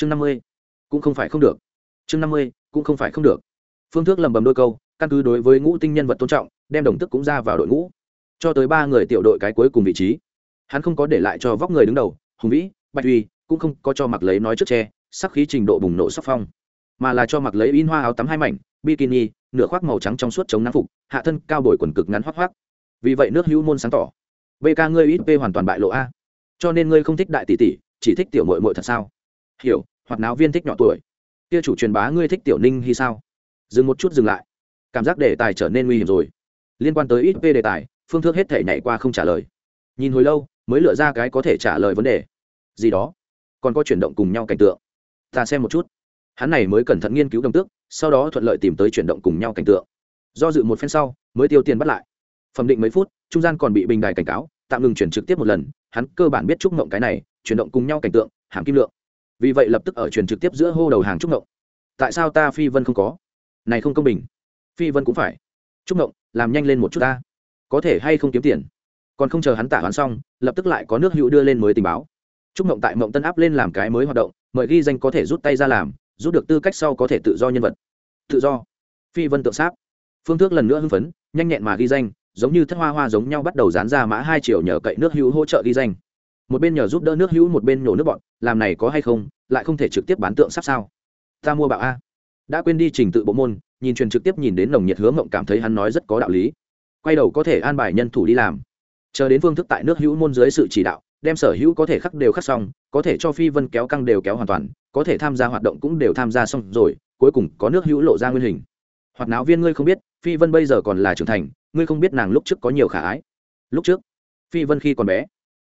chương năm mươi, cũng không phải không được. Chương năm mươi, cũng không phải không được. Phương thức lầm bầm đôi câu, căn cứ đối với ngũ tinh nhân vật tôn trọng, đem đồng tức cũng ra vào đội ngũ. Cho tới ba người tiểu đội cái cuối cùng vị trí. Hắn không có để lại cho vóc người đứng đầu, hùng vĩ, bạch uy cũng không có cho mặc lấy nói trước tre sắc khí trình độ bùng nổ sắc phong. Mà là cho mặc lấy in hoa áo tắm hai mảnh, bikini, nửa khoác màu trắng trong suốt chống nắng phục, hạ thân cao đổi quần cực ngắn hoác hoác vì vậy nước hữu môn sáng tỏ. Bk ngươi ít p hoàn toàn bại lộ a. Cho nên ngươi không thích đại tỷ tỷ, chỉ thích tiểu mội mội thật sao? Hiểu hoặc náo viên thích nhỏ tuổi. Kia chủ truyền bá ngươi thích tiểu ninh hay sao? Dừng một chút dừng lại. Cảm giác đề tài trở nên nguy hiểm rồi. Liên quan tới ít về đề tài, phương thức hết thể nhảy qua không trả lời. Nhìn hồi lâu, mới lựa ra cái có thể trả lời vấn đề. Gì đó. Còn có chuyển động cùng nhau cảnh tượng. Ta xem một chút. Hắn này mới cẩn thận nghiên cứu đồng tước, sau đó thuận lợi tìm tới chuyển động cùng nhau cảnh tượng. Do dự một phen sau, mới tiêu tiền bắt lại. Phẩm định mấy phút, trung gian còn bị bình đài cảnh cáo, tạm ngừng chuyển trực tiếp một lần. Hắn cơ bản biết chúc mộng cái này, chuyển động cùng nhau cảnh tượng, hàm kim lượng vì vậy lập tức ở truyền trực tiếp giữa hô đầu hàng trúc ngộng. Tại sao ta phi vân không có? Này không công bình. Phi vân cũng phải. Trúc ngộng, làm nhanh lên một chút ta. Có thể hay không kiếm tiền? Còn không chờ hắn tả hoán xong, lập tức lại có nước hữu đưa lên mới tình báo. Trúc ngộng tại mộng tân áp lên làm cái mới hoạt động, mời ghi danh có thể rút tay ra làm, rút được tư cách sau có thể tự do nhân vật. Tự do. Phi vân tự sát phương thức lần nữa hưng phấn, nhanh nhẹn mà ghi danh, giống như thất hoa hoa giống nhau bắt đầu dán ra mã hai triệu nhờ cậy nước hữu hỗ trợ ghi danh một bên nhờ giúp đỡ nước hữu một bên nhổ nước bọn, làm này có hay không, lại không thể trực tiếp bán tượng sắp sao? Ta mua bạo a. Đã quên đi trình tự bộ môn, nhìn truyền trực tiếp nhìn đến nồng nhiệt hướng mộng cảm thấy hắn nói rất có đạo lý. Quay đầu có thể an bài nhân thủ đi làm. Chờ đến phương thức tại nước hữu môn dưới sự chỉ đạo, đem sở hữu có thể khắc đều khắc xong, có thể cho phi vân kéo căng đều kéo hoàn toàn, có thể tham gia hoạt động cũng đều tham gia xong rồi, cuối cùng có nước hữu lộ ra nguyên hình. Hoạt náo viên ngươi không biết, phi vân bây giờ còn là trưởng thành, ngươi không biết nàng lúc trước có nhiều khả ái. Lúc trước, phi vân khi còn bé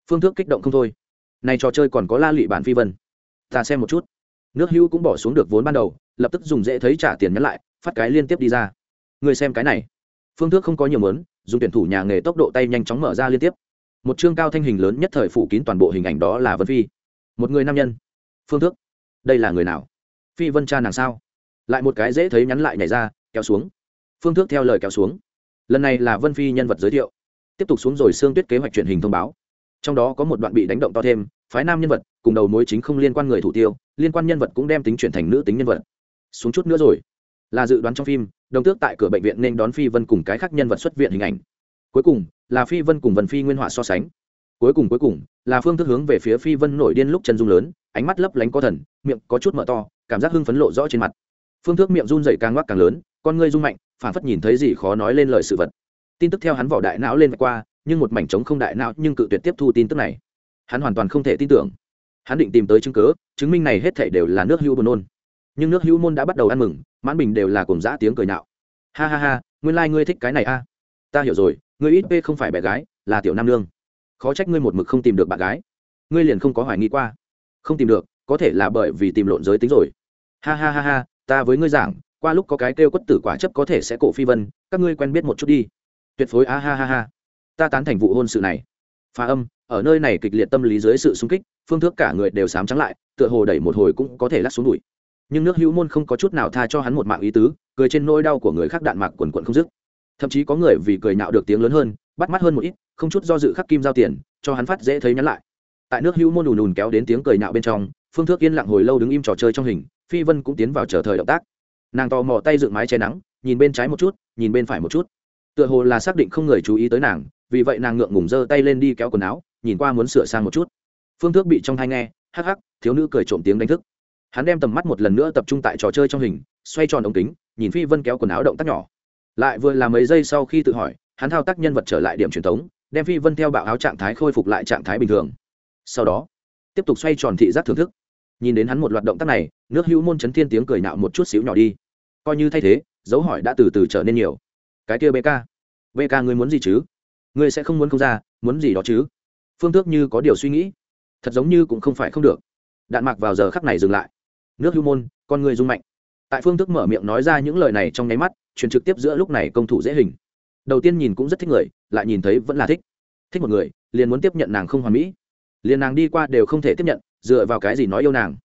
phương thức kích động không thôi. Này trò chơi còn có la lụy bản phi vân. Ta xem một chút. Nước hữu cũng bỏ xuống được vốn ban đầu, lập tức dùng dễ thấy trả tiền nhắn lại, phát cái liên tiếp đi ra. Người xem cái này. Phương thức không có nhiều mớn, dùng tuyển thủ nhà nghề tốc độ tay nhanh chóng mở ra liên tiếp. Một chương cao thanh hình lớn nhất thời phủ kín toàn bộ hình ảnh đó là vân phi. Một người nam nhân. Phương thức. Đây là người nào? Phi vân cha nàng sao? Lại một cái dễ thấy nhắn lại nhảy ra, kéo xuống. Phương thức theo lời kéo xuống. Lần này là vân phi nhân vật giới thiệu. Tiếp tục xuống rồi xương tuyết kế hoạch truyền hình thông báo trong đó có một đoạn bị đánh động to thêm, phái nam nhân vật cùng đầu mối chính không liên quan người thủ tiêu, liên quan nhân vật cũng đem tính chuyển thành nữ tính nhân vật. Xuống chút nữa rồi. Là dự đoán trong phim, đồng tước tại cửa bệnh viện nên đón phi vân cùng cái khác nhân vật xuất viện hình ảnh. Cuối cùng, là phi vân cùng vần phi nguyên họa so sánh. Cuối cùng cuối cùng, là phương thức hướng về phía phi vân nổi điên lúc chân dung lớn, ánh mắt lấp lánh có thần, miệng có chút mở to, cảm giác hưng phấn lộ rõ trên mặt. Phương thức miệng run dậy càng ngoắc càng lớn, con ngươi rung mạnh phản phất nhìn thấy gì khó nói lên lời sự vật. Tin tức theo hắn vỏ đại não lên qua nhưng một mảnh trống không đại não nhưng cự tuyệt tiếp thu tin tức này. Hắn hoàn toàn không thể tin tưởng. Hắn định tìm tới chứng cớ chứng minh này hết thể đều là nước hữu buồn nôn. Nhưng nước hữu môn đã bắt đầu ăn mừng, mãn bình đều là cùng dã tiếng cười nạo. Ha ha ha, nguyên lai、like、ngươi thích cái này a. Ta hiểu rồi, ngươi ít p không phải bé gái, là tiểu nam nương. Khó trách ngươi một mực không tìm được bạn gái. Ngươi liền không có hoài nghi qua. Không tìm được, có thể là bởi vì tìm lộn giới tính rồi. Ha ha ha ha, ta với ngươi giảng, qua lúc có cái kêu quất tử quả chấp có thể sẽ cổ phi vân, các ngươi quen biết một chút đi. Tuyệt phối, a ha ha ha ta tán thành vụ hôn sự này. Pha âm, ở nơi này kịch liệt tâm lý dưới sự sung kích, phương thức cả người đều sám trắng lại, tựa hồ đẩy một hồi cũng có thể lắc xuống đùi. Nhưng nước hữu môn không có chút nào tha cho hắn một mạng ý tứ, cười trên nỗi đau của người khác đạn mạc quần quận không dứt. Thậm chí có người vì cười nhạo được tiếng lớn hơn, bắt mắt hơn một ít, không chút do dự khắc kim giao tiền, cho hắn phát dễ thấy nhắn lại. Tại nước hữu môn ùn ùn kéo đến tiếng cười nhạo bên trong, phương thức yên lặng hồi lâu đứng im trò chơi trong hình, phi vân cũng tiến vào chờ thời động tác. Nàng tò mò tay dựng mái che nắng, nhìn bên trái một chút, nhìn bên phải một chút. Tựa hồ là xác định không người chú ý tới nàng vì vậy nàng ngượng ngùng giơ tay lên đi kéo quần áo, nhìn qua muốn sửa sang một chút. Phương thức bị trong thai nghe, hắc hắc, thiếu nữ cười trộm tiếng đánh thức. Hắn đem tầm mắt một lần nữa tập trung tại trò chơi trong hình, xoay tròn ống kính, nhìn phi vân kéo quần áo động tác nhỏ. Lại vừa là mấy giây sau khi tự hỏi, hắn thao tác nhân vật trở lại điểm truyền thống, đem phi vân theo bạo áo trạng thái khôi phục lại trạng thái bình thường. Sau đó, tiếp tục xoay tròn thị giác thưởng thức. Nhìn đến hắn một loạt động tác này, nước hữu môn chấn thiên tiếng cười nạo một chút xíu nhỏ đi. Coi như thay thế, dấu hỏi đã từ từ trở nên nhiều. Cái kia bk bk ngươi muốn gì chứ? Ngươi sẽ không muốn không ra, muốn gì đó chứ? Phương tước như có điều suy nghĩ. Thật giống như cũng không phải không được. Đạn mạc vào giờ khắc này dừng lại. Nước hưu môn, con người rung mạnh. Tại phương thức mở miệng nói ra những lời này trong nháy mắt, truyền trực tiếp giữa lúc này công thủ dễ hình. Đầu tiên nhìn cũng rất thích người, lại nhìn thấy vẫn là thích. Thích một người, liền muốn tiếp nhận nàng không hoàn mỹ. Liền nàng đi qua đều không thể tiếp nhận, dựa vào cái gì nói yêu nàng.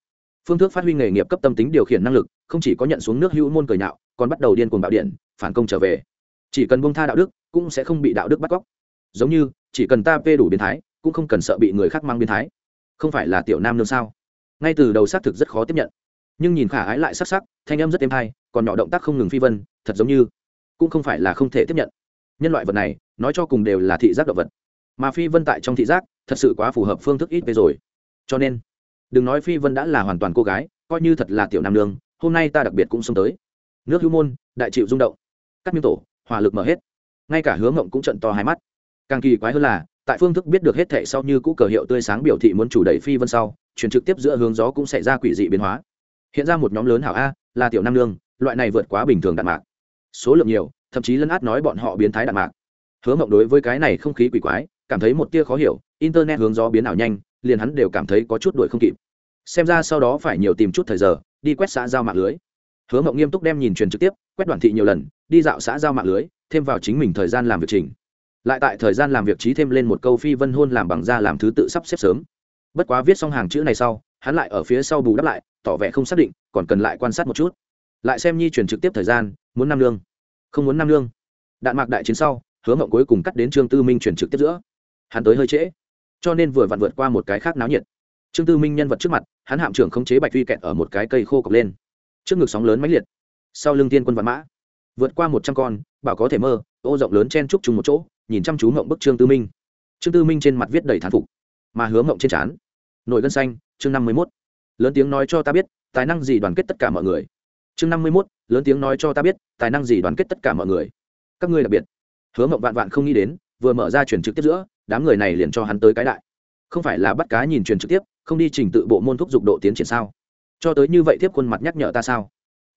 Phương thức phát huy nghề nghiệp cấp tâm tính điều khiển năng lực, không chỉ có nhận xuống nước hữu môn cười nhạo, còn bắt đầu điên cuồng bạo điện, phản công trở về. Chỉ cần bông tha đạo đức, cũng sẽ không bị đạo đức bắt cóc giống như, chỉ cần ta pê đủ biến thái, cũng không cần sợ bị người khác mang biến thái. Không phải là tiểu nam nương sao? Ngay từ đầu xác thực rất khó tiếp nhận. Nhưng nhìn khả ái lại sắc sắc, thanh âm rất êm hay, còn nhỏ động tác không ngừng phi vân, thật giống như cũng không phải là không thể tiếp nhận. Nhân loại vật này, nói cho cùng đều là thị giác động vật. Mà phi vân tại trong thị giác, thật sự quá phù hợp phương thức ít về rồi. Cho nên, đừng nói phi vân đã là hoàn toàn cô gái, coi như thật là tiểu nam nương, hôm nay ta đặc biệt cũng xông tới. Nước hữu môn, đại chịu rung động. Cắt miếng tổ, hỏa lực mở hết. Ngay cả hướng ngộng cũng trận to hai mắt càng kỳ quái hơn là, tại phương thức biết được hết thệ sau như cũ cờ hiệu tươi sáng biểu thị muốn chủ đẩy phi vân sau chuyển trực tiếp giữa hướng gió cũng xảy ra quỷ dị biến hóa. Hiện ra một nhóm lớn hảo a, là tiểu nam lương loại này vượt quá bình thường đạn mạc. Số lượng nhiều, thậm chí lấn át nói bọn họ biến thái đạn mạc. Hướng mộng đối với cái này không khí quỷ quái, cảm thấy một tia khó hiểu, internet hướng gió biến ảo nhanh, liền hắn đều cảm thấy có chút đuổi không kịp. Xem ra sau đó phải nhiều tìm chút thời giờ, đi quét xã giao mạng lưới. Hướng mộng nghiêm túc đem nhìn truyền trực tiếp, quét đoàn thị nhiều lần, đi dạo xã giao mạng lưới, thêm vào chính mình thời gian làm việc trình lại tại thời gian làm việc trí thêm lên một câu phi vân hôn làm bằng da làm thứ tự sắp xếp sớm. Bất quá viết xong hàng chữ này sau, hắn lại ở phía sau bù đắp lại, tỏ vẻ không xác định, còn cần lại quan sát một chút. Lại xem nhi truyền trực tiếp thời gian, muốn năm lương. Không muốn năm lương. Đạn mạc đại chiến sau, hứa mộng cuối cùng cắt đến trương tư minh truyền trực tiếp giữa. Hắn tới hơi trễ, cho nên vừa vặn vượt qua một cái khác náo nhiệt. Trương tư minh nhân vật trước mặt, hắn hạm trưởng khống chế bạch vi kẹt ở một cái cây khô cọc lên. Trước ngực sóng lớn mãnh liệt, sau lưng tiên quân vạn mã. Vượt qua một trăm con, bảo có thể mơ, ô rộng lớn chen trúc chung một chỗ nhìn chăm chú ngộng bức trương tư minh. Trương tư minh trên mặt viết đầy thán phục, mà hứa ngộng trên trán, nổi gân xanh, chương năm mươi mốt. Lớn tiếng nói cho ta biết, tài năng gì đoàn kết tất cả mọi người? Chương năm mươi mốt, lớn tiếng nói cho ta biết, tài năng gì đoàn kết tất cả mọi người? Các ngươi đặc biệt. Hứa mộng vạn vạn không nghĩ đến, vừa mở ra truyền trực tiếp giữa, đám người này liền cho hắn tới cái đại. Không phải là bắt cá nhìn truyền trực tiếp, không đi trình tự bộ môn thúc dục độ tiến triển sao? Cho tới như vậy tiếp quân mặt nhắc nhở ta sao?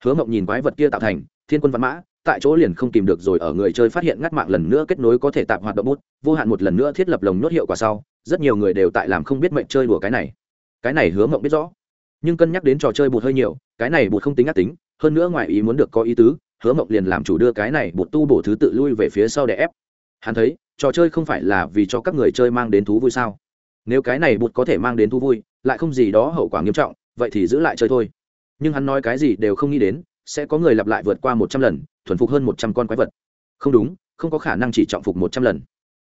Hứa mộng nhìn quái vật kia tạo thành, thiên quân văn mã tại chỗ liền không tìm được rồi ở người chơi phát hiện ngắt mạng lần nữa kết nối có thể tạm hoạt động bút, vô hạn một lần nữa thiết lập lồng nhốt hiệu quả sau, rất nhiều người đều tại làm không biết mệnh chơi đùa cái này. Cái này hứa mộng biết rõ. Nhưng cân nhắc đến trò chơi bụt hơi nhiều, cái này bụt không tính ác tính, hơn nữa ngoài ý muốn được có ý tứ, hứa mộng liền làm chủ đưa cái này bụt tu bổ thứ tự lui về phía sau để ép. Hắn thấy, trò chơi không phải là vì cho các người chơi mang đến thú vui sao? Nếu cái này bụt có thể mang đến thú vui, lại không gì đó hậu quả nghiêm trọng, vậy thì giữ lại chơi thôi. Nhưng hắn nói cái gì đều không nghĩ đến sẽ có người lặp lại vượt qua một trăm lần, thuần phục hơn một trăm con quái vật. Không đúng, không có khả năng chỉ trọng phục một trăm lần.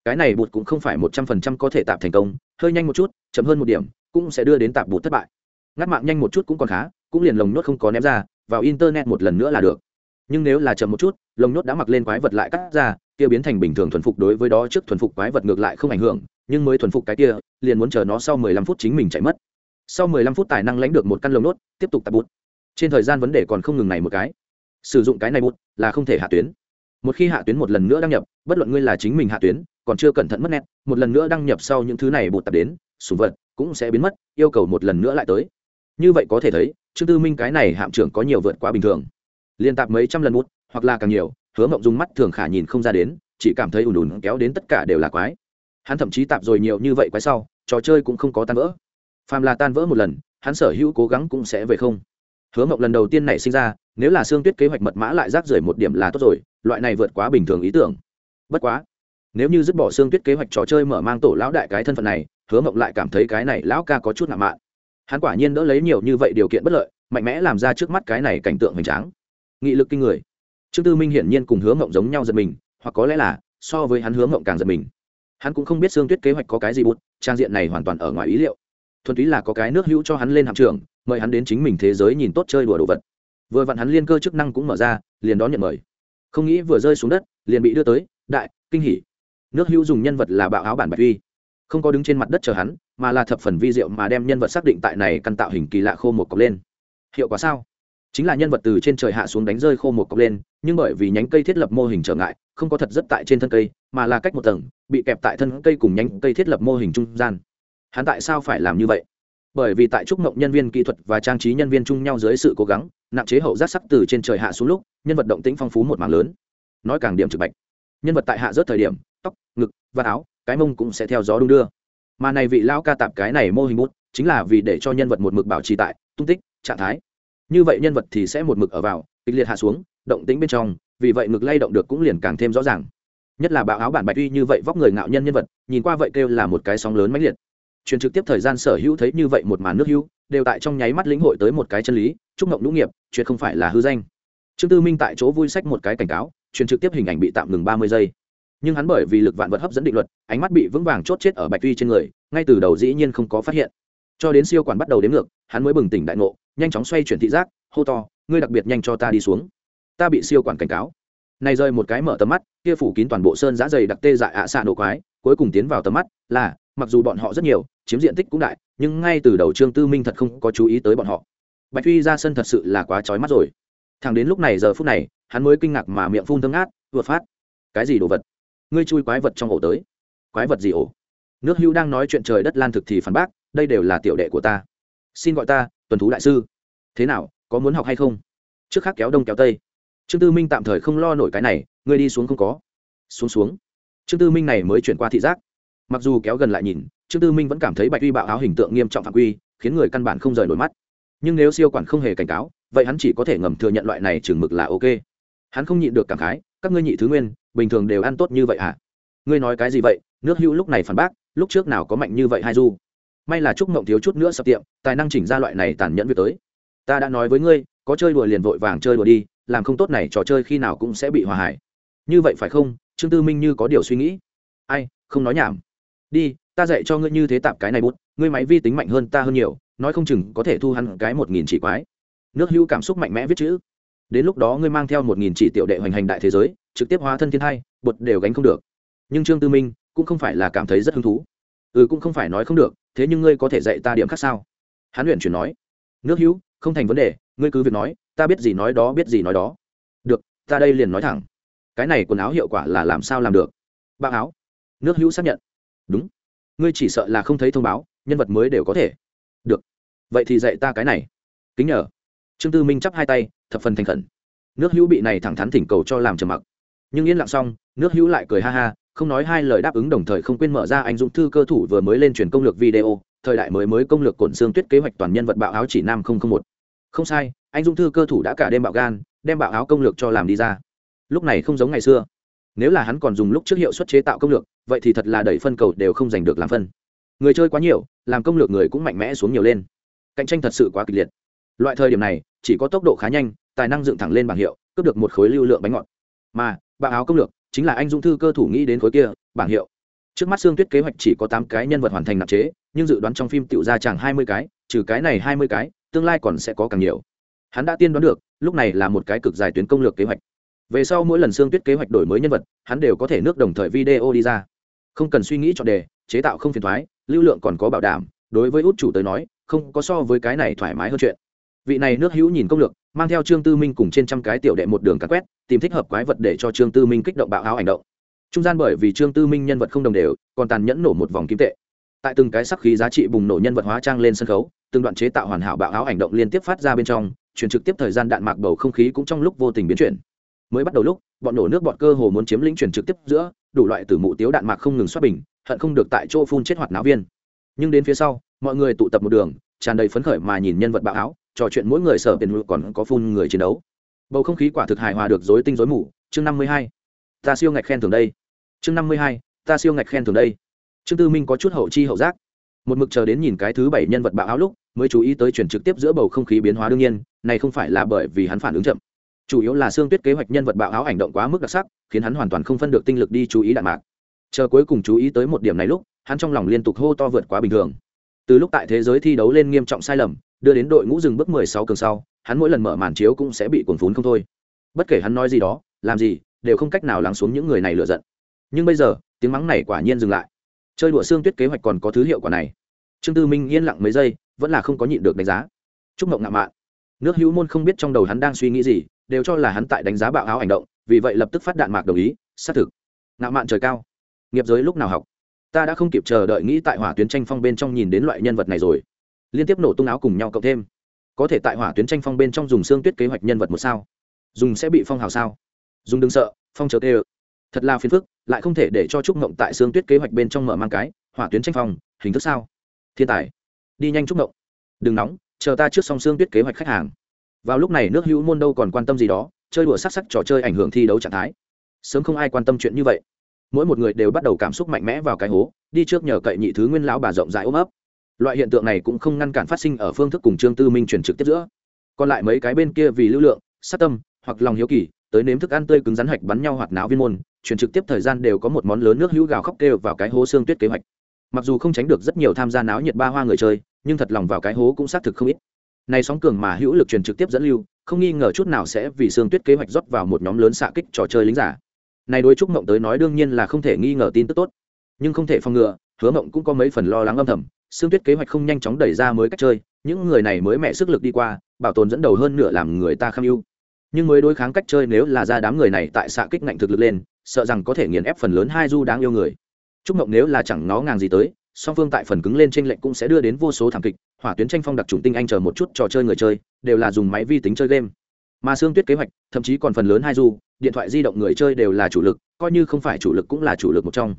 Cái này bụt cũng không phải một trăm phần trăm có thể tạp thành công, hơi nhanh một chút, chậm hơn một điểm, cũng sẽ đưa đến tạp bụt thất bại. Ngắt mạng nhanh một chút cũng còn khá, cũng liền lồng nhốt không có ném ra, vào internet một lần nữa là được. Nhưng nếu là chậm một chút, lồng nhốt đã mặc lên quái vật lại cắt ra, kia biến thành bình thường thuần phục đối với đó trước thuần phục quái vật ngược lại không ảnh hưởng, nhưng mới thuần phục cái kia, liền muốn chờ nó sau mười lăm phút chính mình chạy mất. Sau mười lăm phút tài năng lãnh được một căn lồng nốt tiếp tục tạp bút trên thời gian vấn đề còn không ngừng này một cái. Sử dụng cái này bút là không thể hạ tuyến. Một khi hạ tuyến một lần nữa đăng nhập, bất luận ngươi là chính mình hạ tuyến, còn chưa cẩn thận mất nét, một lần nữa đăng nhập sau những thứ này bụt tập đến sùng vật cũng sẽ biến mất, yêu cầu một lần nữa lại tới. Như vậy có thể thấy, trương tư minh cái này hạm trưởng có nhiều vượt quá bình thường. Liên tạp mấy trăm lần bút hoặc là càng nhiều, hứa mộng dùng mắt thường khả nhìn không ra đến, chỉ cảm thấy ùn ùn kéo đến tất cả đều là quái. Hắn thậm chí tạp rồi nhiều như vậy quái sau, trò chơi cũng không có tan vỡ. Phàm là tan vỡ một lần, hắn sở hữu cố gắng cũng sẽ về không hứa mộng lần đầu tiên này sinh ra, nếu là xương tuyết kế hoạch mật mã lại rác rưởi một điểm là tốt rồi, loại này vượt quá bình thường ý tưởng. Bất quá, nếu như dứt bỏ xương tuyết kế hoạch trò chơi mở mang tổ lão đại cái thân phận này, hứa mộng lại cảm thấy cái này lão ca có chút nặng mạn. Hắn quả nhiên đỡ lấy nhiều như vậy điều kiện bất lợi, mạnh mẽ làm ra trước mắt cái này cảnh tượng hoành tráng. Nghị lực kinh người. Trương tư minh hiển nhiên cùng hứa mộng giống nhau giật mình, hoặc có lẽ là so với hắn hứa mộng càng giật mình. Hắn cũng không biết xương tuyết kế hoạch có cái gì bút, trang diện này hoàn toàn ở ngoài ý liệu. Thuần túy là có cái nước hữu cho hắn lên hạm trường mời hắn đến chính mình thế giới nhìn tốt chơi đùa đồ vật. Vừa vặn hắn liên cơ chức năng cũng mở ra, liền đón nhận mời. Không nghĩ vừa rơi xuống đất, liền bị đưa tới, đại, kinh hỉ. Nước hữu dùng nhân vật là bạo áo bản bạch uy. Không có đứng trên mặt đất chờ hắn, mà là thập phần vi diệu mà đem nhân vật xác định tại này căn tạo hình kỳ lạ khô một cọc lên. Hiệu quả sao? Chính là nhân vật từ trên trời hạ xuống đánh rơi khô một cọc lên, nhưng bởi vì nhánh cây thiết lập mô hình trở ngại, không có thật rất tại trên thân cây, mà là cách một tầng, bị kẹp tại thân cây cùng nhánh cây thiết lập mô hình trung gian. Hắn tại sao phải làm như vậy? Bởi vì tại trúc mộng nhân viên kỹ thuật và trang trí nhân viên chung nhau dưới sự cố gắng, nặng chế hậu giác sắc từ trên trời hạ xuống lúc, nhân vật động tĩnh phong phú một mảng lớn. Nói càng điểm trực bạch. Nhân vật tại hạ rớt thời điểm, tóc, ngực và áo, cái mông cũng sẽ theo gió đung đưa. Mà này vị lão ca tạp cái này mô hình bút, chính là vì để cho nhân vật một mực bảo trì tại tung tích, trạng thái. Như vậy nhân vật thì sẽ một mực ở vào, kịch liệt hạ xuống, động tĩnh bên trong, vì vậy ngực lay động được cũng liền càng thêm rõ ràng. Nhất là bạo áo bản bạch uy như vậy vóc người ngạo nhân nhân vật, nhìn qua vậy kêu là một cái sóng lớn mãnh liệt truyền trực tiếp thời gian sở hữu thấy như vậy một màn nước hữu, đều tại trong nháy mắt lĩnh hội tới một cái chân lý, chúc ngộng lũ nghiệp, chuyện không phải là hư danh. Trương tư minh tại chỗ vui sách một cái cảnh cáo, truyền trực tiếp hình ảnh bị tạm ngừng ba mươi giây. Nhưng hắn bởi vì lực vạn vật hấp dẫn định luật, ánh mắt bị vững vàng chốt chết ở bạch tuy trên người, ngay từ đầu dĩ nhiên không có phát hiện. Cho đến siêu quản bắt đầu đến ngược, hắn mới bừng tỉnh đại ngộ, nhanh chóng xoay chuyển thị giác, hô to, ngươi đặc biệt nhanh cho ta đi xuống. Ta bị siêu quản cảnh cáo. Này rơi một cái mở tầm mắt, kia phủ kín toàn bộ sơn giá dày đặc tê dại ạ xạ nổ quái, cuối cùng tiến vào tầm mắt là mặc dù bọn họ rất nhiều, chiếm diện tích cũng đại, nhưng ngay từ đầu trương tư minh thật không có chú ý tới bọn họ. Bạch huy ra sân thật sự là quá trói mắt rồi. Thằng đến lúc này giờ phút này, hắn mới kinh ngạc mà miệng phun thơm ngát, vừa phát. Cái gì đồ vật? Ngươi chui quái vật trong ổ tới. Quái vật gì ổ? Nước hưu đang nói chuyện trời đất lan thực thì phản bác, đây đều là tiểu đệ của ta. Xin gọi ta, tuần thú đại sư. Thế nào, có muốn học hay không? Trước khác kéo đông kéo tây. Trương tư minh tạm thời không lo nổi cái này, ngươi đi xuống không có. Xuống xuống. Trương tư minh này mới chuyển qua thị giác mặc dù kéo gần lại nhìn, trương tư minh vẫn cảm thấy bạch uy bạo áo hình tượng nghiêm trọng phạm quy, khiến người căn bản không rời nổi mắt. Nhưng nếu siêu quản không hề cảnh cáo, vậy hắn chỉ có thể ngầm thừa nhận loại này chừng mực là ok. Hắn không nhịn được cảm khái, các ngươi nhị thứ nguyên, bình thường đều ăn tốt như vậy à ngươi nói cái gì vậy? Nước hữu lúc này phản bác, lúc trước nào có mạnh như vậy hai du? May là chúc mộng thiếu chút nữa sập tiệm, tài năng chỉnh ra loại này tàn nhẫn việc tới. Ta đã nói với ngươi, có chơi đùa liền vội vàng chơi đùa đi, làm không tốt này trò chơi khi nào cũng sẽ bị hòa hải như vậy phải không? Trương tư minh như có điều suy nghĩ. Ai, không nói nhảm đi, ta dạy cho ngươi như thế tạp cái này bút, ngươi máy vi tính mạnh hơn ta hơn nhiều, nói không chừng có thể thu hắn cái một nghìn chỉ quái. Nước Hưu cảm xúc mạnh mẽ viết chữ. Đến lúc đó ngươi mang theo một nghìn chỉ tiểu đệ hoành hành đại thế giới, trực tiếp hóa thân thiên hai bột đều gánh không được. Nhưng trương tư minh cũng không phải là cảm thấy rất hứng thú. Ừ cũng không phải nói không được, thế nhưng ngươi có thể dạy ta điểm khác sao? Hắn luyện chuyển nói. Nước hữu, không thành vấn đề, ngươi cứ việc nói, ta biết gì nói đó, biết gì nói đó. Được, ta đây liền nói thẳng. Cái này quần áo hiệu quả là làm sao làm được? Bác áo. Nước hữu xác nhận đúng. Ngươi chỉ sợ là không thấy thông báo, nhân vật mới đều có thể. Được. Vậy thì dạy ta cái này. Kính nhờ. Trương tư minh chắp hai tay, thập phần thành khẩn. Nước hữu bị này thẳng thắn thỉnh cầu cho làm trầm mặc. Nhưng yên lặng xong, nước hữu lại cười ha ha, không nói hai lời đáp ứng đồng thời không quên mở ra anh dũng thư cơ thủ vừa mới lên truyền công lược video, thời đại mới mới công lược cổn xương tuyết kế hoạch toàn nhân vật bạo áo chỉ nam một. Không sai, anh dũng thư cơ thủ đã cả đêm bạo gan, đem bạo áo công lược cho làm đi ra. Lúc này không giống ngày xưa nếu là hắn còn dùng lúc trước hiệu suất chế tạo công lược, vậy thì thật là đẩy phân cầu đều không giành được làm phân. Người chơi quá nhiều, làm công lược người cũng mạnh mẽ xuống nhiều lên. Cạnh tranh thật sự quá kịch liệt. Loại thời điểm này, chỉ có tốc độ khá nhanh, tài năng dựng thẳng lên bảng hiệu, cướp được một khối lưu lượng bánh ngọt. Mà bạo áo công lược, chính là anh dung thư cơ thủ nghĩ đến khối kia, bảng hiệu. Trước mắt xương tuyết kế hoạch chỉ có tám cái nhân vật hoàn thành nạp chế, nhưng dự đoán trong phim tựu ra chẳng hai mươi cái, trừ cái này hai mươi cái, tương lai còn sẽ có càng nhiều. Hắn đã tiên đoán được, lúc này là một cái cực dài tuyến công lược kế hoạch về sau mỗi lần xương tuyết kế hoạch đổi mới nhân vật, hắn đều có thể nước đồng thời video đi ra. Không cần suy nghĩ chọn đề, chế tạo không phiền thoái, lưu lượng còn có bảo đảm, đối với út chủ tới nói, không có so với cái này thoải mái hơn chuyện. Vị này nước hữu nhìn công lược, mang theo trương tư minh cùng trên trăm cái tiểu đệ một đường cắt quét, tìm thích hợp quái vật để cho trương tư minh kích động bạo áo hành động. Trung gian bởi vì trương tư minh nhân vật không đồng đều, còn tàn nhẫn nổ một vòng kim tệ. Tại từng cái sắc khí giá trị bùng nổ nhân vật hóa trang lên sân khấu, từng đoạn chế tạo hoàn hảo bạo áo hành động liên tiếp phát ra bên trong chuyển trực tiếp thời gian đạn mạc bầu không khí cũng trong lúc vô tình biến chuyển mới bắt đầu lúc, bọn nổ nước bọn cơ hồ muốn chiếm lĩnh chuyển trực tiếp giữa, đủ loại từ mụ tiếu đạn mạc không ngừng xoát bình, hận không được tại chỗ phun chết hoạt náo viên. Nhưng đến phía sau, mọi người tụ tập một đường, tràn đầy phấn khởi mà nhìn nhân vật bạo áo, trò chuyện mỗi người sở tiền còn có phun người chiến đấu. Bầu không khí quả thực hài hòa được dối tinh dối mù, chương năm mươi hai. Ta siêu ngạch khen thường đây. Chương năm mươi hai, ta siêu ngạch khen thường đây. Trương tư minh có chút hậu chi hậu giác. Một mực chờ đến nhìn cái thứ bảy nhân vật bạo áo lúc, mới chú ý tới chuyển trực tiếp giữa bầu không khí biến hóa đương nhiên, này không phải là bởi vì hắn phản ứng chậm chủ yếu là xương tuyết kế hoạch nhân vật bạo áo hành động quá mức đặc sắc, khiến hắn hoàn toàn không phân được tinh lực đi chú ý đạn mạc. Chờ cuối cùng chú ý tới một điểm này lúc, hắn trong lòng liên tục hô to vượt quá bình thường. Từ lúc tại thế giới thi đấu lên nghiêm trọng sai lầm, đưa đến đội ngũ dừng bước mười sáu cường sau, hắn mỗi lần mở màn chiếu cũng sẽ bị cuồng phún không thôi. Bất kể hắn nói gì đó, làm gì, đều không cách nào lắng xuống những người này lựa giận. Nhưng bây giờ, tiếng mắng này quả nhiên dừng lại. Chơi đùa xương tuyết kế hoạch còn có thứ hiệu quả này. Trương tư minh yên lặng mấy giây, vẫn là không có nhịn được đánh giá. Chúc mộng ngạo mạn. Nước hữu môn không biết trong đầu hắn đang suy nghĩ gì đều cho là hắn tại đánh giá bạo áo hành động, vì vậy lập tức phát đạn mạc đồng ý, xác thực. Ngạo mạn trời cao. Nghiệp giới lúc nào học? Ta đã không kịp chờ đợi nghĩ tại hỏa tuyến tranh phong bên trong nhìn đến loại nhân vật này rồi. Liên tiếp nổ tung áo cùng nhau cộng thêm. Có thể tại hỏa tuyến tranh phong bên trong dùng xương tuyết kế hoạch nhân vật một sao? Dùng sẽ bị phong hào sao? Dùng đừng sợ, phong chờ tê thật là phiền phức, lại không thể để cho trúc ngộng tại xương tuyết kế hoạch bên trong mở mang cái, hỏa tuyến tranh phong, hình thức sao? Thiên tài. Đi nhanh trúc ngộng đừng nóng, chờ ta trước xong xương tuyết kế hoạch khách hàng vào lúc này nước hữu môn đâu còn quan tâm gì đó, chơi đùa sắc sắc trò chơi ảnh hưởng thi đấu trạng thái. Sớm không ai quan tâm chuyện như vậy. Mỗi một người đều bắt đầu cảm xúc mạnh mẽ vào cái hố, đi trước nhờ cậy nhị thứ nguyên lão bà rộng rãi ôm ấp. Loại hiện tượng này cũng không ngăn cản phát sinh ở phương thức cùng trương tư minh truyền trực tiếp giữa. Còn lại mấy cái bên kia vì lưu lượng, sát tâm, hoặc lòng hiếu kỳ, tới nếm thức ăn tươi cứng rắn hạch bắn nhau hoạt náo viên môn, truyền trực tiếp thời gian đều có một món lớn nước hữu gào khóc kêu vào cái hố xương tuyết kế hoạch. Mặc dù không tránh được rất nhiều tham gia náo nhiệt ba hoa người chơi, nhưng thật lòng vào cái hố cũng xác thực không ít này sóng cường mà hữu lực truyền trực tiếp dẫn lưu, không nghi ngờ chút nào sẽ vì sương tuyết kế hoạch rót vào một nhóm lớn xạ kích trò chơi lính giả. Này đối trúc mộng tới nói đương nhiên là không thể nghi ngờ tin tức tốt. Nhưng không thể phòng ngừa, hứa mộng cũng có mấy phần lo lắng âm thầm. Sương tuyết kế hoạch không nhanh chóng đẩy ra mới cách chơi, những người này mới mẹ sức lực đi qua, bảo tồn dẫn đầu hơn nửa làm người ta kham ưu nhưng mới đối kháng cách chơi nếu là ra đám người này tại xạ kích ngạnh thực lực lên, sợ rằng có thể nghiền ép phần lớn hai du đáng yêu người. Trúc mộng nếu là chẳng nó ngàng gì tới, song phương tại phần cứng lên trên lệnh cũng sẽ đưa đến vô số thảm kịch hỏa tuyến tranh phong đặc trùng tinh anh chờ một chút trò chơi người chơi, đều là dùng máy vi tính chơi game. Mà xương tuyết kế hoạch, thậm chí còn phần lớn hai du, điện thoại di động người chơi đều là chủ lực, coi như không phải chủ lực cũng là chủ lực một trong.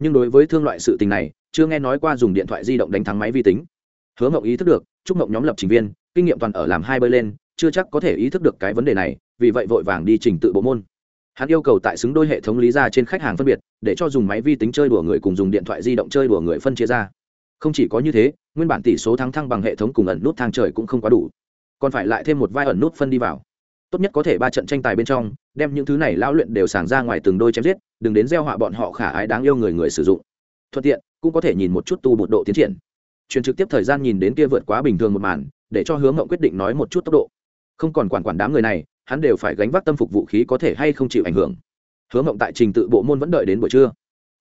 Nhưng đối với thương loại sự tình này, chưa nghe nói qua dùng điện thoại di động đánh thắng máy vi tính. Hứa mộng ý thức được, chúc mộng nhóm lập trình viên, kinh nghiệm toàn ở làm hai bơi lên, chưa chắc có thể ý thức được cái vấn đề này, vì vậy vội vàng đi trình tự bộ môn. Hắn yêu cầu tại xứng đôi hệ thống lý ra trên khách hàng phân biệt, để cho dùng máy vi tính chơi đùa người cùng dùng điện thoại di động chơi đùa người phân chia ra không chỉ có như thế, nguyên bản tỷ số thắng thăng bằng hệ thống cùng ẩn nút thang trời cũng không quá đủ. Còn phải lại thêm một vai ẩn nút phân đi vào. Tốt nhất có thể ba trận tranh tài bên trong, đem những thứ này lão luyện đều sàng ra ngoài từng đôi chém giết, đừng đến gieo họa bọn họ khả ái đáng yêu người người sử dụng. Thuận tiện, cũng có thể nhìn một chút tu bột độ tiến triển. Truyền trực tiếp thời gian nhìn đến kia vượt quá bình thường một màn, để cho hướng mộng quyết định nói một chút tốc độ. Không còn quản quản đám người này, hắn đều phải gánh vác tâm phục vũ khí có thể hay không chịu ảnh hưởng. Hướng mộng tại trình tự bộ môn vẫn đợi đến buổi trưa.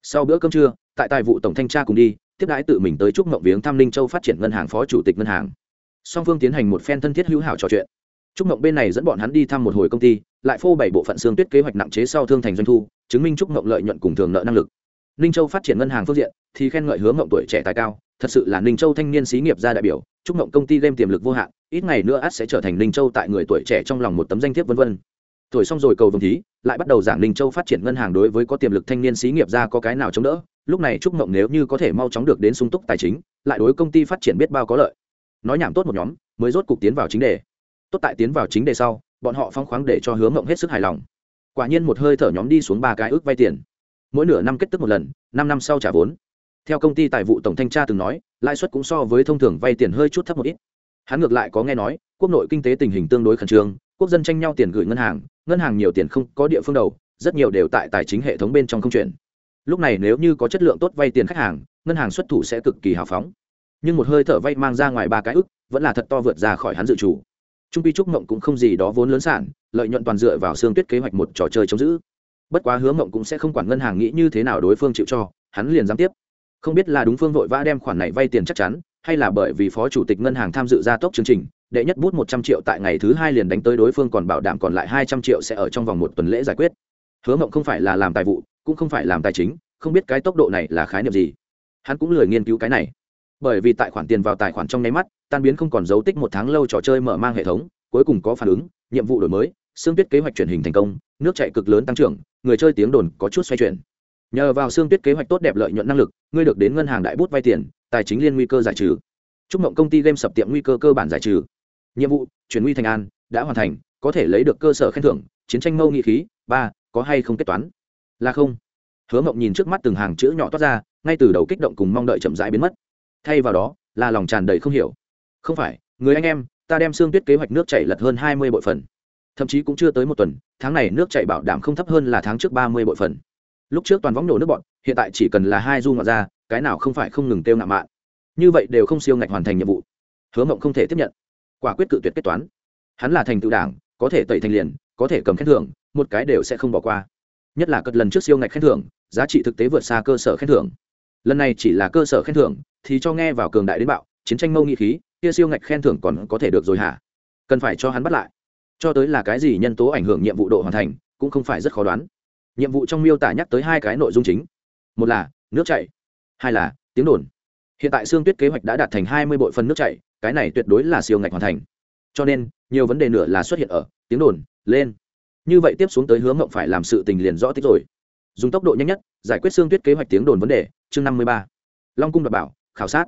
Sau bữa cơm trưa, tại tài vụ tổng thanh tra cùng đi tiếp đãi tự mình tới chúc mộng viếng thăm ninh châu phát triển ngân hàng phó chủ tịch ngân hàng. Song phương tiến hành một phen thân thiết hữu hảo trò chuyện. Chúc mộng bên này dẫn bọn hắn đi thăm một hồi công ty, lại phô bảy bộ phận xương tuyết kế hoạch nặng chế sau thương thành doanh thu, chứng minh chúc mộng lợi nhuận cùng thường nợ năng lực. Ninh châu phát triển ngân hàng phương diện, thì khen ngợi hướng mộng tuổi trẻ tài cao, thật sự là ninh châu thanh niên xí nghiệp gia đại biểu, chúc mộng công ty game tiềm lực vô hạn, ít ngày nữa ắt sẽ trở thành ninh châu tại người tuổi trẻ trong lòng một tấm danh thiếp vân vân tuổi xong rồi cầu vồng thí, lại bắt đầu giảng ninh châu phát triển ngân hàng đối với có tiềm lực thanh niên xí nghiệp ra có cái nào chống đỡ. Lúc này trúc mộng nếu như có thể mau chóng được đến sung túc tài chính, lại đối công ty phát triển biết bao có lợi. Nói nhảm tốt một nhóm, mới rốt cục tiến vào chính đề. Tốt tại tiến vào chính đề sau, bọn họ phong khoáng để cho hướng mộng hết sức hài lòng. Quả nhiên một hơi thở nhóm đi xuống ba cái ước vay tiền. Mỗi nửa năm kết tức một lần, năm năm sau trả vốn. Theo công ty tài vụ tổng thanh tra từng nói, lãi suất cũng so với thông thường vay tiền hơi chút thấp một ít. Hắn ngược lại có nghe nói, quốc nội kinh tế tình hình tương đối khẩn trương, quốc dân tranh nhau tiền gửi ngân hàng ngân hàng nhiều tiền không có địa phương đầu, rất nhiều đều tại tài chính hệ thống bên trong không chuyển. Lúc này nếu như có chất lượng tốt vay tiền khách hàng, ngân hàng xuất thủ sẽ cực kỳ hào phóng. Nhưng một hơi thở vay mang ra ngoài ba cái ức, vẫn là thật to vượt ra khỏi hắn dự chủ trung pi trúc mộng cũng không gì đó vốn lớn sản, lợi nhuận toàn dựa vào xương tuyết kế hoạch một trò chơi chống giữ. Bất quá hứa mộng cũng sẽ không quản ngân hàng nghĩ như thế nào đối phương chịu cho, hắn liền giám tiếp. Không biết là đúng phương vội vã đem khoản này vay tiền chắc chắn, hay là bởi vì phó chủ tịch ngân hàng tham dự gia tốc chương trình đệ nhất bút một trăm triệu tại ngày thứ hai liền đánh tới đối phương còn bảo đảm còn lại hai trăm triệu sẽ ở trong vòng một tuần lễ giải quyết. Hứa mộng không phải là làm tài vụ, cũng không phải làm tài chính, không biết cái tốc độ này là khái niệm gì. Hắn cũng lười nghiên cứu cái này. Bởi vì tại khoản tiền vào tài khoản trong nháy mắt, tan biến không còn dấu tích một tháng lâu trò chơi mở mang hệ thống, cuối cùng có phản ứng, nhiệm vụ đổi mới, xương tuyết kế hoạch truyền hình thành công, nước chạy cực lớn tăng trưởng, người chơi tiếng đồn có chút xoay chuyển. Nhờ vào xương tuyết kế hoạch tốt đẹp lợi nhuận năng lực, ngươi được đến ngân hàng đại bút vay tiền, tài chính liên nguy cơ giải trừ. Chúc mộng công ty game sập tiệm nguy cơ cơ bản giải trừ nhiệm vụ, chuyển nguy thành an, đã hoàn thành, có thể lấy được cơ sở khen thưởng, chiến tranh mâu nghị khí, ba, có hay không kết toán? Là không. Hứa mộng nhìn trước mắt từng hàng chữ nhỏ toát ra, ngay từ đầu kích động cùng mong đợi chậm rãi biến mất. Thay vào đó, là lòng tràn đầy không hiểu. Không phải, người anh em, ta đem xương tuyết kế hoạch nước chảy lật hơn hai mươi bội phần. Thậm chí cũng chưa tới một tuần, tháng này nước chảy bảo đảm không thấp hơn là tháng trước ba mươi bội phần. Lúc trước toàn võng nổ nước bọn, hiện tại chỉ cần là hai du ngoạn ra, cái nào không phải không ngừng tiêu ngạo mạn. Như vậy đều không siêu ngạch hoàn thành nhiệm vụ. Hứa mộng không thể tiếp nhận quả quyết cự tuyệt kết toán. Hắn là thành tựu đảng, có thể tẩy thành liền, có thể cầm khen thưởng, một cái đều sẽ không bỏ qua. Nhất là cất lần trước siêu ngạch khen thưởng, giá trị thực tế vượt xa cơ sở khen thưởng. Lần này chỉ là cơ sở khen thưởng, thì cho nghe vào cường đại đến bạo, chiến tranh mâu nghị khí, kia siêu ngạch khen thưởng còn có thể được rồi hả? Cần phải cho hắn bắt lại. Cho tới là cái gì nhân tố ảnh hưởng nhiệm vụ độ hoàn thành, cũng không phải rất khó đoán. Nhiệm vụ trong miêu tả nhắc tới hai cái nội dung chính. Một là, nước chảy. Hai là, tiếng đồn. Hiện tại xương tuyết kế hoạch đã đạt thành hai mươi bội phần nước chảy cái này tuyệt đối là siêu ngạch hoàn thành. Cho nên, nhiều vấn đề nữa là xuất hiện ở, tiếng đồn, lên. Như vậy tiếp xuống tới hướng ngộng phải làm sự tình liền rõ tích rồi. Dùng tốc độ nhanh nhất, giải quyết xương tuyết kế hoạch tiếng đồn vấn đề, chương năm mươi ba. Long cung đảm bảo, khảo sát.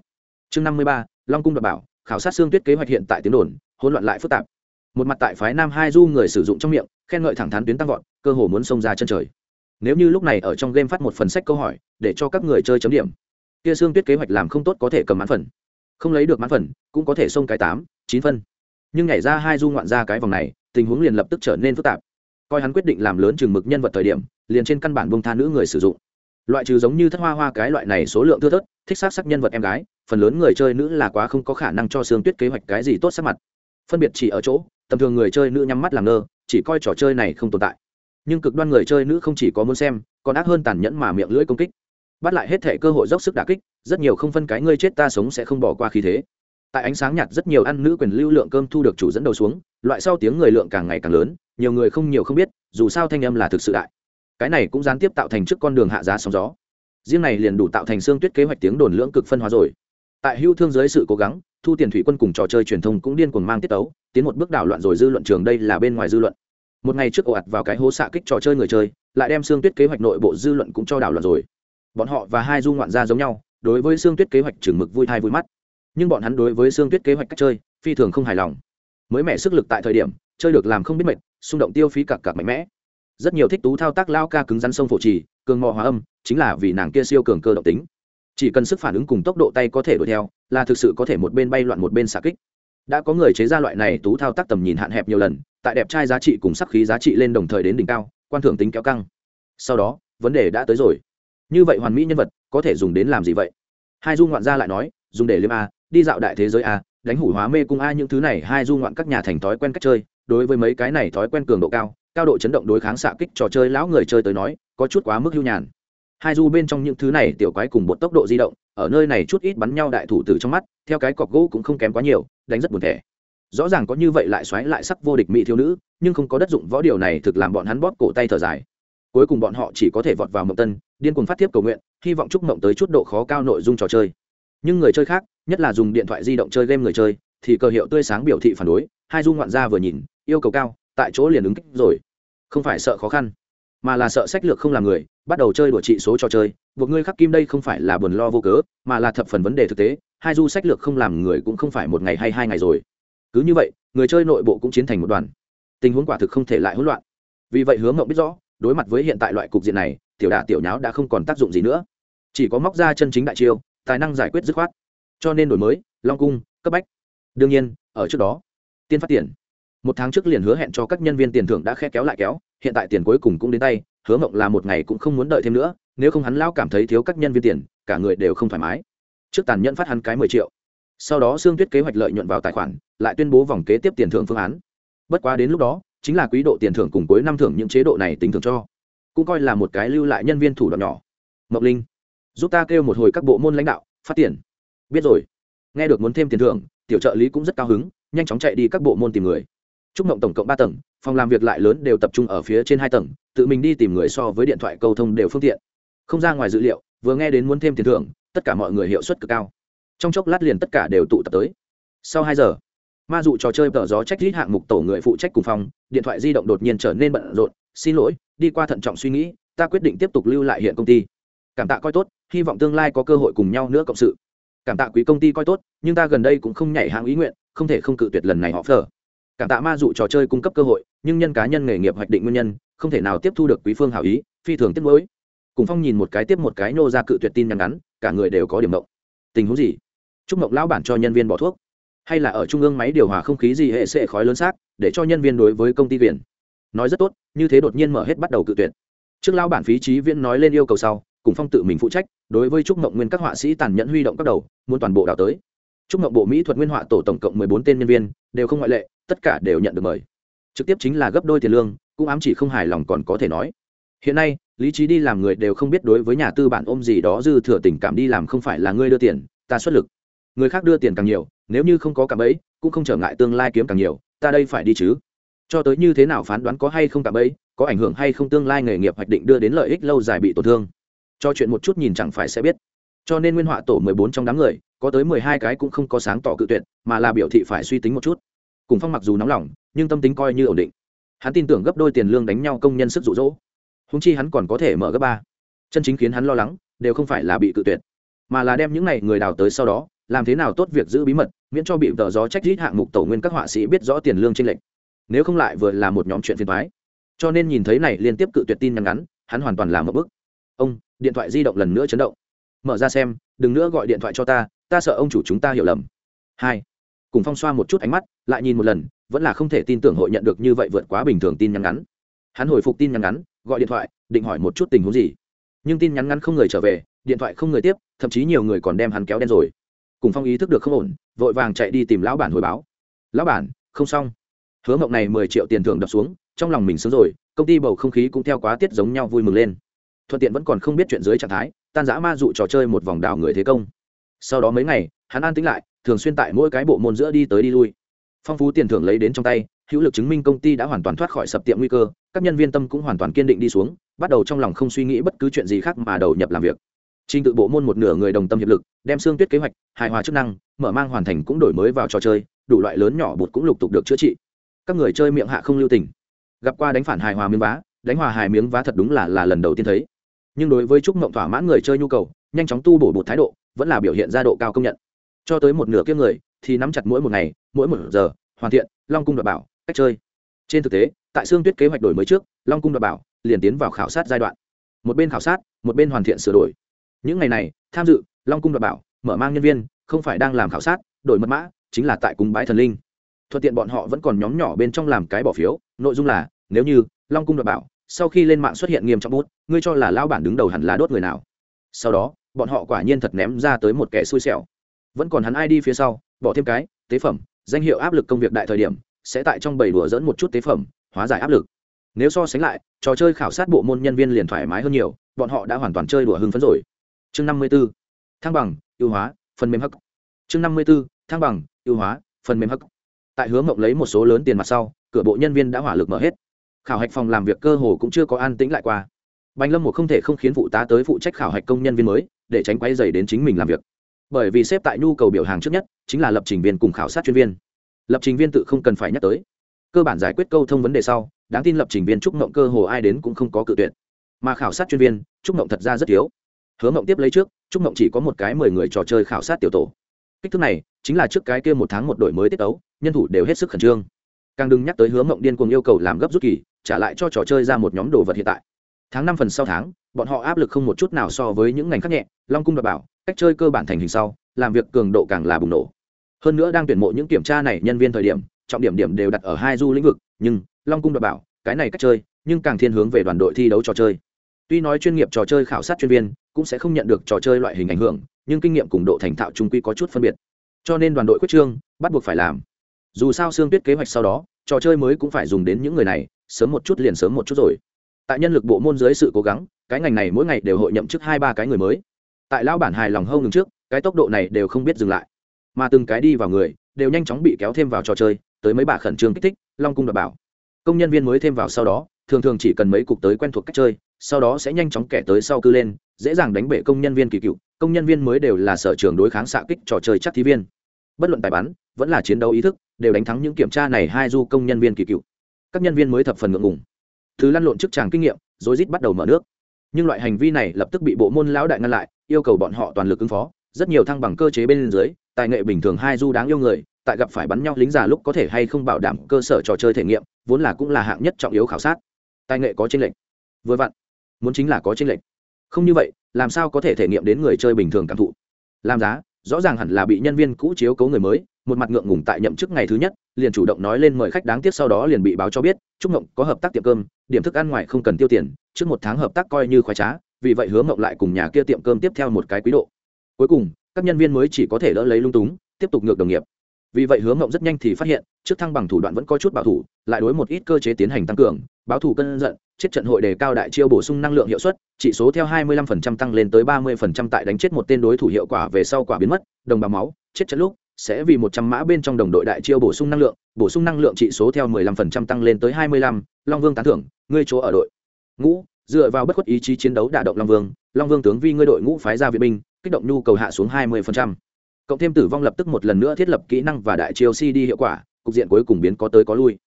Chương năm mươi ba, long cung đảm bảo, khảo sát xương tuyết kế hoạch hiện tại tiếng đồn, hỗn loạn lại phức tạp. Một mặt tại phái nam hai du người sử dụng trong miệng, khen ngợi thẳng thắn tuyến tăng vọt, cơ hồ muốn xông ra chân trời. Nếu như lúc này ở trong game phát một phần sách câu hỏi, để cho các người chơi chấm điểm. Kia xương tuyết kế hoạch làm không tốt có thể cầm mãn phần không lấy được mãn phần, cũng có thể xông cái tám, chín phân. Nhưng nhảy ra hai du ngoạn ra cái vòng này, tình huống liền lập tức trở nên phức tạp. Coi hắn quyết định làm lớn chừng mực nhân vật thời điểm, liền trên căn bản bông tha nữ người sử dụng. Loại trừ giống như thất hoa hoa cái loại này số lượng thưa thớt, thích xác sắc nhân vật em gái, phần lớn người chơi nữ là quá không có khả năng cho sương tuyết kế hoạch cái gì tốt sắc mặt. Phân biệt chỉ ở chỗ, tầm thường người chơi nữ nhắm mắt làm ngơ, chỉ coi trò chơi này không tồn tại. Nhưng cực đoan người chơi nữ không chỉ có muốn xem, còn ác hơn tàn nhẫn mà miệng lưỡi công kích bắt lại hết thể cơ hội dốc sức đả kích, rất nhiều không phân cái ngươi chết ta sống sẽ không bỏ qua khí thế. Tại ánh sáng nhạt rất nhiều ăn nữ quyền lưu lượng cơm thu được chủ dẫn đầu xuống, loại sau tiếng người lượng càng ngày càng lớn, nhiều người không nhiều không biết, dù sao thanh âm là thực sự đại. Cái này cũng gián tiếp tạo thành trước con đường hạ giá sóng gió. Riêng này liền đủ tạo thành xương tuyết kế hoạch tiếng đồn lưỡng cực phân hóa rồi. Tại hưu thương dưới sự cố gắng, thu tiền thủy quân cùng trò chơi truyền thông cũng điên cuồng mang tiết tấu, tiến một bước đảo loạn rồi dư luận trường đây là bên ngoài dư luận. Một ngày trước ồ ạt vào cái hố xạ kích trò chơi người chơi, lại đem xương tuyết kế hoạch nội bộ dư luận cũng cho đảo loạn rồi bọn họ và hai du ngoạn gia giống nhau, đối với xương tuyết kế hoạch chừng mực vui thai vui mắt. Nhưng bọn hắn đối với xương tuyết kế hoạch cách chơi, phi thường không hài lòng. Mới mẻ sức lực tại thời điểm, chơi được làm không biết mệt, xung động tiêu phí cặp cặp mạnh mẽ. Rất nhiều thích tú thao tác lao ca cứng rắn sông phổ trì, cường mò hóa âm, chính là vì nàng kia siêu cường cơ động tính. Chỉ cần sức phản ứng cùng tốc độ tay có thể đuổi theo, là thực sự có thể một bên bay loạn một bên xả kích. Đã có người chế ra loại này tú thao tác tầm nhìn hạn hẹp nhiều lần, tại đẹp trai giá trị cùng sắc khí giá trị lên đồng thời đến đỉnh cao, quan thưởng tính kéo căng. Sau đó, vấn đề đã tới rồi như vậy hoàn mỹ nhân vật, có thể dùng đến làm gì vậy? Hai du ngoạn gia lại nói, dùng để liêm a, đi dạo đại thế giới a, đánh hủ hóa mê cung a, những thứ này hai du ngoạn các nhà thành thói quen cách chơi, đối với mấy cái này thói quen cường độ cao cao độ chấn động đối kháng xạ kích trò chơi lão người chơi tới nói, có chút quá mức hưu nhàn. Hai du bên trong những thứ này tiểu quái cùng một tốc độ di động, ở nơi này chút ít bắn nhau đại thủ từ trong mắt, theo cái cọc gỗ cũng không kém quá nhiều, đánh rất buồn thẻ. Rõ ràng có như vậy lại xoáy lại sắc vô địch mỹ thiếu nữ, nhưng không có đất dụng võ điều này thực làm bọn hắn bóp cổ tay thở dài cuối cùng bọn họ chỉ có thể vọt vào mộng tân, điên cuồng phát tiếp cầu nguyện, hy vọng chúc mộng tới chút độ khó cao nội dung trò chơi. Nhưng người chơi khác, nhất là dùng điện thoại di động chơi game người chơi, thì cờ hiệu tươi sáng biểu thị phản đối, hai du ngoạn gia vừa nhìn, yêu cầu cao, tại chỗ liền ứng kích rồi. Không phải sợ khó khăn, mà là sợ sách lược không làm người, bắt đầu chơi đùa trị số trò chơi. Buộc ngươi khắc kim đây không phải là buồn lo vô cớ, mà là thập phần vấn đề thực tế, hai du sách lược không làm người cũng không phải một ngày hay hai ngày rồi. Cứ như vậy, người chơi nội bộ cũng chiến thành một đoàn. Tình huống quả thực không thể lại hỗn loạn. Vì vậy hướng mộng biết rõ đối mặt với hiện tại loại cục diện này, tiểu đả tiểu nháo đã không còn tác dụng gì nữa. Chỉ có móc ra chân chính đại chiêu, tài năng giải quyết dứt khoát. Cho nên đổi mới, long cung, cấp bách. Đương nhiên, ở trước đó, tiên phát tiền. Một tháng trước liền hứa hẹn cho các nhân viên tiền thưởng đã khe kéo lại kéo, hiện tại tiền cuối cùng cũng đến tay, hứa mộng là một ngày cũng không muốn đợi thêm nữa, nếu không hắn lao cảm thấy thiếu các nhân viên tiền, cả người đều không thoải mái. Trước tàn nhẫn phát hắn cái mười triệu. Sau đó xương tuyết kế hoạch lợi nhuận vào tài khoản, lại tuyên bố vòng kế tiếp tiền thưởng phương án. Bất quá đến lúc đó chính là quý độ tiền thưởng cùng cuối năm thưởng những chế độ này tính thưởng cho. Cũng coi là một cái lưu lại nhân viên thủ đoạn nhỏ. Mộc linh, giúp ta kêu một hồi các bộ môn lãnh đạo, phát tiền. Biết rồi. Nghe được muốn thêm tiền thưởng, tiểu trợ lý cũng rất cao hứng, nhanh chóng chạy đi các bộ môn tìm người. Chúc mộng tổng cộng ba tầng, phòng làm việc lại lớn đều tập trung ở phía trên hai tầng, tự mình đi tìm người so với điện thoại cầu thông đều phương tiện. Không ra ngoài dữ liệu, vừa nghe đến muốn thêm tiền thưởng, tất cả mọi người hiệu suất cực cao. Trong chốc lát liền tất cả đều tụ tập tới. Sau hai giờ, ma dụ trò chơi tờ gió trách rít hạng mục tổ người phụ trách cùng phòng điện thoại di động đột nhiên trở nên bận rộn, xin lỗi, đi qua thận trọng suy nghĩ, ta quyết định tiếp tục lưu lại hiện công ty. Cảm tạ coi tốt, hy vọng tương lai có cơ hội cùng nhau nữa cộng sự. Cảm tạ quý công ty coi tốt, nhưng ta gần đây cũng không nhảy hạng ý nguyện, không thể không cự tuyệt lần này họ phở cảm tạ ma dụ trò chơi cung cấp cơ hội, nhưng nhân cá nhân nghề nghiệp hoạch định nguyên nhân, không thể nào tiếp thu được quý phương hảo ý, phi thường tiếc mới cùng phong nhìn một cái tiếp một cái nô ra cự tuyệt tin nhắn ngắn, cả người đều có điểm động. Tình huống gì? Chúc mộng lão bản cho nhân viên bỏ thuốc. Hay là ở trung ương máy điều hòa không khí gì hệ sẽ khói lớn xác để cho nhân viên đối với công ty viện. Nói rất tốt, như thế đột nhiên mở hết bắt đầu cự tuyệt. Trước lão bản phí trí viễn nói lên yêu cầu sau, cùng phong tự mình phụ trách, đối với trúc mộng nguyên các họa sĩ tàn nhẫn huy động các đầu, muốn toàn bộ đào tới. Trúc mộng bộ mỹ thuật nguyên họa tổ tổng cộng mười bốn tên nhân viên, đều không ngoại lệ, tất cả đều nhận được mời. Trực tiếp chính là gấp đôi tiền lương, cũng ám chỉ không hài lòng còn có thể nói. Hiện nay, lý trí đi làm người đều không biết đối với nhà tư bản ôm gì đó dư thừa tình cảm đi làm không phải là ngươi đưa tiền, ta xuất lực. Người khác đưa tiền càng nhiều, nếu như không có cảm ấy cũng không trở ngại tương lai kiếm càng nhiều ta đây phải đi chứ? Cho tới như thế nào phán đoán có hay không cả ấy có ảnh hưởng hay không tương lai nghề nghiệp hoạch định đưa đến lợi ích lâu dài bị tổn thương. Cho chuyện một chút nhìn chẳng phải sẽ biết. Cho nên nguyên họa tổ mười bốn trong đám người, có tới mười hai cái cũng không có sáng tỏ cự tuyệt, mà là biểu thị phải suy tính một chút. Cùng phong mặc dù nóng lòng, nhưng tâm tính coi như ổn định. Hắn tin tưởng gấp đôi tiền lương đánh nhau công nhân sức rụ rỗ húng chi hắn còn có thể mở gấp ba. Chân chính khiến hắn lo lắng, đều không phải là bị cự tuyệt, mà là đem những n à y người đào tới sau đó, làm thế nào tốt việc giữ bí mật miễn cho bị tờ gió trách rít hạng mục tổ nguyên các họa sĩ biết rõ tiền lương tranh lệch. Nếu không lại vừa là một nhóm chuyện phiền thoái cho nên nhìn thấy này liên tiếp cự tuyệt tin nhắn ngắn, hắn hoàn toàn làm một bức ông, điện thoại di động lần nữa chấn động. Mở ra xem, đừng nữa gọi điện thoại cho ta ta sợ ông chủ chúng ta hiểu lầm. Hai, cùng phong xoa một chút ánh mắt, lại nhìn một lần, vẫn là không thể tin tưởng hội nhận được như vậy vượt quá bình thường tin nhắn ngắn. Hắn hồi phục tin nhắn ngắn, gọi điện thoại, định hỏi một chút tình huống gì. Nhưng tin nhắn ngắn không người trở về, điện thoại không người tiếp, thậm chí nhiều người còn đem hắn kéo đen rồi. Cùng phong ý thức được không ổn vội vàng chạy đi tìm lão bản hồi báo. Lão bản, không xong. Hứa mộng này mười triệu tiền thưởng đập xuống, trong lòng mình sướng rồi, công ty bầu không khí cũng theo quá tiết giống nhau vui mừng lên. Thuận tiện vẫn còn không biết chuyện dưới trạng thái, tan giã ma dụ trò chơi một vòng đảo người thế công. Sau đó mấy ngày, hắn an tính lại, thường xuyên tại mỗi cái bộ môn giữa đi tới đi lui. Phong phú tiền thưởng lấy đến trong tay, hữu lực chứng minh công ty đã hoàn toàn thoát khỏi sập tiệm nguy cơ, các nhân viên tâm cũng hoàn toàn kiên định đi xuống, bắt đầu trong lòng không suy nghĩ bất cứ chuyện gì khác mà đầu nhập làm việc trình tự bộ môn một nửa người đồng tâm hiệp lực, đem xương tuyết kế hoạch, hài hòa chức năng, mở mang hoàn thành cũng đổi mới vào trò chơi, đủ loại lớn nhỏ bột cũng lục tục được chữa trị. Các người chơi miệng hạ không lưu tình. Gặp qua đánh phản hài hòa miếng vá, đánh hòa hài miếng vá thật đúng là là lần đầu tiên thấy. Nhưng đối với chúc mộng thỏa mãn người chơi nhu cầu, nhanh chóng tu bổ bột thái độ, vẫn là biểu hiện ra độ cao công nhận. Cho tới một nửa kiếp người, thì nắm chặt mỗi một ngày, mỗi một giờ, hoàn thiện, long cung đoạt bảo, cách chơi. Trên thực tế, tại xương tuyết kế hoạch đổi mới trước, long cung đoạt bảo liền tiến vào khảo sát giai đoạn. Một bên khảo sát, một bên hoàn thiện sửa đổi những ngày này, tham dự, long cung đoạt bảo, mở mang nhân viên, không phải đang làm khảo sát, đổi mật mã, chính là tại cung bái thần linh. Thuận tiện bọn họ vẫn còn nhóm nhỏ bên trong làm cái bỏ phiếu, nội dung là, nếu như, long cung đoạt bảo, sau khi lên mạng xuất hiện nghiêm trọng bút, ngươi cho là lao bản đứng đầu hẳn là đốt người nào? Sau đó, bọn họ quả nhiên thật ném ra tới một kẻ xui xẻo. Vẫn còn hắn ai đi phía sau, bỏ thêm cái, tế phẩm, danh hiệu áp lực công việc đại thời điểm, sẽ tại trong bầy đùa dẫn một chút tế phẩm, hóa giải áp lực. Nếu so sánh lại, trò chơi khảo sát bộ môn nhân viên liền thoải mái hơn nhiều, bọn họ đã hoàn toàn chơi đùa hưng phấn rồi chương năm mươi b ố thăng bằng, ưu hóa, phần mềm hắc. Chương năm mươi b ố thăng bằng, ưu hóa, phần mềm hắc. Tại hướng mộng lấy một số lớn tiền mặt sau, cửa bộ nhân viên đã hỏa lực mở hết. Khảo hạch phòng làm việc cơ hồ cũng chưa có an tĩnh lại qua. Bành lâm một không thể không khiến phụ tá tới phụ trách khảo hạch công nhân viên mới, để tránh quay dày đến chính mình làm việc. Bởi vì xếp tại nhu cầu biểu hàng trước nhất, chính là lập trình viên cùng khảo sát chuyên viên. Lập trình viên tự không cần phải nhắc tới. Cơ bản giải quyết câu thông vấn đề sau, đáng tin lập trình viên trúc mộng cơ hồ ai đến cũng không có cự tuyệt. Mà khảo sát chuyên viên trúc mộng thật ra rất thiếu hứa mộng tiếp lấy trước, chúc mộng chỉ có một cái mười người trò chơi khảo sát tiểu tổ. Kích thước này chính là trước cái kia một tháng một đổi mới tiết tấu, nhân thủ đều hết sức khẩn trương. Càng đừng nhắc tới hứa mộng điên cuồng yêu cầu làm gấp rút kỳ, trả lại cho trò chơi ra một nhóm đồ vật hiện tại. Tháng năm phần sau tháng, bọn họ áp lực không một chút nào so với những ngành khác nhẹ, long cung đảm bảo, cách chơi cơ bản thành hình sau, làm việc cường độ càng là bùng nổ. Hơn nữa đang tuyển mộ những kiểm tra này nhân viên thời điểm, trọng điểm điểm đều đặt ở hai du lĩnh vực, nhưng long cung đảm bảo, cái này cách chơi, nhưng càng thiên hướng về đoàn đội thi đấu trò chơi. Tuy nói chuyên nghiệp trò chơi khảo sát chuyên viên cũng sẽ không nhận được trò chơi loại hình ảnh hưởng, nhưng kinh nghiệm cùng độ thành thạo trung quy có chút phân biệt. Cho nên đoàn đội quyết trương, bắt buộc phải làm. Dù sao xương tuyết kế hoạch sau đó, trò chơi mới cũng phải dùng đến những người này, sớm một chút liền sớm một chút rồi. Tại nhân lực bộ môn dưới sự cố gắng, cái ngành này mỗi ngày đều hội nhậm chức hai ba cái người mới. Tại lão bản hài lòng hâu ngừng trước, cái tốc độ này đều không biết dừng lại. Mà từng cái đi vào người, đều nhanh chóng bị kéo thêm vào trò chơi, tới mấy bà khẩn trương kích thích, long cung đảm bảo. Công nhân viên mới thêm vào sau đó, thường thường chỉ cần mấy cục tới quen thuộc cách chơi, sau đó sẽ nhanh chóng kẻ tới sau cư lên dễ dàng đánh bể công nhân viên kỳ cựu, công nhân viên mới đều là sở trường đối kháng xạ kích trò chơi chắc thí viên. Bất luận tài bắn, vẫn là chiến đấu ý thức, đều đánh thắng những kiểm tra này hai du công nhân viên kỳ cựu. Các nhân viên mới thập phần ngượng ngùng. Thứ lăn lộn chức tràng kinh nghiệm rồi rít bắt đầu mở nước. Nhưng loại hành vi này lập tức bị bộ môn lão đại ngăn lại, yêu cầu bọn họ toàn lực ứng phó. Rất nhiều thăng bằng cơ chế bên dưới, tài nghệ bình thường hai du đáng yêu người, tại gặp phải bắn nhau lính già lúc có thể hay không bảo đảm cơ sở trò chơi thể nghiệm, vốn là cũng là hạng nhất trọng yếu khảo sát. Tài nghệ có tranh lệch. Vừa vặn, muốn chính là có tranh lệch không như vậy, làm sao có thể thể nghiệm đến người chơi bình thường cảm thụ? Làm giá, rõ ràng hẳn là bị nhân viên cũ chiếu cấu người mới, một mặt ngượng ngùng tại nhậm chức ngày thứ nhất, liền chủ động nói lên mời khách đáng tiếc sau đó liền bị báo cho biết trúc ngộng có hợp tác tiệm cơm, điểm thức ăn ngoài không cần tiêu tiền, trước một tháng hợp tác coi như khoái trá, vì vậy hứa ngộng lại cùng nhà kia tiệm cơm tiếp theo một cái quý độ. Cuối cùng, các nhân viên mới chỉ có thể đỡ lấy lung túng, tiếp tục ngược đồng nghiệp. Vì vậy hứa ngộng rất nhanh thì phát hiện, trước thăng bằng thủ đoạn vẫn có chút bảo thủ, lại đối một ít cơ chế tiến hành tăng cường báo thủ cân giận chết trận hội đề cao đại chiêu bổ sung năng lượng hiệu suất chỉ số theo 25% tăng lên tới 30% tại đánh chết một tên đối thủ hiệu quả về sau quả biến mất đồng bào máu chết trận lúc sẽ vì 100 mã bên trong đồng đội đại chiêu bổ sung năng lượng bổ sung năng lượng chỉ số theo 15% tăng lên tới 25, long vương tán thưởng ngươi chỗ ở đội ngũ dựa vào bất khuất ý chí chiến đấu đả động long vương long vương tướng vi ngươi đội ngũ phái ra viện binh kích động nhu cầu hạ xuống 20%. cộng thêm tử vong lập tức một lần nữa thiết lập kỹ năng và đại chiêu cd hiệu quả cục diện cuối cùng biến có tới có lui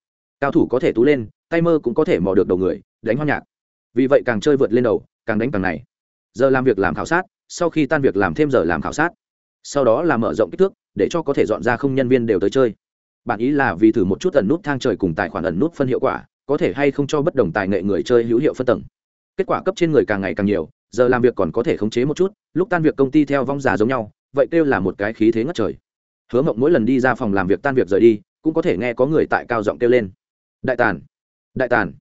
cao thủ có thể tú lên, tay mơ cũng có thể mò được đầu người, đánh hoang nhạc. Vì vậy càng chơi vượt lên đầu, càng đánh càng này. Giờ làm việc làm khảo sát, sau khi tan việc làm thêm giờ làm khảo sát. Sau đó là mở rộng kích thước, để cho có thể dọn ra không nhân viên đều tới chơi. Bản ý là vì thử một chút ẩn nút thang trời cùng tài khoản ẩn nút phân hiệu quả, có thể hay không cho bất đồng tài nghệ người chơi hữu hiệu phân tầng. Kết quả cấp trên người càng ngày càng nhiều, giờ làm việc còn có thể khống chế một chút, lúc tan việc công ty theo vong giả giống nhau, vậy kêu là một cái khí thế ngất trời. Hứa mộng mỗi lần đi ra phòng làm việc tan việc rời đi, cũng có thể nghe có người tại cao giọng kêu lên đại tàn. Đại tàn.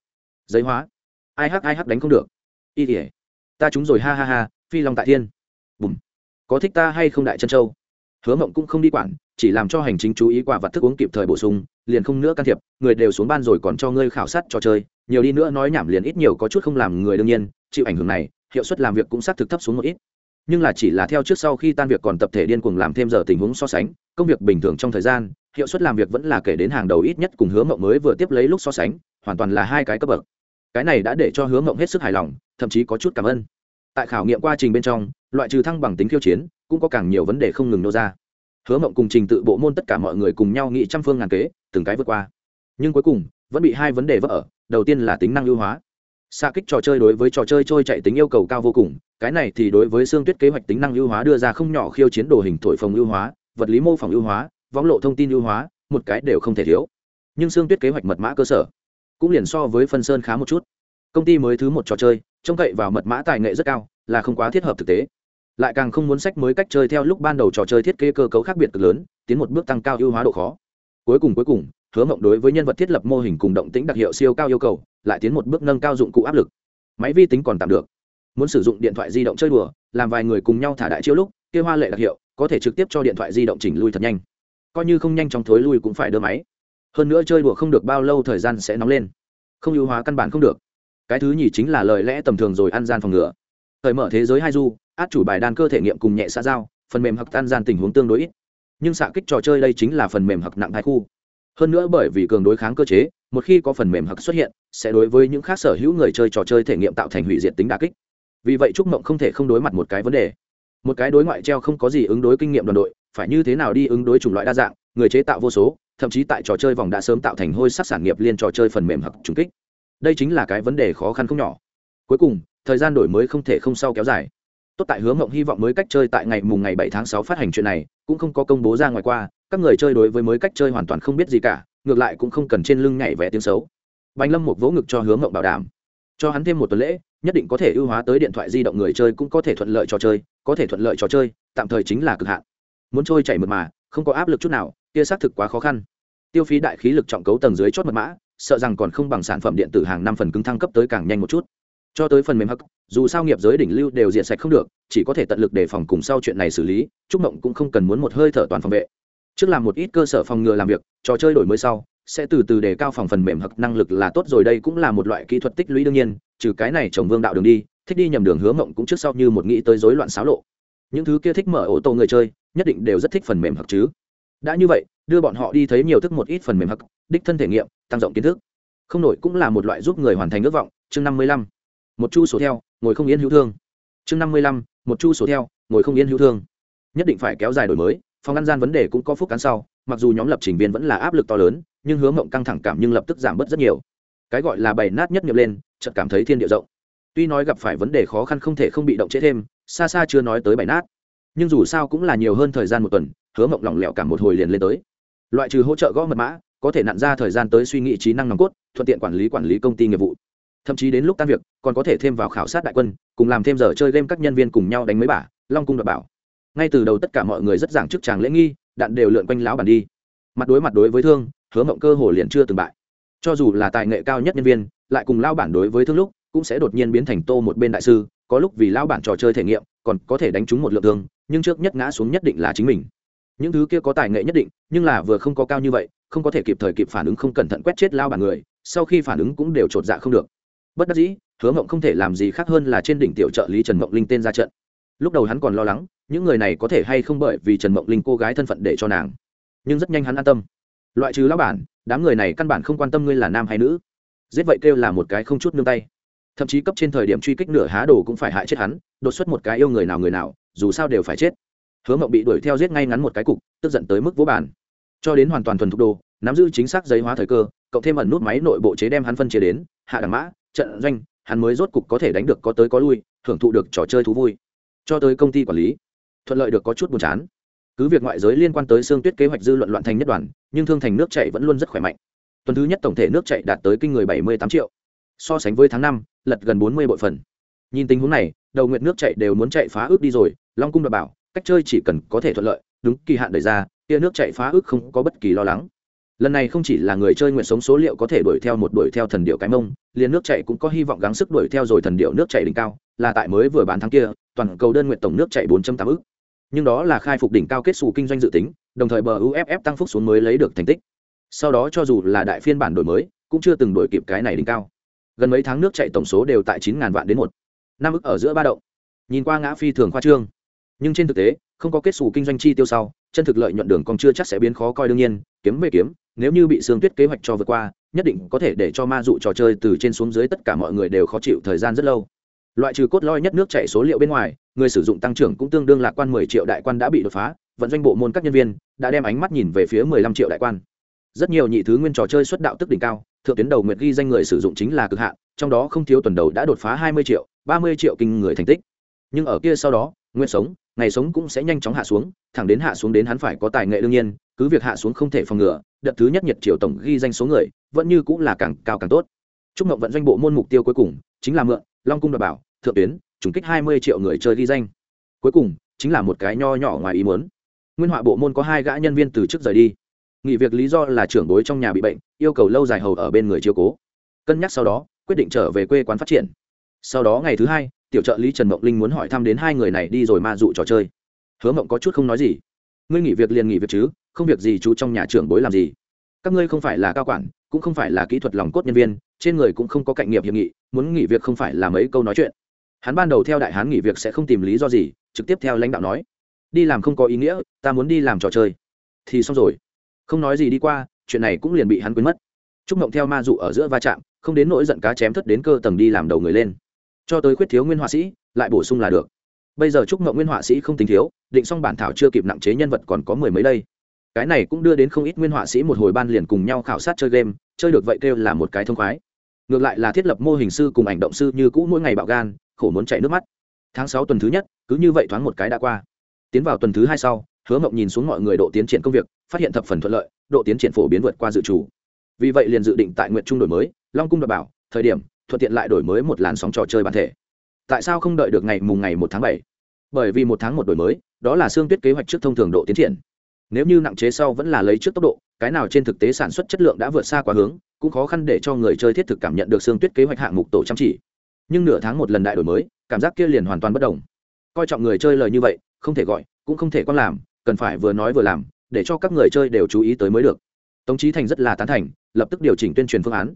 Giấy hóa. Ai hắc ai hắc đánh không được. Y tỉa ta trúng rồi ha ha ha phi long tại thiên. Bùm, có thích ta hay không đại chân châu? Hứa mộng cũng không đi quản chỉ làm cho hành chính chú ý quả vật thức uống kịp thời bổ sung liền không nữa can thiệp người đều xuống ban rồi còn cho ngươi khảo sát trò chơi nhiều đi nữa nói nhảm liền ít nhiều có chút không làm người đương nhiên chịu ảnh hưởng này hiệu suất làm việc cũng xác thực thấp xuống một ít. Nhưng là chỉ là theo trước sau khi tan việc còn tập thể điên cuồng làm thêm giờ tình huống so sánh công việc bình thường trong thời gian hiệu suất làm việc vẫn là kể đến hàng đầu ít nhất cùng hứa mộng mới vừa tiếp lấy lúc so sánh, hoàn toàn là hai cái cấp bậc. Cái này đã để cho hứa mộng hết sức hài lòng, thậm chí có chút cảm ơn. Tại khảo nghiệm quá trình bên trong, loại trừ thăng bằng tính khiêu chiến, cũng có càng nhiều vấn đề không ngừng nô ra. Hứa mộng cùng trình tự bộ môn tất cả mọi người cùng nhau nghĩ trăm phương ngàn kế, từng cái vượt qua. Nhưng cuối cùng, vẫn bị hai vấn đề vỡ ở, đầu tiên là tính năng ưu hóa. Xa kích trò chơi đối với trò chơi trôi chạy tính yêu cầu cao vô cùng, cái này thì đối với xương tuyết kế hoạch tính năng ưu hóa đưa ra không nhỏ khiêu chiến đồ hình thổi phồng ưu hóa, vật lý mô phỏng ưu hóa võng lộ thông tin ưu hóa, một cái đều không thể thiếu. Nhưng xương tuyết kế hoạch mật mã cơ sở, cũng liền so với phân sơn khá một chút. Công ty mới thứ một trò chơi, trông cậy vào mật mã tài nghệ rất cao, là không quá thiết hợp thực tế. Lại càng không muốn sách mới cách chơi theo lúc ban đầu trò chơi thiết kế cơ cấu khác biệt cực lớn, tiến một bước tăng cao ưu hóa độ khó. Cuối cùng cuối cùng, hứa mộng đối với nhân vật thiết lập mô hình cùng động tĩnh đặc hiệu siêu cao yêu cầu, lại tiến một bước nâng cao dụng cụ áp lực. Máy vi tính còn tạm được. Muốn sử dụng điện thoại di động chơi đùa, làm vài người cùng nhau thả đại chiếu lúc, kia hoa lệ đặc hiệu, có thể trực tiếp cho điện thoại di động chỉnh lui thật nhanh coi như không nhanh trong thối lui cũng phải đỡ máy. Hơn nữa chơi đùa không được bao lâu thời gian sẽ nóng lên. Không ưu hóa căn bản không được. Cái thứ nhì chính là lời lẽ tầm thường rồi ăn gian phòng ngừa. Thời mở thế giới hai du, át chủ bài đan cơ thể nghiệm cùng nhẹ xã giao, phần mềm hặc tan gian tình huống tương đối ít. Nhưng xạ kích trò chơi đây chính là phần mềm hặc nặng hai khu. Hơn nữa bởi vì cường đối kháng cơ chế, một khi có phần mềm hặc xuất hiện, sẽ đối với những khác sở hữu người chơi trò chơi thể nghiệm tạo thành hủy diệt tính đà kích. Vì vậy trúc mộng không thể không đối mặt một cái vấn đề. Một cái đối ngoại treo không có gì ứng đối kinh nghiệm đoàn đội phải như thế nào đi ứng đối chủng loại đa dạng, người chế tạo vô số, thậm chí tại trò chơi vòng đã sớm tạo thành hôi sắc sản nghiệp liên trò chơi phần mềm hoặc trùng kích. Đây chính là cái vấn đề khó khăn không nhỏ. Cuối cùng, thời gian đổi mới không thể không sau kéo dài. Tốt tại hướng mộng hy vọng mới cách chơi tại ngày mùng ngày bảy tháng sáu phát hành chuyện này, cũng không có công bố ra ngoài qua, các người chơi đối với mới cách chơi hoàn toàn không biết gì cả, ngược lại cũng không cần trên lưng nhảy vẽ tiếng xấu. Bánh lâm một vỗ ngực cho hướng mộng bảo đảm. Cho hắn thêm một tuần lễ, nhất định có thể ưu hóa tới điện thoại di động người chơi cũng có thể thuận lợi trò chơi, có thể thuận lợi trò chơi, tạm thời chính là cực hạn muốn trôi chảy mật mà, không có áp lực chút nào, kia xác thực quá khó khăn. Tiêu phí đại khí lực trọng cấu tầng dưới chót mật mã, sợ rằng còn không bằng sản phẩm điện tử hàng năm phần cứng thăng cấp tới càng nhanh một chút. Cho tới phần mềm hắc, dù sao nghiệp giới đỉnh lưu đều diện sạch không được, chỉ có thể tận lực đề phòng cùng sau chuyện này xử lý trúc mộng cũng không cần muốn một hơi thở toàn phòng vệ. Trước làm một ít cơ sở phòng ngừa làm việc, trò chơi đổi mới sau, sẽ từ từ đề cao phòng phần mềm hắc năng lực là tốt rồi, đây cũng là một loại kỹ thuật tích lũy đương nhiên, trừ cái này chồng vương đạo đường đi, thích đi nhầm đường hứa mộng cũng trước sau như một nghĩ tới rối loạn xáo lộ những thứ kia thích mở ô tô người chơi, nhất định đều rất thích phần mềm hặc chứ. Đã như vậy, đưa bọn họ đi thấy nhiều thức một ít phần mềm hặc, đích thân thể nghiệm, tăng rộng kiến thức. Không nổi cũng là một loại giúp người hoàn thành ước vọng. Chương năm mươi lăm. Một chu sổ theo, ngồi không yên hữu thương. Chương năm mươi lăm. Một chu sổ theo, ngồi không yên hữu thương. Nhất định phải kéo dài đổi mới, phòng ăn gian vấn đề cũng có phúc cán sau, mặc dù nhóm lập trình viên vẫn là áp lực to lớn, nhưng hướng mộng căng thẳng cảm nhưng lập tức giảm bớt rất nhiều. Cái gọi là bày nát nhất nghiệp lên, chợt cảm thấy thiên địa rộng. Tuy nói gặp phải vấn đề khó khăn không thể không bị động chế thêm xa xa chưa nói tới bảy nát. Nhưng dù sao cũng là nhiều hơn thời gian một tuần, hứa mộng lỏng lẻo cả một hồi liền lên tới. Loại trừ hỗ trợ gõ mật mã, có thể nặn ra thời gian tới suy nghĩ trí năng nòng cốt, thuận tiện quản lý quản lý công ty nghiệp vụ. Thậm chí đến lúc tan việc, còn có thể thêm vào khảo sát đại quân, cùng làm thêm giờ chơi game các nhân viên cùng nhau đánh mấy bả, long cung đoạt bảo. Ngay từ đầu tất cả mọi người rất giảng chức chàng lễ nghi, đạn đều lượn quanh lão bản đi. Mặt đối mặt đối với thương, hứa mộng cơ hồ liền chưa từng bại. Cho dù là tài nghệ cao nhất nhân viên, lại cùng lao bản đối với thương lúc, cũng sẽ đột nhiên biến thành tô một bên đại sư có lúc vì lao bản trò chơi thể nghiệm, còn có thể đánh trúng một lượng thương, nhưng trước nhất ngã xuống nhất định là chính mình. Những thứ kia có tài nghệ nhất định, nhưng là vừa không có cao như vậy, không có thể kịp thời kịp phản ứng, không cẩn thận quét chết lao bản người, sau khi phản ứng cũng đều t dạ không được. Bất đắc dĩ, hứa mộng không thể làm gì khác hơn là trên đỉnh tiểu trợ lý trần mộng linh tên ra trận. Lúc đầu hắn còn lo lắng, những người này có thể hay không bởi vì trần mộng linh cô gái thân phận để cho nàng. Nhưng rất nhanh hắn an tâm. Loại trừ lão bản, đám người này căn bản không quan tâm ngươi là nam hay nữ. Giết vậy kêu là một cái không chút nương tay thậm chí cấp trên thời điểm truy kích nửa há đồ cũng phải hại chết hắn, đột xuất một cái yêu người nào người nào, dù sao đều phải chết. Hứa mộng bị đuổi theo giết ngay ngắn một cái cục, tức giận tới mức vỗ bản cho đến hoàn toàn thuần thục đồ, nắm giữ chính xác giấy hóa thời cơ, cộng thêm ẩn nút máy nội bộ chế đem hắn phân chia đến, hạ đẳng mã, trận doanh, hắn mới rốt cục có thể đánh được có tới có lui, hưởng thụ được trò chơi thú vui. Cho tới công ty quản lý, thuận lợi được có chút buồn chán. Cứ việc ngoại giới liên quan tới xương tuyết kế hoạch dư luận loạn thành nhất đoàn, nhưng thương thành nước chạy vẫn luôn rất khỏe mạnh. Tuần thứ nhất tổng thể nước chạy đạt tới kinh người bảy mươi tám triệu. So sánh với tháng năm lật gần bốn mươi bội phần. Nhìn tình huống này, đầu nguyện nước chạy đều muốn chạy phá ước đi rồi, long cung đảm bảo, cách chơi chỉ cần có thể thuận lợi, đúng, kỳ hạn đợi ra, kia nước chạy phá ước không có bất kỳ lo lắng. Lần này không chỉ là người chơi nguyện sống số liệu có thể đuổi theo một đuổi theo thần điệu cái mông, liền nước chạy cũng có hy vọng gắng sức đuổi theo rồi thần điệu nước chạy đỉnh cao, là tại mới vừa bán tháng kia, toàn cầu đơn nguyện tổng nước chạy 4 tám ức nhưng đó là khai phục đỉnh cao kết xù kinh doanh dự tính, đồng thời bờ uff tăng phúc xuống mới lấy được thành tích. Sau đó cho dù là đại phiên bản đổi mới, cũng chưa từng đổi kịp cái này đỉnh cao gần mấy tháng nước chạy tổng số đều tại chín ngàn vạn đến một. Năm ức ở giữa ba động. Nhìn qua ngã phi thường khoa trương. Nhưng trên thực tế, không có kết xù kinh doanh chi tiêu sau, chân thực lợi nhuận đường còn chưa chắc sẽ biến khó coi đương nhiên, kiếm về kiếm, nếu như bị sương tuyết kế hoạch cho vượt qua, nhất định có thể để cho ma dụ trò chơi từ trên xuống dưới tất cả mọi người đều khó chịu thời gian rất lâu. Loại trừ cốt lõi nhất nước chạy số liệu bên ngoài, người sử dụng tăng trưởng cũng tương đương lạc quan 10 triệu đại quan đã bị đột phá, vận doanh bộ môn các nhân viên đã đem ánh mắt nhìn về phía 15 triệu đại quan. Rất nhiều nhị thứ nguyên trò chơi xuất đạo tức đỉnh cao thượng tuyến đầu nguyệt ghi danh người sử dụng chính là cực hạn, trong đó không thiếu tuần đầu đã đột phá 20 triệu 30 triệu kinh người thành tích. Nhưng ở kia sau đó nguyện sống, ngày sống cũng sẽ nhanh chóng hạ xuống, thẳng đến hạ xuống đến hắn phải có tài nghệ đương nhiên, cứ việc hạ xuống không thể phòng ngừa, đợt thứ nhất nhiệt triệu tổng ghi danh số người, vẫn như cũng là càng cao càng tốt. Chúc mộng vận doanh bộ môn mục tiêu cuối cùng, chính là mượn, long cung đảm bảo, thượng tuyến, trùng kích hai mươi triệu người chơi ghi danh. Cuối cùng, chính là một cái nho nhỏ ngoài ý muốn. Nguyên họa bộ môn có hai gã nhân viên từ chức rời đi. Nghỉ việc lý do là trưởng bối trong nhà bị bệnh yêu cầu lâu dài hầu ở bên người chiếu cố. Cân nhắc sau đó, quyết định trở về quê quán phát triển. Sau đó ngày thứ hai, tiểu trợ lý trần mộng linh muốn hỏi thăm đến hai người này đi rồi ma dụ trò chơi. Hứa mộng có chút không nói gì. Ngươi nghỉ việc liền nghỉ việc chứ, không việc gì chú trong nhà trưởng bối làm gì. Các ngươi không phải là cao quản, cũng không phải là kỹ thuật lòng cốt nhân viên, trên người cũng không có cạnh nghiệp hiệp nghị, muốn nghỉ việc không phải là mấy câu nói chuyện. Hắn ban đầu theo đại hán nghỉ việc sẽ không tìm lý do gì, trực tiếp theo lãnh đạo nói. Đi làm không có ý nghĩa, ta muốn đi làm trò chơi. Thì xong rồi. Không nói gì đi qua chuyện này cũng liền bị hắn quên mất. Trúc mộng theo ma dụ ở giữa va chạm, không đến nỗi giận cá chém thất đến cơ tầng đi làm đầu người lên. Cho tới khuyết thiếu nguyên họa sĩ, lại bổ sung là được. Bây giờ Trúc mộng nguyên họa sĩ không tính thiếu, định xong bản thảo chưa kịp nặng chế nhân vật còn có mười mấy đây. Cái này cũng đưa đến không ít nguyên họa sĩ một hồi ban liền cùng nhau khảo sát chơi game, chơi được vậy kêu là một cái thông khoái. Ngược lại là thiết lập mô hình sư cùng ảnh động sư như cũ mỗi ngày bạo gan, khổ muốn chạy nước mắt. Tháng sáu tuần thứ nhất, cứ như vậy thoáng một cái đã qua. Tiến vào tuần thứ hai sau hứa mộng nhìn xuống mọi người độ tiến triển công việc, phát hiện thập phần thuận lợi, độ tiến triển phổ biến vượt qua dự trù. Vì vậy liền dự định tại nguyện trung đổi mới, long cung đảm bảo, thời điểm, thuận tiện lại đổi mới một làn sóng trò chơi bản thể. Tại sao không đợi được ngày mùng ngày một tháng bảy? Bởi vì một tháng một đổi mới, đó là xương tuyết kế hoạch trước thông thường độ tiến triển. Nếu như nặng chế sau vẫn là lấy trước tốc độ, cái nào trên thực tế sản xuất chất lượng đã vượt xa quá hướng, cũng khó khăn để cho người chơi thiết thực cảm nhận được xương tuyết kế hoạch hạng mục tổ chăm chỉ. Nhưng nửa tháng một lần đại đổi mới, cảm giác kia liền hoàn toàn bất đồng. Coi trọng người chơi lời như vậy, không thể gọi, cũng không thể con làm cần phải vừa nói vừa làm, để cho các người chơi đều chú ý tới mới được. Tống trí thành rất là tán thành, lập tức điều chỉnh tuyên truyền phương án.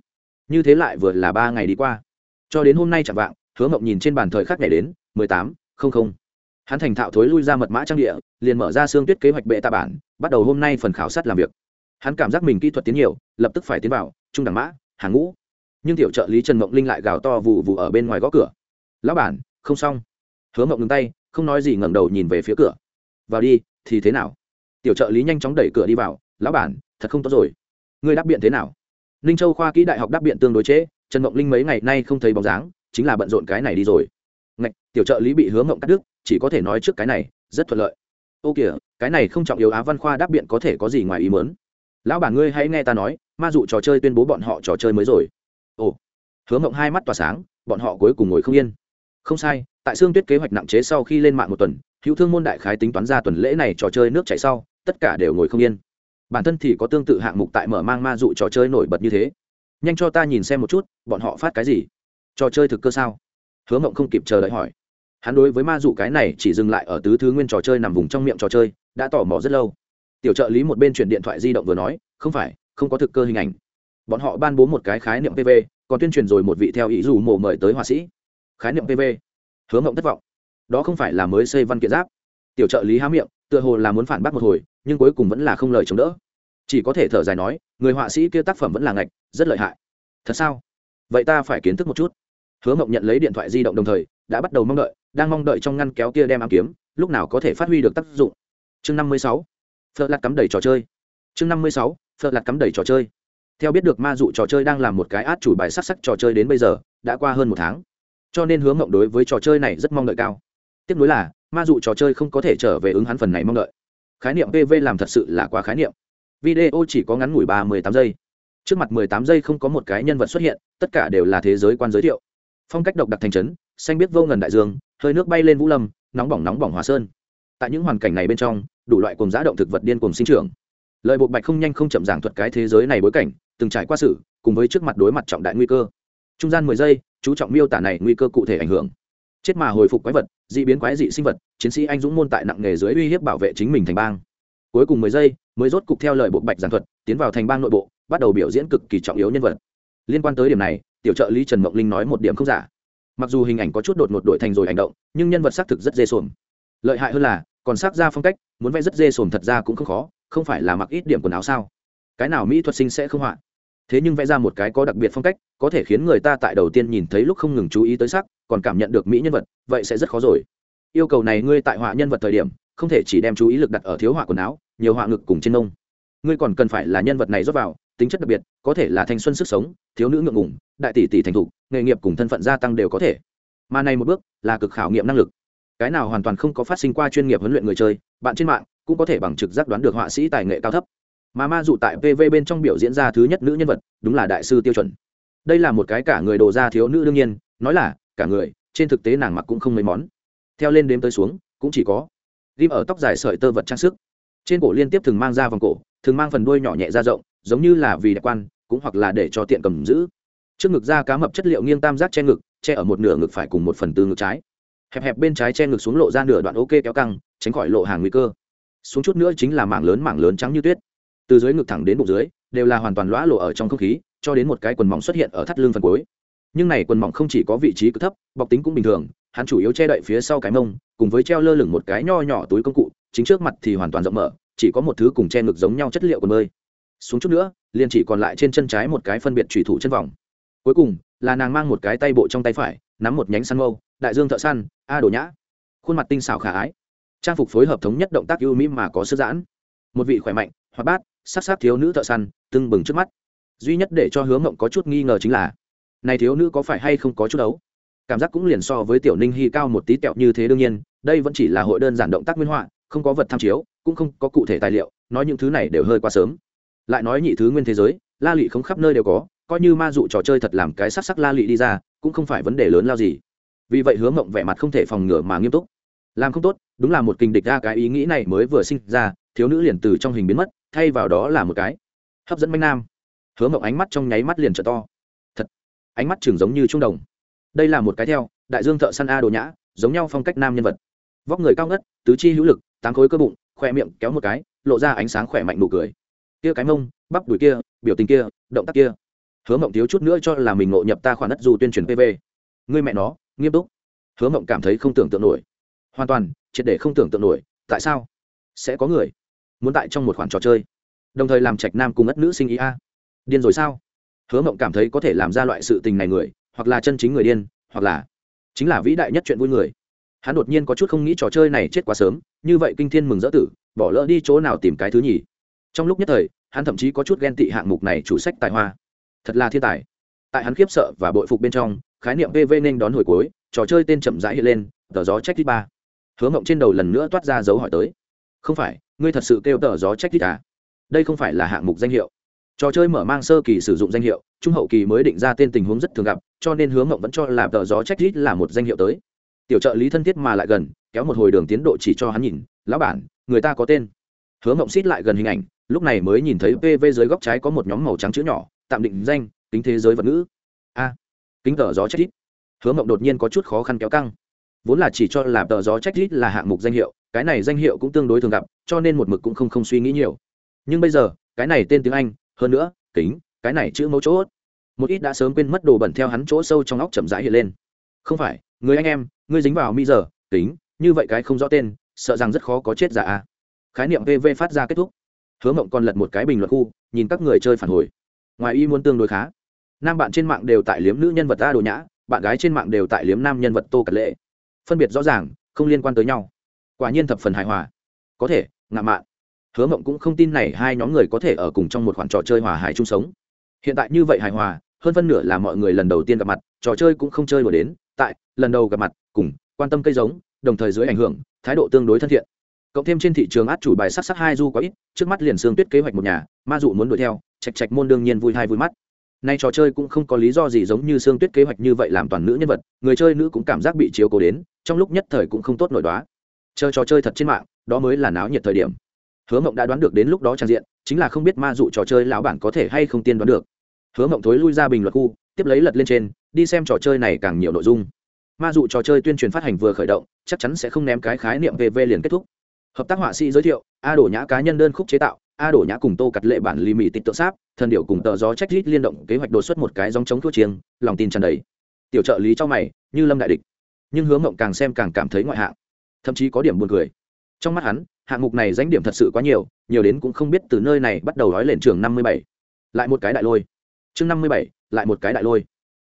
Như thế lại vừa là ba ngày đi qua. Cho đến hôm nay chẳng vạng, hứa Mộng nhìn trên bàn thời khắc ngày đến, mười tám, không không. Hắn thành thạo thối lui ra mật mã trang địa, liền mở ra xương tuyết kế hoạch bệ tạ bản, bắt đầu hôm nay phần khảo sát làm việc. Hắn cảm giác mình kỹ thuật tiến nhiều, lập tức phải tiến vào, trung đẳng mã, hàng ngũ. Nhưng tiểu trợ lý trần mộng linh lại gào to vụ vụ ở bên ngoài gõ cửa. Lão bản, không xong. Hứa mộng ngừng tay, không nói gì ngẩng đầu nhìn về phía cửa. Vào đi thì thế nào? Tiểu trợ lý nhanh chóng đẩy cửa đi vào lão bản thật không tốt rồi. Ngươi đáp biện thế nào? Ninh châu khoa kỹ đại học đáp biện tương đối chế, trần mộng linh mấy ngày nay không thấy bóng dáng chính là bận rộn cái này đi rồi. Ngạch tiểu trợ lý bị hướng mộng cắt đứt chỉ có thể nói trước cái này rất thuận lợi. Ô kìa cái này không trọng yếu á văn khoa đáp biện có thể có gì ngoài ý mớn lão bản ngươi hãy nghe ta nói ma dụ trò chơi tuyên bố bọn họ trò chơi mới rồi. Ồ. Hướng mộng hai mắt tỏa sáng bọn họ cuối cùng ngồi không yên. Không sai tại xương tuyết kế hoạch nặng chế sau khi lên mạng một tuần hữu thương môn đại khái tính toán ra tuần lễ này trò chơi nước chạy sau, tất cả đều ngồi không yên. Bản thân thì có tương tự hạng mục tại mở mang ma dụ trò chơi nổi bật như thế. Nhanh cho ta nhìn xem một chút, bọn họ phát cái gì? Trò chơi thực cơ sao? Hứa mộng không kịp chờ đợi hỏi. Hắn đối với ma dụ cái này chỉ dừng lại ở tứ thứ nguyên trò chơi nằm vùng trong miệng trò chơi, đã tỏ mò rất lâu. Tiểu trợ lý một bên chuyển điện thoại di động vừa nói, không phải, không có thực cơ hình ảnh. Bọn họ ban bố một cái khái niệm pv còn tuyên truyền rồi một vị theo ý dù mổ mời tới họa sĩ. Khái niệm pv hứa mộng thất vọng đó không phải là mới xây văn kiện giáp. Tiểu trợ lý há miệng, tựa hồ là muốn phản bác một hồi, nhưng cuối cùng vẫn là không lời chống đỡ. Chỉ có thể thở dài nói, người họa sĩ kia tác phẩm vẫn là ngạch, rất lợi hại. Thật sao? Vậy ta phải kiến thức một chút. Hứa mộng nhận lấy điện thoại di động đồng thời, đã bắt đầu mong đợi, đang mong đợi trong ngăn kéo kia đem ám kiếm, lúc nào có thể phát huy được tác dụng. Chương năm mươi sáu, phật lạt cắm đầy trò chơi. Chương năm mươi sáu, phật lạt cắm đầy trò chơi. Theo biết được ma dụ trò chơi đang làm một cái át chủ bài sắc sắc trò chơi đến bây giờ, đã qua hơn một tháng. Cho nên hướng mộng đối với trò chơi này rất mong đợi cao tiếp nối là, ma dụ trò chơi không có thể trở về ứng hắn phần này mong đợi. Khái niệm pv làm thật sự là quá khái niệm. Video chỉ có ngắn ngủi ba mươi tám giây. Trước mặt mười tám giây không có một cái nhân vật xuất hiện, tất cả đều là thế giới quan giới thiệu. Phong cách độc đặc thành trấn, xanh biết vô ngần đại dương, hơi nước bay lên vũ lâm, nóng bỏng nóng bỏng hòa sơn. Tại những hoàn cảnh này bên trong, đủ loại cùng giá động thực vật điên cùng sinh trưởng. Lời bộ bạch không nhanh không chậm giảng thuật cái thế giới này bối cảnh, từng trải qua sự, cùng với trước mặt đối mặt trọng đại nguy cơ. Trung gian mười giây, chú trọng miêu tả này nguy cơ cụ thể ảnh hưởng chết mà hồi phục quái vật d ị biến quái dị sinh vật, chiến sĩ anh dũng môn tại nặng nghề dưới uy hiếp bảo vệ chính mình thành bang. Cuối cùng mười giây, mới rốt cục theo lời bộ bạch giảng thuật, tiến vào thành bang nội bộ, bắt đầu biểu diễn cực kỳ trọng yếu nhân vật. Liên quan tới điểm này, tiểu trợ lý trần mộng linh nói một điểm không giả. Mặc dù hình ảnh có chút đột ngột đổi thành rồi hành động, nhưng nhân vật xác thực rất dê sồn lợi hại hơn là, còn xác ra phong cách, muốn vẽ rất dê sồn thật ra cũng không khó, không phải là mặc ít điểm quần áo sao? Cái nào mỹ thuật sinh sẽ không họa? Thế nhưng vẽ ra một cái có đặc biệt phong cách, có thể khiến người ta tại đầu tiên nhìn thấy lúc không ngừng chú ý tới sắc, còn cảm nhận được mỹ nhân vật, vậy sẽ rất khó rồi. Yêu cầu này ngươi tại họa nhân vật thời điểm, không thể chỉ đem chú ý lực đặt ở thiếu họa quần áo, nhiều họa ngực cùng trên nông. Ngươi còn cần phải là nhân vật này rót vào, tính chất đặc biệt, có thể là thanh xuân sức sống, thiếu nữ ngượng ngủng đại tỷ tỷ thành thục, nghề nghiệp cùng thân phận gia tăng đều có thể. Mà này một bước, là cực khảo nghiệm năng lực. Cái nào hoàn toàn không có phát sinh qua chuyên nghiệp huấn luyện người chơi, bạn trên mạng cũng có thể bằng trực giác đoán được họa sĩ tài nghệ cao thấp mà ma dụ tại pv bên trong biểu diễn ra thứ nhất nữ nhân vật, đúng là đại sư tiêu chuẩn. Đây là một cái cả người đồ ra thiếu nữ đương nhiên, nói là, cả người, trên thực tế nàng mặc cũng không mấy món. Theo lên đếm tới xuống, cũng chỉ có ghim ở tóc dài sợi tơ vật trang sức. Trên cổ liên tiếp thường mang ra vòng cổ, thường mang phần đuôi nhỏ nhẹ ra rộng, giống như là vì đẹp quan, cũng hoặc là để cho tiện cầm giữ. Trước ngực da cá mập chất liệu nghiêng tam giác che ngực, che ở một nửa ngực phải cùng một phần tư ngực trái. Hẹp hẹp bên trái che ngực xuống lộ ra nửa đoạn ok kéo căng, tránh khỏi lộ hàng nguy cơ. Xuống chút nữa chính là mảng lớn mảng lớn trắng như tuyết từ dưới ngực thẳng đến bụng dưới, đều là hoàn toàn lõa lộ ở trong không khí, cho đến một cái quần mỏng xuất hiện ở thắt lưng phần cuối. Nhưng này quần mỏng không chỉ có vị trí cực thấp, bọc tính cũng bình thường, hắn chủ yếu che đậy phía sau cái mông, cùng với treo lơ lửng một cái nho nhỏ túi công cụ, chính trước mặt thì hoàn toàn rộng mở, chỉ có một thứ cùng che ngực giống nhau chất liệu quần bơi. Xuống chút nữa, liền chỉ còn lại trên chân trái một cái phân biệt thủy thủ chân vòng. Cuối cùng, là nàng mang một cái tay bộ trong tay phải, nắm một nhánh săn mâu, đại dương thợ săn, a đồ nhã. Khuôn mặt tinh xảo khả ái. Trang phục phối hợp thống nhất động tác ưu mỹ mà có sức giãn. Một vị khỏe mạnh hoạt bát, sắc sắc thiếu nữ thợ săn, tưng bừng trước mắt. Duy nhất để cho hướng mộng có chút nghi ngờ chính là, này thiếu nữ có phải hay không có chút đấu cảm giác cũng liền so với tiểu ninh hy cao một tí tẹo như thế đương nhiên, đây vẫn chỉ là hội đơn giản động tác nguyên họa, không có vật tham chiếu, cũng không có cụ thể tài liệu, nói những thứ này đều hơi quá sớm. Lại nói nhị thứ nguyên thế giới, la lị không khắp nơi đều có, coi như ma dụ trò chơi thật làm cái sắc sắc la lị đi ra, cũng không phải vấn đề lớn lao gì. Vì vậy hướng mộng vẻ mặt không thể phòng ngừa mà nghiêm túc. Làm không tốt, đúng là một kình địch ra cái ý nghĩ này mới vừa sinh ra, thiếu nữ liền từ trong hình biến mất thay vào đó là một cái. Hấp dẫn manh nam. Hứa mộng ánh mắt trong nháy mắt liền trở to. Thật, ánh mắt chừng giống như trung đồng. Đây là một cái theo, đại dương thợ săn a đồ nhã, giống nhau phong cách nam nhân vật. Vóc người cao ngất, tứ chi hữu lực, tám khối cơ bụng khoe miệng kéo một cái, lộ ra ánh sáng khỏe mạnh nụ cười. Kia cái mông, bắp đùi kia, biểu tình kia, động tác kia. Hứa mộng thiếu chút nữa cho là mình ngộ nhập ta khoản đất dù tuyên truyền pv người mẹ nó, nghiêm túc. Hứa mộng cảm thấy không tưởng tượng nổi. Hoàn toàn, triệt để không tưởng tượng nổi, tại sao? Sẽ có người muốn tại trong một khoản trò chơi, đồng thời làm trạch nam cùng ất nữ sinh ý a. Điên rồi sao? Hứa mộng cảm thấy có thể làm ra loại sự tình này người, hoặc là chân chính người điên, hoặc là chính là vĩ đại nhất chuyện vui người. Hắn đột nhiên có chút không nghĩ trò chơi này chết quá sớm, như vậy kinh thiên mừng dỡ tử, bỏ lỡ đi chỗ nào tìm cái thứ nhì. Trong lúc nhất thời, hắn thậm chí có chút ghen tị hạng mục này chủ sách tài hoa. Thật là thiên tài. Tại hắn khiếp sợ và bội phục bên trong, khái niệm pv nên đón hồi cuối, trò chơi tên chậm rãi hiện lên, tờ gió trách thứ ba. Hứa mộng trên đầu lần nữa toát ra dấu hỏi tới. Không phải ngươi thật sự kêu tờ gió trách tít à? Đây không phải là hạng mục danh hiệu. Trò chơi mở mang sơ kỳ sử dụng danh hiệu, trung hậu kỳ mới định ra tên tình huống rất thường gặp, cho nên hướng mộng vẫn cho là tờ gió trách tít là một danh hiệu tới. Tiểu trợ lý thân thiết mà lại gần, kéo một hồi đường tiến độ chỉ cho hắn nhìn, lão bản, người ta có tên. Hướng mộng xít lại gần hình ảnh, lúc này mới nhìn thấy pv dưới góc trái có một nhóm màu trắng chữ nhỏ, tạm định danh tính thế giới vật ngữ. A, kính tờ gió trách tít. hướng mộng đột nhiên có chút khó khăn kéo căng vốn là chỉ cho là tờ gió trách thích là hạng mục danh hiệu, cái này danh hiệu cũng tương đối thường gặp, cho nên một mực cũng không không suy nghĩ nhiều. Nhưng bây giờ, cái này tên tiếng anh, hơn nữa, kính, cái này chữ mấu chốt. Một ít đã sớm quên mất đồ bẩn theo hắn chỗ sâu trong óc chậm rãi hiện lên. Không phải, người anh em ngươi dính vào mi giờ, kính, như vậy cái không rõ tên, sợ rằng rất khó có chết giả a. Khái niệm pv phát ra kết thúc. Hứa mộng còn lật một cái bình luận khu, nhìn các người chơi phản hồi. Ngoài y muốn tương đối khá. Nam bạn trên mạng đều tại liếm nữ nhân vật a đồ nhã, bạn gái trên mạng đều tại liếm nam nhân vật tô cật lệ phân biệt rõ ràng, không liên quan tới nhau. Quả nhiên thập phần hài hòa. Có thể, ngạ mạn. Hứa mộng cũng không tin này hai nhóm người có thể ở cùng trong một khoản trò chơi hòa hải chung sống. Hiện tại như vậy hài hòa, hơn phân nửa là mọi người lần đầu tiên gặp mặt, trò chơi cũng không chơi đùa đến, tại lần đầu gặp mặt cùng quan tâm cây giống, đồng thời dưới ảnh hưởng, thái độ tương đối thân thiện. Cộng thêm trên thị trường át chủ bài sắc sắc hai du quá ít, trước mắt liền xương tuyết kế hoạch một nhà, ma dụ muốn đuổi theo, chạch chạch môn đương nhiên vui hai vui mắt. Nay trò chơi cũng không có lý do gì giống như xương tuyết kế hoạch như vậy làm toàn nữ nhân vật, người chơi nữ cũng cảm giác bị chiếu cố đến trong lúc nhất thời cũng không tốt nổi đoá. Chơi trò chơi thật trên mạng, đó mới là náo nhiệt thời điểm. Hứa mộng đã đoán được đến lúc đó trang diện, chính là không biết ma dụ trò chơi lão bản có thể hay không tiên đoán được. Hứa mộng thối lui ra bình luận khu, tiếp lấy lật lên trên, đi xem trò chơi này càng nhiều nội dung. Ma dụ trò chơi tuyên truyền phát hành vừa khởi động, chắc chắn sẽ không ném cái khái niệm về về liền kết thúc. Hợp tác họa sĩ giới thiệu, a đổ nhã cá nhân đơn khúc chế tạo, a đổ nhã cùng tô cặt lệ bản lì mì tịt tượng sáp, thần điệu cùng tờ gió trách rít liên động kế hoạch đột xuất một cái dòng chống thua chiêng, lòng tin tràn đầy. Tiểu trợ lý cho mày, như lâm đại địch nhưng hướng mộng càng xem càng cảm thấy ngoại hạng, thậm chí có điểm buồn cười. Trong mắt hắn, hạng mục này danh điểm thật sự quá nhiều nhiều đến cũng không biết từ nơi này bắt đầu nói lên trường năm mươi bảy. Lại một cái đại lôi. Chương năm mươi bảy, lại một cái đại lôi.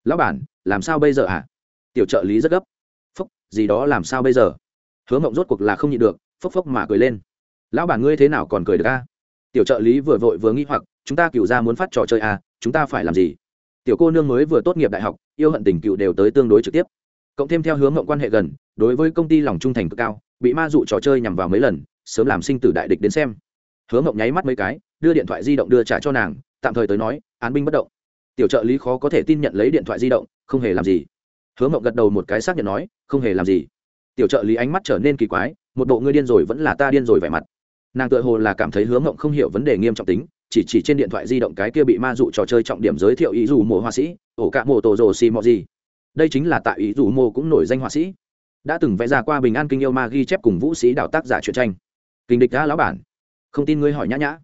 Lão bản, làm sao bây giờ ạ à? tiểu trợ lý rất gấp. Phúc, gì đó làm sao bây giờ? Hứa mộng rốt cuộc là không nhịn được, phốc phốc mà cười lên. Lão bản ngươi thế nào còn cười được a? Tiểu trợ lý vừa vội vừa nghĩ hoặc, chúng ta cựu ra muốn phát trò chơi à chúng ta phải làm gì? Tiểu cô nương mới vừa tốt nghiệp đại học, yêu hận tình cựu đều tới tương đối trực tiếp cộng thêm theo hướng mộng quan hệ gần, đối với công ty lòng trung thành cực cao, bị ma dụ trò chơi nhằm vào mấy lần, sớm làm sinh tử đại địch đến xem. Hứa mộng nháy mắt mấy cái, đưa điện thoại di động đưa trả cho nàng, tạm thời tới nói, án binh bất động. Tiểu trợ lý khó có thể tin nhận lấy điện thoại di động, không hề làm gì. Hứa mộng gật đầu một cái xác nhận nói, không hề làm gì. Tiểu trợ lý ánh mắt trở nên kỳ quái, một bộ ngươi điên rồi vẫn là ta điên rồi vẻ mặt. Nàng tự hồ là cảm thấy hứa mộng không hiểu vấn đề nghiêm trọng tính, chỉ chỉ trên điện thoại di động cái kia bị ma dụ trò chơi trọng điểm giới thiệu ý dù mộ họa sĩ, ổ cạ mộ tổ rồ xì mọ gì đây chính là tại ý dù mô cũng nổi danh họa sĩ. Đã từng vẽ ra qua bình an kinh yêu ma ghi chép cùng vũ sĩ đạo tác giả truyện tranh. Kinh địch đã lão bản. Không tin ngươi hỏi nhã nhã.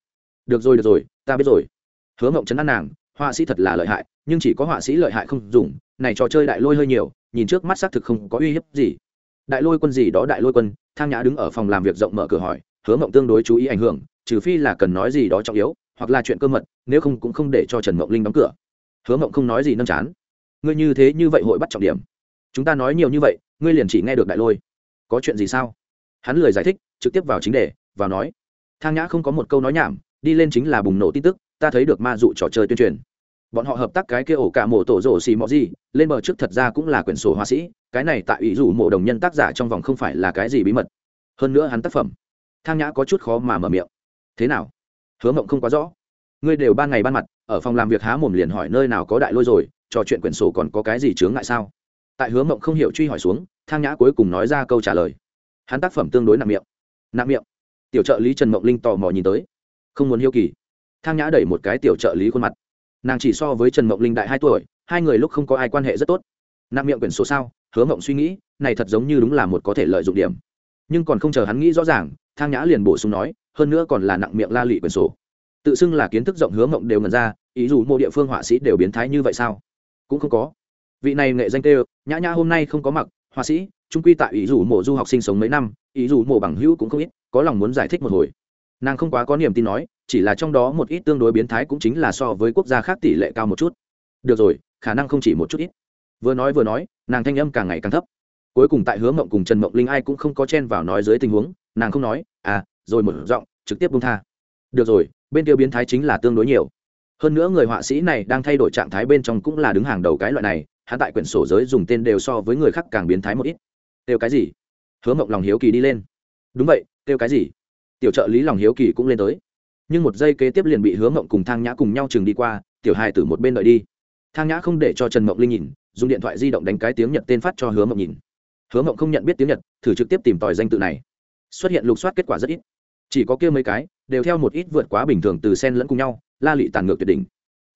Được rồi được rồi, ta biết rồi. Hứa mộng chấn an nàng, họa sĩ thật là lợi hại, nhưng chỉ có họa sĩ lợi hại không dùng, này trò chơi đại lôi hơi nhiều, nhìn trước mắt xác thực không có uy hiếp gì. Đại lôi quân gì đó đại lôi quân thang nhã đứng ở phòng làm việc rộng mở cửa hỏi, hứa mộng tương đối chú ý ảnh hưởng, trừ phi là cần nói gì đó trọng yếu, hoặc là chuyện cơ mật, nếu không cũng không để cho trần mộng linh đóng cửa. Hứa mộng không nói gì, nâng chán ngươi như thế như vậy hội bắt trọng điểm. Chúng ta nói nhiều như vậy, ngươi liền chỉ nghe được đại lôi. Có chuyện gì sao? Hắn lười giải thích, trực tiếp vào chính đề, vào nói. Thang nhã không có một câu nói nhảm, đi lên chính là bùng nổ tin tức, ta thấy được ma dụ trò chơi tuyên truyền. Bọn họ hợp tác cái kia ổ cả mộ tổ rổ xì mọ gì, lên bờ trước thật ra cũng là quyển sổ họa sĩ, cái này tại ủy dụ mộ đồng nhân tác giả trong vòng không phải là cái gì bí mật. Hơn nữa hắn tác phẩm, thang nhã có chút khó mà mở miệng. Thế nào? Hứa mộng không quá rõ. Ngươi đều ban ngày ban mặt, ở phòng làm việc há mồm liền hỏi nơi nào có đại lôi rồi trò chuyện quyển sổ còn có cái gì chướng ngại sao? Tại hứa mộng không hiểu truy hỏi xuống, thang nhã cuối cùng nói ra câu trả lời. Hắn tác phẩm tương đối nặng miệng. Nặng miệng? Tiểu trợ lý trần mộng linh tò mò nhìn tới. Không muốn hiếu kỳ. Thang nhã đẩy một cái tiểu trợ lý khuôn mặt. Nàng chỉ so với trần mộng linh đại hai tuổi, hai người lúc không có ai quan hệ rất tốt. Nặng miệng quyển số sao? Hứa mộng suy nghĩ, này thật giống như đúng là một có thể lợi dụng điểm. Nhưng còn không chờ hắn nghĩ rõ ràng, thang nhã liền bổ sung nói, hơn nữa còn là nặng miệng la lị quyển sổ. Tự xưng là kiến thức rộng hứa mộng đều ngần ra, ý dù mô địa phương họa sĩ đều biến thái như vậy sao? Cũng không có. Vị này nghệ danh tê nhã nhã hôm nay không có mặc, họa sĩ, trung quy tại ý dù mộ du học sinh sống mấy năm, ý dù mộ bằng hữu cũng không ít, có lòng muốn giải thích một hồi. Nàng không quá có niềm tin nói, chỉ là trong đó một ít tương đối biến thái cũng chính là so với quốc gia khác tỷ lệ cao một chút. Được rồi, khả năng không chỉ một chút ít. Vừa nói vừa nói, nàng thanh âm càng ngày càng thấp. Cuối cùng tại hướng mộng cùng trần mộng linh ai cũng không có chen vào nói dưới tình huống, nàng không nói à rồi một giọng, trực tiếp bung tha. Được rồi, bên kia biến thái chính là tương đối nhiều hơn nữa người họa sĩ này đang thay đổi trạng thái bên trong cũng là đứng hàng đầu cái loại này, hắn tại quyển sổ giới dùng tên đều so với người khác càng biến thái một ít. Tiêu cái gì? Hứa mộng lòng hiếu kỳ đi lên. Đúng vậy tiêu cái gì? Tiểu trợ lý lòng hiếu kỳ cũng lên tới. Nhưng một giây kế tiếp liền bị hứa mộng cùng thang nhã cùng nhau chừng đi qua, tiểu hai từ một bên đợi đi. Thang nhã không để cho trần mộng linh nhìn, dùng điện thoại di động đánh cái tiếng nhật tên phát cho hứa mộng nhìn. Hứa mộng không nhận biết tiếng nhật, thử trực tiếp tìm tòi danh tự này. Xuất hiện lục soát kết quả rất ít. Chỉ có kia mấy cái, đều theo một ít vượt quá bình thường từ sen lẫn cùng nhau la lị tàn ngược tuyệt đỉnh.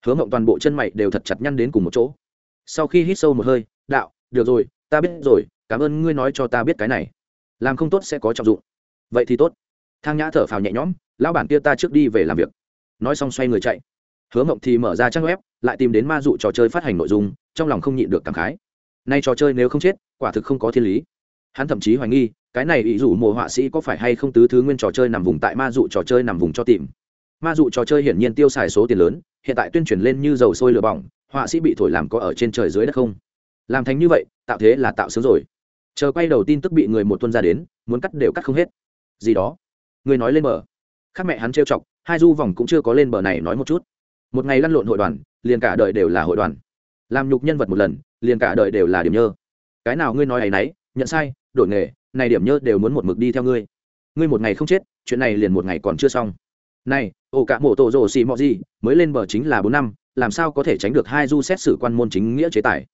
Hứa mộng toàn bộ chân mày đều thật chặt nhăn đến cùng một chỗ. Sau khi hít sâu một hơi, đạo, được rồi, ta biết rồi, cảm ơn ngươi nói cho ta biết cái này. Làm không tốt sẽ có trọng dụng. Vậy thì tốt. Thang nhã thở phào nhẹ nhõm, lão bản kia ta trước đi về làm việc. Nói xong xoay người chạy. Hứa mộng thì mở ra trang web, lại tìm đến ma dụ trò chơi phát hành nội dung, trong lòng không nhịn được cảm khái. Nay trò chơi nếu không chết, quả thực không có thiên lý. Hắn thậm chí hoài nghi, cái này ý dụ mùa họa sĩ có phải hay không tứ thứ nguyên trò chơi nằm vùng tại ma dụ trò chơi nằm vùng cho tìm ma dụ trò chơi hiển nhiên tiêu xài số tiền lớn, hiện tại tuyên truyền lên như dầu sôi lửa bỏng, họa sĩ bị thổi làm có ở trên trời dưới đất không? Làm thành như vậy, tạo thế là tạo sướng rồi. Chờ quay đầu tin tức bị người một tuân ra đến, muốn cắt đều cắt không hết. Gì đó? Người nói lên bờ. Khác mẹ hắn trêu chọc, hai du vòng cũng chưa có lên bờ này nói một chút. Một ngày lăn lộn hội đoàn, liền cả đời đều là hội đoàn. Làm nhục nhân vật một lần, liền cả đời đều là điểm nhơ. Cái nào ngươi nói ấ y n ấ y nhận sai, đổi nghề, này điểm nhơ đều muốn một mực đi theo ngươi. Ngươi một ngày không chết, chuyện này liền một ngày còn chưa xong này, ổ cả mộ tổ rồ xì mọ gì, mới lên bờ chính là bốn năm, làm sao có thể tránh được hai du xét xử quan môn chính nghĩa chế tài?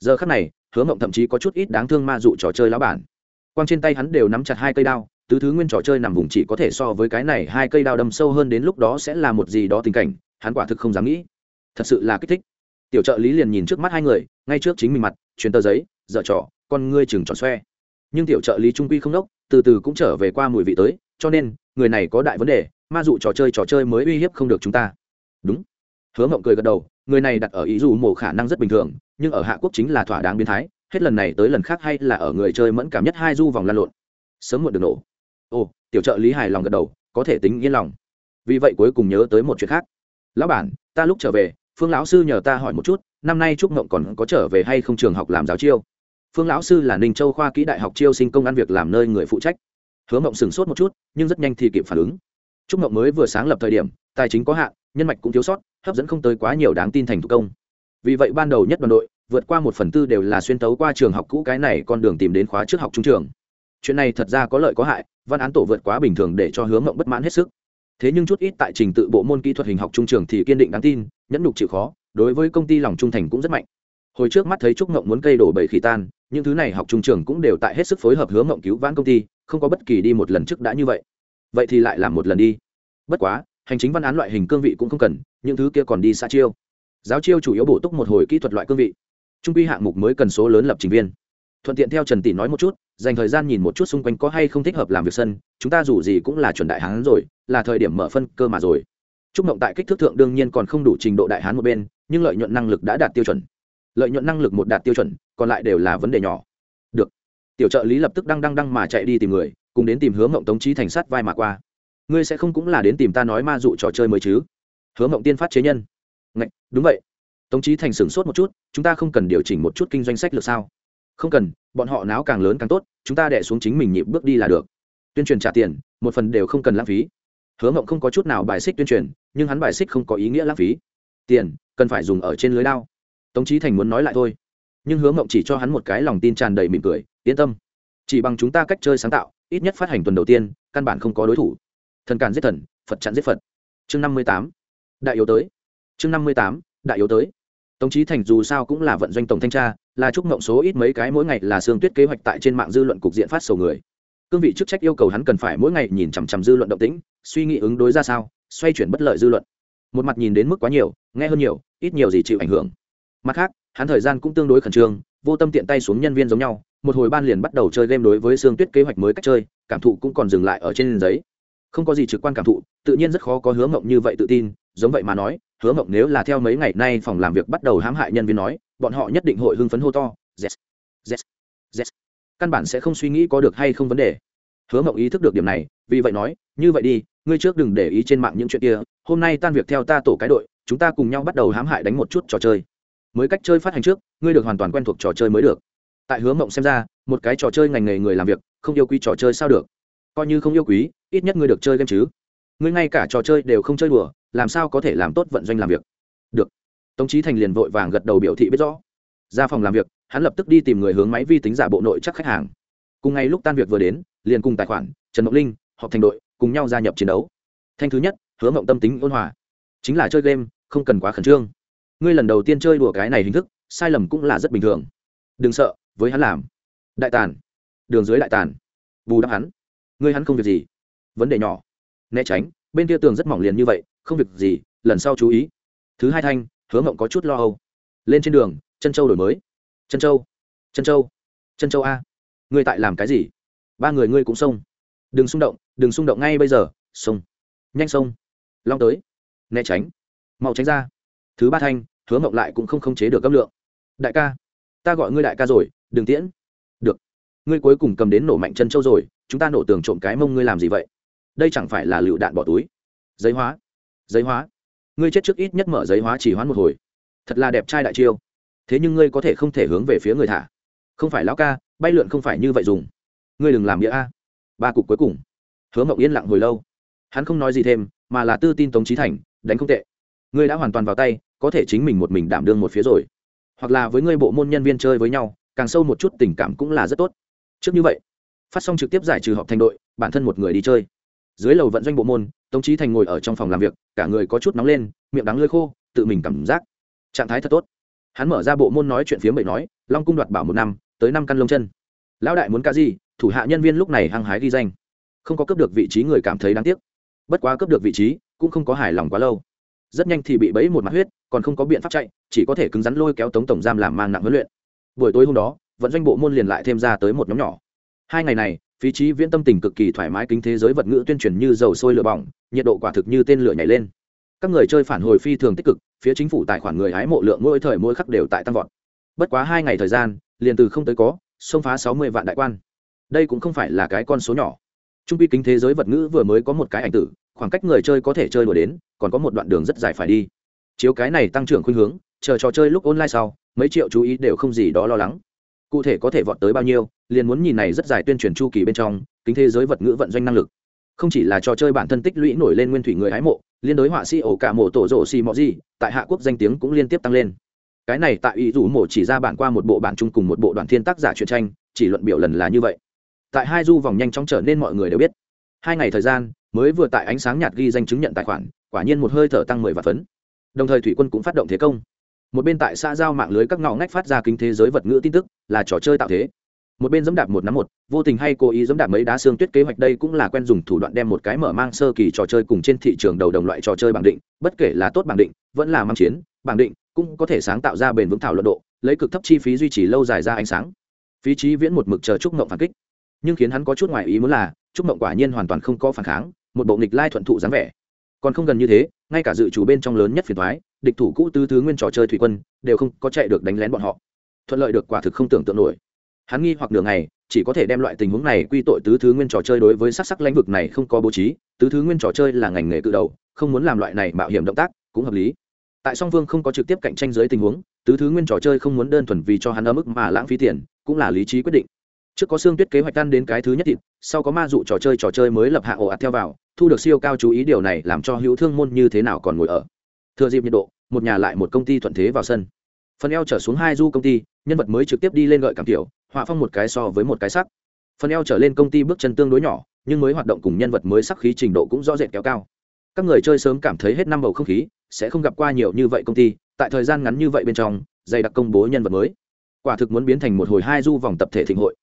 Giờ khắc này, hứa mộng thậm chí có chút ít đáng thương ma dụ trò chơi lão bản. Quang trên tay hắn đều nắm chặt hai cây đao, tứ thứ nguyên trò chơi nằm vùng chỉ có thể so với cái này hai cây đao đâm sâu hơn đến lúc đó sẽ là một gì đó tình cảnh, hắn quả thực không dám nghĩ. Thật sự là kích thích. Tiểu trợ lý liền nhìn trước mắt hai người, ngay trước chính mình mặt, truyền tờ giấy, dở trò, con ngươi chừng tròn xoe. Nhưng tiểu trợ lý trung quy không đốc, từ từ cũng trở về qua mùi vị tới, cho nên, người này có đại vấn đề ma dụ trò chơi trò chơi mới uy hiếp không được chúng ta. Đúng. Hứa mộng cười gật đầu, người này đặt ở ý dù mổ khả năng rất bình thường, nhưng ở hạ quốc chính là thỏa đáng biến thái, hết lần này tới lần khác hay là ở người chơi mẫn cảm nhất hai du vòng lan lộn. Sớm muộn được nổ. Ồ, tiểu trợ lý hài lòng gật đầu, có thể tính yên lòng. Vì vậy cuối cùng nhớ tới một chuyện khác. Lão bản, ta lúc trở về, phương lão sư nhờ ta hỏi một chút, năm nay trúc Mộng còn có trở về hay không trường học làm giáo chiêu? Phương lão sư là ninh châu khoa kỹ đại học chiêu sinh công an việc làm nơi người phụ trách. Hứa mộng sửng sốt một chút, nhưng rất nhanh thì kịp phản ứng trúc ngộng mới vừa sáng lập thời điểm, tài chính có hạn, nhân mạch cũng thiếu sót, hấp dẫn không tới quá nhiều đáng tin thành thủ công. Vì vậy ban đầu nhất đoàn đội, vượt qua một phần tư đều là xuyên tấu qua trường học cũ cái này con đường tìm đến khóa trước học trung trường. Chuyện này thật ra có lợi có hại, văn án tổ vượt quá bình thường để cho hướng mộng bất mãn hết sức. Thế nhưng chút ít tại trình tự bộ môn kỹ thuật hình học trung trường thì kiên định đáng tin, nhẫn nhục chịu khó, đối với công ty lòng trung thành cũng rất mạnh. Hồi trước mắt thấy trúc ngộng muốn cây đổ bầy khỉ tan, những thứ này học trung trường cũng đều tại hết sức phối hợp hướng ngộng cứu vãn công ty, không có bất kỳ đi một lần trước đã như vậy vậy thì lại làm một lần đi bất quá hành chính văn án loại hình cương vị cũng không cần những thứ kia còn đi xa chiêu giáo chiêu chủ yếu bổ túc một hồi kỹ thuật loại cương vị trung quy hạng mục mới cần số lớn lập trình viên thuận tiện theo trần tỷ nói một chút dành thời gian nhìn một chút xung quanh có hay không thích hợp làm việc sân chúng ta dù gì cũng là chuẩn đại hán rồi là thời điểm mở phân cơ mà rồi Trúc Mộng tại kích thước thượng đương nhiên còn không đủ trình độ đại hán một bên, nhưng lợi nhuận năng lực đã đạt tiêu chuẩn. Lợi nhuận năng lực một đạt tiêu chuẩn, còn lại đều là vấn đề nhỏ. Được. Tiểu trợ lý lập tức đăng đăng đăng mà chạy đi tìm người, cùng đến tìm Hứa Mộng Tống trí thành sát vai mà qua. Ngươi sẽ không cũng là đến tìm ta nói ma dụ trò chơi mới chứ? Hứa Mộng tiên phát chế nhân. Ngạch, đúng vậy. Tống trí thành sửng sốt một chút, chúng ta không cần điều chỉnh một chút kinh doanh sách lược sao? Không cần, bọn họ náo càng lớn càng tốt, chúng ta đè xuống chính mình nhịp bước đi là được. Tuyên truyền trả tiền, một phần đều không cần lãng phí hứa mộng không có chút nào bài xích tuyên truyền nhưng hắn bài xích không có ý nghĩa lãng phí tiền cần phải dùng ở trên lưới lao. tống trí thành muốn nói lại thôi nhưng hứa mộng chỉ cho hắn một cái lòng tin tràn đầy mỉm cười yên tâm chỉ bằng chúng ta cách chơi sáng tạo ít nhất phát hành tuần đầu tiên, căn bản không có đối thủ. Thần càn giết thần, phật chặn giết phật. Chương năm mươi tám. Đại yếu tới. Chương năm mươi tám, đại yếu tới. Tống trí thành dù sao cũng là vận doanh tổng thanh tra, là chúc mộng số ít mấy cái mỗi ngày là xương tuyết kế hoạch tại trên mạng dư luận cục diện phát sầu người. Cương vị chức trách yêu cầu hắn cần phải mỗi ngày nhìn chằm chằm dư luận động tĩnh, suy nghĩ ứng đối ra sao, xoay chuyển bất lợi dư luận. Một mặt nhìn đến mức quá nhiều, nghe hơn nhiều, ít nhiều gì chịu ảnh hưởng. Mặt khác, hắn thời gian cũng tương đối khẩn trương vô tâm tiện tay xuống nhân viên giống nhau một hồi ban liền bắt đầu chơi game đối với xương tuyết kế hoạch mới cách chơi cảm thụ cũng còn dừng lại ở trên giấy. Không có gì trực quan cảm thụ tự nhiên rất khó có hứa mộng như vậy tự tin giống vậy mà nói hứa mộng nếu là theo mấy ngày nay phòng làm việc bắt đầu hãm hại nhân viên nói bọn họ nhất định hội hưng phấn hô to yes, yes, yes. căn bản sẽ không suy nghĩ có được hay không vấn đề. Hứa mộng ý thức được điểm này vì vậy nói như vậy đi ngươi trước đừng để ý trên mạng những chuyện kia hôm nay tan việc theo ta tổ cái đội chúng ta cùng nhau bắt đầu hãm hại đánh một chút trò chơi mới cách chơi phát hành trước, ngươi được hoàn toàn quen thuộc trò chơi mới được. Tại hứa mộng xem ra, một cái trò chơi ngành nghề người làm việc, không yêu quý trò chơi sao được? Coi như không yêu quý, ít nhất ngươi được chơi game chứ. Ngươi ngay cả trò chơi đều không chơi đùa, làm sao có thể làm tốt vận doanh làm việc? Được. Tống trí thành liền vội vàng gật đầu biểu thị biết rõ. Ra phòng làm việc, hắn lập tức đi tìm người hướng máy vi tính giả bộ nội chắc khách hàng. Cùng ngày lúc tan việc vừa đến, liền cùng tài khoản, trần ngọc linh, họp thành đội, cùng nhau gia nhập chiến đấu. Thanh thứ nhất, hứa mộng tâm tính ôn hòa. Chính là chơi game, không cần quá khẩn trương ngươi lần đầu tiên chơi đùa cái này hình thức, sai lầm cũng là rất bình thường. Đừng sợ, với hắn làm. Đại tàn. Đường dưới đại tàn. Bù đắp hắn. Ngươi hắn không việc gì. Vấn đề nhỏ. Né tránh, bên kia tường rất mỏng liền như vậy, không việc gì, lần sau chú ý. Thứ hai thanh, hứa mộng có chút lo âu. Lên trên đường chân châu đổi mới. Chân châu. Chân châu. Chân châu a. Ngươi tại làm cái gì? Ba người ngươi cũng xông. Đừng xung động, đừng xung động ngay bây giờ. Xông. Nhanh xông. Long tới. Né tránh. Mau tránh ra thứ ba thanh, hứa mộng lại cũng không khống chế được cấp lượng. Đại ca, ta gọi ngươi đại ca rồi, đừng tiễn. Được. Ngươi cuối cùng cầm đến nổ mạnh chân châu rồi, chúng ta nổ tường trộm cái mông ngươi làm gì vậy? Đây chẳng phải là lựu đạn bỏ túi. Giấy hóa. Giấy hóa. Ngươi chết trước ít nhất mở giấy hóa chỉ hoán một hồi. Thật là đẹp trai đại chiêu. Thế nhưng ngươi có thể không thể hướng về phía người thả. Không phải lão ca, bay lượn không phải như vậy dùng. Ngươi đừng làm nghĩa a. Ba cục cuối cùng. Hứa mộng yên lặng hồi lâu. Hắn không nói gì thêm, mà là tư tin tống trí thành, đánh không tệ. Ngươi đã hoàn toàn vào tay có thể chính mình một mình đảm đương một phía rồi. Hoặc là với người bộ môn nhân viên chơi với nhau, càng sâu một chút tình cảm cũng là rất tốt. Trước như vậy, phát xong trực tiếp giải trừ họp thành đội, bản thân một người đi chơi. Dưới lầu vận doanh bộ môn, tống trí thành ngồi ở trong phòng làm việc, cả người có chút nóng lên, miệng đắng lơi khô, tự mình cảm giác trạng thái thật tốt. Hắn mở ra bộ môn nói chuyện phía bậy nói, long cung đoạt bảo một năm, tới năm căn lông chân. Lão đại muốn ca gì, thủ hạ nhân viên lúc này hăng hái ghi danh. Không có cấp được vị trí người cảm thấy đáng tiếc. Bất quá cấp được vị trí, cũng không có hài lòng quá lâu rất nhanh thì bị bẫy một mặt huyết, còn không có biện pháp chạy, chỉ có thể cứng rắn lôi kéo tống tổng giam làm mang nặng huấn luyện. Buổi tối hôm đó, vận doanh bộ môn liền lại thêm ra tới một nhóm nhỏ. Hai ngày này, phí trí viễn tâm tình cực kỳ thoải mái kính thế giới vật ngữ tuyên truyền như dầu sôi lửa bỏng, nhiệt độ quả thực như tên lửa nhảy lên. Các người chơi phản hồi phi thường tích cực, phía chính phủ tài khoản người hái mộ lượng mỗi thời mỗi khắc đều tại tăng vọt. Bất quá hai ngày thời gian, liền từ không tới có, xông phá sáu mươi vạn đại quan. Đây cũng không phải là cái con số nhỏ. Trung pi kính thế giới vật ngữ vừa mới có một cái ảnh tử khoảng cách người chơi có thể chơi đùa đến, còn có một đoạn đường rất dài phải đi. Chiếu cái này tăng trưởng khuynh hướng, chờ trò chơi lúc online sau, mấy triệu chú ý đều không gì đó lo lắng. Cụ thể có thể vọt tới bao nhiêu, liền muốn nhìn này rất dài tuyên truyền chu kỳ bên trong, kính thế giới vật ngữ vận doanh năng lực. Không chỉ là trò chơi bản thân tích lũy nổi lên nguyên thủy người hái mộ, liên đối họa sĩ ổ cả mộ tổ rộ xì mọ gì, tại hạ quốc danh tiếng cũng liên tiếp tăng lên. Cái này tại ý rủ mộ chỉ ra bản qua một bộ bản chung cùng một bộ đoàn thiên tác giả truyện tranh, chỉ luận biểu lần là như vậy. Tại hai du vòng nhanh chóng trở nên mọi người đều biết. Hai ngày thời gian mới vừa tại ánh sáng nhạt ghi danh chứng nhận tài khoản, quả nhiên một hơi thở tăng mười và phấn. Đồng thời thủy quân cũng phát động thế công. Một bên tại xã giao mạng lưới các ngõ ngách phát ra kinh thế giới vật ngữ tin tức, là trò chơi tạo thế. Một bên dẫm đạp một nắm một, vô tình hay cố ý dẫm đạp mấy đá xương tuyết kế hoạch đây cũng là quen dùng thủ đoạn đem một cái mở mang sơ kỳ trò chơi cùng trên thị trường đầu đồng loại trò chơi bảng định, bất kể là tốt bảng định, vẫn là mang chiến, bảng định, cũng có thể sáng tạo ra bền vững thảo luận độ, lấy cực thấp chi phí duy trì lâu dài ra ánh sáng. Phí trí viễn một mực chờ trúc mộng phản kích. Nhưng khiến hắn có chút ngoài ý muốn là trúc mộng quả nhiên hoàn toàn không có phản kháng, một bộ nghịch lai thuận thụ dáng vẻ. Còn không gần như thế, ngay cả dự chủ bên trong lớn nhất phiền thoái địch thủ cũ tứ thứ nguyên trò chơi thủy quân, đều không có chạy được đánh lén bọn họ. Thuận lợi được quả thực không tưởng tượng nổi. Hắn nghi hoặc đường này chỉ có thể đem loại tình huống này quy tội tứ thứ nguyên trò chơi đối với sắc sắc lãnh vực này không có bố trí, tứ thứ nguyên trò chơi là ngành nghề cự đầu, không muốn làm loại này mạo hiểm động tác, cũng hợp lý. Tại song phương không có trực tiếp cạnh tranh dưới tình huống, tứ thứ nguyên trò chơi không muốn đơn thuần vì cho hắn ở mức mà lãng phí tiền, cũng là lý trí quyết định trước có xương tuyết kế hoạch tan đến cái thứ nhất thịt, sau có ma dụ trò chơi trò chơi mới lập hạ ổ ạt theo vào, thu được siêu cao chú ý điều này làm cho hữu thương môn như thế nào còn ngồi ở. Thừa dịp nhiệt độ, một nhà lại một công ty thuận thế vào sân. Phần eo trở xuống hai du công ty, nhân vật mới trực tiếp đi lên gợi cảm tiểu, họa phong một cái so với một cái sắc. Phần eo trở lên công ty bước chân tương đối nhỏ, nhưng mới hoạt động cùng nhân vật mới sắc khí trình độ cũng rõ rệt kéo cao. Các người chơi sớm cảm thấy hết năm bầu không khí, sẽ không gặp qua nhiều như vậy công ty, tại thời gian ngắn như vậy bên trong, dày đặc công bố nhân vật mới. Quả thực muốn biến thành một hồi hai du vòng tập thể thịnh hội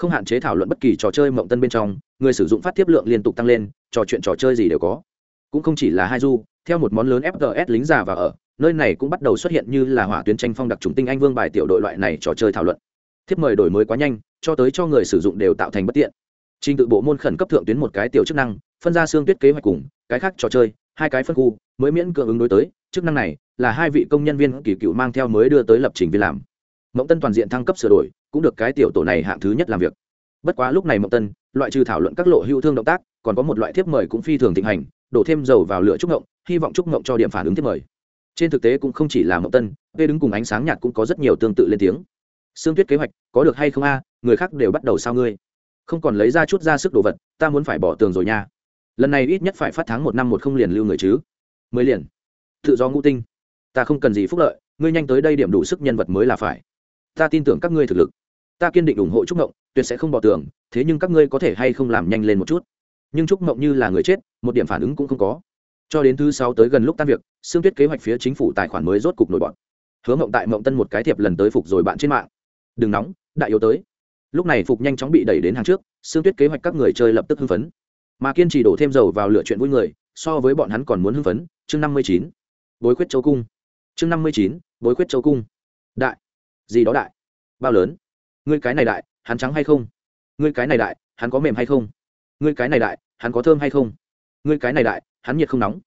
không hạn chế thảo luận bất kỳ trò chơi mộng tân bên trong, người sử dụng phát tiếp lượng liên tục tăng lên, trò chuyện trò chơi gì đều có. Cũng không chỉ là hai du, theo một món lớn fts lính già và ở, nơi này cũng bắt đầu xuất hiện như là hỏa tuyến tranh phong đặc trùng tinh anh vương bài tiểu đội loại này trò chơi thảo luận. Thiếp mời đổi mới quá nhanh, cho tới cho người sử dụng đều tạo thành bất tiện. Trình tự bộ môn khẩn cấp thượng tuyến một cái tiểu chức năng, phân ra xương tuyết kế hoạch cùng, cái khác trò chơi, hai cái phân khu, mới miễn cưỡng ứng đối tới. Chức năng này là hai vị công nhân viên kỳ cựu mang theo mới đưa tới lập trình viên làm mộng tân toàn diện thăng cấp sửa đổi, cũng được cái tiểu tổ này hạng thứ nhất làm việc. Bất quá lúc này mộng tân, loại trừ thảo luận các lộ hữu thương động tác, còn có một loại thiếp mời cũng phi thường thịnh hành, đổ thêm dầu vào lửa trúc ngộng, hy vọng trúc mộng cho điểm phản ứng thiếp mời. Trên thực tế cũng không chỉ là mộng tân vê đứng cùng ánh sáng nhạt cũng có rất nhiều tương tự lên tiếng. Sương tuyết kế hoạch, có được hay không a, người khác đều bắt đầu sao ngươi? Không còn lấy ra chút ra sức đồ vật, ta muốn phải bỏ tường rồi nha. Lần này ít nhất phải phát tháng một năm một không liền lưu người chứ. Mới liền. Tự do ngũ tinh. Ta không cần gì phúc lợi, ngươi nhanh tới đây điểm đủ sức nhân vật mới là phải ta tin tưởng các ngươi thực lực. Ta kiên định ủng hộ trúc Mộng, tuyệt sẽ không bỏ tường thế nhưng các ngươi có thể hay không làm nhanh lên một chút? Nhưng trúc Mộng như là người chết một điểm phản ứng cũng không có. Cho đến thứ sáu tới gần lúc tan việc xương tuyết kế hoạch phía chính phủ tài khoản mới rốt cục nổi bọn hứa mộng tại mộng tân một cái thiệp lần tới phục rồi bạn trên mạng. Đừng nóng đại yếu tới. Lúc này phục nhanh chóng bị đẩy đến hàng trước xương tuyết kế hoạch các người chơi lập tức hưng phấn. Mà kiên trì đổ thêm dầu vào lựa chuyện vui người so với bọn hắn còn muốn hưng phấn. Chương năm mươi chín bối khuyết châu cung. Chương năm mươi chín bối khuyết châu cung. Đại gì đó đại. Bao lớn? Ngươi cái này đại, hắn trắng hay không? Ngươi cái này đại, hắn có mềm hay không? Ngươi cái này đại, hắn có thơm hay không? Ngươi cái này đại, hắn nhiệt không nóng.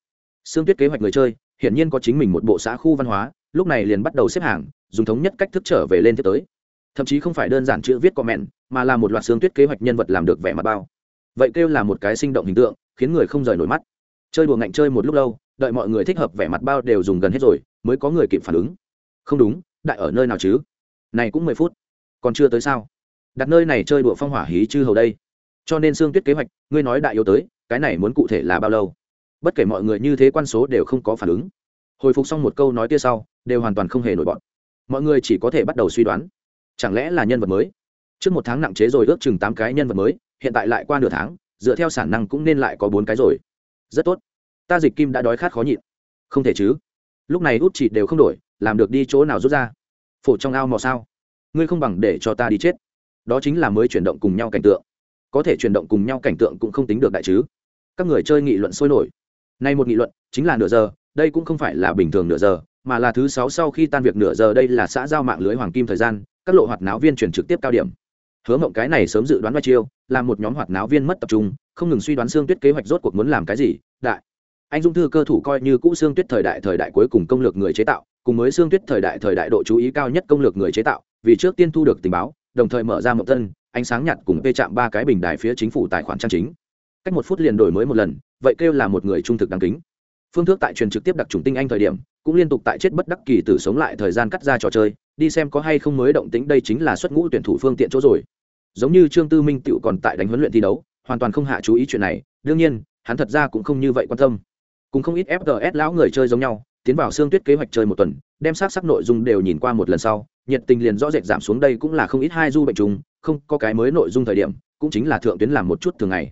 Xương tuyết kế hoạch người chơi, hiển nhiên có chính mình một bộ xã khu văn hóa, lúc này liền bắt đầu xếp hàng, dùng thống nhất cách thức trở về lên tiếp tới. Thậm chí không phải đơn giản chữ viết comment, mà là một loạt xương tuyết kế hoạch nhân vật làm được vẻ mặt bao. Vậy kêu là một cái sinh động hình tượng, khiến người không rời nổi mắt. Chơi đùa ngạnh chơi một lúc lâu, đợi mọi người thích hợp vẻ mặt bao đều dùng gần hết rồi, mới có người kịp phản ứng. Không đúng, đại ở nơi nào chứ? Này cũng mười phút. Còn chưa tới sao? Đặt nơi này chơi đùa phong hỏa hí chư hầu đây. Cho nên xương tuyết kế hoạch, ngươi nói đại yếu tới, cái này muốn cụ thể là bao lâu? Bất kể mọi người như thế quan số đều không có phản ứng. Hồi phục xong một câu nói kia sau, đều hoàn toàn không hề nổi bọn. Mọi người chỉ có thể bắt đầu suy đoán. Chẳng lẽ là nhân vật mới? Trước một tháng nặng chế rồi ước chừng tám cái nhân vật mới, hiện tại lại qua nửa tháng, dựa theo sản năng cũng nên lại có bốn cái rồi. Rất tốt. Ta dịch kim đã đói khát khó nhịn. Không thể chứ. Lúc này út chỉ đều không đổi, làm được đi chỗ nào rút ra phổ trong ao mò sao? Ngươi không bằng để cho ta đi chết. Đó chính là mới chuyển động cùng nhau cảnh tượng. Có thể chuyển động cùng nhau cảnh tượng cũng không tính được đại chứ. Các người chơi nghị luận sôi nổi. Nay một nghị luận chính là nửa giờ, đây cũng không phải là bình thường nửa giờ, mà là thứ sáu sau khi tan việc nửa giờ đây là xã giao mạng lưới hoàng kim thời gian, các lộ hoạt náo viên chuyển trực tiếp cao điểm. Hứa mộng cái này sớm dự đoán vai chiêu làm một nhóm hoạt náo viên mất tập trung, không ngừng suy đoán xương tuyết kế hoạch rốt cuộc muốn làm cái gì, đại anh dung thư cơ thủ coi như cũ xương tuyết thời đại thời đại cuối cùng công lược người chế tạo, cùng mới xương tuyết thời đại thời đại độ chú ý cao nhất công lược người chế tạo, vì trước tiên thu được tình báo, đồng thời mở ra mộng tân, ánh sáng nhạt cùng vê chạm ba cái bình đài phía chính phủ tài khoản trang chính. Cách một phút liền đổi mới một lần, vậy kêu là một người trung thực đáng kính. Phương thức tại truyền trực tiếp đặc trùng tinh anh thời điểm, cũng liên tục tại chết bất đắc kỳ tử sống lại thời gian cắt ra trò chơi, đi xem có hay không mới động tính đây chính là xuất ngũ tuyển thủ phương tiện chỗ rồi. Giống như trương tư minh tựu còn tại đánh huấn luyện thi đấu, hoàn toàn không hạ chú ý chuyện này, đương nhiên, hắn thật ra cũng không như vậy quan tâm cũng không ít fts lão người chơi giống nhau, tiến vào xương tuyết kế hoạch chơi một tuần, đem sát sắc nội dung đều nhìn qua một lần sau, nhiệt tình liền rõ rệt giảm xuống đây cũng là không ít hai du bệnh trùng, không, có cái mới nội dung thời điểm, cũng chính là thượng tuyến làm một chút thường ngày.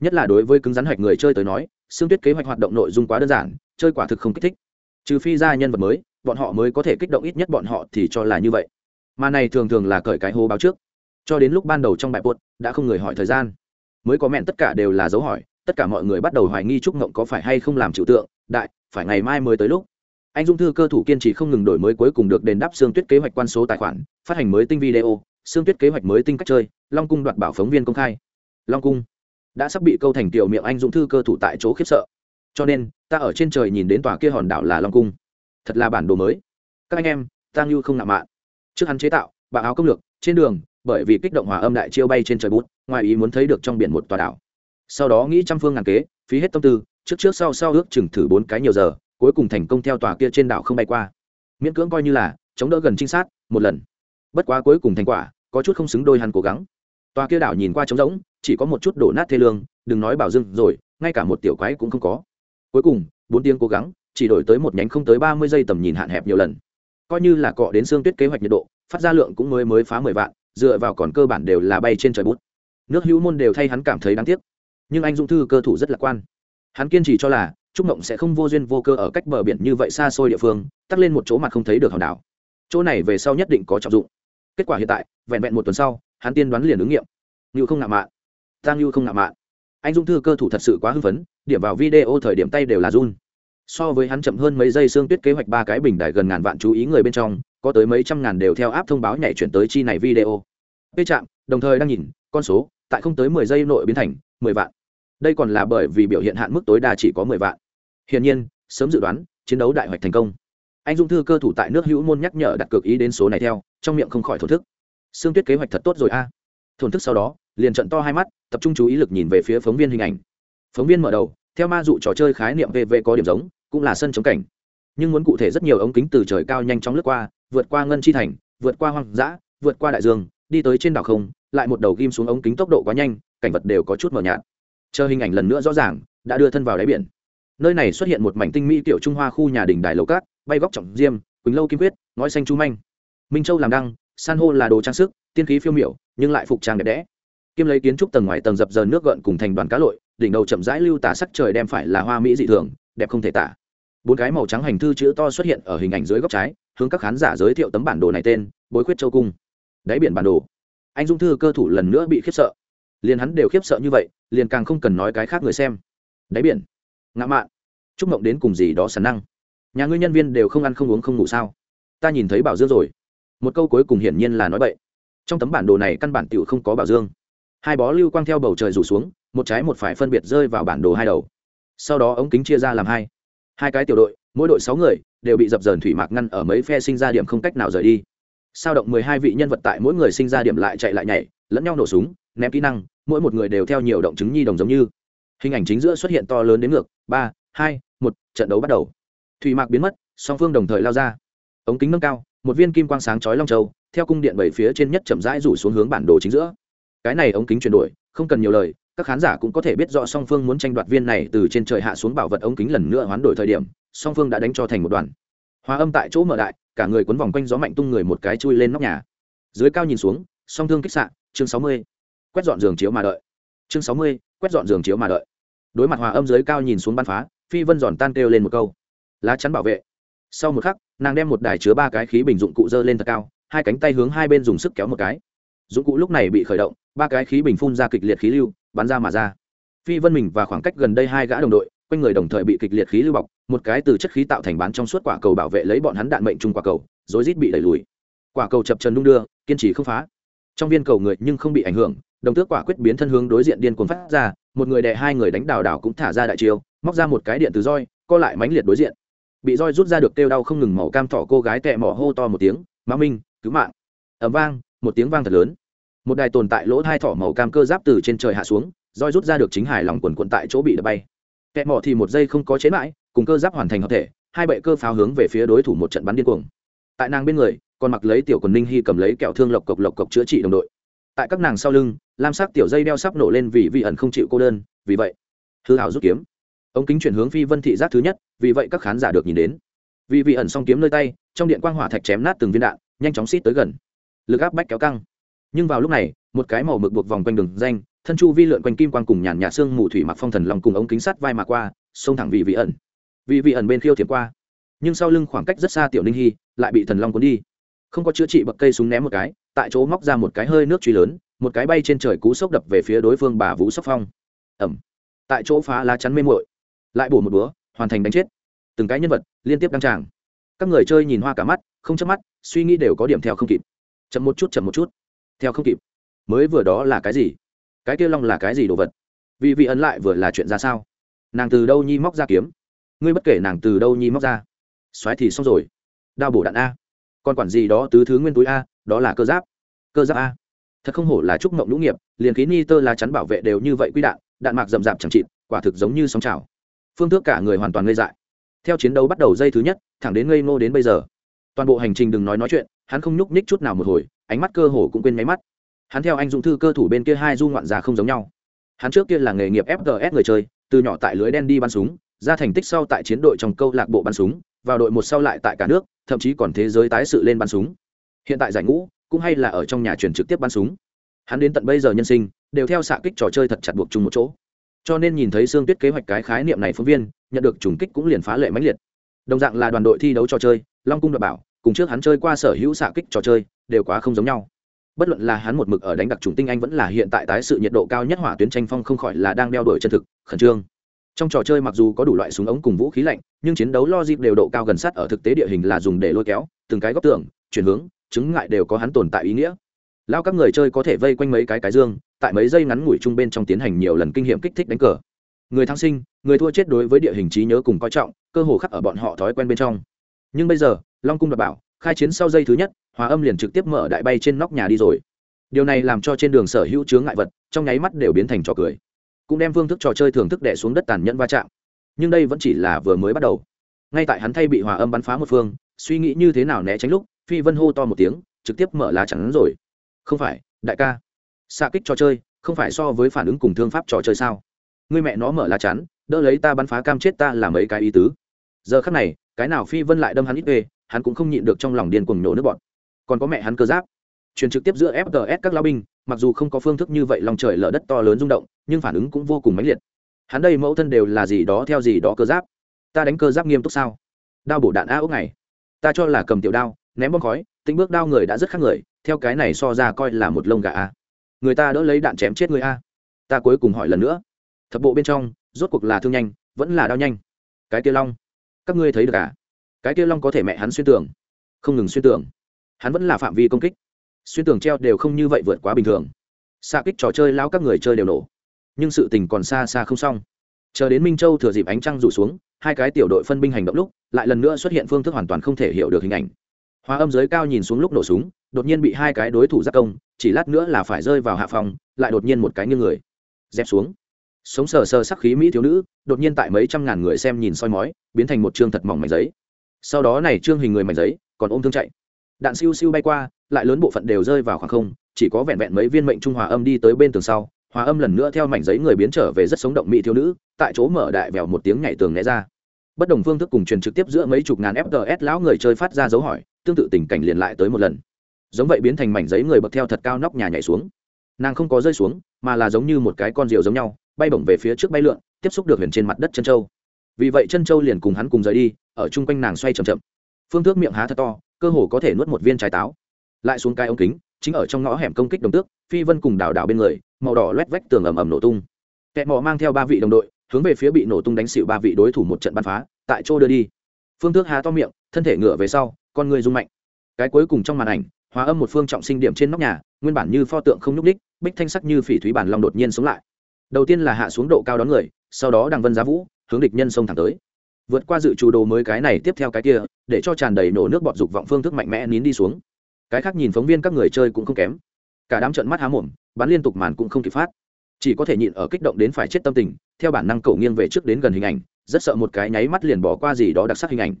Nhất là đối với cứng rắn hạch người chơi tới nói xương tuyết kế hoạch hoạt động nội dung quá đơn giản, chơi quả thực không kích thích. Trừ phi ra nhân vật mới, bọn họ mới có thể kích động ít nhất bọn họ thì cho là như vậy. Mà này thường thường là cởi cái hô báo trước. Cho đến lúc ban đầu trong bài buốt đã không người hỏi thời gian. Mới có mẹn tất cả đều là dấu hỏi tất cả mọi người bắt đầu hoài nghi trúc ngộng có phải hay không làm trừu tượng, đại, phải ngày mai mới tới lúc. Anh dung thư cơ thủ kiên trì không ngừng đổi mới cuối cùng được đền đáp xương tuyết kế hoạch quan số tài khoản, phát hành mới tinh video xương tuyết kế hoạch mới tinh cách chơi, long cung đoạt bảo phóng viên công khai. Long cung đã sắp bị câu thành tiểu miệng anh Dung thư cơ thủ tại chỗ khiếp sợ. Cho nên, ta ở trên trời nhìn đến tòa kia hòn đảo là long cung. Thật là bản đồ mới. Các anh em, ta như không nạm mạn. Trước hắn chế tạo bạo áo công lược, trên đường, bởi vì kích động hòa âm đại chiêu bay trên trời bút, ngoài ý muốn thấy được trong biển một tòa đảo sau đó nghĩ trăm phương ngàn kế, phí hết tâm tư, trước trước sau sau ước chừng thử bốn cái nhiều giờ, cuối cùng thành công theo tòa kia trên đảo không bay qua. Miễn cưỡng coi như là, chống đỡ gần trinh sát, một lần. Bất quá cuối cùng thành quả, có chút không xứng đôi hắn cố gắng. Tòa kia đảo nhìn qua trống rỗng, chỉ có một chút đổ nát thê lương, đừng nói bảo dưng rồi, ngay cả một tiểu quái cũng không có. Cuối cùng, bốn tiếng cố gắng, chỉ đổi tới một nhánh không tới ba mươi giây tầm nhìn hạn hẹp nhiều lần. Coi như là cọ đến xương tuyết kế hoạch nhiệt độ, phát ra lượng cũng mới mới phá mười vạn, dựa vào còn cơ bản đều là bay trên trời bút. Nước hữu môn đều thay hắn cảm thấy đáng tiếc nhưng anh dũng thư cơ thủ rất lạc quan. Hắn kiên trì cho là, trúc mộng sẽ không vô duyên vô cơ ở cách bờ biển như vậy xa xôi địa phương, tắt lên một chỗ mặt không thấy được hòn đảo. Chỗ này về sau nhất định có trọng dụng. Kết quả hiện tại, vẹn vẹn một tuần sau, hắn tiên đoán liền ứng nghiệm. Ngưu không ngạo mạn. Tang ngưu không ngạo mạn. Anh dung thư cơ thủ thật sự quá hưng phấn, điểm vào video thời điểm tay đều là run. So với hắn chậm hơn mấy giây xương tuyết kế hoạch ba cái bình đài gần ngàn vạn chú ý người bên trong, có tới mấy trăm ngàn đều theo áp thông báo nhảy chuyển tới chi này video. P chạm đồng thời đang nhìn, con số, tại không tới mười giây nội biến thành mười vạn đây còn là bởi vì biểu hiện hạn mức tối đa chỉ có mười vạn. Hiển nhiên, sớm dự đoán, chiến đấu đại hoạch thành công. Anh dung thư cơ thủ tại nước hữu môn nhắc nhở đặt cược ý đến số này theo, trong miệng không khỏi thổ thức. Xương tuyết kế hoạch thật tốt rồi a. À. thổn thức sau đó, liền trận to hai mắt, tập trung chú ý lực nhìn về phía phóng viên hình ảnh. Phóng viên mở đầu, theo ma dụ trò chơi khái niệm vv có điểm giống, cũng là sân chống cảnh. Nhưng muốn cụ thể rất nhiều ống kính từ trời cao nhanh chóng lướt qua, vượt qua ngân chi thành, vượt qua hoang dã, vượt qua đại dương, đi tới trên đảo không, lại một đầu ghim xuống ống kính tốc độ quá nhanh, cảnh vật đều có chút mờ nhạt chờ hình ảnh lần nữa rõ ràng, đã đưa thân vào đáy biển. Nơi này xuất hiện một mảnh tinh mỹ tiểu trung hoa khu nhà đình đài lầu cát, bay góc trọng diêm, quỳnh lâu kim quyết ngói xanh chu manh. Minh châu làm đăng, san hô là đồ trang sức, tiên khí phiêu miểu, nhưng lại phục trang đẹp đẽ. Kim lấy kiến trúc tầng ngoài tầng dập dờn nước gợn cùng thành đoàn cá lội, đỉnh đầu chậm rãi lưu tả sắc trời đem phải là hoa mỹ dị thường, đẹp không thể tả. Bốn cái màu trắng hành thư chữ to xuất hiện ở hình ảnh dưới góc trái, hướng các khán giả giới thiệu tấm bản đồ này tên, bối khuyết châu cung. Đáy biển bản đồ. Anh dung thư cơ thủ lần nữa bị khiếp sợ liền hắn đều khiếp sợ như vậy, liền càng không cần nói cái khác người xem. Đáy biển. Ngã mạn. Chúc mộng đến cùng gì đó sản năng. Nhà ngươi nhân viên đều không ăn không uống không ngủ sao? Ta nhìn thấy bảo dương rồi. Một câu cuối cùng hiển nhiên là nói vậy. trong tấm bản đồ này căn bản tiểu không có bảo dương. Hai bó lưu quang theo bầu trời rủ xuống, một trái một phải phân biệt rơi vào bản đồ hai đầu. Sau đó ống kính chia ra làm hai. Hai cái tiểu đội, mỗi đội sáu người, đều bị dập dờn thủy mạc ngăn ở mấy phe sinh ra điểm không cách nào rời đi. Sao động mười hai vị nhân vật tại mỗi người sinh ra điểm lại chạy lại nhảy, lẫn nhau nổ súng, ném kỹ năng mỗi một người đều theo nhiều động chứng nhi đồng giống như. Hình ảnh chính giữa xuất hiện to lớn đến ngược, ba, hai, một, trận đấu bắt đầu. Thủy mạc biến mất, song phương đồng thời lao ra. Ống kính nâng cao, một viên kim quang sáng chói long châu, theo cung điện bảy phía trên nhất chậm rãi rủ xuống hướng bản đồ chính giữa. Cái này ống kính chuyển đổi, không cần nhiều lời, các khán giả cũng có thể biết rõ song phương muốn tranh đoạt viên này từ trên trời hạ xuống bảo vật ống kính lần nữa hoán đổi thời điểm, song phương đã đánh cho thành một đoàn. Hòa âm tại chỗ mở đại, cả người quấn vòng quanh gió mạnh tung người một cái chui lên nóc nhà. Dưới cao nhìn xuống, song thương kích sạn chương sáu mươi quét dọn giường chiếu mà đợi. Chương sáu mươi, quét dọn giường chiếu mà đợi. Đối mặt hòa âm dưới cao nhìn xuống bắn phá, phi vân giòn tan kêu lên một câu. Lá chắn bảo vệ. Sau một khắc, nàng đem một đài chứa ba cái khí bình dụng cụ dơ lên thật cao, hai cánh tay hướng hai bên dùng sức kéo một cái. Dụng cụ lúc này bị khởi động, ba cái khí bình phun ra kịch liệt khí lưu, bắn ra mà ra. Phi vân mình và khoảng cách gần đây hai gã đồng đội, quanh người đồng thời bị kịch liệt khí lưu bọc, một cái từ chất khí tạo thành bán trong suốt quả cầu bảo vệ lấy bọn hắn đạn mệnh chung quả cầu, rối rít bị đẩy lùi. Quả cầu chập trần đung đưa, kiên trì không phá trong viên cầu người nhưng không bị ảnh hưởng, đồng tước quả quyết biến thân hướng đối diện điên cuồng phát ra, một người đè hai người đánh đào đào cũng thả ra đại chiêu, móc ra một cái điện từ roi, co lại mánh liệt đối diện. Bị roi rút ra được kêu đau không ngừng màu cam thỏ cô gái tẹ mỏ hô to một tiếng, mã minh, cứu mạng! Ẩm vang, một tiếng vang thật lớn. Một đài tồn tại lỗ hai thỏ màu cam cơ giáp từ trên trời hạ xuống, roi rút ra được chính hài lòng quần quận tại chỗ bị đập bay. Tẹ mỏ thì một giây không có chế mãi, cùng cơ giáp hoàn thành hợp thể, hai bệ cơ pháo hướng về phía đối thủ một trận bắn điên cuồng. Tại nàng bên người còn mặc lấy tiểu quần ninh hy cầm lấy kẹo thương lộc cộc lộc cộc chữa trị đồng đội. Tại các nàng sau lưng, lam sắc tiểu dây đeo sắp nổ lên vì vị ẩn không chịu cô đơn, vì vậy, hư hảo rút kiếm. Ống kính chuyển hướng phi vân thị giác thứ nhất, vì vậy các khán giả được nhìn đến. Vì vị ẩn song kiếm nơi tay, trong điện quang hỏa thạch chém nát từng viên đạn, nhanh chóng xít tới gần. Lực áp bách kéo căng. Nhưng vào lúc này, một cái màu mực buộc vòng quanh đường danh, thân chu vi lượn quanh kim quang cùng nhàn nhà xương mù thủy mặc phong thần lòng cùng ống kính sắt vai mà qua, xông thẳng vị vị ẩn. Vị vị ẩn bên khiêu thiệp qua. Nhưng sau lưng khoảng cách rất xa tiểu ninh hy, lại bị thần long cuốn đi không có chữa trị bậc cây súng ném một cái, tại chỗ móc ra một cái hơi nước truy lớn, một cái bay trên trời cú sốc đập về phía đối phương bà vũ sóc phong. Ẩm. Tại chỗ phá lá chắn mê mội lại bổ một búa, hoàn thành đánh chết. Từng cái nhân vật liên tiếp đăng tràng. Các người chơi nhìn hoa cả mắt, không chớp mắt, suy nghĩ đều có điểm theo không kịp. Chậm một chút, chậm một chút. Theo không kịp. Mới vừa đó là cái gì? Cái kia long là cái gì đồ vật? Vì vị ấn lại vừa là chuyện ra sao? Nàng từ đâu nhi móc ra kiếm? Ngươi bất kể nàng từ đâu nhi móc ra. Xoáy thì xong rồi. Đao bổ đạn a còn quản gì đó tứ thứ nguyên túi a, đó là cơ giáp. Cơ giáp a. Thật không hổ là trúc mộng lũ nghiệp, liền khí ni tơ lá chắn bảo vệ đều như vậy quy đạn đạn mạc rậm rạp chẳng chịt, quả thực giống như sóng trào. Phương thức cả người hoàn toàn ngây dại. Theo chiến đấu bắt đầu dây thứ nhất, thẳng đến ngây ngô đến bây giờ. Toàn bộ hành trình đừng nói nói chuyện, hắn không nhúc nhích chút nào một hồi, ánh mắt cơ hồ cũng quên máy mắt. Hắn theo anh dũng thư cơ thủ bên kia hai du ngoạn già không giống nhau. Hắn trước kia là nghề nghiệp fgs người chơi, từ nhỏ tại lưới đen đi bắn súng ra thành tích sau tại chiến đội trong câu lạc bộ bắn súng, vào đội một sau lại tại cả nước, thậm chí còn thế giới tái sự lên bắn súng. Hiện tại giải ngũ, cũng hay là ở trong nhà truyền trực tiếp bắn súng. Hắn đến tận bây giờ nhân sinh, đều theo xạ kích trò chơi thật chặt buộc chung một chỗ. Cho nên nhìn thấy xương tuyết kế hoạch cái khái niệm này phóng viên, nhận được trùng kích cũng liền phá lệ mãnh liệt. Đồng dạng là đoàn đội thi đấu trò chơi, long cung đoạt bảo, cùng trước hắn chơi qua sở hữu xạ kích trò chơi, đều quá không giống nhau. Bất luận là hắn một mực ở đánh đặc trùng tinh anh vẫn là hiện tại tái sự nhiệt độ cao nhất hỏa tuyến tranh phong không khỏi là đang đeo đuổi chân thực, khẩn trương trong trò chơi mặc dù có đủ loại súng ống cùng vũ khí lạnh, nhưng chiến đấu lo dịp đều độ cao gần sát ở thực tế địa hình là dùng để lôi kéo, từng cái góc tường, chuyển hướng, chứng ngại đều có hắn tồn tại ý nghĩa. Lao các người chơi có thể vây quanh mấy cái cái dương, tại mấy giây ngắn ngủi chung bên trong tiến hành nhiều lần kinh nghiệm kích thích đánh cờ. Người thăng sinh, người thua chết đối với địa hình trí nhớ cùng coi trọng, cơ hồ khắc ở bọn họ thói quen bên trong. Nhưng bây giờ, long cung đ bảo, khai chiến sau giây thứ nhất, hòa âm liền trực tiếp mở đại bay trên nóc nhà đi rồi. Điều này làm cho trên đường sở hữu chướng ngại vật, trong nháy mắt đều biến thành trò cười cũng đem phương thức trò chơi thưởng thức đẻ xuống đất tàn nhẫn va chạm. Nhưng đây vẫn chỉ là vừa mới bắt đầu. Ngay tại hắn thay bị hòa âm bắn phá một phương, suy nghĩ như thế nào né tránh lúc, phi vân hô to một tiếng, trực tiếp mở lá chắn rồi. Không phải, đại ca. Xạ kích trò chơi, không phải so với phản ứng cùng thương pháp trò chơi sao? Người mẹ nó mở lá chắn, đỡ lấy ta bắn phá cam chết ta là mấy cái ý tứ. Giờ khắc này, cái nào phi vân lại đâm hắn ít về, hắn cũng không nhịn được trong lòng điên cuồng nổ nước bọn còn có mẹ hắn cơ giáp. Truyền trực tiếp giữa fts các lao binh mặc dù không có phương thức như vậy lòng trời lở đất to lớn rung động, nhưng phản ứng cũng vô cùng mãnh liệt. Hắn đây mẫu thân đều là gì đó theo gì đó cơ giáp. Ta đánh cơ giáp nghiêm túc sao? Đao bổ đạn a ốc này. Ta cho là cầm tiểu đao, ném bom khói, tính bước đao người đã rất khác người, theo cái này so ra coi là một lông gà a. Người ta đỡ lấy đạn chém chết người a. Ta cuối cùng hỏi lần nữa. Thập bộ bên trong, rốt cuộc là thương nhanh, vẫn là đao nhanh? Cái kia long, các ngươi thấy được à? Cái kia long có thể mẹ hắn xuyên tưởng không ngừng xuyên tưởng hắn vẫn là phạm vi công kích xuyên tưởng treo đều không như vậy vượt quá bình thường. Xa kích trò chơi lao các người chơi đều nổ. Nhưng sự tình còn xa xa không xong. Chờ đến minh châu thừa dịp ánh trăng rủ xuống, hai cái tiểu đội phân binh hành động lúc, lại lần nữa xuất hiện phương thức hoàn toàn không thể hiểu được hình ảnh. Hóa âm giới cao nhìn xuống lúc nổ súng, đột nhiên bị hai cái đối thủ giác công, chỉ lát nữa là phải rơi vào hạ phòng, lại đột nhiên một cái như người. Dẹp xuống. Sống sờ sờ sắc khí mỹ thiếu nữ, đột nhiên tại mấy trăm ngàn người xem nhìn soi mói, biến thành một chương thật mỏng mảnh giấy. Sau đó này trương hình người mảnh giấy, còn ôm thương chạy. Đạn siêu siêu bay qua lại lớn bộ phận đều rơi vào khoảng không, chỉ có vẹn vẹn mấy viên mệnh trung hòa âm đi tới bên tường sau, hòa âm lần nữa theo mảnh giấy người biến trở về rất sống động mỹ thiếu nữ, tại chỗ mở đại vèo một tiếng nhảy tường né ra. Bất đồng phương thức cùng truyền trực tiếp giữa mấy chục ngàn fts lão người chơi phát ra dấu hỏi, tương tự tình cảnh liền lại tới một lần. Giống vậy biến thành mảnh giấy người bậc theo thật cao nóc nhà nhảy xuống. Nàng không có rơi xuống, mà là giống như một cái con rượu giống nhau, bay bổng về phía trước bay lượn, tiếp xúc được huyền trên mặt đất chân châu. Vì vậy chân châu liền cùng hắn cùng rời đi, ở chung quanh nàng xoay chậm chậm. Phương thước miệng há thật to, cơ hồ có thể nuốt một viên trái táo lại xuống cái ống kính, chính ở trong ngõ hẻm công kích đồng tước, phi vân cùng đảo đảo bên người, màu đỏ loét vách tường ầm ầm nổ tung. Kẹt mò mang theo ba vị đồng đội, hướng về phía bị nổ tung đánh xịu ba vị đối thủ một trận bắn phá, tại chỗ đưa đi. Phương thức há to miệng, thân thể ngửa về sau, con người rung mạnh. Cái cuối cùng trong màn ảnh, hóa âm một phương trọng sinh điểm trên nóc nhà, nguyên bản như pho tượng không nhúc ních bích thanh sắc như phỉ thúy bản long đột nhiên sống lại. Đầu tiên là hạ xuống độ cao đón người, sau đó đằng vân giá vũ, hướng địch nhân sông thẳng tới. Vượt qua dự chủ đồ mới cái này, tiếp theo cái kia, để cho tràn đầy nổ nước bọt dục vọng phương thức mạnh mẽ nín đi xuống cái khác nhìn phóng viên các người chơi cũng không kém cả đám trận mắt há mồm, bắn liên tục màn cũng không kịp phát chỉ có thể nhịn ở kích động đến phải chết tâm tình, theo bản năng cầu nghiêng về trước đến gần hình ảnh, rất sợ một cái nháy mắt liền bỏ qua gì đó đặc sắc hình ảnh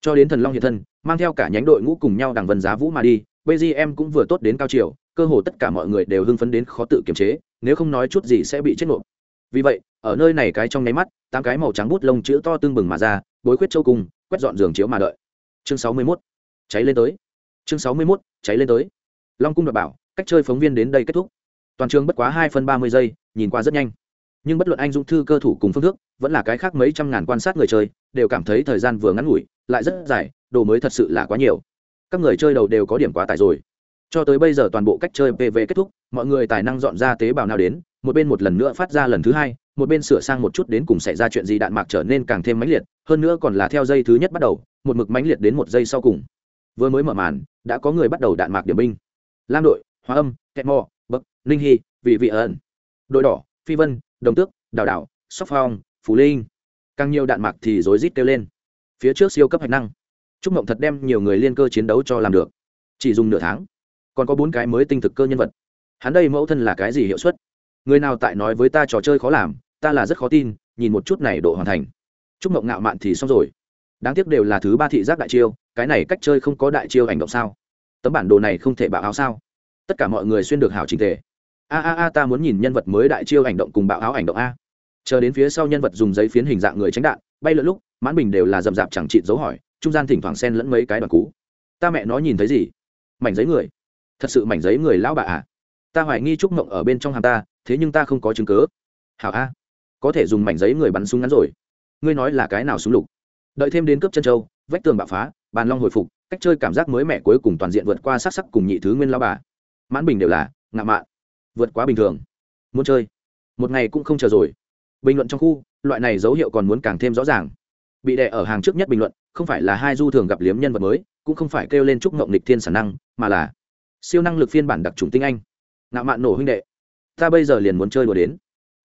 cho đến thần long hiện thân, mang theo cả nhánh đội ngũ cùng nhau đằng vân giá vũ mà đi bgm cũng vừa tốt đến cao chiều, cơ hồ tất cả mọi người đều hưng phấn đến khó tự kiềm chế, nếu không nói chút gì sẽ bị chết nộp vì vậy, ở nơi này cái trong nháy mắt, tám cái màu trắng bút lông chữ to tương bừng mà ra, bối khuyết châu cung quét dọn giường chiếu mà đợi chương sáu mươi 61. cháy lên tới chương sáu mươi 61 cháy lên tới. Long cung đoạt bảo, cách chơi phóng viên đến đây kết thúc. Toàn trường bất quá hai phân ba mươi giây, nhìn qua rất nhanh. Nhưng bất luận anh dũng thư cơ thủ cùng phương thức, vẫn là cái khác mấy trăm ngàn quan sát người chơi, đều cảm thấy thời gian vừa ngắn ngủi, lại rất dài, đồ mới thật sự là quá nhiều. Các người chơi đầu đều có điểm quá tải rồi. Cho tới bây giờ toàn bộ cách chơi pv kết thúc, mọi người tài năng dọn ra tế bào nào đến, một bên một lần nữa phát ra lần thứ hai, một bên sửa sang một chút đến cùng xảy ra chuyện gì đạn mạc trở nên càng thêm mãnh liệt, hơn nữa còn là theo dây thứ nhất bắt đầu, một mực mãnh liệt đến một giây sau cùng vừa mới mở màn, đã có người bắt đầu đạn mạc điểm binh. Lam đội, hóa âm, kẹt mò, bậc, ninh hy, vị vị ẩn. Đội đỏ, phi vân, đồng tước, đào đảo sóc phong, phú linh. Càng nhiều đạn mạc thì rối rít kêu lên. Phía trước siêu cấp hạch năng. Chúc mộng thật đem nhiều người liên cơ chiến đấu cho làm được. Chỉ dùng nửa tháng, còn có bốn cái mới tinh thực cơ nhân vật. Hắn đây mẫu thân là cái gì hiệu suất? Người nào tại nói với ta trò chơi khó làm, ta là rất khó tin, nhìn một chút này độ hoàn thành. Chúc mộng ngạo mạn thì xong rồi. Đáng tiếc đều là thứ ba thị giác đại chiêu cái này cách chơi không có đại chiêu hành động sao? Tấm bản đồ này không thể bạo áo sao? Tất cả mọi người xuyên được hảo trình thể a a a, ta muốn nhìn nhân vật mới đại chiêu hành động cùng bạo áo hành động a. Chờ đến phía sau nhân vật dùng giấy phiến hình dạng người tránh đạn, bay lượn lúc, mãn bình đều là rậm rạp chẳng chịt dấu hỏi, trung gian thỉnh thoảng xen lẫn mấy cái đoàn cú. Ta mẹ nó nhìn thấy gì? Mảnh giấy người. Thật sự mảnh giấy người lão bà à? Ta hoài nghi trúc mộng ở bên trong hàm ta, thế nhưng ta không có chứng cớ hảo a. Có thể dùng mảnh giấy người bắn súng ngắn rồi. Ngươi nói là cái nào súng lục? Đợi thêm đến cướp chân châu, vách tường bạo phá bàn long hồi phục, cách chơi cảm giác mới mẻ cuối cùng toàn diện vượt qua sắc sắc cùng nhị thứ nguyên lao bà. Mãn bình đều là, ngạ mạn. Vượt quá bình thường. Muốn chơi. Một ngày cũng không chờ rồi. Bình luận trong khu, loại này dấu hiệu còn muốn càng thêm rõ ràng. Bị đè ở hàng trước nhất bình luận, không phải là hai du thường gặp liếm nhân vật mới, cũng không phải kêu lên chúc mộng nịch thiên sản năng, mà là siêu năng lực phiên bản đặc trùng tinh anh. Ngạo mạn nổ huynh đệ. Ta bây giờ liền muốn chơi đùa đến.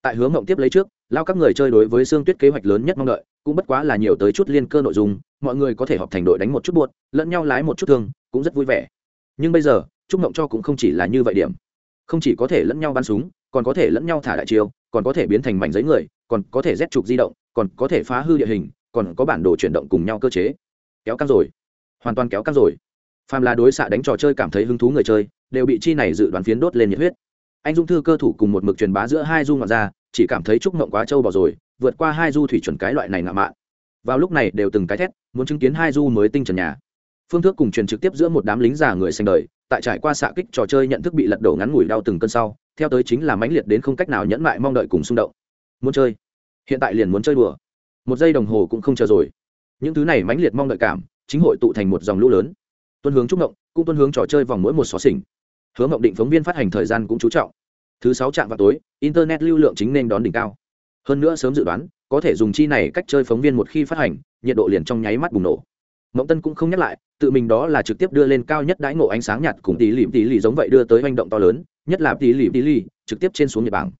Tại hướng mộng tiếp lấy trước, lao các người chơi đối với xương tuyết kế hoạch lớn nhất mong đợi, cũng bất quá là nhiều tới chút liên cơ nội dung mọi người có thể họp thành đội đánh một chút buột lẫn nhau lái một chút thương, cũng rất vui vẻ. Nhưng bây giờ, trúc mộng cho cũng không chỉ là như vậy điểm. Không chỉ có thể lẫn nhau bắn súng, còn có thể lẫn nhau thả đại chiêu, còn có thể biến thành mảnh giấy người, còn có thể rét trục di động, còn có thể phá hư địa hình, còn có bản đồ chuyển động cùng nhau cơ chế. Kéo căng rồi. Hoàn toàn kéo căng rồi. Phàm là đối xạ đánh trò chơi cảm thấy hứng thú người chơi, đều bị chi này dự đoán phiến đốt lên nhiệt huyết. Anh dung thư cơ thủ cùng một mực truyền bá giữa hai du ngoạn ra chỉ cảm thấy trúc mộng quá trâu bỏ rồi, vượt qua hai du thủy chuẩn cái loại này ngạo mạn vào lúc này đều từng cái thét, muốn chứng kiến hai du mới tinh trần nhà. Phương thức cùng truyền trực tiếp giữa một đám lính già người xanh đời, tại trải qua xạ kích trò chơi nhận thức bị lật đổ ngắn ngủi đau từng cơn sau, theo tới chính là mãnh liệt đến không cách nào nhẫn mại mong đợi cùng xung động. Muốn chơi. Hiện tại liền muốn chơi đùa. Một giây đồng hồ cũng không chờ rồi. Những thứ này mãnh liệt mong đợi cảm, chính hội tụ thành một dòng lũ lớn. Tuân hướng trúc ngộng cũng tuân hướng trò chơi vòng mỗi một xó xỉnh. Hướng ngộng định phóng viên phát hành thời gian cũng chú trọng. Thứ sáu trạm vào tối, internet lưu lượng chính nên đón đỉnh cao. Hơn nữa sớm dự đoán có thể dùng chi này cách chơi phóng viên một khi phát hành, nhiệt độ liền trong nháy mắt bùng nổ. Mộng tân cũng không nhắc lại, tự mình đó là trực tiếp đưa lên cao nhất đãi ngộ ánh sáng nhạt cùng tỷ lì tỷ lì giống vậy đưa tới hành động to lớn, nhất là tỷ lì tỷ lì, trực tiếp trên xuống nhật bảng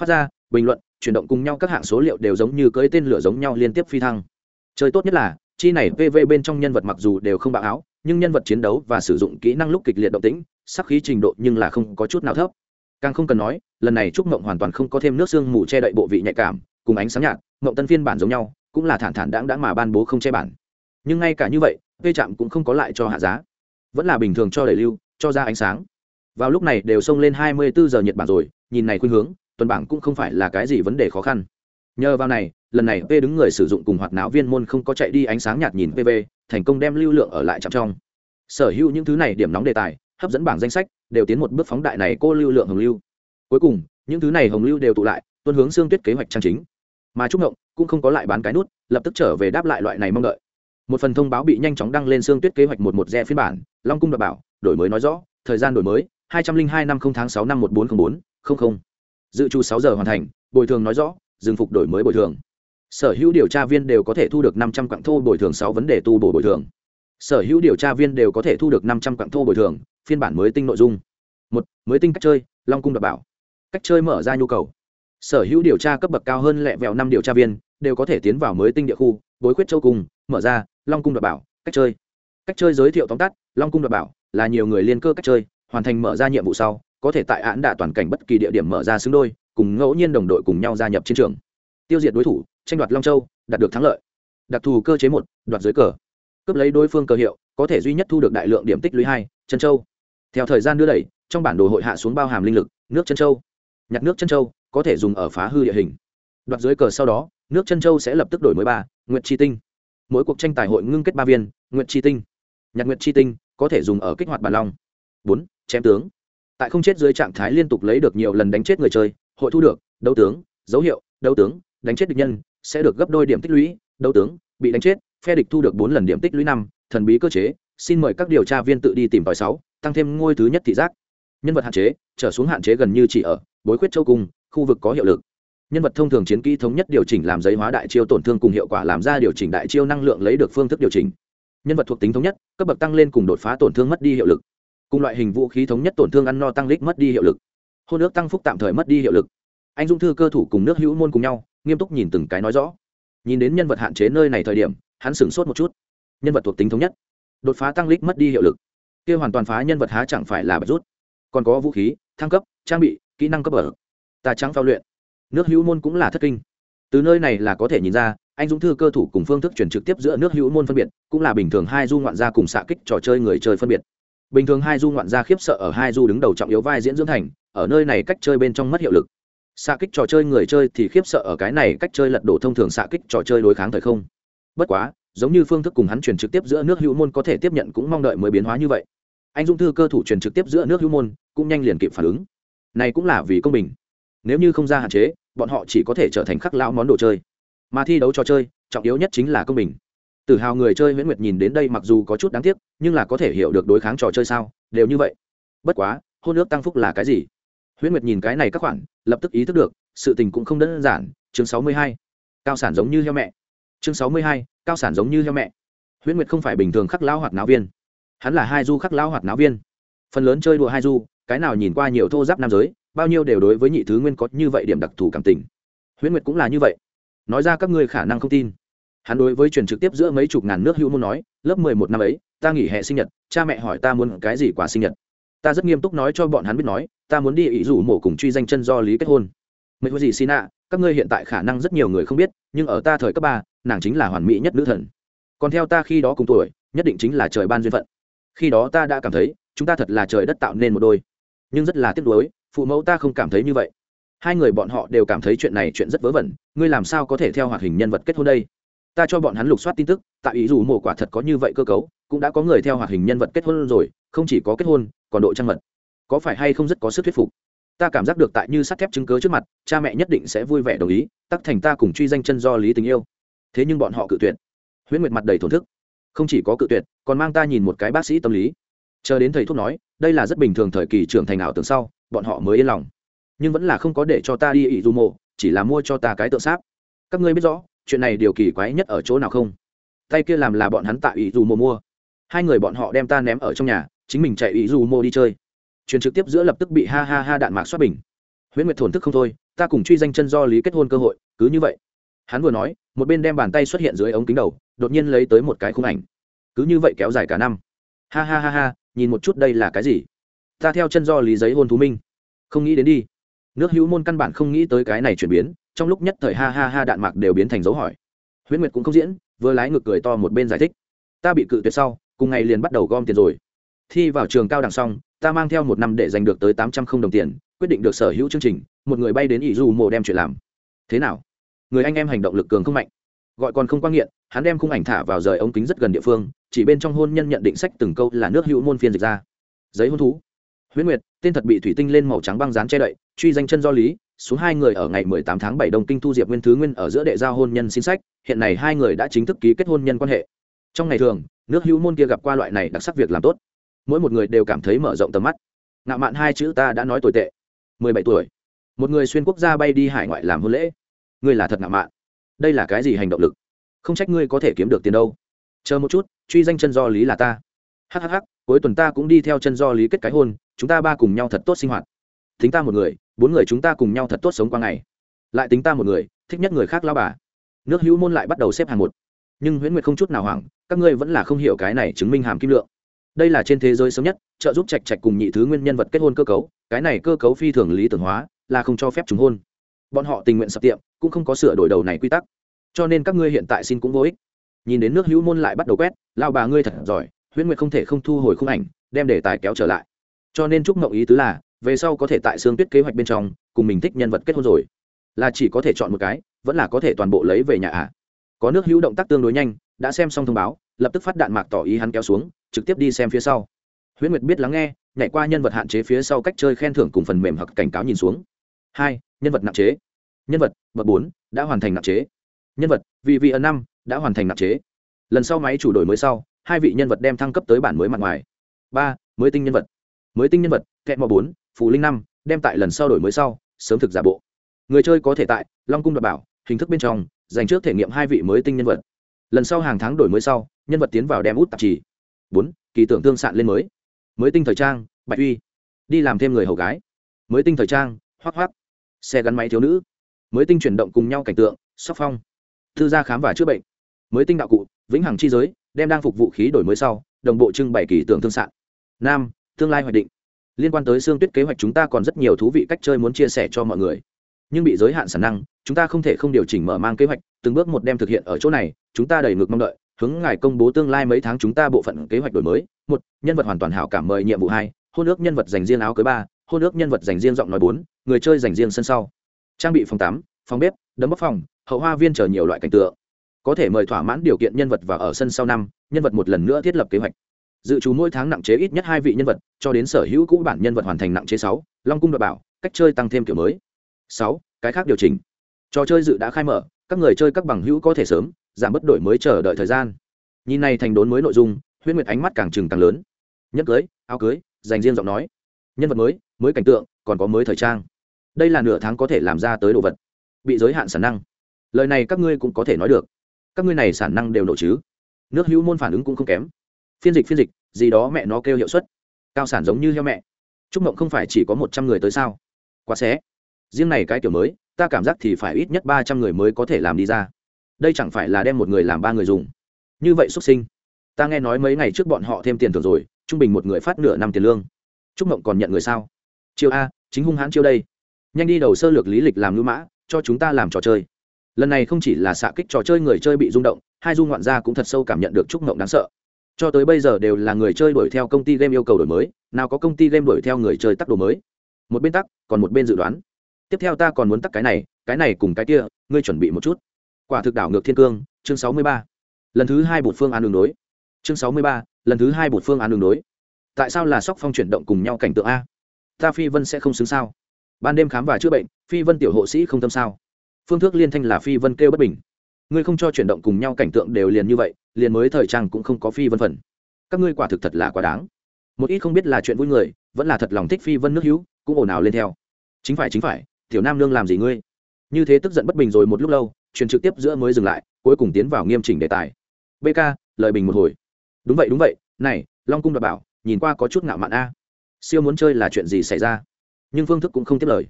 phát ra, bình luận, chuyển động cùng nhau các hạng số liệu đều giống như cưới tên lửa giống nhau liên tiếp phi thăng. Chơi tốt nhất là, chi này pv bên trong nhân vật mặc dù đều không bạo áo, nhưng nhân vật chiến đấu và sử dụng kỹ năng lúc kịch liệt động tĩnh, sắc khí trình độ nhưng là không có chút nào thấp. Càng không cần nói, lần này trúc mộng hoàn toàn không có thêm nước xương mù che đậy bộ vị nhạy cảm cùng ánh sáng nhạt mộng tân phiên bản giống nhau, cũng là thản thản đáng đã mà ban bố không che bản. Nhưng ngay cả như vậy vê chạm cũng không có lại cho hạ giá. Vẫn là bình thường cho đẩy lưu, cho ra ánh sáng. Vào lúc này đều xông lên hai mươi bốn giờ nhiệt bản rồi, nhìn này khuyên hướng, tuần bảng cũng không phải là cái gì vấn đề khó khăn. Nhờ vào này, lần này p đứng người sử dụng cùng hoạt não viên môn không có chạy đi ánh sáng nhạt nhìn pv thành công đem lưu lượng ở lại chạm trong. Sở hữu những thứ này điểm nóng đề tài, hấp dẫn bảng danh sách, đều tiến một bước phóng đại này cô lưu lượng hồng lưu. Cuối cùng, những thứ này hồng lưu đều tụ lại, tuân hướng xương tuyết kế hoạch trang chính mà trúc ngộng cũng không có lại bán cái nút, lập tức trở về đáp lại loại này mong đợi. Một phần thông báo bị nhanh chóng đăng lên xương tuyết kế hoạch một một re phiên bản, long cung đảm bảo, đổi mới nói rõ, thời gian đổi mới, hai trăm linh hai năm không tháng sáu năm một bốn không bốn, không không. Dự trù sáu giờ hoàn thành, bồi thường nói rõ, dừng phục đổi mới bồi thường. Sở hữu điều tra viên đều có thể thu được năm trăm quặng thô bồi thường sáu vấn đề tu bổ bồi thường. Sở hữu điều tra viên đều có thể thu được năm trăm quặng thô bồi thường, phiên bản mới tinh nội dung. Một, mới tinh cách chơi, long cung đ bảo. Cách chơi mở ra nhu cầu sở hữu điều tra cấp bậc cao hơn lẹ vẹo năm điều tra viên, đều có thể tiến vào mới tinh địa khu, bối khuyết châu cung, mở ra, long cung đoạt bảo, cách chơi. Cách chơi giới thiệu tóm tắt, long cung đoạt bảo là nhiều người liên cơ cách chơi, hoàn thành mở ra nhiệm vụ sau, có thể tại án đạ toàn cảnh bất kỳ địa điểm mở ra xứng đôi, cùng ngẫu nhiên đồng đội cùng nhau gia nhập chiến trường. Tiêu diệt đối thủ, tranh đoạt long châu, đạt được thắng lợi. Đặc thù cơ chế một, đoạt dưới cờ. Cướp lấy đối phương cờ hiệu, có thể duy nhất thu được đại lượng điểm tích lũy hai, chân châu. Theo thời gian đưa đẩy, trong bản đồ hội hạ xuống bao hàm linh lực, nước chân châu. Nhặt nước chân châu có thể dùng ở phá hư địa hình. Đoạt dưới cờ sau đó, nước chân châu sẽ lập tức đổi mới ba nguyện tri tinh. Mỗi cuộc tranh tài hội ngưng kết ba viên nguyện tri tinh. Nhặt nguyện tri tinh có thể dùng ở kích hoạt bản long. Bốn, chém tướng. Tại không chết dưới trạng thái liên tục lấy được nhiều lần đánh chết người chơi, hội thu được, đấu tướng, dấu hiệu, đấu tướng, đánh chết địch nhân, sẽ được gấp đôi điểm tích lũy, đấu tướng, bị đánh chết, phe địch thu được bốn lần điểm tích lũy năm, thần bí cơ chế, xin mời các điều tra viên tự đi tìm tòi sáu, tăng thêm ngôi thứ nhất thị giác. Nhân vật hạn chế, trở xuống hạn chế gần như chỉ ở, bối khuyết châu cung khu vực có hiệu lực. Nhân vật thông thường chiến kỹ thống nhất điều chỉnh làm giấy hóa đại chiêu tổn thương cùng hiệu quả làm ra điều chỉnh đại chiêu năng lượng lấy được phương thức điều chỉnh. Nhân vật thuộc tính thống nhất, cấp bậc tăng lên cùng đột phá tổn thương mất đi hiệu lực. Cùng loại hình vũ khí thống nhất tổn thương ăn no tăng lít mất đi hiệu lực. Hôn ước tăng phúc tạm thời mất đi hiệu lực. Anh dung thư cơ thủ cùng nước hữu môn cùng nhau, nghiêm túc nhìn từng cái nói rõ. Nhìn đến nhân vật hạn chế nơi này thời điểm, hắn sửng sốt một chút. Nhân vật thuộc tính thống nhất, đột phá tăng lít mất đi hiệu lực. Kia hoàn toàn phá nhân vật há chẳng phải là bật rút. Còn có vũ khí, thăng cấp, trang bị, kỹ năng cấp ở Ta trắng phao luyện. Nước hữu môn cũng là thất kinh. Từ nơi này là có thể nhìn ra, anh dũng thư cơ thủ cùng phương thức chuyển trực tiếp giữa nước hữu môn phân biệt, cũng là bình thường hai du ngoạn gia cùng xạ kích trò chơi người chơi phân biệt. Bình thường hai du ngoạn gia khiếp sợ ở hai du đứng đầu trọng yếu vai diễn dưỡng thành, ở nơi này cách chơi bên trong mất hiệu lực. Xạ kích trò chơi người chơi thì khiếp sợ ở cái này cách chơi lật đổ thông thường xạ kích trò chơi đối kháng thời không. Bất quá, giống như phương thức cùng hắn truyền trực tiếp giữa nước hữu môn có thể tiếp nhận cũng mong đợi mới biến hóa như vậy. Anh dung thư cơ thủ truyền trực tiếp giữa nước hữu môn, cũng nhanh liền kịp phản ứng. Này cũng là vì công bình nếu như không ra hạn chế, bọn họ chỉ có thể trở thành khắc lão món đồ chơi. Mà thi đấu trò chơi, trọng yếu nhất chính là công bình. Tự hào người chơi nguyễn nguyệt nhìn đến đây mặc dù có chút đáng tiếc, nhưng là có thể hiểu được đối kháng trò chơi sao, đều như vậy. Bất quá, hôn ước tăng phúc là cái gì? Nguyễn nguyệt nhìn cái này các khoản, lập tức ý thức được, sự tình cũng không đơn giản. Chương sáu mươi hai, cao sản giống như heo mẹ. Chương sáu mươi hai, cao sản giống như heo mẹ. Huyễn nguyệt không phải bình thường khắc lão hoạt náo viên. Hắn là hai du khắc lão hoạt náo viên. Phần lớn chơi đùa hai du, cái nào nhìn qua nhiều thô giáp nam giới bao nhiêu đều đối với nhị thứ nguyên có như vậy điểm đặc thù cảm tình. Huyễn nguyệt cũng là như vậy. Nói ra các ngươi khả năng không tin. Hắn đối với truyền trực tiếp giữa mấy chục ngàn nước hữu môn nói, lớp mười một năm ấy, ta nghỉ hè sinh nhật, cha mẹ hỏi ta muốn cái gì quả sinh nhật. Ta rất nghiêm túc nói cho bọn hắn biết nói, ta muốn đi ý rủ mổ cùng truy danh chân do lý kết hôn. Mấy gì xin ạ, các ngươi hiện tại khả năng rất nhiều người không biết, nhưng ở ta thời cấp ba, nàng chính là hoàn mỹ nhất nữ thần. Còn theo ta khi đó cùng tuổi, nhất định chính là trời ban duyên phận. Khi đó ta đã cảm thấy, chúng ta thật là trời đất tạo nên một đôi. Nhưng rất là tiếc nuối phụ mẫu ta không cảm thấy như vậy. Hai người bọn họ đều cảm thấy chuyện này chuyện rất vớ vẩn, ngươi làm sao có thể theo hoạt hình nhân vật kết hôn đây? Ta cho bọn hắn lục soát tin tức, tại ý dù mổ quả thật có như vậy cơ cấu, cũng đã có người theo hoạt hình nhân vật kết hôn rồi, không chỉ có kết hôn, còn độ trang mật. Có phải hay không rất có sức thuyết phục? Ta cảm giác được tại như sắt thép chứng cớ trước mặt, cha mẹ nhất định sẽ vui vẻ đồng ý, tắc thành ta cùng truy danh chân do lý tình yêu. Thế nhưng bọn họ cự tuyệt. Huyễn nguyệt mặt đầy thổn thức. Không chỉ có cự tuyệt, còn mang ta nhìn một cái bác sĩ tâm lý chờ đến thầy thuốc nói, đây là rất bình thường thời kỳ trưởng thành ảo tưởng sau, bọn họ mới yên lòng. Nhưng vẫn là không có để cho ta đi ỵ du mộ chỉ là mua cho ta cái tượng sáp. Các ngươi biết rõ, chuyện này điều kỳ quái nhất ở chỗ nào không? Tay kia làm là bọn hắn tại ỵ du mộ mua. Hai người bọn họ đem ta ném ở trong nhà, chính mình chạy ỵ du mộ đi chơi. Truyền trực tiếp giữa lập tức bị ha ha ha đạn mạc xoát bình. Huyễn nguyệt thổn thức không thôi, ta cùng truy danh chân do lý kết hôn cơ hội, cứ như vậy. Hắn vừa nói, một bên đem bàn tay xuất hiện dưới ống kính đầu, đột nhiên lấy tới một cái khung ảnh. Cứ như vậy kéo dài cả năm ha ha ha ha, nhìn một chút đây là cái gì? Ta theo chân do lý giấy hôn thú minh. Không nghĩ đến đi. Nước hữu môn căn bản không nghĩ tới cái này chuyển biến, trong lúc nhất thời ha ha ha đạn mạc đều biến thành dấu hỏi. Huyễn nguyệt cũng không diễn, vừa lái ngược cười to một bên giải thích. Ta bị cự tuyệt sau, cùng ngày liền bắt đầu gom tiền rồi. Thi vào trường cao đẳng xong, ta mang theo một năm để giành được tới tám trăm không đồng tiền, quyết định được sở hữu chương trình, một người bay đến ỷ du mộ đem chuyện làm. Thế nào? Người anh em hành động lực cường không mạnh. Gọi còn không quan nghiện, hắn đem khung ảnh thả vào rời ống kính rất gần địa phương chỉ bên trong hôn nhân nhận định sách từng câu là nước hữu môn phiên dịch ra. Giấy hôn thú. Huyễn nguyệt, tên thật bị thủy tinh lên màu trắng băng dán che đậy, truy danh chân do lý, xuống hai người ở ngày 18 tháng 7 đồng kinh thu diệp nguyên thứ nguyên ở giữa đệ giao hôn nhân xin sách, hiện này hai người đã chính thức ký kết hôn nhân quan hệ. Trong ngày thường, nước hữu môn kia gặp qua loại này đặc sắc việc làm tốt. Mỗi một người đều cảm thấy mở rộng tầm mắt. Ngạo mạn hai chữ ta đã nói tồi tệ. 17 tuổi. Một người xuyên quốc gia bay đi hải ngoại làm hôn lễ. Ngươi là thật ngạo mạn. Đây là cái gì hành động lực? Không trách ngươi có thể kiếm được tiền đâu chờ một chút, truy danh chân do lý là ta. Hhh cuối tuần ta cũng đi theo chân do lý kết cái hôn, chúng ta ba cùng nhau thật tốt sinh hoạt. Tính ta một người, bốn người chúng ta cùng nhau thật tốt sống qua ngày. Lại tính ta một người, thích nhất người khác lao bà. Nước hữu môn lại bắt đầu xếp hàng một. Nhưng huyễn nguyệt không chút nào hoảng, các ngươi vẫn là không hiểu cái này chứng minh hàm kim lượng. Đây là trên thế giới sớm nhất, trợ giúp trạch trạch cùng nhị thứ nguyên nhân vật kết hôn cơ cấu, cái này cơ cấu phi thường lý tưởng hóa, là không cho phép chúng hôn. Bọn họ tình nguyện sập tiệm, cũng không có sửa đổi đầu này quy tắc. Cho nên các ngươi hiện tại xin cũng vô ích nhìn đến nước hữu môn lại bắt đầu quét lao bà ngươi thật giỏi, huyễn nguyệt không thể không thu hồi khung ảnh, đem đề tài kéo trở lại. Cho nên chúc mộng ý tứ là, về sau có thể tại xương tuyết kế hoạch bên trong, cùng mình thích nhân vật kết hôn rồi. Là chỉ có thể chọn một cái, vẫn là có thể toàn bộ lấy về nhà ạ à. có nước hữu động tác tương đối nhanh, đã xem xong thông báo, lập tức phát đạn mạc tỏ ý hắn kéo xuống, trực tiếp đi xem phía sau. Huyễn nguyệt biết lắng nghe, nhảy qua nhân vật hạn chế phía sau cách chơi khen thưởng cùng phần mềm hoặc cảnh cáo nhìn xuống. Hai, nhân vật nặng chế. Nhân vật, bậc bốn, đã hoàn thành nặng chế. Nhân vật vì vị ân năm đã hoàn thành nạp chế. Lần sau máy chủ đổi mới sau, hai vị nhân vật đem thăng cấp tới bản mới mặt ngoài. Ba, mới tinh nhân vật. Mới tinh nhân vật, kẹt mò bốn, phù linh năm, đem tại lần sau đổi mới sau, sớm thực giả bộ. Người chơi có thể tại long cung đoạt bảo, hình thức bên trong dành trước thể nghiệm hai vị mới tinh nhân vật. Lần sau hàng tháng đổi mới sau, nhân vật tiến vào đem út tạp trì. Bốn, kỳ tưởng tương sạn lên mới. Mới tinh thời trang, bạch uy. Đi làm thêm người hầu gái. Mới tinh thời trang hoác hoác xe gắn máy thiếu nữ. Mới tinh chuyển động cùng nhau cảnh tượng, sóc phong thư gia khám và chữa bệnh. Mới tinh đạo cụ, vĩnh hằng chi giới, đem đang phục vũ khí đổi mới sau, đồng bộ trưng bày kỳ tưởng thương sạn. Nam, tương lai hoạch định. Liên quan tới xương tuyết kế hoạch chúng ta còn rất nhiều thú vị cách chơi muốn chia sẻ cho mọi người. Nhưng bị giới hạn sản năng, chúng ta không thể không điều chỉnh mở mang kế hoạch, từng bước một đem thực hiện ở chỗ này, chúng ta đầy ngược mong đợi, hướng ngài công bố tương lai mấy tháng chúng ta bộ phận kế hoạch đổi mới. Một, nhân vật hoàn toàn hảo cảm mời nhiệm vụ hai, hôn ước nhân vật dành riêng áo cưới ba, hôn ước nhân vật dành riêng giọng nói bốn, người chơi dành riêng sân sau. Trang bị phòng tắm phòng bếp, đấm bóc phòng hậu hoa viên chờ nhiều loại cảnh tượng. Có thể mời thỏa mãn điều kiện nhân vật và ở sân sau năm, nhân vật một lần nữa thiết lập kế hoạch. Dự trù mỗi tháng nặng chế ít nhất hai vị nhân vật, cho đến sở hữu cũ bản nhân vật hoàn thành nặng chế sáu, long cung đoạt bảo, cách chơi tăng thêm kiểu mới. Sáu, cái khác điều chỉnh. Trò chơi dự đã khai mở, các người chơi các bằng hữu có thể sớm, giảm bất đổi mới chờ đợi thời gian. Nhìn này thành đốn mới nội dung huyết nguyệt ánh mắt càng trừng càng lớn. Nhất cưới, áo cưới, dành riêng giọng nói. Nhân vật mới mới cảnh tượng, còn có mới thời trang. Đây là nửa tháng có thể làm ra tới đồ vật. Bị giới hạn sản năng lời này các ngươi cũng có thể nói được. Các ngươi này sản năng đều nổ chứ? Nước hữu môn phản ứng cũng không kém. Phiên dịch phiên dịch, gì đó mẹ nó kêu hiệu suất. Cao sản giống như heo mẹ. Trúc mộng không phải chỉ có một trăm người tới sao? Quá xé. Riêng này cái kiểu mới, ta cảm giác thì phải ít nhất ba trăm người mới có thể làm đi ra. Đây chẳng phải là đem một người làm ba người dùng. Như vậy xuất sinh. Ta nghe nói mấy ngày trước bọn họ thêm tiền thưởng rồi, trung bình một người phát nửa năm tiền lương. Trúc mộng còn nhận người sao? Chiêu a, chính hung hãn chiêu đây. Nhanh đi đầu sơ lược lý lịch làm lưu mã, cho chúng ta làm trò chơi lần này không chỉ là xạ kích trò chơi người chơi bị rung động, hai du ngoạn gia cũng thật sâu cảm nhận được trúc mộng đáng sợ. Cho tới bây giờ đều là người chơi đuổi theo công ty game yêu cầu đổi mới, nào có công ty game đuổi theo người chơi tắc đồ mới. Một bên tắc, còn một bên dự đoán. Tiếp theo ta còn muốn tắc cái này cái này cùng cái kia, ngươi chuẩn bị một chút. Quả thực đảo ngược thiên cương, chương sáu mươi ba. Lần thứ hai bột phương án đường đối. Chương sáu mươi ba, lần thứ hai bột phương án đường đối. Tại sao là sóc phong chuyển động cùng nhau cảnh tượng a? Ta phi vân sẽ không xứng sao? Ban đêm khám và chữa bệnh, phi vân tiểu hộ sĩ không tâm sao? Phương thức liên thanh là phi vân kêu bất bình. Ngươi không cho chuyển động cùng nhau cảnh tượng đều liền như vậy, liền mới thời trang cũng không có phi vân phần. Các ngươi quả thực thật là quá đáng. Một ít không biết là chuyện vui người, vẫn là thật lòng thích phi vân nước hữu, cũng ồn ào lên theo. Chính phải chính phải, tiểu nam nương làm gì ngươi? Như thế tức giận bất bình rồi một lúc lâu, truyền trực tiếp giữa mới dừng lại, cuối cùng tiến vào nghiêm chỉnh đề tài. Bk lời bình một hồi. Đúng vậy đúng vậy, này, long cung đã bảo, nhìn qua có chút ngạo mạn a. Siêu muốn chơi là chuyện gì xảy ra? Nhưng phương thức cũng không tiếp lời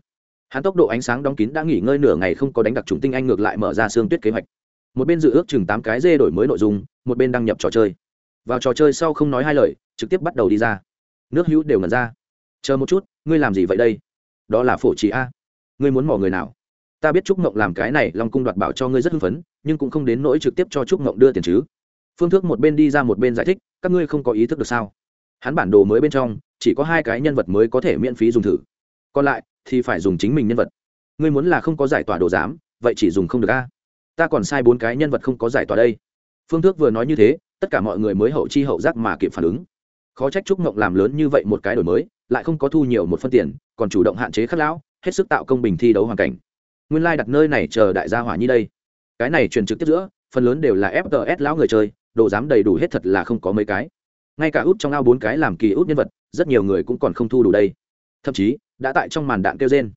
hắn tốc độ ánh sáng đóng kín đã nghỉ ngơi nửa ngày không có đánh đặc trùng tinh anh ngược lại mở ra xương tuyết kế hoạch. Một bên dự ước chừng tám cái dê đổi mới nội dung, một bên đăng nhập trò chơi. Vào trò chơi sau không nói hai lời, trực tiếp bắt đầu đi ra. Nước hữu đều ngẩn ra. Chờ một chút, ngươi làm gì vậy đây? Đó là phổ trí a. Ngươi muốn mỏ người nào? Ta biết trúc mộng làm cái này, long cung đoạt bảo cho ngươi rất hưng phấn, nhưng cũng không đến nỗi trực tiếp cho trúc mộng đưa tiền chứ. Phương thức một bên đi ra một bên giải thích, các ngươi không có ý thức được sao? Hắn bản đồ mới bên trong, chỉ có hai cái nhân vật mới có thể miễn phí dùng thử. Còn lại thì phải dùng chính mình nhân vật. Ngươi muốn là không có giải tỏa đồ giám, vậy chỉ dùng không được a. Ta còn sai bốn cái nhân vật không có giải tỏa đây. Phương thức vừa nói như thế, tất cả mọi người mới hậu chi hậu giác mà kịp phản ứng. Khó trách trúc mộng làm lớn như vậy một cái đổi mới, lại không có thu nhiều một phân tiền, còn chủ động hạn chế khắc lão, hết sức tạo công bình thi đấu hoàn cảnh. Nguyên lai、like、đặt nơi này chờ đại gia hỏa như đây. Cái này truyền trực tiếp giữa, phần lớn đều là fts lão người chơi độ dám đầy đủ hết thật là không có mấy cái. Ngay cả út trong ao bốn cái làm kỳ út nhân vật, rất nhiều người cũng còn không thu đủ đây thậm chí đã tại trong màn đạn kêu trên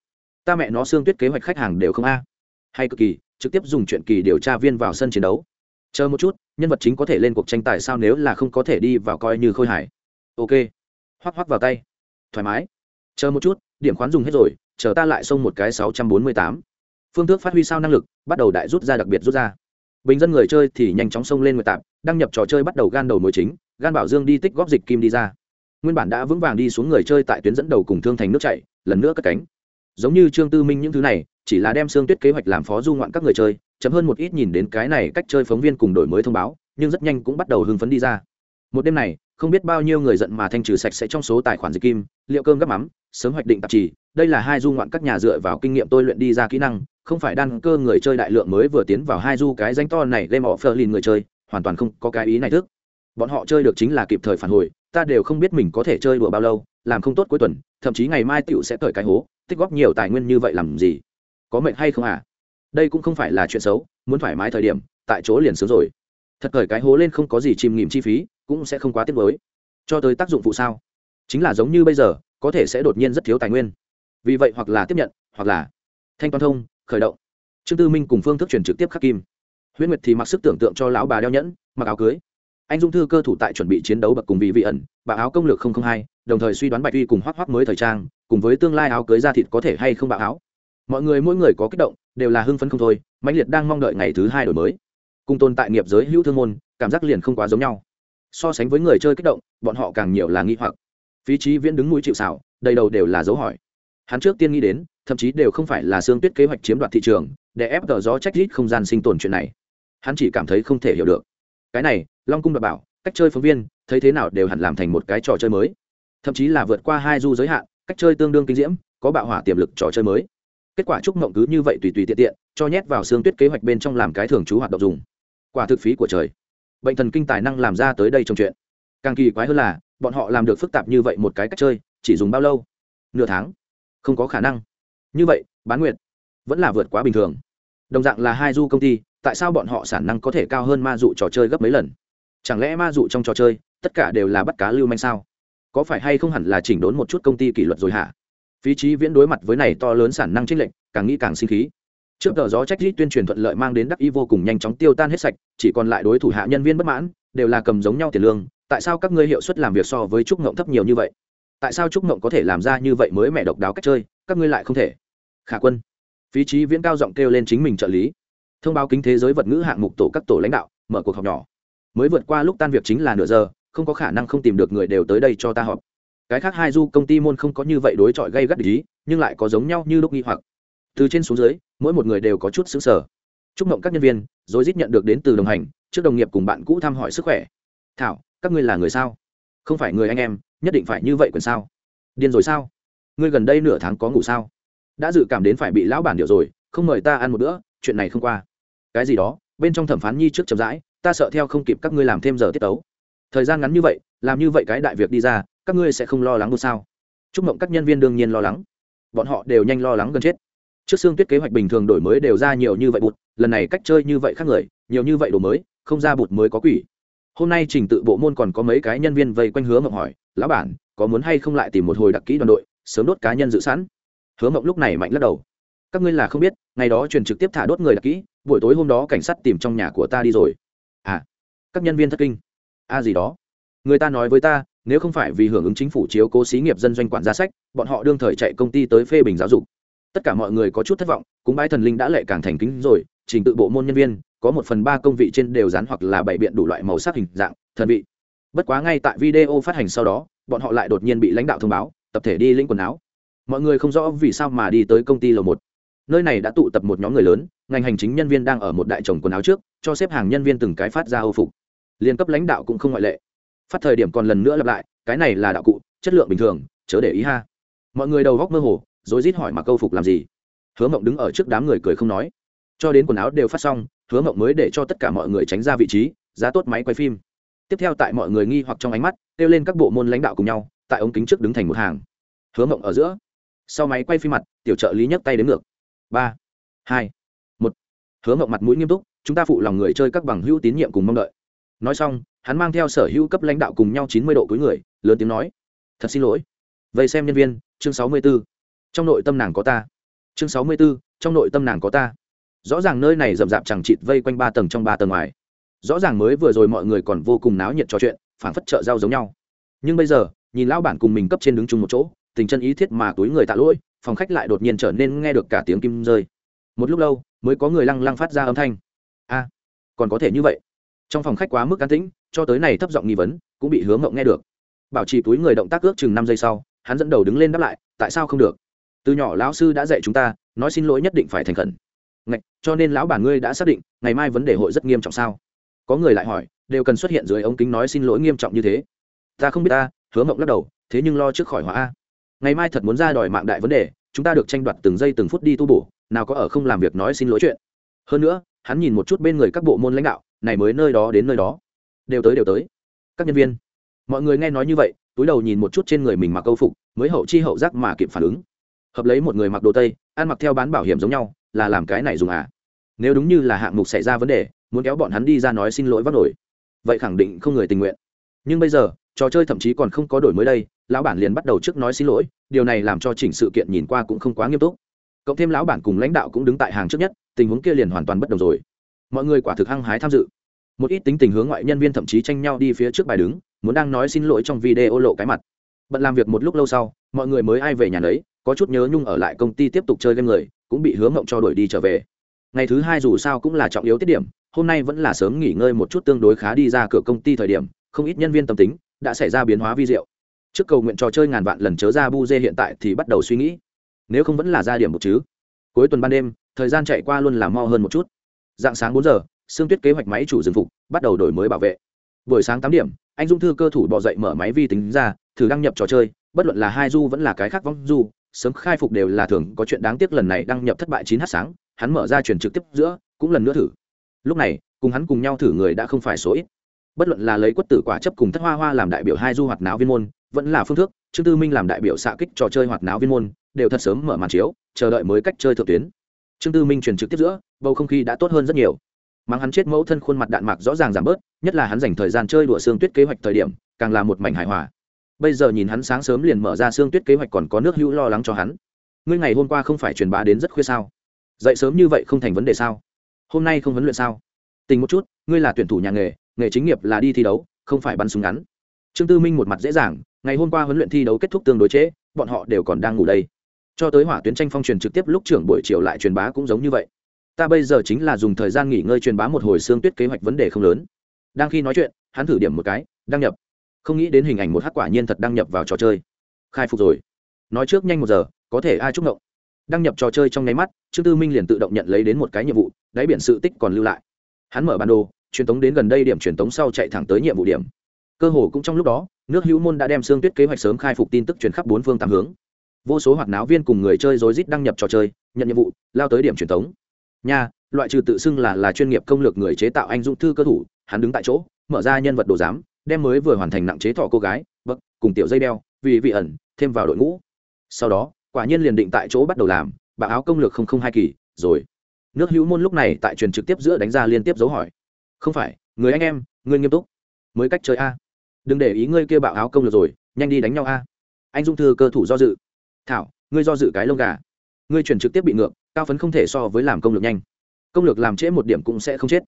ta mẹ nó xương tuyết kế hoạch khách hàng đều không a. Hay cực kỳ, trực tiếp dùng chuyện kỳ điều tra viên vào sân chiến đấu. Chờ một chút, nhân vật chính có thể lên cuộc tranh tài sao nếu là không có thể đi vào coi như khôi hài. Ok. Hoắc hoắc vào tay. Thoải mái. Chờ một chút, điểm khoán dùng hết rồi, chờ ta lại xông một cái sáu trăm bốn mươi tám. Phương thức phát huy sao năng lực, bắt đầu đại rút ra đặc biệt rút ra. Bình dân người chơi thì nhanh chóng xông lên người tạp đăng nhập trò chơi bắt đầu gan đầu mối chính, gan bảo dương đi tích góp dịch kim đi ra nguyên bản đã vững vàng đi xuống người chơi tại tuyến dẫn đầu cùng thương thành nước chạy lần nữa cất cánh. Giống như trương tư minh những thứ này, chỉ là đem xương tuyết kế hoạch làm phó du ngoạn các người chơi chấm hơn một ít nhìn đến cái này cách chơi phóng viên cùng đổi mới thông báo, nhưng rất nhanh cũng bắt đầu hưng phấn đi ra. Một đêm này, không biết bao nhiêu người giận mà thanh trừ sạch sẽ trong số tài khoản dịch kim, liệu cơm gấp mắm, sớm hoạch định tạp trì, đây là hai du ngoạn các nhà dựa vào kinh nghiệm tôi luyện đi ra kỹ năng, không phải đăng cơ người chơi đại lượng mới vừa tiến vào hai du cái danh to này game offer lìn người chơi, hoàn toàn không có cái ý này thức. Bọn họ chơi được chính là kịp thời phản hồi ta đều không biết mình có thể chơi đùa bao lâu, làm không tốt cuối tuần, thậm chí ngày mai tựu sẽ cởi cái hố, tích góp nhiều tài nguyên như vậy làm gì? Có mệnh hay không à? Đây cũng không phải là chuyện xấu, muốn thoải mái thời điểm, tại chỗ liền sớm rồi. Thật cởi cái hố lên không có gì chìm nghỉm chi phí, cũng sẽ không quá tiếc mới cho tới tác dụng phụ sao? Chính là giống như bây giờ, có thể sẽ đột nhiên rất thiếu tài nguyên. Vì vậy hoặc là tiếp nhận, hoặc là thanh toán thông, khởi động. Trương tư minh cùng phương thức chuyển trực tiếp khắc kim. Huyễn nguyệt thì mặc sức tưởng tượng cho lão bà đeo nhẫn, mặc áo cưới anh dung thư cơ thủ tại chuẩn bị chiến đấu bậc cùng vị vị ẩn, bạo áo công lược hai, đồng thời suy đoán bạch uy cùng hoác hoác mới thời trang, cùng với tương lai áo cưới ra thịt có thể hay không bạo áo. Mọi người mỗi người có kích động, đều là hưng phấn không thôi, mãnh liệt đang mong đợi ngày thứ hai đổi mới. Cùng tồn tại nghiệp giới hữu thương môn, cảm giác liền không quá giống nhau. So sánh với người chơi kích động, bọn họ càng nhiều là nghi hoặc. Phí trí viễn đứng mũi chịu xảo đầy đầu đều là dấu hỏi. Hắn trước tiên nghĩ đến, thậm chí đều không phải là xương tuyết kế hoạch chiếm đoạt thị trường, để ép tờ gió trách rít không gian sinh tồn chuyện này. Hắn chỉ cảm thấy không thể hiểu được cái này, long cung đ bảo, cách chơi phóng viên, thấy thế nào đều hẳn làm thành một cái trò chơi mới. Thậm chí là vượt qua hai du giới hạn, cách chơi tương đương kinh diễm, có bạo hỏa tiềm lực trò chơi mới. Kết quả trúc mộng cứ như vậy tùy tùy tiện tiện, cho nhét vào xương tuyết kế hoạch bên trong làm cái thường trú hoạt động dùng. Quả thực phí của trời. Bệnh thần kinh tài năng làm ra tới đây trong chuyện. Càng kỳ quái hơn là, bọn họ làm được phức tạp như vậy một cái cách chơi, chỉ dùng bao lâu? Nửa tháng. Không có khả năng. Như vậy, bán nguyện vẫn là vượt quá bình thường. Đồng dạng là hai du công ty tại sao bọn họ sản năng có thể cao hơn ma dụ trò chơi gấp mấy lần? Chẳng lẽ ma dụ trong trò chơi, tất cả đều là bắt cá lưu manh sao? Có phải hay không hẳn là chỉnh đốn một chút công ty kỷ luật rồi hả? Phí trí viễn đối mặt với này to lớn sản năng trích lệnh càng nghĩ càng sinh khí. Trước tờ gió trách rít tuyên truyền thuận lợi mang đến đắc y vô cùng nhanh chóng tiêu tan hết sạch, chỉ còn lại đối thủ hạ nhân viên bất mãn, đều là cầm giống nhau tiền lương. Tại sao các ngươi hiệu suất làm việc so với trúc ngộng thấp nhiều như vậy? Tại sao trúc ngộng có thể làm ra như vậy mới mẹ độc đáo cách chơi, các ngươi lại không thể? Khả quân. Phí trí viễn cao giọng kêu lên chính mình trợ lý thông báo kính thế giới vật ngữ hạng mục tổ các tổ lãnh đạo, mở cuộc họp nhỏ. Mới vượt qua lúc tan việc chính là nửa giờ, không có khả năng không tìm được người đều tới đây cho ta họp. Cái khác hai du công ty môn không có như vậy đối chọi gây gắt ý, nhưng lại có giống nhau như lúc nghi hoặc. Từ trên xuống dưới, mỗi một người đều có chút xứng sở chúc mộng các nhân viên, rồi rít nhận được đến từ đồng hành, trước đồng nghiệp cùng bạn cũ thăm hỏi sức khỏe. Thảo, các ngươi là người sao? Không phải người anh em, nhất định phải như vậy quyền sao? Điên rồi sao? Ngươi gần đây nửa tháng có ngủ sao? Đã dự cảm đến phải bị lão bản điều rồi, không mời ta ăn một bữa, chuyện này không qua cái gì đó, bên trong thẩm phán nhi trước chậm rãi, ta sợ theo không kịp các ngươi làm thêm giờ tiết tấu. Thời gian ngắn như vậy, làm như vậy cái đại việc đi ra, các ngươi sẽ không lo lắng một sao. Chúc mộng các nhân viên đương nhiên lo lắng. Bọn họ đều nhanh lo lắng gần chết. Trước xương tuyết kế hoạch bình thường đổi mới đều ra nhiều như vậy bụt, lần này cách chơi như vậy khác người, nhiều như vậy đồ mới, không ra bụt mới có quỷ. Hôm nay trình tự bộ môn còn có mấy cái nhân viên vây quanh hứa mộng hỏi, lão bản, có muốn hay không lại tìm một hồi đặc kỹ đoàn đội, sớm đốt cá nhân dự sẵn? Hứa mộng lúc này mạnh lắc đầu các ngươi là không biết, ngày đó truyền trực tiếp thả đốt người đặc kỹ, buổi tối hôm đó cảnh sát tìm trong nhà của ta đi rồi. À các nhân viên thất kinh. A à gì đó. Người ta nói với ta, nếu không phải vì hưởng ứng chính phủ chiếu cố xí nghiệp dân doanh quản gia sách, bọn họ đương thời chạy công ty tới phê bình giáo dục. Tất cả mọi người có chút thất vọng, cúng bái thần linh đã lệ càng thành kính rồi, trình tự bộ môn nhân viên, có một phần ba công vị trên đều dán hoặc là bày biện đủ loại màu sắc hình dạng, thần vị. Bất quá ngay tại video phát hành sau đó, bọn họ lại đột nhiên bị lãnh đạo thông báo, tập thể đi lĩnh quần áo. Mọi người không rõ vì sao mà đi tới công ty lầu một nơi này đã tụ tập một nhóm người lớn, ngành hành chính nhân viên đang ở một đại chồng quần áo trước, cho xếp hàng nhân viên từng cái phát ra âu phục. Liên cấp lãnh đạo cũng không ngoại lệ. Phát thời điểm còn lần nữa lặp lại, cái này là đạo cụ, chất lượng bình thường, chớ để ý ha. Mọi người đầu góc mơ hồ rồi rít hỏi mà câu phục làm gì? Hứa mộng đứng ở trước đám người cười không nói. Cho đến quần áo đều phát xong, hứa mộng mới để cho tất cả mọi người tránh ra vị trí, giá tốt máy quay phim. Tiếp theo tại mọi người nghi hoặc trong ánh mắt, kêu lên các bộ môn lãnh đạo cùng nhau, tại ống kính trước đứng thành một hàng. Hứa mộng ở giữa. Sau máy quay phim mặt, tiểu trợ lý nhấc tay đến ngược ba, hai, một. Hứa mộng mặt mũi nghiêm túc, chúng ta phụ lòng người chơi các bằng hữu tín nhiệm cùng mong đợi. Nói xong, hắn mang theo sở hữu cấp lãnh đạo cùng nhau chín mươi độ cuối người, lớn tiếng nói, thật xin lỗi. Vậy xem nhân viên, chương sáu mươi b ố trong nội tâm nàng có ta. Chương sáu mươi b ố trong nội tâm nàng có ta. Rõ ràng nơi này rậm rạp chẳng chịt vây quanh ba tầng trong ba tầng ngoài. Rõ ràng mới vừa rồi mọi người còn vô cùng náo nhiệt trò chuyện, phảng phất trợ giao giống nhau. Nhưng bây giờ, nhìn lão bản cùng mình cấp trên đứng chung một chỗ, tình chân ý thiết mà túi người tạ lỗi phòng khách lại đột nhiên trở nên nghe được cả tiếng kim rơi. Một lúc lâu mới có người lăng lăng phát ra âm thanh. A còn có thể như vậy? Trong phòng khách quá mức cán tĩnh cho tới này thấp giọng nghi vấn cũng bị hướng ngộng nghe được. Bảo trì túi người động tác ước chừng năm giây sau hắn dẫn đầu đứng lên đáp lại tại sao không được? Từ nhỏ lão sư đã dạy chúng ta nói xin lỗi nhất định phải thành khẩn. Ngạch, cho nên lão bản ngươi đã xác định ngày mai vấn đề hội rất nghiêm trọng sao? Có người lại hỏi đều cần xuất hiện dưới ống kính nói xin lỗi nghiêm trọng như thế. Ta không biết ta hứa mộng lắc đầu thế nhưng lo trước khỏi hóa ngày mai thật muốn ra đòi mạng đại vấn đề, chúng ta được tranh đoạt từng giây từng phút đi tu bổ, nào có ở không làm việc nói xin lỗi chuyện. Hơn nữa, hắn nhìn một chút bên người các bộ môn lãnh đạo, này mới nơi đó đến nơi đó. Đều tới đều tới. Các nhân viên, mọi người nghe nói như vậy, túi đầu nhìn một chút trên người mình mặc câu phục, mới hậu chi hậu giác mà kịp phản ứng. Hợp lấy một người mặc đồ tây, ăn mặc theo bán bảo hiểm giống nhau, là làm cái này dùng à? Nếu đúng như là hạng mục xảy ra vấn đề, muốn kéo bọn hắn đi ra nói xin lỗi vắt nổi. Vậy khẳng định không người tình nguyện. Nhưng bây giờ, trò chơi thậm chí còn không có đổi mới đây lão bản liền bắt đầu trước nói xin lỗi điều này làm cho chỉnh sự kiện nhìn qua cũng không quá nghiêm túc. Cộng thêm lão bản cùng lãnh đạo cũng đứng tại hàng trước nhất tình huống kia liền hoàn toàn bất đồng rồi. Mọi người quả thực hăng hái tham dự. Một ít tính tình hướng ngoại nhân viên thậm chí tranh nhau đi phía trước bài đứng muốn đang nói xin lỗi trong video lộ cái mặt. Bận làm việc một lúc lâu sau mọi người mới ai về nhà đấy, có chút nhớ nhung ở lại công ty tiếp tục chơi game người cũng bị hướng mộng cho đuổi đi trở về. Ngày thứ hai dù sao cũng là trọng yếu tiết điểm hôm nay vẫn là sớm nghỉ ngơi một chút tương đối khá đi ra cửa công ty thời điểm không ít nhân viên tâm tính đã xảy ra biến hóa vi diệu trước cầu nguyện trò chơi ngàn vạn lần chớ ra bu dê hiện tại thì bắt đầu suy nghĩ. Nếu không vẫn là ra điểm một chứ. Cuối tuần ban đêm, thời gian chạy qua luôn là mo hơn một chút. Dạng sáng bốn giờ, sương tuyết kế hoạch máy chủ dừng phục, bắt đầu đổi mới bảo vệ. Buổi sáng tám điểm, anh dung thư cơ thủ bỏ dậy mở máy vi tính ra, thử đăng nhập trò chơi. Bất luận là hai du vẫn là cái khác vong du, sớm khai phục đều là thường có chuyện đáng tiếc lần này đăng nhập thất bại chín h sáng, hắn mở ra chuyển trực tiếp giữa, cũng lần nữa thử. Lúc này, cùng hắn cùng nhau thử người đã không phải số ít. Bất luận là lấy quất tử quả chấp cùng thất hoa hoa làm đại biểu hai du hoạt náo viên môn vẫn là phương thức trương tư minh làm đại biểu xạ kích trò chơi hoạt náo viên môn, đều thật sớm mở màn chiếu, chờ đợi mới cách chơi thượng tuyến. Trương tư minh truyền trực tiếp giữa, bầu không khí đã tốt hơn rất nhiều. Mang hắn chết mẫu thân khuôn mặt đạn mạc rõ ràng giảm bớt, nhất là hắn dành thời gian chơi đùa xương tuyết kế hoạch thời điểm, càng là một mảnh hài hòa. Bây giờ nhìn hắn sáng sớm liền mở ra xương tuyết kế hoạch còn có nước hữu lo lắng cho hắn. Ngươi ngày hôm qua không phải truyền bá đến rất khuya sao? Dậy sớm như vậy không thành vấn đề sao? Hôm nay không huấn luyện sao? Tình một chút, ngươi là tuyển thủ nhà nghề nghề chính nghiệp là đi thi đấu, không phải bắn súng ngắn trương tư minh một mặt dễ dàng ngày hôm qua huấn luyện thi đấu kết thúc tương đối chế, bọn họ đều còn đang ngủ đây. Cho tới hỏa tuyến tranh phong truyền trực tiếp lúc trưởng buổi chiều lại truyền bá cũng giống như vậy. Ta bây giờ chính là dùng thời gian nghỉ ngơi truyền bá một hồi xương tuyết kế hoạch vấn đề không lớn. Đang khi nói chuyện hắn thử điểm một cái đăng nhập. Không nghĩ đến hình ảnh một hắc quả nhiên thật đăng nhập vào trò chơi. Khai phục rồi. Nói trước nhanh một giờ có thể ai chúc ngộng. Đăng nhập trò chơi trong nháy mắt trương tư minh liền tự động nhận lấy đến một cái nhiệm vụ đáy biển sự tích còn lưu lại. Hắn mở bản đồ truyền tống đến gần đây điểm truyền tống sau chạy thẳng tới nhiệm vụ điểm cơ hồ cũng trong lúc đó, nước hữu môn đã đem xương tuyết kế hoạch sớm khai phục tin tức truyền khắp bốn phương tám hướng. Vô số hoạt náo viên cùng người chơi rối rít đăng nhập trò chơi, nhận nhiệm vụ, lao tới điểm truyền thống. nha, loại trừ tự xưng là là chuyên nghiệp công lược người chế tạo anh dũng thư cơ thủ, hắn đứng tại chỗ, mở ra nhân vật đồ giám, đem mới vừa hoàn thành nặng chế thọ cô gái, bậc, cùng tiểu dây đeo, vì vị ẩn, thêm vào đội ngũ. Sau đó, quả nhiên liền định tại chỗ bắt đầu làm bạc áo công lược không không hai kỳ, rồi. Nước hữu môn lúc này tại truyền trực tiếp giữa đánh ra liên tiếp dấu hỏi. Không phải, người anh em, người nghiêm túc. Mới cách chơi a đừng để ý ngươi kia bạo áo công lược rồi, nhanh đi đánh nhau a. Anh dung thư cơ thủ do dự. Thảo, ngươi do dự cái lông gà. Ngươi chuyển trực tiếp bị ngược, cao phấn không thể so với làm công lược nhanh. Công lược làm trễ một điểm cũng sẽ không chết.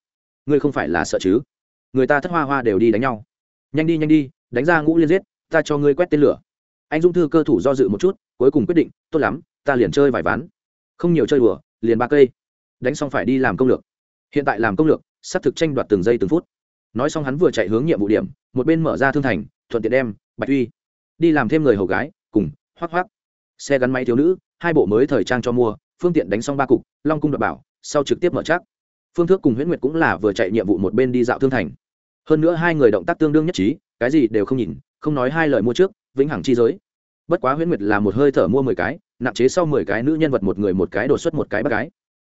Ngươi không phải là sợ chứ? Người ta thất hoa hoa đều đi đánh nhau. Nhanh đi nhanh đi, đánh ra ngũ liên giết, ta cho ngươi quét tên lửa. Anh dung thư cơ thủ do dự một chút, cuối cùng quyết định, tốt lắm, ta liền chơi vài ván. Không nhiều chơi đùa, liền ba cây. Đánh xong phải đi làm công lược. Hiện tại làm công lược s á t thực tranh đoạt từng giây từng phút nói xong hắn vừa chạy hướng nhiệm vụ điểm, một bên mở ra thương thành, thuận tiện đem bạch uy đi làm thêm người hầu gái, cùng hoác hoác xe gắn máy thiếu nữ, hai bộ mới thời trang cho mua, phương tiện đánh xong ba cục, long cung đập bảo, sau trực tiếp mở chắc. Phương thức cùng huyễn nguyệt cũng là vừa chạy nhiệm vụ một bên đi dạo thương thành. Hơn nữa hai người động tác tương đương nhất trí, cái gì đều không nhìn, không nói hai lời mua trước, vĩnh hằng chi giới. Bất quá huyễn nguyệt là một hơi thở mua mười cái, nặng chế sau mười cái nữ nhân vật một người một cái đột xuất một cái bác gái.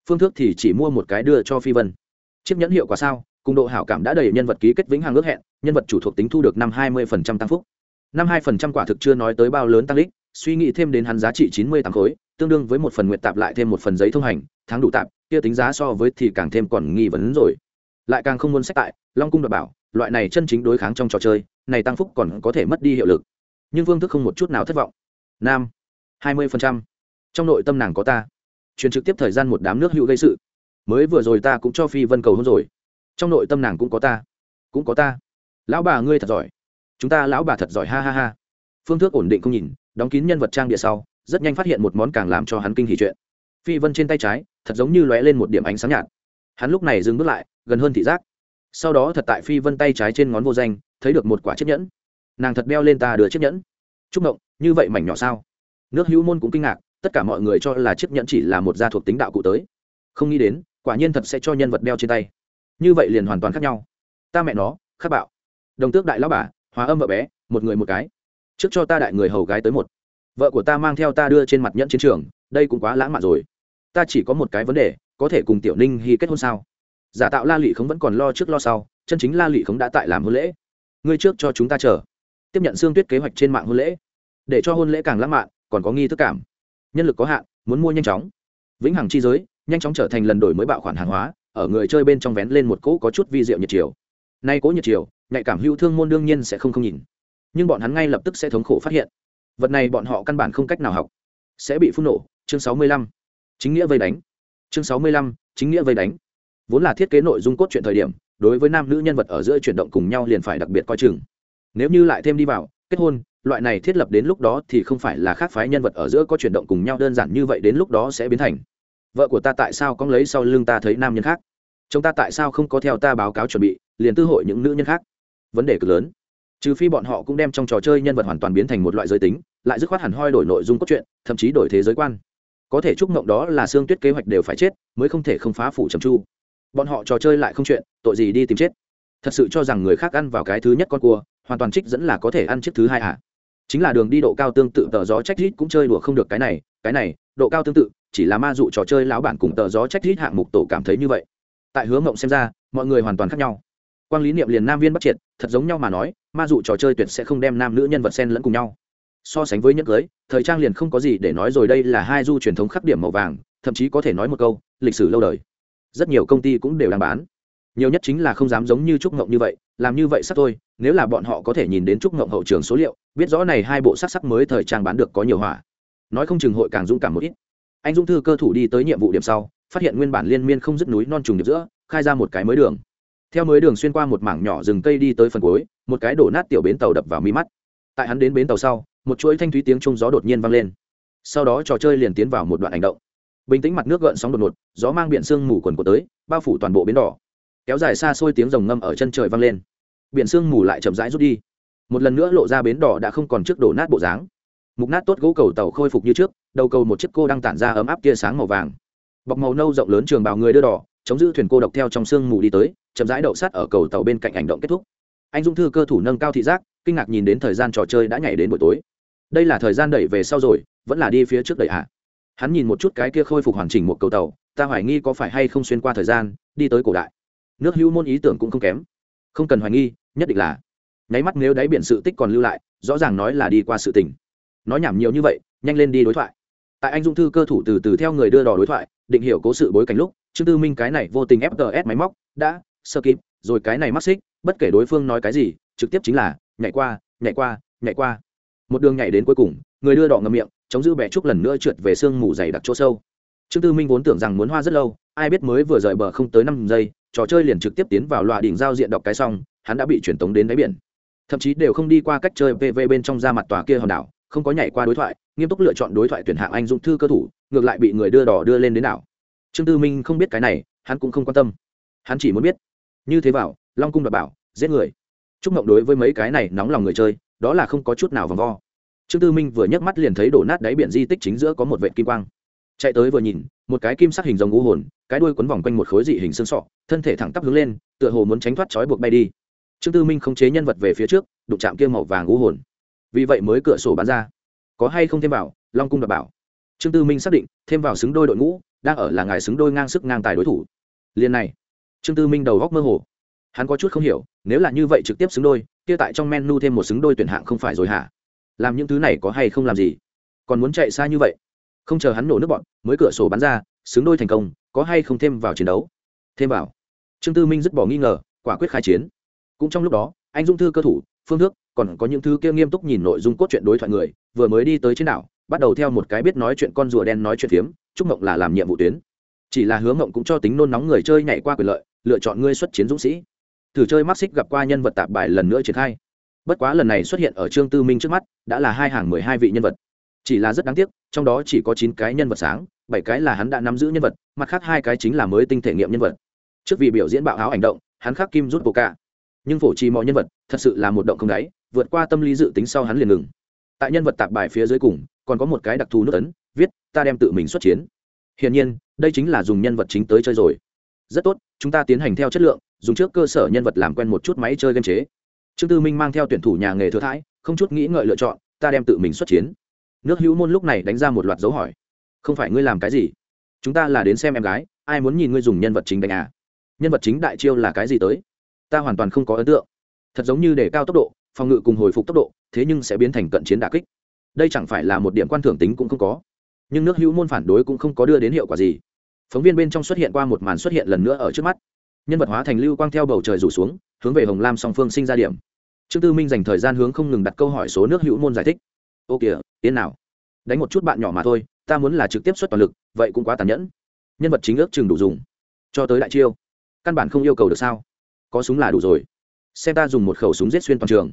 Phương thức thì chỉ mua một cái đưa cho phi vân. Chiếc nhẫn hiệu quả sao? Cùng độ hảo cảm đã đầy nhân vật ký kết vĩnh hằng ước hẹn, nhân vật chủ thuộc tính thu được năm hai mươi tăng phúc. Năm hai quả thực chưa nói tới bao lớn tăng lích suy nghĩ thêm đến hắn giá trị chín mươi tám khối, tương đương với một phần nguyện tạp lại thêm một phần giấy thông hành, tháng đủ tạp, kia tính giá so với thì càng thêm còn nghi vấn rồi. Lại càng không muốn sách tại, long cung đảm bảo, loại này chân chính đối kháng trong trò chơi, này tăng phúc còn có thể mất đi hiệu lực. Nhưng vương thức không một chút nào thất vọng. Nam, hai mươi trong nội tâm nàng có ta. Truyền trực tiếp thời gian một đám nước hữu gây sự. Mới vừa rồi ta cũng cho phi vân cầu hôn rồi trong nội tâm nàng cũng có ta, cũng có ta. Lão bà ngươi thật giỏi. Chúng ta lão bà thật giỏi, ha ha ha. Phương thức ổn định không nhìn, đóng kín nhân vật trang địa sau, rất nhanh phát hiện một món càng làm cho hắn kinh hỉ chuyện. Phi vân trên tay trái, thật giống như lóe lên một điểm ánh sáng nhạt. Hắn lúc này dừng bước lại, gần hơn thị giác. Sau đó thật tại phi vân tay trái trên ngón vô danh, thấy được một quả chiếc nhẫn. Nàng thật đeo lên ta đưa chiếc nhẫn. Chúc mộng, như vậy mảnh nhỏ sao? Nước hữu môn cũng kinh ngạc, tất cả mọi người cho là chiếc nhẫn chỉ là một gia thuộc tính đạo cụ tới. Không nghĩ đến, quả nhiên thật sẽ cho nhân vật đeo trên tay như vậy liền hoàn toàn khác nhau. Ta mẹ nó khắc bạo. Đồng tước đại lão bà, hóa âm vợ bé, một người một cái. Trước cho ta đại người hầu gái tới một. Vợ của ta mang theo ta đưa trên mặt nhẫn chiến trường, đây cũng quá lãng mạn rồi. Ta chỉ có một cái vấn đề, có thể cùng tiểu ninh hy kết hôn sao? Giả tạo la lị khống vẫn còn lo trước lo sau, chân chính la lị khống đã tại làm hôn lễ. Ngươi trước cho chúng ta chờ. Tiếp nhận xương tuyết kế hoạch trên mạng hôn lễ. Để cho hôn lễ càng lãng mạn, còn có nghi thức cảm. Nhân lực có hạn, muốn mua nhanh chóng. Vĩnh hằng chi giới, nhanh chóng trở thành lần đổi mới bạo khoản hàng hóa ở người chơi bên trong vén lên một cỗ có chút vi diệu nhiệt chiều. Nay cỗ nhiệt chiều, nhạy cảm hữu thương môn đương nhiên sẽ không không nhìn. Nhưng bọn hắn ngay lập tức sẽ thống khổ phát hiện. Vật này bọn họ căn bản không cách nào học. Sẽ bị phun nổ, chương sáu mươi lăm. Chính nghĩa vây đánh. Chương sáu mươi lăm, chính nghĩa vây đánh. Vốn là thiết kế nội dung cốt truyện thời điểm, đối với nam nữ nhân vật ở giữa chuyển động cùng nhau liền phải đặc biệt coi chừng. Nếu như lại thêm đi vào, kết hôn, loại này thiết lập đến lúc đó thì không phải là khác phái nhân vật ở giữa có chuyển động cùng nhau đơn giản như vậy đến lúc đó sẽ biến thành vợ của ta tại sao có lấy sau lưng ta thấy nam nhân khác? Chúng ta tại sao không có theo ta báo cáo chuẩn bị, liền tư hội những nữ nhân khác? Vấn đề cực lớn. Trừ phi bọn họ cũng đem trong trò chơi nhân vật hoàn toàn biến thành một loại giới tính, lại dứt khoát hẳn hoi đổi nội dung cốt truyện, thậm chí đổi thế giới quan. Có thể chúc mộng đó là xương tuyết kế hoạch đều phải chết, mới không thể không phá phủ trầm chu bọn họ trò chơi lại không chuyện, tội gì đi tìm chết. Thật sự cho rằng người khác ăn vào cái thứ nhất con cua, hoàn toàn trích dẫn là có thể ăn chiếc thứ hai à? Chính là đường đi độ cao tương tự tờ gió trách rít cũng chơi đùa không được cái này cái này, độ cao tương tự, chỉ là ma dụ trò chơi lão bản cùng tờ gió trách rít hạng mục tổ cảm thấy như vậy. Tại hứa mộng xem ra, mọi người hoàn toàn khác nhau. Quang lý niệm liền nam viên bắt triệt, thật giống nhau mà nói, ma dụ trò chơi tuyệt sẽ không đem nam nữ nhân vật sen lẫn cùng nhau. So sánh với nhẫn cưới, thời trang liền không có gì để nói rồi đây là hai du truyền thống khắc điểm màu vàng, thậm chí có thể nói một câu, lịch sử lâu đời. Rất nhiều công ty cũng đều đang bán. Nhiều nhất chính là không dám giống như trúc ngộng như vậy, làm như vậy sắc thôi, nếu là bọn họ có thể nhìn đến trúc ngộng hậu trường số liệu, biết rõ này hai bộ sắc sắc mới thời trang bán được có nhiều hỏa nói không chừng hội càng dũng cảm một ít. Anh dũng thư cơ thủ đi tới nhiệm vụ điểm sau, phát hiện nguyên bản liên miên không dứt núi non trùng điệp giữa, khai ra một cái mới đường. Theo mới đường xuyên qua một mảng nhỏ rừng cây đi tới phần cuối, một cái đổ nát tiểu bến tàu đập vào mi mắt. Tại hắn đến bến tàu sau, một chuỗi thanh thúy tiếng trung gió đột nhiên vang lên. Sau đó trò chơi liền tiến vào một đoạn hành động. Bình tĩnh mặt nước gợn sóng đột ngột, gió mang biển sương mù quần của tới, bao phủ toàn bộ bến đỏ. Kéo dài xa xôi tiếng rồng ngâm ở chân trời vang lên. Biển sương mù lại chậm rãi rút đi. Một lần nữa lộ ra bến đỏ đã không còn trước đổ nát bộ dáng mục nát tốt gỗ cầu tàu khôi phục như trước, đầu cầu một chiếc cô đang tản ra ấm áp tia sáng màu vàng. Bọc màu nâu rộng lớn trường bào người đưa đỏ, chống giữ thuyền cô độc theo trong sương mù đi tới, chậm rãi đậu sát ở cầu tàu bên cạnh hành động kết thúc. Anh dung thư cơ thủ nâng cao thị giác, kinh ngạc nhìn đến thời gian trò chơi đã nhảy đến buổi tối. Đây là thời gian đẩy về sau rồi, vẫn là đi phía trước đẩy hạ hắn nhìn một chút cái kia khôi phục hoàn chỉnh một cầu tàu, ta hoài nghi có phải hay không xuyên qua thời gian, đi tới cổ đại. Nước hữu môn ý tưởng cũng không kém. Không cần hoài nghi, nhất định là. Nháy mắt nếu đáy biển sự tích còn lưu lại, rõ ràng nói là đi qua sự tình nói nhảm nhiều như vậy, nhanh lên đi đối thoại. Tại anh dung thư cơ thủ từ từ theo người đưa đò đối thoại, định hiểu cố sự bối cảnh lúc, trương tư minh cái này vô tình fts máy móc, đã, sơ kịp, rồi cái này mắc xích, bất kể đối phương nói cái gì, trực tiếp chính là, nhảy qua nhảy qua nhảy qua. Một đường nhảy đến cuối cùng, người đưa đỏ ngầm miệng, chống giữ bẹ trúc lần nữa trượt về sương mù dày đặc chỗ sâu. Trương tư minh vốn tưởng rằng muốn hoa rất lâu, ai biết mới vừa rời bờ không tới năm giây, trò chơi liền trực tiếp tiến vào loạ đỉnh giao diện đọc cái xong, hắn đã bị truyền tống đến đáy biển. Thậm chí đều không đi qua cách chơi pv bên trong ra mặt tòa kia hòn đảo không có nhảy qua đối thoại, nghiêm túc lựa chọn đối thoại tuyển hạng anh dũng thư cơ thủ, ngược lại bị người đưa đỏ đưa lên đến đảo. Trương tư minh không biết cái này, hắn cũng không quan tâm. Hắn chỉ muốn biết, như thế vào, long cung đ bảo, giết người. Chúc mộng đối với mấy cái này nóng lòng người chơi, đó là không có chút nào vòng vo. Trương tư minh vừa nhấc mắt liền thấy đổ nát đáy biển di tích chính giữa có một vệ kim quang. Chạy tới vừa nhìn, một cái kim sắc hình rồng ngũ hồn, cái đuôi quấn vòng quanh một khối dị hình xương sọ, thân thể thẳng tắp hướng lên, tựa hồ muốn tránh thoát trói buộc bay đi. Trương tư minh không chế nhân vật về phía trước, đụng chạm kia màu vàng ngũ hồn vì vậy mới cửa sổ bán ra. Có hay không thêm vào, long cung đập bảo. Trương tư minh xác định, thêm vào xứng đôi đội ngũ, đang ở là ngài xứng đôi ngang sức ngang tài đối thủ. Liền này, trương tư minh đầu góc mơ hồ. Hắn có chút không hiểu, nếu là như vậy trực tiếp xứng đôi, kia tại trong menu thêm một xứng đôi tuyển hạng không phải rồi hả? Làm những thứ này có hay không làm gì? Còn muốn chạy xa như vậy? Không chờ hắn nổ nước bọn, mới cửa sổ bắn ra, xứng đôi thành công, có hay không thêm vào chiến đấu? Thêm vào. Trương tư minh dứt bỏ nghi ngờ, quả quyết khai chiến. Cũng trong lúc đó, anh dung thư cơ thủ phương thức còn có những thứ kia nghiêm túc nhìn nội dung cốt truyện đối thoại người, vừa mới đi tới trên đảo, bắt đầu theo một cái biết nói chuyện con rùa đen nói chuyện phiếm, chúc mộng là làm nhiệm vụ tuyến. Chỉ là hướng mộng cũng cho tính nôn nóng người chơi nhảy qua quyền lợi, lựa chọn ngươi xuất chiến dũng sĩ. Thử chơi mắt xích gặp qua nhân vật tạp bài lần nữa triển khai. Bất quá lần này xuất hiện ở trương tư minh trước mắt, đã là hai hàng mười hai vị nhân vật. Chỉ là rất đáng tiếc, trong đó chỉ có chín cái nhân vật sáng, bảy cái là hắn đã nắm giữ nhân vật, mặt khác hai cái chính là mới tinh thể nghiệm nhân vật. Trước vì biểu diễn bạo áo hành động, hắn khắc kim rút bộ cả nhưng phổ trì mọi nhân vật thật sự là một động không đáy, vượt qua tâm lý dự tính sau hắn liền ngừng. Tại nhân vật tạp bài phía dưới cùng, còn có một cái đặc thù nước ấn, viết, ta đem tự mình xuất chiến. Hiển nhiên, đây chính là dùng nhân vật chính tới chơi rồi. Rất tốt, chúng ta tiến hành theo chất lượng, dùng trước cơ sở nhân vật làm quen một chút máy chơi game chế. Trương tư minh mang theo tuyển thủ nhà nghề thừa thãi, không chút nghĩ ngợi lựa chọn, ta đem tự mình xuất chiến. Nước hữu môn lúc này đánh ra một loạt dấu hỏi. Không phải ngươi làm cái gì? Chúng ta là đến xem em gái, ai muốn nhìn ngươi dùng nhân vật chính đánh à? Nhân vật chính đại chiêu là cái gì tới? Ta hoàn toàn không có ấn tượng. Thật giống như để cao tốc độ, phòng ngự cùng hồi phục tốc độ, thế nhưng sẽ biến thành cận chiến đà kích. Đây chẳng phải là một điểm quan thưởng tính cũng không có. Nhưng nước hữu môn phản đối cũng không có đưa đến hiệu quả gì. Phóng viên bên trong xuất hiện qua một màn xuất hiện lần nữa ở trước mắt. Nhân vật hóa thành lưu quang theo bầu trời rủ xuống, hướng về hồng lam song phương sinh ra điểm. Trương tư minh dành thời gian hướng không ngừng đặt câu hỏi số nước hữu môn giải thích. Ô kìa tiến nào? Đánh một chút bạn nhỏ mà thôi, ta muốn là trực tiếp xuất toàn lực, vậy cũng quá tàn nhẫn. Nhân vật chính ước chừng đủ dùng. Cho tới đại chiêu, căn bản không yêu cầu được sao? Có súng là đủ rồi. Xem ta dùng một khẩu súng giết xuyên toàn trường.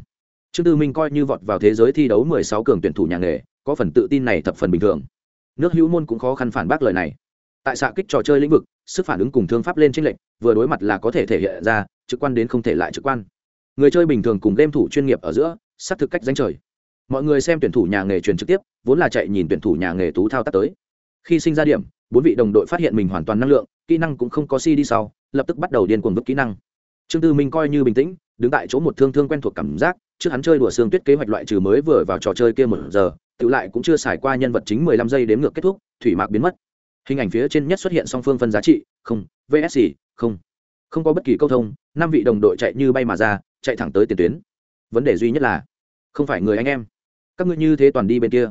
Trương tư minh coi như vọt vào thế giới thi đấu mười sáu cường tuyển thủ nhà nghề, có phần tự tin này thập phần bình thường. Nước hữu môn cũng khó khăn phản bác lời này. Tại xạ kích trò chơi lĩnh vực, sức phản ứng cùng thương pháp lên trên lệnh vừa đối mặt là có thể thể hiện ra, trực quan đến không thể lại trực quan. Người chơi bình thường cùng game thủ chuyên nghiệp ở giữa xác thực cách danh trời. Mọi người xem tuyển thủ nhà nghề truyền trực tiếp, vốn là chạy nhìn tuyển thủ nhà nghề tú thao tác tới. Khi sinh ra điểm, bốn vị đồng đội phát hiện mình hoàn toàn năng lượng, kỹ năng cũng không có si đi sau, lập tức bắt đầu điên cuồng vứt kỹ năng trương tư minh coi như bình tĩnh, đứng tại chỗ một thương thương quen thuộc cảm giác, trước hắn chơi đùa xương tuyết kế hoạch loại trừ mới vừa vào trò chơi kia một giờ, tự lại cũng chưa xài qua nhân vật chính mười lăm giây đếm ngược kết thúc, thủy mạc biến mất. Hình ảnh phía trên nhất xuất hiện song phương phân giá trị, không vsc không. Không có bất kỳ câu thông, năm vị đồng đội chạy như bay mà ra, chạy thẳng tới tiền tuyến. Vấn đề duy nhất là, không phải người anh em. Các ngươi như thế toàn đi bên kia.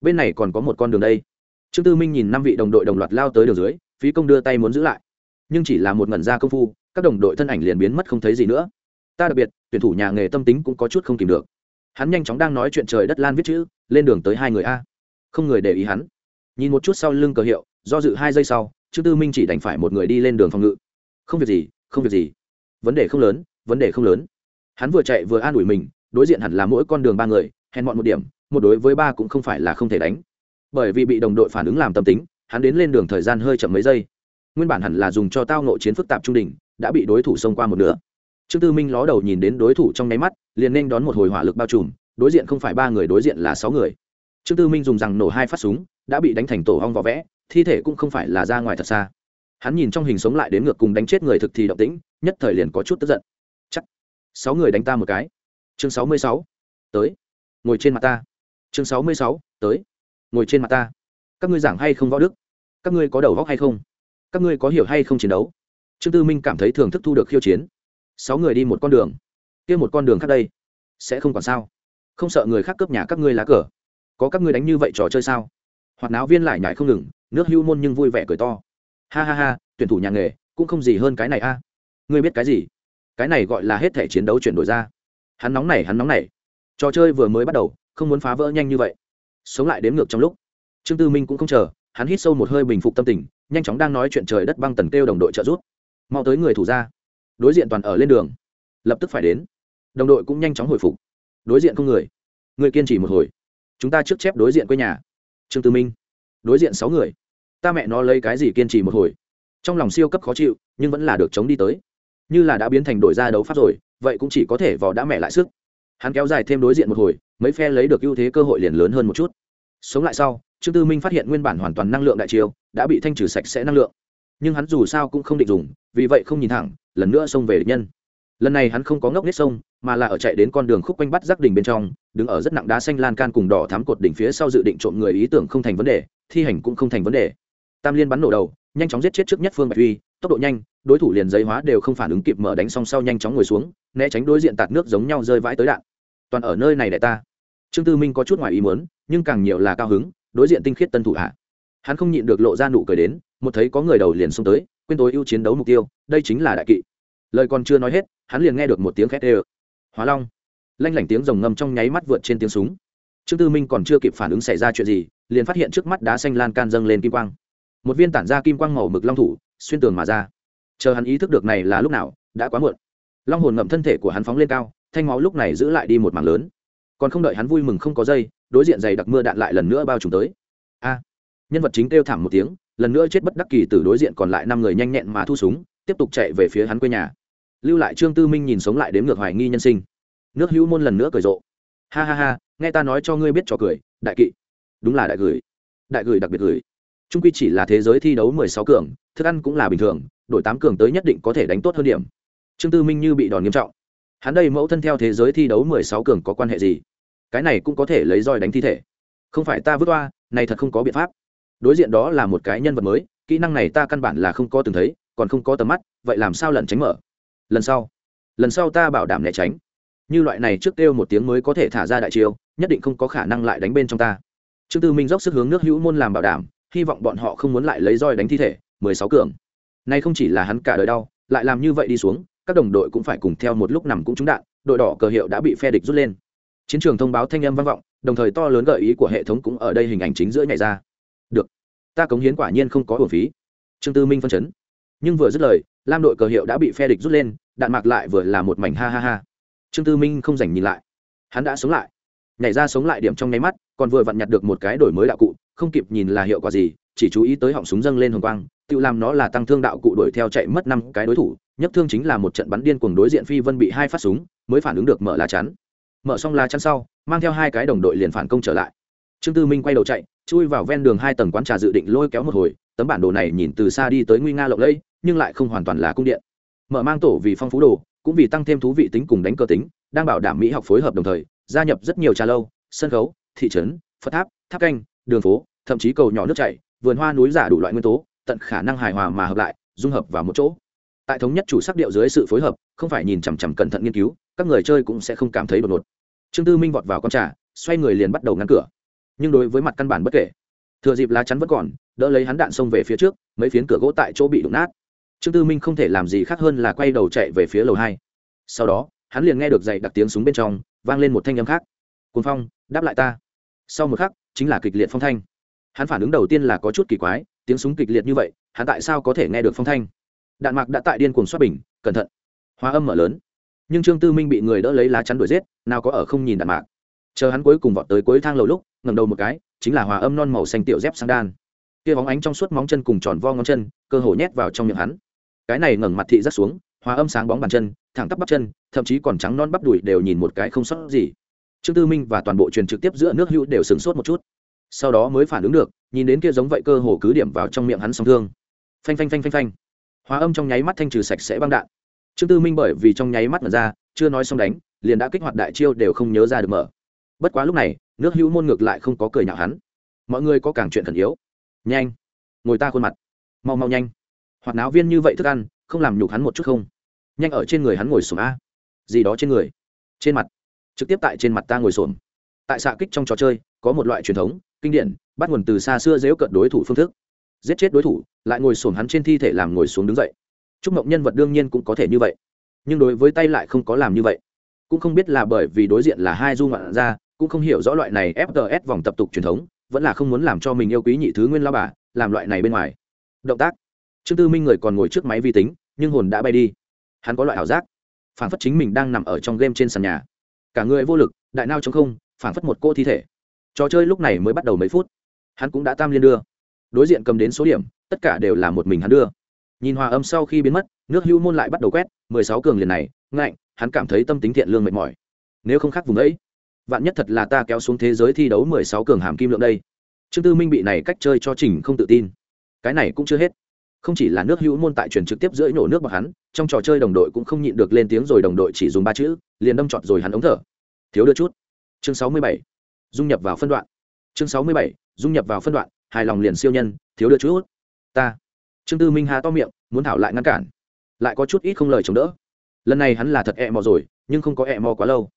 Bên này còn có một con đường đây. Trương tư minh nhìn năm vị đồng đội đồng loạt lao tới đường dưới, phí công đưa tay muốn giữ lại. Nhưng chỉ là một ngẩn ra công phu các đồng đội thân ảnh liền biến mất không thấy gì nữa. Ta đặc biệt, tuyển thủ nhà nghề tâm tính cũng có chút không kìm được. Hắn nhanh chóng đang nói chuyện trời đất lan viết chữ, lên đường tới hai người a. Không người để ý hắn. Nhìn một chút sau lưng cờ hiệu, do dự hai giây sau, trương tư minh chỉ đành phải một người đi lên đường phòng ngự. Không việc gì, không việc gì. Vấn đề không lớn, vấn đề không lớn. Hắn vừa chạy vừa an ủi mình, đối diện hẳn là mỗi con đường ba người hèn mọn một điểm, một đối với ba cũng không phải là không thể đánh. Bởi vì bị đồng đội phản ứng làm tâm tính, hắn đến lên đường thời gian hơi chậm mấy giây. Nguyên bản hẳn là dùng cho tao nội chiến phức tạp trung đỉnh đã bị đối thủ xông qua một nửa. Trương tư minh ló đầu nhìn đến đối thủ trong nháy mắt, liền nên đón một hồi hỏa lực bao trùm, đối diện không phải ba người, đối diện là sáu người. Trương tư minh dùng rằng nổ hai phát súng, đã bị đánh thành tổ hong vỏ vẽ, thi thể cũng không phải là ra ngoài thật xa. Hắn nhìn trong hình sống lại đến ngược cùng đánh chết người thực thì động tĩnh, nhất thời liền có chút tức giận. Chắc. Sáu người đánh ta một cái. Chương sáu mươi sáu. Tới. Ngồi trên mặt ta. Chương sáu mươi sáu. Tới. Ngồi trên mặt ta. Các ngươi giảng hay không võ đức? Các ngươi có đầu góc hay không? Các ngươi có hiểu hay không chiến đấu? Trương tư minh cảm thấy thường thức thu được khiêu chiến. Sáu người đi một con đường. Kia một con đường khác đây, sẽ không còn sao. Không sợ người khác cướp nhà các ngươi lá cờ. Có các ngươi đánh như vậy trò chơi sao? Hoạt náo viên lại nhải không ngừng, nước hưu môn nhưng vui vẻ cười to. Ha ha ha, tuyển thủ nhà nghề, cũng không gì hơn cái này a. Ngươi biết cái gì? Cái này gọi là hết thể chiến đấu chuyển đổi ra. Hắn nóng này hắn nóng này trò chơi vừa mới bắt đầu, không muốn phá vỡ nhanh như vậy. Sống lại đếm ngược trong lúc. Trương tư minh cũng không chờ, hắn hít sâu một hơi bình phục tâm tình, nhanh chóng đang nói chuyện trời đất băng tần kêu đồng đội trợ giúp mau tới người thủ ra đối diện toàn ở lên đường. Lập tức phải đến. Đồng đội cũng nhanh chóng hồi phục. Đối diện không người. Người kiên trì một hồi. Chúng ta trước chép đối diện quê nhà. Trương tư minh. Đối diện sáu người. Ta mẹ nó lấy cái gì kiên trì một hồi. Trong lòng siêu cấp khó chịu, nhưng vẫn là được chống đi tới. Như là đã biến thành đội ra đấu pháp rồi, vậy cũng chỉ có thể vò đã mẹ lại sức. Hắn kéo dài thêm đối diện một hồi, mấy phe lấy được ưu thế cơ hội liền lớn hơn một chút. Sống lại sau, trương tư minh phát hiện nguyên bản hoàn toàn năng lượng đại chiều đã bị thanh trừ sạch sẽ năng lượng nhưng hắn dù sao cũng không định dùng, vì vậy không nhìn thẳng, lần nữa xông về địch nhân. Lần này hắn không có ngốc nết sông, mà là ở chạy đến con đường khúc quanh bắt giác đỉnh bên trong, đứng ở rất nặng đá xanh lan can cùng đỏ thám cột đỉnh phía sau dự định trộm người ý tưởng không thành vấn đề, thi hành cũng không thành vấn đề. Tam liên bắn nổ đầu, nhanh chóng giết chết trước nhất phương bạch uy, tốc độ nhanh, đối thủ liền giấy hóa đều không phản ứng kịp mở đánh xong sau nhanh chóng ngồi xuống, né tránh đối diện tạt nước giống nhau rơi vãi tới đạn. Toàn ở nơi này để ta. Trương tư minh có chút ngoài ý muốn, nhưng càng nhiều là cao hứng, đối diện tinh khiết tân thủ hạ hắn không nhịn được lộ ra nụ cười đến, một thấy có người đầu liền xông tới, quên tối ưu chiến đấu mục tiêu, đây chính là đại kỵ. Lời còn chưa nói hết, hắn liền nghe được một tiếng khét ê hóa long. Lanh lảnh tiếng rồng ngầm trong nháy mắt vượt trên tiếng súng. Trương tư minh còn chưa kịp phản ứng xảy ra chuyện gì, liền phát hiện trước mắt đá xanh lan can dâng lên kim quang. Một viên tản ra kim quang màu mực long thủ, xuyên tường mà ra. Chờ hắn ý thức được này là lúc nào, đã quá muộn. Long hồn ngậm thân thể của hắn phóng lên cao, thanh máu lúc này giữ lại đi một mảng lớn. Còn không đợi hắn vui mừng không có dây, đối diện dày đặc mưa đạn lại lần nữa bao trùm tới. A! Nhân vật chính kêu thảm một tiếng, lần nữa chết bất đắc kỳ từ đối diện còn lại năm người nhanh nhẹn mà thu súng, tiếp tục chạy về phía hắn quê nhà. Lưu lại trương tư minh nhìn sống lại đếm ngược hoài nghi nhân sinh. Nước hữu môn lần nữa cười rộ. Ha ha ha, nghe ta nói cho ngươi biết trò cười, đại kỵ. Đúng là đại gửi. Đại gửi đặc biệt gửi. Trung quy chỉ là thế giới thi đấu mười sáu cường, thức ăn cũng là bình thường đội tám cường tới nhất định có thể đánh tốt hơn điểm. Trương tư minh như bị đòn nghiêm trọng. Hắn đây mẫu thân theo thế giới thi đấu mười sáu cường có quan hệ gì? Cái này cũng có thể lấy roi đánh thi thể. Không phải ta vứt toa này thật không có biện pháp đối diện đó là một cái nhân vật mới, kỹ năng này ta căn bản là không có từng thấy, còn không có tầm mắt, vậy làm sao lần tránh mở? Lần sau lần sau ta bảo đảm né tránh. Như loại này trước kêu một tiếng mới có thể thả ra đại chiêu, nhất định không có khả năng lại đánh bên trong ta. Trương tư minh dốc sức hướng nước hữu môn làm bảo đảm, hy vọng bọn họ không muốn lại lấy roi đánh thi thể, mười sáu cường. Nay không chỉ là hắn cả đời đau, lại làm như vậy đi xuống, các đồng đội cũng phải cùng theo một lúc nằm cũng trúng đạn, đội đỏ cờ hiệu đã bị phe địch rút lên. Chiến trường thông báo thanh âm vang vọng, đồng thời to lớn gợi ý của hệ thống cũng ở đây hình ảnh chính giữa nhảy ra được. Ta cống hiến quả nhiên không có hồn phí. Trương tư minh phân chấn. Nhưng vừa dứt lời, lam đội cờ hiệu đã bị phe địch rút lên, đạn mạc lại vừa là một mảnh ha ha ha. Trương tư minh không dành nhìn lại. Hắn đã sống lại. Nhảy ra sống lại điểm trong nháy mắt, còn vừa vặn nhặt được một cái đổi mới đạo cụ, không kịp nhìn là hiệu quả gì, chỉ chú ý tới họng súng dâng lên hồng quang, tự làm nó là tăng thương đạo cụ đuổi theo chạy mất năm cái đối thủ nhất thương chính là một trận bắn điên cuồng đối diện phi vân bị hai phát súng, mới phản ứng được mở lá chắn. Mở xong lá chắn sau, mang theo hai cái đồng đội liền phản công trở lại. Trương tư minh quay đầu chạy chui vào ven đường hai tầng quán trà dự định lôi kéo một hồi, tấm bản đồ này nhìn từ xa đi tới nguy nga lộng lẫy, nhưng lại không hoàn toàn là cung điện. Mở mang tổ vì phong phú đồ, cũng vì tăng thêm thú vị tính cùng đánh cơ tính, đang bảo đảm mỹ học phối hợp đồng thời, gia nhập rất nhiều trà lâu, sân khấu, thị trấn, phật tháp tháp canh, đường phố, thậm chí cầu nhỏ nước chảy, vườn hoa núi giả đủ loại nguyên tố, tận khả năng hài hòa mà hợp lại, dung hợp vào một chỗ. Tại thống nhất chủ sắc điệu dưới sự phối hợp, không phải nhìn chằm chằm cẩn thận nghiên cứu, các người chơi cũng sẽ không cảm thấy đột ngột. Trương tư minh vọt vào con trà, xoay người liền bắt đầu ngăn cửa nhưng đối với mặt căn bản bất kể. Thừa dịp lá chắn vẫn còn, đỡ lấy hắn đạn xông về phía trước, mấy phiến cửa gỗ tại chỗ bị đụng nát. Trương tư minh không thể làm gì khác hơn là quay đầu chạy về phía lầu hai. Sau đó, hắn liền nghe được dậy đặc tiếng súng bên trong, vang lên một thanh âm khác. Cuốn phong, đáp lại ta. Sau một khắc, chính là kịch liệt phong thanh. Hắn phản ứng đầu tiên là có chút kỳ quái, tiếng súng kịch liệt như vậy, hắn tại sao có thể nghe được phong thanh? Đạn mạc đã tại điên cuồng xoát bình, cẩn thận. Hóa âm mở lớn. Nhưng trương tư minh bị người đỡ lấy lá chắn đuổi giết, nào có ở không nhìn đạn mạc chờ hắn cuối cùng vọt tới cuối thang lầu lúc ngầm đầu một cái, chính là hòa âm non màu xanh tiểu dép sang đan. Kia bóng ánh trong suốt móng chân cùng tròn vo ngón chân, cơ hồ nhét vào trong miệng hắn. Cái này ngẩng mặt thị rất xuống, hòa âm sáng bóng bàn chân, thẳng tắp bắp chân, thậm chí còn trắng non bắp đùi đều nhìn một cái không sót gì. Trương tư minh và toàn bộ truyền trực tiếp giữa nước hữu đều sửng sốt một chút. Sau đó mới phản ứng được, nhìn đến kia giống vậy cơ hồ cứ điểm vào trong miệng hắn song thương. Phanh phanh phanh phanh phanh. Hóa âm trong nháy mắt thanh trừ sạch sẽ băng đạn. Trương tư minh bởi vì trong nháy mắt mà ra, chưa nói xong đánh, liền đã kích hoạt đại chiêu đều không nhớ ra được mở bất quá lúc này, nước hữu môn ngược lại không có cười nhạo hắn. Mọi người có càng chuyện thần yếu. Nhanh, ngồi ta khuôn mặt. Mau mau nhanh. Hoặc náo viên như vậy thức ăn, không làm nhục hắn một chút không? Nhanh ở trên người hắn ngồi sổm a. Gì đó trên người. Trên mặt. Trực tiếp tại trên mặt ta ngồi sổm tại xạ kích trong trò chơi, có một loại truyền thống, kinh điển, bắt nguồn từ xa xưa dễu cận đối thủ phương thức. Giết chết đối thủ, lại ngồi sổm hắn trên thi thể làm ngồi xuống đứng dậy. Chúc mộng nhân vật đương nhiên cũng có thể như vậy. Nhưng đối với tay lại không có làm như vậy. Cũng không biết là bởi vì đối diện là hai du ngoạn ra cũng không hiểu rõ loại này fts vòng tập tục truyền thống, vẫn là không muốn làm cho mình yêu quý nhị thứ nguyên lao bà, làm loại này bên ngoài. Động tác. Trương tư minh người còn ngồi trước máy vi tính, nhưng hồn đã bay đi. Hắn có loại ảo giác. Phản phất chính mình đang nằm ở trong game trên sàn nhà. Cả người vô lực, đại nao chống không, phản phất một cô thi thể. Trò chơi lúc này mới bắt đầu mấy phút. Hắn cũng đã tam liên đưa. Đối diện cầm đến số điểm, tất cả đều là một mình hắn đưa. Nhìn hòa âm sau khi biến mất, nước hưu môn lại bắt đầu quét, mười sáu cường liền này, ngạnh, hắn cảm thấy tâm tính thiện lương mệt mỏi. Nếu không khác vùng ấy vạn nhất thật là ta kéo xuống thế giới thi đấu mười sáu cường hàm kim lượng đây. Trương tư minh bị này cách chơi cho trình không tự tin. Cái này cũng chưa hết. Không chỉ là nước hữu môn tại truyền trực tiếp giữa nổ nước bọc hắn, trong trò chơi đồng đội cũng không nhịn được lên tiếng rồi đồng đội chỉ dùng ba chữ, liền đâm trọt rồi hắn ống thở. Thiếu đưa chút. Chương sáu mươi bảy. Dung nhập vào phân đoạn. Chương sáu mươi bảy. Dung nhập vào phân đoạn, hài lòng liền siêu nhân, thiếu đưa chút. Ta. Trương tư minh hà to miệng, muốn thảo lại ngăn cản. Lại có chút ít không lời chống đỡ. Lần này hắn là thật ẹ mò rồi, nhưng không có ẹ mò quá lâu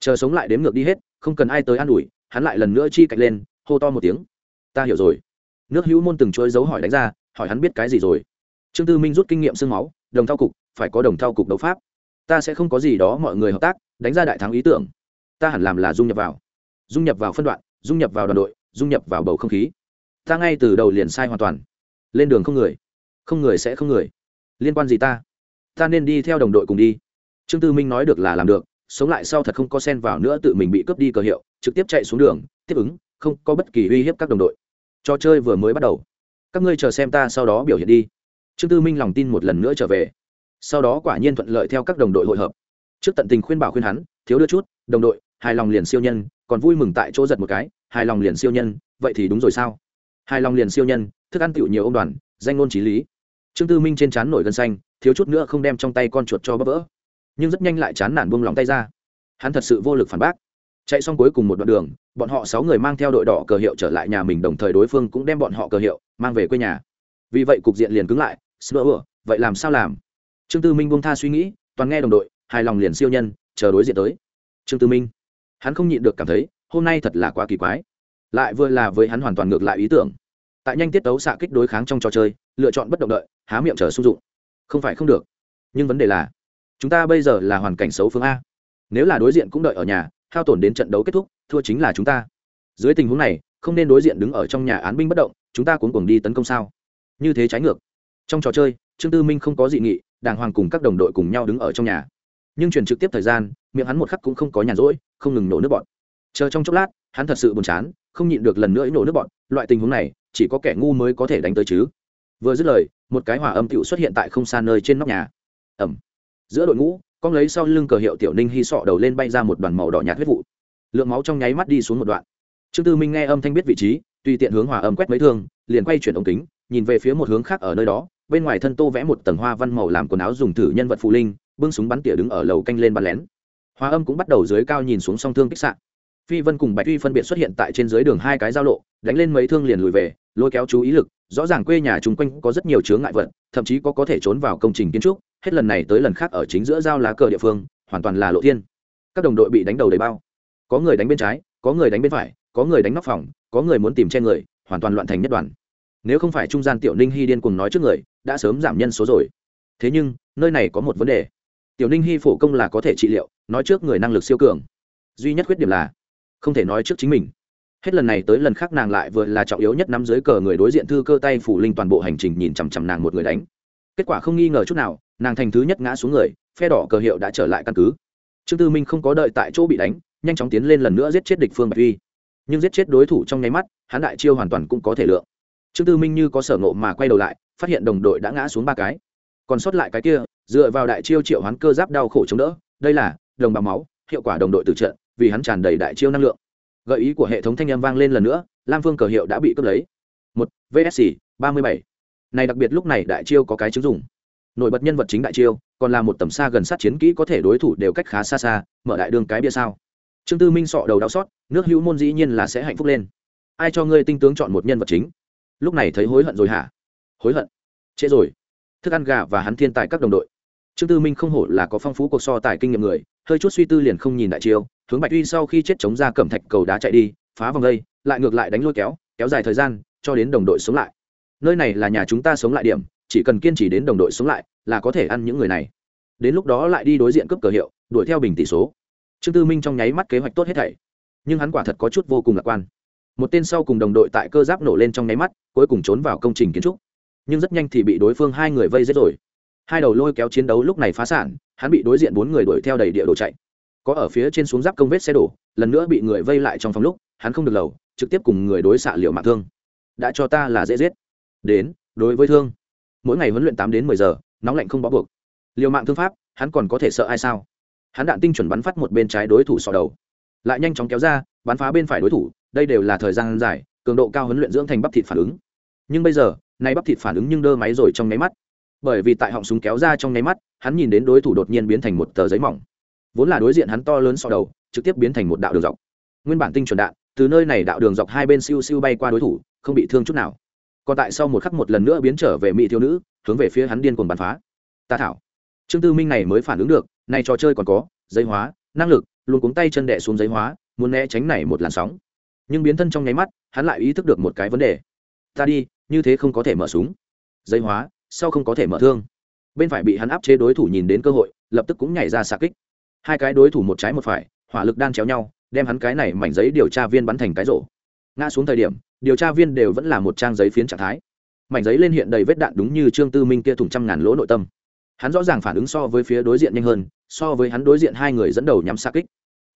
chờ sống lại đếm ngược đi hết, không cần ai tới an ủi, hắn lại lần nữa chi cạch lên, hô to một tiếng. Ta hiểu rồi. Nước hữu môn từng chuỗi dấu hỏi đánh ra, hỏi hắn biết cái gì rồi. Trương tư minh rút kinh nghiệm sương máu, đồng thao cục, phải có đồng thao cục đấu pháp. Ta sẽ không có gì đó mọi người hợp tác, đánh ra đại thắng ý tưởng. Ta hẳn làm là dung nhập vào. Dung nhập vào phân đoạn, dung nhập vào đoàn đội, dung nhập vào bầu không khí. Ta ngay từ đầu liền sai hoàn toàn. Lên đường không người. Không người sẽ không người. Liên quan gì ta? Ta nên đi theo đồng đội cùng đi. Trương tư minh nói được là làm được sống lại sau thật không có sen vào nữa tự mình bị cướp đi cờ hiệu, trực tiếp chạy xuống đường, tiếp ứng, không có bất kỳ uy hiếp các đồng đội. Trò chơi vừa mới bắt đầu. Các ngươi chờ xem ta sau đó biểu hiện đi. Trương tư minh lòng tin một lần nữa trở về. Sau đó quả nhiên thuận lợi theo các đồng đội hội hợp. Trước tận tình khuyên bảo khuyên hắn, thiếu đưa chút, đồng đội, hài lòng liền siêu nhân, còn vui mừng tại chỗ giật một cái, hài lòng liền siêu nhân, vậy thì đúng rồi sao? Hài lòng liền siêu nhân, thức ăn tựu nhiều ông đoàn, danh ngôn trí lý. Trương tư minh trên trán nổi gân xanh, thiếu chút nữa không đem trong tay con chuột cho bắp vỡ nhưng rất nhanh lại chán nản buông lòng tay ra. Hắn thật sự vô lực phản bác. Chạy xong cuối cùng một đoạn đường, bọn họ sáu người mang theo đội đỏ cờ hiệu trở lại nhà mình, đồng thời đối phương cũng đem bọn họ cờ hiệu mang về quê nhà. Vì vậy cục diện liền cứng lại sơ vậy làm sao làm? Trương tư minh buông tha suy nghĩ, toàn nghe đồng đội, hài lòng liền siêu nhân, chờ đối diện tới. Trương tư minh, hắn không nhịn được cảm thấy, hôm nay thật là quá kỳ quái. Lại vừa là với hắn hoàn toàn ngược lại ý tưởng. Tại nhanh tiết tấu xạ kích đối kháng trong trò chơi, lựa chọn bất động đợi, há miệng chờ sung dụng. Không phải không được, nhưng vấn đề là chúng ta bây giờ là hoàn cảnh xấu phương a. Nếu là đối diện cũng đợi ở nhà, hao tổn đến trận đấu kết thúc, thua chính là chúng ta. Dưới tình huống này, không nên đối diện đứng ở trong nhà án binh bất động, chúng ta cuốn cuồng đi tấn công sao? Như thế trái ngược. Trong trò chơi, trương tư minh không có dị nghị, đàng hoàng cùng các đồng đội cùng nhau đứng ở trong nhà. Nhưng chuyển trực tiếp thời gian, miệng hắn một khắc cũng không có nhàn rỗi, không ngừng nổ nước bọn chờ trong chốc lát, hắn thật sự buồn chán, không nhịn được lần nữa nổ nước bọn loại tình huống này, chỉ có kẻ ngu mới có thể đánh tới chứ. Vừa dứt lời, một cái hỏa âm tựu xuất hiện tại không xa nơi trên nóc nhà. Ẩm giữa đội ngũ con lấy sau lưng cờ hiệu tiểu ninh hy sọ đầu lên bay ra một đoàn màu đỏ nhạt huyết vụ. Lượng máu trong nháy mắt đi xuống một đoạn. Trương tư minh nghe âm thanh biết vị trí, tùy tiện hướng hòa âm quét mấy thương, liền quay chuyển ống kính, nhìn về phía một hướng khác ở nơi đó, bên ngoài thân tô vẽ một tầng hoa văn màu làm quần áo dùng thử nhân vật phụ linh, bưng súng bắn tỉa đứng ở lầu canh lên bắn lén. Hòa âm cũng bắt đầu dưới cao nhìn xuống song thương kích sạn phi vân cùng bạch uy phân biệt xuất hiện tại trên dưới đường hai cái giao lộ, đánh lên mấy thương liền lùi về, lôi kéo chú ý lực, rõ ràng quê nhà chung quanh có rất nhiều chướng ngại vật, thậm chí có có thể trốn vào công trình kiến trúc hết lần này tới lần khác ở chính giữa giao lá cờ địa phương, hoàn toàn là lộ thiên. Các đồng đội bị đánh đầu đầy bao. Có người đánh bên trái, có người đánh bên phải, có người đánh nóc phòng, có người muốn tìm che người, hoàn toàn loạn thành nhất đoàn. Nếu không phải trung gian tiểu ninh hy điên cùng nói trước người, đã sớm giảm nhân số rồi. Thế nhưng, nơi này có một vấn đề. Tiểu ninh hy phổ công là có thể trị liệu, nói trước người năng lực siêu cường. Duy nhất khuyết điểm là, không thể nói trước chính mình. Hết lần này tới lần khác nàng lại vừa là trọng yếu nhất nắm dưới cờ người đối diện thư cơ tay phủ linh toàn bộ hành trình nhìn chằm chằm nàng một người đánh kết quả không nghi ngờ chút nào, nàng thành thứ nhất ngã xuống người, phe đỏ cờ hiệu đã trở lại căn cứ. Trương tư minh không có đợi tại chỗ bị đánh, nhanh chóng tiến lên lần nữa giết chết địch phương bạch uy. Nhưng giết chết đối thủ trong nháy mắt, hắn đại chiêu hoàn toàn cũng có thể lượng. Trương tư minh như có sở ngộ mà quay đầu lại, phát hiện đồng đội đã ngã xuống ba cái. Còn sót lại cái kia, dựa vào đại chiêu triệu hoán cơ giáp đau khổ chống đỡ, đây là, đồng bào máu, hiệu quả đồng đội từ trận, vì hắn tràn đầy đại chiêu năng lượng. Gợi ý của hệ thống thanh âm vang lên lần nữa, lam phương cờ hiệu đã bị cướp lấy. Một vsc ba mươi bảy này đặc biệt lúc này đại chiêu có cái chứng dùng. Nổi bật nhân vật chính đại chiêu, còn là một tầm xa gần sát chiến kỹ có thể đối thủ đều cách khá xa xa, mở đại đường cái bia sao. Trương tư minh sọ đầu đau xót, nước hữu môn dĩ nhiên là sẽ hạnh phúc lên. Ai cho ngươi tinh tướng chọn một nhân vật chính? Lúc này thấy hối hận rồi hả? Hối hận? Trễ rồi. Thức ăn gà và hắn thiên tài các đồng đội. Trương tư minh không hổ là có phong phú cuộc so tài kinh nghiệm người, hơi chút suy tư liền không nhìn đại chiêu, hướng bạch uy sau khi chết chống ra cẩm thạch cầu đá chạy đi, phá vòng đây, lại ngược lại đánh lôi kéo kéo dài thời gian, cho đến đồng đội sống lại nơi này là nhà chúng ta sống lại điểm, chỉ cần kiên trì đến đồng đội sống lại là có thể ăn những người này. Đến lúc đó lại đi đối diện cướp cờ hiệu, đuổi theo bình tỷ số. Trương tư minh trong nháy mắt kế hoạch tốt hết thảy. Nhưng hắn quả thật có chút vô cùng lạc quan. Một tên sau cùng đồng đội tại cơ giáp nổ lên trong nháy mắt, cuối cùng trốn vào công trình kiến trúc. Nhưng rất nhanh thì bị đối phương hai người vây giết rồi. Hai đầu lôi kéo chiến đấu lúc này phá sản, hắn bị đối diện bốn người đuổi theo đầy địa đồ chạy. Có ở phía trên xuống giáp công vết xe đổ, lần nữa bị người vây lại trong phòng lúc, hắn không được lầu, trực tiếp cùng người đối xạ liệu mạng thương. Đã cho ta là dễ giết đến, đối với thương. Mỗi ngày huấn luyện tám đến mười giờ, nóng lạnh không bó buộc. Liều mạng thương pháp, hắn còn có thể sợ ai sao? Hắn đạn tinh chuẩn bắn phát một bên trái đối thủ sọ đầu. Lại nhanh chóng kéo ra, bắn phá bên phải đối thủ, đây đều là thời gian dài, cường độ cao huấn luyện dưỡng thành bắp thịt phản ứng. Nhưng bây giờ nay bắp thịt phản ứng nhưng đơ máy rồi trong nháy mắt. Bởi vì tại họng súng kéo ra trong nháy mắt, hắn nhìn đến đối thủ đột nhiên biến thành một tờ giấy mỏng. Vốn là đối diện hắn to lớn sọ đầu, trực tiếp biến thành một đạo đường dọc. Nguyên bản tinh chuẩn đạn, từ nơi này đạo đường dọc hai bên siêu siêu bay qua đối thủ, không bị thương chút nào còn tại sau một khắc một lần nữa biến trở về mỹ thiếu nữ, hướng về phía hắn điên cuồng bắn phá. Ta thảo. Trương tư minh này mới phản ứng được, này trò chơi còn có, giấy hóa, năng lực, luôn cuống tay chân đẻ xuống giấy hóa, muốn né tránh này một làn sóng. Nhưng biến thân trong nháy mắt, hắn lại ý thức được một cái vấn đề. Ta đi, như thế không có thể mở súng. Giấy hóa, sau không có thể mở thương. Bên phải bị hắn áp chế đối thủ nhìn đến cơ hội, lập tức cũng nhảy ra xạ kích. Hai cái đối thủ một trái một phải, hỏa lực đan chéo nhau, đem hắn cái này mảnh giấy điều tra viên bắn thành cái rổ. Ngã xuống thời điểm điều tra viên đều vẫn là một trang giấy phiến trạng thái. Mảnh giấy lên hiện đầy vết đạn đúng như trương tư minh kia thủng trăm ngàn lỗ nội tâm. Hắn rõ ràng phản ứng so với phía đối diện nhanh hơn, so với hắn đối diện hai người dẫn đầu nhắm xa kích.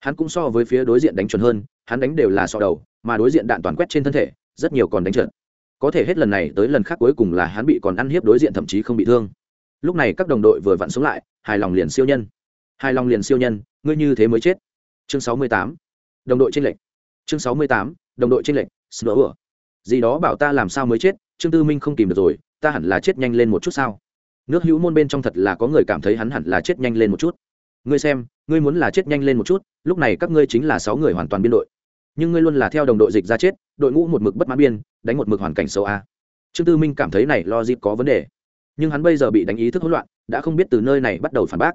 Hắn cũng so với phía đối diện đánh chuẩn hơn, hắn đánh đều là sọ đầu, mà đối diện đạn toàn quét trên thân thể, rất nhiều còn đánh trượt. Có thể hết lần này tới lần khác cuối cùng là hắn bị còn ăn hiếp đối diện thậm chí không bị thương. Lúc này các đồng đội vừa vặn sống lại, hài lòng liền siêu nhân. Hài lòng liền siêu nhân, ngươi như thế mới chết. Chương sáu mươi tám, đồng đội tranh lệch. Chương sáu mươi tám, đồng đội tranh lệch sửa ửa gì đó bảo ta làm sao mới chết, trương tư minh không kìm được rồi, ta hẳn là chết nhanh lên một chút sao? Nước hữu môn bên trong thật là có người cảm thấy hắn hẳn là chết nhanh lên một chút. Ngươi xem, ngươi muốn là chết nhanh lên một chút, lúc này các ngươi chính là sáu người hoàn toàn biên đội. Nhưng ngươi luôn là theo đồng đội dịch ra chết, đội ngũ một mực bất mãn biên, đánh một mực hoàn cảnh xấu a. Trương tư minh cảm thấy này lo dịp có vấn đề. Nhưng hắn bây giờ bị đánh ý thức hỗn loạn, đã không biết từ nơi này bắt đầu phản bác.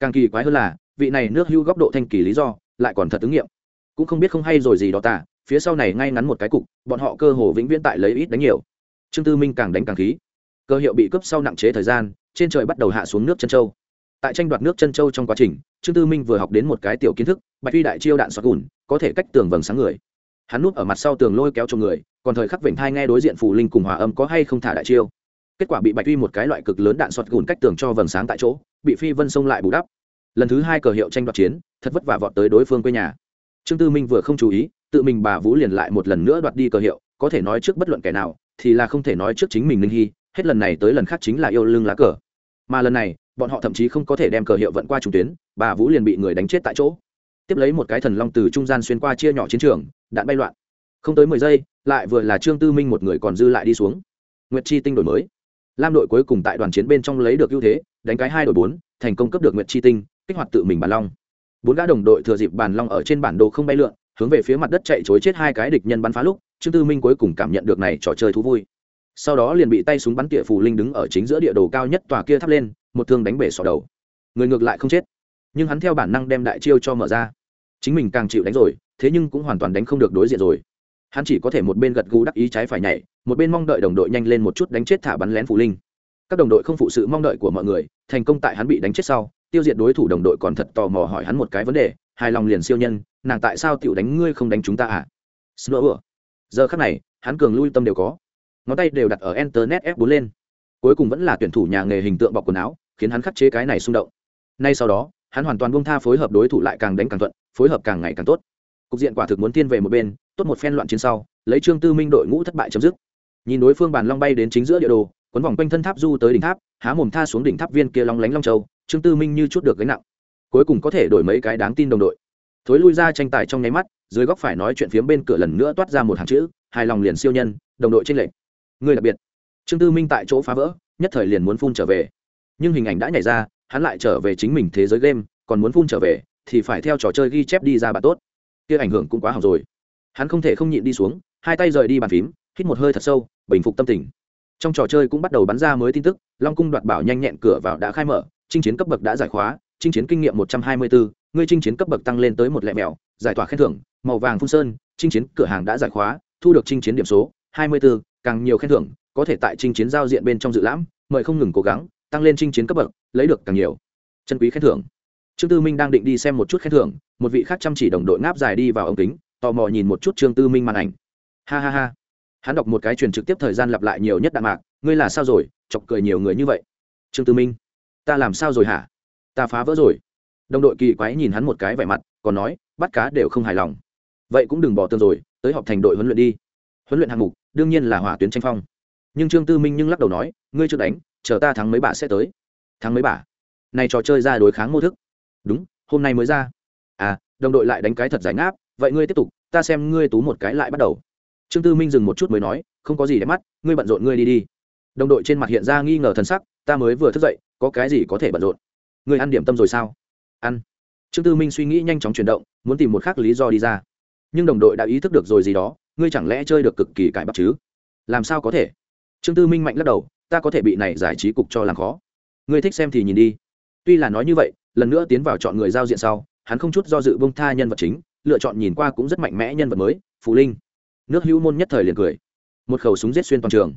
Càng kỳ quái hơn là, vị này nước hưu góc độ thanh kỳ lý do, lại còn thật ứng nghiệm. Cũng không biết không hay rồi gì đó ta phía sau này ngay ngắn một cái cục, bọn họ cơ hồ vĩnh viễn tại lấy ít đánh nhiều. Trương tư minh càng đánh càng khí. Cơ hiệu bị cướp sau nặng chế thời gian, trên trời bắt đầu hạ xuống nước chân châu. Tại tranh đoạt nước chân châu trong quá trình, trương tư minh vừa học đến một cái tiểu kiến thức, bạch phi đại chiêu đạn xoạt gùn, có thể cách tường vầng sáng người. Hắn núp ở mặt sau tường lôi kéo cho người, còn thời khắc vịnh thai nghe đối diện phù linh cùng hòa âm có hay không thả đại chiêu. Kết quả bị bạch phi một cái loại cực lớn đạn xoạt gùn cách tường cho vầng sáng tại chỗ, bị phi vân xông lại bù đắp. Lần thứ hai cờ hiệu tranh đoạt chiến, thật vất vả vọt tới đối phương quê nhà. Trương tư minh vừa không chú ý tự mình bà vũ liền lại một lần nữa đoạt đi cờ hiệu, có thể nói trước bất luận kẻ nào, thì là không thể nói trước chính mình ninh hy, hết lần này tới lần khác chính là yêu lưng lá cờ. Mà lần này, bọn họ thậm chí không có thể đem cờ hiệu vận qua trung tuyến, bà vũ liền bị người đánh chết tại chỗ. Tiếp lấy một cái thần long từ trung gian xuyên qua chia nhỏ chiến trường, đạn bay loạn. Không tới mười giây, lại vừa là trương tư minh một người còn dư lại đi xuống. Nguyệt chi tinh đổi mới. Lam đội cuối cùng tại đoàn chiến bên trong lấy được ưu thế, đánh cái hai đội bốn, thành công cấp được nguyệt chi tinh, kích hoạt tự mình bàn long. Bốn gã đồng đội thừa dịp bàn long ở trên bản đồ không bay lượn hướng về phía mặt đất chạy chối chết hai cái địch nhân bắn phá lúc, trương tư minh cuối cùng cảm nhận được này trò chơi thú vui. Sau đó liền bị tay súng bắn tỉa phù linh đứng ở chính giữa địa đồ cao nhất tòa kia thắp lên, một thương đánh bể sọ đầu. Người ngược lại không chết. Nhưng hắn theo bản năng đem đại chiêu cho mở ra. Chính mình càng chịu đánh rồi, thế nhưng cũng hoàn toàn đánh không được đối diện rồi. Hắn chỉ có thể một bên gật gù đắc ý trái phải nhảy, một bên mong đợi đồng đội nhanh lên một chút đánh chết thả bắn lén phù linh. Các đồng đội không phụ sự mong đợi của mọi người, thành công tại hắn bị đánh chết sau, tiêu diệt đối thủ đồng đội còn thật tò mò hỏi hắn một cái vấn đề, hài lòng liền siêu nhân nàng tại sao tiểu đánh ngươi không đánh chúng ta à? Snowball. giờ khắc này, hắn cường lui tâm đều có. Ngón tay đều đặt ở internet f 4 lên. Cuối cùng vẫn là tuyển thủ nhà nghề hình tượng bọc quần áo, khiến hắn khắc chế cái này xung động. Nay sau đó, hắn hoàn toàn buông tha phối hợp đối thủ lại càng đánh càng thuận, phối hợp càng ngày càng tốt. Cục diện quả thực muốn tiên về một bên, tốt một phen loạn chiến sau, lấy trương tư minh đội ngũ thất bại chấm dứt. Nhìn đối phương bàn long bay đến chính giữa địa đồ, quấn vòng quanh thân tháp du tới đỉnh tháp, há mồm tha xuống đỉnh tháp viên kia long lánh long châu, trương tư minh như chút được gánh nặng. Cuối cùng có thể đổi mấy cái đáng tin đồng đội thối lui ra tranh tài trong nháy mắt, dưới góc phải nói chuyện phía bên cửa lần nữa toát ra một hàng chữ, hài lòng liền siêu nhân, đồng đội tranh lệch. Người đặc biệt. Trương tư minh tại chỗ phá vỡ, nhất thời liền muốn phun trở về. Nhưng hình ảnh đã nhảy ra, hắn lại trở về chính mình thế giới game, còn muốn phun trở về, thì phải theo trò chơi ghi chép đi ra bà tốt. Kia ảnh hưởng cũng quá học rồi. Hắn không thể không nhịn đi xuống, hai tay rời đi bàn phím, hít một hơi thật sâu, bình phục tâm tình. Trong trò chơi cũng bắt đầu bắn ra mới tin tức, long cung đoạt bảo nhanh nhẹn cửa vào đã khai mở, chinh chiến cấp bậc đã giải khóa, chinh chiến kinh nghiệm một trăm hai mươi bốn ngươi chinh chiến cấp bậc tăng lên tới một lẹ mèo, giải tỏa khen thưởng, màu vàng phun sơn, chinh chiến cửa hàng đã giải khóa, thu được chinh chiến điểm số hai mươi bốn càng nhiều khen thưởng, có thể tại chinh chiến giao diện bên trong dự lãm, mời không ngừng cố gắng, tăng lên chinh chiến cấp bậc, lấy được càng nhiều chân quý khen thưởng. Trương tư minh đang định đi xem một chút khen thưởng, một vị khác chăm chỉ đồng đội ngáp dài đi vào ống kính, tò mò nhìn một chút trương tư minh màn ảnh. Ha ha ha. Hắn đọc một cái truyền trực tiếp thời gian lặp lại nhiều nhất đạn mạc, ngươi là sao rồi? Chọc cười nhiều người như vậy. Trương tư minh. Ta làm sao rồi hả? Ta phá vỡ rồi đồng đội kỳ quái nhìn hắn một cái vẻ mặt, còn nói, bắt cá đều không hài lòng. Vậy cũng đừng bỏ tương rồi, tới họp thành đội huấn luyện đi. Huấn luyện hạng mục, đương nhiên là hỏa tuyến tranh phong. Nhưng trương tư minh nhưng lắc đầu nói, ngươi chưa đánh, chờ ta thắng mấy bà sẽ tới. Thắng mấy bà? Này trò chơi ra đối kháng mô thức. Đúng, hôm nay mới ra. À đồng đội lại đánh cái thật giải ngáp, vậy ngươi tiếp tục, ta xem ngươi tú một cái lại bắt đầu. Trương tư minh dừng một chút mới nói, không có gì để mắt, ngươi bận rộn ngươi đi đi. Đồng đội trên mặt hiện ra nghi ngờ thần sắc, ta mới vừa thức dậy, có cái gì có thể bận rộn? Ngươi ăn điểm tâm rồi sao? Ăn. Trương tư minh suy nghĩ nhanh chóng chuyển động, muốn tìm một khác lý do đi ra. Nhưng đồng đội đã ý thức được rồi gì đó, ngươi chẳng lẽ chơi được cực kỳ cải bắp chứ? Làm sao có thể? Trương tư minh mạnh lắc đầu, ta có thể bị này giải trí cục cho làm khó. Ngươi thích xem thì nhìn đi. Tuy là nói như vậy, lần nữa tiến vào chọn người giao diện sau, hắn không chút do dự bông tha nhân vật chính, lựa chọn nhìn qua cũng rất mạnh mẽ nhân vật mới, phù linh. Nước hữu môn nhất thời liền cười. Một khẩu súng giết xuyên toàn trường.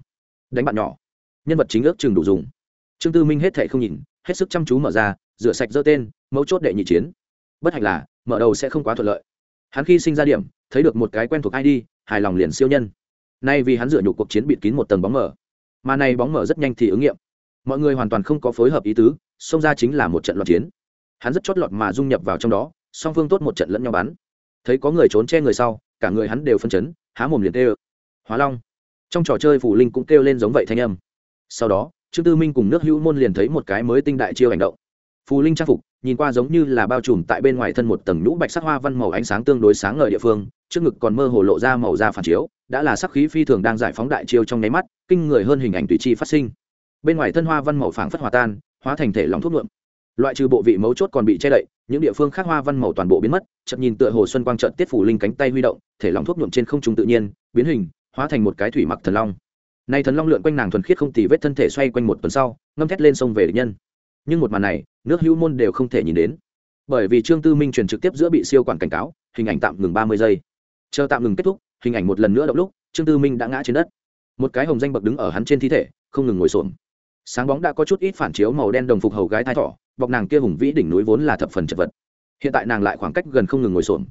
Đánh bạn nhỏ. Nhân vật chính ước chừng đủ dùng. Trương tư minh hết thệ không nhìn, hết sức chăm chú mở ra, rửa sạch dơ tên mấu chốt đệ nhị chiến. Bất hạnh là, mở đầu sẽ không quá thuận lợi. Hắn khi sinh ra điểm, thấy được một cái quen thuộc id hài lòng liền siêu nhân. Nay vì hắn dựa nhục cuộc chiến bịt kín một tầng bóng mở mà này bóng mở rất nhanh thì ứng nghiệm. Mọi người hoàn toàn không có phối hợp ý tứ, xông ra chính là một trận loạn chiến. Hắn rất chót lọt mà dung nhập vào trong đó, song phương tốt một trận lẫn nhau bắn. Thấy có người trốn che người sau, cả người hắn đều phân chấn, há mồm liền kêu hóa long. Trong trò chơi phủ linh cũng kêu lên giống vậy thanh âm. Sau đó, trương tư minh cùng nước hữu môn liền thấy một cái mới tinh đại chiêu hành động phù linh trang phục, nhìn qua giống như là bao trùm tại bên ngoài thân một tầng nhũ bạch sắc hoa văn màu ánh sáng tương đối sáng ngời địa phương, trước ngực còn mơ hồ lộ ra màu da phản chiếu, đã là sắc khí phi thường đang giải phóng đại chiêu trong nháy mắt, kinh người hơn hình ảnh tùy chi phát sinh. Bên ngoài thân hoa văn màu phảng phất hòa tan, hóa thành thể lòng thuốc nhuộm. Loại trừ bộ vị mấu chốt còn bị che đậy, những địa phương khác hoa văn màu toàn bộ biến mất chậm nhìn tựa hồ xuân quang trận tiết phủ linh cánh tay huy động, thể lòng thuốc nhuộm trên không trung tự nhiên, biến hình, hóa thành một cái thủy mặc thần long. Nay thần long lượn quanh nàng thuần khiết không tì vết thân thể xoay quanh một tuần sau, ngâm thét lên sông về địch nhân nhưng một màn này, nước hữu môn đều không thể nhìn đến. Bởi vì trương tư minh truyền trực tiếp giữa bị siêu quản cảnh cáo, hình ảnh tạm ngừng ba mươi giây. Chờ tạm ngừng kết thúc, hình ảnh một lần nữa động lúc, trương tư minh đã ngã trên đất. Một cái hồng danh bậc đứng ở hắn trên thi thể, không ngừng ngồi xổm. Sáng bóng đã có chút ít phản chiếu màu đen đồng phục hầu gái thai thỏ, bọc nàng kia hùng vĩ đỉnh núi vốn là thập phần chật vật. Hiện tại nàng lại khoảng cách gần không ngừng ngồi xổm.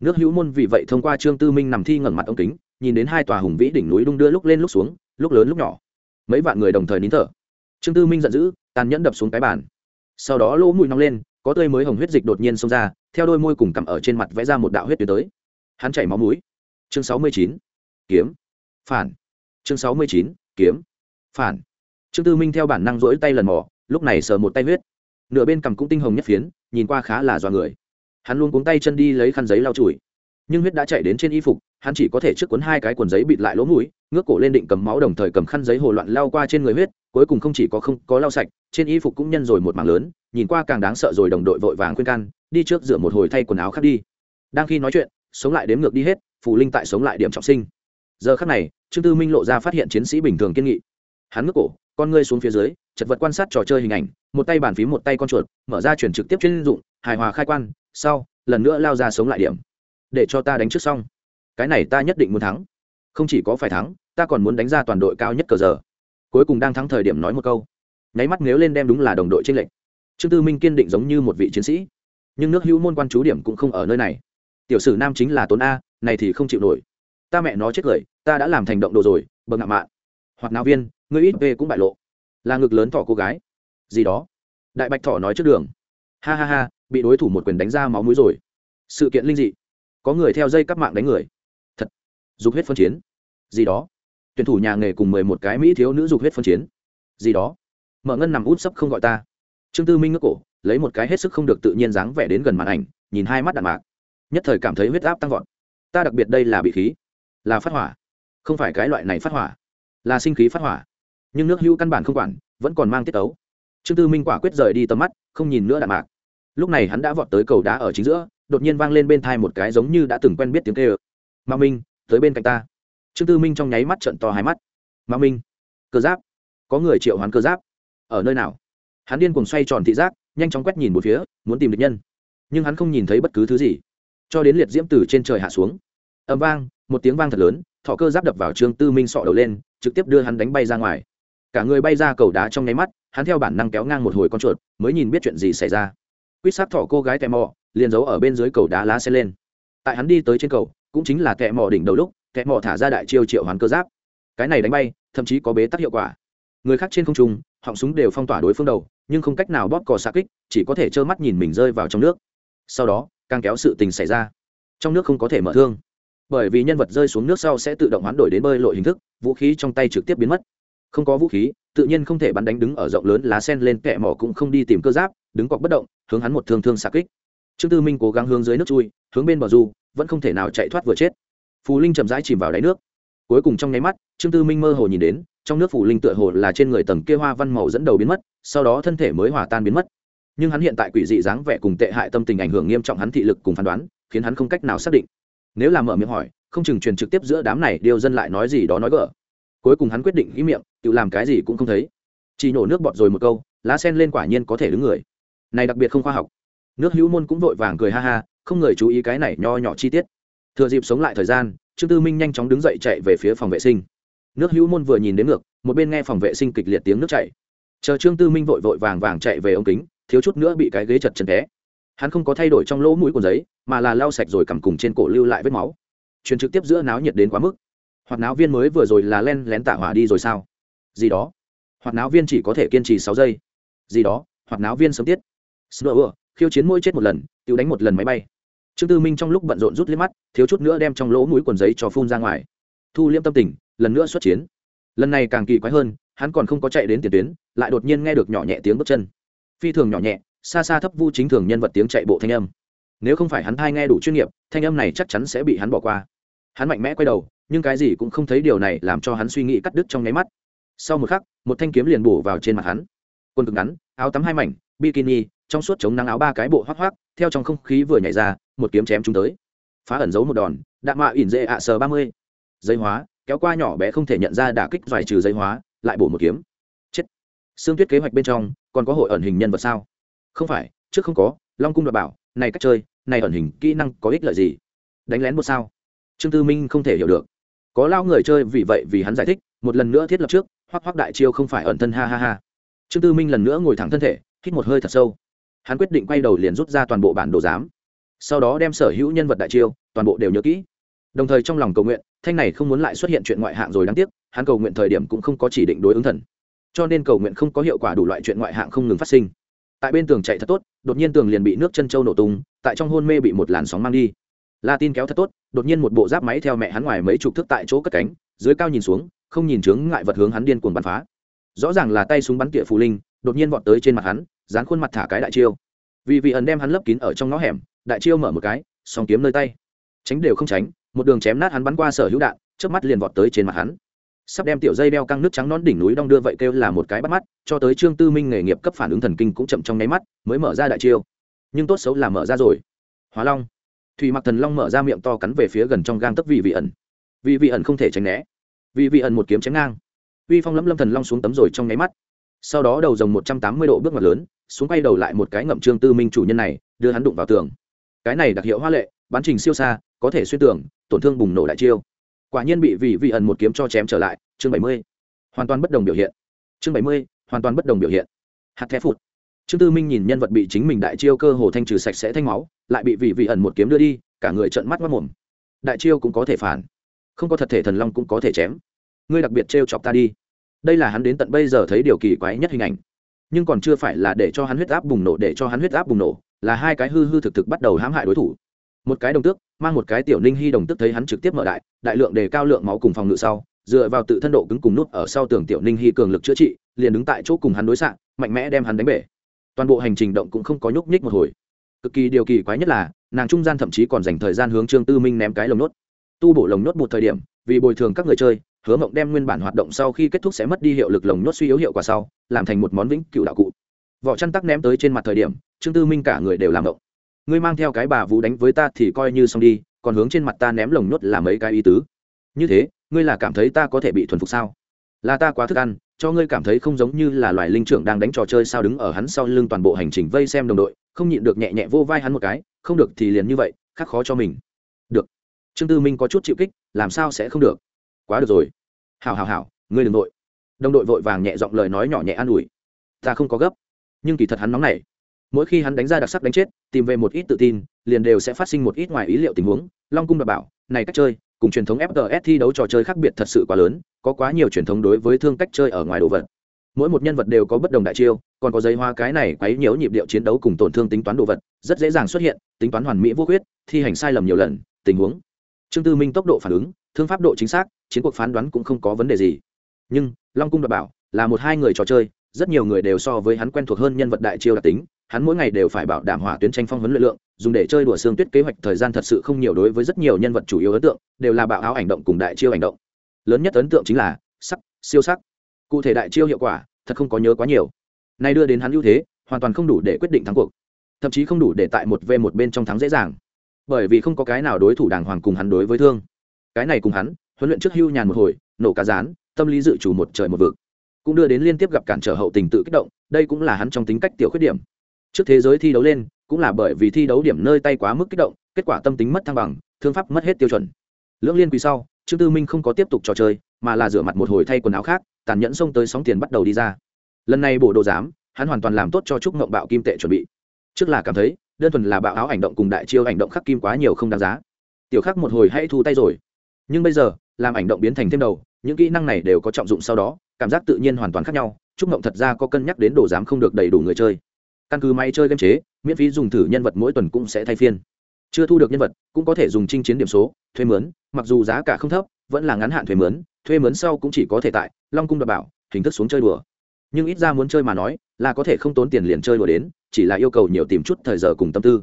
Nước hữu môn vì vậy thông qua trương tư minh nằm thi ngẩn mặt ống kính, nhìn đến hai tòa hùng vĩ đỉnh núi đung đưa lúc lên lúc xuống, lúc lớn lúc nhỏ. Mấy vạn người đồng thời nín thở trương tư minh giận dữ tàn nhẫn đập xuống cái bàn sau đó lỗ mũi nóng lên có tươi mới hồng huyết dịch đột nhiên xông ra theo đôi môi cùng cằm ở trên mặt vẽ ra một đạo huyết tuyến tới hắn chảy máu mũi chương sáu mươi chín kiếm phản chương sáu mươi chín kiếm phản trương tư minh theo bản năng rỗi tay lần mò lúc này sờ một tay huyết nửa bên cằm cũng tinh hồng nhất phiến nhìn qua khá là dọa người hắn luôn cuống tay chân đi lấy khăn giấy lau chùi nhưng huyết đã chạy đến trên y phục hắn chỉ có thể trước cuốn hai cái quần giấy bịt lại lỗ mũi ngước cổ lên định cầm máu đồng thời cầm khăn giấy hồ loạn lao qua trên người huyết cuối cùng không chỉ có không có lau sạch, trên y phục cũng nhân rồi một mảng lớn, nhìn qua càng đáng sợ rồi đồng đội vội vàng khuyên can, đi trước rửa một hồi thay quần áo khác đi. Đang khi nói chuyện, sống lại đếm ngược đi hết, phù linh tại sống lại điểm trọng sinh. Giờ khắc này, trương tư minh lộ ra phát hiện chiến sĩ bình thường kiên nghị. Hắn ngước cổ, con ngươi xuống phía dưới, chật vật quan sát trò chơi hình ảnh, một tay bàn phím một tay con chuột, mở ra chuyển trực tiếp chuyên dụng, hài hòa khai quan, sau, lần nữa lao ra sống lại điểm. Để cho ta đánh trước xong. Cái này ta nhất định muốn thắng. Không chỉ có phải thắng, ta còn muốn đánh ra toàn đội cao nhất cờ giờ cuối cùng đang thắng thời điểm nói một câu. Nháy mắt nếu lên đem đúng là đồng đội trên lệnh trương tư minh kiên định giống như một vị chiến sĩ. Nhưng nước hữu môn quan chú điểm cũng không ở nơi này. Tiểu sử nam chính là tốn a, này thì không chịu nổi. Ta mẹ nó chết cười, ta đã làm thành động đồ rồi, bậc ngạo mạn. Hoặc nào viên người ít về cũng bại lộ. Là ngực lớn thỏ cô gái. Gì đó. Đại bạch thỏ nói trước đường. Ha ha ha, bị đối thủ một quyền đánh ra máu mũi rồi. Sự kiện linh dị. Có người theo dây cắp mạng đánh người. Thật. Dục huyết phân chiến. Gì đó tuyển thủ nhà nghề cùng mười một cái mỹ thiếu nữ dục huyết phân chiến. Gì đó? Mở ngân nằm út sấp không gọi ta. Trương tư minh ngước cổ, lấy một cái hết sức không được tự nhiên dáng vẻ đến gần màn ảnh, nhìn hai mắt đạn mạc. Nhất thời cảm thấy huyết áp tăng vọt. Ta đặc biệt đây là bị khí, là phát hỏa. Không phải cái loại này phát hỏa, là sinh khí phát hỏa. Nhưng nước hưu căn bản không quản, vẫn còn mang tiết tấu trương tư minh quả quyết rời đi tầm mắt, không nhìn nữa đạn mạc. Lúc này hắn đã vọt tới cầu đá ở chính giữa, đột nhiên vang lên bên thai một cái giống như đã từng quen biết tiếng kê ơ ma minh, tới bên cạnh ta trương tư minh trong nháy mắt trận to hai mắt. Ma minh, cơ giáp. Có người triệu hoán cơ giáp. Ở nơi nào? Hắn điên cùng xoay tròn thị giác, nhanh chóng quét nhìn một phía, muốn tìm được nhân. Nhưng hắn không nhìn thấy bất cứ thứ gì. Cho đến liệt diễm từ trên trời hạ xuống. Ầm vang, một tiếng vang thật lớn thọ cơ giáp đập vào trương tư minh sọ đầu lên, trực tiếp đưa hắn đánh bay ra ngoài. Cả người bay ra cầu đá trong nháy mắt, hắn theo bản năng kéo ngang một hồi con chuột, mới nhìn biết chuyện gì xảy ra. Quýt sát thỏ cô gái tè mò, liền giấu ở bên dưới cầu đá lá xe lên. Tại hắn đi tới trên cầu, cũng chính là tẹ mò đỉnh đầu lúc kẻ mỏ thả ra đại chiêu triệu hoàn cơ giáp. Cái này đánh bay, thậm chí có bế tắc hiệu quả. Người khác trên không trung, họng súng đều phong tỏa đối phương đầu, nhưng không cách nào bóp cò xa kích, chỉ có thể trơ mắt nhìn mình rơi vào trong nước. Sau đó, càng kéo sự tình xảy ra. Trong nước không có thể mở thương. Bởi vì nhân vật rơi xuống nước sau sẽ tự động hoán đổi đến bơi lội hình thức, vũ khí trong tay trực tiếp biến mất. Không có vũ khí, tự nhiên không thể bắn đánh đứng ở rộng lớn lá sen lên kẹ mỏ cũng không đi tìm cơ giáp, đứng cọc bất động, hướng hắn một thương thương xạ kích. Trương tư minh cố gắng hướng dưới nước chui, hướng bên bờ du, vẫn không thể nào chạy thoát vừa chết phù linh chậm rãi chìm vào đáy nước. Cuối cùng trong nháy mắt, trương tư minh mơ hồ nhìn đến, trong nước phù linh tựa hồ là trên người tầng kia hoa văn màu dẫn đầu biến mất, sau đó thân thể mới hòa tan biến mất. Nhưng hắn hiện tại quỷ dị dáng vẻ cùng tệ hại tâm tình ảnh hưởng nghiêm trọng hắn thị lực cùng phán đoán, khiến hắn không cách nào xác định. Nếu làm mở miệng hỏi, không chừng truyền trực tiếp giữa đám này điều dân lại nói gì đó nói gỡ. Cuối cùng hắn quyết định ý miệng, tự làm cái gì cũng không thấy. Chỉ nổ nước bọt rồi một câu, lá sen lên quả nhiên có thể đứng người. Này đặc biệt không khoa học. Nước hữu môn cũng vội vàng cười ha ha, không người chú ý cái này nho nhỏ chi tiết thừa dịp sống lại thời gian, trương tư minh nhanh chóng đứng dậy chạy về phía phòng vệ sinh. Nước hữu môn vừa nhìn đến ngược, một bên nghe phòng vệ sinh kịch liệt tiếng nước chảy. Chờ trương tư minh vội vội vàng vàng chạy về ống kính, thiếu chút nữa bị cái ghế chật chân té. Hắn không có thay đổi trong lỗ mũi của giấy, mà là lau sạch rồi cầm cùng trên cổ lưu lại vết máu. Truyền trực tiếp giữa náo nhiệt đến quá mức. Hoặc náo viên mới vừa rồi là len lén tạ hỏa đi rồi sao? Gì đó. Hoặc náo viên chỉ có thể kiên trì sáu giây. Gì đó hoặc náo viên sớm tiết. Snow, khiêu chiến mỗi chết một lần tự đánh một lần máy bay trương tư minh trong lúc bận rộn rút liếc mắt, thiếu chút nữa đem trong lỗ mũi quần giấy cho phun ra ngoài. Thu liêm tâm tình, lần nữa xuất chiến. Lần này càng kỳ quái hơn, hắn còn không có chạy đến tiền tuyến, lại đột nhiên nghe được nhỏ nhẹ tiếng bước chân. Phi thường nhỏ nhẹ, xa xa thấp vu chính thường nhân vật tiếng chạy bộ thanh âm. Nếu không phải hắn thai nghe đủ chuyên nghiệp, thanh âm này chắc chắn sẽ bị hắn bỏ qua. Hắn mạnh mẽ quay đầu, nhưng cái gì cũng không thấy điều này làm cho hắn suy nghĩ cắt đứt trong nháy mắt. Sau một khắc, một thanh kiếm liền bổ vào trên mặt hắn. Quần cực ngắn, áo tắm hai mảnh, bikini, trong suốt chống nắng áo ba cái bộ hoác hoác theo trong không khí vừa nhảy ra một kiếm chém chúng tới. Phá ẩn giấu một đòn đạn mạ ỉn dễ ạ sờ ba mươi. Giấy hóa, kéo qua nhỏ bé không thể nhận ra đả kích giải trừ giấy hóa, lại bổ một kiếm. Chết. Xương tuyết kế hoạch bên trong, còn có hội ẩn hình nhân vật sao? Không phải, trước không có, long cung đoạt bảo, này cách chơi, này ẩn hình kỹ năng có ích lợi gì? Đánh lén một sao? Trương tư minh không thể hiểu được. Có lao người chơi vì vậy vì hắn giải thích, một lần nữa thiết lập trước, hoắc hoắc đại chiêu không phải ẩn thân ha ha ha. Trương tư minh lần nữa ngồi thẳng thân thể, hít một hơi thật sâu. Hắn quyết định quay đầu liền rút ra toàn bộ bản đồ giám sau đó đem sở hữu nhân vật đại chiêu, toàn bộ đều nhớ kỹ. Đồng thời trong lòng cầu nguyện, thanh này không muốn lại xuất hiện chuyện ngoại hạng rồi đáng tiếc, hắn cầu nguyện thời điểm cũng không có chỉ định đối ứng thần. Cho nên cầu nguyện không có hiệu quả đủ loại chuyện ngoại hạng không ngừng phát sinh. Tại bên tường chạy thật tốt, đột nhiên tường liền bị nước chân trâu nổ tung, tại trong hôn mê bị một làn sóng mang đi. La tin kéo thật tốt, đột nhiên một bộ giáp máy theo mẹ hắn ngoài mấy chục thước tại chỗ cất cánh, dưới cao nhìn xuống, không nhìn chướng ngại vật hướng hắn điên cuồng bắn phá. Rõ ràng là tay súng bắn tỉa phù linh, đột nhiên vọt tới trên mặt hắn, dán khuôn mặt thả cái đại chiêu vì vị ẩn đem hắn lấp kín ở trong ngõ hẻm, đại chiêu mở một cái, song kiếm nơi tay. Tránh đều không tránh, một đường chém nát hắn bắn qua sở hữu đạn trước mắt liền vọt tới trên mặt hắn. Sắp đem tiểu dây đeo căng nước trắng nón đỉnh núi đong đưa vậy kêu là một cái bắt mắt, cho tới trương tư minh nghề nghiệp cấp phản ứng thần kinh cũng chậm trong nháy mắt, mới mở ra đại chiêu. Nhưng tốt xấu là mở ra rồi. Hóa long. Thủy mặc thần long mở ra miệng to cắn về phía gần trong gang tấp vị vị ẩn. Vị vị ẩn không thể tránh né. Vị vị ẩn một kiếm chém ngang. Uy phong lẫm lâm thần long xuống tấm rồi trong nháy mắt. Sau đó đầu rồng một trăm tám mươi độ bước ngoặt lớn xuống quay đầu lại một cái ngậm trương tư minh chủ nhân này, đưa hắn đụng vào tường. Cái này đặc hiệu hoa lệ, bán trình siêu xa, có thể xuyên tường, tổn thương bùng nổ đại chiêu. Quả nhiên bị vị vị ẩn một kiếm cho chém trở lại, chương bảy mươi. Hoàn toàn bất đồng biểu hiện. Chương bảy mươi, hoàn toàn bất đồng biểu hiện. Hạt thép phụt. Trương tư minh nhìn nhân vật bị chính mình đại chiêu cơ hồ thanh trừ sạch sẽ thanh máu, lại bị vị vị ẩn một kiếm đưa đi, cả người trợn mắt mất mồm. Đại chiêu cũng có thể phản. Không có thật thể thần long cũng có thể chém. Ngươi đặc biệt trêu chọc ta đi. Đây là hắn đến tận bây giờ thấy điều kỳ quái nhất hình ảnh nhưng còn chưa phải là để cho hắn huyết áp bùng nổ, để cho hắn huyết áp bùng nổ, là hai cái hư hư thực thực bắt đầu hãm hại đối thủ. Một cái đồng tước, mang một cái tiểu ninh hy đồng tước thấy hắn trực tiếp mở đại đại lượng đề cao lượng máu cùng phòng ngự sau, dựa vào tự thân độ cứng cùng nút ở sau tường tiểu ninh hy cường lực chữa trị, liền đứng tại chỗ cùng hắn đối xạ, mạnh mẽ đem hắn đánh bể. Toàn bộ hành trình động cũng không có nhúc nhích một hồi. Cực kỳ điều kỳ quái nhất là, nàng trung gian thậm chí còn dành thời gian hướng trương tư minh ném cái lồng nốt. Tu bổ lồng nốt một thời điểm, vì bồi thường các người chơi hứa mộng đem nguyên bản hoạt động sau khi kết thúc sẽ mất đi hiệu lực lồng nhốt suy yếu hiệu quả sau, làm thành một món vĩnh cựu đạo cụ. Vỏ chăn tắc ném tới trên mặt thời điểm, trương tư minh cả người đều làm mộng ngươi mang theo cái bà vũ đánh với ta thì coi như xong đi, còn hướng trên mặt ta ném lồng nhốt làm mấy cái ý tứ. Như thế, ngươi là cảm thấy ta có thể bị thuần phục sao? Là ta quá thức ăn, cho ngươi cảm thấy không giống như là loài linh trưởng đang đánh trò chơi sao đứng ở hắn sau lưng toàn bộ hành trình vây xem đồng đội, không nhịn được nhẹ nhẹ vô vai hắn một cái, không được thì liền như vậy, khắc khó cho mình. Được. Trương tư minh có chút chịu kích, làm sao sẽ không được? Quá được rồi. Hảo hảo hảo, ngươi đừng đội đồng đội vội vàng nhẹ giọng lời nói nhỏ nhẹ an ủi. Ta không có gấp. Nhưng kỳ thật hắn nóng nảy. Mỗi khi hắn đánh ra đặc sắc đánh chết, tìm về một ít tự tin, liền đều sẽ phát sinh một ít ngoài ý liệu tình huống. Long cung đảm bảo, này cách chơi, cùng truyền thống fts thi đấu trò chơi khác biệt thật sự quá lớn, có quá nhiều truyền thống đối với thương cách chơi ở ngoài đồ vật. Mỗi một nhân vật đều có bất đồng đại chiêu, còn có giấy hoa cái này quấy nhiễu nhịp điệu chiến đấu cùng tổn thương tính toán đồ vật, rất dễ dàng xuất hiện, tính toán hoàn mỹ vô khuyết, thi hành sai lầm nhiều lần, tình huống. Trương tư minh tốc độ phản ứng thương pháp độ chính xác, chiến cuộc phán đoán cũng không có vấn đề gì. Nhưng, long cung đảm bảo là một hai người trò chơi, rất nhiều người đều so với hắn quen thuộc hơn nhân vật đại chiêu đặc tính, hắn mỗi ngày đều phải bảo đảm hỏa tuyến tranh phong huấn luyện lượng, dùng để chơi đùa xương tuyết kế hoạch thời gian thật sự không nhiều đối với rất nhiều nhân vật chủ yếu ấn tượng, đều là bạo áo hành động cùng đại chiêu hành động. Lớn nhất ấn tượng chính là sắc, siêu sắc. Cụ thể đại chiêu hiệu quả, thật không có nhớ quá nhiều. Nay đưa đến hắn ưu thế, hoàn toàn không đủ để quyết định thắng cuộc. Thậm chí không đủ để tại một v một bên trong thắng dễ dàng. Bởi vì không có cái nào đối thủ đàng hoàng cùng hắn đối với thương cái này cùng hắn, huấn luyện trước hưu nhàn một hồi, nổ cá rán, tâm lý dự chủ một trời một vực. Cũng đưa đến liên tiếp gặp cản trở hậu tình tự kích động, đây cũng là hắn trong tính cách tiểu khuyết điểm. Trước thế giới thi đấu lên, cũng là bởi vì thi đấu điểm nơi tay quá mức kích động, kết quả tâm tính mất thăng bằng, thương pháp mất hết tiêu chuẩn. Lưỡng liên quỳ sau, trương tư minh không có tiếp tục trò chơi, mà là rửa mặt một hồi thay quần áo khác, tàn nhẫn xông tới sóng tiền bắt đầu đi ra. Lần này bộ đồ giám, hắn hoàn toàn làm tốt cho trúc ngộng bạo kim tệ chuẩn bị. Trước là cảm thấy, đơn thuần là bạo áo ảnh động cùng đại chiêu ảnh động khắc kim quá nhiều không đáng giá. Tiểu khắc một hồi hãy thu tay rồi nhưng bây giờ, làm ảnh động biến thành thêm đầu, những kỹ năng này đều có trọng dụng sau đó, cảm giác tự nhiên hoàn toàn khác nhau trúc mộng thật ra có cân nhắc đến đồ giám không được đầy đủ người chơi. Căn cứ máy chơi game chế, miễn phí dùng thử nhân vật mỗi tuần cũng sẽ thay phiên. Chưa thu được nhân vật, cũng có thể dùng chinh chiến điểm số thuê mướn, mặc dù giá cả không thấp, vẫn là ngắn hạn thuê mướn thuê mướn sau cũng chỉ có thể tại long cung đập bảo, hình thức xuống chơi đùa. Nhưng ít ra muốn chơi mà nói, là có thể không tốn tiền liền chơi đùa đến, chỉ là yêu cầu nhiều tìm chút thời giờ cùng tâm tư.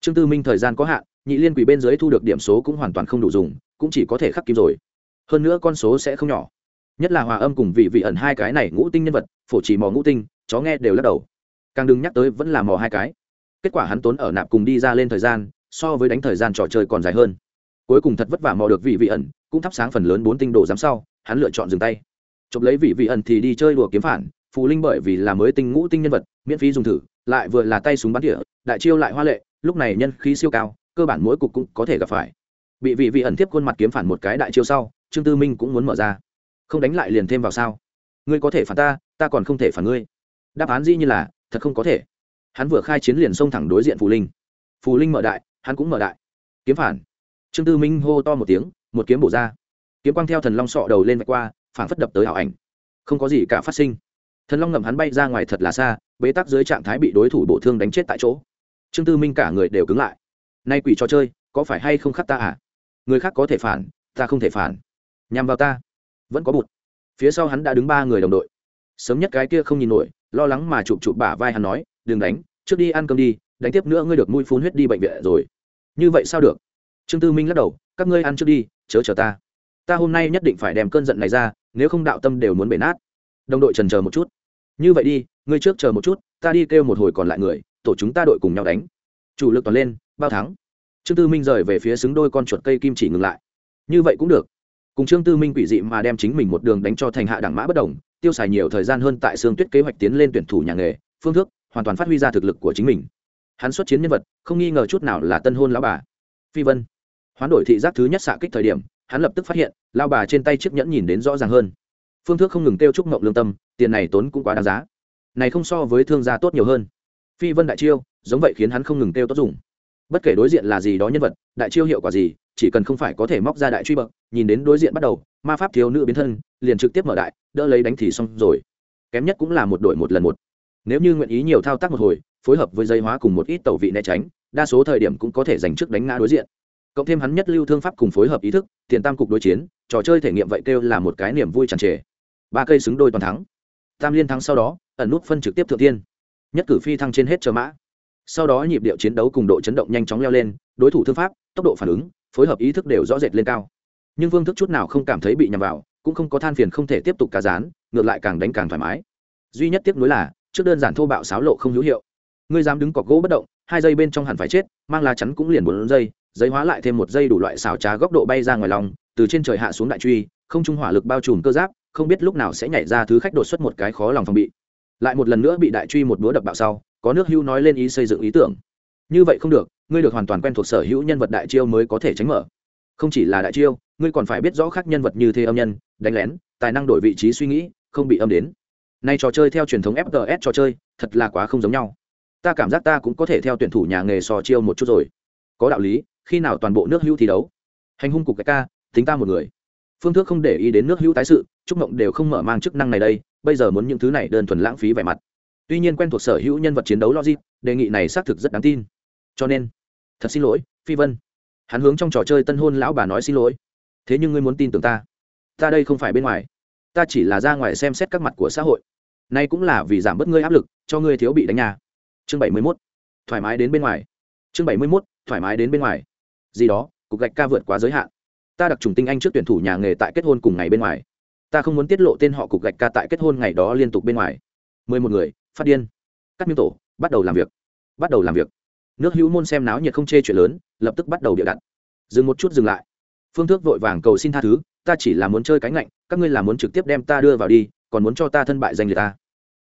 Trương tư minh thời gian có hạn, nhị liên quỷ bên dưới thu được điểm số cũng hoàn toàn không đủ dùng cũng chỉ có thể khắc kim rồi. Hơn nữa con số sẽ không nhỏ. Nhất là hòa âm cùng vị vị ẩn hai cái này ngũ tinh nhân vật, phổ chỉ mò ngũ tinh, chó nghe đều lắc đầu. Càng đừng nhắc tới vẫn là mò hai cái. Kết quả hắn tốn ở nạp cùng đi ra lên thời gian, so với đánh thời gian trò chơi còn dài hơn. Cuối cùng thật vất vả mò được vị vị ẩn, cũng thắp sáng phần lớn bốn tinh đồ giám sau, hắn lựa chọn dừng tay. Chụp lấy vị vị ẩn thì đi chơi đùa kiếm phản, phù linh bởi vì là mới tinh ngũ tinh nhân vật, miễn phí dùng thử, lại vừa là tay súng bắn tỉa, đại chiêu lại hoa lệ, lúc này nhân khí siêu cao, cơ bản mỗi cục cũng có thể gặp phải bị vị vị ẩn tiếp khuôn mặt kiếm phản một cái đại chiêu sau, trương tư minh cũng muốn mở ra. Không đánh lại liền thêm vào sao? Ngươi có thể phản ta ta còn không thể phản ngươi. Đáp án dĩ như là, thật không có thể. Hắn vừa khai chiến liền xông thẳng đối diện phù linh. Phù linh mở đại, hắn cũng mở đại. Kiếm phản. Trương tư minh hô to một tiếng, một kiếm bổ ra. Kiếm quang theo thần long sọ đầu lên vạch qua, phản phất đập tới ảo ảnh. Không có gì cả phát sinh. Thần long ngầm hắn bay ra ngoài thật là xa, bế tắc dưới trạng thái bị đối thủ bổ thương đánh chết tại chỗ. Trương tư minh cả người đều cứng lại. Nay quỷ trò chơi, có phải hay không khắc ta à? Người khác có thể phản, ta không thể phản. Nhằm vào ta. Vẫn có bụt. Phía sau hắn đã đứng ba người đồng đội. Sớm nhất cái kia không nhìn nổi, lo lắng mà chụp chụp bả vai hắn nói, đừng đánh, trước đi ăn cơm đi, đánh tiếp nữa ngươi được mũi phun huyết đi bệnh viện rồi. Như vậy sao được? Trương tư minh lắc đầu, các ngươi ăn trước đi, chớ chờ ta. Ta hôm nay nhất định phải đem cơn giận này ra, nếu không đạo tâm đều muốn bể nát. Đồng đội trần chờ một chút. Như vậy đi, ngươi trước chờ một chút, ta đi kêu một hồi còn lại người, tổ chúng ta đội cùng nhau đánh. Chủ lực toàn lên, bao thắng trương tư minh rời về phía xứng đôi con chuột cây kim chỉ ngừng lại. Như vậy cũng được. Cùng trương tư minh quỷ dị mà đem chính mình một đường đánh cho thành hạ đẳng mã bất đồng, tiêu xài nhiều thời gian hơn tại xương tuyết kế hoạch tiến lên tuyển thủ nhà nghề, phương thức, hoàn toàn phát huy ra thực lực của chính mình. Hắn xuất chiến nhân vật, không nghi ngờ chút nào là tân hôn lão bà. Phi vân. Hoán đổi thị giác thứ nhất xạ kích thời điểm, hắn lập tức phát hiện lao bà trên tay chiếc nhẫn nhìn đến rõ ràng hơn. Phương thức không ngừng kêu chúc mộng lương tâm, tiền này tốn cũng quá đáng giá. Này không so với thương gia tốt nhiều hơn. Phi vân đại chiêu, giống vậy khiến hắn không ngừng kêu tốt dùng bất kể đối diện là gì đó nhân vật, đại chiêu hiệu quả gì, chỉ cần không phải có thể móc ra đại truy bậc, nhìn đến đối diện bắt đầu, ma pháp thiếu nữ biến thân, liền trực tiếp mở đại, đỡ lấy đánh thì xong rồi. Kém nhất cũng là một đội một lần một. Nếu như nguyện ý nhiều thao tác một hồi, phối hợp với dây hóa cùng một ít tẩu vị né tránh, đa số thời điểm cũng có thể giành trước đánh ngã đối diện. Cộng thêm hắn nhất lưu thương pháp cùng phối hợp ý thức, tiền tam cục đối chiến, trò chơi thể nghiệm vậy kêu là một cái niềm vui tràn trề. Ba cây xứng đôi toàn thắng. Tam liên thắng sau đó, ẩn nút phân trực tiếp thượng tiên. Nhất cử phi thăng trên hết chờ mã sau đó nhịp điệu chiến đấu cùng độ chấn động nhanh chóng leo lên, đối thủ thương pháp, tốc độ phản ứng, phối hợp ý thức đều rõ rệt lên cao. Nhưng vương thức chút nào không cảm thấy bị nhầm vào, cũng không có than phiền không thể tiếp tục cá rán, ngược lại càng đánh càng thoải mái. Duy nhất tiếc nuối là, trước đơn giản thô bạo xáo lộ không hữu hiệu. Ngươi dám đứng cọc gỗ bất động, hai giây bên trong hẳn phải chết, mang lá chắn cũng liền bốn giây, giấy hóa lại thêm một giây đủ loại xào trá góc độ bay ra ngoài lòng, từ trên trời hạ xuống đại truy, không trung hỏa lực bao trùm cơ giáp, không biết lúc nào sẽ nhảy ra thứ khách đột xuất một cái khó lòng phòng bị. Lại một lần nữa bị đại truy một búa đập bạo sau có nước hưu nói lên ý xây dựng ý tưởng. Như vậy không được, ngươi được hoàn toàn quen thuộc sở hữu nhân vật đại chiêu mới có thể tránh mở. Không chỉ là đại chiêu, ngươi còn phải biết rõ khác nhân vật như thế âm nhân, đánh lén, tài năng đổi vị trí suy nghĩ, không bị âm đến. Nay trò chơi theo truyền thống fts trò chơi, thật là quá không giống nhau. Ta cảm giác ta cũng có thể theo tuyển thủ nhà nghề sò chiêu một chút rồi. Có đạo lý, khi nào toàn bộ nước hữu thi đấu? Hành hung cục cái ca, tính ta một người. Phương thức không để ý đến nước hữu tái sự trúc mộng đều không mở mang chức năng này đây, bây giờ muốn những thứ này đơn thuần lãng phí vẻ mặt tuy nhiên quen thuộc sở hữu nhân vật chiến đấu logic, đề nghị này xác thực rất đáng tin. Cho nên, thật xin lỗi, phi vân. Hắn hướng trong trò chơi tân hôn lão bà nói xin lỗi. Thế nhưng ngươi muốn tin tưởng ta. Ta đây không phải bên ngoài. Ta chỉ là ra ngoài xem xét các mặt của xã hội. Nay cũng là vì giảm bớt ngươi áp lực, cho ngươi thiếu bị đánh nhà. Chương bảy mươi mốt. Thoải mái đến bên ngoài. Chương bảy mươi mốt, thoải mái đến bên ngoài. Gì đó, cục gạch ca vượt quá giới hạn. Ta đặc trùng tinh anh trước tuyển thủ nhà nghề tại kết hôn cùng ngày bên ngoài. Ta không muốn tiết lộ tên họ cục gạch ca tại kết hôn ngày đó liên tục bên ngoài. Mười một người phát điên. Cắt miếng tổ, bắt đầu làm việc. Bắt đầu làm việc. Nước hữu môn xem náo nhiệt không chê chuyện lớn, lập tức bắt đầu địa đặt. Dừng một chút dừng lại. Phương thức vội vàng cầu xin tha thứ, ta chỉ là muốn chơi cánh lạnh các ngươi là muốn trực tiếp đem ta đưa vào đi, còn muốn cho ta thân bại danh liệt ta.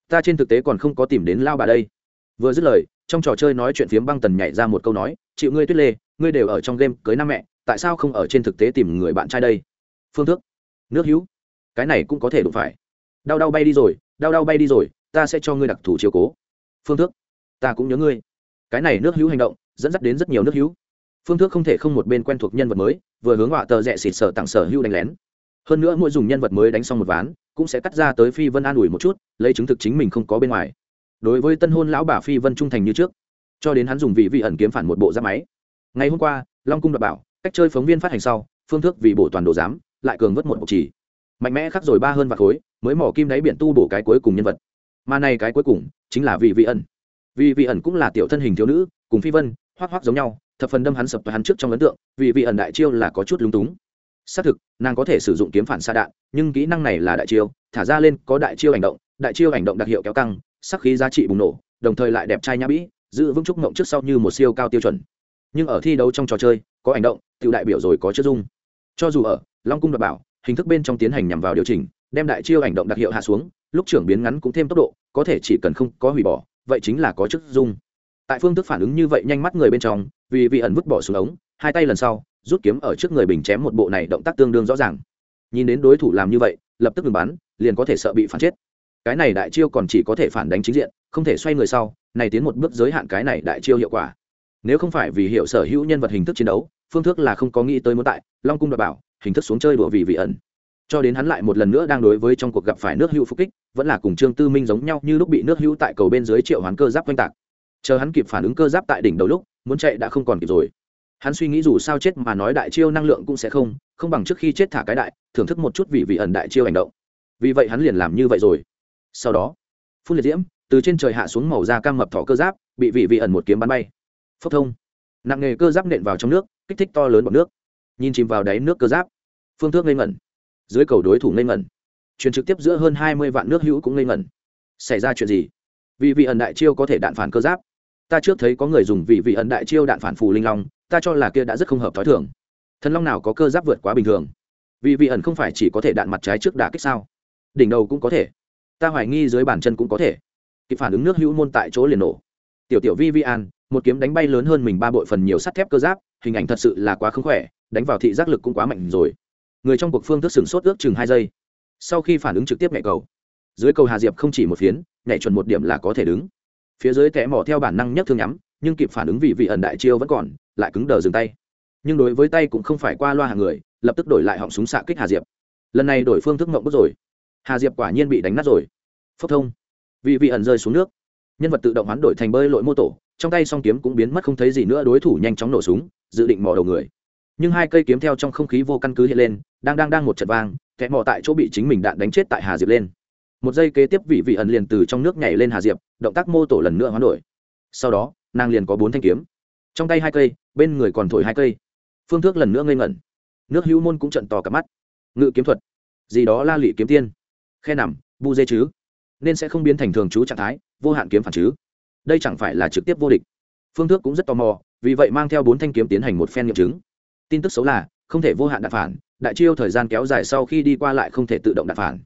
Ta trên thực tế còn không có tìm đến lao bà đây. Vừa dứt lời, trong trò chơi nói chuyện phiếm băng tần nhảy ra một câu nói, chịu ngươi tuyết lê, ngươi đều ở trong game cưới năm mẹ, tại sao không ở trên thực tế tìm người bạn trai đây? Phương thức nước hữu, cái này cũng có thể đụng phải. Đau đau bay đi rồi, đau đau bay đi rồi ta sẽ cho ngươi đặc thù chiều cố. Phương thức ta cũng nhớ ngươi. Cái này nước hữu hành động, dẫn dắt đến rất nhiều nước hữu. Phương thức không thể không một bên quen thuộc nhân vật mới, vừa hướng họa tờ rẽ xịt sở tặng sở hữu đánh lén. Hơn nữa mỗi dùng nhân vật mới đánh xong một ván, cũng sẽ cắt ra tới phi vân an ủi một chút, lấy chứng thực chính mình không có bên ngoài. Đối với tân hôn lão bà phi vân trung thành như trước, cho đến hắn dùng vị vị ẩn kiếm phản một bộ giáp máy. Ngày hôm qua, long cung đoạt bảo, cách chơi phóng viên phát hành sau, phương thức vì bổ toàn đồ giám, lại cường vất một bộ chỉ mạnh mẽ khắc rồi ba hơn vạt khối, mới mỏ kim đáy biển tu bổ cái cuối cùng nhân vật mà này cái cuối cùng chính là vị vị ẩn. Vì vị ẩn cũng là tiểu thân hình thiếu nữ, cùng phi vân hoác hoác giống nhau, thập phần đâm hắn sập và hắn trước trong ấn tượng, vì vị ẩn đại chiêu là có chút lúng túng. Xác thực, nàng có thể sử dụng kiếm phản xa đạn, nhưng kỹ năng này là đại chiêu, thả ra lên có đại chiêu hành động, đại chiêu hành động đặc hiệu kéo căng, sắc khí giá trị bùng nổ, đồng thời lại đẹp trai nhã bĩ, giữ vững trúc mộng trước sau như một siêu cao tiêu chuẩn. Nhưng ở thi đấu trong trò chơi, có hành động tự đại biểu rồi có chất dung. Cho dù ở, long cung đoạt bảo, hình thức bên trong tiến hành nhằm vào điều chỉnh, đem đại chiêu hành động đặc hiệu hạ xuống lúc trưởng biến ngắn cũng thêm tốc độ, có thể chỉ cần không có hủy bỏ, vậy chính là có chức dung. Tại phương thức phản ứng như vậy nhanh mắt người bên trong, vì vị ẩn vứt bỏ xuống ống, hai tay lần sau, rút kiếm ở trước người bình chém một bộ này động tác tương đương rõ ràng. Nhìn đến đối thủ làm như vậy, lập tức ngừng bắn, liền có thể sợ bị phản chết. Cái này đại chiêu còn chỉ có thể phản đánh chính diện, không thể xoay người sau, này tiến một bước giới hạn cái này đại chiêu hiệu quả. Nếu không phải vì hiểu sở hữu nhân vật hình thức chiến đấu, phương thức là không có nghĩ tới muốn tại long cung đảm bảo, hình thức xuống chơi đùa vì vị ẩn cho đến hắn lại một lần nữa đang đối với trong cuộc gặp phải nước hữu phục kích, vẫn là cùng trương tư minh giống nhau như lúc bị nước hữu tại cầu bên dưới triệu hoán cơ giáp oanh tạc. Chờ hắn kịp phản ứng cơ giáp tại đỉnh đầu lúc, muốn chạy đã không còn kịp rồi. Hắn suy nghĩ dù sao chết mà nói đại chiêu năng lượng cũng sẽ không không bằng trước khi chết thả cái đại, thưởng thức một chút vì vị ẩn đại chiêu hành động. Vì vậy hắn liền làm như vậy rồi. Sau đó phun liệt diễm, từ trên trời hạ xuống màu da cam mập thỏ cơ giáp, bị vị vị ẩn một kiếm bắn bay. Phốc thông. Nặng nghề cơ giáp nện vào trong nước, kích thích to lớn bọc nước. Nhìn chìm vào đáy nước cơ giáp. Phương thước ngây ngẩn dưới cầu đối thủ ngây ngẩn. Truyền trực tiếp giữa hơn hai mươi vạn nước hữu cũng ngây ngẩn. Xảy ra chuyện gì? Vì vị ẩn đại chiêu có thể đạn phản cơ giáp. Ta trước thấy có người dùng vị vị ẩn đại chiêu đạn phản phù linh long, ta cho là kia đã rất không hợp t h ó i thường. Thần long nào có cơ giáp vượt quá bình thường? Vì vị ẩn không phải chỉ có thể đạn mặt trái trước đả kích sao? Đỉnh đầu cũng có thể. Ta hoài nghi dưới bàn chân cũng có thể. Kịp phản ứng nước hữu môn tại chỗ liền nổ. Tiểu tiểu vi vi an một kiếm đánh bay lớn hơn mình ba bội phần nhiều sắt thép cơ giáp, hình ảnh thật sự là quá không khỏe, đánh vào thị giác lực cũng quá mạnh rồi người trong cuộc phương thức sửng sốt ước chừng hai giây. Sau khi phản ứng trực tiếp nhảy cầu, dưới cầu hà diệp không chỉ một phiến nhảy chuẩn một điểm là có thể đứng. Phía dưới tẻ mỏ theo bản năng nhất thương nhắm, nhưng kịp phản ứng vì vị ẩn đại chiêu vẫn còn, lại cứng đờ dừng tay. Nhưng đối với tay cũng không phải qua loa hàng người, lập tức đổi lại họng súng xạ kích hà diệp. Lần này đổi phương thức mộng bức rồi. Hà diệp quả nhiên bị đánh nát rồi. Phốc thông. Vì vị ẩn rơi xuống nước. Nhân vật tự động hoán đổi thành bơi lội mô tổ, trong tay song kiếm cũng biến mất không thấy gì nữa, đối thủ nhanh chóng nổ súng, dự định mò đầu người nhưng hai cây kiếm theo trong không khí vô căn cứ hiện lên, đang đang đang một trận vang, kẻ mò tại chỗ bị chính mình đạn đánh chết tại hà diệp lên. Một giây kế tiếp vị vị ẩn liền từ trong nước nhảy lên hà diệp, động tác mô tổ lần nữa hoán đổi. Sau đó, nàng liền có bốn thanh kiếm. Trong tay hai cây, bên người còn thổi hai cây. Phương thước lần nữa ngây ngẩn. Nước hữu môn cũng trận tò cả mắt. Ngự kiếm thuật. Gì đó la lị kiếm tiên. Khe nằm, bu dê chứ. Nên sẽ không biến thành thường trú trạng thái, vô hạn kiếm phản chứ. Đây chẳng phải là trực tiếp vô địch. Phương thước cũng rất tò mò, vì vậy mang theo bốn thanh kiếm tiến hành một phen nghiệm chứng tin tức xấu là, không thể vô hạn đạn phản, đại chiêu thời gian kéo dài sau khi đi qua lại không thể tự động đạn phản.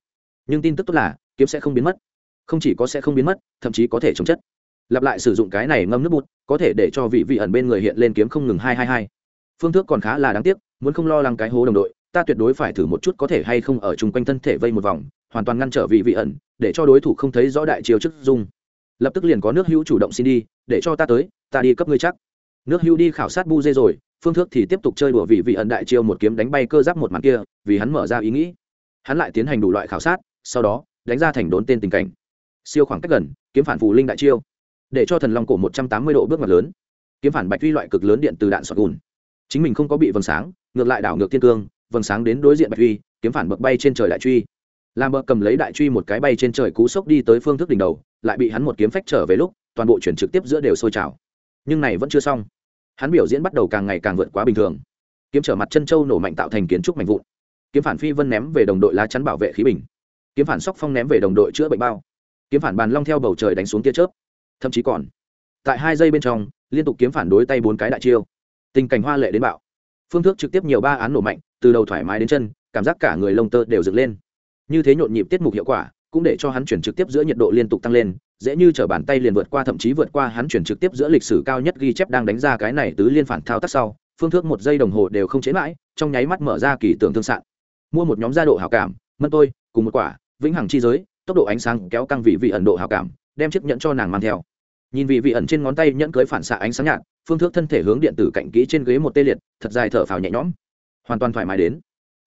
Nhưng tin tức tốt là, kiếm sẽ không biến mất. Không chỉ có sẽ không biến mất, thậm chí có thể chống chất. Lặp lại sử dụng cái này ngâm nước bụt, có thể để cho vị vị ẩn bên người hiện lên kiếm không ngừng hai hai hai. Phương thức còn khá là đáng tiếc, muốn không lo lắng cái hố đồng đội, ta tuyệt đối phải thử một chút có thể hay không ở chung quanh thân thể vây một vòng, hoàn toàn ngăn trở vị vị ẩn, để cho đối thủ không thấy rõ đại chiêu chức dung. Lập tức liền có nước hữu chủ động xin đi, để cho ta tới, ta đi cấp ngươi chắc. Nước hữu đi khảo sát bu dê rồi phương thức thì tiếp tục chơi đùa vị vị ẩn đại chiêu một kiếm đánh bay cơ giáp một mặt kia, vì hắn mở ra ý nghĩ. Hắn lại tiến hành đủ loại khảo sát, sau đó, đánh ra thành đốn tên tình cảnh. Siêu khoảng cách gần, kiếm phản phù linh đại chiêu. Để cho thần long cổ một trăm tám mươi độ bước mặt lớn. Kiếm phản bạch tuy loại cực lớn điện từ đạn sọt gùn. Chính mình không có bị vầng sáng, ngược lại đảo ngược thiên cương, vầng sáng đến đối diện bạch truy kiếm phản bậc bay trên trời đại truy. Làm bậc cầm lấy đại truy một cái bay trên trời cú sốc đi tới phương thức đỉnh đầu, lại bị hắn một kiếm phách trở về lúc, toàn bộ chuyển trực tiếp giữa đều sôi trào. Nhưng này vẫn chưa xong hắn biểu diễn bắt đầu càng ngày càng vượt quá bình thường. Kiếm trở mặt chân châu nổ mạnh tạo thành kiến trúc mạnh vụn. Kiếm phản phi vân ném về đồng đội lá chắn bảo vệ khí bình. Kiếm phản sóc phong ném về đồng đội chữa bệnh bao. Kiếm phản bàn long theo bầu trời đánh xuống tia chớp. Thậm chí còn, tại hai giây bên trong, liên tục kiếm phản đối tay bốn cái đại chiêu. Tình cảnh hoa lệ đến bạo. Phương thức trực tiếp nhiều ba án nổ mạnh, từ đầu thoải mái đến chân, cảm giác cả người lông tơ đều dựng lên. Như thế nhộn nhịp tiết mục hiệu quả, cũng để cho hắn chuyển trực tiếp giữa nhiệt độ liên tục tăng lên dễ như t bàn tay liền vượt qua, thậm chí vượt qua hắn chuyển trực tiếp giữa lịch sử cao nhất ghi chép đang đánh ra cái này tứ liên phản thao tác sau, phương thức một giây đồng hồ đều không chế mãi, trong nháy mắt mở ra kỳ tưởng thương sạn. Mua một nhóm gia độ hảo cảm, mân tôi, cùng một quả, vĩnh hằng chi giới, tốc độ ánh sáng kéo căng vị vị ẩn độ hảo cảm, đem chiếc nhẫn cho nàng mang theo. Nhìn vị vị ẩn trên ngón tay nhẫn cưới phản xạ ánh sáng nhạt, phương thức thân thể hướng điện tử cạnh kỹ trên ghế một tê liệt, thật dài thở phào nhẹ nhõm. Hoàn toàn thoải mái đến.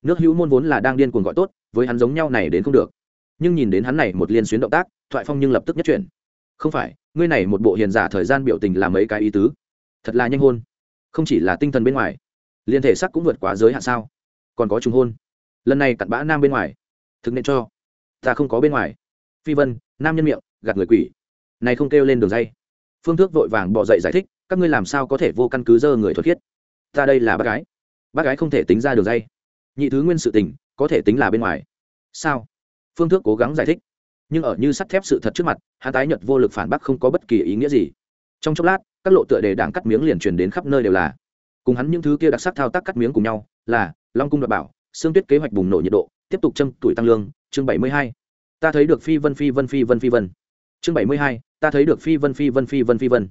Nước hữu môn vốn là đang điên cuồng gọi tốt, với hắn giống nhau này đến không được. Nhưng nhìn đến hắn này một liên xuyến động tác thoại phong nhưng lập tức nhất chuyển. Không phải, ngươi này một bộ hiền giả thời gian biểu tình là mấy cái ý tứ? Thật là nhanh hôn. Không chỉ là tinh thần bên ngoài, liên thể sắc cũng vượt quá giới hạn sao? Còn có trùng hôn. Lần này cặn bã nam bên ngoài. Thực nên cho. Ta không có bên ngoài. Phi vân, nam nhân miệng, gạt người quỷ. Này không kêu lên đường dây. Phương thức vội vàng bỏ dậy giải thích, các ngươi làm sao có thể vô căn cứ dơ người thuật thiết ta đây là bác gái. Bác gái không thể tính ra đường dây. Nhị thứ nguyên sự tình, có thể tính là bên ngoài. Sao? Phương thức cố gắng giải thích nhưng ở như sắt thép sự thật trước mặt, hắn tái nhật vô lực phản bác không có bất kỳ ý nghĩa gì. Trong chốc lát, các lộ tựa đề đảng cắt miếng liền truyền đến khắp nơi đều là. Cùng hắn những thứ kia đặc sắc thao tác cắt miếng cùng nhau, là long cung đoạt bảo xương tuyết kế hoạch bùng nổ nhiệt độ, tiếp tục châm tuổi tăng lương, chương bảy mươi hai. Ta thấy được phi vân phi vân phi vân phi vân. Chương bảy mươi hai, ta thấy được phi vân phi vân phi vân phi vân.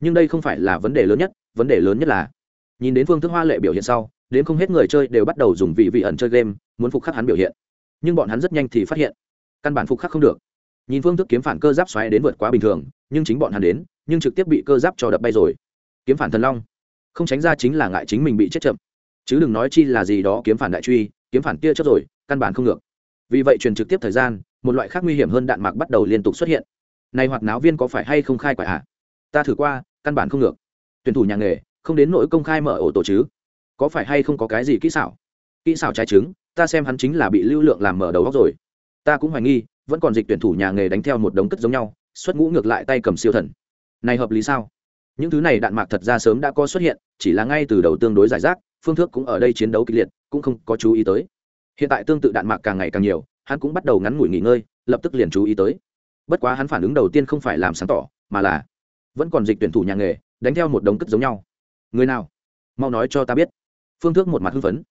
Nhưng đây không phải là vấn đề lớn nhất, vấn đề lớn nhất là, nhìn đến phương thức hoa lệ biểu hiện sau, đến không hết người chơi đều bắt đầu dùng vị vị ẩn chơi game, muốn phục khắc hắn biểu hiện. Nhưng bọn hắn rất nhanh thì phát hiện căn bản phục khắc không được. Nhìn phương thức kiếm phản cơ giáp xoáy đến vượt quá bình thường, nhưng chính bọn hắn đến, nhưng trực tiếp bị cơ giáp cho đập bay rồi. Kiếm phản thần long. Không tránh ra chính là ngại chính mình bị chết chậm. Chứ đừng nói chi là gì đó kiếm phản đại truy, kiếm phản kia chấp rồi, căn bản không được. vì vậy truyền trực tiếp thời gian, một loại khác nguy hiểm hơn đạn mạc bắt đầu liên tục xuất hiện. Này hoạt náo viên có phải hay không khai quả hạ ta thử qua, căn bản không được. tuyển thủ nhà nghề, không đến nỗi công khai mở ổ tổ chứ. Có phải hay không có cái gì kỹ xảo? Kỹ xảo trái trứng, ta xem hắn chính là bị lưu lượng làm mở đầu góc rồi ta cũng hoài nghi, vẫn còn dịch tuyển thủ nhà nghề đánh theo một đống cất giống nhau, xuất ngũ ngược lại tay cầm siêu thần. Này hợp lý sao? Những thứ này đạn mạc thật ra sớm đã có xuất hiện, chỉ là ngay từ đầu tương đối giải rác, phương thức cũng ở đây chiến đấu kịch liệt, cũng không có chú ý tới. Hiện tại tương tự đạn mạc càng ngày càng nhiều, hắn cũng bắt đầu ngắn ngủi nghỉ ngơi, lập tức liền chú ý tới. Bất quá hắn phản ứng đầu tiên không phải làm sáng tỏ, mà là vẫn còn dịch tuyển thủ nhà nghề, đánh theo một đống cất giống nhau. Người nào? Mau nói cho ta biết. Phương thức một mặt hưng phấn.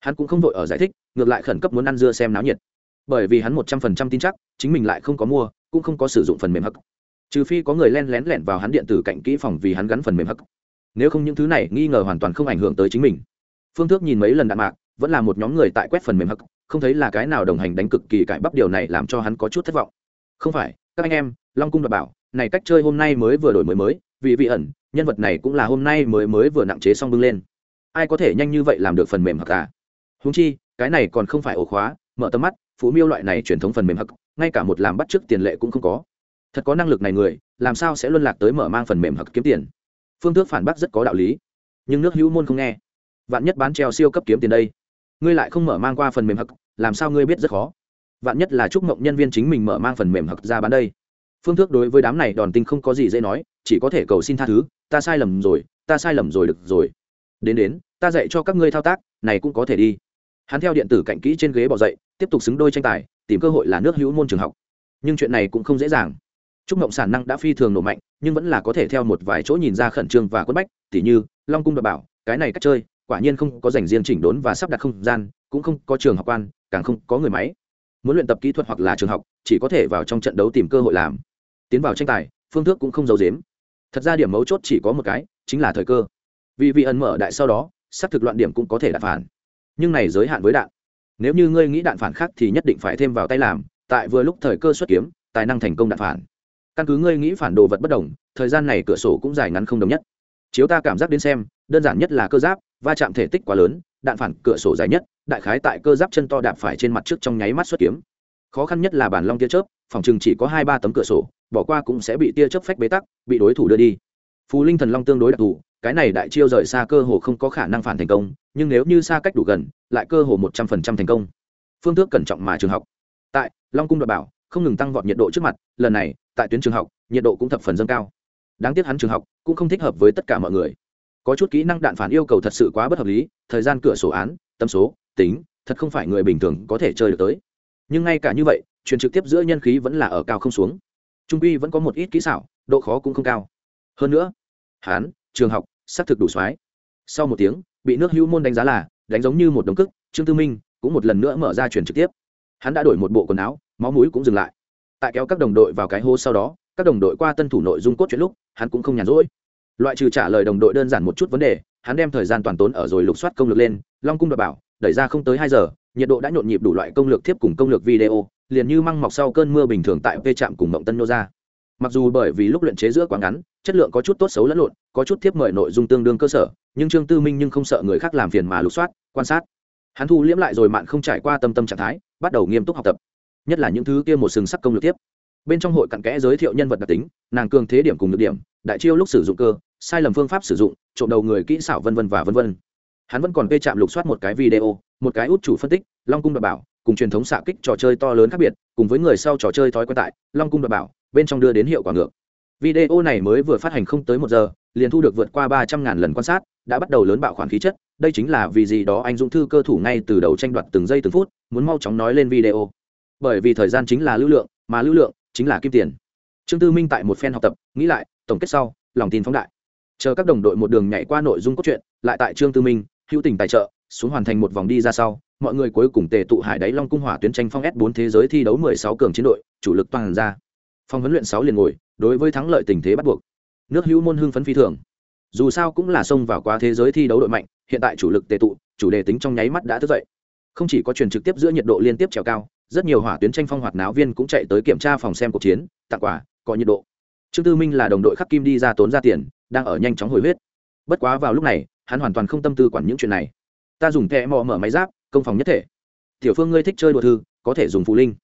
Hắn cũng không vội ở giải thích, ngược lại khẩn cấp muốn ăn dưa xem náo nhiệt bởi vì hắn một trăm phần trăm tin chắc, chính mình lại không có mua, cũng không có sử dụng phần mềm hắc. Trừ phi có người len lén lẻn vào hắn điện tử cạnh kỹ phòng vì hắn gắn phần mềm hắc. Nếu không những thứ này nghi ngờ hoàn toàn không ảnh hưởng tới chính mình. Phương thức nhìn mấy lần đạn mạc, vẫn là một nhóm người tại quét phần mềm hắc, không thấy là cái nào đồng hành đánh cực kỳ cãi bắp điều này làm cho hắn có chút thất vọng. Không phải, các anh em, long cung đ bảo, này cách chơi hôm nay mới vừa đổi mới mới, vì vị ẩn, nhân vật này cũng là hôm nay mới mới vừa nặng chế xong bưng lên. Ai có thể nhanh như vậy làm được phần mềm hắc à? Húng chi, cái này còn không phải ổ khóa, mở tầm mắt phú miêu loại này truyền thống phần mềm hắc, ngay cả một làm bắt trước tiền lệ cũng không có. Thật có năng lực này người, làm sao sẽ luân lạc tới mở mang phần mềm hắc kiếm tiền? Phương thức phản bác rất có đạo lý. Nhưng nước hữu môn không nghe. Vạn nhất bán treo siêu cấp kiếm tiền đây. Ngươi lại không mở mang qua phần mềm hắc, làm sao ngươi biết rất khó? Vạn nhất là chúc mộng nhân viên chính mình mở mang phần mềm hắc ra bán đây. Phương thức đối với đám này đòn tinh không có gì dễ nói, chỉ có thể cầu xin tha thứ, ta sai lầm rồi, ta sai lầm rồi, được rồi. Đến đến, ta dạy cho các ngươi thao tác, này cũng có thể đi hắn theo điện tử cạnh kỹ trên ghế bỏ dậy tiếp tục xứng đôi tranh tài tìm cơ hội là nước hữu môn trường học nhưng chuyện này cũng không dễ dàng Trúc Mộng sản năng đã phi thường nổ mạnh, nhưng vẫn là có thể theo một vài chỗ nhìn ra khẩn trương và quất bách, tỉ như Long cung đảm bảo, cái này cách chơi, quả nhiên không có dành riêng chỉnh đốn và sắp đặt không gian, cũng không có trường học quan, càng không có người máy. Muốn luyện tập kỹ thuật hoặc là trường học, chỉ có thể vào trong trận đấu tìm cơ hội làm. Tiến vào tranh tài, phương thức cũng không giấu giếm. Thật ra điểm mấu chốt chỉ có một cái, chính là thời cơ. Vì vị ẩn mở đại sau đó, sắp thực loạn điểm cũng có thể đạt phản. Nhưng này giới hạn với đạn. Nếu như ngươi nghĩ đạn phản khác thì nhất định phải thêm vào tay làm, tại vừa lúc thời cơ xuất kiếm, tài năng thành công đạn phản. Căn cứ ngươi nghĩ phản đồ vật bất đồng thời gian này cửa sổ cũng dài ngắn không đồng nhất. Chiếu ta cảm giác đến xem đơn giản nhất là cơ giáp va chạm thể tích quá lớn đạn phản cửa sổ dài nhất đại khái tại cơ giáp chân to đạp phải trên mặt trước trong nháy mắt xuất kiếm. Khó khăn nhất là bản long tia chớp phòng chừng chỉ có hai ba tấm cửa sổ bỏ qua cũng sẽ bị tia chớp phách bế tắc bị đối thủ đưa đi. Phù linh thần long tương đối đặc thù cái này đại chiêu rời xa cơ hồ không có khả năng phản thành công nhưng nếu như xa cách đủ gần, lại cơ hồ một trăm phần trăm thành công. Phương thức cẩn trọng mà trường học. Tại long cung đoạt bảo, không ngừng tăng vọt nhiệt độ trước mặt, lần này, tại tuyến trường học, nhiệt độ cũng thập phần dâng cao. Đáng tiếc hắn trường học cũng không thích hợp với tất cả mọi người. Có chút kỹ năng đạn phản yêu cầu thật sự quá bất hợp lý, thời gian cửa sổ án tâm số, tính, thật không phải người bình thường có thể chơi được tới. Nhưng ngay cả như vậy, truyền trực tiếp giữa nhân khí vẫn là ở cao không xuống. Trung quy vẫn có một ít kỹ xảo, độ khó cũng không cao. Hơn nữa hán trường học, xác thực đủ soái. Sau một tiếng bị nước hữu môn đánh giá là, đánh giống như một đống cức, trương tư minh cũng một lần nữa mở ra chuyển trực tiếp. Hắn đã đổi một bộ quần áo, máu mũi cũng dừng lại. Tại kéo các đồng đội vào cái hố sau đó, các đồng đội qua tân thủ nội dung cốt chuyện lúc, hắn cũng không nhàn rỗi. Loại trừ trả lời đồng đội đơn giản một chút vấn đề, hắn đem thời gian toàn tốn ở rồi lục soát công lược lên, long cung đ bảo, đẩy ra không tới hai giờ, nhiệt độ đã nhộn nhịp đủ loại công lược tiếp cùng công lược video, liền như măng mọc sau cơn mưa bình thường tại p trạm cùng mộng tân nô ra mặc dù bởi vì lúc luyện chế giữa quá ngắn, chất lượng có chút tốt xấu lẫn lộn, có chút tiếp mời nội dung tương đương cơ sở, nhưng trương tư minh nhưng không sợ người khác làm phiền mà lục soát, quan sát. Hắn thu liễm lại rồi mạn không trải qua tâm tâm trạng thái, bắt đầu nghiêm túc học tập. Nhất là những thứ kia một sừng sắc công lược tiếp. Bên trong hội cặn kẽ giới thiệu nhân vật đặc tính, nàng cường thế điểm cùng được điểm, đại chiêu lúc sử dụng cơ, sai lầm phương pháp sử dụng, trộm đầu người kỹ xảo vân vân và vân vân. Hắn vẫn còn kê chạm lục soát một cái video, một cái út chủ phân tích, long cung đ bảo, cùng truyền thống xạ kích trò chơi to lớn khác biệt, cùng với người sau trò chơi thói quen tại, long cung đ bảo bên trong đưa đến hiệu quả ngược. Video này mới vừa phát hành không tới một giờ, liền thu được vượt qua ba trăm ngàn lần quan sát, đã bắt đầu lớn bạo khoản khí chất. Đây chính là vì gì đó anh dũng thư cơ thủ ngay từ đầu tranh đoạt từng giây từng phút, muốn mau chóng nói lên video. Bởi vì thời gian chính là lưu lượng, mà lưu lượng chính là kim tiền. Trương tư minh tại một phen học tập, nghĩ lại, tổng kết sau, lòng tin phóng đại. Chờ các đồng đội một đường nhảy qua nội dung cốt truyện, lại tại trương tư minh, hữu tình tài trợ, xuống hoàn thành một vòng đi ra sau, mọi người cuối cùng tề tụ hải đáy long cung hỏa tuyến tranh phong s 4 thế giới thi đấu 16 cường chiến đội, chủ lực toàn ra phòng huấn luyện sáu liền ngồi, đối với thắng lợi tình thế bắt buộc. Nước hữu môn hưng phấn phi thường. Dù sao cũng là xông vào qua thế giới thi đấu đội mạnh, hiện tại chủ lực tề tụ, chủ đề tính trong nháy mắt đã thức dậy. Không chỉ có truyền trực tiếp giữa nhiệt độ liên tiếp trèo cao, rất nhiều hỏa tuyến tranh phong hoạt náo viên cũng chạy tới kiểm tra phòng xem cuộc chiến, tặng quà, có nhiệt độ. Trương tư minh là đồng đội khắc kim đi ra tốn ra tiền, đang ở nhanh chóng hồi huyết. Bất quá vào lúc này, hắn hoàn toàn không tâm tư quản những chuyện này. Ta dùng thẻ mò mở máy giáp, công phòng nhất thể. Tiểu phương ngươi thích chơi đùa thư, có thể dùng phụ linh.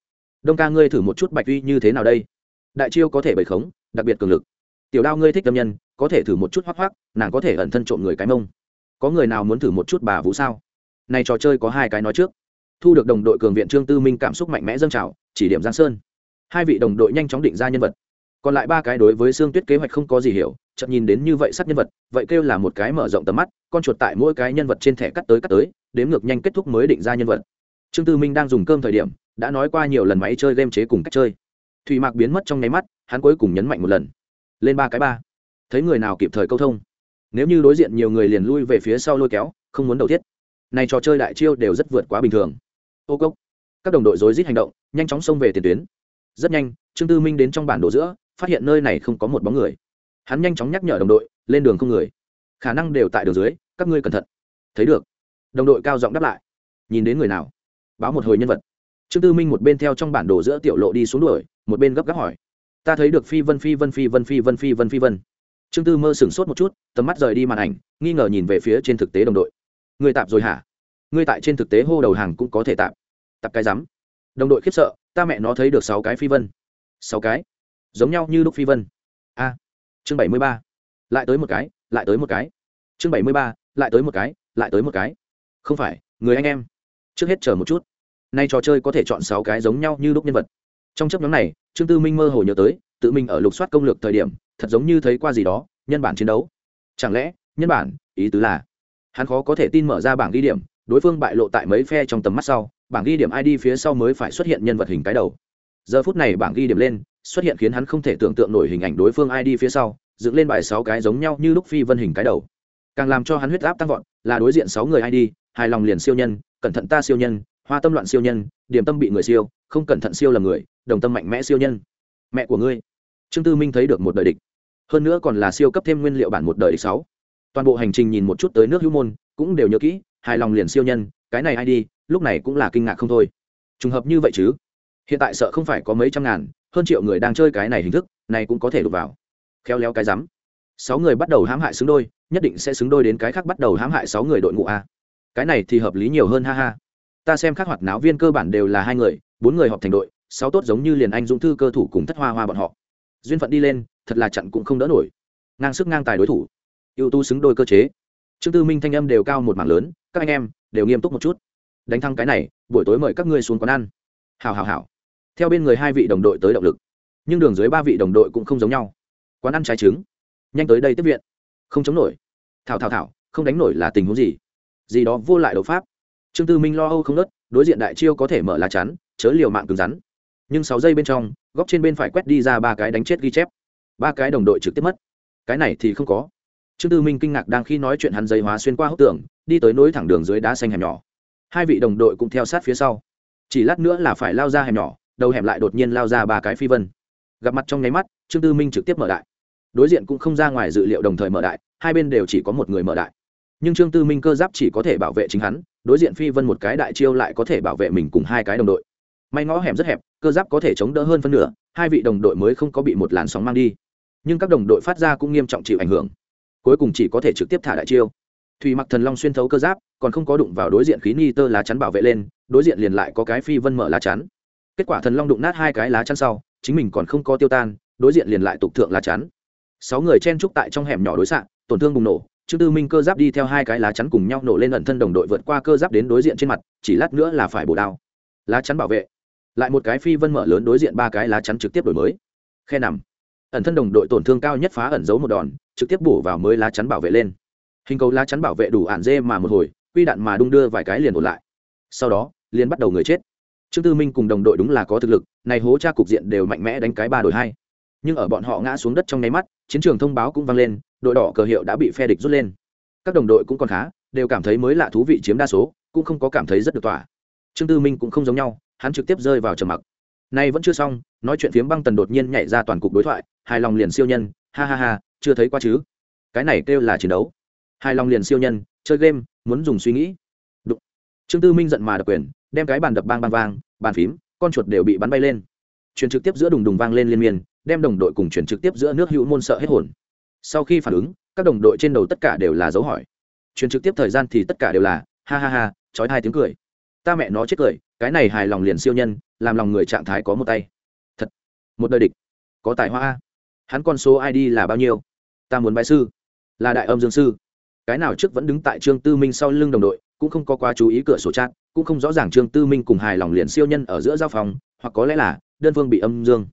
Đông ca ngươi thử một chút bạch uy như thế nào đây? Đại chiêu có thể bày khống, đặc biệt cường lực. Tiểu đao ngươi thích tâm nhân, có thể thử một chút hoác hoác nàng có thể ẩn thân trộm người cái mông. Có người nào muốn thử một chút bà vũ sao? Này trò chơi có hai cái nói trước. Thu được đồng đội cường viện trương tư minh cảm xúc mạnh mẽ dâng trào, chỉ điểm giang sơn. Hai vị đồng đội nhanh chóng định ra nhân vật. Còn lại ba cái đối với xương tuyết kế hoạch không có gì hiểu chậm nhìn đến như vậy sắc nhân vật, vậy kêu là một cái mở rộng tầm mắt, con chuột tại mỗi cái nhân vật trên thẻ cắt tới cắt tới đếm ngược nhanh kết thúc mới định ra nhân vật. Trương tư minh đang dùng cơm thời điểm, đã nói qua nhiều lần máy chơi game chế cùng cách chơi thủy mạc biến mất trong nháy mắt, hắn cuối cùng nhấn mạnh một lần. Lên ba cái ba. Thấy người nào kịp thời câu thông? Nếu như đối diện nhiều người liền lui về phía sau lôi kéo, không muốn đầu thiết. Này trò chơi đại chiêu đều rất vượt quá bình thường. Ô cốc. Các đồng đội rối rít hành động, nhanh chóng xông về tiền tuyến. Rất nhanh, trương tư minh đến trong bản đồ giữa, phát hiện nơi này không có một bóng người. Hắn nhanh chóng nhắc nhở đồng đội, lên đường không người. Khả năng đều tại đường dưới, các ngươi cẩn thận. Thấy được. Đồng đội cao giọng đáp lại. Nhìn đến người nào? Báo một hồi nhân vật. Trương tư minh một bên theo trong bản đồ giữa tiểu lộ đi xuống đuổi một bên gấp gáp hỏi. Ta thấy được phi vân phi vân phi vân phi vân phi vân phi vân. Trương tư mơ sửng sốt một chút, tầm mắt rời đi màn ảnh, nghi ngờ nhìn về phía trên thực tế đồng đội. Người tạp rồi hả? Người tại trên thực tế hô đầu hàng cũng có thể tạp. Tạp cái rắm. Đồng đội khiếp sợ, ta mẹ nó thấy được sáu cái phi vân. Sáu cái? Giống nhau như lúc phi vân. A. Chương bảy mươi ba. Lại tới một cái, lại tới một cái. Chương bảy mươi ba, lại tới một cái, lại tới một cái. Không phải, người anh em. Trước hết chờ một chút. Nay trò chơi có thể chọn sáu cái giống nhau như lúc nhân vật trong chấp nhóm này, trương tư minh mơ hồ nhớ tới, tự mình ở lục soát công lược thời điểm, thật giống như thấy qua gì đó, nhân bản chiến đấu. Chẳng lẽ, nhân bản, ý tứ là, hắn khó có thể tin mở ra bảng ghi điểm, đối phương bại lộ tại mấy phe trong tầm mắt sau, bảng ghi điểm id phía sau mới phải xuất hiện nhân vật hình cái đầu. Giờ phút này bảng ghi điểm lên, xuất hiện khiến hắn không thể tưởng tượng nổi hình ảnh đối phương id phía sau, dựng lên bài sáu cái giống nhau như lúc phi vân hình cái đầu. Càng làm cho hắn huyết áp tăng vọt, là đối diện sáu người id hài lòng liền siêu nhân, cẩn thận ta siêu nhân, hoa tâm loạn siêu nhân, điểm tâm bị người siêu, không cẩn thận siêu là người đồng tâm mạnh mẽ siêu nhân. Mẹ của ngươi. Trương tư minh thấy được một đời địch. Hơn nữa còn là siêu cấp thêm nguyên liệu bản một đời địch sáu. Toàn bộ hành trình nhìn một chút tới nước hữu môn, cũng đều nhớ kỹ, hài lòng liền siêu nhân, cái này ai đi, lúc này cũng là kinh ngạc không thôi. Trùng hợp như vậy chứ? Hiện tại sợ không phải có mấy trăm ngàn, hơn triệu người đang chơi cái này hình thức, này cũng có thể đục vào. Khéo léo cái rắm. Sáu người bắt đầu hãm hại xứng đôi, nhất định sẽ xứng đôi đến cái khác bắt đầu hãm hại sáu người đội ngũ a. Cái này thì hợp lý nhiều hơn, ha ha. Ta xem các hoạt náo viên cơ bản đều là hai người, bốn người họp thành đội sáu tốt giống như liền anh dũng thư cơ thủ cùng thất hoa hoa bọn họ. Duyên phận đi lên, thật là chặn cũng không đỡ nổi. Ngang sức ngang tài đối thủ. Ưu tú xứng đôi cơ chế. Trương tư minh thanh âm đều cao một mảng lớn, các anh em đều nghiêm túc một chút. Đánh thăng cái này, buổi tối mời các ngươi xuống quán ăn. Hào hào hào theo bên người hai vị đồng đội tới động lực. Nhưng đường dưới ba vị đồng đội cũng không giống nhau. Quán ăn trái trứng. Nhanh tới đây tiếp viện. Không chống nổi. Thảo thảo thảo, không đánh nổi là tình huống gì? Gì đó vô lại đấu pháp. Trương tư minh lo âu không nớt, đối diện đại chiêu có thể mở lá chắn, chớ liều mạng cứng rắn nhưng sáu giây bên trong, góc trên bên phải quét đi ra ba cái đánh chết ghi chép. Ba cái đồng đội trực tiếp mất. Cái này thì không có. Trương tư minh kinh ngạc đang khi nói chuyện hắn giấy hóa xuyên qua hốc tường, đi tới nối thẳng đường dưới đá xanh hẻm nhỏ. Hai vị đồng đội cũng theo sát phía sau. Chỉ lát nữa là phải lao ra hẻm nhỏ, đầu hẻm lại đột nhiên lao ra ba cái phi vân. Gặp mặt trong nháy mắt, trương tư minh trực tiếp mở đại. Đối diện cũng không ra ngoài dự liệu đồng thời mở đại, hai bên đều chỉ có một người mở đại. Nhưng trương tư minh cơ giáp chỉ có thể bảo vệ chính hắn, đối diện phi vân một cái đại chiêu lại có thể bảo vệ mình cùng hai cái đồng đội may ngõ hẻm rất hẹp, cơ giáp có thể chống đỡ hơn phân nửa, hai vị đồng đội mới không có bị một làn sóng mang đi. Nhưng các đồng đội phát ra cũng nghiêm trọng chịu ảnh hưởng. Cuối cùng chỉ có thể trực tiếp thả đại chiêu. Thùy mặc thần long xuyên thấu cơ giáp, còn không có đụng vào đối diện khí ni tơ lá chắn bảo vệ lên, đối diện liền lại có cái phi vân mở lá chắn. Kết quả thần long đụng nát hai cái lá chắn sau, chính mình còn không có tiêu tan, đối diện liền lại tục thượng lá chắn. Sáu người chen trúc tại trong hẻm nhỏ đối xạ, tổn thương bùng nổ chứ tư minh cơ giáp đi theo hai cái lá chắn cùng nhau nổ lên ẩn thân đồng đội vượt qua cơ giáp đến đối diện trên mặt, chỉ lát nữa là phải bổ đao. Lá chắn bảo vệ lại một cái phi vân mở lớn đối diện ba cái lá chắn trực tiếp đổi mới. Khe nằm. Ẩn thân đồng đội tổn thương cao nhất phá ẩn giấu một đòn, trực tiếp bổ vào mới lá chắn bảo vệ lên. Hình cầu lá chắn bảo vệ đủ ản dê mà một hồi, quy đạn mà đung đưa vài cái liền ổn lại. Sau đó, liền bắt đầu người chết. Trương tư minh cùng đồng đội đúng là có thực lực, này hố tra cục diện đều mạnh mẽ đánh cái ba đổi hai. Nhưng ở bọn họ ngã xuống đất trong nháy mắt, chiến trường thông báo cũng vang lên, đội đỏ cờ hiệu đã bị phe địch rút lên. Các đồng đội cũng còn khá, đều cảm thấy mới lạ thú vị chiếm đa số, cũng không có cảm thấy rất được tỏa. Trương tư minh cũng không giống nhau hắn trực tiếp rơi vào trầm mặc. Nay vẫn chưa xong, nói chuyện phiếm băng tần đột nhiên nhảy ra toàn cục đối thoại, hài lòng liền siêu nhân, ha ha ha, chưa thấy qua chứ? Cái này kêu là chiến đấu. Hài lòng liền siêu nhân, chơi game, muốn dùng suy nghĩ. Đụng. trương tư minh giận mà đập quyền, đem cái bàn đập bang bang vang, bàn phím, con chuột đều bị bắn bay lên. Chuyển trực tiếp giữa đùng đùng vang lên liên miên, đem đồng đội cùng chuyển trực tiếp giữa nước hữu môn sợ hết hồn. Sau khi phản ứng, các đồng đội trên đầu tất cả đều là dấu hỏi. Chuyển trực tiếp thời gian thì tất cả đều là, ha ha ha trói hai tiếng cười ta mẹ nó chết cười, cái này hài lòng liền siêu nhân, làm lòng người trạng thái có một tay. Thật, một đời địch. Có tài hoa hắn con số id là bao nhiêu? Ta muốn bái sư. Là đại âm dương sư. Cái nào trước vẫn đứng tại trương tư minh sau lưng đồng đội, cũng không có quá chú ý cửa sổ chat, cũng không rõ ràng trương tư minh cùng hài lòng liền siêu nhân ở giữa giao phòng, hoặc có lẽ là đơn phương bị âm dương.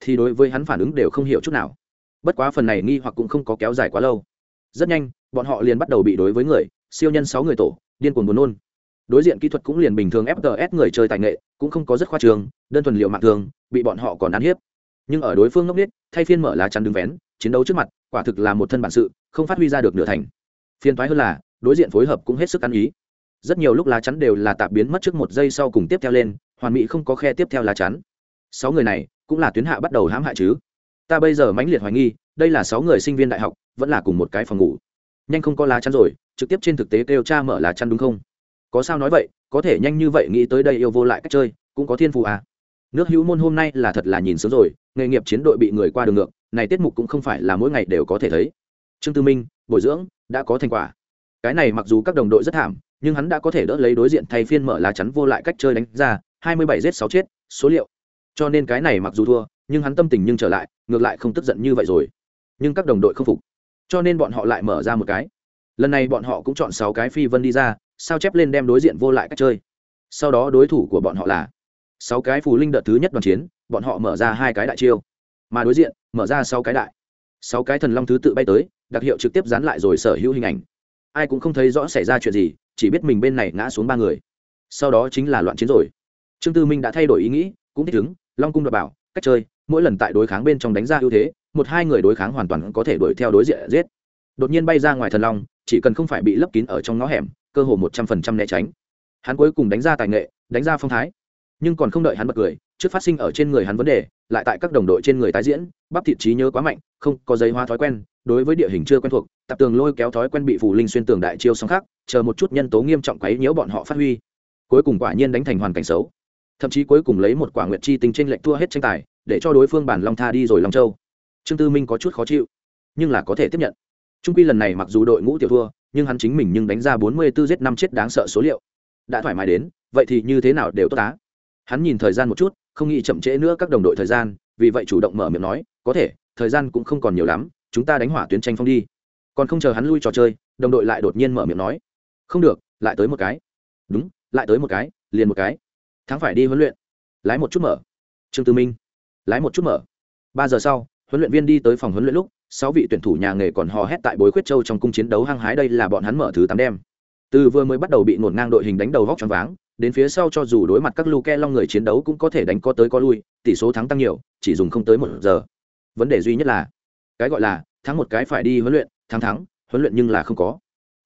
Thì đối với hắn phản ứng đều không hiểu chút nào. Bất quá phần này nghi hoặc cũng không có kéo dài quá lâu. Rất nhanh, bọn họ liền bắt đầu bị đối với người, siêu nhân sáu người tổ, điên cuồng buồn nôn đối diện kỹ thuật cũng liền bình thường fts người chơi tài nghệ, cũng không có rất khoa trường đơn thuần liệu mạng thường, bị bọn họ còn ăn hiếp. Nhưng ở đối phương ngốc n thay phiên mở lá chắn đứng vén, chiến đấu trước mặt, quả thực là một thân bản sự, không phát huy ra được nửa thành. Phiên thoái hơn là, đối diện phối hợp cũng hết sức ăn ý. Rất nhiều lúc lá chắn đều là tạp biến mất trước một giây sau cùng tiếp theo lên, hoàn mỹ không có khe tiếp theo lá chắn. Sáu người này, cũng là tuyến hạ bắt đầu hãm hại chứ. Ta bây giờ mãnh liệt hoài nghi, đây là sáu người sinh viên đại học, vẫn là cùng một cái phòng ngủ. Nhanh không có lá chắn rồi, trực tiếp trên thực tế kêu cha mở lá chắn đúng không? Có sao nói vậy, có thể nhanh như vậy nghĩ tới đây yêu vô lại cách chơi, cũng có thiên phụ à. Nước hữu môn hôm nay là thật là nhìn sớm rồi, nghề nghiệp chiến đội bị người qua đường ngược, này tiết mục cũng không phải là mỗi ngày đều có thể thấy. Trương tư minh, bồi dưỡng, đã có thành quả. Cái này mặc dù các đồng đội rất thảm, nhưng hắn đã có thể đỡ lấy đối diện thay phiên mở lá chắn vô lại cách chơi đánh ra, hai mươi bảy giết sáu chết, số liệu. Cho nên cái này mặc dù thua, nhưng hắn tâm tình nhưng trở lại, ngược lại không tức giận như vậy rồi. Nhưng các đồng đội không phục. Cho nên bọn họ lại mở ra một cái. Lần này bọn họ cũng chọn sáu cái phi vân đi ra sao chép lên đem đối diện vô lại cách chơi. Sau đó đối thủ của bọn họ là sáu cái phù linh đợt thứ nhất đoàn chiến, bọn họ mở ra hai cái đại chiêu. Mà đối diện, mở ra sáu cái đại. Sáu cái thần long thứ tự bay tới, đặc hiệu trực tiếp dán lại rồi sở hữu hình ảnh. Ai cũng không thấy rõ xảy ra chuyện gì, chỉ biết mình bên này ngã xuống ba người. Sau đó chính là loạn chiến rồi. Trương tư minh đã thay đổi ý nghĩ, cũng thích ứng, long cung đ bảo, cách chơi, mỗi lần tại đối kháng bên trong đánh ra ưu thế, một hai người đối kháng hoàn toàn có thể đuổi theo đối diện giết. Đột nhiên bay ra ngoài thần long chỉ cần không phải bị lấp kín ở trong ngõ hẻm, cơ hồ một trăm phần trăm né tránh. Hắn cuối cùng đánh ra tài nghệ, đánh ra phong thái. Nhưng còn không đợi hắn bật cười, trước phát sinh ở trên người hắn vấn đề, lại tại các đồng đội trên người tái diễn, bắp thịt trí nhớ quá mạnh, không có giấy hoa thói quen, đối với địa hình chưa quen thuộc tập tường lôi kéo thói quen bị phù linh xuyên tường đại chiêu song khác chờ một chút nhân tố nghiêm trọng quấy nhiễu bọn họ phát huy. Cuối cùng quả nhiên đánh thành hoàn cảnh xấu. Thậm chí cuối cùng lấy một quả nguyệt chi tinh trên lệnh thua hết tranh tài, để cho đối phương bản long tha đi rồi long châu. Trương tư minh có chút khó chịu, nhưng là có thể tiếp nhận trung quy lần này mặc dù đội ngũ tiểu thua, nhưng hắn chính mình nhưng đánh ra bốn mươi 44 giết năm chết đáng sợ số liệu. Đã thoải mái đến, vậy thì như thế nào đều tốt tá hắn nhìn thời gian một chút, không nghĩ chậm trễ nữa các đồng đội thời gian, vì vậy chủ động mở miệng nói, có thể, thời gian cũng không còn nhiều lắm, chúng ta đánh hỏa tuyến tranh phong đi. Còn không chờ hắn lui trò chơi, đồng đội lại đột nhiên mở miệng nói, không được, lại tới một cái. Đúng, lại tới một cái, liền một cái. Thắng phải đi huấn luyện. Lái một chút mở. Trương tư minh. Lái một chút mở. Ba giờ sau, huấn luyện viên đi tới phòng huấn luyện lúc sáu vị tuyển thủ nhà nghề còn hò hét tại bối khuyết châu trong cung chiến đấu hăng hái đây là bọn hắn mở thứ tám đêm từ vừa mới bắt đầu bị ngổn ngang đội hình đánh đầu vóc choáng váng, đến phía sau cho dù đối mặt các lu ke long người chiến đấu cũng có thể đánh có tới có lui, tỷ số thắng tăng nhiều, chỉ dùng không tới một giờ. Vấn đề duy nhất là, cái gọi là, thắng một cái phải đi huấn luyện, thắng thắng, huấn luyện nhưng là không có.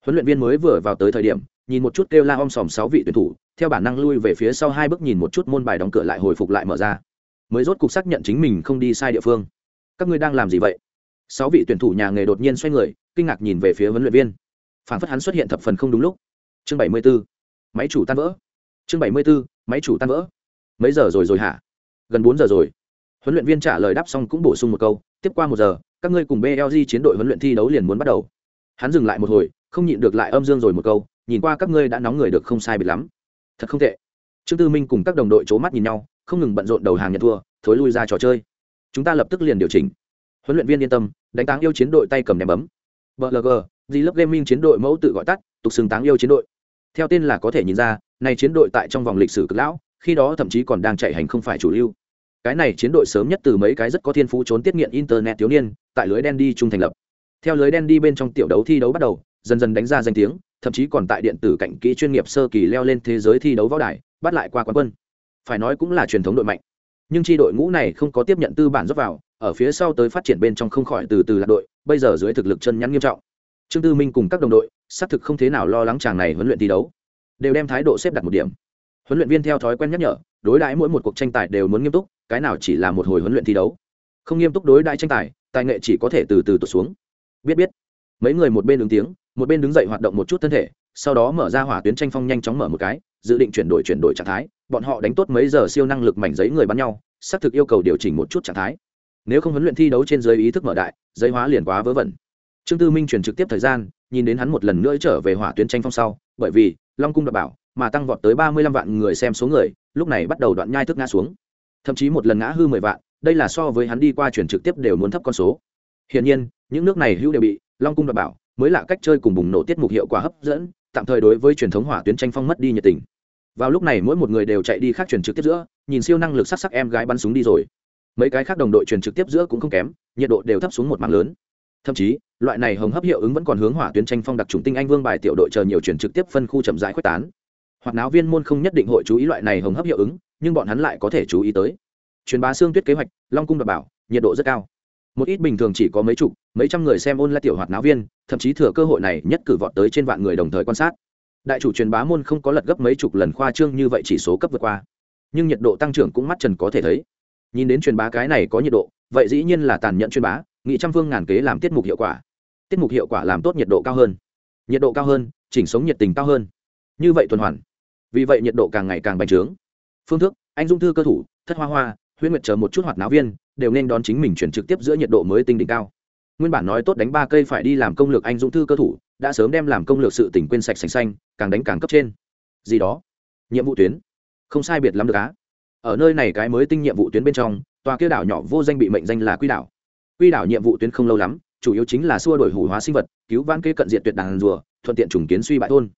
Huấn luyện viên mới vừa vào tới thời điểm, nhìn một chút kêu la om sòm sáu vị tuyển thủ, theo bản năng lui về phía sau hai bước nhìn một chút môn bài đóng cửa lại hồi phục lại mở ra. Mới rốt cục xác nhận chính mình không đi sai địa phương. Các ngươi đang làm gì vậy? Sáu vị tuyển thủ nhà nghề đột nhiên xoay người, kinh ngạc nhìn về phía huấn luyện viên. Phản phất hắn xuất hiện thập phần không đúng lúc. Chương bảy mươi b ố máy chủ tan vỡ. Chương bảy mươi b ố máy chủ tan vỡ. Mấy giờ rồi rồi hả? Gần bốn giờ rồi. Huấn luyện viên trả lời đáp xong cũng bổ sung một câu, tiếp qua một giờ, các ngươi cùng blg chiến đội huấn luyện thi đấu liền muốn bắt đầu. Hắn dừng lại một hồi, không nhịn được lại âm dương rồi một câu, nhìn qua các ngươi đã nóng người được không sai biệt lắm. Thật không tệ. Trương tư minh cùng các đồng đội c h ố mắt nhìn nhau, không ngừng bận rộn đầu hàng nhận thua, thối lui ra trò chơi. Chúng ta lập tức liền điều chỉnh huấn luyện viên yên tâm, đánh táng yêu chiến đội tay cầm ném bấm. Blg g lớp gaming chiến đội mẫu tự gọi tắt, tục xưng táng yêu chiến đội. Theo tên là có thể nhìn ra, này chiến đội tại trong vòng lịch sử cực lão, khi đó thậm chí còn đang chạy hành không phải chủ lưu. Cái này chiến đội sớm nhất từ mấy cái rất có thiên phú trốn tiết nghiện internet thiếu niên, tại lưới đen đi chung thành lập. Theo lưới đen đi bên trong tiểu đấu thi đấu bắt đầu, dần dần đánh ra danh tiếng, thậm chí còn tại điện tử cạnh kỹ chuyên nghiệp sơ kỳ leo lên thế giới thi đấu võ đài, bắt lại qua quán quân. Phải nói cũng là truyền thống đội mạnh. Nhưng tri đội ngũ này không có tiếp nhận tư bản dốc vào ở phía sau tới phát triển bên trong không khỏi từ từ lạc đội, bây giờ dưới thực lực chân nhắn nghiêm trọng. Trương tư minh cùng các đồng đội, xác thực không thế nào lo lắng chàng này huấn luyện thi đấu. Đều đem thái độ xếp đặt một điểm. Huấn luyện viên theo thói quen nhắc nhở, đối đãi mỗi một cuộc tranh tài đều muốn nghiêm túc, cái nào chỉ là một hồi huấn luyện thi đấu. Không nghiêm túc đối đãi tranh tài tài nghệ chỉ có thể từ từ tụt xuống. Biết biết. Mấy người một bên ứng tiếng, một bên đứng dậy hoạt động một chút thân thể, sau đó mở ra hỏa tuyến tranh phong nhanh chóng mở một cái, dự định chuyển đổi chuyển đổi trạng thái, bọn họ đánh tốt mấy giờ siêu năng lực mảnh giấy người bắn nhau, xác thực yêu cầu điều chỉnh một chút trạng thái nếu không huấn luyện thi đấu trên giới ý thức mở đại giấy hóa liền quá vớ vẩn. Trương tư minh chuyển trực tiếp thời gian, nhìn đến hắn một lần nữa trở về hỏa tuyến tranh phong sau, bởi vì, long cung đập bảo, mà tăng vọt tới ba mươi lăm vạn người xem số người, lúc này bắt đầu đoạn nhai thức ngã xuống. Thậm chí một lần ngã hư mười vạn, đây là so với hắn đi qua chuyển trực tiếp đều muốn thấp con số. Hiển nhiên, những nước này hữu đều bị long cung đập bảo, mới là cách chơi cùng bùng nổ tiết mục hiệu quả hấp dẫn, tạm thời đối với truyền thống hỏa tuyến tranh phong mất đi nhiệt tình. Vào lúc này mỗi một người đều chạy đi khác chuyển trực tiếp giữa, nhìn siêu năng lực sắc sắc em gái bắn súng đi rồi mấy cái khác đồng đội truyền trực tiếp giữa cũng không kém, nhiệt độ đều thấp xuống một mạng lớn. Thậm chí, loại này hồng hấp hiệu ứng vẫn còn hướng hỏa tuyến tranh phong đặc trùng tinh anh vương bài tiểu đội chờ nhiều truyền trực tiếp phân khu chậm rãi khuếch tán. Hoặc náo viên môn không nhất định hội chú ý loại này hồng hấp hiệu ứng, nhưng bọn hắn lại có thể chú ý tới. Truyền bá xương tuyết kế hoạch, long cung đảm bảo, nhiệt độ rất cao. Một ít bình thường chỉ có mấy chục, mấy trăm người xem ôn lại tiểu hoạt náo viên, thậm chí thừa cơ hội này nhất cử vọt tới trên vạn người đồng thời quan sát. Đại chủ truyền bá môn không có lật gấp mấy chục lần khoa trương như vậy chỉ số cấp vượt qua. Nhưng nhiệt độ tăng trưởng cũng mắt trần có thể thấy nhìn đến truyền bá cái này có nhiệt độ, vậy dĩ nhiên là tàn nhẫn truyền bá, nghị trăm phương ngàn kế làm tiết mục hiệu quả. Tiết mục hiệu quả làm tốt nhiệt độ cao hơn. Nhiệt độ cao hơn, chỉnh sống nhiệt tình cao hơn. Như vậy tuần hoàn. Vì vậy nhiệt độ càng ngày càng bành trướng. Phương thức, anh dung thư cơ thủ, thất hoa hoa, huyễn nguyệt chờ một chút hoạt náo viên, đều nên đón chính mình chuyển trực tiếp giữa nhiệt độ mới tinh đỉnh cao. Nguyên bản nói tốt đánh ba cây phải đi làm công lược anh dũng thư cơ thủ, đã sớm đem làm công lược sự tỉnh quên sạch sành xanh, càng đánh càng cấp trên. Gì đó? Nhiệm vụ tuyến. Không sai biệt lắm được á ở nơi này cái mới tinh nhiệm vụ tuyến bên trong, tòa kia đảo nhỏ vô danh bị mệnh danh là quy đảo. Quy đảo nhiệm vụ tuyến không lâu lắm, chủ yếu chính là xua đổi hủ hóa sinh vật, cứu vãn kế cận diện tuyệt đàn rùa, thuận tiện trùng kiến suy bại thôn.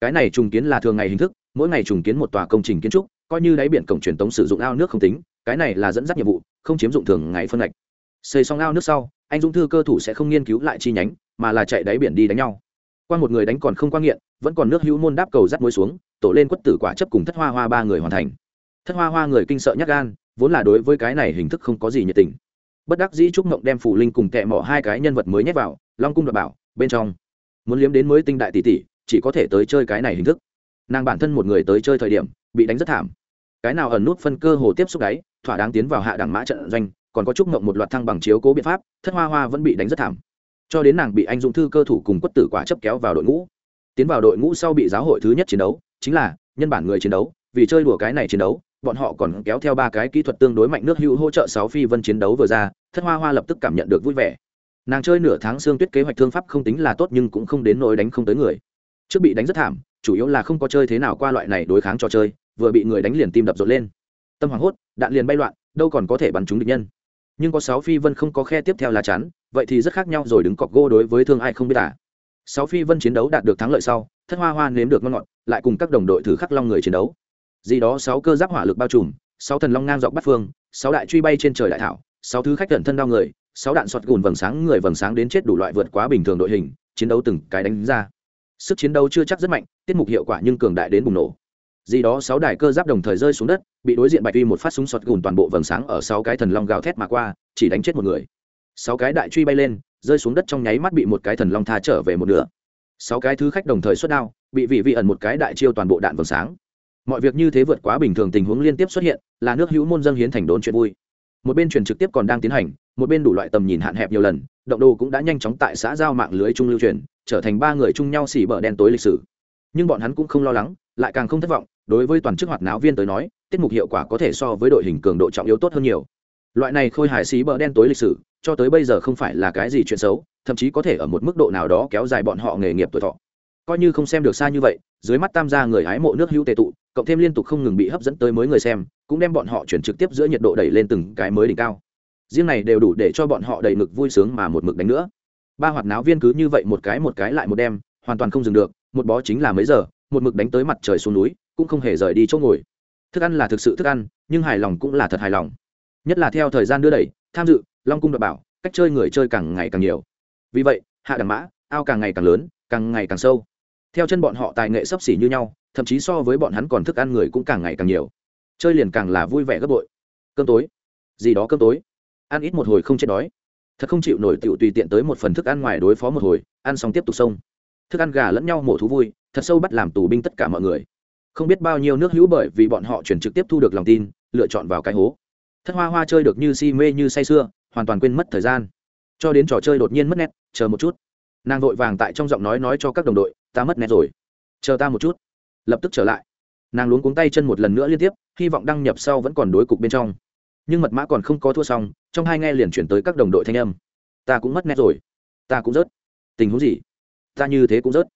Cái này trùng kiến là thường ngày hình thức, mỗi ngày trùng kiến một tòa công trình kiến trúc, coi như đáy biển cổng truyền tống sử dụng ao nước không tính, cái này là dẫn dắt nhiệm vụ, không chiếm dụng thường ngày phân lệch xây xong ao nước sau, anh dũng thư cơ thủ sẽ không nghiên cứu lại chi nhánh, mà là chạy đáy biển đi đánh nhau. Qua một người đánh còn không quan nghiện, vẫn còn nước hữu môn đáp cầu dắt muối xuống, tổ lên quất tử quả chấp cùng thất hoa hoa ba người hoàn thành thất hoa hoa người kinh sợ nhắc gan, vốn là đối với cái này hình thức không có gì nhiệt tình. Bất đắc dĩ trúc mộng đem phủ linh cùng kẹ mỏ hai cái nhân vật mới nhét vào, long cung đoạt bảo, bên trong. Muốn liếm đến mới tinh đại tỷ tỷ, chỉ có thể tới chơi cái này hình thức. Nàng bản thân một người tới chơi thời điểm, bị đánh rất thảm. Cái nào ẩn nút phân cơ hồ tiếp xúc đáy, thỏa đáng tiến vào hạ đẳng mã trận doanh, còn có trúc mộng một loạt thăng bằng chiếu cố biện pháp, thất hoa hoa vẫn bị đánh rất thảm. Cho đến nàng bị anh dũng thư cơ thủ cùng quất tử quả chấp kéo vào đội ngũ. Tiến vào đội ngũ sau bị giáo hội thứ nhất chiến đấu, chính là nhân bản người chiến đấu, vì chơi đùa cái này chiến đấu bọn họ còn kéo theo ba cái kỹ thuật tương đối mạnh nước hữu hỗ trợ sáu phi vân chiến đấu vừa ra, thất hoa hoa lập tức cảm nhận được vui vẻ. Nàng chơi nửa tháng xương tuyết kế hoạch thương pháp không tính là tốt nhưng cũng không đến nỗi đánh không tới người. Trước bị đánh rất thảm, chủ yếu là không có chơi thế nào qua loại này đối kháng trò chơi, vừa bị người đánh liền tim đập rộn lên. Tâm hoảng hốt, đạn liền bay loạn, đâu còn có thể bắn trúng địch nhân. Nhưng có sáu phi vân không có khe tiếp theo là chắn, vậy thì rất khác nhau rồi đứng cọc gô đối với thương ai không biết à. sáu phi vân chiến đấu đạt được thắng lợi sau, thất hoa hoa nếm được ngon ngọt, lại cùng các đồng đội thử khắc long người chiến đấu gì đó sáu cơ giáp hỏa lực bao trùm, sáu thần long ngang dọc bắt phương, sáu đại truy bay trên trời đại thảo, sáu thứ khách cẩn thân đau người, sáu đạn sọt gùn vầng sáng người vầng sáng đến chết đủ loại vượt quá bình thường đội hình, chiến đấu từng cái đánh ra. Sức chiến đấu chưa chắc rất mạnh, tiết mục hiệu quả nhưng cường đại đến bùng nổ. Gì đó sáu đài cơ giáp đồng thời rơi xuống đất, bị đối diện bạch uy một phát súng sọt gùn toàn bộ vầng sáng ở sáu cái thần long gào thét mà qua, chỉ đánh chết một người. Sáu cái đại truy bay lên, rơi xuống đất trong nháy mắt bị một cái thần long tha trở về một nửa. Sáu cái thứ khách đồng thời xuất đao, bị vị vị ẩn một cái đại chiêu toàn bộ đạn vầng sáng mọi việc như thế vượt quá bình thường tình huống liên tiếp xuất hiện, là nước hữu môn dân hiến thành đốn chuyện vui. Một bên truyền trực tiếp còn đang tiến hành, một bên đủ loại tầm nhìn hạn hẹp nhiều lần, động đồ cũng đã nhanh chóng tại xã giao mạng lưới trung lưu truyền, trở thành ba người chung nhau xỉ bờ đen tối lịch sử. Nhưng bọn hắn cũng không lo lắng, lại càng không thất vọng, đối với toàn chức hoạt náo viên tới nói, tiết mục hiệu quả có thể so với đội hình cường độ trọng yếu tốt hơn nhiều. Loại này khôi hài xí bờ đen tối lịch sử, cho tới bây giờ không phải là cái gì chuyện xấu, thậm chí có thể ở một mức độ nào đó kéo dài bọn họ nghề nghiệp tuổi thọ. Coi như không xem được xa như vậy, dưới mắt tam gia người hái mộ nước hữu tệ tụ cộng thêm liên tục không ngừng bị hấp dẫn tới mới người xem, cũng đem bọn họ chuyển trực tiếp giữa nhiệt độ đẩy lên từng cái mới đỉnh cao. Riêng này đều đủ để cho bọn họ đầy ngực vui sướng mà một mực đánh nữa. Ba hoạt náo viên cứ như vậy một cái một cái lại một đêm hoàn toàn không dừng được, một bó chính là mấy giờ, một mực đánh tới mặt trời xuống núi, cũng không hề rời đi chỗ ngồi. Thức ăn là thực sự thức ăn, nhưng hài lòng cũng là thật hài lòng. Nhất là theo thời gian đưa đẩy, tham dự, long cung đ bảo, cách chơi người chơi càng ngày càng nhiều. Vì vậy, hạ đẳng mã, ao càng ngày càng lớn, càng ngày càng sâu theo chân bọn họ tài nghệ sấp xỉ như nhau, thậm chí so với bọn hắn còn thức ăn người cũng càng ngày càng nhiều. Chơi liền càng là vui vẻ gấp bội. Cơm tối. Gì đó cơm tối. Ăn ít một hồi không chết đói. Thật không chịu nổi tựu tùy tiện tới một phần thức ăn ngoài đối phó một hồi, ăn xong tiếp tục xông. Thức ăn gà lẫn nhau mổ thú vui, thật sâu bắt làm tù binh tất cả mọi người. Không biết bao nhiêu nước hữu bởi vì bọn họ chuyển trực tiếp thu được lòng tin, lựa chọn vào cái hố. Thất hoa hoa chơi được như si mê như say sưa, hoàn toàn quên mất thời gian. Cho đến trò chơi đột nhiên mất nét, chờ một chút. Nàng vội vàng tại trong giọng nói nói cho các đồng đội ta mất nét rồi. Chờ ta một chút. Lập tức trở lại. Nàng luống cuống tay chân một lần nữa liên tiếp, hy vọng đăng nhập sau vẫn còn đối cục bên trong. Nhưng mật mã còn không có thua xong, trong hai nghe liền chuyển tới các đồng đội thanh âm. Ta cũng mất nét rồi. Ta cũng rớt. Tình huống gì? Ta như thế cũng rớt.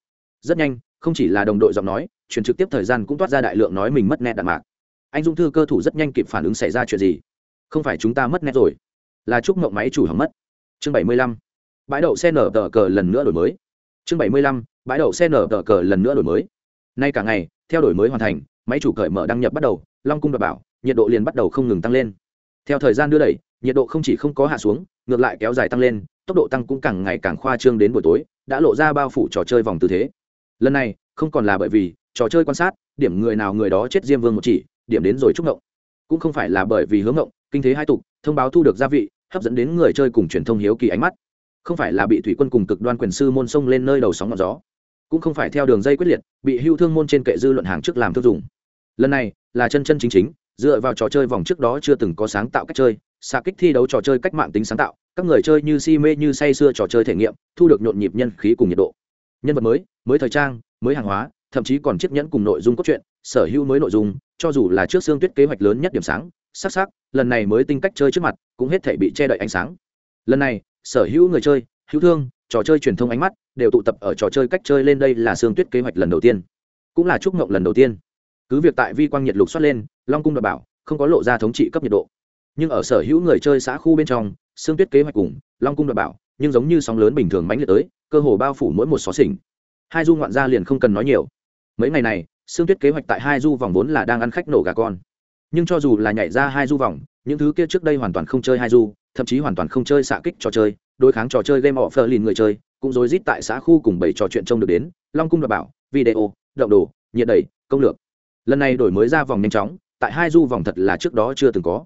Rất nhanh, không chỉ là đồng đội giọng nói chuyển trực tiếp thời gian cũng toát ra đại lượng nói mình mất nét đạn mạc. Anh dung thư cơ thủ rất nhanh kịp phản ứng xảy ra chuyện gì? Không phải chúng ta mất nét rồi. Là chúc mộng máy chủ hỏng mất. Chương bảy mươi lăm. Bãi đậu xe nở tờ cờ lần nữa đổi mới. Chương bảy mươi lăm bãi đậu xe nở tờ cờ lần nữa đổi mới. Nay cả ngày, theo đổi mới hoàn thành, máy chủ cởi mở đăng nhập bắt đầu, long cung đ bảo, nhiệt độ liền bắt đầu không ngừng tăng lên. Theo thời gian đưa đẩy, nhiệt độ không chỉ không có hạ xuống, ngược lại kéo dài tăng lên, tốc độ tăng cũng càng ngày càng khoa trương đến buổi tối, đã lộ ra bao phủ trò chơi vòng tư thế. Lần này, không còn là bởi vì trò chơi quan sát, điểm người nào người đó chết diêm vương một chỉ, điểm đến rồi chúc ngộng. Cũng không phải là bởi vì hướng ngộng, kinh thế hai tục, thông báo thu được gia vị, hấp dẫn đến người chơi cùng truyền thông hiếu kỳ ánh mắt. Không phải là bị thủy quân cùng cực đoan quyền sư môn sông lên nơi đầu sóng ngọn gió cũng không phải theo đường dây quyết liệt, bị hưu thương môn trên kệ dư luận hàng trước làm tiêu dùng lần này, là chân chân chính chính, dựa vào trò chơi vòng trước đó chưa từng có sáng tạo cách chơi xa kích thi đấu trò chơi cách mạng tính sáng tạo, các người chơi như si mê như say sưa trò chơi thể nghiệm, thu được nhộn nhịp nhân khí cùng nhiệt độ. Nhân vật mới mới thời trang, mới hàng hóa, thậm chí còn chiếc nhẫn cùng nội dung cốt truyện, sở hữu mới nội dung, cho dù là trước xương tuyết kế hoạch lớn nhất điểm sáng, sắc sắc, lần này mới tinh cách chơi trước mặt, cũng hết thể bị che đậy ánh sáng. Lần này, sở hữu người chơi hữu thương, trò chơi truyền thông ánh mắt đều tụ tập ở trò chơi cách chơi lên đây là Sương tuyết kế hoạch lần đầu tiên, cũng là trúc ngộng lần đầu tiên. Cứ việc tại vi quang nhiệt lục xuất lên, long cung đảm bảo, không có lộ ra thống trị cấp nhiệt độ. Nhưng ở sở hữu người chơi xã khu bên trong, Sương tuyết kế hoạch cùng long cung đảm bảo, nhưng giống như sóng lớn bình thường mãnh liệt tới, cơ hồ bao phủ mỗi một xó xỉnh. Hai du ngoạn gia liền không cần nói nhiều. Mấy ngày này, Sương tuyết kế hoạch tại hai du vòng vốn là đang ăn khách nổ gà con. Nhưng cho dù là nhảy ra hai du vòng, những thứ kia trước đây hoàn toàn không chơi hai du, thậm chí hoàn toàn không chơi xạ kích trò chơi đối kháng trò chơi game offer lìn người chơi, cũng rối rít tại xã khu cùng bảy trò chuyện trông được đến, long cung đảm bảo, video, động đồ, nhiệt đẩy, công lược. Lần này đổi mới ra vòng nhanh chóng, tại hai du vòng thật là trước đó chưa từng có.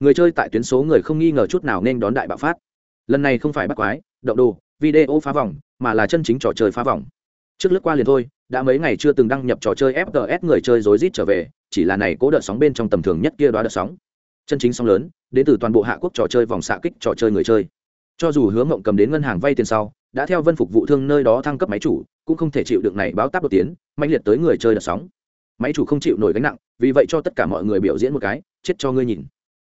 Người chơi tại tuyến số người không nghi ngờ chút nào nên đón đại bạo phát. Lần này không phải bắt quái, động đồ, video phá vòng, mà là chân chính trò chơi phá vòng. Trước lướt qua liền thôi, đã mấy ngày chưa từng đăng nhập trò chơi fts người chơi rối rít trở về, chỉ là này cố đợt sóng bên trong tầm thường nhất kia đó đợt sóng. Chân chính sóng lớn, đến từ toàn bộ hạ quốc trò chơi vòng xạ kích trò chơi người chơi cho dù hướng mộng cầm đến ngân hàng vay tiền sau, đã theo vân phục vụ thương nơi đó thăng cấp máy chủ, cũng không thể chịu được này báo táp đột tiến mạnh liệt tới người chơi đợt sóng. Máy chủ không chịu nổi gánh nặng, vì vậy cho tất cả mọi người biểu diễn một cái, chết cho ngươi nhìn.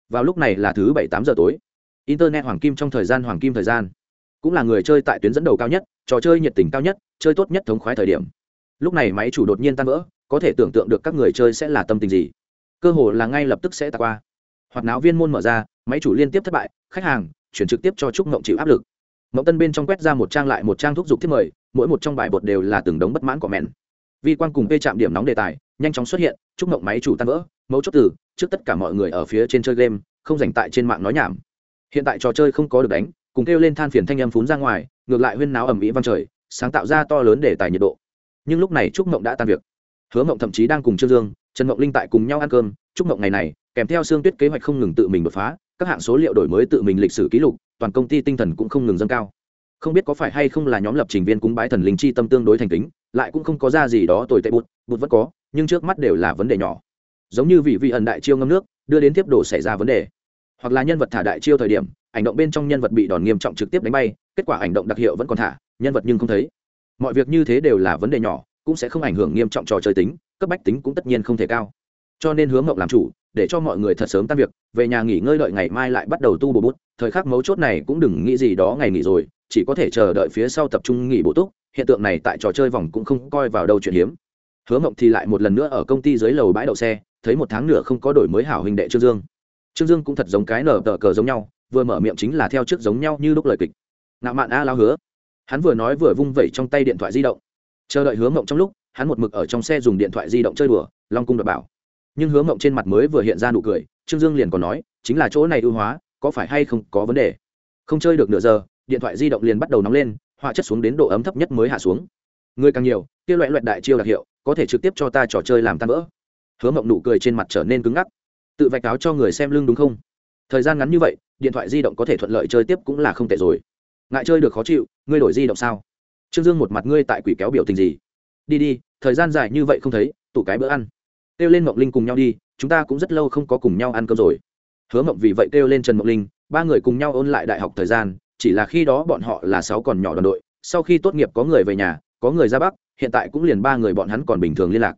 Vào lúc này là thứ bảy tám giờ tối. Internet hoàng kim trong thời gian hoàng kim thời gian. Cũng là người chơi tại tuyến dẫn đầu cao nhất, trò chơi nhiệt tình cao nhất, chơi tốt nhất thống khoái thời điểm. Lúc này máy chủ đột nhiên tan vỡ, có thể tưởng tượng được các người chơi sẽ là tâm tình gì. Cơ hồ là ngay lập tức sẽ tạt qua. Hoặc náo viên môn mở ra, máy chủ liên tiếp thất bại, khách hàng chuyển trực tiếp cho trúc ngộng chịu áp lực. Mộng tân bên trong quét ra một trang lại một trang thúc giục thiết mời, mỗi một trong bài bột đều là từng đống bất mãn của mẹn vi quan cùng p chạm điểm nóng đề tài, nhanh chóng xuất hiện, trúc ngộng máy chủ tan vỡ, mấu chốt từ, trước tất cả mọi người ở phía trên chơi game, không dành tại trên mạng nói nhảm. Hiện tại trò chơi không có được đánh, cùng kêu lên than phiền thanh âm phún ra ngoài, ngược lại huyên náo ẩm ĩ văng trời, sáng tạo ra to lớn đề tài nhiệt độ. Nhưng lúc này trúc mộng đã tan việc. Hứa mộng thậm chí đang cùng trương dương, trần mộng linh tại cùng nhau ăn cơm, trúc mộng ngày này, kèm theo xương tuyết kế hoạch không ngừng tự mình đột phá các hạng số liệu đổi mới tự mình lịch sử ký lục, toàn công ty tinh thần cũng không ngừng dâng cao. Không biết có phải hay không là nhóm lập trình viên cúng bái thần linh chi tâm tương đối thành kính, lại cũng không có ra gì đó tồi tệ bụt bụt vẫn có, nhưng trước mắt đều là vấn đề nhỏ. Giống như vị vị ẩn đại chiêu ngâm nước, đưa đến tiếp đồ xảy ra vấn đề. Hoặc là nhân vật thả đại chiêu thời điểm, ảnh động bên trong nhân vật bị đòn nghiêm trọng trực tiếp đánh bay, kết quả ảnh động đặc hiệu vẫn còn thả, nhân vật nhưng không thấy. Mọi việc như thế đều là vấn đề nhỏ, cũng sẽ không ảnh hưởng nghiêm trọng trò chơi tính, cấp bách tính cũng tất nhiên không thể cao. Cho nên hướng ngộng làm chủ để cho mọi người thật sớm tan việc, về nhà nghỉ ngơi đợi ngày mai lại bắt đầu tu bổ bút, thời khắc mấu chốt này cũng đừng nghĩ gì đó ngày nghỉ rồi, chỉ có thể chờ đợi phía sau tập trung nghỉ bổ túc, hiện tượng này tại trò chơi vòng cũng không coi vào đâu chuyện hiếm. Hứa mộng thì lại một lần nữa ở công ty dưới lầu bãi đậu xe, thấy một tháng nữa không có đổi mới hảo huynh đệ trương dương. Trương dương cũng thật giống cái nở tờ cờ giống nhau, vừa mở miệng chính là theo trước giống nhau như lúc lời kịch. Ngạo mạn a lao hứa. Hắn vừa nói vừa vung vẩy trong tay điện thoại di động. Chờ đợi hứa mộng trong lúc, hắn một mực ở trong xe dùng điện thoại di động chơi đùa, long cung đ bảo nhưng hứa mộng trên mặt mới vừa hiện ra nụ cười, trương dương liền còn nói, chính là chỗ này ưu hóa, có phải hay không có vấn đề? Không chơi được nửa giờ, điện thoại di động liền bắt đầu nóng lên, họa chất xuống đến độ ấm thấp nhất mới hạ xuống. Người càng nhiều, kia loại loại đại chiêu đặc hiệu, có thể trực tiếp cho ta trò chơi làm tan vỡ. Hứa mộng nụ cười trên mặt trở nên cứng ngắc. Tự vạch áo cho người xem lưng đúng không? Thời gian ngắn như vậy, điện thoại di động có thể thuận lợi chơi tiếp cũng là không tệ rồi. Ngại chơi được khó chịu, ngươi đổi di động sao? Trương dương một mặt ngươi tại quỷ kéo biểu tình gì? Đi đi, thời gian dài như vậy không thấy, tủ cái bữa ăn kêu lên mộng linh cùng nhau đi, chúng ta cũng rất lâu không có cùng nhau ăn cơm rồi. Hứa mộng vì vậy kêu lên trần mộng linh, ba người cùng nhau ôn lại đại học thời gian, chỉ là khi đó bọn họ là sáu còn nhỏ đoàn đội, sau khi tốt nghiệp có người về nhà, có người ra bắc, hiện tại cũng liền ba người bọn hắn còn bình thường liên lạc.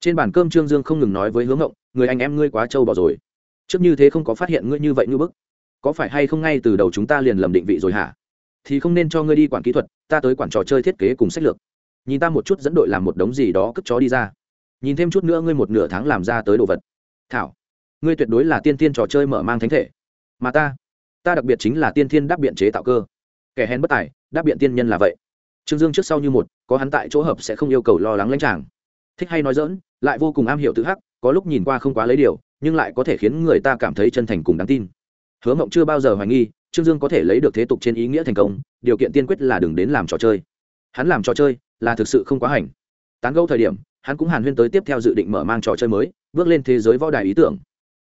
Trên bàn cơm trương dương không ngừng nói với hướng ngộng người anh em ngươi quá trâu bỏ rồi. Trước như thế không có phát hiện ngươi như vậy như bức. Có phải hay không ngay từ đầu chúng ta liền lầm định vị rồi hả? Thì không nên cho ngươi đi quản kỹ thuật, ta tới quản trò chơi thiết kế cùng sách lược. Nhìn ta một chút dẫn đội làm một đống gì đó cất chó đi ra nhìn thêm chút nữa ngươi một nửa tháng làm ra tới đồ vật. Thảo, ngươi tuyệt đối là tiên tiên trò chơi mở mang thánh thể. Mà ta ta đặc biệt chính là tiên thiên đáp biện chế tạo cơ. Kẻ hèn bất tài, đáp biện tiên nhân là vậy. Trương dương trước sau như một, có hắn tại chỗ hợp sẽ không yêu cầu lo lắng lãnh tràng. Thích hay nói dỡn lại vô cùng am hiểu tự hắc, có lúc nhìn qua không quá lấy điều, nhưng lại có thể khiến người ta cảm thấy chân thành cùng đáng tin. Hứa mộng chưa bao giờ hoài nghi, trương dương có thể lấy được thế tục trên ý nghĩa thành công, điều kiện tiên quyết là đừng đến làm trò chơi. Hắn làm trò chơi là thực sự không quá hành. Tán gẫu thời điểm hắn cũng hàn huyên tới tiếp theo dự định mở mang trò chơi mới bước lên thế giới võ đài ý tưởng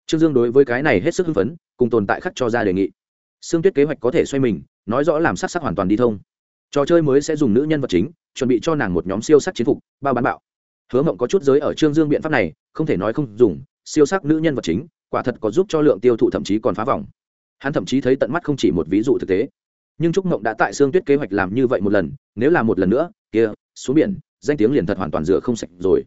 trương dương đối với cái này hết sức hưng phấn cùng tồn tại khắc cho ra đề nghị Sương Tuyết kế hoạch có thể xoay mình, nói rõ làm sắc sắc hoàn toàn đi thông. Trò chơi mới sẽ dùng nữ nhân vật chính, chuẩn bị cho nàng một nhóm siêu sắc chiến phục, bao bán bạo. Hứa Mộng có chút giới ở Trương Dương biện pháp này, không thể nói không dùng, siêu sắc nữ nhân vật chính, quả thật có giúp cho lượng tiêu thụ thậm chí còn phá vòng. Hắn thậm chí thấy tận mắt không chỉ một ví dụ thực tế. Nhưng Trúc Mộng đã tại Sương Tuyết kế hoạch làm như vậy một lần, nếu là một lần nữa, kia, xuống biển, danh tiếng liền thật hoàn toàn rửa không sạch rồi.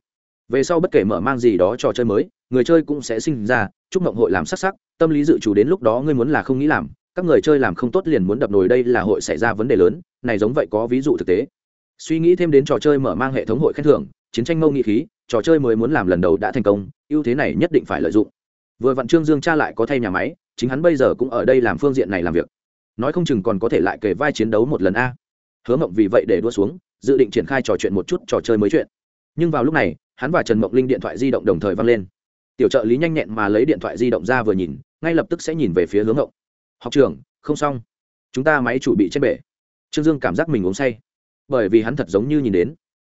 Về sau bất kể mở mang gì đó trò chơi mới, người chơi cũng sẽ sinh ra, Trúc Mộng hội làm sắc sắc, tâm lý dự chủ đến lúc đó ngươi muốn là không nghĩ làm, các người chơi làm không tốt liền muốn đập nồi đây là hội xảy ra vấn đề lớn này giống vậy có ví dụ thực tế. Suy nghĩ thêm đến trò chơi mở mang hệ thống hội khen thưởng chiến tranh mâu nghị khí trò chơi mới muốn làm lần đầu đã thành công ưu thế này nhất định phải lợi dụng. Vừa vặn trương dương cha lại có thay nhà máy chính hắn bây giờ cũng ở đây làm phương diện này làm việc. Nói không chừng còn có thể lại kể vai chiến đấu một lần a hứa mộng vì vậy để đua xuống, dự định triển khai trò chuyện một chút trò chơi mới chuyện. Nhưng vào lúc này, hắn và trần mộng linh điện thoại di động đồng thời văng lên. Tiểu trợ lý nhanh nhẹn mà lấy điện thoại di động ra vừa nhìn, ngay lập tức sẽ nhìn về phía hướng mộng. Học trường không xong. Chúng ta máy chủ bị trên bể. Trương dương cảm giác mình uống say. Bởi vì hắn thật giống như nhìn đến.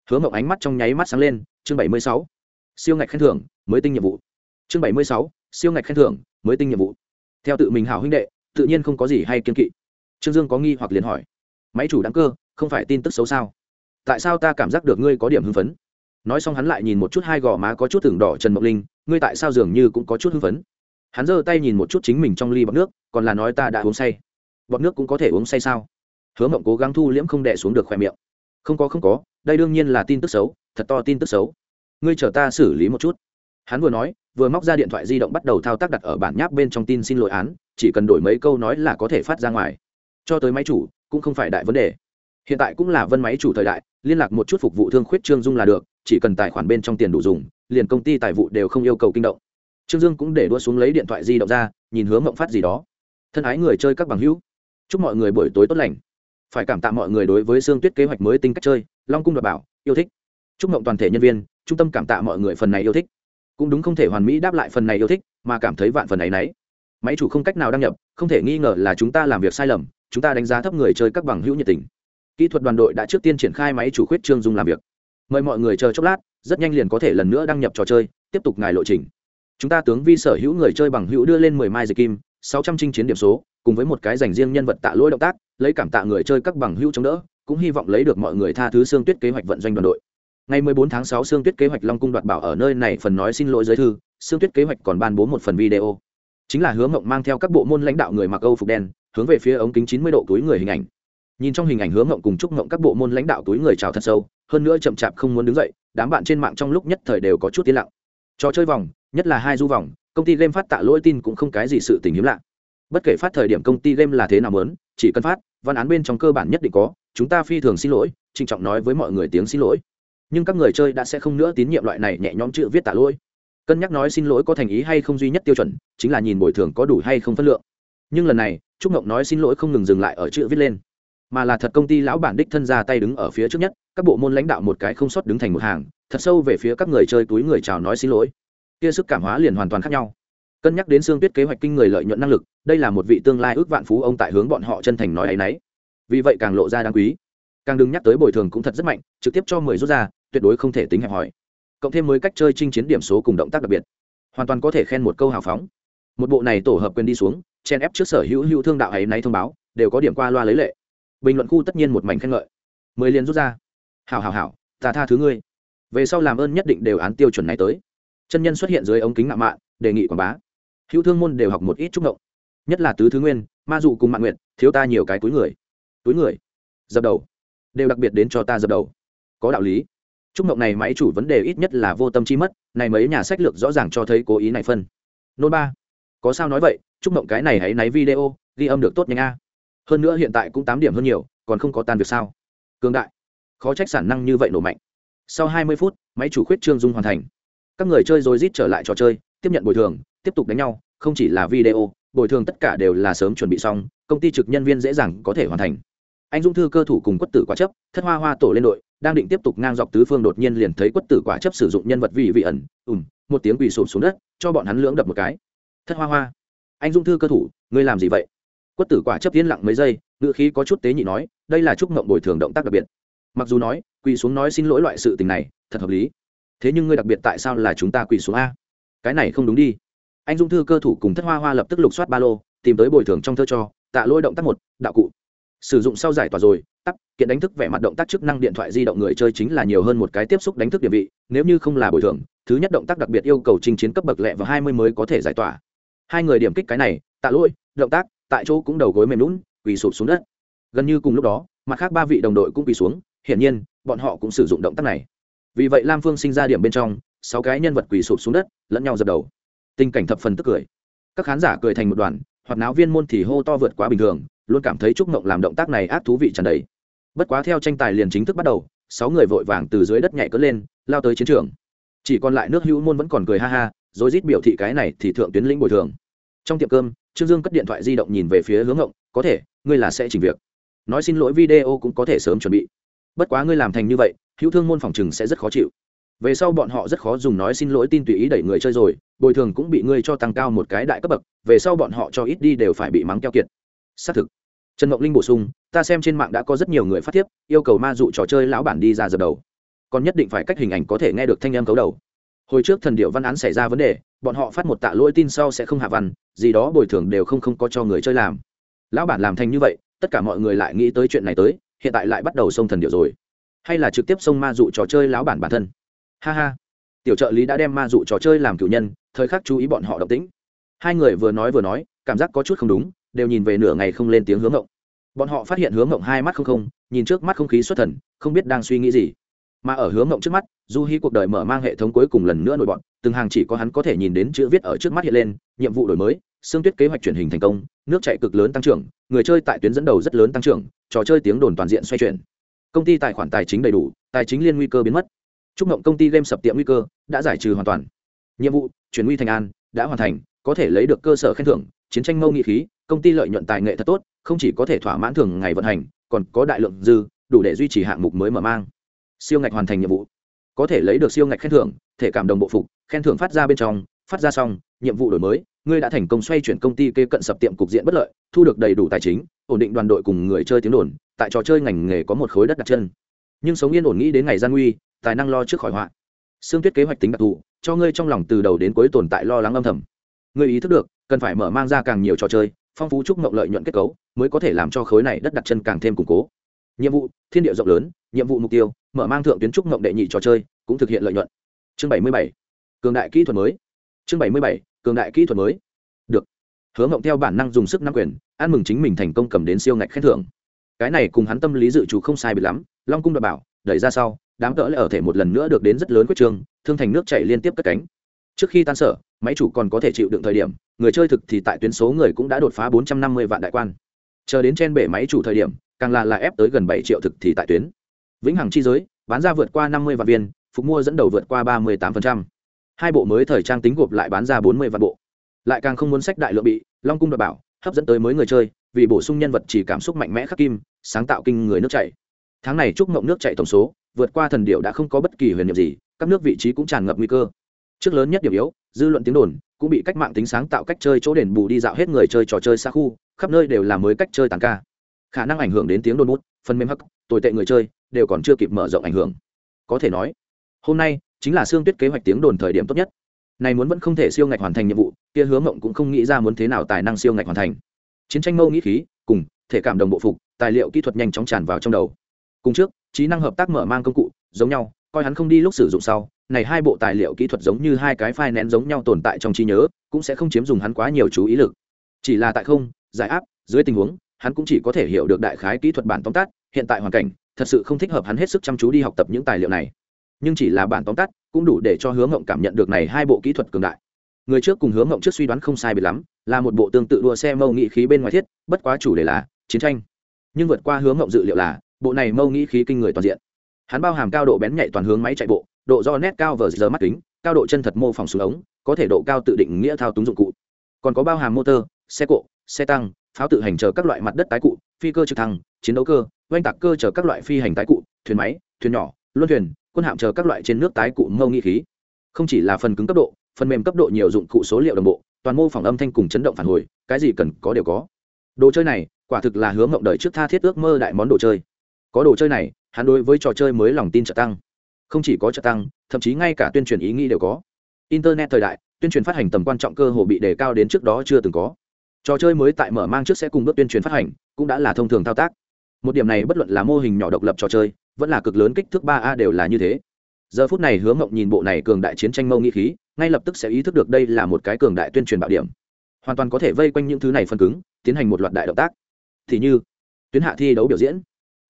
Hứa mộng ánh mắt trong nháy mắt sáng lên, chương bảy mươi sáu. Siêu ngạch khen thưởng, mới tinh nhiệm vụ. Chương bảy mươi sáu, siêu ngạch khen thưởng, mới tinh nhiệm vụ. Theo tự mình hảo huynh đệ, tự nhiên không có gì hay kiên kỵ. Trương dương có nghi hoặc liền hỏi máy chủ đáng cơ, không phải tin tức xấu sao? Tại sao ta cảm giác được ngươi có điểm hưng phấn? Nói xong hắn lại nhìn một chút hai gò má có chút tưởng đỏ trần mộng linh, ngươi tại sao dường như cũng có chút hưng phấn? Hắn giơ tay nhìn một chút chính mình trong ly bọc nước, còn là nói ta đã uống say. Bọt nước cũng có thể uống say sao? Hứa mộng cố gắng thu liễm không đẻ xuống được khoe miệng. Không có không có, đây đương nhiên là tin tức xấu, thật to tin tức xấu. Ngươi chờ ta xử lý một chút. Hắn vừa nói, vừa móc ra điện thoại di động bắt đầu thao tác đặt ở bản nháp bên trong tin xin lỗi án, chỉ cần đổi mấy câu nói là có thể phát ra ngoài cho tới máy chủ, cũng không phải đại vấn đề. Hiện tại cũng là vân máy chủ thời đại, liên lạc một chút phục vụ thương khuyết trương dung là được, chỉ cần tài khoản bên trong tiền đủ dùng, liền công ty tài vụ đều không yêu cầu kinh động. Trương dương cũng để đua xuống lấy điện thoại di động ra, nhìn hướng mộng phát gì đó. Thân ái người chơi các bằng hữu. Chúc mọi người buổi tối tốt lành. Phải cảm tạ mọi người đối với xương tuyết kế hoạch mới tinh cách chơi, long cung đ bảo, yêu thích. Chúc mộng toàn thể nhân viên, trung tâm cảm tạ mọi người phần này yêu thích. Cũng đúng không thể hoàn mỹ đáp lại phần này yêu thích, mà cảm thấy vạn phần này nấy. Máy chủ không cách nào đăng nhập, không thể nghi ngờ là chúng ta làm việc sai lầm chúng ta đánh giá thấp người chơi các bằng hữu nhiệt tình. Kỹ thuật đoàn đội đã trước tiên triển khai máy chủ khuyết trương dung làm việc. Mời mọi người chờ chốc lát, rất nhanh liền có thể lần nữa đăng nhập trò chơi, tiếp tục ngài lộ trình. Chúng ta tướng vi sở hữu người chơi bằng hữu đưa lên mười mai dịch kim, sáu trăm trinh chiến điểm số, cùng với một cái dành riêng nhân vật tạ lỗi động tác, lấy cảm tạ người chơi các bằng hữu chống đỡ, cũng hy vọng lấy được mọi người tha thứ xương tuyết kế hoạch vận doanh đoàn đội. Ngày 14 tháng 6 xương tuyết kế hoạch long cung đoạt bảo ở nơi này phần nói xin lỗi giới thư, xương tuyết kế hoạch còn ban bố một phần video. Chính là hứa mộng mang theo các bộ môn lãnh đạo người mặc âu phục đen hướng về phía ống kính 90 độ túi người hình ảnh. Nhìn trong hình ảnh hướng ngộng cùng chúc ngộng các bộ môn lãnh đạo túi người chào thật sâu, hơn nữa chậm chạp không muốn đứng dậy, đám bạn trên mạng trong lúc nhất thời đều có chút tiến lặng. Trò chơi vòng, nhất là hai du vòng, công ty game phát tạ lỗi tin cũng không cái gì sự tình hiếm lạ. Bất kể phát thời điểm công ty game là thế nào muốn, chỉ cần phát, văn án bên trong cơ bản nhất định có, chúng ta phi thường xin lỗi, trịnh trọng nói với mọi người tiếng xin lỗi. Nhưng các người chơi đã sẽ không nữa tín nhiệm loại này nhẹ nhõm chữ viết tạ lỗi. Cân nhắc nói xin lỗi có thành ý hay không duy nhất tiêu chuẩn, chính là nhìn bồi thường có đủ hay không phân lượng. Nhưng lần này trúc ngộng nói xin lỗi không ngừng dừng lại ở chữ viết lên. Mà là thật công ty lão bản đích thân ra tay đứng ở phía trước nhất, các bộ môn lãnh đạo một cái không sót đứng thành một hàng, thật sâu về phía các người chơi túi người chào nói xin lỗi. Kia sức cảm hóa liền hoàn toàn khác nhau. Cân nhắc đến xương tuyết kế hoạch kinh người lợi nhuận năng lực, đây là một vị tương lai ước vạn phú ông tại hướng bọn họ chân thành nói ấ y n ấ y vì vậy càng lộ ra đáng quý. Càng đừng nhắc tới bồi thường cũng thật rất mạnh, trực tiếp cho mười rút ra, tuyệt đối không thể tính hẹp hòi. Cộng thêm mới cách chơi chinh chiến điểm số cùng động tác đặc biệt, hoàn toàn có thể khen một câu hào phóng. Một bộ này tổ hợp quyền đi xuống chen ép trước sở hữu hữu thương đạo ấy nay thông báo, đều có điểm qua loa lấy lệ. Bình luận khu tất nhiên một mảnh khen ngợi. Mười liền rút ra. Hào hào hào ta tha thứ ngươi. Về sau làm ơn nhất định đều án tiêu chuẩn này tới. Chân nhân xuất hiện dưới ống kính ngạo mạn, đề nghị quảng bá. Hữu thương môn đều học một ít trúc động nhất là tứ thứ nguyên, ma dụ cùng mạng nguyện thiếu ta nhiều cái túi người. Túi người. Dập đầu. Đều đặc biệt đến cho ta dập đầu. Có đạo lý. Trúc mộng này máy chủ vấn đề ít nhất là vô tâm chi mất, này mấy nhà sách lược rõ ràng cho thấy cố ý này phân. Nôn ba. Có sao nói vậy? Chúc mộng cái này hãy náy video, ghi âm được tốt nhanh a. Hơn nữa hiện tại cũng tám điểm hơn nhiều, còn không có tan việc sao? Cương đại. Khó trách sản năng như vậy nổ mạnh. Sau hai mươi phút, máy chủ khuyết trương dung hoàn thành. Các người chơi rồi rít trở lại trò chơi, tiếp nhận bồi thường, tiếp tục đánh nhau, không chỉ là video, bồi thường tất cả đều là sớm chuẩn bị xong, công ty trực nhân viên dễ dàng có thể hoàn thành. Anh dung thư cơ thủ cùng quất tử quả chấp, thất hoa hoa tổ lên đội, đang định tiếp tục ngang dọc tứ phương đột nhiên liền thấy quất tử quả chấp sử dụng nhân vật vị vị ẩn, ùm, một tiếng quỳ sụp xuống đất, cho bọn hắn lưỡng đập một cái. Thất hoa hoa anh dung thư cơ thủ, ngươi làm gì vậy? Quất tử quả chấp yên lặng mấy giây ngựa khí có chút tế nhị nói, đây là chúc mộng bồi thường động tác đặc biệt. Mặc dù nói, quỳ xuống nói xin lỗi loại sự tình này, thật hợp lý. Thế nhưng ngươi đặc biệt tại sao là chúng ta quỳ xuống a? Cái này không đúng đi. Anh dung thư cơ thủ cùng thất hoa hoa lập tức lục soát ba lô, tìm tới bồi thường trong thơ cho, tạ lỗi động tác một, đạo cụ. Sử dụng sau giải tỏa rồi, tắt, kiện đánh thức vẻ mặt động tác chức năng điện thoại di động người chơi chính là nhiều hơn một cái tiếp xúc đánh thức địa vị, nếu như không là bồi thường, thứ nhất động tác đặc biệt yêu cầu trình chiến cấp bậc lẹ và hai mươi mới có thể giải tỏa hai người điểm kích cái này, tạ lỗi, động tác, tại chỗ cũng đầu gối mềm lún quỳ sụp xuống đất. Gần như cùng lúc đó, mặt khác ba vị đồng đội cũng quỳ xuống, hiển nhiên, bọn họ cũng sử dụng động tác này. Vì vậy lam phương sinh ra điểm bên trong, sáu cái nhân vật quỳ sụp xuống đất, lẫn nhau dập đầu. Tình cảnh thập phần tức cười. Các khán giả cười thành một đoàn, hoặc náo viên môn thì hô to vượt quá bình thường, luôn cảm thấy trúc mộng làm động tác này ác thú vị tràn đầy. Bất quá theo tranh tài liền chính thức bắt đầu, sáu người vội vàng từ dưới đất nhảy cất lên, lao tới chiến trường. Chỉ còn lại nước hữu môn vẫn còn cười ha ha rồi rít biểu thị cái này thì thượng tuyến lĩnh bồi thường. Trong tiệm cơm, trương dương cất điện thoại di động nhìn về phía hướng ngộng, có thể, ngươi là sẽ chỉnh việc. Nói xin lỗi video cũng có thể sớm chuẩn bị. Bất quá ngươi làm thành như vậy, hữu thương môn phòng chừng sẽ rất khó chịu. Về sau bọn họ rất khó dùng nói xin lỗi tin tùy ý đẩy người chơi rồi, bồi thường cũng bị ngươi cho tăng cao một cái đại cấp bậc, về sau bọn họ cho ít đi đều phải bị mắng keo kiệt. Xác thực. Trần mộng linh bổ sung, ta xem trên mạng đã có rất nhiều người phát thiếp, yêu cầu ma dụ trò chơi lão bản đi ra dập đầu. Còn nhất định phải cách hình ảnh có thể nghe được thanh âm cấu đầu hồi trước thần điệu văn án xảy ra vấn đề, bọn họ phát một tạ lỗi tin sau sẽ không hạ văn, gì đó bồi thường đều không không có cho người chơi làm. Lão bản làm thành như vậy, tất cả mọi người lại nghĩ tới chuyện này tới, hiện tại lại bắt đầu xông thần điệu rồi. Hay là trực tiếp xông ma dụ trò chơi lão bản bản thân? Ha ha. Tiểu trợ lý đã đem ma dụ trò chơi làm cử nhân, thời khắc chú ý bọn họ động tĩnh. Hai người vừa nói vừa nói, cảm giác có chút không đúng, đều nhìn về nửa ngày không lên tiếng hướng ngộng. Bọn họ phát hiện hướng ngộng hai mắt không không, nhìn trước mắt không khí xuất thần, không biết đang suy nghĩ gì mà ở hướng ngộng trước mắt, du hy cuộc đời mở mang hệ thống cuối cùng lần nữa nổi bọn từng hàng chỉ có hắn có thể nhìn đến chữ viết ở trước mắt hiện lên, nhiệm vụ đổi mới, xương tuyết kế hoạch truyền hình thành công, nước chạy cực lớn tăng trưởng, người chơi tại tuyến dẫn đầu rất lớn tăng trưởng, trò chơi tiếng đồn toàn diện xoay chuyển. Công ty tài khoản tài chính đầy đủ, tài chính liên nguy cơ biến mất. Chúc mộng công ty game sập tiệm nguy cơ đã giải trừ hoàn toàn. Nhiệm vụ, chuyển nguy thành an, đã hoàn thành, có thể lấy được cơ sở khen thưởng, chiến tranh mâu nghị khí, công ty lợi nhuận tài nghệ thật tốt, không chỉ có thể thỏa mãn thường ngày vận hành, còn có đại lượng dư, đủ để duy trì hạng mục mới mở mang siêu ngạch hoàn thành nhiệm vụ. Có thể lấy được siêu ngạch khen thưởng, thể cảm đồng bộ phục, khen thưởng phát ra bên trong, phát ra xong, nhiệm vụ đổi mới, ngươi đã thành công xoay chuyển công ty kê cận sập tiệm cục diện bất lợi, thu được đầy đủ tài chính, ổn định đoàn đội cùng người chơi tiếng đồn, tại trò chơi ngành nghề có một khối đất đặt chân. Nhưng sống yên ổn nghĩ đến ngày gian nguy, tài năng lo trước khỏi họa. Xương tuyết kế hoạch tính đặc thù, cho ngươi trong lòng từ đầu đến cuối tồn tại lo lắng âm thầm. Ngươi ý thức được, cần phải mở mang ra càng nhiều trò chơi, phong phú chúc mộng lợi nhuận kết cấu, mới có thể làm cho khối này đất đặt chân càng thêm củng cố. Nhiệm vụ, thiên địa rộng lớn, nhiệm vụ mục tiêu mở mang thượng tuyến trúc mộng đệ nhị trò chơi, cũng thực hiện lợi nhuận. Chương bảy mươi bảy, cường đại kỹ thuật mới. Chương bảy mươi bảy, cường đại kỹ thuật mới. Được. Hứa mộng theo bản năng dùng sức nắm quyền, ăn mừng chính mình thành công cầm đến siêu ngạch khen thưởng. Cái này cùng hắn tâm lý dự trù không sai biệt lắm, long cung đ bảo, đẩy ra sau, đám cỡ lại ở thể một lần nữa được đến rất lớn quyết trường, thương thành nước chảy liên tiếp cất cánh. Trước khi tan sở, máy chủ còn có thể chịu đựng thời điểm, người chơi thực thì tại tuyến số người cũng đã đột phá bốn trăm năm mươi vạn đại quan. Chờ đến trên bể máy chủ thời điểm, càng là là ép tới gần bảy triệu thực thì tại tuyến vĩnh hằng chi giới, bán ra vượt qua năm mươi vạn viên, phục mua dẫn đầu vượt qua ba mươi tám hai bộ mới thời trang tính gộp lại bán ra bốn mươi vạn bộ. Lại càng không muốn sách đại lượng bị long cung đ bảo, hấp dẫn tới mới người chơi, vì bổ sung nhân vật chỉ cảm xúc mạnh mẽ khắc kim, sáng tạo kinh người nước chảy. Tháng này chúc mộng nước chạy tổng số, vượt qua thần điệu đã không có bất kỳ huyền nhiệm gì, các nước vị trí cũng tràn ngập nguy cơ. Trước lớn nhất điểm yếu, dư luận tiếng đồn, cũng bị cách mạng tính sáng tạo cách chơi chỗ đền bù đi dạo hết người chơi trò chơi xa khu, khắp nơi đều là mới cách chơi tàn ca. Khả năng ảnh hưởng đến tiếng đồn bút, phần mềm hắc, tồi tệ người chơi đều còn chưa kịp mở rộng ảnh hưởng. Có thể nói, hôm nay chính là xương tuyết kế hoạch tiếng đồn thời điểm tốt nhất. Này muốn vẫn không thể siêu ngạch hoàn thành nhiệm vụ, kia hứa mộng cũng không nghĩ ra muốn thế nào tài năng siêu ngạch hoàn thành. Chiến tranh mâu nghĩ khí, cùng thể cảm đồng bộ phục, tài liệu kỹ thuật nhanh chóng tràn vào trong đầu. Cùng trước, trí năng hợp tác mở mang công cụ, giống nhau, coi hắn không đi lúc sử dụng sau, này hai bộ tài liệu kỹ thuật giống như hai cái file nén giống nhau tồn tại trong trí nhớ, cũng sẽ không chiếm dùng hắn quá nhiều chú ý lực. Chỉ là tại không, giải áp, dưới tình huống hắn cũng chỉ có thể hiểu được đại khái kỹ thuật bản tóm tắt, hiện tại hoàn cảnh, thật sự không thích hợp hắn hết sức chăm chú đi học tập những tài liệu này. Nhưng chỉ là bản tóm tắt, cũng đủ để cho hướng ngộng cảm nhận được này hai bộ kỹ thuật cường đại. Người trước cùng hướng ngộng trước suy đoán không sai biệt lắm, là một bộ tương tự đua xe mâu nghị khí bên ngoài thiết, bất quá chủ đề là chiến tranh. Nhưng vượt qua hướng ngộng dự liệu là, bộ này mâu nghĩ khí kinh người toàn diện. Hắn bao hàm cao độ bén nhạy toàn hướng máy chạy bộ, độ do nét cao vờ giờ mắt kính, cao độ chân thật mô phỏng xuống ống, có thể độ cao tự định nghĩa thao túng dụng cụ. Còn có bao hàm motor, xe cộ, xe tăng pháo tự hành chờ các loại mặt đất tái cụ, phi cơ trực thăng, chiến đấu cơ, oanh tạc cơ chờ các loại phi hành tái cụ, thuyền máy, thuyền nhỏ, luân thuyền, quân hạm chờ các loại trên nước tái cụ ngâu nghị khí. Không chỉ là phần cứng cấp độ, phần mềm cấp độ nhiều dụng cụ số liệu đồng bộ, toàn mô phỏng âm thanh cùng chấn động phản hồi, cái gì cần có đều có. Đồ chơi này, quả thực là hướng mộng đời trước tha thiết ước mơ đại món đồ chơi. Có đồ chơi này, hắn đối với trò chơi mới lòng tin trợ tăng. Không chỉ có trợ tăng, thậm chí ngay cả tuyên truyền ý nghĩ đều có. Internet thời đại, tuyên truyền phát hành tầm quan trọng cơ hồ bị đề cao đến trước đó chưa từng có trò chơi mới tại mở mang trước sẽ cùng bước tuyên truyền phát hành, cũng đã là thông thường thao tác. Một điểm này bất luận là mô hình nhỏ độc lập trò chơi, vẫn là cực lớn kích thước ba a đều là như thế. Giờ phút này hướng mộng nhìn bộ này cường đại chiến tranh mâu nghĩ khí, ngay lập tức sẽ ý thức được đây là một cái cường đại tuyên truyền bạo điểm. Hoàn toàn có thể vây quanh những thứ này phân cứng, tiến hành một loạt đại động tác. Thì như, tuyến hạ thi đấu biểu diễn.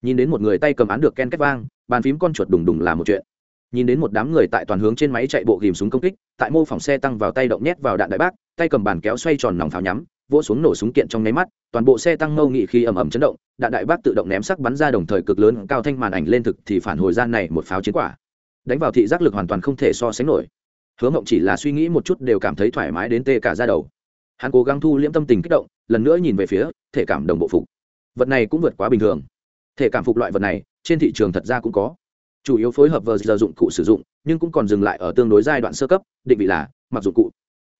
Nhìn đến một người tay cầm án được ken kết vang, bàn phím con chuột đùng đùng là một chuyện. Nhìn đến một đám người tại toàn hướng trên máy chạy bộ ghìm súng công kích, tại mô phỏng xe tăng vào tay động nhét vào đạn đại bác, tay cầm bàn kéo xoay tròn nòng pháo nhắm vỗ xuống nổ súng kiện trong nháy mắt, toàn bộ xe tăng ngâu nghị khi ầm ầm chấn động, đạn đại bác tự động ném sắc bắn ra đồng thời cực lớn cao thanh màn ảnh lên thực thì phản hồi gian này một pháo chiến quả. Đánh vào thị giác lực hoàn toàn không thể so sánh nổi. Hứa mộng chỉ là suy nghĩ một chút đều cảm thấy thoải mái đến tê cả ra đầu. Hắn cố gắng thu liễm tâm tình kích động, lần nữa nhìn về phía thể cảm đồng bộ phục. Vật này cũng vượt quá bình thường. Thể cảm phục loại vật này, trên thị trường thật ra cũng có. Chủ yếu phối hợp vờ giờ dụng cụ sử dụng, nhưng cũng còn dừng lại ở tương đối giai đoạn sơ cấp, định vị là mặc dụng cụ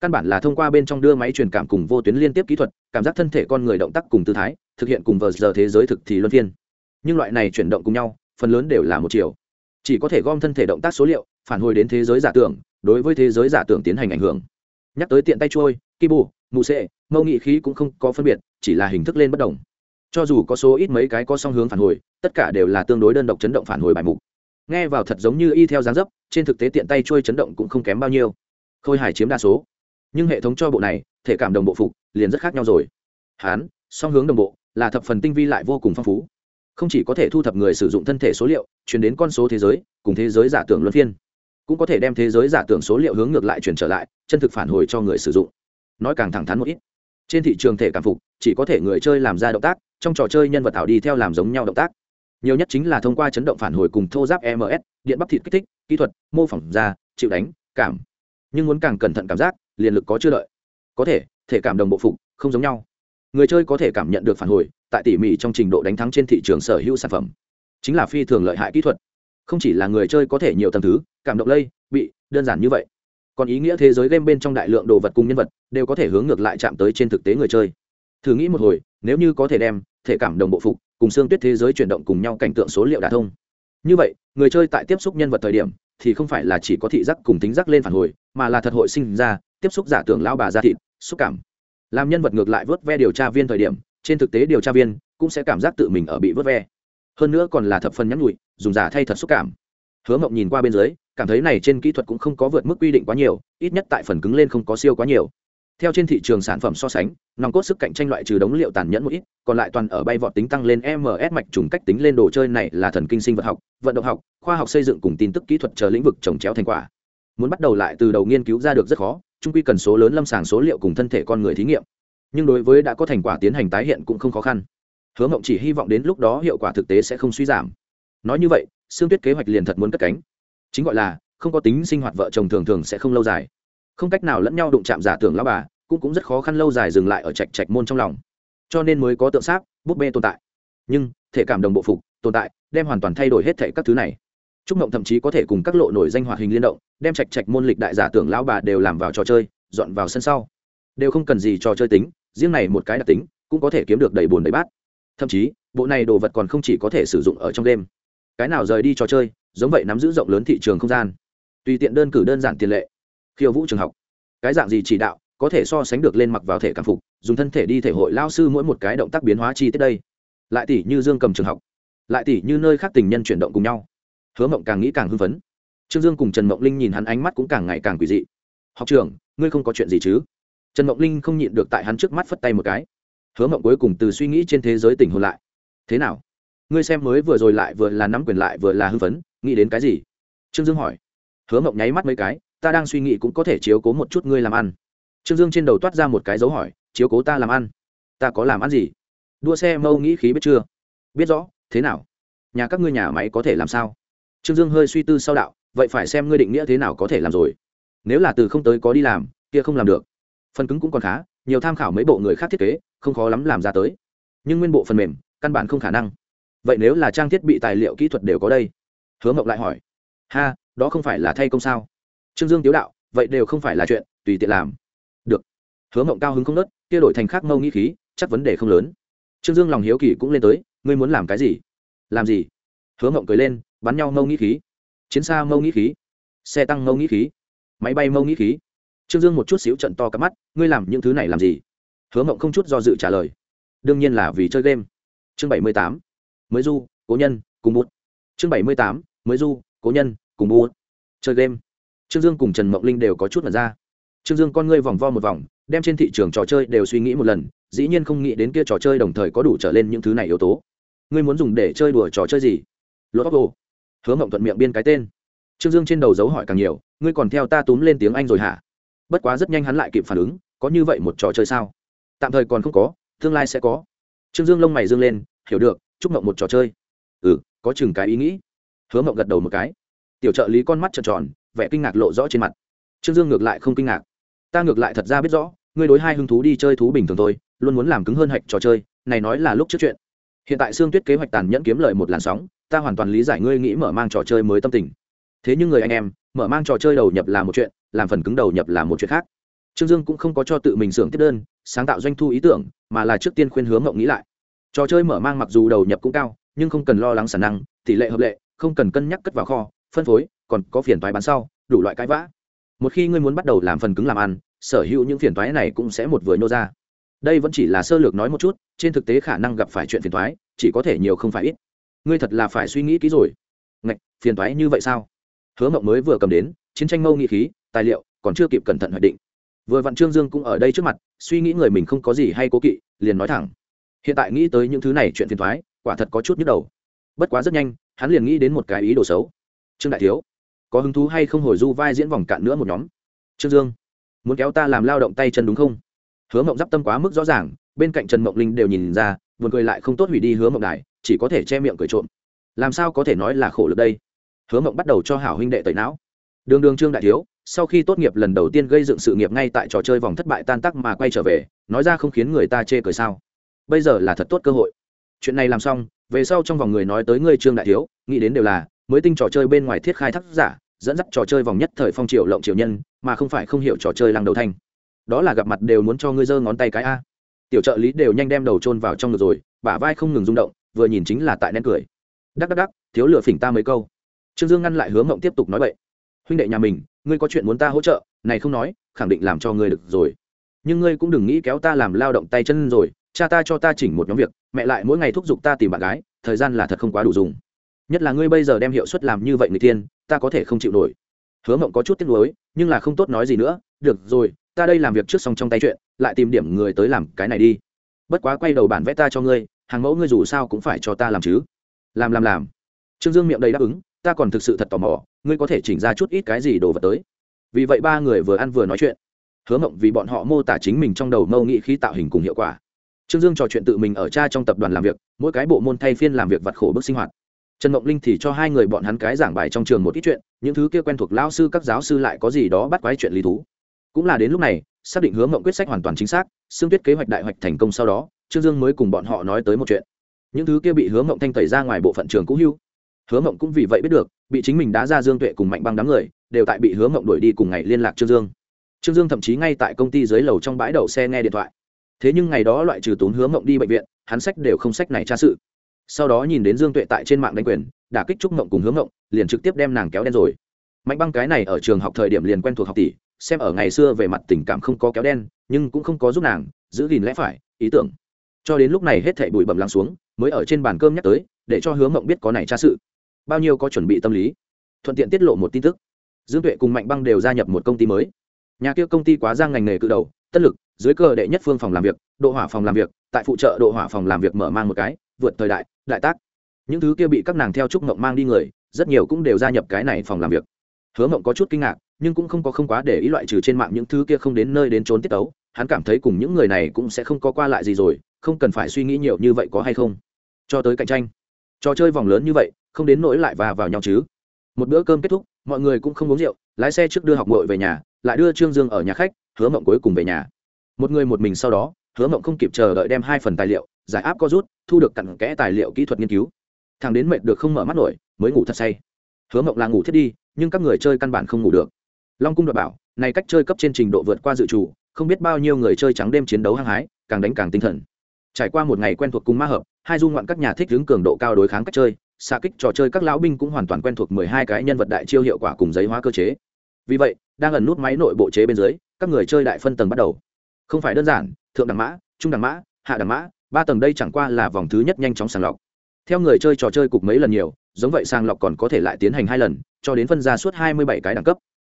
căn bản là thông qua bên trong đưa máy truyền cảm cùng vô tuyến liên tiếp kỹ thuật, cảm giác thân thể con người động tác cùng tư thái, thực hiện cùng vờ giờ thế giới thực thì luân phiên. Nhưng loại này chuyển động cùng nhau, phần lớn đều là một chiều. Chỉ có thể gom thân thể động tác số liệu, phản hồi đến thế giới giả tưởng, đối với thế giới giả tưởng tiến hành ảnh hưởng. Nhắc tới tiện tay trôi ki bù mù sệ mâu nghị khí cũng không có phân biệt, chỉ là hình thức lên bất đồng cho dù có số ít mấy cái có song hướng phản hồi, tất cả đều là tương đối đơn độc chấn động phản hồi bài mục. Nghe vào thật giống như y theo dáng dấp, trên thực tế tiện tay trôi chấn động cũng không kém bao nhiêu. Khôi hải chiếm đa số nhưng hệ thống cho bộ này, thể cảm đồng bộ phục liền rất khác nhau rồi. Hán, song hướng đồng bộ là thập phần tinh vi lại vô cùng phong phú. Không chỉ có thể thu thập người sử dụng thân thể số liệu, chuyển đến con số thế giới, cùng thế giới giả tưởng luân phiên. Cũng có thể đem thế giới giả tưởng số liệu hướng ngược lại chuyển trở lại, chân thực phản hồi cho người sử dụng. Nói càng thẳng thắn một ít. Trên thị trường thể cảm phục, chỉ có thể người chơi làm ra động tác, trong trò chơi nhân vật tạo đi theo làm giống nhau động tác. Nhiều nhất chính là thông qua chấn động phản hồi cùng thô giáp ms điện bắp thịt kích thích, kỹ thuật, mô phỏng da chịu đánh, cảm. Nhưng muốn càng cẩn thận cảm giác liền lực có chưa lợi có thể thể cảm đồng bộ phục, không giống nhau. Người chơi có thể cảm nhận được phản hồi, tại tỉ mỉ trong trình độ đánh thắng trên thị trường sở hữu sản phẩm. Chính là phi thường lợi hại kỹ thuật. Không chỉ là người chơi có thể nhiều tầng thứ, cảm động lây, bị, đơn giản như vậy. Còn ý nghĩa thế giới game bên trong đại lượng đồ vật cùng nhân vật, đều có thể hướng ngược lại chạm tới trên thực tế người chơi. Thử nghĩ một hồi, nếu như có thể đem, thể cảm đồng bộ phục, cùng xương tuyết thế giới chuyển động cùng nhau cảnh tượng số liệu đả thông. Như vậy, người chơi tại tiếp xúc nhân vật thời điểm, thì không phải là chỉ có thị giác cùng tính giác lên phản hồi, mà là thật hội sinh ra tiếp xúc giả tưởng lao bà ra thịt, xúc cảm. Làm nhân vật ngược lại vớt ve điều tra viên thời điểm, trên thực tế điều tra viên cũng sẽ cảm giác tự mình ở bị vớt ve. Hơn nữa còn là thập phần nhắn nhụi dùng giả thay thật xúc cảm. Hứa mộng nhìn qua bên dưới, cảm thấy này trên kỹ thuật cũng không có vượt mức quy định quá nhiều, ít nhất tại phần cứng lên không có siêu quá nhiều. Theo trên thị trường sản phẩm so sánh, nòng cốt sức cạnh tranh loại trừ đống liệu tàn nhẫn một ít, còn lại toàn ở bay vọt tính tăng lên ms mạch trùng cách tính lên đồ chơi này là thần kinh sinh vật học, vận động học, khoa học xây dựng cùng tin tức kỹ thuật chờ lĩnh vực trồng chéo thành quả. Muốn bắt đầu lại từ đầu nghiên cứu ra được rất khó trung quy cần số lớn lâm sàng số liệu cùng thân thể con người thí nghiệm. Nhưng đối với đã có thành quả tiến hành tái hiện cũng không khó khăn. Hứa mộng chỉ hy vọng đến lúc đó hiệu quả thực tế sẽ không suy giảm. Nói như vậy xương tuyết kế hoạch liền thật muốn cất cánh. Chính gọi là, không có tính sinh hoạt vợ chồng thường thường sẽ không lâu dài. Không cách nào lẫn nhau đụng chạm giả tưởng lão bà, cũng cũng rất khó khăn lâu dài dừng lại ở trạch trạch môn trong lòng. Cho nên mới có tượng sáp, búp bê tồn tại. Nhưng, thể cảm đồng bộ phục, tồn tại, đem hoàn toàn thay đổi hết thể các thứ này trúc mộng thậm chí có thể cùng các lộ nổi danh hoạt hình liên động, đem trạch trạch môn lịch đại giả tưởng lão bà đều làm vào trò chơi, dọn vào sân sau. Đều không cần gì trò chơi tính, riêng này một cái đặc tính, cũng có thể kiếm được đầy buồn đầy bát. Thậm chí, bộ này đồ vật còn không chỉ có thể sử dụng ở trong đêm cái nào rời đi trò chơi, giống vậy nắm giữ rộng lớn thị trường không gian. Tùy tiện đơn cử đơn giản tiền lệ. Khiêu vũ trường học. Cái dạng gì chỉ đạo, có thể so sánh được lên mặc vào thể cảm phục, dùng thân thể đi thể hội lao sư mỗi một cái động tác biến hóa chi tiết đây. Lại tỷ như dương cầm trường học. Lại tỷ như nơi khác tình nhân chuyển động cùng nhau hứa mộng càng nghĩ càng hưng phấn. Trương dương cùng trần mộng linh nhìn hắn ánh mắt cũng càng ngày càng quỷ dị. Học trưởng, ngươi không có chuyện gì chứ? Trần mộng linh không nhịn được tại hắn trước mắt phất tay một cái. Hứa mộng cuối cùng từ suy nghĩ trên thế giới tỉnh hồn lại. Thế nào? Ngươi xem mới vừa rồi lại vừa là nắm quyền lại vừa là hưng phấn nghĩ đến cái gì? Trương dương hỏi. Hứa mộng nháy mắt mấy cái ta đang suy nghĩ cũng có thể chiếu cố một chút ngươi làm ăn. Trương dương trên đầu toát ra một cái dấu hỏi chiếu cố ta làm ăn? Ta có làm ăn gì? Đua xe mâu nghĩ khí biết chưa? Biết rõ thế nào? Nhà các ngươi nhà máy có thể làm sao? Trương dương hơi suy tư sau đạo, vậy phải xem ngươi định nghĩa thế nào có thể làm rồi. Nếu là từ không tới có đi làm, kia không làm được. Phần cứng cũng còn khá, nhiều tham khảo mấy bộ người khác thiết kế, không khó lắm làm ra tới. Nhưng nguyên bộ phần mềm, căn bản không khả năng. Vậy nếu là trang thiết bị tài liệu kỹ thuật đều có đây? Hứa mộng lại hỏi. Ha, đó không phải là thay công sao? Trương dương tiếu đạo, vậy đều không phải là chuyện, tùy tiện làm. Được. Hứa mộng cao hứng không nớt, kia đổi thành khác mâu nghĩ khí, chắc vấn đề không lớn. Trương dương lòng hiếu kỳ cũng lên tới, ngươi muốn làm cái gì? Làm gì? Hứa mộng cười lên bắn nhau mâu nghĩ khí. Chiến xa mâu nghĩ khí. Xe tăng mâu nghĩ khí. Máy bay mâu nghĩ khí. Trương dương một chút xíu trận to cắp mắt, ngươi làm những thứ này làm gì? Hứa mộng không chút do dự trả lời. Đương nhiên là vì chơi game. Chương bảy mươi tám. Mới du, cố nhân, cùng bút. Chương bảy mươi tám. Mới du, cố nhân, cùng bút. Chơi game. Trương dương cùng trần mộng linh đều có chút mật ra. Trương dương con ngươi vòng vo một vòng, đem trên thị trường trò chơi đều suy nghĩ một lần, dĩ nhiên không nghĩ đến kia trò chơi đồng thời có đủ trở lên những thứ này yếu tố. Ngươi muốn dùng để chơi đùa trò chơi gì? Lột tóc đồ hứa mộng thuận miệng biên cái tên. Trương dương trên đầu dấu hỏi càng nhiều, ngươi còn theo ta túm lên tiếng anh rồi hả? Bất quá rất nhanh hắn lại kịp phản ứng, có như vậy một trò chơi sao? Tạm thời còn không có, tương lai sẽ có. Trương dương lông mày dương lên, hiểu được, chúc mộng một trò chơi. Ừ có chừng cái ý nghĩ. Hứa mộng gật đầu một cái. Tiểu trợ lý con mắt trợn tròn, vẻ kinh ngạc lộ rõ trên mặt. Trương dương ngược lại không kinh ngạc. Ta ngược lại thật ra biết rõ, ngươi đối hai hứng thú đi chơi thú bình thường thôi, luôn muốn làm cứng hơn hạch trò chơi, này nói là lúc trước chuyện hiện tại xương tuyết kế hoạch tàn nhẫn kiếm lợi một làn sóng, ta hoàn toàn lý giải ngươi nghĩ mở mang trò chơi mới tâm tình. Thế nhưng người anh em, mở mang trò chơi đầu nhập là một chuyện, làm phần cứng đầu nhập là một chuyện khác. Trương dương cũng không có cho tự mình xưởng tiếp đơn, sáng tạo doanh thu ý tưởng, mà là trước tiên khuyên hướng mộng nghĩ lại. Trò chơi mở mang mặc dù đầu nhập cũng cao, nhưng không cần lo lắng sản năng, tỷ lệ hợp lệ, không cần cân nhắc cất vào kho, phân phối, còn có phiền toái bán sau, đủ loại cãi vã. Một khi ngươi muốn bắt đầu làm phần cứng làm ăn, sở hữu những phiền toái này cũng sẽ một vừa nhô ra đây vẫn chỉ là sơ lược nói một chút, trên thực tế khả năng gặp phải chuyện phiền toái, chỉ có thể nhiều không phải ít. Ngươi thật là phải suy nghĩ kỹ rồi. Ngạch, phiền toái như vậy sao? Hứa mộng mới vừa cầm đến, chiến tranh mâu nghị khí, tài liệu, còn chưa kịp cẩn thận hoạch định. Vừa vặn trương dương cũng ở đây trước mặt, suy nghĩ người mình không có gì hay cố kỵ, liền nói thẳng. Hiện tại nghĩ tới những thứ này chuyện phiền thoái quả thật có chút nhức đầu. Bất quá rất nhanh, hắn liền nghĩ đến một cái ý đồ xấu. Trương đại thiếu, có hứng thú hay không hồi du vai diễn vòng cạn nữa một nhóm? Trương dương, muốn kéo ta làm lao động tay chân đúng không? Hứa mộng d i p tâm quá mức rõ ràng, bên cạnh trần mộng linh đều nhìn ra vườn cười lại không tốt hủy đi hứa mộng đài, chỉ có thể che miệng cười trộm. Làm sao có thể nói là khổ lực đây? Hứa mộng bắt đầu cho hảo huynh đệ tẩy não. Đường đường trương đại thiếu, sau khi tốt nghiệp lần đầu tiên gây dựng sự nghiệp ngay tại trò chơi vòng thất bại tan tắc mà quay trở về, nói ra không khiến người ta chê cười sao? Bây giờ là thật tốt cơ hội. Chuyện này làm xong, về sau trong vòng người nói tới ngươi trương đại thiếu, nghĩ đến đều là, mới tinh trò chơi bên ngoài thiết khai thác giả, dẫn dắt trò chơi vòng nhất thời phong triệu lộng triều nhân, mà không phải không hiểu trò chơi lăng đầu thanh đó là gặp mặt đều muốn cho ngươi giơ ngón tay cái a. Tiểu trợ lý đều nhanh đem đầu chôn vào trong ngực rồi, bả vai không ngừng rung động, vừa nhìn chính là tại nén cười. Đắc đắc đắc, thiếu lửa phỉnh ta mấy câu. Trương dương ngăn lại hướng mộng tiếp tục nói vậy huynh đệ nhà mình, ngươi có chuyện muốn ta hỗ trợ, này không nói, khẳng định làm cho ngươi được rồi. Nhưng ngươi cũng đừng nghĩ kéo ta làm lao động tay chân rồi, cha ta cho ta chỉnh một nhóm việc, mẹ lại mỗi ngày thúc giục ta tìm bạn gái, thời gian là thật không quá đủ dùng. Nhất là ngươi bây giờ đem hiệu suất làm như vậy người tiên, ta có thể không chịu nổi. Hứa mộng có chút tiếc nuối, nhưng là không tốt nói gì nữa, được rồi ta đây làm việc trước xong trong tay chuyện, lại tìm điểm người tới làm cái này đi. Bất quá quay đầu bản vẽ ta cho ngươi, hàng mẫu ngươi dù sao cũng phải cho ta làm chứ. Làm làm làm. Trương dương miệng đầy đáp ứng, ta còn thực sự thật tò mò, ngươi có thể chỉnh ra chút ít cái gì đồ vật tới. Vì vậy ba người vừa ăn vừa nói chuyện. Hứa mộng vì bọn họ mô tả chính mình trong đầu mâu nghị khí tạo hình cùng hiệu quả. Trương dương trò chuyện tự mình ở cha trong tập đoàn làm việc, mỗi cái bộ môn thay phiên làm việc vặt khổ bức sinh hoạt. Trần mộng linh thì cho hai người bọn hắn cái giảng bài trong trường một ít chuyện, những thứ kia quen thuộc lao sư các giáo sư lại có gì đó bắt quái chuyện lý thú cũng là đến lúc này, xác định hướng mộng quyết sách hoàn toàn chính xác, xương tuyết kế hoạch đại hoạch thành công sau đó, trương dương mới cùng bọn họ nói tới một chuyện. Những thứ kia bị hướng mộng thanh tẩy ra ngoài bộ phận trường cũ hưu. Hướng mộng cũng vì vậy biết được, bị chính mình đá ra dương tuệ cùng mạnh băng đám người, đều tại bị hướng mộng đuổi đi cùng ngày liên lạc trương dương. Trương dương thậm chí ngay tại công ty dưới lầu trong bãi đậu xe nghe điện thoại. Thế nhưng ngày đó loại trừ tốn hướng mộng đi bệnh viện, hắn sách đều không sách này tra sự. Sau đó nhìn đến dương tuệ tại trên mạng đánh quyền, đả kích trúc mộng cùng hướng mộng, liền trực tiếp đem nàng kéo đen rồi. Mạnh băng cái này ở trường học thời điểm liền quen thuộc học tỷ xem ở ngày xưa về mặt tình cảm không có kéo đen, nhưng cũng không có giúp nàng giữ gìn lẽ phải, ý tưởng. Cho đến lúc này hết thảy bụi bẩm lắng xuống, mới ở trên bàn cơm nhắc tới, để cho hứa mộng biết có này tra sự. Bao nhiêu có chuẩn bị tâm lý. Thuận tiện tiết lộ một tin tức. Dương tuệ cùng mạnh băng đều gia nhập một công ty mới. Nhà kia công ty quá giang ngành nghề cự đầu, tất lực, dưới cơ đệ nhất phương phòng làm việc, độ hỏa phòng làm việc, tại phụ trợ độ hỏa phòng làm việc mở mang một cái, vượt thời đại đại tác. Những thứ kia bị các nàng theo trúc mộng mang đi người, rất nhiều cũng đều gia nhập cái này phòng làm việc. Hứa mộng có chút kinh ngạc nhưng cũng không có không quá để ý loại trừ trên mạng những thứ kia không đến nơi đến trốn tiết tấu, hắn cảm thấy cùng những người này cũng sẽ không có qua lại gì rồi, không cần phải suy nghĩ nhiều như vậy có hay không. Cho tới cạnh tranh. Trò chơi vòng lớn như vậy, không đến nỗi lại và vào nhau chứ. Một bữa cơm kết thúc, mọi người cũng không uống rượu, lái xe trước đưa học mội về nhà, lại đưa trương dương ở nhà khách, hứa mộng cuối cùng về nhà. Một người một mình sau đó, hứa mộng không kịp chờ đợi đem hai phần tài liệu, giải áp có rút, thu được cặn kẽ tài liệu kỹ thuật nghiên cứu. Thằng đến mệt được không mở mắt nổi, mới ngủ thật say. Hứa mộng là ngủ thiết đi, nhưng các người chơi căn bản không ngủ được long cung đoạt bảo, này cách chơi cấp trên trình độ vượt qua dự trù, không biết bao nhiêu người chơi trắng đêm chiến đấu hăng hái, càng đánh càng tinh thần. Trải qua một ngày quen thuộc cùng ma hợp, hai du ngoạn các nhà thích hướng cường độ cao đối kháng cách chơi, xạ kích trò chơi các lão binh cũng hoàn toàn quen thuộc mười hai cái nhân vật đại chiêu hiệu quả cùng giấy hóa cơ chế. Vì vậy, đang ẩn nút máy nội bộ chế bên dưới, các người chơi đại phân tầng bắt đầu. Không phải đơn giản, thượng đẳng mã, trung đẳng mã, hạ đẳng mã, ba tầng đây chẳng qua là vòng thứ nhất nhanh chóng sàng lọc. Theo người chơi trò chơi cục mấy lần nhiều, giống vậy sàng lọc còn có thể lại tiến hành hai lần, cho đến phân ra suốt hai mươi bảy cái đẳng cấp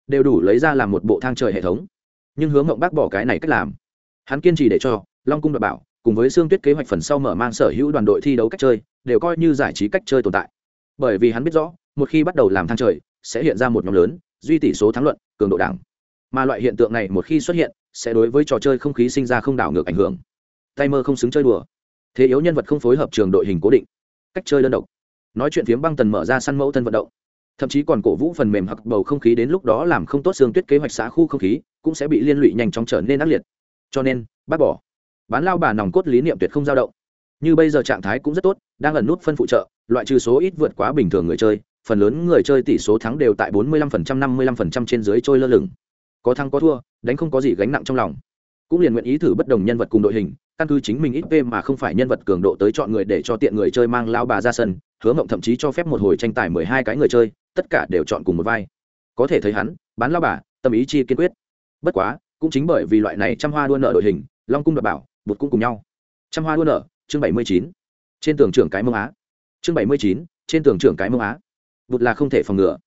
đều đủ lấy ra làm một bộ thang trời hệ thống. Nhưng hướng mộng bác bỏ cái này cách làm. Hắn kiên trì để cho long cung đ bảo cùng với xương tuyết kế hoạch phần sau mở mang sở hữu đoàn đội thi đấu cách chơi, đều coi như giải trí cách chơi tồn tại. Bởi vì hắn biết rõ, một khi bắt đầu làm thang trời, sẽ hiện ra một nhóm lớn, duy tỷ số thắng luận, cường độ đảng mà loại hiện tượng này một khi xuất hiện, sẽ đối với trò chơi không khí sinh ra không đảo ngược ảnh hưởng. Tay mơ không xứng chơi đùa. Thế yếu nhân vật không phối hợp trường đội hình cố định. Cách chơi đơn độc. Nói chuyện phiếm băng tần mở ra săn mẫu thân vận động thậm chí còn cổ vũ phần mềm hoặc bầu không khí đến lúc đó làm không tốt xương tuyết kế hoạch xã khu không khí, cũng sẽ bị liên lụy nhanh chóng trở nên ác liệt. Cho nên, bác bỏ. Bán lao bà nòng cốt lý niệm tuyệt không dao động. Như bây giờ trạng thái cũng rất tốt, đang ẩn nút phân phụ trợ, loại trừ số ít vượt quá bình thường người chơi, phần lớn người chơi tỷ số thắng đều tại 45% 55% trên dưới trôi lơ lửng. Có thắng có thua, đánh không có gì gánh nặng trong lòng. Cũng liền nguyện ý thử bất đồng nhân vật cùng đội hình, căn cứ chính mình ít p mà không phải nhân vật cường độ tới chọn người để cho tiện người chơi mang lao bà ra sân hứa mộng thậm chí cho phép một hồi tranh tài mười hai cái người chơi, tất cả đều chọn cùng một vai. Có thể thấy hắn, bán lao bà, tâm ý chi kiên quyết. Bất quá, cũng chính bởi vì loại này trăm hoa đua nợ đội hình, long cung đ bảo bột cũng cùng nhau. Trăm hoa đua nợ, chương bảy mươi chín. Trên tường trưởng cái mông á. Chương bảy mươi chín, trên tường trưởng cái mông á. Bột là không thể phòng ngừa.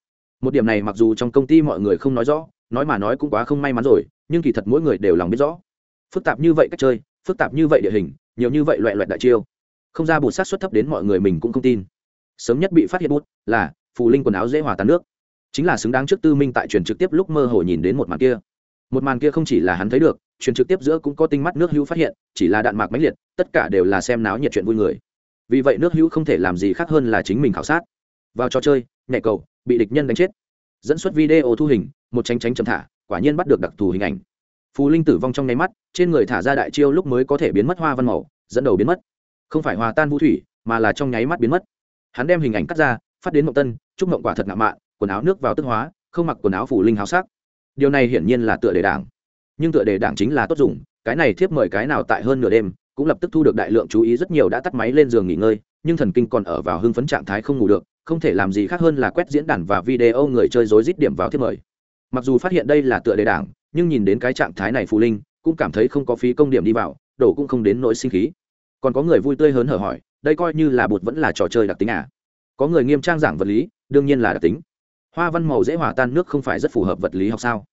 Một điểm này mặc dù trong công ty mọi người không nói rõ, nói mà nói cũng quá không may mắn rồi, nhưng kỳ thật mỗi người đều lòng biết rõ. Phức tạp như vậy cách chơi, phức tạp như vậy địa hình, nhiều như vậy loại loại đại chiêu. Không ra bột sát xuất thấp đến mọi người mình cũng không tin sớm nhất bị phát hiện bút, là, phù linh quần áo dễ hòa tan nước. Chính là xứng đáng trước tư minh tại truyền trực tiếp lúc mơ hồ nhìn đến một màn kia. Một màn kia không chỉ là hắn thấy được, truyền trực tiếp giữa cũng có tinh mắt nước hữu phát hiện, chỉ là đạn mạc mãnh liệt, tất cả đều là xem náo nhiệt chuyện vui người. Vì vậy nước hữu không thể làm gì khác hơn là chính mình khảo sát. Vào trò chơi nhẹ cầu, bị địch nhân đánh chết. Dẫn xuất video thu hình, một tránh tránh chậm thả, quả nhiên bắt được đặc thù hình ảnh. Phù linh tử vong trong nháy mắt, trên người thả ra đại chiêu lúc mới có thể biến mất hoa văn màu, dẫn đầu biến mất. Không phải hòa tan vũ thủy, mà là trong nháy mắt biến mất hắn đem hình ảnh cắt ra, phát đến mộng tân, chúc mộng quả thật ngạo mạn, quần áo nước vào tức hóa, không mặc quần áo phủ linh háo sắc. Điều này hiển nhiên là tựa đề đảng. Nhưng tựa đề đảng chính là tốt dụng cái này thiếp mời cái nào tại hơn nửa đêm, cũng lập tức thu được đại lượng chú ý, rất nhiều đã tắt máy lên giường nghỉ ngơi, nhưng thần kinh còn ở vào hưng phấn trạng thái không ngủ được, không thể làm gì khác hơn là quét diễn đàn và video người chơi dối rít điểm vào thiếp mời. Mặc dù phát hiện đây là tựa đề đảng, nhưng nhìn đến cái trạng thái này phù linh, cũng cảm thấy không có phí công điểm đi vào, đổ cũng không đến nỗi sinh khí. Còn có người vui tươi hớn hở hỏi đây coi như là bột vẫn là trò chơi đặc tính à có người nghiêm trang giảng vật lý đương nhiên là đặc tính hoa văn màu dễ hòa tan nước không phải rất phù hợp vật lý học sao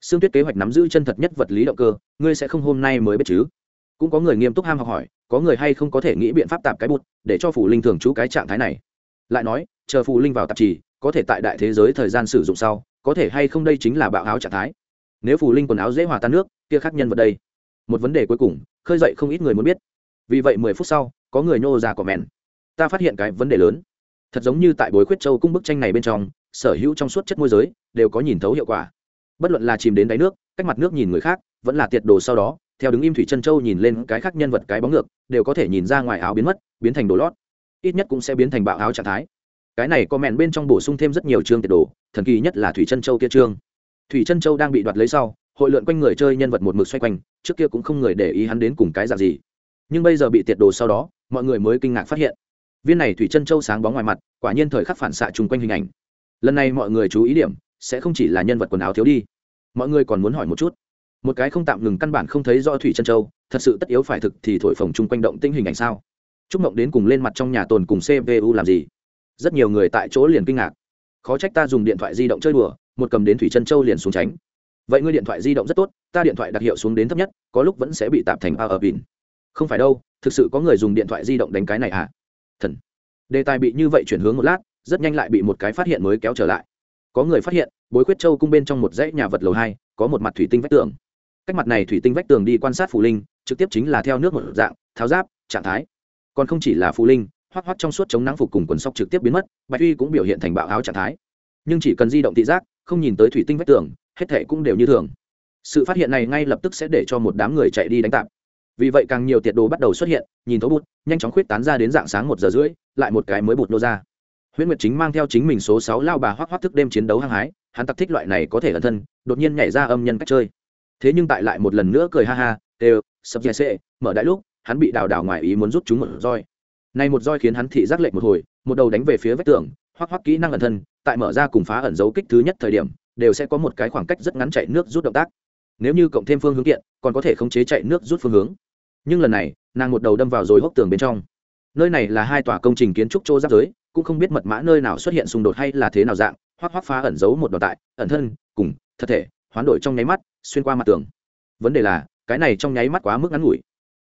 Sương Tuyết kế hoạch nắm giữ chân thật nhất vật lý động cơ, ngươi sẽ không hôm nay mới biết chứ? Cũng có người nghiêm túc ham học hỏi, có người hay không có thể nghĩ biện pháp tạp cái bụt để cho phù linh thường trú cái trạng thái này. Lại nói, chờ phù linh vào tạp trì, có thể tại đại thế giới thời gian sử dụng sau, có thể hay không đây chính là bạo áo trạng thái. Nếu phù linh quần áo dễ hòa tan nước, kia khác nhân vật đây. Một vấn đề cuối cùng, khơi dậy không ít người muốn biết. Vì vậy mười phút sau, có người nhô ra comment. Ta phát hiện cái vấn đề lớn. thật giống như tại bối khuyết châu cung bức tranh này bên trong sở hữu trong suốt chất môi giới đều có nhìn thấu hiệu quả bất luận là chìm đến đáy nước cách mặt nước nhìn người khác vẫn là tiệt đồ sau đó theo đứng im thủy chân châu nhìn lên cái khác nhân vật cái bóng ngược đều có thể nhìn ra ngoài áo biến mất biến thành đồ lót ít nhất cũng sẽ biến thành bạo áo trạng thái cái này có mẹn bên trong bổ sung thêm rất nhiều chương tiệt đồ thần kỳ nhất là thủy chân châu kia trương. thủy chân châu đang bị đoạt lấy sau hội lượn quanh người chơi nhân vật một mực xoay quanh trước kia cũng không người để ý hắn đến cùng cái dạng gì nhưng bây giờ bị tiệt đồ sau đó, mọi người mới kinh ngạc phát hiện. Viên này thủy chân châu sáng bóng ngoài mặt, quả nhiên thời khắc phản xạ chung quanh hình ảnh. Lần này mọi người chú ý điểm, sẽ không chỉ là nhân vật quần áo thiếu đi. Mọi người còn muốn hỏi một chút. Một cái không tạm ngừng căn bản không thấy do thủy chân châu, thật sự tất yếu phải thực thì thổi phồng chung quanh động tinh hình ảnh sao? Chúc mộng đến cùng lên mặt trong nhà tồn cùng cpu làm gì? Rất nhiều người tại chỗ liền kinh ngạc. Khó trách ta dùng điện thoại di động chơi đùa, một cầm đến thủy chân châu liền xuống tránh. Vậy ngươi điện thoại di động rất tốt, ta điện thoại đặc hiệu xuống đến thấp nhất, có lúc vẫn sẽ bị tạp thành a ở pin không phải đâu, thực sự có người dùng điện thoại di động đánh cái này à? Thần. Đề tài bị như vậy chuyển hướng một lát, rất nhanh lại bị một cái phát hiện mới kéo trở lại. Có người phát hiện, bối quyết châu cung bên trong một dãy nhà vật lầu hai, có một mặt thủy tinh vách tường. Cách mặt này thủy tinh vách tường đi quan sát phù linh, trực tiếp chính là theo nước một dạng, tháo giáp, trạng thái. Còn không chỉ là phù linh, hoắc hoắc trong suốt chống nắng phục cùng quần sóc trực tiếp biến mất, bạch uy cũng biểu hiện thành bạo áo trạng thái. Nhưng chỉ cần di động thị giác, không nhìn tới thủy tinh vách tường, hết thệ cũng đều như thường. Sự phát hiện này ngay lập tức sẽ để cho một đám người chạy đi đánh tạp vì vậy càng nhiều tiệt đồ bắt đầu xuất hiện, nhìn thấu bụt, nhanh chóng khuyết tán ra đến dạng sáng một giờ rưỡi, lại một cái mới bụt nô ra. Huyễn nguyệt chính mang theo chính mình số sáu lao bà hoác hoác thức đêm chiến đấu hăng hái, hắn tặc thích loại này có thể ẩn thân, đột nhiên nhảy ra âm nhân cách chơi. Thế nhưng tại lại một lần nữa cười ha ha, đều, sập dè sệ, mở đại lúc, hắn bị đào đào ngoài ý muốn rút chúng một roi. Nay một roi khiến hắn thị giác lệnh một hồi, một đầu đánh về phía vách tường hoác hoác kỹ năng ẩn thân, tại mở ra cùng phá ẩn dấu kích thứ nhất thời điểm, đều sẽ có một cái khoảng cách rất ngắn chạy nước rút động tác. Nếu như cộng thêm phương hướng kiện, còn có thể khống chế chạy nước rút phương hướng nhưng lần này, nàng một đầu đâm vào rồi hốc tường bên trong. Nơi này là hai tòa công trình kiến trúc chỗ giáp giới, cũng không biết mật mã nơi nào xuất hiện xung đột hay là thế nào dạng hoác hoác phá ẩn giấu một đòn tại, ẩn thân, cùng, thật thể, hoán đổi trong nháy mắt, xuyên qua mặt tường. Vấn đề là, cái này trong nháy mắt quá mức ngắn ngủi.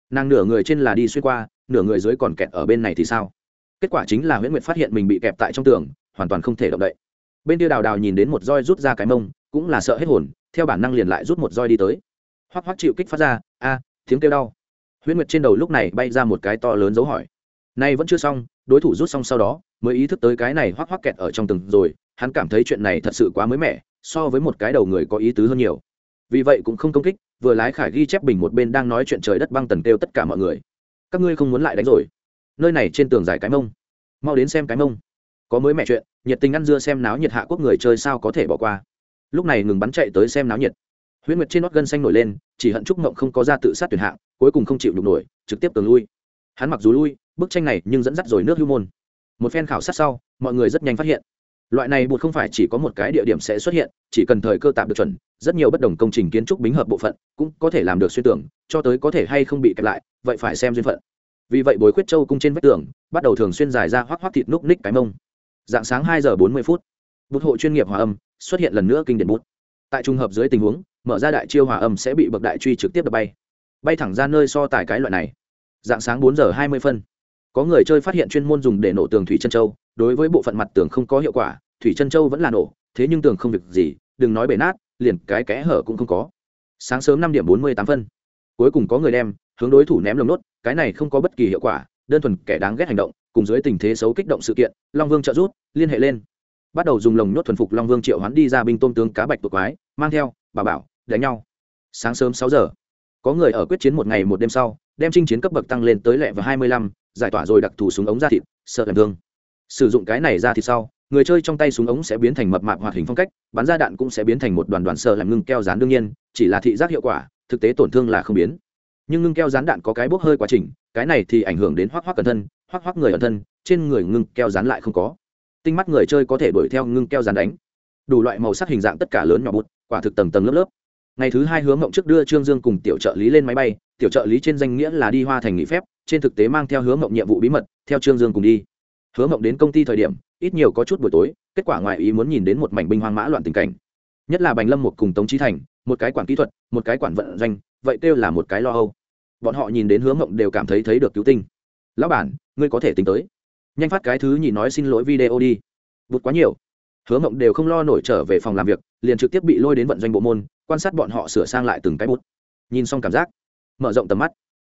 Nàng nửa người trên là đi xuyên qua, nửa người dưới còn kẹt ở bên này thì sao? Kết quả chính là nguyễn nguyệt phát hiện mình bị kẹp tại trong tường, hoàn toàn không thể động đậy. Bên kia đào đào nhìn đến một roi rút ra cái mông, cũng là sợ hết hồn, theo bản năng liền lại rút một roi đi tới. Hoắc hoắc chịu kích phát ra, a, tiếng kêu đau huyễn nguyệt trên đầu lúc này bay ra một cái to lớn dấu hỏi. Nay vẫn chưa xong, đối thủ rút xong sau đó, mới ý thức tới cái này hoắc hoắc kẹt ở trong từng rồi, hắn cảm thấy chuyện này thật sự quá mới mẻ, so với một cái đầu người có ý tứ hơn nhiều. Vì vậy cũng không công kích, vừa lái khải ghi chép bình một bên đang nói chuyện trời đất băng tần kêu tất cả mọi người. Các ngươi không muốn lại đánh rồi. Nơi này trên tường dài cái mông. Mau đến xem cái mông. Có mới mẹ chuyện, nhiệt tình ăn dưa xem náo nhiệt hạ quốc người chơi sao có thể bỏ qua. Lúc này ngừng bắn chạy tới xem náo nhiệt huyễn nguyệt trên nót gân xanh nổi lên, chỉ hận trúc mộng không có ra tự sát tuyển hạng, cuối cùng không chịu nhục nổi, trực tiếp tường lui. Hắn mặc dù lui, bức tranh này nhưng dẫn dắt rồi nước hưu môn. Một phen khảo sát sau, mọi người rất nhanh phát hiện, loại này bụt không phải chỉ có một cái địa điểm sẽ xuất hiện, chỉ cần thời cơ tạm được chuẩn, rất nhiều bất đồng công trình kiến trúc bính hợp bộ phận cũng có thể làm được xuyên tưởng, cho tới có thể hay không bị kẹp lại, vậy phải xem duyên phận. Vì vậy bối khuyết châu cung trên vách tường, bắt đầu thường xuyên dài ra hoác hoác thịt núc ních cái mông. Dạng sáng hai giờ bốn mươi phút bút hộ chuyên nghiệp hòa âm, xuất hiện lần nữa kinh điển bút. Tại trùng hợp dưới tình huống mở ra đại chiêu hòa âm sẽ bị bậc đại truy trực tiếp đập bay. Bay thẳng ra nơi so tài cái loại này. Dạng sáng bốn giờ hai mươi phân. Có người chơi phát hiện chuyên môn dùng để nổ tường thủy chân châu, đối với bộ phận mặt tường không có hiệu quả, thủy chân châu vẫn là nổ, thế nhưng tường không việc gì, đừng nói bể nát, liền cái kẽ hở cũng không có. Sáng sớm năm điểm bốn mươi tám phân. Cuối cùng có người đem, hướng đối thủ ném lồng nốt, cái này không có bất kỳ hiệu quả, đơn thuần kẻ đáng ghét hành động, cùng dưới tình thế xấu kích động sự kiện, long vương trợ rút liên hệ lên. Bắt đầu dùng lồng nhốt thuần phục long vương triệu hoán đi ra binh tôm tướng cá bạch tuộc quái, mang theo bà bảo đánh nhau. Sáng sớm sáu giờ, có người ở quyết chiến một ngày một đêm sau, đem chinh chiến cấp bậc tăng lên tới lẹ và hai mươi lăm, giải tỏa rồi đặc thù súng ống ra thịt, sợ làm thương. Sử dụng cái này ra thịt sau, người chơi trong tay súng ống sẽ biến thành mập mạp hoạt hình phong cách, bắn ra đạn cũng sẽ biến thành một đoàn đoàn sợ làm ngưng keo dán đương nhiên, chỉ là thị giác hiệu quả, thực tế tổn thương là không biến. Nhưng ngưng keo dán đạn có cái bốc hơi quá trình, cái này thì ảnh hưởng đến hoác hoác cẩn thân hoác hoác người ẩn thân, trên người ngưng keo dán lại không có. Tinh mắt người chơi có thể đuổi theo ngưng keo dán đánh. Đủ loại màu sắc hình dạng tất cả lớn nhỏ bút, quả thực tầng tầng lớp lớp ngày thứ hai hướng ngộng trước đưa trương dương cùng tiểu trợ lý lên máy bay, tiểu trợ lý trên danh nghĩa là đi hoa thành nghỉ phép, trên thực tế mang theo hướng ngộng nhiệm vụ bí mật, theo trương dương cùng đi. Hướng ngộng đến công ty thời điểm, ít nhiều có chút buổi tối, kết quả ngoài ý muốn nhìn đến một mảnh binh hoang mã loạn tình cảnh. Nhất là bành lâm một cùng tống trí thành, một cái quản kỹ thuật, một cái quản vận doanh, vậy kêu là một cái lo âu. Bọn họ nhìn đến hướng ngộng đều cảm thấy thấy được cứu tinh. Lão bản, ngươi có thể tính tới. Nhanh phát cái thứ nhị nói xin lỗi video đi. Vụt quá nhiều hứa mộng đều không lo nổi trở về phòng làm việc, liền trực tiếp bị lôi đến vận doanh bộ môn, quan sát bọn họ sửa sang lại từng cái bút. Nhìn xong cảm giác, mở rộng tầm mắt.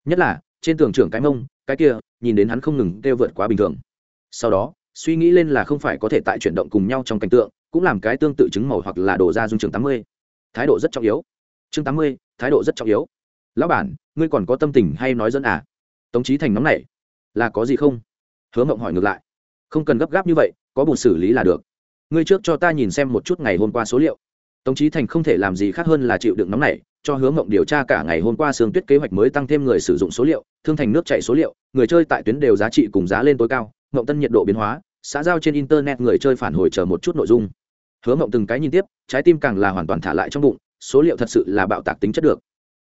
Nhất là, trên tường trưởng cái mông, cái kia, nhìn đến hắn không ngừng kêu vượt quá bình thường. Sau đó, suy nghĩ lên là không phải có thể tại chuyển động cùng nhau trong cảnh tượng, cũng làm cái tương tự chứng màu hoặc là đổ ra dung trường tám mươi. Thái độ rất trọng yếu. Chương tám mươi, thái độ rất trọng yếu. Lão bản, ngươi còn có tâm tình hay nói dẫn à? Tống trí thành nóng này là có gì không? Hứa mộng hỏi ngược lại. Không cần gấp gáp như vậy, có bùn xử lý là được ngươi trước cho ta nhìn xem một chút ngày hôm qua số liệu. Tống trí thành không thể làm gì khác hơn là chịu đựng nóng này, cho hứa mộng điều tra cả ngày hôm qua sương tuyết kế hoạch mới tăng thêm người sử dụng số liệu, thương thành nước chạy số liệu, người chơi tại tuyến đều giá trị cùng giá lên tối cao, mộng tân nhiệt độ biến hóa, xã giao trên internet người chơi phản hồi chờ một chút nội dung. Hứa mộng từng cái nhìn tiếp, trái tim càng là hoàn toàn thả lại trong bụng, số liệu thật sự là bạo tạc tính chất được.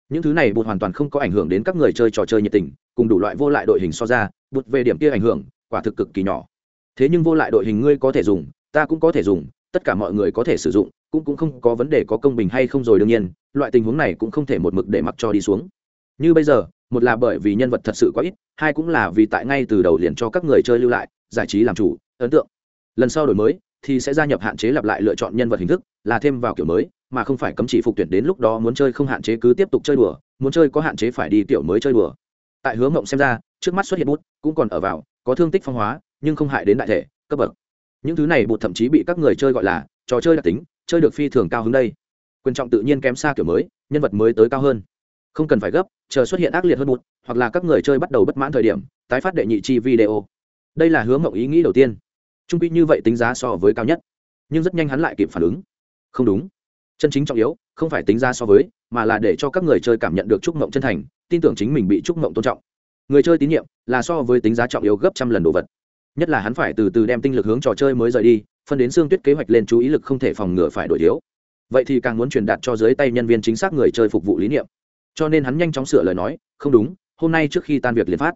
Những thứ này bụt hoàn toàn không có ảnh hưởng đến các người chơi trò chơi nhiệt tình, cùng đủ loại vô lại đội hình so ra, bụt về điểm kia ảnh hưởng, quả thực cực kỳ nhỏ. Thế nhưng vô lại đội hình ngươi có thể dùng ta cũng có thể dùng, tất cả mọi người có thể sử dụng, cũng cũng không có vấn đề có công bình hay không rồi đương nhiên, loại tình huống này cũng không thể một mực để mặc cho đi xuống. Như bây giờ, một là bởi vì nhân vật thật sự quá ít, hai cũng là vì tại ngay từ đầu liền cho các người chơi lưu lại, giải trí làm chủ, ấn tượng. Lần sau đổi mới, thì sẽ gia nhập hạn chế lặp lại lựa chọn nhân vật hình thức, là thêm vào kiểu mới, mà không phải cấm chỉ phục tuyển đến lúc đó muốn chơi không hạn chế cứ tiếp tục chơi đùa, muốn chơi có hạn chế phải đi kiểu mới chơi đùa. Tại hướng mộng xem ra, trước mắt xuất hiện bút, cũng còn ở vào, có thương tích phong hóa, nhưng không hại đến đại thể, cấp bậc những thứ này bụt thậm chí bị các người chơi gọi là trò chơi đặc tính, chơi được phi thường cao hứng đây. Quyền trọng tự nhiên kém xa kiểu mới, nhân vật mới tới cao hơn. Không cần phải gấp, chờ xuất hiện ác liệt hơn bụt hoặc là các người chơi bắt đầu bất mãn thời điểm, tái phát đệ nhị chi video. Đây là hướng mộng ý nghĩ đầu tiên. Trung quy như vậy tính giá so với cao nhất. Nhưng rất nhanh hắn lại kịp phản ứng. Không đúng. Chân chính trọng yếu, không phải tính ra so với, mà là để cho các người chơi cảm nhận được chúc mộng chân thành, tin tưởng chính mình bị chúc mộng tôn trọng. Người chơi tín nhiệm là so với tính giá trọng yếu gấp trăm lần đồ vật nhất là hắn phải từ từ đem tinh lực hướng trò chơi mới rời đi, phân đến xương tuyết kế hoạch lên chú ý lực không thể phòng ngừa phải đổi thiếu. Vậy thì càng muốn truyền đạt cho dưới tay nhân viên chính xác người chơi phục vụ lý niệm. Cho nên hắn nhanh chóng sửa lời nói, không đúng, hôm nay trước khi tan việc liền phát.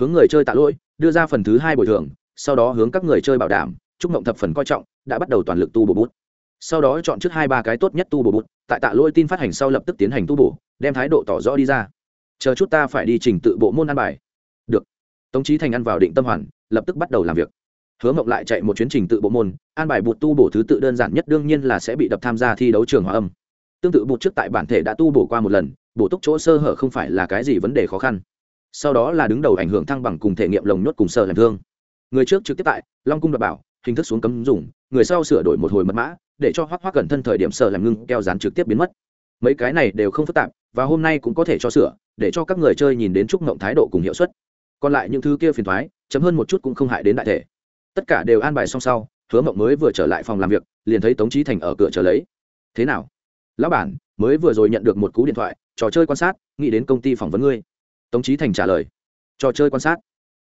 Hướng người chơi tạ lỗi, đưa ra phần thứ hai bồi thường, sau đó hướng các người chơi bảo đảm, chúc mộng thập phần coi trọng, đã bắt đầu toàn lực tu bổ bút. Sau đó chọn trước hai ba cái tốt nhất tu bổ bút, tại tạ lỗi tin phát hành sau lập tức tiến hành tu bổ, đem thái độ tỏ rõ đi ra. Chờ chút ta phải đi trình tự bộ môn ăn bài. Được. Tống trí thành ăn vào định tâm hoàn lập tức bắt đầu làm việc. Hứa mộng lại chạy một chuyến trình tự bộ môn, an bài bụt tu bổ thứ tự đơn giản nhất đương nhiên là sẽ bị đập tham gia thi đấu trường hòa âm. Tương tự bụt trước tại bản thể đã tu bổ qua một lần, bổ túc chỗ sơ hở không phải là cái gì vấn đề khó khăn. Sau đó là đứng đầu ảnh hưởng thăng bằng cùng thể nghiệm lồng nhốt cùng sơ làm thương. Người trước trực tiếp tại, long cung đập bảo, hình thức xuống cấm dùng, người sau sửa đổi một hồi mật mã, để cho hoác hoác cẩn thân thời điểm sơ làm ngưng keo dán trực tiếp biến mất. Mấy cái này đều không phức tạp, và hôm nay cũng có thể cho sửa, để cho các người chơi nhìn đến chúc ngộng thái độ cùng hiệu suất. Còn lại những thứ kia phiền thoái chấm hơn một chút cũng không hại đến đại thể. Tất cả đều an bài xong sau, hứa mộng mới vừa trở lại phòng làm việc, liền thấy tống trí thành ở cửa chờ lấy. Thế nào? Lão bản, mới vừa rồi nhận được một cú điện thoại, trò chơi quan sát, nghĩ đến công ty phỏng vấn ngươi. Tống trí thành trả lời. Trò chơi quan sát?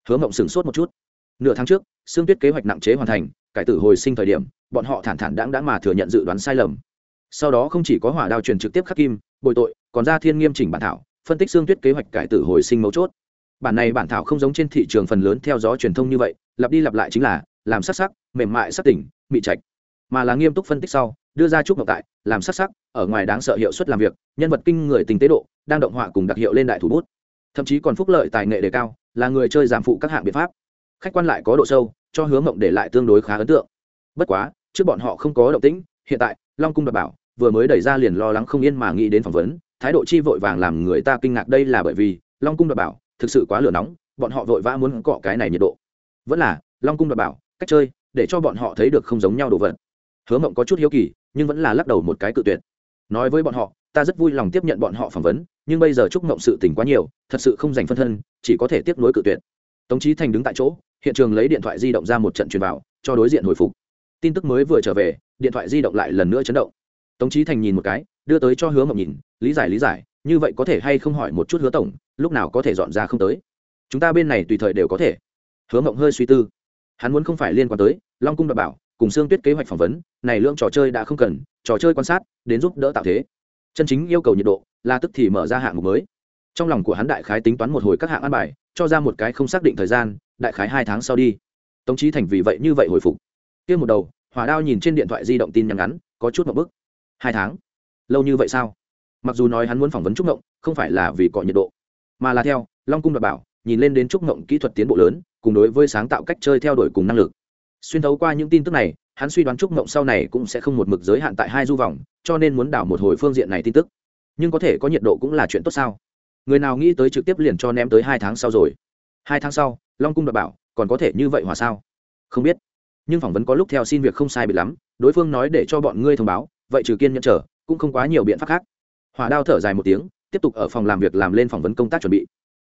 Hứa mộng sửng sốt một chút. Nửa tháng trước, xương tuyết kế hoạch nặng chế hoàn thành, cải tử hồi sinh thời điểm, bọn họ thản thản đáng đã mà thừa nhận dự đoán sai lầm. Sau đó không chỉ có hỏa đao truyền trực tiếp khắc kim, bồi tội, còn ra thiên nghiêm chỉnh bản thảo, phân tích xương tuyết kế hoạch cải tử hồi sinh mấu chốt bản này bản thảo không giống trên thị trường phần lớn theo dõi truyền thông như vậy, lặp đi lặp lại chính là làm sắc sắc, mềm mại sắc tỉnh, mị trạch. Mà là nghiêm túc phân tích sau, đưa ra chúc ngọc tại, làm sắc sắc, ở ngoài đáng sợ hiệu suất làm việc, nhân vật kinh người tình tế độ, đang động họa cùng đặc hiệu lên đại thủ bút. Thậm chí còn phúc lợi tài nghệ đề cao, là người chơi giảm phụ các hạng biện pháp. Khách quan lại có độ sâu, cho hướng mộng để lại tương đối khá ấn tượng. Bất quá, trước bọn họ không có động tĩnh, hiện tại, long cung đảm bảo, vừa mới đẩy ra liền lo lắng không yên mà nghĩ đến phỏng vấn, thái độ chi vội vàng làm người ta kinh ngạc đây là bởi vì long cung đảm bảo thực sự quá lửa nóng, bọn họ vội vã muốn cọ cái này nhiệt độ. Vẫn là, long cung đảm bảo, cách chơi, để cho bọn họ thấy được không giống nhau đồ vật. Hứa mộng có chút hiếu kỳ, nhưng vẫn là lắc đầu một cái cự tuyệt. Nói với bọn họ, ta rất vui lòng tiếp nhận bọn họ phỏng vấn, nhưng bây giờ chúc mộng sự tình quá nhiều, thật sự không dành phân thân, chỉ có thể tiếp nối cự tuyệt. Tống trí thành đứng tại chỗ, hiện trường lấy điện thoại di động ra một trận truyền vào cho đối diện hồi phục. Tin tức mới vừa trở về, điện thoại di động lại lần nữa chấn động. Tống trí thành nhìn một cái, đưa tới cho hứa mộng nhìn, lý giải lý giải, như vậy có thể hay không hỏi một chút hứa tổng? Lúc nào có thể dọn ra không tới. Chúng ta bên này tùy thời đều có thể. Hứa mộng hơi suy tư. Hắn muốn không phải liên quan tới long cung đảm bảo, cùng xương tuyết kế hoạch phỏng vấn, này lượng trò chơi đã không cần, trò chơi quan sát, đến giúp đỡ tạo thế. Chân chính yêu cầu nhiệt độ, là tức thì mở ra hạng mục mới. Trong lòng của hắn đại khái tính toán một hồi các hạng ăn bài, cho ra một cái không xác định thời gian, đại khái hai tháng sau đi. Tống trí thành vì vậy như vậy hồi phục. Kia một đầu, hỏa đao nhìn trên điện thoại di động tin nhắn ngắn, có chút một bức. Hai tháng? Lâu như vậy sao? Mặc dù nói hắn muốn phỏng vấn trúc ngộng không phải là vì cọ nhiệt độ mà là theo, long cung đoạt bảo, nhìn lên đến trúc ngộng kỹ thuật tiến bộ lớn, cùng đối với sáng tạo cách chơi theo đuổi cùng năng lực. Xuyên thấu qua những tin tức này, hắn suy đoán trúc ngộng sau này cũng sẽ không một mực giới hạn tại hai du vòng, cho nên muốn đảo một hồi phương diện này tin tức. Nhưng có thể có nhiệt độ cũng là chuyện tốt sao? Người nào nghĩ tới trực tiếp liền cho ném tới hai tháng sau rồi? Hai tháng sau, long cung đoạt bảo, còn có thể như vậy hòa sao? Không biết. Nhưng phỏng vấn có lúc theo xin việc không sai bị lắm, đối phương nói để cho bọn ngươi thông báo, vậy trừ kiên nhẫn trở cũng không quá nhiều biện pháp khác. Hòa đao thở dài một tiếng tiếp tục ở phòng làm việc làm lên phỏng vấn công tác chuẩn bị.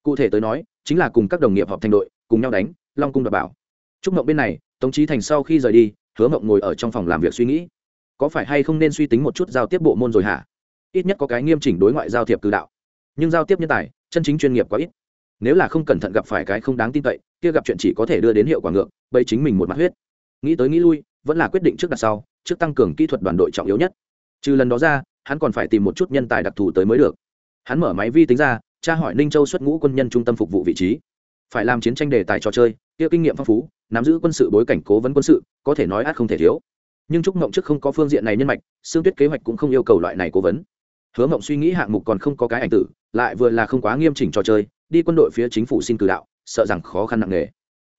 Cụ thể tới nói, chính là cùng các đồng nghiệp họp thành đội, cùng nhau đánh, long cung đ bảo. Trúc mộng bên này, tống trí thành sau khi rời đi, hứa mộng ngồi ở trong phòng làm việc suy nghĩ. Có phải hay không nên suy tính một chút giao tiếp bộ môn rồi hả? Ít nhất có cái nghiêm chỉnh đối ngoại giao thiệp cử đạo. Nhưng giao tiếp nhân tài, chân chính chuyên nghiệp quá ít. Nếu là không cẩn thận gặp phải cái không đáng tin cậy, kia gặp chuyện chỉ có thể đưa đến hiệu quả ngược bây chính mình một mặt huyết. Nghĩ tới nghĩ lui, vẫn là quyết định trước đặt sau, trước tăng cường kỹ thuật đoàn đội trọng yếu nhất. Trừ lần đó ra, hắn còn phải tìm một chút nhân tài đặc thù tới mới được hắn mở máy vi tính ra, tra hỏi ninh châu xuất ngũ quân nhân trung tâm phục vụ vị trí. Phải làm chiến tranh đề tài trò chơi, kia kinh nghiệm phong phú, nắm giữ quân sự bối cảnh cố vấn quân sự, có thể nói át không thể thiếu. Nhưng trúc mộng trước không có phương diện này nhân mạch xương tuyết kế hoạch cũng không yêu cầu loại này cố vấn. Hứa mộng suy nghĩ hạng mục còn không có cái ảnh tử, lại vừa là không quá nghiêm chỉnh trò chơi, đi quân đội phía chính phủ xin cử đạo, sợ rằng khó khăn nặng nề.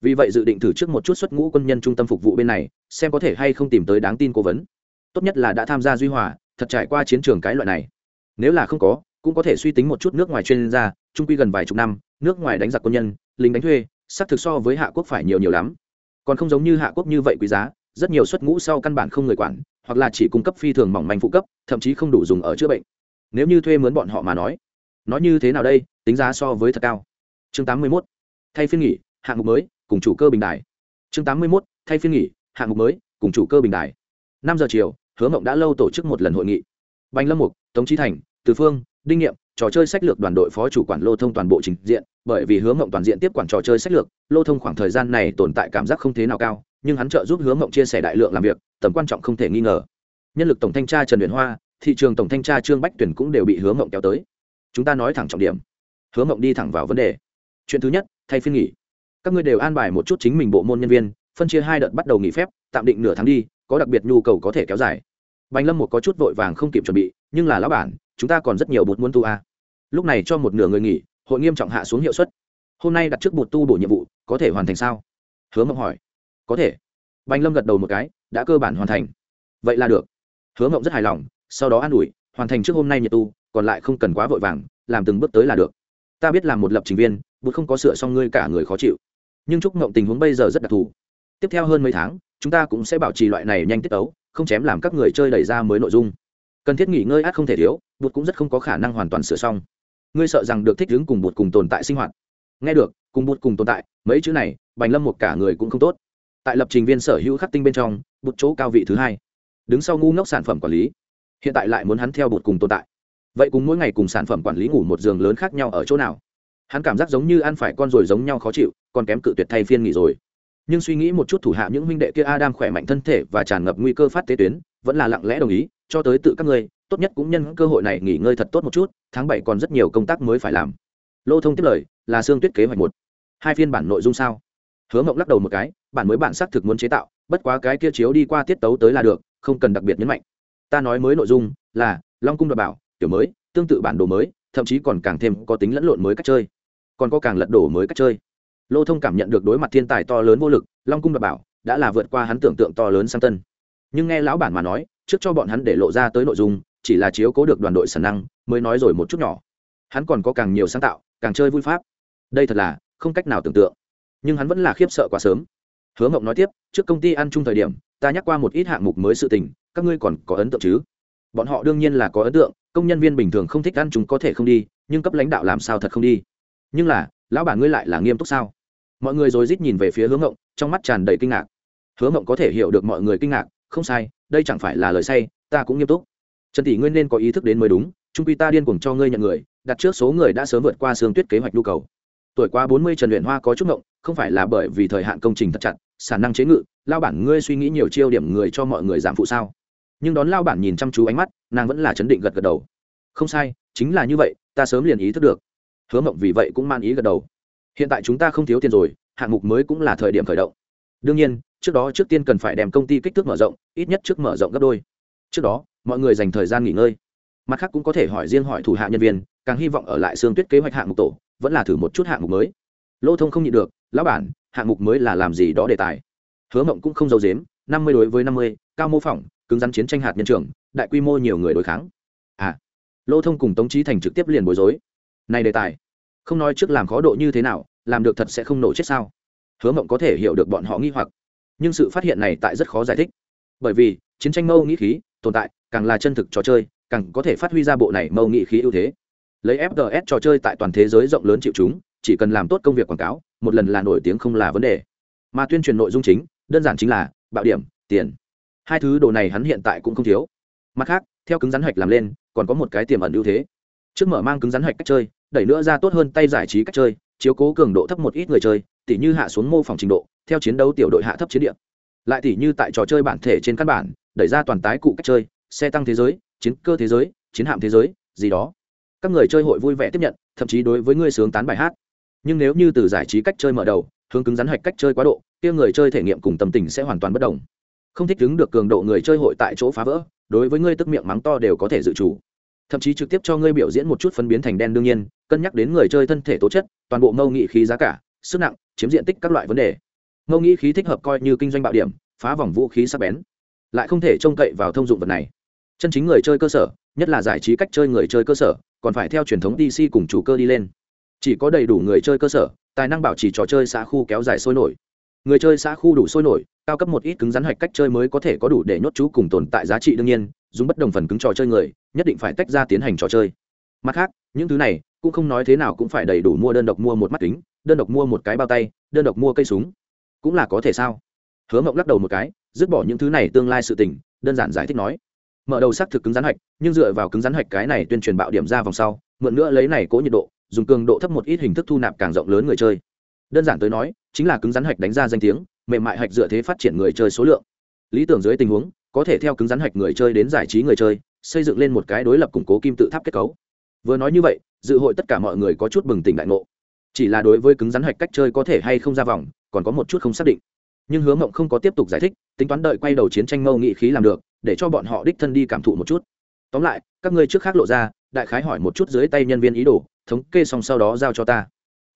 Vì vậy dự định thử trước một chút xuất ngũ quân nhân trung tâm phục vụ bên này, xem có thể hay không tìm tới đáng tin cố vấn. Tốt nhất là đã tham gia duy hòa, thật trải qua chiến trường cái loại này. Nếu là không có cũng có thể suy tính một chút nước ngoài chuyên gia, trung quy gần vài chục năm, nước ngoài đánh giặc quân nhân, lính đánh thuê, xác thực so với hạ quốc phải nhiều nhiều lắm còn không giống như hạ quốc như vậy quý giá, rất nhiều xuất ngũ sau căn bản không người quản, hoặc là chỉ cung cấp phi thường mỏng manh phụ cấp, thậm chí không đủ dùng ở chữa bệnh nếu như thuê mướn bọn họ mà nói nói như thế nào đây, tính giá so với thật cao chương 81. thay phiên nghỉ hạng mục mới, cùng chủ cơ bình đài chương 81. thay phiên nghỉ hạng mục mới, cùng chủ cơ bình đài năm giờ chiều, hứa mộng đã lâu tổ chức một lần hội nghị banh lâm mục, tống trí thành, từ phương đinh nghiệm, trò chơi sách lược đoàn đội phó chủ quản lô thông toàn bộ trình diện, bởi vì hứa mộng toàn diện tiếp quản trò chơi sách lược, lô thông khoảng thời gian này tồn tại cảm giác không thế nào cao, nhưng hắn trợ giúp hứa mộng chia sẻ đại lượng làm việc, tầm quan trọng không thể nghi ngờ. Nhân lực tổng thanh tra trần huyền hoa, thị trường tổng thanh tra trương bách tuyển cũng đều bị hứa mộng kéo tới. Chúng ta nói thẳng trọng điểm. Hứa mộng đi thẳng vào vấn đề. Chuyện thứ nhất, thay phiên nghỉ. Các ngươi đều an bài một chút chính mình bộ môn nhân viên, phân chia hai đợt bắt đầu nghỉ phép, tạm định nửa tháng đi, có đặc biệt nhu cầu có thể kéo dài. Bành lâm một có chút vội vàng không kịp chuẩn bị, nhưng là lão bản chúng ta còn rất nhiều bột muốn tu a. Lúc này cho một nửa người nghỉ, hội nghiêm trọng hạ xuống hiệu suất. Hôm nay đặt trước bột tu bổ nhiệm vụ, có thể hoàn thành sao? Hứa mộng hỏi. Có thể. Bành lâm gật đầu một cái, đã cơ bản hoàn thành. Vậy là được. Hứa mộng rất hài lòng, sau đó an ủi, hoàn thành trước hôm nay nhiệt tu, còn lại không cần quá vội vàng, làm từng bước tới là được. Ta biết làm một lập trình viên bút không có sửa xong ngươi cả người khó chịu. Nhưng chúc mộng tình huống bây giờ rất đặc thù. Tiếp theo hơn mấy tháng, chúng ta cũng sẽ bảo trì loại này nhanh tiết ấu không chém làm các người chơi đẩy ra mới nội dung. Cần thiết nghỉ ngơi át không thể thiếu bụt cũng rất không có khả năng hoàn toàn sửa xong. Ngươi sợ rằng được thích ứng cùng bụt cùng tồn tại sinh hoạt. Nghe được, cùng bụt cùng tồn tại, mấy chữ này, bành lâm một cả người cũng không tốt. Tại lập trình viên sở hữu khắc tinh bên trong, bụt chỗ cao vị thứ hai. Đứng sau ngu ngốc sản phẩm quản lý. Hiện tại lại muốn hắn theo bụt cùng tồn tại. Vậy cùng mỗi ngày cùng sản phẩm quản lý ngủ một giường lớn khác nhau ở chỗ nào? Hắn cảm giác giống như ăn phải con rồi giống nhau khó chịu, còn kém cự tuyệt thay phiên nghỉ rồi. Nhưng suy nghĩ một chút thủ hạ những huynh đệ kia adam khỏe mạnh thân thể và tràn ngập nguy cơ phát tế tuyến, vẫn là lặng lẽ đồng ý, cho tới tự các ngươi tốt nhất cũng nhân cơ hội này nghỉ ngơi thật tốt một chút, tháng bảy còn rất nhiều công tác mới phải làm. Lô thông tiếp lời, là xương tuyết kế hoạch một. Hai phiên bản nội dung sao? Hứa mộng lắc đầu một cái, bản mới bản xác thực muốn chế tạo, bất quá cái kia chiếu đi qua tiết tấu tới là được, không cần đặc biệt nhấn mạnh. Ta nói mới nội dung, là, long cung đ bảo, kiểu mới, tương tự bản đồ mới, thậm chí còn càng thêm có tính lẫn lộn mới cách chơi. Còn có càng lật đổ mới cách chơi. Lô thông cảm nhận được đối mặt thiên tài to lớn vô lực, long cung đ bảo đã là vượt qua hắn tưởng tượng to lớn sang tân. Nhưng nghe lão bản mà nói, trước cho bọn hắn để lộ ra tới nội dung chỉ là chiếu cố được đoàn đội sản năng, mới nói rồi một chút nhỏ. Hắn còn có càng nhiều sáng tạo, càng chơi vui pháp. Đây thật là không cách nào tưởng tượng. Nhưng hắn vẫn là khiếp sợ quá sớm. Hứa mộng nói tiếp, trước công ty ăn chung thời điểm, ta nhắc qua một ít hạng mục mới sự tình, các ngươi còn có ấn tượng chứ? Bọn họ đương nhiên là có ấn tượng, công nhân viên bình thường không thích ăn chúng có thể không đi, nhưng cấp lãnh đạo làm sao thật không đi? Nhưng là, lão bản ngươi lại là nghiêm túc sao? Mọi người rồi rít nhìn về phía hướng ngộng trong mắt tràn đầy kinh ngạc. Hướng ngộng có thể hiểu được mọi người kinh ngạc, không sai, đây chẳng phải là lời say, ta cũng nghiêm túc trần tỷ ngươi nên có ý thức đến mới đúng, trung quy ta điên cuồng cho ngươi nhận người, đặt trước số người đã sớm vượt qua sương tuyết kế hoạch nhu cầu. Tuổi qua bốn mươi trần luyện hoa có chút ngộng, không phải là bởi vì thời hạn công trình thật chặt, sản năng chế ngự, lao bản ngươi suy nghĩ nhiều chiêu điểm người cho mọi người giảm phụ sao? Nhưng đón lao bản nhìn chăm chú ánh mắt, nàng vẫn là chấn định gật gật đầu. Không sai, chính là như vậy, ta sớm liền ý thức được. Hứa mộng vì vậy cũng man ý gật đầu. Hiện tại chúng ta không thiếu tiền rồi, hạng mục mới cũng là thời điểm khởi động. Đương nhiên, trước đó trước tiên cần phải đem công ty kích thước mở rộng, ít nhất trước mở rộng gấp đôi. Trước đó mọi người dành thời gian nghỉ ngơi. Mặt khác cũng có thể hỏi riêng hỏi thủ hạ nhân viên, càng hy vọng ở lại xương tuyết kế hoạch hạng mục tổ, vẫn là thử một chút hạng mục mới. Lô thông không nhịn được, lão bản, hạng mục mới là làm gì đó đề tài. Hứa mộng cũng không giấu dếm năm mươi đối với năm mươi, cao mô phỏng, cứng rắn chiến tranh hạt nhân trường, đại quy mô nhiều người đối kháng. À lô thông cùng tống trí thành trực tiếp liền bối rối. Này đề tài, không nói trước làm khó độ như thế nào, làm được thật sẽ không nổ chết sao? Hứa mộng có thể hiểu được bọn họ nghi hoặc, nhưng sự phát hiện này tại rất khó giải thích. Bởi vì, chiến tranh mâu nghĩ khí, tồn tại càng là chân thực trò chơi, càng có thể phát huy ra bộ này mâu nghị khí ưu thế. Lấy fts trò chơi tại toàn thế giới rộng lớn chịu chúng, chỉ cần làm tốt công việc quảng cáo, một lần là nổi tiếng không là vấn đề. Mà tuyên truyền nội dung chính, đơn giản chính là bạo điểm, tiền. Hai thứ đồ này hắn hiện tại cũng không thiếu. Mặt khác, theo cứng rắn hạch làm lên, còn có một cái tiềm ẩn ưu thế. Trước mở mang cứng rắn hạch cách chơi, đẩy nữa ra tốt hơn tay giải trí cách chơi, chiếu cố cường độ thấp một ít người chơi, tỉ như hạ xuống mô phỏng trình độ, theo chiến đấu tiểu đội hạ thấp chiến địa. Lại tỉ như tại trò chơi bản thể trên căn bản, đẩy ra toàn tái cụ cách chơi xe tăng thế giới, chiến cơ thế giới, chiến hạm thế giới, gì đó. Các người chơi hội vui vẻ tiếp nhận, thậm chí đối với ngươi sướng tán bài hát. Nhưng nếu như từ giải trí cách chơi mở đầu, hướng cứng rắn hạch cách chơi quá độ, kia người chơi thể nghiệm cùng tâm tình sẽ hoàn toàn bất đồng. Không thích ứng được cường độ người chơi hội tại chỗ phá vỡ, đối với ngươi tức miệng mắng to đều có thể dự chủ thậm chí trực tiếp cho ngươi biểu diễn một chút phân biến thành đen đương nhiên, cân nhắc đến người chơi thân thể tố chất, toàn bộ mâu nghị khí giá cả, sức nặng, chiếm diện tích các loại vấn đề. Mâu nghị khí thích hợp coi như kinh doanh bạo điểm, phá vòng vũ khí sắc bén. Lại không thể trông cậy vào thông dụng vật này chân chính người chơi cơ sở, nhất là giải trí cách chơi người chơi cơ sở, còn phải theo truyền thống dc cùng chủ cơ đi lên. Chỉ có đầy đủ người chơi cơ sở, tài năng bảo trì trò chơi xã khu kéo dài sôi nổi. Người chơi xã khu đủ sôi nổi, cao cấp một ít cứng rắn hạch cách chơi mới có thể có đủ để nhốt chú cùng tồn tại giá trị đương nhiên, dùng bất đồng phần cứng trò chơi người, nhất định phải tách ra tiến hành trò chơi. Mặt khác, những thứ này cũng không nói thế nào cũng phải đầy đủ mua đơn độc mua một mắt kính, đơn độc mua một cái bao tay, đơn độc mua cây súng. Cũng là có thể sao? Hứa mộng lắc đầu một cái, dứt bỏ những thứ này tương lai sự tình, đơn giản giải thích nói mở đầu xác thực cứng rắn hạch nhưng dựa vào cứng rắn hạch cái này tuyên truyền bạo điểm ra vòng sau, mượn nữa lấy này cố nhiệt độ, dùng cường độ thấp một ít hình thức thu nạp càng rộng lớn người chơi. Đơn giản tới nói, chính là cứng rắn hạch đánh ra danh tiếng, mềm mại hạch dựa thế phát triển người chơi số lượng. Lý tưởng dưới tình huống, có thể theo cứng rắn hạch người chơi đến giải trí người chơi, xây dựng lên một cái đối lập củng cố kim tự tháp kết cấu. Vừa nói như vậy, dự hội tất cả mọi người có chút bừng tỉnh đại ngộ. Chỉ là đối với cứng rắn hạch cách chơi có thể hay không ra vòng, còn có một chút không xác định nhưng Hứa mộng không có tiếp tục giải thích, tính toán đợi quay đầu chiến tranh mâu nghị khí làm được, để cho bọn họ đích thân đi cảm thụ một chút. Tóm lại, các ngươi trước khác lộ ra, đại khái hỏi một chút dưới tay nhân viên ý đồ, thống kê xong sau đó giao cho ta.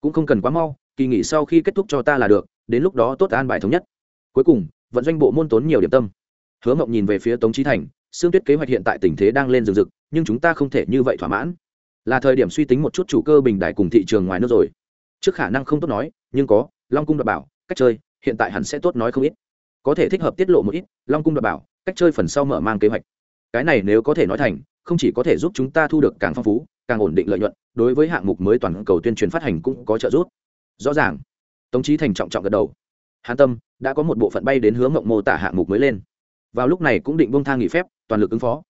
Cũng không cần quá mau, kỳ nghỉ sau khi kết thúc cho ta là được, đến lúc đó tốt an bài thống nhất. Cuối cùng, vận doanh bộ môn tốn nhiều điểm tâm. Hứa mộng nhìn về phía tống trí thành xương tuyết kế hoạch hiện tại tình thế đang lên rừng rực, nhưng chúng ta không thể như vậy thỏa mãn. Là thời điểm suy tính một chút chủ cơ bình đại cùng thị trường ngoài nước rồi. Trước khả năng không tốt nói, nhưng có, long cung đảm bảo, cách chơi hiện tại hẳn sẽ tốt nói không ít. Có thể thích hợp tiết lộ một ít, long cung đảm bảo, cách chơi phần sau mở mang kế hoạch. Cái này nếu có thể nói thành, không chỉ có thể giúp chúng ta thu được càng phong phú, càng ổn định lợi nhuận, đối với hạng mục mới toàn cầu tuyên truyền phát hành cũng có trợ giúp. Rõ ràng. Tống trí thành trọng trọng gật đầu. Hàn tâm, đã có một bộ phận bay đến hướng mộng mô tả hạng mục mới lên. Vào lúc này cũng định bông thang nghỉ phép, toàn lực ứng phó.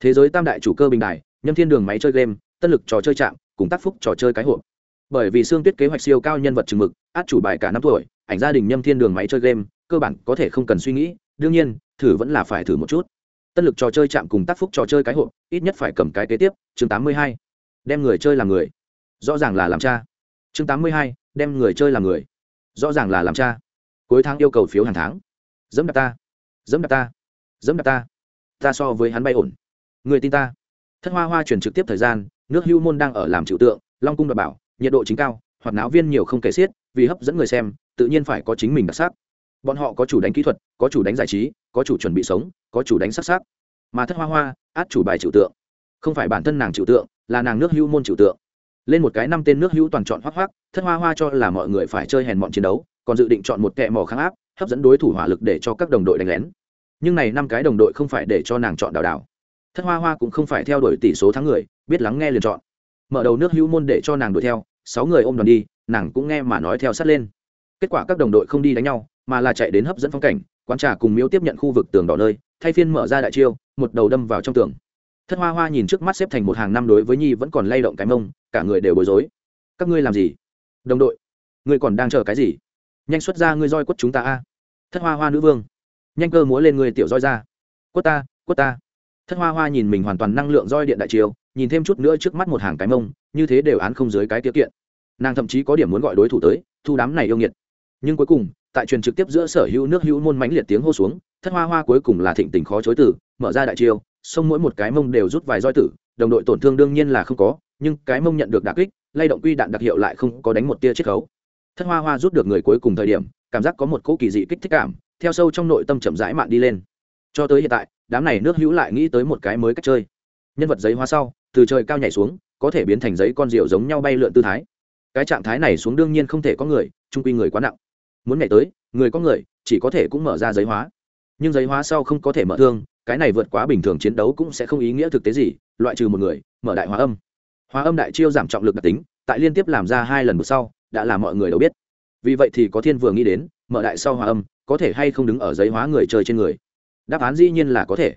Thế giới tam đại chủ cơ bình đài, nhâm thiên đường máy chơi game, tân lực trò chơi chạm, cùng tác phúc trò chơi cái hộp bởi vì xương tuyết kế hoạch siêu cao nhân vật chừng mực, át chủ bài cả năm tuổi, ảnh gia đình nhâm thiên đường máy chơi game, cơ bản có thể không cần suy nghĩ, đương nhiên, thử vẫn là phải thử một chút. Tân lực trò chơi chạm cùng tác phúc trò chơi cái hộp, ít nhất phải cầm cái kế tiếp, chương tám mươi hai. Đem người chơi làm người. Rõ ràng là làm cha. Chương tám mươi hai, đem người chơi làm người. Rõ ràng là làm cha. Cuối tháng yêu cầu phiếu hàng tháng. Dẫm đạp ta. Dẫm đạp ta. Dẫm đạp ta. Ta so với hắn bay ổn. Người tin ta. Thất hoa hoa chuyển trực tiếp thời gian, nước hưu môn đang ở làm trừu tượng, long cung đảm bảo nhiệt độ chính cao, hoạt não viên nhiều không kể xiết, vì hấp dẫn người xem, tự nhiên phải có chính mình đặc sắc. Bọn họ có chủ đánh kỹ thuật, có chủ đánh giải trí, có chủ chuẩn bị sống, có chủ đánh sắc sắc. Mà thất hoa hoa, át chủ bài trừu tượng. Không phải bản thân nàng trừu tượng, là nàng nước hưu môn trừu tượng. Lên một cái năm tên nước hữu toàn chọn hoác hoác thất hoa hoa cho là mọi người phải chơi hèn bọn chiến đấu, còn dự định chọn một kẹ mỏ kháng áp, hấp dẫn đối thủ hỏa lực để cho các đồng đội đánh lén. Nhưng này năm cái đồng đội không phải để cho nàng chọn đào đào thất hoa hoa cũng không phải theo đuổi tỷ số thắng người, biết lắng nghe liền chọn mở đầu nước hữu môn để cho nàng đuổi theo, sáu người ôm đoàn đi, nàng cũng nghe mà nói theo sát lên. Kết quả các đồng đội không đi đánh nhau, mà là chạy đến hấp dẫn phong cảnh, quán trà cùng miếu tiếp nhận khu vực tường đỏ nơi, thay phiên mở ra đại chiêu, một đầu đâm vào trong tường. Thất hoa hoa nhìn trước mắt xếp thành một hàng năm đối với nhi vẫn còn lay động cái mông, cả người đều bối rối. Các ngươi làm gì? Đồng đội, ngươi còn đang chờ cái gì? Nhanh xuất ra ngươi roi quất chúng ta a. Thất hoa hoa nữ vương, nhanh cơ múa lên người tiểu roi ra. Quất ta quất ta. Thất hoa hoa nhìn mình hoàn toàn năng lượng roi điện đại chiều nhìn thêm chút nữa trước mắt một hàng cái mông, như thế đều án không dưới cái tiêu kiện. Nàng thậm chí có điểm muốn gọi đối thủ tới, thu đám này yêu nghiệt. Nhưng cuối cùng, tại truyền trực tiếp giữa sở hữu nước hữu môn mánh liệt tiếng hô xuống, thất hoa hoa cuối cùng là thịnh tình khó chối từ, mở ra đại chiêu xông mỗi một cái mông đều rút vài roi tử, đồng đội tổn thương đương nhiên là không có, nhưng cái mông nhận được đặc kích, lay động quy đạn đặc hiệu lại không có đánh một tia chiết khấu. Thất hoa hoa rút được người cuối cùng thời điểm, cảm giác có một cỗ kỳ dị kích thích cảm, theo sâu trong nội tâm chậm rãi mạn đi lên. Cho tới hiện tại, đám này nước hữu lại nghĩ tới một cái mới cách chơi. Nhân vật giấy hoa sau từ trời cao nhảy xuống, có thể biến thành giấy con rượu giống nhau bay lượn tư thái. Cái trạng thái này xuống đương nhiên không thể có người trung quy người quá nặng. Muốn nhảy tới, người có người, chỉ có thể cũng mở ra giấy hóa. Nhưng giấy hóa sau không có thể mở thương, cái này vượt quá bình thường chiến đấu cũng sẽ không ý nghĩa thực tế gì, loại trừ một người, mở đại hóa âm. Hóa âm đại chiêu giảm trọng lực đặc tính, tại liên tiếp làm ra hai lần một sau, đã làm mọi người đều biết. Vì vậy thì có thiên vừa nghĩ đến, mở đại sau hóa âm, có thể hay không đứng ở giấy hóa người chơi trên người? Đáp án dĩ nhiên là có thể.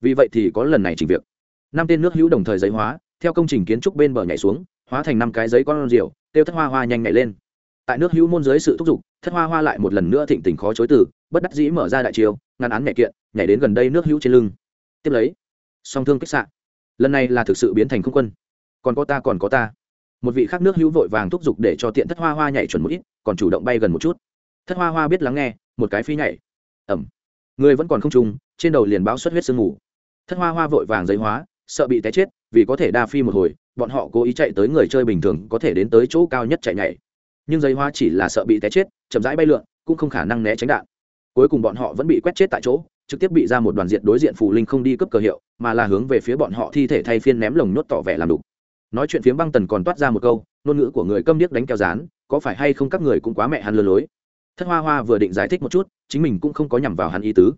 Vì vậy thì có lần này trình việc năm tên nước hữu đồng thời giấy hóa, theo công trình kiến trúc bên bờ nhảy xuống, hóa thành năm cái giấy con rượu tiêu thất hoa hoa nhanh nhảy lên. Tại nước hữu môn dưới sự thúc giục, thất hoa hoa lại một lần nữa thịnh tình khó chối từ, bất đắc dĩ mở ra đại chiêu, ngăn án nhẹ kiện, nhảy đến gần đây nước hữu trên lưng. Tiếp lấy, song thương kích sạn lần này là thực sự biến thành không quân. Còn có ta, còn có ta. Một vị khác nước hữu vội vàng thúc giục để cho tiện thất hoa hoa nhảy chuẩn một ít, còn chủ động bay gần một chút. Thất hoa hoa biết lắng nghe, một cái phi nhảy. Ẩm người vẫn còn không trùng, trên đầu liền báo xuất huyết sương mù. Thất hoa hoa vội vàng giấy hóa sợ bị té chết, vì có thể đa phi một hồi, bọn họ cố ý chạy tới người chơi bình thường có thể đến tới chỗ cao nhất chạy nhảy. Nhưng giấy hoa chỉ là sợ bị té chết, chậm rãi bay lượn, cũng không khả năng né tránh đạn. Cuối cùng bọn họ vẫn bị quét chết tại chỗ, trực tiếp bị ra một đoàn diện đối diện phù linh không đi cấp cờ hiệu, mà là hướng về phía bọn họ thi thể thay phiên ném lồng nhốt tỏ vẻ làm đục. Nói chuyện phiếm băng tần còn toát ra một câu, ngôn ngữ của người câm điếc đánh keo rán, có phải hay không các người cũng quá mẹ hắn lừa lối. Thất hoa hoa vừa định giải thích một chút, chính mình cũng không có nhằm vào hắn ý tứ.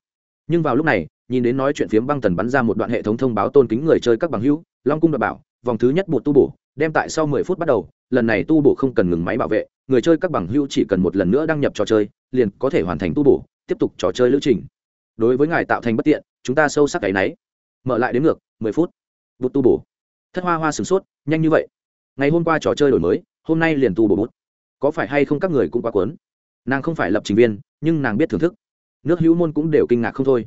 Nhưng vào lúc này nhìn đến nói chuyện phiếm băng tần bắn ra một đoạn hệ thống thông báo tôn kính người chơi các bằng hữu, long cung đảm bảo, vòng thứ nhất một tu bổ, đem tại sau mười phút bắt đầu, lần này tu bổ không cần ngừng máy bảo vệ, người chơi các bằng hữu chỉ cần một lần nữa đăng nhập trò chơi, liền có thể hoàn thành tu bổ, tiếp tục trò chơi lữ trình. Đối với ngài tạo thành bất tiện, chúng ta sâu sắc cái náy. Mở lại đến ngược, mười phút. Bút tu bổ. Thất hoa hoa sửng sốt, nhanh như vậy. Ngày hôm qua trò chơi đổi mới, hôm nay liền tu bổ bút. Có phải hay không các người cũng quá cuốn? Nàng không phải lập trình viên, nhưng nàng biết thưởng thức. Nước hữu môn cũng đều kinh ngạc không thôi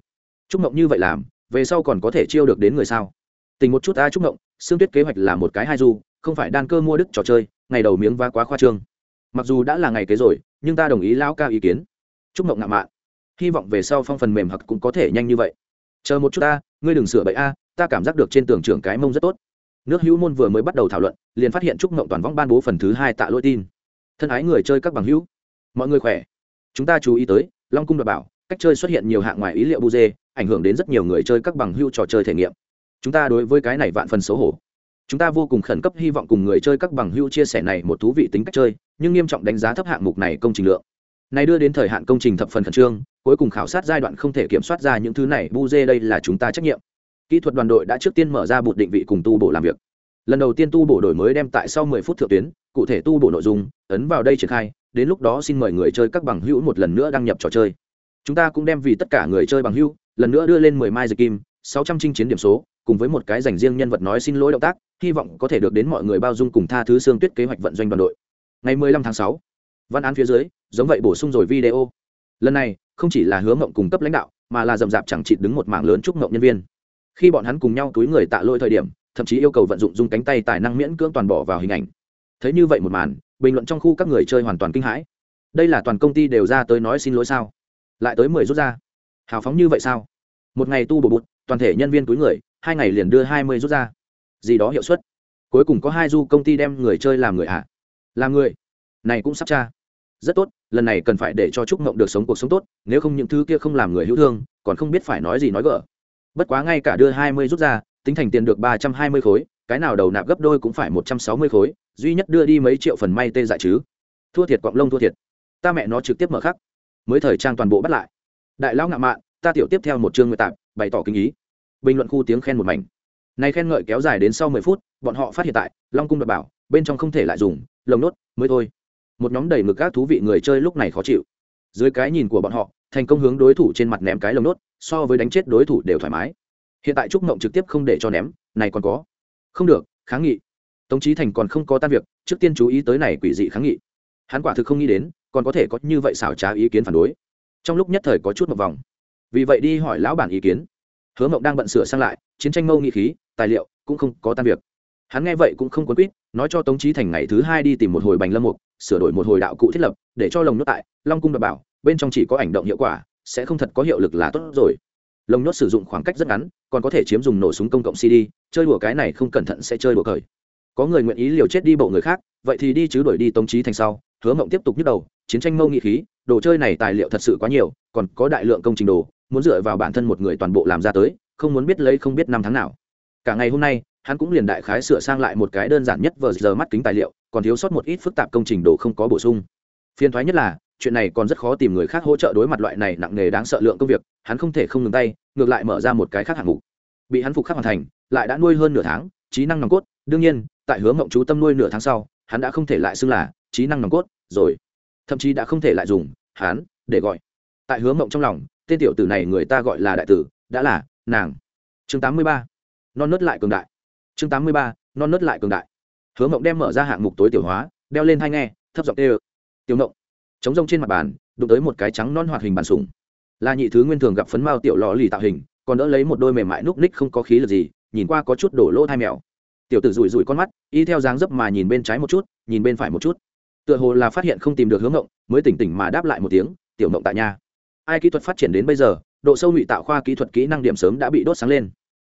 trúc mộng như vậy làm, về sau còn có thể chiêu được đến người sao? Tình một chút ta trúc mộng xương tuyết kế hoạch là một cái hai du, không phải đan cơ mua đức trò chơi, ngày đầu miếng va quá khoa trương. Mặc dù đã là ngày kế rồi, nhưng ta đồng ý lão cao ý kiến. Trúc mộng ngạo mạn. Hy vọng về sau phong phần mềm hoặc cũng có thể nhanh như vậy. Chờ một chút ta ngươi đừng sửa bậy a, ta cảm giác được trên tường trưởng cái mông rất tốt. Nước hữu môn vừa mới bắt đầu thảo luận, liền phát hiện trúc mộng toàn võng ban bố phần thứ hai tạ lỗi tin. Thân ái người chơi các bằng hữu. Mọi người khỏe. Chúng ta chú ý tới, long cung đ bảo cách chơi xuất hiện nhiều hạng ngoài ý liệu bu dê, ảnh hưởng đến rất nhiều người chơi các bằng hưu trò chơi thể nghiệm. Chúng ta đối với cái này vạn phần xấu hổ. Chúng ta vô cùng khẩn cấp hy vọng cùng người chơi các bằng hưu chia sẻ này một thú vị tính cách chơi, nhưng nghiêm trọng đánh giá thấp hạng mục này công trình lượng. Này đưa đến thời hạn công trình thập phần khẩn trương, cuối cùng khảo sát giai đoạn không thể kiểm soát ra những thứ này, bu dê đây là chúng ta trách nhiệm. Kỹ thuật đoàn đội đã trước tiên mở ra bụt định vị cùng tu bổ làm việc. Lần đầu tiên tu bổ đổi mới đem tại sau 10 phút thượng tuyến, cụ thể tu bổ nội dung, ấn vào đây triển khai, đến lúc đó xin mời người chơi các bằng hữu một lần nữa đăng nhập trò chơi chúng ta cũng đem vì tất cả người chơi bằng hưu, lần nữa đưa lên 10 mai dịch kim 600 chinh chiến điểm số cùng với một cái dành riêng nhân vật nói xin lỗi động tác hy vọng có thể được đến mọi người bao dung cùng tha thứ xương tuyết kế hoạch vận doanh đoàn đội. Ngày 15 tháng sáu, văn án phía dưới giống vậy bổ sung rồi video. Lần này không chỉ là hứa mộng cung cấp lãnh đạo mà là dầm dạp chẳng chịt đứng một mảng lớn chúc mộng nhân viên. Khi bọn hắn cùng nhau túi người tạ lỗi thời điểm thậm chí yêu cầu vận dụng dung cánh tay tài năng miễn cưỡng toàn bỏ vào hình ảnh. Thấy như vậy một màn bình luận trong khu các người chơi hoàn toàn kinh hãi. Đây là toàn công ty đều ra tới nói xin lỗi sao? Lại tới mười rút ra. Hào phóng như vậy sao? Một ngày tu bổ bụt, toàn thể nhân viên túi người, hai ngày liền đưa hai mươi rút ra. Gì đó hiệu suất. Cuối cùng có hai du công ty đem người chơi làm người ạ. À. làm người. Này cũng sắp tra. Rất tốt, lần này cần phải để cho trúc mộng được sống cuộc sống tốt, nếu không những thứ kia không làm người hữu thương, còn không biết phải nói gì nói gỡ. Bất quá ngay cả đưa hai mươi rút ra, tính thành tiền được ba trăm hai mươi khối, cái nào đầu nạp gấp đôi cũng phải một trăm sáu mươi khối, duy nhất đưa đi mấy triệu phần may tê dại chứ. Thua thiệt quạng lông thua thiệt. Ta mẹ nó trực tiếp mở khắc mới thời trang toàn bộ bắt lại. Đại lão ngạo mạn, ta tiểu tiếp theo một chương nguyện tạp, bày tỏ kinh ý. Bình luận khu tiếng khen một mảnh. Này khen ngợi kéo dài đến sau mười phút, bọn họ phát hiện tại, long cung đập bảo, bên trong không thể lại dùng, lồng nốt, mới thôi. Một nhóm đầy ngực các thú vị người chơi lúc này khó chịu. Dưới cái nhìn của bọn họ, thành công hướng đối thủ trên mặt ném cái lồng nốt, so với đánh chết đối thủ đều thoải mái. Hiện tại trúc mộng trực tiếp không để cho ném, này còn có. Không được, kháng nghị. Tống trí thành còn không có tan việc, trước tiên chú ý tới này quỷ dị kháng nghị. Hắn quả thực không nghĩ đến còn có thể có như vậy xảo trá ý kiến phản đối. Trong lúc nhất thời có chút một vòng. Vì vậy đi hỏi lão bản ý kiến. Hứa mộng đang bận sửa sang lại, chiến tranh mâu nghị khí, tài liệu cũng không có tan việc. Hắn nghe vậy cũng không quấn quýt, nói cho tống trí thành ngày thứ hai đi tìm một hồi bành lâm mục, sửa đổi một hồi đạo cụ thiết lập, để cho lồng nhốt tại long cung đảm bảo, bên trong chỉ có ảnh động hiệu quả, sẽ không thật có hiệu lực là tốt rồi. Lồng nhốt sử dụng khoảng cách rất ngắn, còn có thể chiếm dùng nổ súng công cộng cd, chơi đùa cái này không cẩn thận sẽ chơi đùa cởi. Có người nguyện ý liều chết đi bộ người khác, vậy thì đi chứ đuổi đi tống trí thành sau hứa mộng tiếp tục nhức đầu, chiến tranh mâu nghị khí, đồ chơi này tài liệu thật sự quá nhiều, còn có đại lượng công trình đồ, muốn dựa vào bản thân một người toàn bộ làm ra tới, không muốn biết lấy không biết năm tháng nào. Cả ngày hôm nay, hắn cũng liền đại khái sửa sang lại một cái đơn giản nhất vờ giờ mắt kính tài liệu, còn thiếu sót một ít phức tạp công trình đồ không có bổ sung. Phiên thoái nhất là, chuyện này còn rất khó tìm người khác hỗ trợ đối mặt loại này nặng nề đáng sợ lượng công việc, hắn không thể không ngừng tay, ngược lại mở ra một cái khác hạng mục. Bị hắn phục khắc hoàn thành, lại đã nuôi hơn nửa tháng, trí năng nòng cốt, đương nhiên, tại hướng mộng chú tâm nuôi nửa tháng sau, hắn đã không thể lại xưng là trí năng nòng cốt, rồi. Thậm chí đã không thể lại dùng hắn để gọi. Tại hướng mộng trong lòng, tên tiểu tử này người ta gọi là đại tử, đã là nàng. Chương tám mươi ba, non nớt lại cường đại. Chương tám mươi ba, non nớt lại cường đại. Hướng mộng đem mở ra hạng mục tối tiểu hóa, đeo lên hai nghe, thấp giọng tê ơ tiểu mộng, chống rông trên mặt bàn, đụng tới một cái trắng non hoạt hình bàn sùng là nhị thứ nguyên thường gặp phấn mao tiểu lò lì tạo hình, còn đỡ lấy một đôi mềm mại núc ních không có khí lực gì, nhìn qua có chút đổ lỗ thai mèo. Tiểu tử rủi rủi con mắt, y theo dáng dấp mà nhìn bên trái một chút, nhìn bên phải một chút tựa hồ là phát hiện không tìm được hướng ngộng, mới tỉnh tỉnh mà đáp lại một tiếng, tiểu ngộng tại nhà. Ai kỹ thuật phát triển đến bây giờ, độ sâu ngụy tạo khoa kỹ thuật kỹ năng điểm sớm đã bị đốt sáng lên.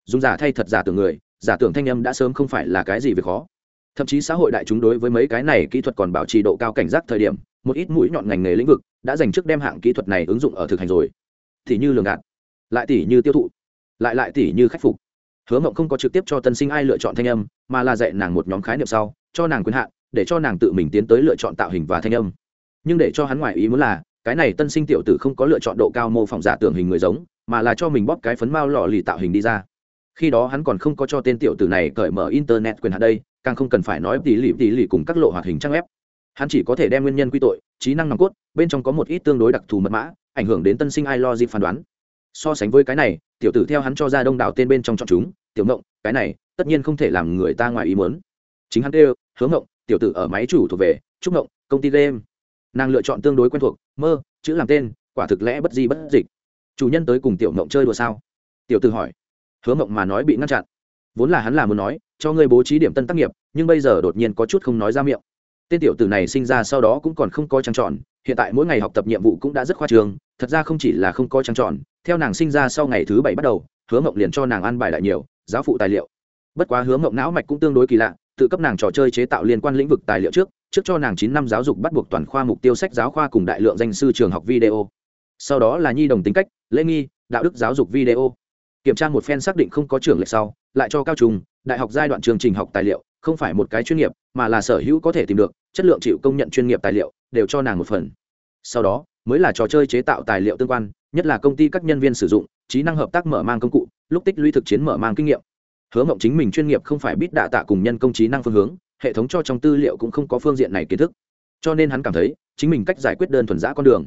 Dùng giả thay thật giả tưởng người, giả tưởng thanh âm đã sớm không phải là cái gì việc khó. Thậm chí xã hội đại chúng đối với mấy cái này kỹ thuật còn bảo trì độ cao cảnh giác thời điểm, một ít mũi nhọn ngành nghề lĩnh vực đã dành trước đem hạng kỹ thuật này ứng dụng ở thực hành rồi. Thì như lường gạt, lại tỷ như tiêu thụ, lại lại tỷ như khắc phục. Hứa mộng không có trực tiếp cho tân sinh ai lựa chọn thanh âm, mà là dạy nàng một nhóm khái niệm sau, cho nàng quyền hạn để cho nàng tự mình tiến tới lựa chọn tạo hình và thanh âm. Nhưng để cho hắn ngoài ý muốn là, cái này tân sinh tiểu tử không có lựa chọn độ cao mô phỏng giả tưởng hình người giống, mà là cho mình bóp cái phấn mao lò lì tạo hình đi ra. Khi đó hắn còn không có cho tên tiểu tử này cởi mở internet quyền hạn đây, càng không cần phải nói tỉ lỉ tỉ lỉ cùng các lộ hoạt hình trang web. Hắn chỉ có thể đem nguyên nhân quy tội, trí năng nòng cốt, bên trong có một ít tương đối đặc thù mật mã, ảnh hưởng đến tân sinh ai lo gì phán đoán. So sánh với cái này, tiểu tử theo hắn cho ra đông đảo tên bên trong chọn chúng, tiểu ngộng, cái này, tất nhiên không thể làm người ta ngoài ý muốn. Chính hắn đều hướng ngộng tiểu tử ở máy chủ thuộc về trúc ngộng công ty game. Nàng lựa chọn tương đối quen thuộc, mơ, chữ làm tên, quả thực lẽ bất di bất dịch. Chủ nhân tới cùng tiểu ngộng chơi đùa sao? Tiểu tử hỏi. Hứa ngộng mà nói bị ngăn chặn. Vốn là hắn là muốn nói, cho ngươi bố trí điểm tân tác nghiệp, nhưng bây giờ đột nhiên có chút không nói ra miệng. Tên tiểu tử này sinh ra sau đó cũng còn không có trang trọn hiện tại mỗi ngày học tập nhiệm vụ cũng đã rất khoa trường thật ra không chỉ là không có trang trọn theo nàng sinh ra sau ngày thứ bảy bắt đầu, hứa mộng liền cho nàng ăn bài lại nhiều, giáo phụ tài liệu. Bất quá hứa mộng não mạch cũng tương đối kỳ lạ tự cấp nàng trò chơi chế tạo liên quan lĩnh vực tài liệu trước trước cho nàng chín năm giáo dục bắt buộc toàn khoa mục tiêu sách giáo khoa cùng đại lượng danh sư trường học video. Sau đó là nhi đồng tính cách, lễ nghi, đạo đức giáo dục video. Kiểm tra một phen xác định không có trường lệch sau, lại cho cao trùng đại học giai đoạn chương trình học tài liệu, không phải một cái chuyên nghiệp, mà là sở hữu có thể tìm được, chất lượng chịu công nhận chuyên nghiệp tài liệu, đều cho nàng một phần. Sau đó, mới là trò chơi chế tạo tài liệu tương quan, nhất là công ty các nhân viên sử dụng, trí năng hợp tác mở mang công cụ, lúc tích lũy thực chiến mở mang kinh nghiệm hứa mộng chính mình chuyên nghiệp không phải biết đạ tạ cùng nhân công trí năng phương hướng, hệ thống cho trong tư liệu cũng không có phương diện này kiến thức. Cho nên hắn cảm thấy, chính mình cách giải quyết đơn thuần giã con đường.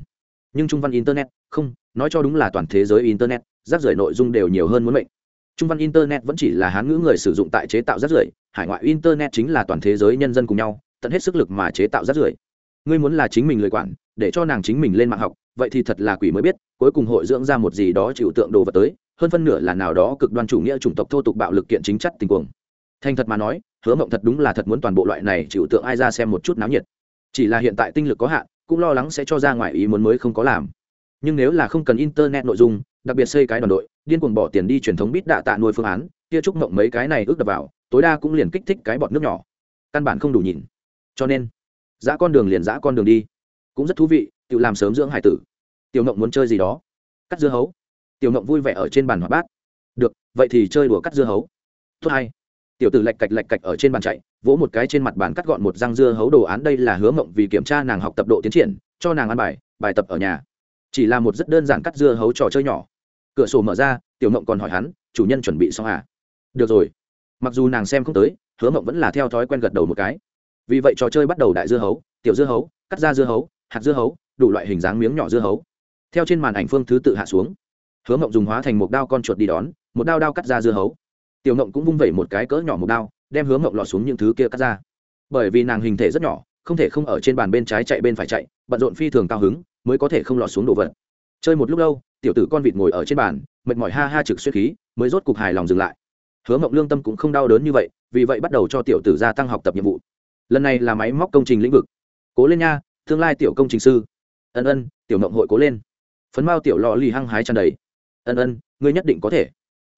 Nhưng trung văn internet, không, nói cho đúng là toàn thế giới internet, rác rưởi nội dung đều nhiều hơn muốn mệnh. Trung văn internet vẫn chỉ là hán ngữ người sử dụng tại chế tạo rác rưởi, hải ngoại internet chính là toàn thế giới nhân dân cùng nhau, tận hết sức lực mà chế tạo rác rưởi. Ngươi muốn là chính mình lời quản, để cho nàng chính mình lên mạng học, vậy thì thật là quỷ mới biết, cuối cùng hội dưỡng ra một gì đó chịu tượng đồ vật tới hơn phân nửa là nào đó cực đoan chủ nghĩa chủng tộc thô tục bạo lực kiện chính chất tình cuồng. Thành thật mà nói, hứa mộng thật đúng là thật muốn toàn bộ loại này chịu tượng ai ra xem một chút náo nhiệt. Chỉ là hiện tại tinh lực có hạn, cũng lo lắng sẽ cho ra ngoài ý muốn mới không có làm. Nhưng nếu là không cần internet nội dung, đặc biệt xây cái đoàn đội, điên cuồng bỏ tiền đi truyền thống bít đạ tạ nuôi phương án, kia chúc mộng mấy cái này ước đập vào, tối đa cũng liền kích thích cái bọt nước nhỏ. Căn bản không đủ nhìn. Cho nên giã con đường liền giã con đường đi. Cũng rất thú vị, tự làm sớm dưỡng hải tử. Tiểu mộng muốn chơi gì đó. Cắt dưa hấu tiểu ngộng vui vẻ ở trên bàn hoạt bát. Được, vậy thì chơi đùa cắt dưa hấu. Tốt hay. Tiểu tử lạch cạch lạch cạch ở trên bàn chạy, vỗ một cái trên mặt bàn cắt gọn một răng dưa hấu đồ án đây là hứa mộng vì kiểm tra nàng học tập độ tiến triển, cho nàng ăn bài bài tập ở nhà. Chỉ là một rất đơn giản cắt dưa hấu trò chơi nhỏ. Cửa sổ mở ra, tiểu mộng còn hỏi hắn, chủ nhân chuẩn bị xong à? Được rồi. Mặc dù nàng xem không tới, hứa mộng vẫn là theo thói quen gật đầu một cái. Vì vậy trò chơi bắt đầu đại dưa hấu, tiểu dưa hấu, cắt ra dưa hấu, hạt dưa hấu, đủ loại hình dáng miếng nhỏ dưa hấu. Theo trên màn ảnh phương thứ tự hạ xuống hứa mộng dùng hóa thành một đao con chuột đi đón, một đao đao cắt ra dưa hấu. Tiểu mộng cũng vung vẩy một cái cỡ nhỏ một đao, đem hứa mộng lọt xuống những thứ kia cắt ra. Bởi vì nàng hình thể rất nhỏ, không thể không ở trên bàn bên trái chạy bên phải chạy, bận rộn phi thường cao hứng, mới có thể không lọt xuống đồ vật. Chơi một lúc lâu, tiểu tử con vịt ngồi ở trên bàn, mệt mỏi ha ha trực suy khí, mới rốt cục hài lòng dừng lại. Hứa mộng lương tâm cũng không đau đớn như vậy, vì vậy bắt đầu cho tiểu tử gia tăng học tập nhiệm vụ. Lần này là máy móc công trình lĩnh vực. Cố lên nha, tương lai tiểu công trình sư. Ân ân, tiểu mộng hội cố lên. Phấn mao tiểu lò lì hăng hái tràn đầy ân ân ngươi nhất định có thể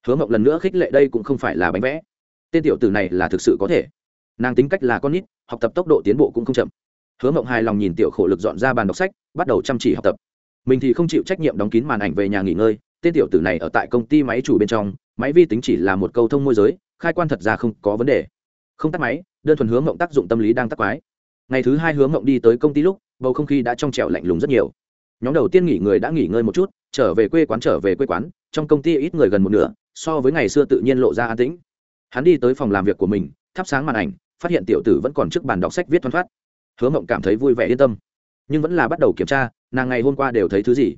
hứa mộng lần nữa khích lệ đây cũng không phải là bánh vẽ tên tiểu tử này là thực sự có thể nàng tính cách là con nít học tập tốc độ tiến bộ cũng không chậm hứa mộng hài lòng nhìn tiểu khổ lực dọn ra bàn đọc sách bắt đầu chăm chỉ học tập mình thì không chịu trách nhiệm đóng kín màn ảnh về nhà nghỉ ngơi tên tiểu tử này ở tại công ty máy chủ bên trong máy vi tính chỉ là một câu thông môi giới khai quan thật ra không có vấn đề không tắt máy đơn thuần hướng mộng tác dụng tâm lý đang tắc quái ngày thứ hai hướng mộng đi tới công ty lúc bầu không khí đã trong trẻo lạnh lùng rất nhiều nhóm đầu tiên nghỉ người đã nghỉ ngơi một chút trở về quê quán trở về quê quán, trong công ty ít người gần một nửa, so với ngày xưa tự nhiên lộ ra an tĩnh. Hắn đi tới phòng làm việc của mình, thắp sáng màn ảnh, phát hiện tiểu tử vẫn còn trước bàn đọc sách viết thoăn thoát. Hứa mộng cảm thấy vui vẻ yên tâm. Nhưng vẫn là bắt đầu kiểm tra, nàng ngày hôm qua đều thấy thứ gì?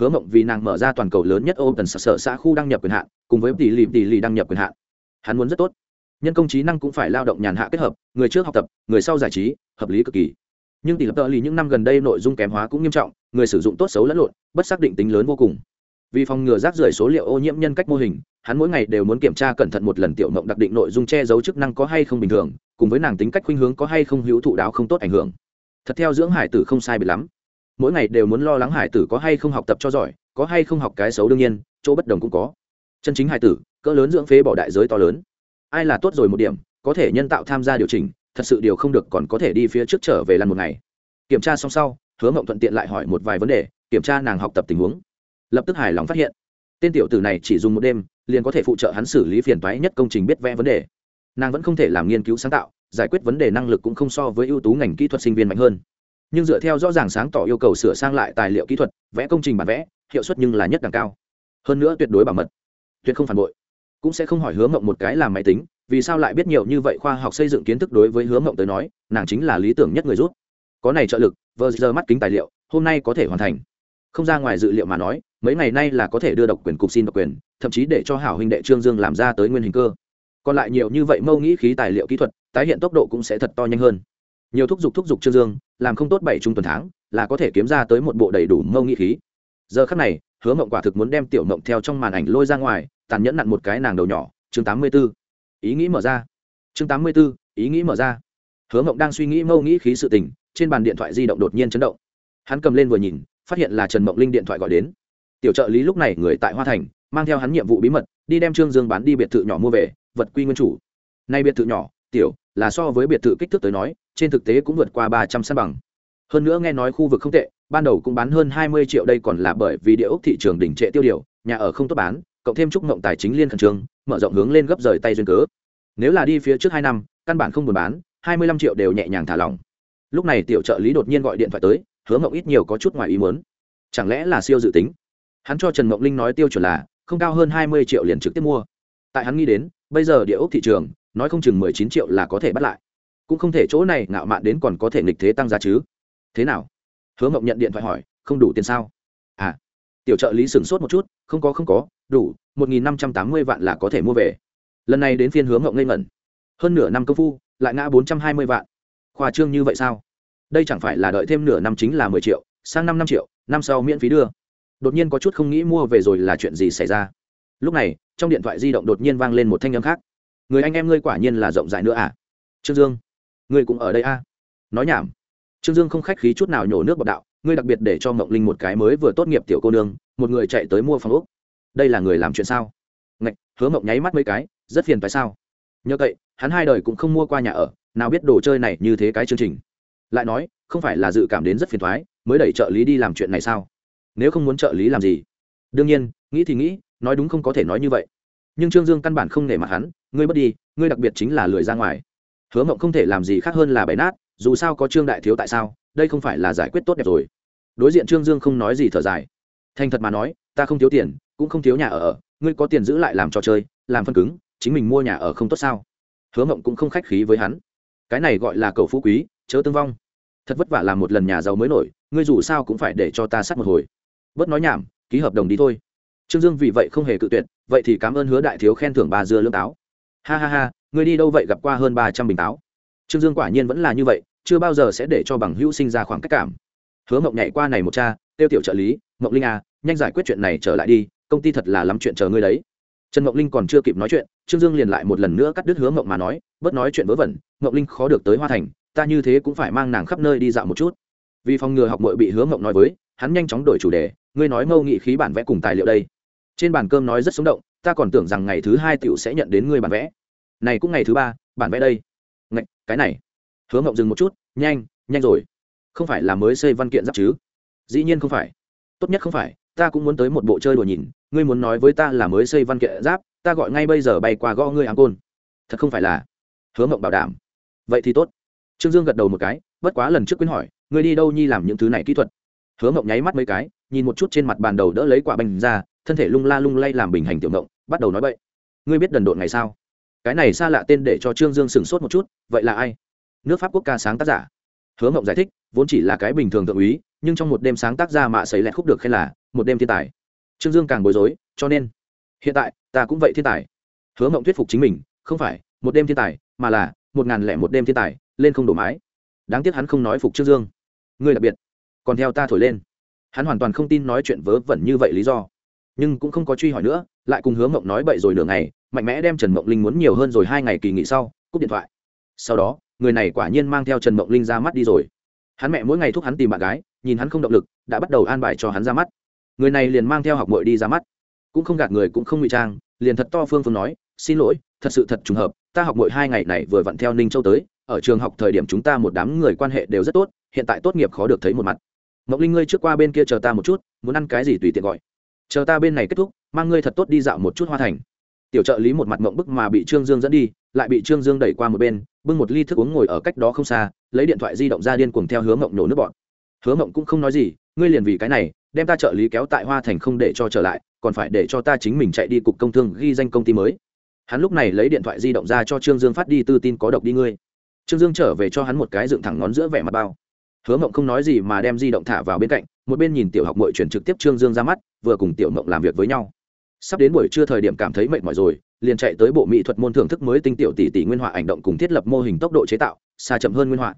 Hứa mộng vì nàng mở ra toàn cầu lớn nhất ô tần sở xã khu đăng nhập quyền hạn, cùng với tỷ lì tỷ lì đăng nhập quyền hạn. Hắn muốn rất tốt. Nhân công trí năng cũng phải lao động nhàn hạ kết hợp, người trước học tập, người sau giải trí, hợp lý cực kỳ. Nhưng tỷ lập tợ lì những năm gần đây nội dung kém hóa cũng nghiêm trọng người sử dụng tốt xấu lẫn lộn, bất xác định tính lớn vô cùng. Vì phòng ngừa rác rưởi số liệu ô nhiễm nhân cách mô hình, hắn mỗi ngày đều muốn kiểm tra cẩn thận một lần tiểu mộng đặc định nội dung che giấu chức năng có hay không bình thường, cùng với nàng tính cách khuynh hướng có hay không hữu thụ đáo không tốt ảnh hưởng. Thật theo dưỡng hải tử không sai bị lắm. Mỗi ngày đều muốn lo lắng hải tử có hay không học tập cho giỏi, có hay không học cái xấu đương nhiên, chỗ bất đồng cũng có. Chân chính hải tử, cỡ lớn dưỡng phế bỏ đại giới to lớn. Ai là tốt rồi một điểm, có thể nhân tạo tham gia điều chỉnh, thật sự điều không được còn có thể đi phía trước trở về lần một ngày. Kiểm tra xong sau hứa mộng thuận tiện lại hỏi một vài vấn đề, kiểm tra nàng học tập tình huống. Lập tức hài lòng phát hiện, tên tiểu tử này chỉ dùng một đêm, liền có thể phụ trợ hắn xử lý phiền toái nhất công trình biết vẽ vấn đề. Nàng vẫn không thể làm nghiên cứu sáng tạo, giải quyết vấn đề năng lực cũng không so với ưu tú ngành kỹ thuật sinh viên mạnh hơn. Nhưng dựa theo rõ ràng sáng tỏ yêu cầu sửa sang lại tài liệu kỹ thuật, vẽ công trình bản vẽ, hiệu suất nhưng là nhất đẳng cao. Hơn nữa tuyệt đối bảo mật, tuyệt không phản bội. Cũng sẽ không hỏi hứa mộng một cái làm máy tính, vì sao lại biết nhiều như vậy khoa học xây dựng kiến thức đối với hứa mộng tới nói, nàng chính là lý tưởng nhất người rút có này trợ lực, vờ giờ mắt kính tài liệu, hôm nay có thể hoàn thành. Không ra ngoài dự liệu mà nói, mấy ngày nay là có thể đưa độc quyền cục xin độc quyền, thậm chí để cho hảo huynh đệ trương dương làm ra tới nguyên hình cơ. Còn lại nhiều như vậy mâu nghĩ khí tài liệu kỹ thuật, tái hiện tốc độ cũng sẽ thật to nhanh hơn. Nhiều thúc giục thúc giục trương dương, làm không tốt bảy trung tuần tháng, là có thể kiếm ra tới một bộ đầy đủ mâu nghĩ khí. Giờ khắc này, hứa mộng quả thực muốn đem tiểu mộng theo trong màn ảnh lôi ra ngoài, tàn nhẫn nặn một cái nàng đầu nhỏ, chương tám mươi b ố ý nghĩ mở ra. Chương tám mươi b ố ý nghĩ mở ra hứa mộng đang suy nghĩ mâu nghĩ khí sự tình, trên bàn điện thoại di động đột nhiên chấn động. Hắn cầm lên vừa nhìn, phát hiện là trần mộng linh điện thoại gọi đến. Tiểu trợ lý lúc này người tại hoa thành, mang theo hắn nhiệm vụ bí mật, đi đem trương dương bán đi biệt thự nhỏ mua về, vật quy nguyên chủ. Nay biệt thự nhỏ, tiểu, là so với biệt thự kích thước tới nói, trên thực tế cũng vượt qua ba trăm sân bằng. Hơn nữa nghe nói khu vực không tệ, ban đầu cũng bán hơn hai mươi triệu, đây còn là bởi vì địa ốc thị trường đỉnh trệ tiêu điều, nhà ở không tốt bán, cộng thêm chúc mộng tài chính liên khẩn trương, mở rộng hướng lên gấp rời tay duyên cớ. Nếu là đi phía trước hai năm, căn bản không buồn bán hai mươi lăm triệu đều nhẹ nhàng thả lỏng. Lúc này tiểu trợ lý đột nhiên gọi điện thoại tới, hứa mộng ít nhiều có chút ngoài ý muốn. Chẳng lẽ là siêu dự tính? Hắn cho trần mộng linh nói tiêu chuẩn là không cao hơn hai mươi triệu liền trực tiếp mua. Tại hắn nghĩ đến, bây giờ địa ốc thị trường, nói không chừng mười chín triệu là có thể bắt lại. Cũng không thể chỗ này ngạo mạn đến còn có thể nghịch thế tăng giá chứ. Thế nào? Hứa mộng nhận điện thoại hỏi, không đủ tiền sao? À tiểu trợ lý sửng sốt một chút, không có không có, đủ, một nghìn năm trăm tám mươi vạn là có thể mua về. Lần này đến phiên hướng mộng ngây ngẩn. Hơn nửa năm công phu lại ngã bốn trăm hai mươi vạn. Khoa trương như vậy sao? Đây chẳng phải là đợi thêm nửa năm chính là mười triệu, sang năm năm triệu, năm sau miễn phí đưa. Đột nhiên có chút không nghĩ mua về rồi là chuyện gì xảy ra? Lúc này, trong điện thoại di động đột nhiên vang lên một thanh âm khác. Người anh em ngươi quả nhiên là rộng rãi nữa à? Trương dương, ngươi cũng ở đây à? Nói nhảm. Trương dương không khách khí chút nào nhổ nước bọc đạo, ngươi đặc biệt để cho mộng linh một cái mới vừa tốt nghiệp tiểu cô nương, một người chạy tới mua phòng úc đây là người làm chuyện sao? Ngạch, hứa mộng nháy mắt mấy cái, rất phiền phải sao? Nhờ vậy hắn hai đời cũng không mua qua nhà ở, nào biết đồ chơi này như thế cái chương trình. Lại nói, không phải là dự cảm đến rất phiền thoái, mới đẩy trợ lý đi làm chuyện này sao? Nếu không muốn trợ lý làm gì? Đương nhiên, nghĩ thì nghĩ, nói đúng không có thể nói như vậy. Nhưng trương dương căn bản không nể mặt hắn, ngươi mất đi, ngươi đặc biệt chính là lười ra ngoài. Hứa mộng không thể làm gì khác hơn là bày nát, dù sao có trương đại thiếu tại sao, đây không phải là giải quyết tốt đẹp rồi. Đối diện trương dương không nói gì thở dài. Thành thật mà nói, ta không thiếu tiền, cũng không thiếu nhà ở, ngươi có tiền giữ lại làm trò chơi, làm phân cứng, chính mình mua nhà ở không tốt sao? Hứa mộng cũng không khách khí với hắn. Cái này gọi là cầu phú quý, chớ tương vong. Thật vất vả làm một lần nhà giàu mới nổi, ngươi dù sao cũng phải để cho ta sát một hồi. Bớt nói nhảm, ký hợp đồng đi thôi. Trương dương vì vậy không hề cự tuyệt, vậy thì cảm ơn hứa đại thiếu khen thưởng bà dưa lương táo. Ha ha ha, ngươi đi đâu vậy gặp qua hơn ba trăm bình táo? Trương dương quả nhiên vẫn là như vậy, chưa bao giờ sẽ để cho bằng hữu sinh ra khoảng cách cảm. Hứa mộng nhảy qua này một cha tiêu tiểu trợ lý, mộng linh à nhanh giải quyết chuyện này trở lại đi, công ty thật là lắm chuyện chờ ngươi đấy trần mộng linh còn chưa kịp nói chuyện trương dương liền lại một lần nữa cắt đứt hứa mộng mà nói bớt nói chuyện vớ vẩn mộng linh khó được tới hoa thành ta như thế cũng phải mang nàng khắp nơi đi dạo một chút. Vì phòng ngừa học mội bị hứa mộng nói với hắn nhanh chóng đổi chủ đề ngươi nói mâu nghị khí bản vẽ cùng tài liệu đây. Trên bàn cơm nói rất sống động ta còn tưởng rằng ngày thứ hai t i ể u sẽ nhận đến ngươi bản vẽ. Này cũng ngày thứ ba bản vẽ đây. Ngạch, cái này. Hứa mộng dừng một chút nhanh nhanh rồi. Không phải là mới xây văn kiện giáp chứ? Dĩ nhiên không phải. Tốt nhất không phải ta cũng muốn tới một bộ chơi đùa nhìn ngươi muốn nói với ta là mới xây văn kiện giáp, ta gọi ngay bây giờ bay qua gõ ngươi áng côn. Thật không phải là hứa mộng bảo đảm. Vậy thì tốt. Trương dương gật đầu một cái, bất quá lần trước quyến hỏi, ngươi đi đâu nhi làm những thứ này kỹ thuật? Hứa mộng nháy mắt mấy cái, nhìn một chút trên mặt bàn đầu đỡ lấy quả bành ra, thân thể lung la lung lay làm bình hành tiểu mộng, bắt đầu nói bậy. Ngươi biết đần độn ngày sao? Cái này xa lạ tên để cho trương dương sửng sốt một chút, vậy là ai? Nước pháp quốc ca sáng tác giả. Hứa mộng giải thích, vốn chỉ là cái bình thường thượng úy, nhưng trong một đêm sáng tác ra mạ xấy lẹt khúc được khen là, một đêm thiên tài trương dương càng bối rối, cho nên, hiện tại, ta cũng vậy thiên tài. Hứa mộng thuyết phục chính mình, không phải, một đêm thiên tài, mà là, một ngàn lẻ một đêm thiên tài, lên không đổ mái đáng tiếc hắn không nói phục trương dương. Người đặc biệt, còn theo ta thổi lên. Hắn hoàn toàn không tin nói chuyện vớ vẩn như vậy lý do. Nhưng cũng không có truy hỏi nữa, lại cùng hứa mộng nói bậy rồi nửa ngày, mạnh mẽ đem trần mộng linh muốn nhiều hơn rồi hai ngày kỳ nghỉ sau, cúp điện thoại. Sau đó, người này quả nhiên mang theo trần mộng linh ra mắt đi rồi. Hắn mẹ mỗi ngày thúc hắn tìm bạn gái, nhìn hắn không động lực, đã bắt đầu an bài cho hắn ra mắt người này liền mang theo học mội đi ra mắt. Cũng không gạt người, cũng không ngụy trang, liền thật to phương phương nói, xin lỗi, thật sự thật trùng hợp, ta học mội hai ngày này vừa vặn theo ninh châu tới, ở trường học thời điểm chúng ta một đám người quan hệ đều rất tốt, hiện tại tốt nghiệp khó được thấy một mặt. Mộng linh ngươi trước qua bên kia chờ ta một chút, muốn ăn cái gì tùy tiện gọi. Chờ ta bên này kết thúc, mang ngươi thật tốt đi dạo một chút hoa thành. Tiểu trợ lý một mặt mộng bức mà bị trương dương dẫn đi, lại bị trương dương đẩy qua một bên, bưng một ly thức uống ngồi ở cách đó không xa, lấy điện thoại di động ra điên cuồng theo hướng mộng nổ nước bọn hứa mộng cũng không nói gì, ngươi liền vì cái này đem ta trợ lý kéo tại hoa thành không để cho trở lại, còn phải để cho ta chính mình chạy đi cục công thương ghi danh công ty mới. Hắn lúc này lấy điện thoại di động ra cho trương dương phát đi tư tin có độc đi ngươi. Trương dương trở về cho hắn một cái dựng thẳng ngón giữa vẻ mặt bao. Hứa mộng không nói gì mà đem di động thả vào bên cạnh, một bên nhìn tiểu học mội chuyển trực tiếp trương dương ra mắt, vừa cùng tiểu mộng làm việc với nhau. Sắp đến buổi trưa thời điểm cảm thấy mệt mỏi rồi, liền chạy tới bộ mỹ thuật môn thưởng thức mới tinh tiểu tỷ tỷ nguyên họa ảnh động cùng thiết lập mô hình tốc độ chế tạo, xa chậm hơn nguyên họa.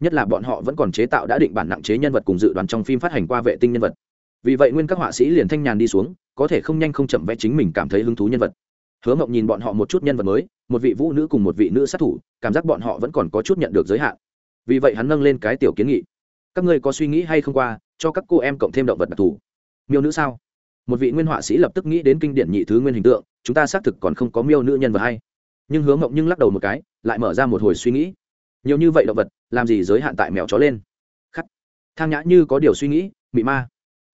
Nhất là bọn họ vẫn còn chế tạo đã định bản nặng chế nhân vật cùng dự đoán trong phim phát hành qua vệ tinh nhân vật vì vậy nguyên các họa sĩ liền thanh nhàn đi xuống, có thể không nhanh không chậm vẽ chính mình cảm thấy hứng thú nhân vật. Hứa mộng nhìn bọn họ một chút nhân vật mới, một vị vũ nữ cùng một vị nữ sát thủ, cảm giác bọn họ vẫn còn có chút nhận được giới hạn. Vì vậy hắn nâng lên cái tiểu kiến nghị. Các ngươi có suy nghĩ hay không qua, cho các cô em cộng thêm động vật đặc thù. Miêu nữ sao? Một vị nguyên họa sĩ lập tức nghĩ đến kinh điển nhị thứ nguyên hình tượng, chúng ta xác thực còn không có miêu nữ nhân vật hay. Nhưng hướng mộng nhưng lắc đầu một cái, lại mở ra một hồi suy nghĩ. Nhiều như vậy động vật, làm gì giới hạn tại mèo chó lên? Khắc. Thang nhã như có điều suy nghĩ, mị ma.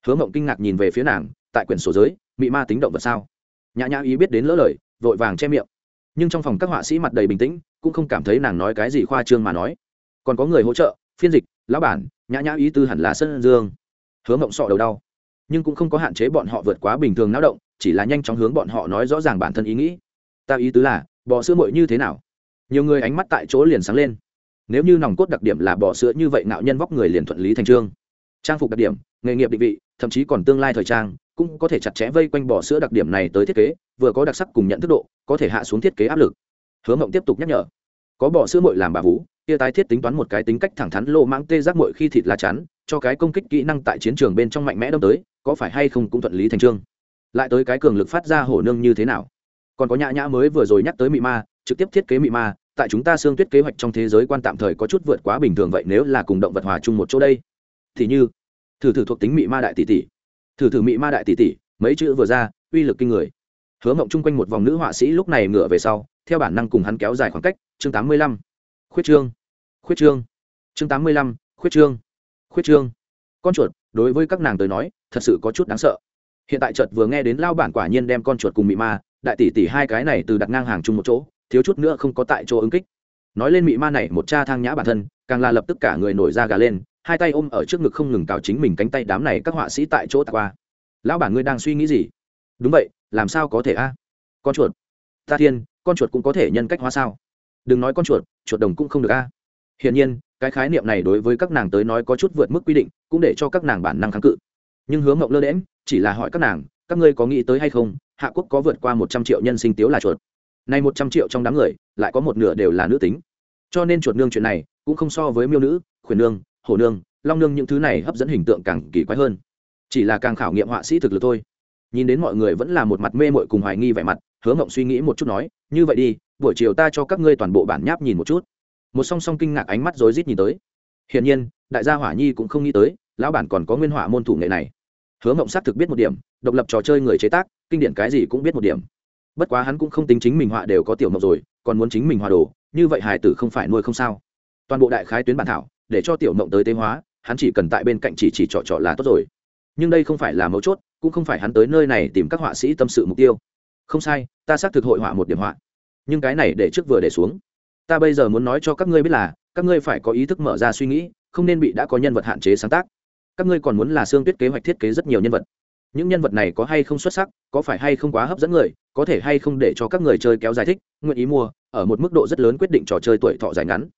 Hứa Mộng kinh ngạc nhìn về phía nàng, tại quyển sổ giới, mị ma tính động vật sao? Nhã nhã ý biết đến lỡ lời, vội vàng che miệng. Nhưng trong phòng các họa sĩ mặt đầy bình tĩnh, cũng không cảm thấy nàng nói cái gì khoa trương mà nói. Còn có người hỗ trợ, phiên dịch, lão bản, nhã nhã ý tư hẳn là sân dương. Hứa Mộng sọ đầu đau, nhưng cũng không có hạn chế bọn họ vượt quá bình thường náo động, chỉ là nhanh chóng hướng bọn họ nói rõ ràng bản thân ý nghĩ. Ta ý tứ là, bò sữa mội như thế nào? Nhiều người ánh mắt tại chỗ liền sáng lên. Nếu như nòng cốt đặc điểm là bò sữa như vậy nạo nhân vóc người liền thuận lý thành trương. Trang phục đặc điểm, nghề nghiệp định vị thậm chí còn tương lai thời trang, cũng có thể chặt chẽ vây quanh bỏ sữa đặc điểm này tới thiết kế, vừa có đặc sắc cùng nhận thức độ, có thể hạ xuống thiết kế áp lực. Hứa mộng tiếp tục nhắc nhở. Có bỏ sữa mội làm bà vú kia tái thiết tính toán một cái tính cách thẳng thắn lô mãng tê giác mội khi thịt lá chắn, cho cái công kích kỹ năng tại chiến trường bên trong mạnh mẽ đâm tới, có phải hay không cũng thuận lý thành trương lại tới cái cường lực phát ra hổ nương như thế nào? Còn có nhã nhã mới vừa rồi nhắc tới mị ma, trực tiếp thiết kế mị ma, tại chúng ta xương tuyết kế hoạch trong thế giới quan tạm thời có chút vượt quá bình thường vậy nếu là cùng động vật hòa chung một chỗ đây. Thì như thử thử thuộc tính mị ma đại tỷ tỷ. Thử thử mị ma đại tỷ tỷ, mấy chữ vừa ra, uy lực kinh người. Hứa mộng chung quanh một vòng nữ họa sĩ lúc này ngựa về sau, theo bản năng cùng hắn kéo dài khoảng cách, chương tám mươi lăm. Khuyết trương khuyết trương chương tám mươi lăm, khuyết trương khuyết trương con chuột, đối với các nàng tới nói, thật sự có chút đáng sợ. Hiện tại chợt vừa nghe đến lao bản quả nhiên đem con chuột cùng mị ma, đại tỷ tỷ hai cái này từ đặt ngang hàng chung một chỗ, thiếu chút nữa không có tại chỗ ứng kích. Nói lên mị ma này một cha thang nhã bản thân, càng là lập tức cả người nổi da gà lên hai tay ôm ở trước ngực không ngừng cào chính mình cánh tay đám này các họa sĩ tại chỗ tạc qua. Lão bản ngươi đang suy nghĩ gì? Đúng vậy, làm sao có thể a? Con chuột. Ta thiên, con chuột cũng có thể nhân cách hóa sao? Đừng nói con chuột chuột đồng cũng không được a. Hiển nhiên, cái khái niệm này đối với các nàng tới nói có chút vượt mức quy định, cũng để cho các nàng bản năng kháng cự. Nhưng hướng ngộng lơ đễm chỉ là hỏi các nàng, các ngươi có nghĩ tới hay không, hạ quốc có vượt qua một trăm triệu nhân sinh tiếu là chuột. Nay một trăm triệu trong đám người, lại có một nửa đều là nữ tính. Cho nên chuột nương chuyện này, cũng không so với miêu nữ, khuyển nương hổ nương, long nương những thứ này hấp dẫn hình tượng càng kỳ quái hơn. Chỉ là càng khảo nghiệm họa sĩ thực lực thôi. Nhìn đến mọi người vẫn là một mặt mê mội cùng hoài nghi vẻ mặt, hứa ngộng suy nghĩ một chút nói, như vậy đi, buổi chiều ta cho các ngươi toàn bộ bản nháp nhìn một chút. Một song song kinh ngạc ánh mắt rối rít nhìn tới. Hiển nhiên, đại gia hỏa nhi cũng không nghĩ tới, lão bản còn có nguyên họa môn thủ nghệ này. Hứa ngộng xác thực biết một điểm, độc lập trò chơi người chế tác, kinh điển cái gì cũng biết một điểm. Bất quá hắn cũng không tính chính mình họa đều có tiểu mộng rồi, còn muốn chính mình hòa đồ, như vậy hài tử không phải nuôi không sao. Toàn bộ đại khái tuyến bản thảo để cho tiểu mộng tới tế hóa, hắn chỉ cần tại bên cạnh chỉ chỉ trọ trọ là tốt rồi. Nhưng đây không phải là mấu chốt, cũng không phải hắn tới nơi này tìm các họa sĩ tâm sự mục tiêu. Không sai, ta xác thực hội họa một điểm họa. Nhưng cái này để trước vừa để xuống. Ta bây giờ muốn nói cho các ngươi biết là, các ngươi phải có ý thức mở ra suy nghĩ, không nên bị đã có nhân vật hạn chế sáng tác. Các ngươi còn muốn là xương tuyết kế hoạch thiết kế rất nhiều nhân vật. Những nhân vật này có hay không xuất sắc, có phải hay không quá hấp dẫn người, có thể hay không để cho các người chơi kéo giải thích, nguyện ý mua, ở một mức độ rất lớn quyết định trò chơi tuổi thọ dài ngắn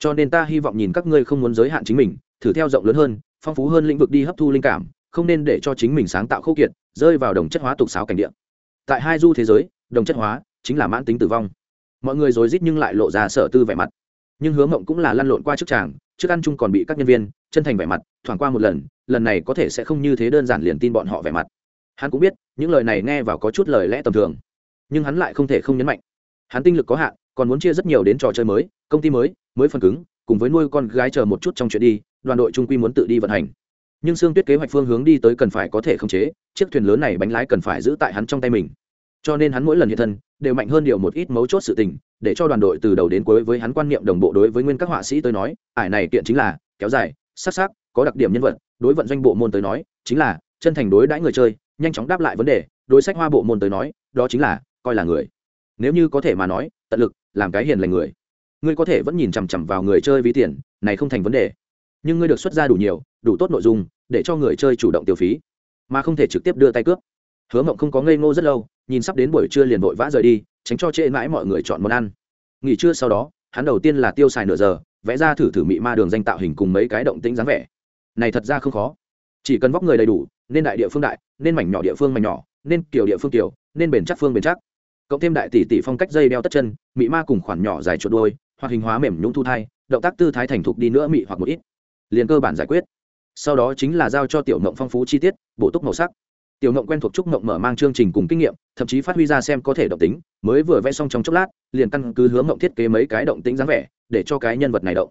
cho nên ta hy vọng nhìn các ngươi không muốn giới hạn chính mình, thử theo rộng lớn hơn, phong phú hơn lĩnh vực đi hấp thu linh cảm, không nên để cho chính mình sáng tạo khâu kiệt, rơi vào đồng chất hóa tục sáo cảnh địa. Tại hai du thế giới, đồng chất hóa chính là mãn tính tử vong. Mọi người rối rít nhưng lại lộ ra sở tư vẻ mặt. Nhưng hứa mộng cũng là lăn lộn qua trước tràng trước ăn chung còn bị các nhân viên chân thành vẻ mặt, thoảng qua một lần lần này có thể sẽ không như thế đơn giản liền tin bọn họ vẻ mặt. Hắn cũng biết, những lời này nghe vào có chút lời lẽ tầm thường. Nhưng hắn lại không thể không nhấn mạnh. Hắn tinh lực có hạn, còn muốn chia rất nhiều đến trò chơi mới, công ty mới mới phần cứng, cùng với nuôi con gái chờ một chút trong chuyện đi, đoàn đội trung quy muốn tự đi vận hành. Nhưng xương tuyết kế hoạch phương hướng đi tới cần phải có thể khống chế, chiếc thuyền lớn này bánh lái cần phải giữ tại hắn trong tay mình. Cho nên hắn mỗi lần hiện thân, đều mạnh hơn điều một ít mấu chốt sự tình, để cho đoàn đội từ đầu đến cuối với hắn quan niệm đồng bộ đối với nguyên các họa sĩ tới nói, ải này kiện chính là kéo dài, sắc sắc, có đặc điểm nhân vật, đối vận doanh bộ môn tới nói, chính là chân thành đối đãi người chơi, nhanh chóng đáp lại vấn đề, đối sách hoa bộ môn tới nói, đó chính là coi là người. Nếu như có thể mà nói, tận lực, làm cái hiền lành người ngươi có thể vẫn nhìn chằm chằm vào người chơi ví tiền, này không thành vấn đề. Nhưng ngươi được xuất ra đủ nhiều, đủ tốt nội dung, để cho người chơi chủ động tiêu phí. Mà không thể trực tiếp đưa tay cướp. Hứa mộng không có ngây ngô rất lâu, nhìn sắp đến buổi trưa liền vội vã rời đi, tránh cho trễ mãi mọi người chọn món ăn. Nghỉ trưa sau đó, hắn đầu tiên là tiêu xài nửa giờ, vẽ ra thử thử mị ma đường danh tạo hình cùng mấy cái động tĩnh dáng vẻ. Này thật ra không khó. Chỉ cần vóc người đầy đủ, nên đại địa phương đại, nên mảnh nhỏ địa phương mảnh nhỏ, nên kiểu địa phương kiểu, nên bền chắc phương bền chắc. Cộng thêm đại tỷ tỷ phong cách dây đeo tất chân, mị ma cùng khoản nhỏ dài chuột đôi hoặc hình hóa mềm nhũng thu thai, động tác tư thái thành thục đi nữa mị hoặc một ít. Liền cơ bản giải quyết. Sau đó chính là giao cho tiểu mộng phong phú chi tiết, bổ túc màu sắc. Tiểu mộng quen thuộc trúc mộng mở mang chương trình cùng kinh nghiệm, thậm chí phát huy ra xem có thể động tính, mới vừa vẽ xong trong chốc lát, liền căn cứ hướng mộng thiết kế mấy cái động tính dáng vẻ, để cho cái nhân vật này động.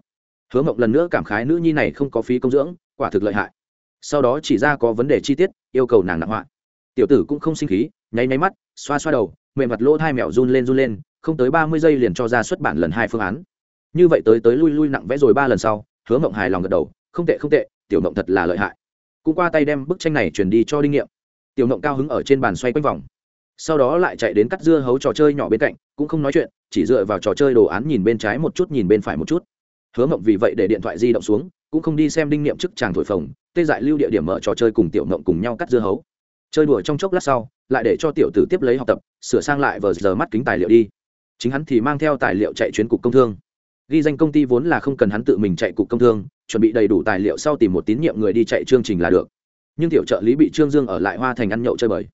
Hướng mộng lần nữa cảm khái nữ nhi này không có phí công dưỡng, quả thực lợi hại. Sau đó chỉ ra có vấn đề chi tiết, yêu cầu nàng nặng họa. Tiểu tử cũng không sinh khí, nháy nháy mắt, xoa xoa đầu, mềm mặt lỗ thai mẹo run lên run lên không tới ba mươi giây liền cho ra xuất bản lần hai phương án. Như vậy tới tới lui lui nặng vẽ rồi ba lần sau, hứa mộng hài lòng gật đầu, không tệ không tệ, tiểu mộng thật là lợi hại. Cũng qua tay đem bức tranh này truyền đi cho đinh nghiệm. Tiểu mộng cao hứng ở trên bàn xoay quanh vòng. Sau đó lại chạy đến cắt dưa hấu trò chơi nhỏ bên cạnh, cũng không nói chuyện, chỉ dựa vào trò chơi đồ án nhìn bên trái một chút, nhìn bên phải một chút. Hứa mộng vì vậy để điện thoại di động xuống, cũng không đi xem đinh nghiệm chức chàng thổi phồng, tê dại lưu địa điểm mở trò chơi cùng tiểu mộng cùng nhau cắt dưa hấu. Chơi đùa trong chốc lát sau, lại để cho tiểu tử tiếp lấy học tập, sửa sang lại vờ giờ mắt kính tài liệu đi chính hắn thì mang theo tài liệu chạy chuyến cục công thương. Ghi danh công ty vốn là không cần hắn tự mình chạy cục công thương, chuẩn bị đầy đủ tài liệu sau tìm một tín nhiệm người đi chạy chương trình là được. Nhưng tiểu trợ lý bị trương dương ở lại hoa thành ăn nhậu chơi bời.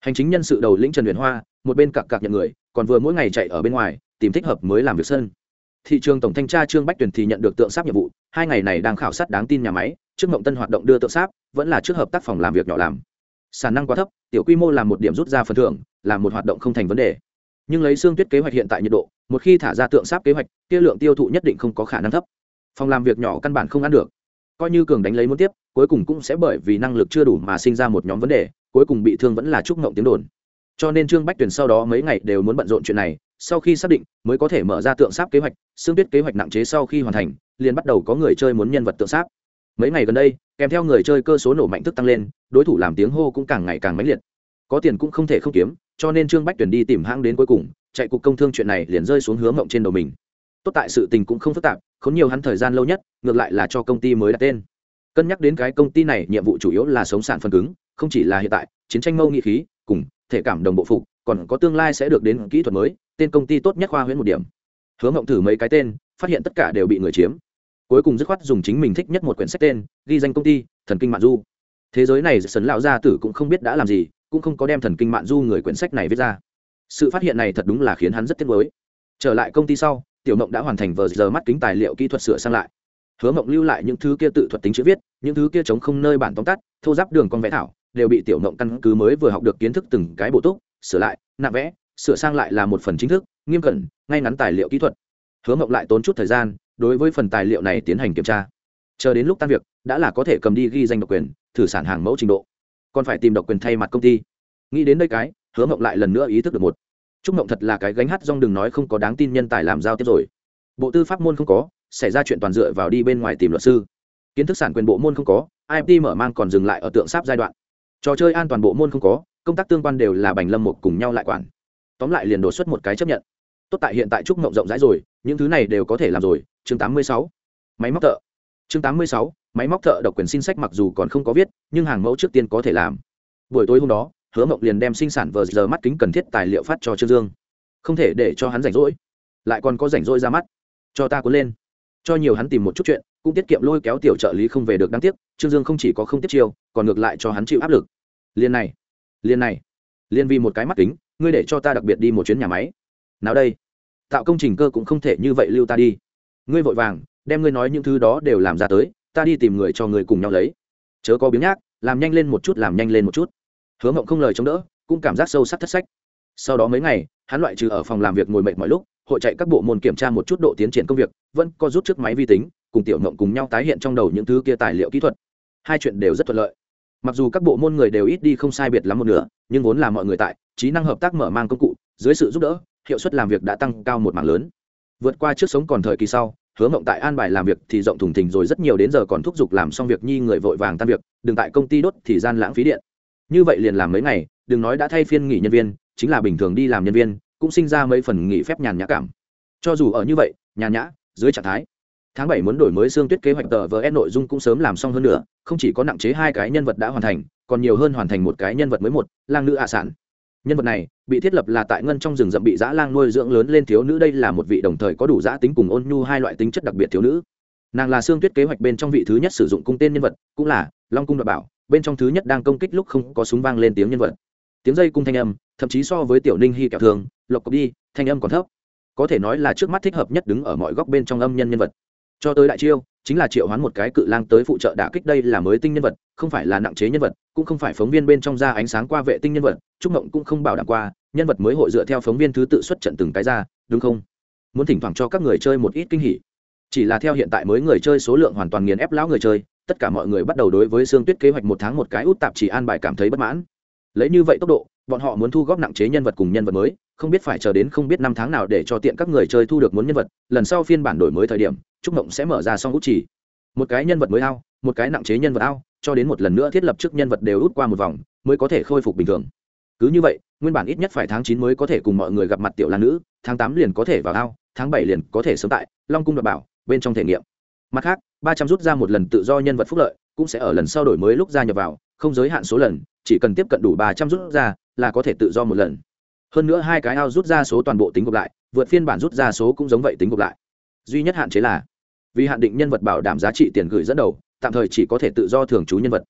Hành chính nhân sự đầu lĩnh trần huyền hoa, một bên cặp cặp nhận người, còn vừa mỗi ngày chạy ở bên ngoài, tìm thích hợp mới làm việc sân. Thị trường tổng thanh tra trương bách tuyền thì nhận được tượng sáp nhiệm vụ, hai ngày này đang khảo sát đáng tin nhà máy, trước mộng tân hoạt động đưa tượng sáp, vẫn là trước hợp tác phòng làm việc nhỏ làm. Sản năng quá thấp, tiểu quy mô làm một điểm rút ra phần thưởng làm một hoạt động không thành vấn đề nhưng lấy xương tuyết kế hoạch hiện tại nhiệt độ, một khi thả ra tượng sáp kế hoạch, kia lượng tiêu thụ nhất định không có khả năng thấp. Phòng làm việc nhỏ căn bản không ăn được. Coi như cường đánh lấy muốn tiếp, cuối cùng cũng sẽ bởi vì năng lực chưa đủ mà sinh ra một nhóm vấn đề, cuối cùng bị thương vẫn là trúc ngộng tiếng đồn. Cho nên trương bách tuyển sau đó mấy ngày đều muốn bận rộn chuyện này, sau khi xác định, mới có thể mở ra tượng sáp kế hoạch, xương tuyết kế hoạch nặng chế sau khi hoàn thành, liền bắt đầu có người chơi muốn nhân vật tượng sáp. Mấy ngày gần đây, kèm theo người chơi cơ số nổ mạnh thức tăng lên, đối thủ làm tiếng hô cũng càng ngày càng mãnh liệt. Có tiền cũng không thể không kiếm cho nên trương bách tuyển đi tìm hãng đến cuối cùng, chạy cục công thương chuyện này liền rơi xuống hướng mộng trên đầu mình. Tốt tại sự tình cũng không phức tạp, khốn nhiều hắn thời gian lâu nhất, ngược lại là cho công ty mới đặt tên. Cân nhắc đến cái công ty này, nhiệm vụ chủ yếu là sống sản phân cứng, không chỉ là hiện tại, chiến tranh mâu nghị khí, cùng thể cảm đồng bộ phục, còn có tương lai sẽ được đến kỹ thuật mới, tên công ty tốt nhất khoa huyễn một điểm. Hứa mộng thử mấy cái tên, phát hiện tất cả đều bị người chiếm. Cuối cùng dứt khoát dùng chính mình thích nhất một quyển sách tên, ghi danh công ty, thần kinh mạn du. Thế giới này, sấn lão gia tử cũng không biết đã làm gì cũng không có đem thần kinh mạn du người quyển sách này viết ra. Sự phát hiện này thật đúng là khiến hắn rất tiếc nuối. Trở lại công ty sau, tiểu mộng đã hoàn thành vờ giờ mắt kính tài liệu kỹ thuật sửa sang lại. Hứa mộng lưu lại những thứ kia tự thuật tính chữ viết, những thứ kia chống không nơi bản tóm tắt, thô giáp đường con vẽ thảo, đều bị tiểu mộng căn cứ mới vừa học được kiến thức từng cái bộ túc, sửa lại nạ vẽ, sửa sang lại là một phần chính thức, nghiêm cẩn, ngay ngắn tài liệu kỹ thuật. Hứa mộng lại tốn chút thời gian, đối với phần tài liệu này tiến hành kiểm tra. Chờ đến lúc tan việc, đã là có thể cầm đi ghi danh độc quyền, thử sản hàng mẫu trình độ còn phải tìm độc quyền thay mặt công ty. Nghĩ đến đây cái, hứa mộng lại lần nữa ý thức được một. Chúc mộng thật là cái gánh hát rong đừng nói không có đáng tin nhân tài làm giao tiếp rồi. Bộ tư pháp môn không có, xảy ra chuyện toàn dựa vào đi bên ngoài tìm luật sư. Kiến thức sản quyền bộ môn không có imt mở mang còn dừng lại ở tượng sáp giai đoạn. Trò chơi an toàn bộ môn không có, công tác tương quan đều là bành lâm một cùng nhau lại quản. Tóm lại liền đổ xuất một cái chấp nhận. Tốt tại hiện tại trúc mộng rộng rãi rồi, những thứ này đều có thể làm rồi. Chương tám mươi sáu. Máy móc thợ. Chương tám mươi sáu máy móc thợ độc quyền xin sách mặc dù còn không có viết, nhưng hàng mẫu trước tiên có thể làm. Buổi tối hôm đó, hứa mộng liền đem sinh sản vờ giờ mắt kính cần thiết tài liệu phát cho trương dương. Không thể để cho hắn rảnh rỗi, lại còn có rảnh rỗi ra mắt. Cho ta cuốn lên. Cho nhiều hắn tìm một chút chuyện, cũng tiết kiệm lôi kéo tiểu trợ lý không về được đáng tiếc, trương dương không chỉ có không tiết chiêu, còn ngược lại cho hắn chịu áp lực. Liên này liên này, liên vì một cái mắt kính, ngươi để cho ta đặc biệt đi một chuyến nhà máy. Nào đây? Tạo công trình cơ cũng không thể như vậy lưu ta đi. Ngươi vội vàng, đem ngươi nói những thứ đó đều làm ra tới ta đi tìm người cho người cùng nhau lấy. Chớ có biếng nhác, làm nhanh lên một chút, làm nhanh lên một chút. Hứa mộng không lời chống đỡ, cũng cảm giác sâu sắc thất sách. Sau đó mấy ngày, hắn loại trừ ở phòng làm việc ngồi mệt mọi lúc, hội chạy các bộ môn kiểm tra một chút độ tiến triển công việc, vẫn có rút trước máy vi tính, cùng tiểu mộng cùng nhau tái hiện trong đầu những thứ kia tài liệu kỹ thuật. Hai chuyện đều rất thuận lợi. Mặc dù các bộ môn người đều ít đi không sai biệt lắm một nửa, nhưng vốn là mọi người tại, trí năng hợp tác mở mang công cụ, dưới sự giúp đỡ, hiệu suất làm việc đã tăng cao một mảng lớn. Vượt qua trước sống còn thời kỳ sau hứa mộng tại an bài làm việc thì rộng thùng thình rồi rất nhiều đến giờ còn thúc giục làm xong việc nhi người vội vàng tan việc, đừng tại công ty đốt thì gian lãng phí điện. Như vậy liền làm mấy ngày, đừng nói đã thay phiên nghỉ nhân viên, chính là bình thường đi làm nhân viên, cũng sinh ra mấy phần nghỉ phép nhàn nhã cảm. Cho dù ở như vậy, nhàn nhã, dưới trạng thái. Tháng bảy muốn đổi mới xương tuyết kế hoạch tờ vs nội dung cũng sớm làm xong hơn nữa, không chỉ có nặng chế hai cái nhân vật đã hoàn thành, còn nhiều hơn hoàn thành một cái nhân vật mới một, lang nữ ạ sản nhân vật này, bị thiết lập là tại ngân trong rừng rậm bị dã lang nuôi dưỡng lớn lên thiếu nữ, đây là một vị đồng thời có đủ giã tính cùng ôn nhu hai loại tính chất đặc biệt thiếu nữ. Nàng là xương tuyết kế hoạch bên trong vị thứ nhất sử dụng cung tên nhân vật, cũng là long cung đoạt bảo, bên trong thứ nhất đang công kích lúc không có súng vang lên tiếng nhân vật. Tiếng dây cung thanh âm, thậm chí so với tiểu ninh hy kẹo thường, lộc cộc đi, thanh âm còn thấp. Có thể nói là trước mắt thích hợp nhất đứng ở mọi góc bên trong âm nhân nhân vật. Cho tới đại chiêu chính là triệu hoán một cái cự lang tới phụ trợ đả kích đây là mới tinh nhân vật, không phải là nặng chế nhân vật, cũng không phải phóng viên bên trong ra ánh sáng qua vệ tinh nhân vật, trúc mộng cũng không bảo đảm qua, nhân vật mới hội dựa theo phóng viên thứ tự xuất trận từng cái ra, đúng không? Muốn thỉnh thoảng cho các người chơi một ít kinh hỉ. Chỉ là theo hiện tại mới người chơi số lượng hoàn toàn nghiền ép lão người chơi, tất cả mọi người bắt đầu đối với xương tuyết kế hoạch một tháng một cái út tạp chỉ an bài cảm thấy bất mãn. Lấy như vậy tốc độ, bọn họ muốn thu góp nặng chế nhân vật cùng nhân vật mới, không biết phải chờ đến không biết năm tháng nào để cho tiện các người chơi thu được muốn nhân vật, lần sau phiên bản đổi mới thời điểm trúc mộng sẽ mở ra xong út chỉ. Một cái nhân vật mới ao, một cái nặng chế nhân vật ao, cho đến một lần nữa thiết lập trước nhân vật đều út qua một vòng, mới có thể khôi phục bình thường. Cứ như vậy, nguyên bản ít nhất phải tháng chín mới có thể cùng mọi người gặp mặt tiểu lan nữ, tháng tám liền có thể vào ao, tháng bảy liền có thể sớm tại long cung đ bảo, bên trong thể nghiệm. Mặt khác, ba trăm rút ra một lần tự do nhân vật phúc lợi, cũng sẽ ở lần sau đổi mới lúc gia nhập vào, không giới hạn số lần, chỉ cần tiếp cận đủ ba trăm rút ra là có thể tự do một lần. Hơn nữa hai cái ao rút ra số toàn bộ tính gộp lại, vượt phiên bản rút ra số cũng giống vậy tính gộp lại. Duy nhất hạn chế là vì hạn định nhân vật bảo đảm giá trị tiền gửi dẫn đầu, tạm thời chỉ có thể tự do thường trú nhân vật.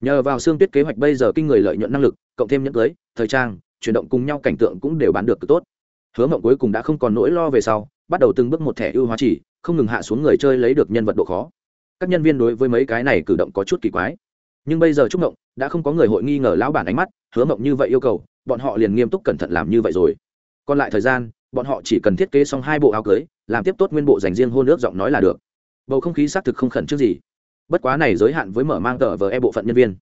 Nhờ vào xương tuyết kế hoạch bây giờ kinh người lợi nhuận năng lực, cộng thêm nhẫn cưới, thời trang, chuyển động cùng nhau cảnh tượng cũng đều bán được cực tốt. Hứa mộng cuối cùng đã không còn nỗi lo về sau, bắt đầu từng bước một thẻ ưu hóa chỉ, không ngừng hạ xuống người chơi lấy được nhân vật độ khó. Các nhân viên đối với mấy cái này cử động có chút kỳ quái. Nhưng bây giờ trúc mộng đã không có người hội nghi ngờ lão bản ánh mắt, hứa mộng như vậy yêu cầu, bọn họ liền nghiêm túc cẩn thận làm như vậy rồi. Còn lại thời gian, bọn họ chỉ cần thiết kế xong hai bộ áo cưới, làm tiếp tốt nguyên bộ dành riêng hôn ước giọng nói là được bầu không khí xác thực không khẩn trước gì. Bất quá này giới hạn với mở mang tờ vờ e bộ phận nhân viên.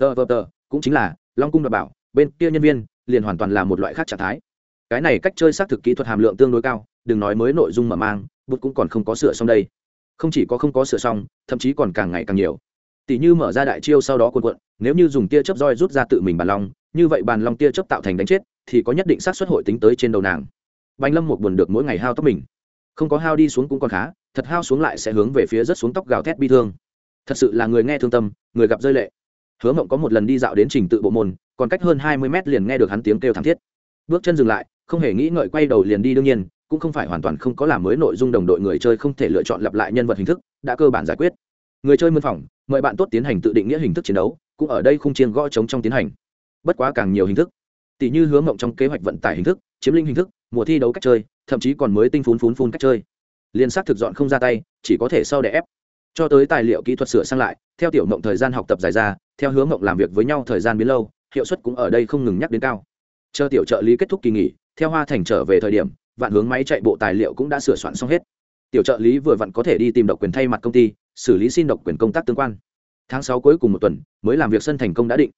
Tờ vờ tờ, cũng chính là long cung đảm bảo, bên kia nhân viên, liền hoàn toàn là một loại khác trạng thái. Cái này cách chơi xác thực kỹ thuật hàm lượng tương đối cao, đừng nói mới nội dung mở mang, bút cũng còn không có sửa xong đây. Không chỉ có không có sửa xong, thậm chí còn càng ngày càng nhiều. Tỷ như mở ra đại chiêu sau đó cuộn cuộn, nếu như dùng tia chớp roi rút ra tự mình bàn long, như vậy bàn long tia chớp tạo thành đánh chết, thì có nhất định xác suất hội tính tới trên đầu nàng. Bánh lâm một buồn được mỗi ngày hao tóc mình. Không có hao đi xuống cũng còn khá thật hao xuống lại sẽ hướng về phía rất xuống tóc gào thét bi thương. Thật sự là người nghe thương tâm, người gặp rơi lệ. Hứa mộng có một lần đi dạo đến trình tự bộ môn, còn cách hơn hai mươi mét liền nghe được hắn tiếng kêu thảm thiết. Bước chân dừng lại, không hề nghĩ ngợi quay đầu liền đi đương nhiên, cũng không phải hoàn toàn không có làm mới nội dung đồng đội người chơi không thể lựa chọn lặp lại nhân vật hình thức, đã cơ bản giải quyết. Người chơi mân phòng, mời bạn tốt tiến hành tự định nghĩa hình thức chiến đấu, cũng ở đây khung chiên gõ chống trong tiến hành. Bất quá càng nhiều hình thức, tỷ như hướng mộng trong kế hoạch vận tải hình thức, chiếm linh hình thức, mùa thi đấu cách chơi, thậm chí còn mới tinh phún phún phun cách chơi liên xác thực dọn không ra tay, chỉ có thể sau để ép. Cho tới tài liệu kỹ thuật sửa sang lại, theo tiểu mộng thời gian học tập dài ra, theo hướng mộng làm việc với nhau thời gian biến lâu, hiệu suất cũng ở đây không ngừng nhắc đến cao. Chờ tiểu trợ lý kết thúc kỳ nghỉ, theo hoa thành trở về thời điểm, vạn hướng máy chạy bộ tài liệu cũng đã sửa soạn xong hết. Tiểu trợ lý vừa vặn có thể đi tìm độc quyền thay mặt công ty, xử lý xin độc quyền công tác tương quan. Tháng sáu cuối cùng một tuần, mới làm việc sân thành công đã định.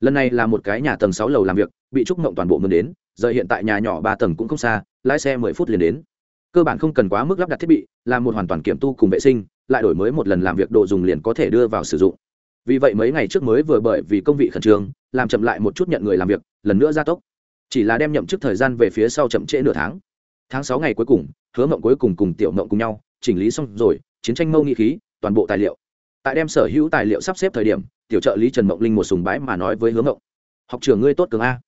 Lần này là một cái nhà tầng sáu lầu làm việc, bị trúc mộng toàn bộ mượn đến, giờ hiện tại nhà nhỏ ba tầng cũng không xa, lái xe mười phút liền đến cơ bản không cần quá mức lắp đặt thiết bị, là một hoàn toàn kiểm tu cùng vệ sinh, lại đổi mới một lần làm việc đồ dùng liền có thể đưa vào sử dụng. Vì vậy mấy ngày trước mới vừa bởi vì công vị khẩn trương, làm chậm lại một chút nhận người làm việc, lần nữa gia tốc. Chỉ là đem nhậm chức thời gian về phía sau chậm trễ nửa tháng. Tháng sáu ngày cuối cùng, hứa mộng cuối cùng cùng tiểu mộng cùng nhau, chỉnh lý xong rồi, chiến tranh mâu nghị khí, toàn bộ tài liệu. Tại đem sở hữu tài liệu sắp xếp thời điểm, tiểu trợ lý trần mộng linh một sùng bái mà nói với hứa mộng, học trường ngươi tốt cường a.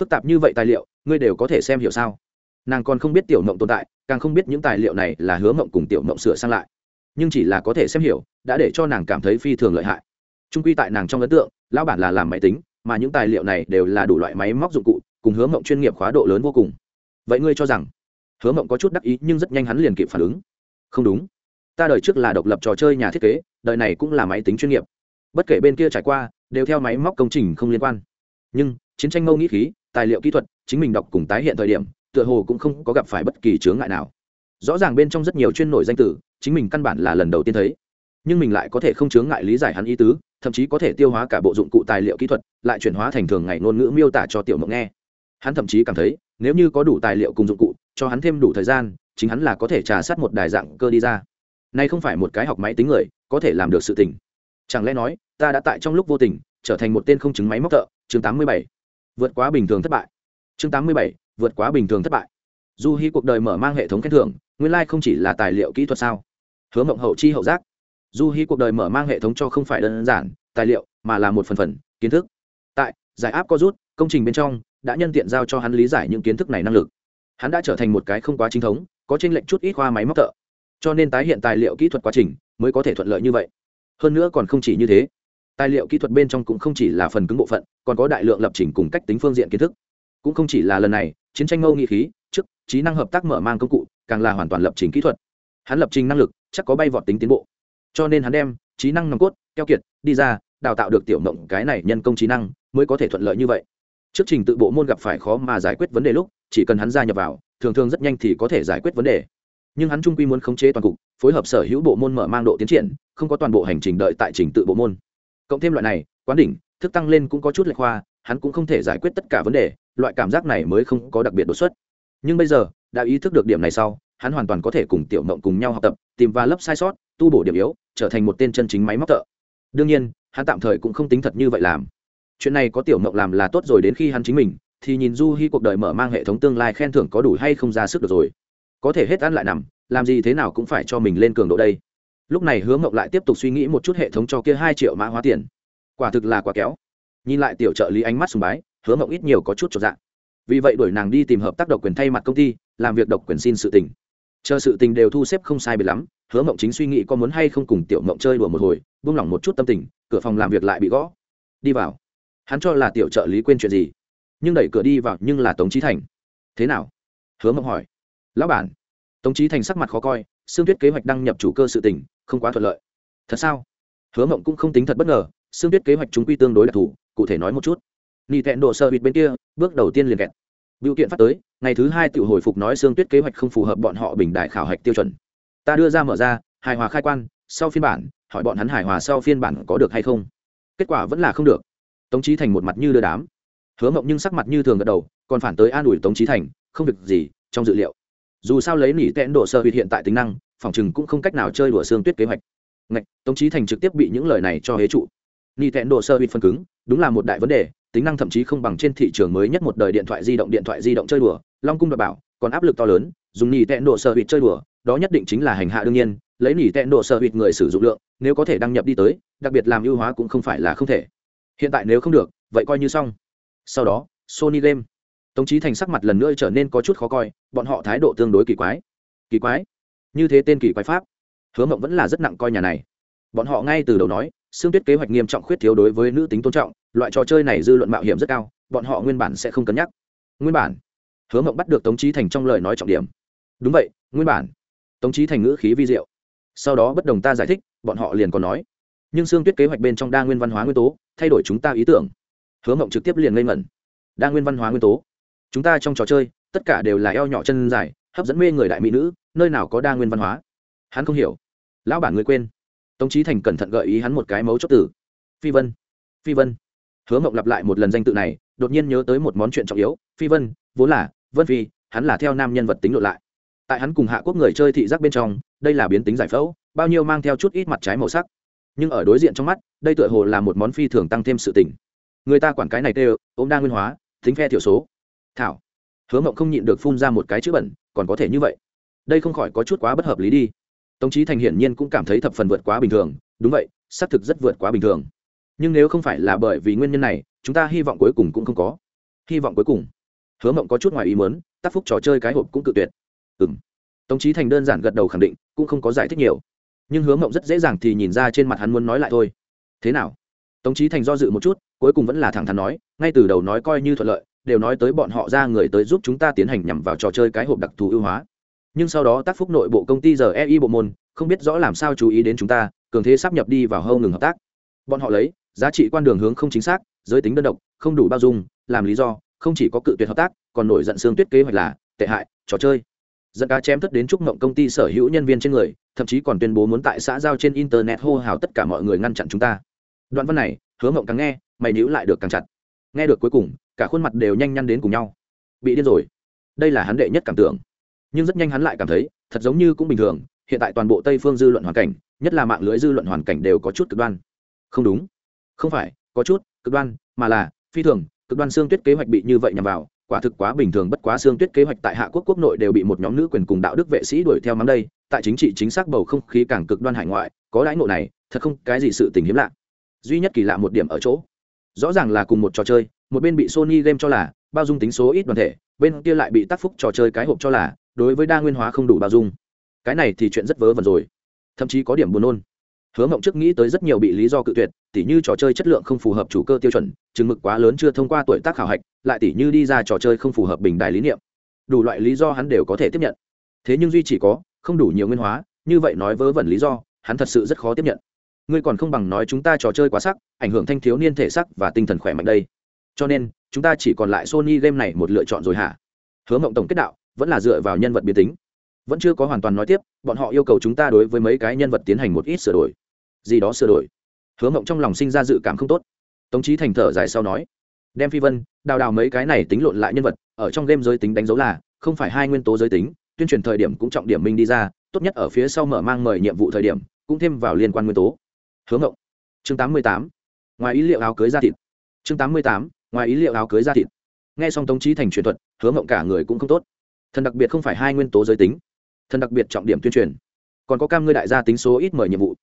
Phức tạp như vậy tài liệu, ngươi đều có thể xem hiểu sao? Nàng còn không biết tiểu mộng tồn tại, càng không biết những tài liệu này là hứa mộng cùng tiểu mộng sửa sang lại. Nhưng chỉ là có thể xem hiểu, đã để cho nàng cảm thấy phi thường lợi hại. Trung quy tại nàng trong ấn tượng, lão bản là làm máy tính, mà những tài liệu này đều là đủ loại máy móc dụng cụ, cùng hứa mộng chuyên nghiệp khóa độ lớn vô cùng. Vậy ngươi cho rằng, hứa mộng có chút đắc ý nhưng rất nhanh hắn liền kịp phản ứng. Không đúng. Ta đời trước là độc lập trò chơi nhà thiết kế, đời này cũng là máy tính chuyên nghiệp. Bất kể bên kia trải qua, đều theo máy móc công trình không liên quan. Nhưng, chiến tranh mâu nghĩ khí, tài liệu kỹ thuật, chính mình đọc cùng tái hiện thời điểm tựa hồ cũng không có gặp phải bất kỳ chướng ngại nào. Rõ ràng bên trong rất nhiều chuyên nổi danh tử, chính mình căn bản là lần đầu tiên thấy. Nhưng mình lại có thể không chướng ngại lý giải hắn ý tứ, thậm chí có thể tiêu hóa cả bộ dụng cụ tài liệu kỹ thuật, lại chuyển hóa thành thường ngày ngôn ngữ miêu tả cho tiểu mộng nghe. Hắn thậm chí cảm thấy, nếu như có đủ tài liệu cùng dụng cụ, cho hắn thêm đủ thời gian, chính hắn là có thể trà sát một đài dạng cơ đi ra. Nay không phải một cái học máy tính người, có thể làm được sự tình. Chẳng lẽ nói, ta đã tại trong lúc vô tình, trở thành một tên không chứng máy móc thợ? Chương tám mươi bảy. Vượt quá bình thường thất bại. Chương tám mươi bảy vượt quá bình thường thất bại. Du hy cuộc đời mở mang hệ thống khen thưởng, nguyên lai không chỉ là tài liệu kỹ thuật sao? Hứa mộng hậu chi hậu giác. Du hy cuộc đời mở mang hệ thống cho không phải đơn giản tài liệu, mà là một phần phần, kiến thức. Tại, giải áp có rút, công trình bên trong, đã nhân tiện giao cho hắn lý giải những kiến thức này năng lực. Hắn đã trở thành một cái không quá chính thống, có tranh lệnh chút ít khoa máy móc thợ. Cho nên tái hiện tài liệu kỹ thuật quá trình, mới có thể thuận lợi như vậy. Hơn nữa còn không chỉ như thế. Tài liệu kỹ thuật bên trong cũng không chỉ là phần cứng bộ phận, còn có đại lượng lập trình cùng cách tính phương diện kiến thức. Cũng không chỉ là lần này chiến tranh ngâu nghị khí chức trí năng hợp tác mở mang công cụ, càng là hoàn toàn lập trình kỹ thuật. Hắn lập trình năng lực, chắc có bay vọt tính tiến bộ. Cho nên hắn đem trí năng nòng cốt, keo kiệt, đi ra, đào tạo được tiểu mộng cái này nhân công trí năng, mới có thể thuận lợi như vậy. Trước trình tự bộ môn gặp phải khó mà giải quyết vấn đề lúc, chỉ cần hắn gia nhập vào, thường thường rất nhanh thì có thể giải quyết vấn đề. Nhưng hắn trung quy muốn khống chế toàn cục, phối hợp sở hữu bộ môn mở mang độ tiến triển, không có toàn bộ hành trình đợi tại trình tự bộ môn. Cộng thêm loại này, quán đỉnh, thức tăng lên cũng có chút lệch khoa, hắn cũng không thể giải quyết tất cả vấn đề loại cảm giác này mới không có đặc biệt đột xuất. Nhưng bây giờ, đã ý thức được điểm này sau, hắn hoàn toàn có thể cùng tiểu mộng cùng nhau học tập, tìm và lấp sai sót, tu bổ điểm yếu, trở thành một tên chân chính máy móc thợ. Đương nhiên, hắn tạm thời cũng không tính thật như vậy làm. Chuyện này có tiểu mộng làm là tốt rồi đến khi hắn chính mình, thì nhìn du hy cuộc đời mở mang hệ thống tương lai khen thưởng có đủ hay không ra sức được rồi. Có thể hết ăn lại nằm, làm gì thế nào cũng phải cho mình lên cường độ đây. Lúc này hứa mộng lại tiếp tục suy nghĩ một chút hệ thống cho kia hai triệu mã hóa tiền. Quả thực là quả kéo nhìn lại tiểu trợ lý ánh mắt sùng bái hứa mộng ít nhiều có chút cho dạng vì vậy đuổi nàng đi tìm hợp tác độc quyền thay mặt công ty, làm việc độc quyền xin sự tình. Chờ sự tình đều thu xếp không sai biệt lắm, hứa mộng chính suy nghĩ có muốn hay không cùng tiểu mộng chơi đùa một hồi, buông lỏng một chút tâm tình, cửa phòng làm việc lại bị gõ. Đi vào. Hắn cho là tiểu trợ lý quên chuyện gì, nhưng đẩy cửa đi vào nhưng là tống trí thành. Thế nào? Hứa mộng hỏi. Lão bản. Tống trí thành sắc mặt khó coi xương tuyết kế hoạch đăng nhập chủ cơ sự tình, không quá thuận lợi. Thật sao? Hứa mộng cũng không tính thật bất ngờ xương tuyết kế hoạch chúng quy tương đối đặc thù, cụ thể nói một chút nị tẹn độ sơ bịt bên kia, bước đầu tiên liền kẹt. Biểu kiện phát tới, ngày thứ hai tự hồi phục nói xương tuyết kế hoạch không phù hợp bọn họ bình đại khảo hạch tiêu chuẩn. Ta đưa ra mở ra, hài hòa khai quan, sau phiên bản, hỏi bọn hắn hài hòa sau phiên bản có được hay không. Kết quả vẫn là không được. Tống trí thành một mặt như đưa đám. Hứa mộng nhưng sắc mặt như thường gật đầu, còn phản tới an ủi tống trí thành, không việc gì, trong dự liệu. Dù sao lấy nỉ tẹn độ sơ huyệt hiện tại tính năng, phòng chừng cũng không cách nào chơi đùa xương tuyết kế hoạch. Ngạch, tống trí thành trực tiếp bị những lời này cho hế trụ. Nỉ tẹn độ sơ huyệt phân cứng, đúng là một đại vấn đề tính năng thậm chí không bằng trên thị trường mới nhất một đời điện thoại di động, điện thoại di động chơi đùa. Long cung đ bảo còn áp lực to lớn, dùng nỉ tẹn độ sợ hụt chơi đùa, đó nhất định chính là hành hạ đương nhiên, lấy nỉ tẹn độ sợ hụt người sử dụng lượng, nếu có thể đăng nhập đi tới, đặc biệt làm ưu hóa cũng không phải là không thể. Hiện tại nếu không được, vậy coi như xong. Sau đó, sony game. Tống trí thành sắc mặt lần nữa trở nên có chút khó coi, bọn họ thái độ tương đối kỳ quái. Kỳ quái? Như thế tên kỳ quái pháp. Hứa mộng vẫn là rất nặng coi nhà này. Bọn họ ngay từ đầu nói xương tuyết kế hoạch nghiêm trọng khuyết thiếu đối với nữ tính tôn trọng, loại trò chơi này dư luận mạo hiểm rất cao, bọn họ nguyên bản sẽ không cân nhắc. Nguyên bản, hứa mộng bắt được tống trí thành trong lời nói trọng điểm. Đúng vậy, nguyên bản. Tống trí thành ngữ khí vi diệu. Sau đó bất đồng ta giải thích, bọn họ liền còn nói. Nhưng xương tuyết kế hoạch bên trong đa nguyên văn hóa nguyên tố, thay đổi chúng ta ý tưởng. Hứa mộng trực tiếp liền lên ngẩn. Đa nguyên văn hóa nguyên tố. Chúng ta trong trò chơi, tất cả đều là eo nhỏ chân dài, hấp dẫn mê người đại mỹ nữ, nơi nào có đa nguyên văn hóa? Hắn không hiểu. Lão bản người quên tống trí thành cẩn thận gợi ý hắn một cái mấu chốt tử phi vân phi vân. Hứa mộng lặp lại một lần danh tự này, đột nhiên nhớ tới một món chuyện trọng yếu. Phi vân, vốn là, vân phi, hắn là theo nam nhân vật tính lộ lại. Tại hắn cùng hạ quốc người chơi thị giác bên trong, đây là biến tính giải phẫu, bao nhiêu mang theo chút ít mặt trái màu sắc. Nhưng ở đối diện trong mắt, đây tựa hồ là một món phi thường tăng thêm sự tình. Người ta quản cái này tê, ốm đa nguyên hóa tính phe thiểu số. Thảo. Hứa mộng không nhịn được phun ra một cái chữ bẩn, còn có thể như vậy. Đây không khỏi có chút quá bất hợp lý đi tống trí thành hiển nhiên cũng cảm thấy thập phần vượt quá bình thường. Đúng vậy, xác thực rất vượt quá bình thường. Nhưng nếu không phải là bởi vì nguyên nhân này, chúng ta hy vọng cuối cùng cũng không có. Hy vọng cuối cùng. Hứa mộng có chút ngoài ý muốn, tác phúc trò chơi cái hộp cũng cự tuyệt. Ừ m tống trí thành đơn giản gật đầu khẳng định, cũng không có giải thích nhiều. Nhưng hứa mộng rất dễ dàng thì nhìn ra trên mặt hắn muốn nói lại thôi. Thế nào? Tống trí thành do dự một chút, cuối cùng vẫn là thẳng thắn nói, ngay từ đầu nói coi như thuận lợi, đều nói tới bọn họ ra người tới giúp chúng ta tiến hành nhằm vào trò chơi cái hộp đặc thù ưu hóa nhưng sau đó tác phúc nội bộ công ty giờ ei bộ môn không biết rõ làm sao chú ý đến chúng ta, cường thế sắp nhập đi vào hâu ngừng hợp tác. Bọn họ lấy giá trị quan đường hướng không chính xác, giới tính đơn độc, không đủ bao dung, làm lý do, không chỉ có cự tuyệt hợp tác, còn nổi giận xương tuyết kế hoạch là tệ hại, trò chơi. Dẫn cá chém thất đến chúc mộng công ty sở hữu nhân viên trên người, thậm chí còn tuyên bố muốn tại xã giao trên internet hô hào tất cả mọi người ngăn chặn chúng ta. Đoạn văn này, hứa mộng càng nghe, mày níu lại được càng chặt. Nghe được cuối cùng, cả khuôn mặt đều nhanh nhăn đến cùng nhau. Bị điên rồi. Đây là hắn đệ nhất cảm tưởng nhưng rất nhanh hắn lại cảm thấy, thật giống như cũng bình thường, hiện tại toàn bộ tây phương dư luận hoàn cảnh, nhất là mạng lưới dư luận hoàn cảnh đều có chút cực đoan. Không đúng. Không phải, có chút, cực đoan, mà là, phi thường, cực đoan xương tuyết kế hoạch bị như vậy nhằm vào, quả thực quá bình thường bất quá xương tuyết kế hoạch tại hạ quốc quốc nội đều bị một nhóm nữ quyền cùng đạo đức vệ sĩ đuổi theo mắm đây, tại chính trị chính xác bầu không khí càng cực đoan hải ngoại, có đãi ngộ này, thật không cái gì sự tình hiếm lạ. Duy nhất kỳ lạ một điểm ở chỗ, rõ ràng là cùng một trò chơi, một bên bị sony game cho là, bao dung tính số ít đoàn thể, bên kia lại bị tác phúc trò chơi cái hộp cho là đối với đa nguyên hóa không đủ bao dung. Cái này thì chuyện rất vớ vẩn rồi. Thậm chí có điểm buồn nôn. Hứa mộng trước nghĩ tới rất nhiều bị lý do cự tuyệt, tỉ như trò chơi chất lượng không phù hợp chủ cơ tiêu chuẩn, chừng mực quá lớn chưa thông qua tuổi tác khảo hạch, lại tỉ như đi ra trò chơi không phù hợp bình đài lý niệm. Đủ loại lý do hắn đều có thể tiếp nhận. Thế nhưng duy chỉ có, không đủ nhiều nguyên hóa, như vậy nói vớ vẩn lý do, hắn thật sự rất khó tiếp nhận. Ngươi còn không bằng nói chúng ta trò chơi quá sắc, ảnh hưởng thanh thiếu niên thể sắc và tinh thần khỏe mạnh đây. Cho nên, chúng ta chỉ còn lại sony game này một lựa chọn rồi hả? Hứa mộng tổng kết đạo vẫn là dựa vào nhân vật biến tính. Vẫn chưa có hoàn toàn nói tiếp, bọn họ yêu cầu chúng ta đối với mấy cái nhân vật tiến hành một ít sửa đổi. Gì đó sửa đổi. Hứa mộng trong lòng sinh ra dự cảm không tốt. Tống trí thành thở dài sau nói, đem phi vân, đào đào mấy cái này tính lộn lại nhân vật, ở trong game giới tính đánh dấu là, không phải hai nguyên tố giới tính, tuyên truyền thời điểm cũng trọng điểm minh đi ra, tốt nhất ở phía sau mở mang mời nhiệm vụ thời điểm, cũng thêm vào liên quan nguyên tố. Hướng ngộng chương tám mươi tám. Ngoài ý liệu áo cưới ra thịt. Chương tám mươi tám. Ngoài ý liệu áo cưới ra thịt. Nghe xong tống trí thành truyền thuật hướng ngộng cả người cũng không tốt thần đặc biệt không phải hai nguyên tố giới tính. Thần đặc biệt trọng điểm tuyên truyền. Còn có cam ngươi đại gia tính số ít mời nhiệm vụ.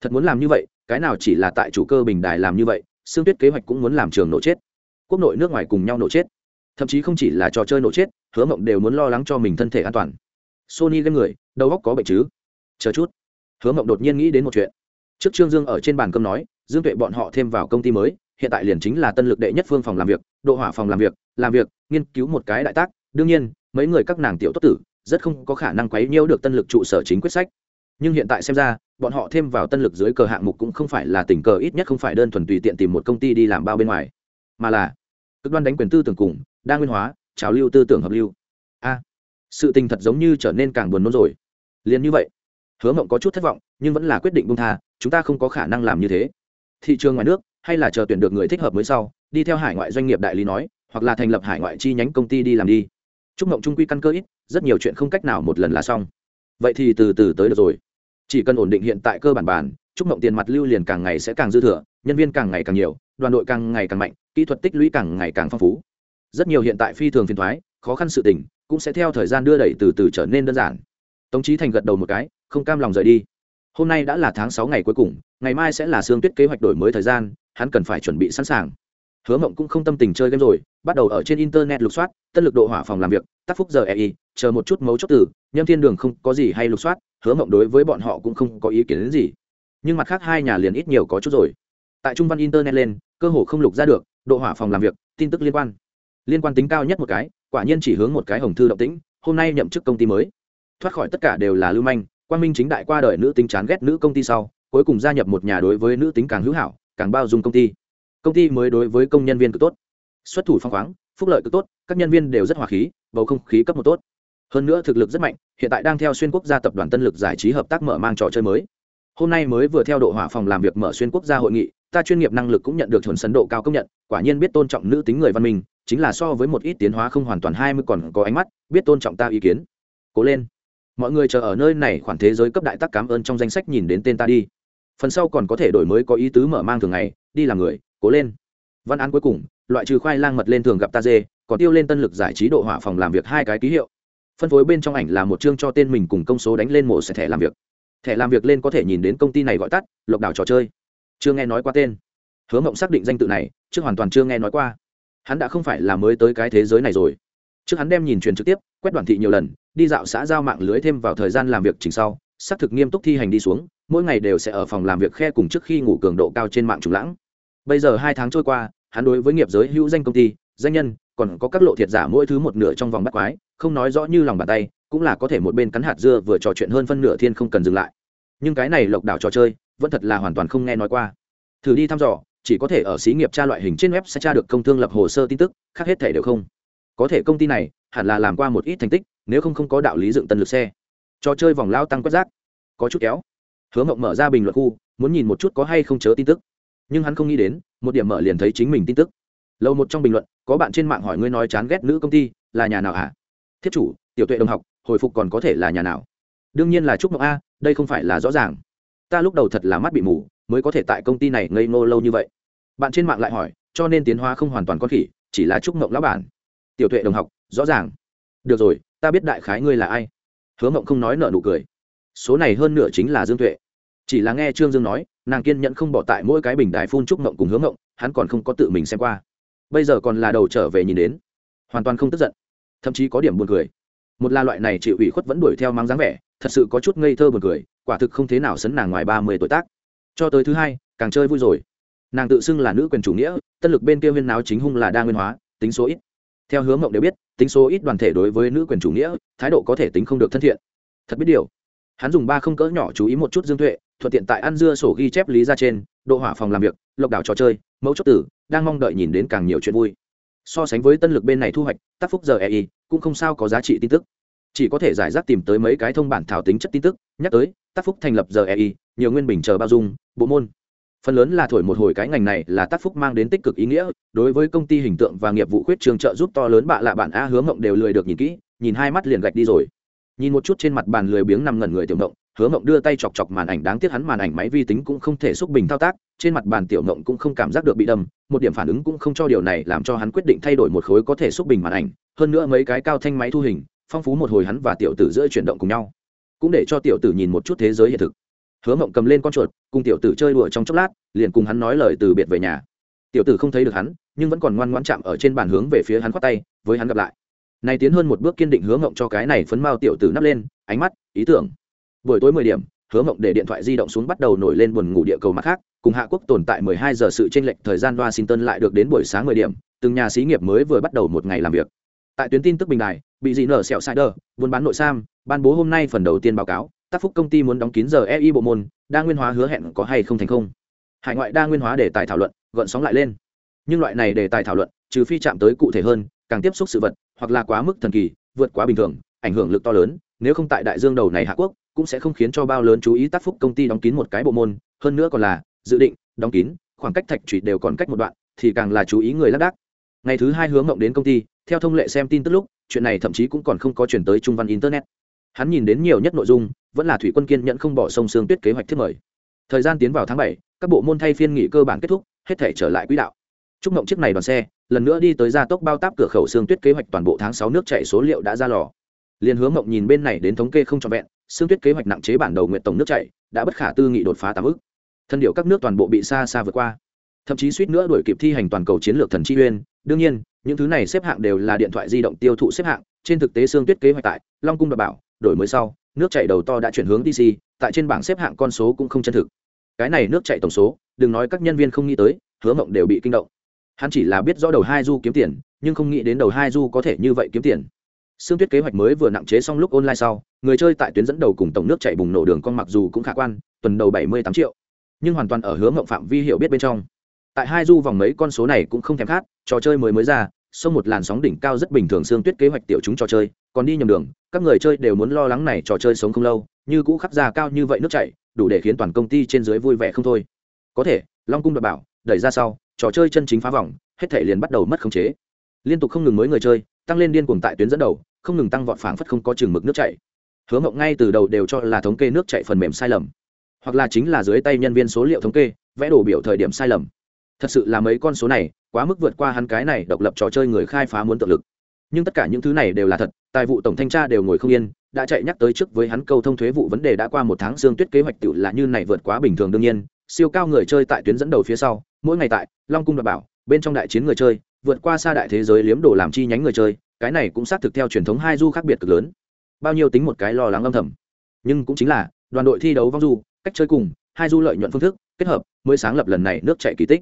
Thật muốn làm như vậy, cái nào chỉ là tại chủ cơ bình đài làm như vậy xương tuyết kế hoạch cũng muốn làm trường nổ chết. Quốc nội nước ngoài cùng nhau nổ chết. Thậm chí không chỉ là trò chơi nổ chết, hứa mộng đều muốn lo lắng cho mình thân thể an toàn. Sony lên người, đầu góc có bệnh chứ? Chờ chút. Hứa mộng đột nhiên nghĩ đến một chuyện. Trước trương dương ở trên bàn cơm nói, dương tuệ bọn họ thêm vào công ty mới, hiện tại liền chính là tân lực đệ nhất phương phòng làm việc, độ hỏa phòng làm việc làm việc, nghiên cứu một cái đại tác. Đương nhiên mấy người các nàng tiểu tốt tử, rất không có khả năng quấy nhiễu được tân lực trụ sở chính quyết sách. Nhưng hiện tại xem ra, bọn họ thêm vào tân lực dưới cờ hạng mục cũng không phải là tình cờ ít nhất không phải đơn thuần tùy tiện tìm một công ty đi làm bao bên ngoài, mà là cực đoan đánh quyền tư tưởng cùng, đa nguyên hóa, trào lưu tư tưởng hợp lưu. A, sự tình thật giống như trở nên càng buồn nôn rồi. Liền như vậy, hứa mộng có chút thất vọng, nhưng vẫn là quyết định bung tha, chúng ta không có khả năng làm như thế. Thị trường ngoài nước, hay là chờ tuyển được người thích hợp mới sau, đi theo hải ngoại doanh nghiệp đại lý nói, hoặc là thành lập hải ngoại chi nhánh công ty đi làm đi chúc mộng trung quy căn cơ ít, rất nhiều chuyện không cách nào một lần là xong. Vậy thì từ từ tới được rồi. Chỉ cần ổn định hiện tại cơ bản bản, chúc mộng tiền mặt lưu liền càng ngày sẽ càng dư thừa, nhân viên càng ngày càng nhiều, đoàn đội càng ngày càng mạnh, kỹ thuật tích lũy càng ngày càng phong phú. Rất nhiều hiện tại phi thường phiền thoái khó khăn sự tình, cũng sẽ theo thời gian đưa đẩy từ từ trở nên đơn giản. Tống trí thành gật đầu một cái, không cam lòng rời đi. Hôm nay đã là tháng sáu ngày cuối cùng, ngày mai sẽ là sương tuyết kế hoạch đổi mới thời gian, hắn cần phải chuẩn bị sẵn sàng hứa mộng cũng không tâm tình chơi game rồi, bắt đầu ở trên internet lục soát tân lực độ hỏa phòng làm việc, tác phúc giờ ei chờ một chút mấu chốt từ, nhâm thiên đường không có gì hay lục soát, hứa mộng đối với bọn họ cũng không có ý kiến đến gì. Nhưng mặt khác hai nhà liền ít nhiều có chút rồi. Tại trung văn internet lên, cơ hồ không lục ra được, độ hỏa phòng làm việc, tin tức liên quan. Liên quan tính cao nhất một cái, quả nhiên chỉ hướng một cái hồng thư động tĩnh, hôm nay nhậm chức công ty mới. Thoát khỏi tất cả đều là lưu manh quan minh chính đại qua đời nữ tính chán ghét nữ công ty sau, cuối cùng gia nhập một nhà đối với nữ tính càng hữu hảo, càng bao dung công ty công ty mới đối với công nhân viên cực tốt, xuất thủ phong khoáng, phúc lợi cực tốt, các nhân viên đều rất hòa khí, bầu không khí cấp một tốt. Hơn nữa thực lực rất mạnh, hiện tại đang theo xuyên quốc gia tập đoàn tân lực giải trí hợp tác mở mang trò chơi mới. Hôm nay mới vừa theo độ hỏa phòng làm việc mở xuyên quốc gia hội nghị, ta chuyên nghiệp năng lực cũng nhận được chuẩn sấn độ cao công nhận, quả nhiên biết tôn trọng nữ tính người văn minh, chính là so với một ít tiến hóa không hoàn toàn hai mươi còn có ánh mắt, biết tôn trọng ta ý kiến. Cố lên. Mọi người chờ ở nơi này khoản thế giới cấp đại tác cảm ơn trong danh sách nhìn đến tên ta đi. Phần sau còn có thể đổi mới có ý tứ mở mang thường ngày, đi làm người cố lên. Văn án cuối cùng, loại trừ khoai lang mật lên thường gặp ta dê, còn tiêu lên tân lực giải trí độ hỏa phòng làm việc hai cái ký hiệu. Phân phối bên trong ảnh là một chương cho tên mình cùng công số đánh lên mổ sẽ thẻ làm việc. Thẻ làm việc lên có thể nhìn đến công ty này gọi tắt, lộc đảo trò chơi. Chưa nghe nói qua tên. Hứa mộng xác định danh tự này, trước hoàn toàn chưa nghe nói qua. Hắn đã không phải là mới tới cái thế giới này rồi. Trước hắn đem nhìn truyền trực tiếp, quét đoàn thị nhiều lần, đi dạo xã giao mạng lưới thêm vào thời gian làm việc chỉnh sau, xác thực nghiêm túc thi hành đi xuống, mỗi ngày đều sẽ ở phòng làm việc khe cùng trước khi ngủ cường độ cao trên mạng trùng lãng bây giờ hai tháng trôi qua, hắn đối với nghiệp giới hữu danh công ty, danh nhân, còn có các lộ thiệt giả mỗi thứ một nửa trong vòng bắt quái, không nói rõ như lòng bàn tay, cũng là có thể một bên cắn hạt dưa vừa trò chuyện hơn phân nửa thiên không cần dừng lại. Nhưng cái này lộc đảo trò chơi, vẫn thật là hoàn toàn không nghe nói qua. Thử đi thăm dò, chỉ có thể ở xí nghiệp tra loại hình trên web sẽ tra được công thương lập hồ sơ tin tức, khác hết thể đều không. Có thể công ty này, hẳn là làm qua một ít thành tích, nếu không không có đạo lý dựng tân lực xe. Trò chơi vòng lao tăng quét rác, có chút kéo. Hứa mộng mở ra bình luận khu, muốn nhìn một chút có hay không chớ tin tức nhưng hắn không nghĩ đến, một điểm mở liền thấy chính mình tin tức. Lâu một trong bình luận, có bạn trên mạng hỏi ngươi nói chán ghét nữ công ty là nhà nào hả? À? thiết chủ, tiểu tuệ đồng học, hồi phục còn có thể là nhà nào? Đương nhiên là trúc mộng a, đây không phải là rõ ràng. Ta lúc đầu thật là mắt bị mù, mới có thể tại công ty này ngây ngô lâu như vậy. Bạn trên mạng lại hỏi, cho nên tiến hóa không hoàn toàn con khỉ, chỉ là trúc mộng lão bản. Tiểu tuệ đồng học, rõ ràng. Được rồi, ta biết đại khái ngươi là ai. Hứa mộng không nói nợ nụ cười. Số này hơn nửa chính là dương tuệ chỉ là nghe trương dương nói, nàng kiên nhẫn không bỏ tại mỗi cái bình đài phun trúc mộng cùng hướng mộng hắn còn không có tự mình xem qua. Bây giờ còn là đầu trở về nhìn đến, hoàn toàn không tức giận, thậm chí có điểm buồn cười. Một là loại này chịu ủy khuất vẫn đuổi theo mang dáng vẻ, thật sự có chút ngây thơ buồn cười, quả thực không thế nào sấn nàng ngoài ba mươi tuổi tác. Cho tới thứ hai, càng chơi vui rồi. Nàng tự xưng là nữ quyền chủ nghĩa tân lực bên kia viên náo chính hung là đa nguyên hóa, tính số ít. Theo hướng mộng đều biết, tính số ít đoàn thể đối với nữ quyền chủ nghĩa, thái độ có thể tính không được thân thiện. Thật biết điều hắn dùng ba không cỡ nhỏ chú ý một chút dương tuệ, thuận tiện tại ăn dưa sổ ghi chép lý ra trên, độ hỏa phòng làm việc, lộc đảo trò chơi, mẫu chốt tử, đang mong đợi nhìn đến càng nhiều chuyện vui. So sánh với tân lực bên này thu hoạch, tác phúc giờ ei cũng không sao có giá trị tin tức. Chỉ có thể giải rác tìm tới mấy cái thông bản thảo tính chất tin tức, nhắc tới, tác phúc thành lập giờ ei nhiều nguyên bình chờ bao dung, bộ môn. Phần lớn là thổi một hồi cái ngành này là tác phúc mang đến tích cực ý nghĩa, đối với công ty hình tượng và nghiệp vụ khuyết trường trợ giúp to lớn bạ lạ bạn a hướng ngộng đều lười được nhìn kỹ, nhìn hai mắt liền gạch đi rồi nhìn một chút trên mặt bàn lười biếng nằm ngẩn người tiểu mộng hứa mộng đưa tay chọc chọc màn ảnh đáng tiếc hắn màn ảnh máy vi tính cũng không thể xúc bình thao tác, trên mặt bàn tiểu mộng cũng không cảm giác được bị đâm, một điểm phản ứng cũng không cho điều này làm cho hắn quyết định thay đổi một khối có thể xúc bình màn ảnh, hơn nữa mấy cái cao thanh máy thu hình, phong phú một hồi hắn và tiểu tử giữa chuyển động cùng nhau, cũng để cho tiểu tử nhìn một chút thế giới hiện thực. Hứa mộng cầm lên con chuột, cùng tiểu tử chơi đùa trong chốc lát, liền cùng hắn nói lời từ biệt về nhà. Tiểu tử không thấy được hắn, nhưng vẫn còn ngoan ngoan chạm ở trên bàn hướng về phía hắn khoát tay, với hắn gặp lại này tiến hơn một bước kiên định hướng ngộng cho cái này phấn mao tiểu tử nắp lên, ánh mắt, ý tưởng. Buổi tối mười điểm, hứa ngộng để điện thoại di động xuống bắt đầu nổi lên buồn ngủ địa cầu mặt khác, cùng hạ quốc tồn tại mười hai giờ sự tranh lệch thời gian washington lại được đến buổi sáng mười điểm, từng nhà xí nghiệp mới vừa bắt đầu một ngày làm việc. Tại tuyến tin tức bình đài, bị dị nở sẹo cider buôn bán nội sam, ban bố hôm nay phần đầu tiên báo cáo, tác phúc công ty muốn đóng kín giờ ei bộ môn, đa nguyên hóa hứa hẹn có hay không thành không? Hải ngoại đa nguyên hóa để tài thảo luận gợn sóng lại lên. Nhưng loại này để tài thảo luận, trừ phi chạm tới cụ thể hơn, càng tiếp xúc sự vật hoặc là quá mức thần kỳ, vượt quá bình thường, ảnh hưởng lực to lớn, nếu không tại đại dương đầu này hạ quốc, cũng sẽ không khiến cho bao lớn chú ý tác phúc công ty đóng kín một cái bộ môn. Hơn nữa còn là, dự định, đóng kín, khoảng cách thạch trụy đều còn cách một đoạn, thì càng là chú ý người lác đác. Ngày thứ hai hướng ngộng đến công ty, theo thông lệ xem tin tức lúc, chuyện này thậm chí cũng còn không có chuyển tới trung văn internet. Hắn nhìn đến nhiều nhất nội dung, vẫn là thủy quân kiên nhẫn không bỏ sông sương tuyết kế hoạch thiết mời. Thời gian tiến vào tháng bảy, các bộ môn thay phiên nghỉ cơ bản kết thúc, hết thể trở lại quỹ đạo. Chúc mộng chiếc này đoàn xe lần nữa đi tới gia tốc bao táp cửa khẩu xương tuyết kế hoạch toàn bộ tháng sáu nước chạy số liệu đã ra lò. Liền hướng mộng nhìn bên này đến thống kê không trọn vẹn xương tuyết kế hoạch nặng chế bản đầu nguyện tổng nước chạy, đã bất khả tư nghị đột phá tám ức thân điệu các nước toàn bộ bị xa xa vượt qua. Thậm chí suýt nữa đuổi kịp thi hành toàn cầu chiến lược thần chi uyên. Đương nhiên, những thứ này xếp hạng đều là điện thoại di động tiêu thụ xếp hạng, trên thực tế xương tuyết kế hoạch tại long cung đảm bảo, đổi mới sau, nước chạy đầu to đã chuyển hướng dc tại trên bảng xếp hạng con số cũng không chân thực. Cái này nước chạy tổng số, đừng nói các nhân viên không nghĩ tới, hứa mộng đều bị kinh động hắn chỉ là biết rõ đầu hai du kiếm tiền nhưng không nghĩ đến đầu hai du có thể như vậy kiếm tiền Sương Tuyết kế hoạch mới vừa nặng chế xong lúc online sau, người chơi tại tuyến dẫn đầu cùng tổng nước chạy bùng nổ đường con mặc dù cũng khả quan, tuần đầu bảy mươi tám triệu, nhưng hoàn toàn ở hướng ngộng phạm vi hiểu biết bên trong. Tại hai du vòng mấy con số này cũng không thèm khát, trò chơi mới mới ra, xông một làn sóng đỉnh cao rất bình thường Sương Tuyết kế hoạch tiểu chúng trò chơi, còn đi nhầm đường, các người chơi đều muốn lo lắng này trò chơi sống không lâu, như cũ khắc ra cao như vậy nước chảy, đủ để khiến toàn công ty trên dưới vui vẻ không thôi. Có thể, Long cung đoạt bảo, đẩy ra sau, trò chơi chân chính phá vòng, hết thể liền bắt đầu mất khống chế. Liên tục không ngừng mới người chơi, tăng lên điên cuồng tại tuyến dẫn đầu, không ngừng tăng vọt phảng phất không có chừng mực nước chảy. Hứa mộng ngay từ đầu đều cho là thống kê nước chảy phần mềm sai lầm hoặc là chính là dưới tay nhân viên số liệu thống kê vẽ đồ biểu thời điểm sai lầm. Thật sự là mấy con số này quá mức vượt qua hắn cái này độc lập trò chơi người khai phá muốn tự lực. Nhưng tất cả những thứ này đều là thật tài vụ tổng thanh tra đều ngồi không yên đã chạy nhắc tới trước với hắn câu thông thuế vụ vấn đề đã qua một tháng dương tuyết kế hoạch tự là như này vượt quá bình thường đương nhiên siêu cao người chơi tại tuyến dẫn đầu phía sau mỗi ngày tại, long cung đoạt bảo, bên trong đại chiến người chơi, vượt qua xa đại thế giới liếm đồ làm chi nhánh người chơi, cái này cũng xác thực theo truyền thống hai du khác biệt cực lớn. Bao nhiêu tính một cái lo lắng âm thầm. Nhưng cũng chính là, đoàn đội thi đấu vong du, cách chơi cùng, hai du lợi nhuận phương thức, kết hợp, mới sáng lập lần này nước chạy kỳ tích.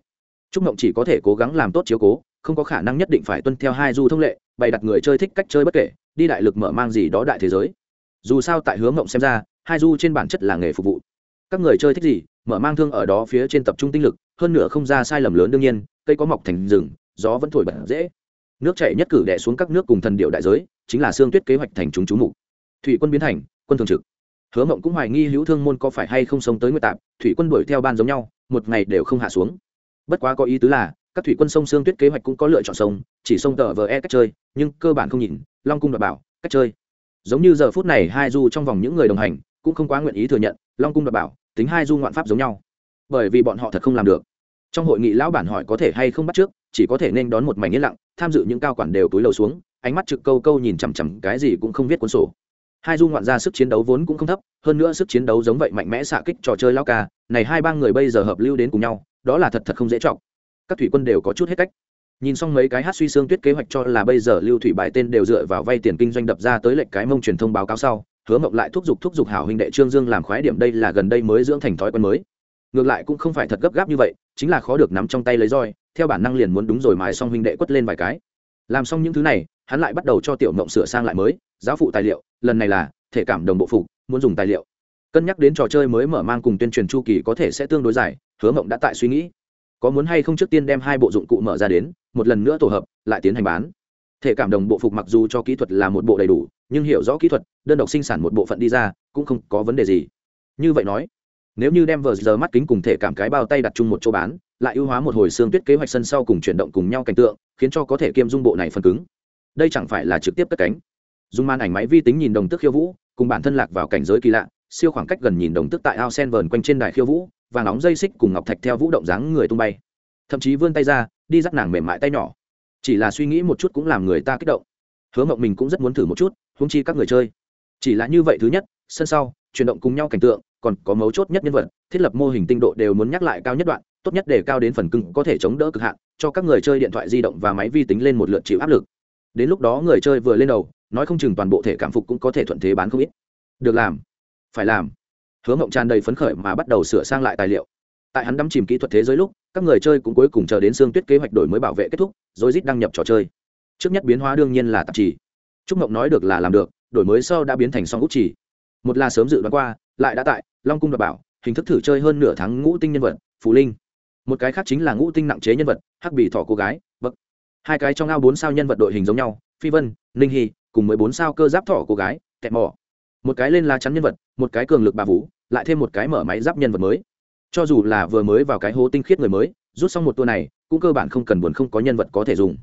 Trúc mộng chỉ có thể cố gắng làm tốt chiếu cố, không có khả năng nhất định phải tuân theo hai du thông lệ, bày đặt người chơi thích cách chơi bất kể, đi đại lực mở mang gì đó đại thế giới. Dù sao tại hướng mộng xem ra, hai du trên bản chất là nghề phục vụ. Các người chơi thích gì mở mang thương ở đó phía trên tập trung tinh lực, hơn nữa không ra sai lầm lớn đương nhiên, cây có mọc thành rừng, gió vẫn thổi bật dễ. Nước chảy nhất cử đẻ xuống các nước cùng thần điệu đại giới, chính là xương tuyết kế hoạch thành chúng chú mục. Thủy quân biến thành, quân thường trực. Hứa mộng cũng hoài nghi hữu thương môn có phải hay không sống tới nguyệt tạp, thủy quân đuổi theo ban giống nhau, một ngày đều không hạ xuống. Bất quá có ý tứ là, các thủy quân sông xương tuyết kế hoạch cũng có lựa chọn sông, chỉ sông tờ vờ e cách chơi, nhưng cơ bản không nhìn, long cung đảm bảo, cách chơi. Giống như giờ phút này hai du trong vòng những người đồng hành, cũng không quá nguyện ý thừa nhận, long cung đảm bảo tính hai du ngoạn pháp giống nhau. Bởi vì bọn họ thật không làm được. Trong hội nghị lão bản hỏi có thể hay không bắt trước, chỉ có thể nên đón một mảnh yên lặng, tham dự những cao quản đều túi lầu xuống, ánh mắt trực câu câu nhìn chằm chằm cái gì cũng không viết cuốn sổ. Hai du ngoạn ra sức chiến đấu vốn cũng không thấp, hơn nữa sức chiến đấu giống vậy mạnh mẽ xạ kích trò chơi lao ca, này hai ba người bây giờ hợp lưu đến cùng nhau, đó là thật thật không dễ trọng các thủy quân đều có chút hết cách. Nhìn xong mấy cái hát suy xương tuyết kế hoạch cho là bây giờ lưu thủy bài tên đều dựa vào vay tiền kinh doanh đập ra tới lệnh cái mông truyền thông báo cáo sau hứa mộng lại thúc giục thúc giục hảo huynh đệ trương dương làm khoái điểm đây là gần đây mới dưỡng thành thói quen mới. Ngược lại cũng không phải thật gấp gáp như vậy, chính là khó được nắm trong tay lấy roi, theo bản năng liền muốn đúng rồi mài xong huynh đệ quất lên vài cái. Làm xong những thứ này, hắn lại bắt đầu cho tiểu mộng sửa sang lại mới, giáo phụ tài liệu, lần này là thể cảm đồng bộ phục, muốn dùng tài liệu. Cân nhắc đến trò chơi mới mở mang cùng tuyên truyền chu kỳ có thể sẽ tương đối dài, hứa mộng đã tại suy nghĩ, có muốn hay không trước tiên đem hai bộ dụng cụ mở ra đến, một lần nữa tổ hợp, lại tiến hành bán. Thể cảm đồng bộ phục mặc dù cho kỹ thuật là một bộ đầy đủ nhưng hiểu rõ kỹ thuật, đơn độc sinh sản một bộ phận đi ra, cũng không có vấn đề gì. Như vậy nói, nếu như đem vờ giờ mắt kính cùng thể cảm cái bao tay đặt chung một chỗ bán, lại ưu hóa một hồi xương tuyết kế hoạch sân sau cùng chuyển động cùng nhau cảnh tượng, khiến cho có thể kiêm dung bộ này phần cứng. Đây chẳng phải là trực tiếp cất cánh. Dùng màn ảnh máy vi tính nhìn đồng tức khiêu vũ, cùng bản thân lạc vào cảnh giới kỳ lạ, siêu khoảng cách gần nhìn đồng tức tại ao sen vờn quanh trên đài khiêu vũ và nóng dây xích cùng ngọc thạch theo vũ động dáng người tung bay. Thậm chí vươn tay ra, đi dắt nàng mềm mại tay nhỏ. Chỉ là suy nghĩ một chút cũng làm người ta kích động. Hứa mộng mình cũng rất muốn thử một chút húng chi các người chơi. Chỉ là như vậy thứ nhất, sân sau, chuyển động cùng nhau cảnh tượng, còn có mấu chốt nhất nhân vật, thiết lập mô hình tinh độ đều muốn nhắc lại cao nhất đoạn, tốt nhất để cao đến phần cưng có thể chống đỡ cực hạn, cho các người chơi điện thoại di động và máy vi tính lên một lượt chịu áp lực. Đến lúc đó người chơi vừa lên đầu, nói không chừng toàn bộ thể cảm phục cũng có thể thuận thế bán không ít. Được làm. Phải làm. Hứa mộng tràn đầy phấn khởi mà bắt đầu sửa sang lại tài liệu. Tại hắn đắm chìm kỹ thuật thế giới lúc, các người chơi cũng cuối cùng chờ đến xương tuyết kế hoạch đổi mới bảo vệ kết thúc, rồi rít đăng nhập trò chơi. Trước nhất biến hóa đương nhiên là tạp trì trúc mộng nói được là làm được, đổi mới sau đã biến thành song út chỉ. một là sớm dự đoán qua, lại đã tại, long cung đ bảo, hình thức thử chơi hơn nửa tháng ngũ tinh nhân vật, phù linh. Một cái khác chính là ngũ tinh nặng chế nhân vật, hắc bì thỏ cô gái, bậc. Hai cái trong ao bốn sao nhân vật đội hình giống nhau, phi vân, ninh hy, cùng mới bốn sao cơ giáp thỏ cô gái kẹt mỏ một cái lên lá chắn nhân vật, một cái cường lực bà vũ, lại thêm một cái mở máy giáp nhân vật mới. Cho dù là vừa mới vào cái hố tinh khiết người mới, rút xong một tour này, cũng cơ bản không cần buồn không có nhân vật có thể dùng.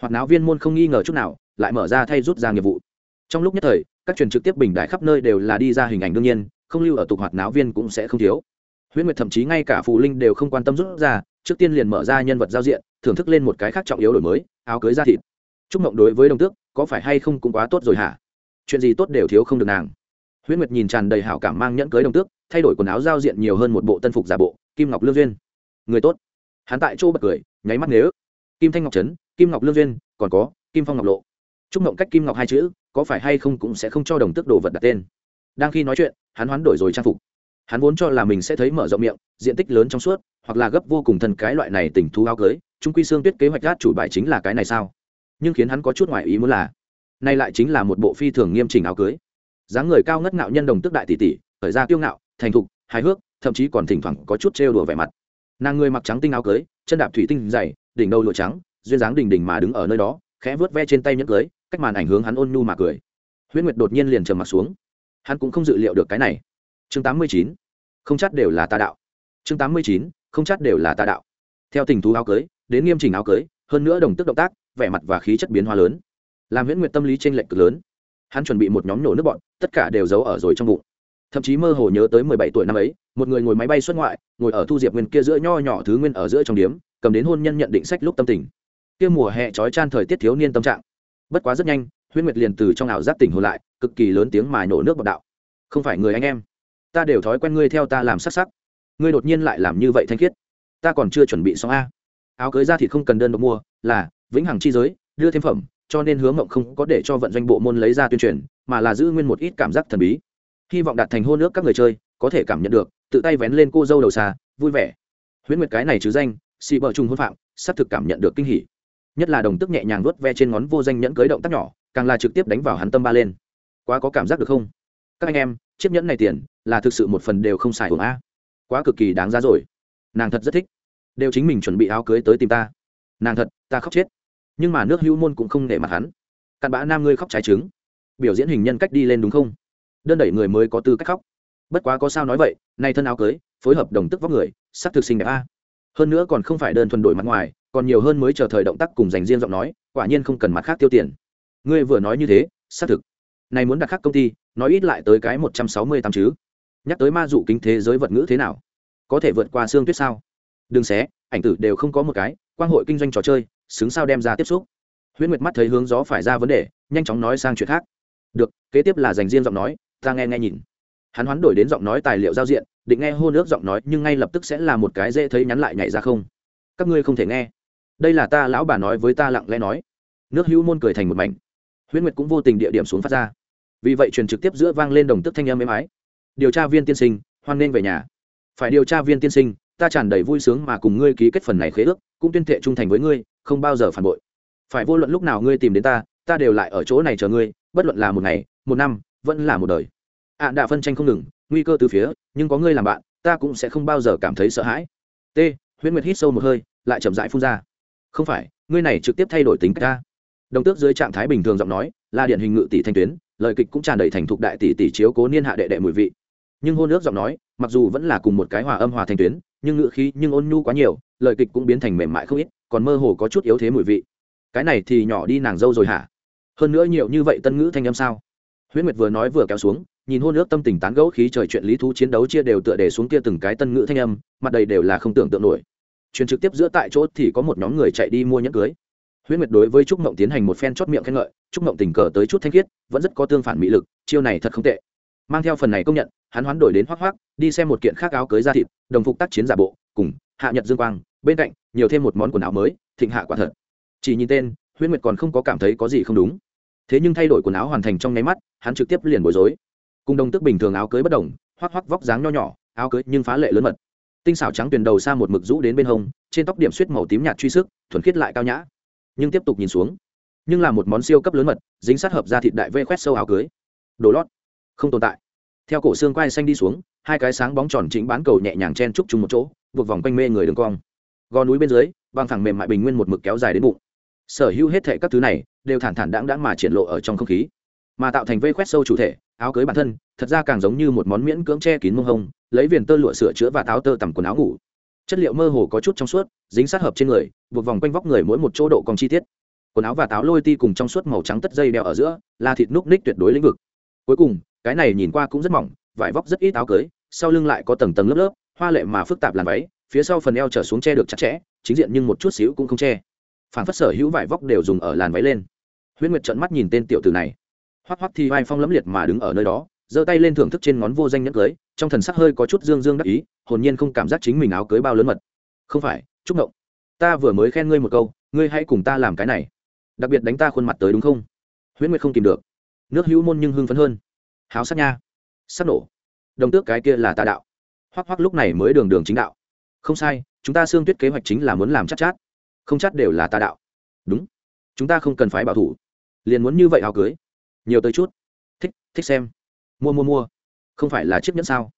Hoặc náo viên môn không nghi ngờ chút nào lại mở ra thay rút ra nghiệp vụ. Trong lúc nhất thời, các truyền trực tiếp bình đại khắp nơi đều là đi ra hình ảnh đương nhiên, không lưu ở tục hoạt náo viên cũng sẽ không thiếu. Huyễn nguyệt thậm chí ngay cả phù linh đều không quan tâm rút ra, trước tiên liền mở ra nhân vật giao diện, thưởng thức lên một cái khác trọng yếu đổi mới, áo cưới da thịt. Chúc mộng đối với đồng tước, có phải hay không cũng quá tốt rồi hả? Chuyện gì tốt đều thiếu không được nàng. Huyễn nguyệt nhìn tràn đầy hảo cảm mang nhẫn cưới đồng tước, thay đổi quần áo giao diện nhiều hơn một bộ tân phục giả bộ, kim ngọc lương duyên. Người tốt. Hắn tại chỗ bật cười, nháy mắt nếu. Kim thanh ngọc trấn, kim ngọc lương duyên, còn có, kim phong ngọc lộ chúc mộng cách kim ngọc hai chữ, có phải hay không cũng sẽ không cho đồng tước đồ vật đặt tên. Đang khi nói chuyện, hắn hoán đổi rồi trang phục. Hắn vốn cho là mình sẽ thấy mở rộng miệng, diện tích lớn trong suốt, hoặc là gấp vô cùng thân cái loại này tình thú áo cưới chúng quy xương tuyết kế hoạch gác chủ bài chính là cái này sao? Nhưng khiến hắn có chút ngoại ý muốn là, nay lại chính là một bộ phi thường nghiêm chỉnh áo cưới. Dáng người cao ngất ngạo nhân đồng tức đại tỷ tỷ khởi ra kiêu ngạo, thành thục, hài hước, thậm chí còn thỉnh thoảng có chút trêu đùa vẻ mặt. Nàng người mặc trắng tinh áo cưới, chân đạp thủy tinh dày, đỉnh đầu lụa trắng, duyên dáng đình đình mà đứng ở nơi đó, khẽ vớt ve trên tay nhẫn cưới cách màn ảnh hướng hắn ôn nhu mà cười. Huyễn nguyệt đột nhiên liền trầm mặt xuống. Hắn cũng không dự liệu được cái này. Chương tám mươi chín, không chắc đều là tà đạo. Chương tám mươi chín, không chắc đều là tà đạo. Theo tình thú áo cưới, đến nghiêm chỉnh áo cưới, hơn nữa đồng tức động tác, vẻ mặt và khí chất biến hóa lớn, làm huyễn nguyệt tâm lý t r ê n lệch cực lớn. Hắn chuẩn bị một nhóm nổ nước bọn, tất cả đều giấu ở rồi trong bụng. Thậm chí mơ hồ nhớ tới mười bảy tuổi năm ấy, một người ngồi máy bay xuất ngoại, ngồi ở thu diệp nguyên kia giữa nho nhỏ thứ nguyên ở giữa trong điếm, cầm đến hôn nhân nhận định sách lúc tâm tình. Kia mùa hè trói chan thời tiết thiếu niên tâm trạng bất quá rất nhanh, huyễn nguyệt liền từ trong ảo giác tỉnh hồn lại, cực kỳ lớn tiếng mà nổ nước bọc đạo. Không phải người anh em. Ta đều thói quen ngươi theo ta làm sắc sắc. Ngươi đột nhiên lại làm như vậy thanh khiết. Ta còn chưa chuẩn bị xong a. Áo cưới ra thì không cần đơn độc mua, là vĩnh hằng chi giới, đưa thêm phẩm, cho nên hứa mộng không có để cho vận doanh bộ môn lấy ra tuyên truyền, mà là giữ nguyên một ít cảm giác thần bí. Hy vọng đạt thành hôn nước các người chơi, có thể cảm nhận được, tự tay vén lên cô dâu đầu xa, vui vẻ. Huyễn nguyệt cái này chứ danh, xì bờ trùng hôn phạm sắp thực cảm nhận được kinh hỉ nhất là đồng tức nhẹ nhàng vuốt ve trên ngón vô danh nhẫn cưới động tác nhỏ, càng là trực tiếp đánh vào hắn tâm ba lên. Quá có cảm giác được không? Các anh em, chiếc nhẫn này tiền, là thực sự một phần đều không xài hưởng a. Quá cực kỳ đáng giá rồi. Nàng thật rất thích. Đều chính mình chuẩn bị áo cưới tới tìm ta. Nàng thật, ta khóc chết. Nhưng mà nước hữu môn cũng không để mặt hắn. Cặn bã nam ngươi khóc trái trứng. Biểu diễn hình nhân cách đi lên đúng không? Đơn đẩy người mới có tư cách khóc. Bất quá có sao nói vậy, nay thân áo cưới, phối hợp đồng tức vóc người, sắc thực sinh đẹp a. Hơn nữa còn không phải đơn thuần đổi mặt ngoài còn nhiều hơn mới chờ thời động tác cùng dành riêng giọng nói, quả nhiên không cần mặt khác tiêu tiền. Ngươi vừa nói như thế, xác thực. Này muốn đặt khác công ty, nói ít lại tới cái một trăm sáu mươi tám chứ. Nhắc tới ma dụ kính thế giới vật ngữ thế nào? Có thể vượt qua xương tuyết sao? Đừng xé, ảnh tử đều không có một cái, quang hội kinh doanh trò chơi, xứng sao đem ra tiếp xúc. Huyễn nguyệt mắt thấy hướng gió phải ra vấn đề, nhanh chóng nói sang chuyện khác. Được, kế tiếp là dành riêng giọng nói, ta nghe nghe nhìn. Hắn hoán đổi đến giọng nói tài liệu giao diện, định nghe hô nước giọng nói nhưng ngay lập tức sẽ là một cái dễ thấy nhắn lại nhảy ra không. Các ngươi không thể nghe đây là ta lão bà nói với ta lặng lẽ nói. Nước hữu môn cười thành một mảnh. Huyễn nguyệt cũng vô tình địa điểm xuống phát ra. Vì vậy truyền trực tiếp giữa vang lên đồng tức thanh âm êm ái. Điều tra viên tiên sinh hoan nghênh về nhà. Phải điều tra viên tiên sinh ta tràn đầy vui sướng mà cùng ngươi ký kết phần này khế ước cũng tuyên thệ trung thành với ngươi không bao giờ phản bội. Phải vô luận lúc nào ngươi tìm đến ta ta đều lại ở chỗ này chờ ngươi bất luận là một ngày một năm vẫn là một đời. Ạ à, đạ phân tranh không ngừng nguy cơ từ phía nhưng có ngươi làm bạn ta cũng sẽ không bao giờ cảm thấy sợ hãi. T huyễn nguyệt hít sâu một hơi lại chậm rãi phun ra không phải, ngươi này trực tiếp thay đổi tính cách ta. Đồng tước dưới trạng thái bình thường giọng nói là điển hình ngự tỷ thanh tuyến, lời kịch cũng tràn đầy thành thục đại tỷ tỷ chiếu cố niên hạ đệ đệ mùi vị. Nhưng hôn ước giọng nói, mặc dù vẫn là cùng một cái hòa âm hòa thanh tuyến, nhưng ngự khí, nhưng ôn nhu quá nhiều, lời kịch cũng biến thành mềm mại không ít, còn mơ hồ có chút yếu thế mùi vị. Cái này thì nhỏ đi nàng dâu rồi hả? Hơn nữa nhiều như vậy tân ngữ thanh âm sao? Huyễn nguyệt vừa nói vừa kéo xuống, nhìn hôn ước tâm tình tán gẫu, khí trời chuyện lý thú chiến đấu chia đều tựa để xuống kia từng cái tân ngữ thanh âm, mặt đầy đều là không tưởng tượng nổi truyền trực tiếp giữa tại chỗ thì có một nhóm người chạy đi mua nhẫn cưới. Huyễn nguyệt đối với trúc mộng tiến hành một phen chót miệng khen ngợi, trúc mộng tình cờ tới chút thanh khiết, vẫn rất có tương phản mỹ lực, chiêu này thật không tệ. Mang theo phần này công nhận, hắn hoán đổi đến hoác hoác đi xem một kiện khác áo cưới da thịt, đồng phục tác chiến giả bộ, cùng hạ nhật dương quang, bên cạnh, nhiều thêm một món quần áo mới, thịnh hạ quả thật. Chỉ nhìn tên, huyễn nguyệt còn không có cảm thấy có gì không đúng. Thế nhưng thay đổi quần áo hoàn thành trong nháy mắt, hắn trực tiếp liền bối rối. Cùng đồng tức bình thường áo cưới bất đồng hoác hoác vóc dáng nho nhỏ, áo cưới nhưng phá lệ lớn mật tinh xảo trắng tuyền đầu xa một mực rũ đến bên hông, trên tóc điểm suýt màu tím nhạt truy sức, thuần khiết lại cao nhã. Nhưng tiếp tục nhìn xuống, nhưng là một món siêu cấp lớn mật, dính sát hợp ra thịt đại vê khoét sâu áo cưới. Đồ lót, không tồn tại. Theo cổ xương quai xanh đi xuống, hai cái sáng bóng tròn chính bán cầu nhẹ nhàng chen trúc chung một chỗ, buộc vòng quanh mê người đường cong. Gò núi bên dưới băng thẳng mềm mại bình nguyên một mực kéo dài đến bụng. Sở hữu hết thệ các thứ này, đều thản thản đáng đáng mà triển lộ ở trong không khí, mà tạo thành vây khoét sâu chủ thể áo cưới bản thân, thật ra càng giống như một món miễn cưỡng che kín mông hông, lấy viền tơ lụa sửa chữa và táo tơ tằm quần áo ngủ. Chất liệu mơ hồ có chút trong suốt, dính sát hợp trên người, buộc vòng quanh vóc người mỗi một chỗ độ còn chi tiết. Quần áo và táo lôi ti cùng trong suốt màu trắng tất dây đeo ở giữa, là thịt núc ních tuyệt đối lĩnh vực. Cuối cùng, cái này nhìn qua cũng rất mỏng, vải vóc rất ít áo cưới, sau lưng lại có tầng tầng lớp lớp, hoa lệ mà phức tạp làn váy, phía sau phần eo trở xuống che được chặt chẽ, chính diện nhưng một chút xíu cũng không che. Phản phất sở hữu vải vóc đều dùng ở làn váy lên. Huyễn nguyệt trợn mắt nhìn tên tiểu tử này hoắc hoắc thì vai phong lẫm liệt mà đứng ở nơi đó giơ tay lên thưởng thức trên ngón vô danh nhẫn cưới trong thần sắc hơi có chút dương dương đắc ý hồn nhiên không cảm giác chính mình áo cưới bao lớn mật. Không phải chúc ngộng. Ta vừa mới khen ngươi một câu ngươi hãy cùng ta làm cái này. Đặc biệt đánh ta khuôn mặt tới đúng không? Huyễn nguyệt không tìm được. Nước hữu môn nhưng hưng phấn hơn. Háo sát nha. Sát nổ. Đồng tước cái kia là tà đạo. Hoắc hoắc lúc này mới đường đường chính đạo. Không sai chúng ta xương tuyết kế hoạch chính là muốn làm chắc chát, chát. Không chắc đều là tà đạo. Đúng. Chúng ta không cần phải bảo thủ. Liền muốn như vậy áo cưới nhiều tới chút. Thích thích xem. Mua mua mua. Không phải là chiếc nhẫn sao?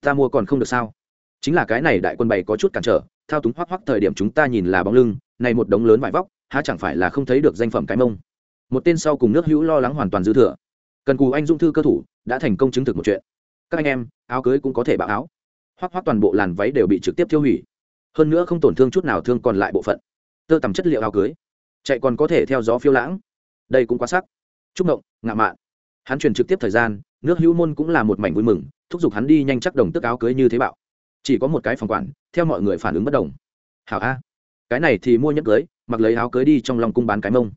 Ta mua còn không được sao? Chính là cái này đại quân bày có chút cản trở, thao túng hoắc hoắc thời điểm chúng ta nhìn là bóng lưng, này một đống lớn vải vóc, há chẳng phải là không thấy được danh phẩm cái mông. Một tên sau cùng nước hữu lo lắng hoàn toàn dư thừa. Cần cù anh dung thư cơ thủ, đã thành công chứng thực một chuyện. Các anh em, áo cưới cũng có thể bạo áo. Hoắc hoắc toàn bộ làn váy đều bị trực tiếp tiêu hủy. Hơn nữa không tổn thương chút nào thương còn lại bộ phận. Tơ tầm chất liệu áo cưới. Chạy còn có thể theo gió phiêu lãng. Đây cũng quá sắc chúc mộng, ngạ mạn. Hắn truyền trực tiếp thời gian, nước hữu môn cũng là một mảnh vui mừng, thúc giục hắn đi nhanh chắc đồng tức áo cưới như thế bạo. Chỉ có một cái phòng quản, theo mọi người phản ứng bất đồng. Hảo a. Cái này thì mua nhẫn cưới, mặc lấy áo cưới đi trong lòng cung bán cái mông.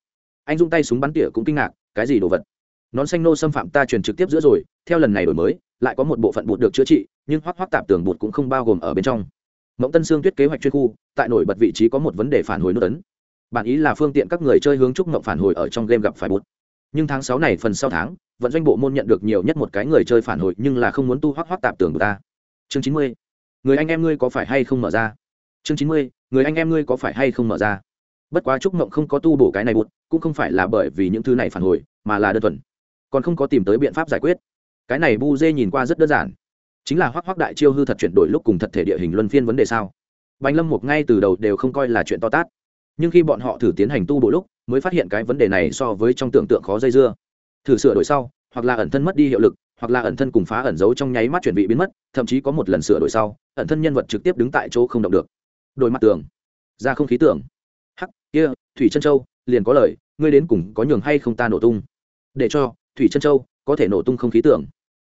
Anh dung tay súng bắn tỉa cũng kinh ngạc, cái gì đồ vật? Nón xanh nô xâm phạm ta truyền trực tiếp giữa rồi, theo lần này đổi mới, lại có một bộ phận bụt được chữa trị, nhưng hoác hoác tạp tưởng bụt cũng không bao gồm ở bên trong. Mộng tân sương tuyết kế hoạch chuyên khu, tại nổi bật vị trí có một vấn đề phản hồi nút ấn bản ý là phương tiện các người chơi hướng trúc mộng phản hồi ở trong game gặp phải bụt nhưng tháng sáu này phần sau tháng, vận doanh bộ môn nhận được nhiều nhất một cái người chơi phản hồi, nhưng là không muốn tu hoắc hoắc tạp tưởng của ta. Chương chín mươi, người anh em ngươi có phải hay không mở ra? Chương chín mươi, người anh em ngươi có phải hay không mở ra? Bất quá trúc mộng không có tu bổ cái này bụt cũng không phải là bởi vì những thứ này phản hồi, mà là đơn thuần. Còn không có tìm tới biện pháp giải quyết. Cái này bu dê nhìn qua rất đơn giản. Chính là hoắc hoắc đại chiêu hư thật chuyển đổi lúc cùng thật thể địa hình luân phiên vấn đề sao? Bánh lâm một ngay từ đầu đều không coi là chuyện to tát nhưng khi bọn họ thử tiến hành tu bộ lúc, mới phát hiện cái vấn đề này so với trong tưởng tượng khó dây dưa. Thử sửa đổi sau, hoặc là ẩn thân mất đi hiệu lực, hoặc là ẩn thân cùng phá ẩn giấu trong nháy mắt chuẩn bị biến mất, thậm chí có một lần sửa đổi sau, ẩn thân nhân vật trực tiếp đứng tại chỗ không động được. Đổi mặt tường. Ra không khí tưởng. Hắc, kia, thủy chân châu, liền có lời, ngươi đến cùng có nhường hay không ta nổ tung? Để cho, thủy chân châu, có thể nổ tung không khí tưởng.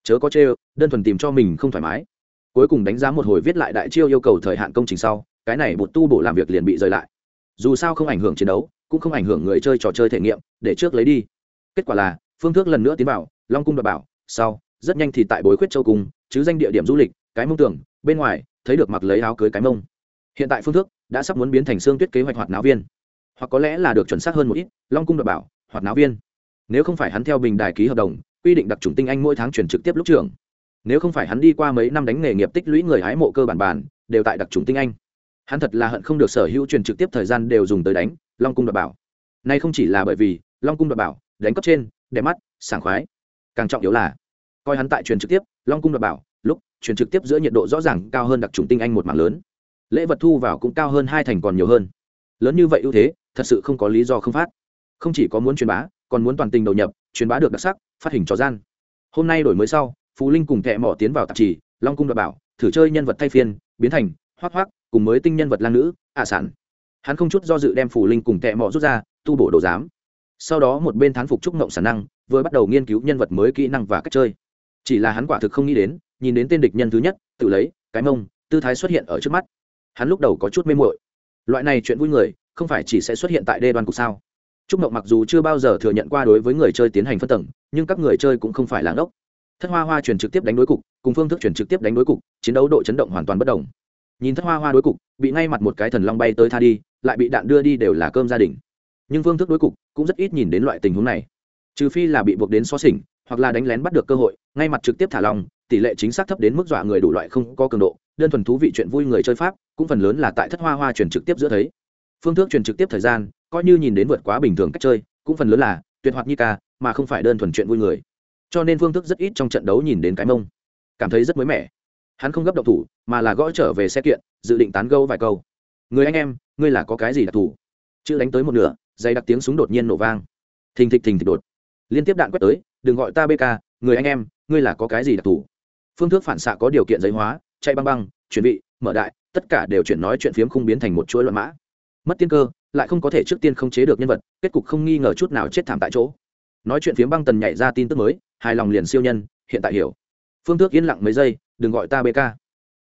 Chớ có chê đơn thuần tìm cho mình không thoải mái. Cuối cùng đánh giá một hồi viết lại đại chiêu yêu cầu thời hạn công trình sau, cái này bột tu bổ làm việc liền bị rời lại dù sao không ảnh hưởng chiến đấu, cũng không ảnh hưởng người chơi trò chơi thể nghiệm, để trước lấy đi. Kết quả là, phương thức lần nữa tiến vào, long cung đ bảo, sau, rất nhanh thì tại bối khuyết châu cung chứ danh địa điểm du lịch, cái mông tưởng bên ngoài, thấy được mặc lấy áo cưới cái mông. Hiện tại phương thức đã sắp muốn biến thành xương tuyết kế hoạch hoạt náo viên. Hoặc có lẽ là được chuẩn xác hơn một ít, long cung đ bảo, hoạt náo viên. Nếu không phải hắn theo bình đài ký hợp đồng, quy định đặc trùng tinh anh mỗi tháng chuyển trực tiếp lúc trường. Nếu không phải hắn đi qua mấy năm đánh nghề nghiệp tích lũy người hái mộ cơ bản bản đều tại đặc trùng tinh anh hắn thật là hận không được sở hữu truyền trực tiếp thời gian đều dùng tới đánh long cung đ bảo. Nay không chỉ là bởi vì long cung đ bảo, đánh cấp trên, đẹp mắt, sảng khoái. Càng trọng yếu là, coi hắn tại truyền trực tiếp, long cung đ bảo, lúc truyền trực tiếp giữa nhiệt độ rõ ràng cao hơn đặc trùng tinh anh một mảng lớn. Lễ vật thu vào cũng cao hơn hai thành còn nhiều hơn. Lớn như vậy ưu thế, thật sự không có lý do không phát. Không chỉ có muốn truyền bá, còn muốn toàn tình đầu nhập, truyền bá được đặc sắc, phát hình trò gian. Hôm nay đổi mới sau, phú linh cùng thẹ mỏ tiến vào tạp trì, long cung đ bảo, thử chơi nhân vật thay phiên, biến thành hoác hoác cùng mới tinh nhân vật lang nữ ạ sản. Hắn không chút do dự đem phù linh cùng tệ mọ rút ra, tu bổ đồ giám. Sau đó một bên thán phục trúc ngộng sản năng, vừa bắt đầu nghiên cứu nhân vật mới kỹ năng và cách chơi. Chỉ là hắn quả thực không nghĩ đến, nhìn đến tên địch nhân thứ nhất, tự lấy, cái mông, tư thái xuất hiện ở trước mắt. Hắn lúc đầu có chút mê muội. loại này chuyện vui người, không phải chỉ sẽ xuất hiện tại đê đoan cục sao. Trúc mộng mặc dù chưa bao giờ thừa nhận qua đối với người chơi tiến hành phân tầng, nhưng các người chơi cũng không phải làng ốc thất hoa hoa chuyển trực tiếp đánh đối cục, cùng phương thức chuyển trực tiếp đánh đối cục, chiến đấu độ chấn động hoàn toàn bất đồng nhìn thất hoa hoa đối cục, bị ngay mặt một cái thần long bay tới tha đi, lại bị đạn đưa đi đều là cơm gia đình. Nhưng phương thức đối cục cũng rất ít nhìn đến loại tình huống này. Trừ phi là bị buộc đến xó xỉnh, hoặc là đánh lén bắt được cơ hội, ngay mặt trực tiếp thả lòng, tỷ lệ chính xác thấp đến mức dọa người đủ loại không có cường độ, đơn thuần thú vị chuyện vui người chơi pháp, cũng phần lớn là tại thất hoa hoa truyền trực tiếp giữa thấy. Phương thức truyền trực tiếp thời gian, coi như nhìn đến vượt quá bình thường cách chơi, cũng phần lớn là tuyệt hoạt như ca, mà không phải đơn thuần chuyện vui người. Cho nên phương thức rất ít trong trận đấu nhìn đến cái mông. Cảm thấy rất mới mẻ hắn không gấp động thủ, mà là gõ trở về xe kiện, dự định tán gâu vài câu. Người anh em, ngươi là có cái gì đặc thù? Chữ đánh tới một nửa, dày đặc tiếng súng đột nhiên nổ vang. Thình thịch thình thịch đột. Liên tiếp đạn quét tới, đừng gọi ta bk người anh em, ngươi là có cái gì đặc thù? Phương thức phản xạ có điều kiện giấy hóa, chạy băng băng, chuẩn bị, mở đại, tất cả đều chuyển nói chuyện phiếm không biến thành một chuỗi loạn mã. Mất tiên cơ, lại không có thể trước tiên không chế được nhân vật, kết cục không nghi ngờ chút nào chết thảm tại chỗ. Nói chuyện phiếm băng tần nhảy ra tin tức mới, hài lòng liền siêu nhân, hiện tại hiểu. Phương thức yên lặng mấy giây đừng gọi ta bk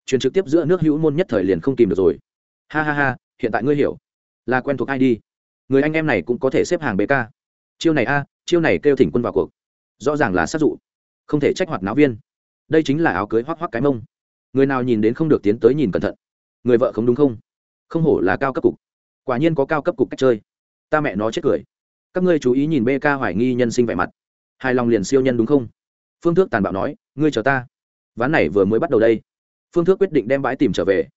truyền trực tiếp giữa nước hữu môn nhất thời liền không tìm được rồi. Ha ha ha, hiện tại ngươi hiểu. Là quen thuộc ai đi? Người anh em này cũng có thể xếp hàng bk chiêu này a, chiêu này kêu thỉnh quân vào cuộc. Rõ ràng là sát dụ. Không thể trách hoạt náo viên. Đây chính là áo cưới hoác hoác cái mông. Người nào nhìn đến không được tiến tới nhìn cẩn thận. Người vợ không đúng không? Không hổ là cao cấp cục. Quả nhiên có cao cấp cục cách chơi. Ta mẹ nó chết cười. Các ngươi chú ý nhìn bk hoài nghi nhân sinh vẻ mặt. Hài lòng liền siêu nhân đúng không? Phương thức tàn bạo nói, ngươi chờ ta ván này vừa mới bắt đầu đây. Phương thức quyết định đem bãi tìm trở về.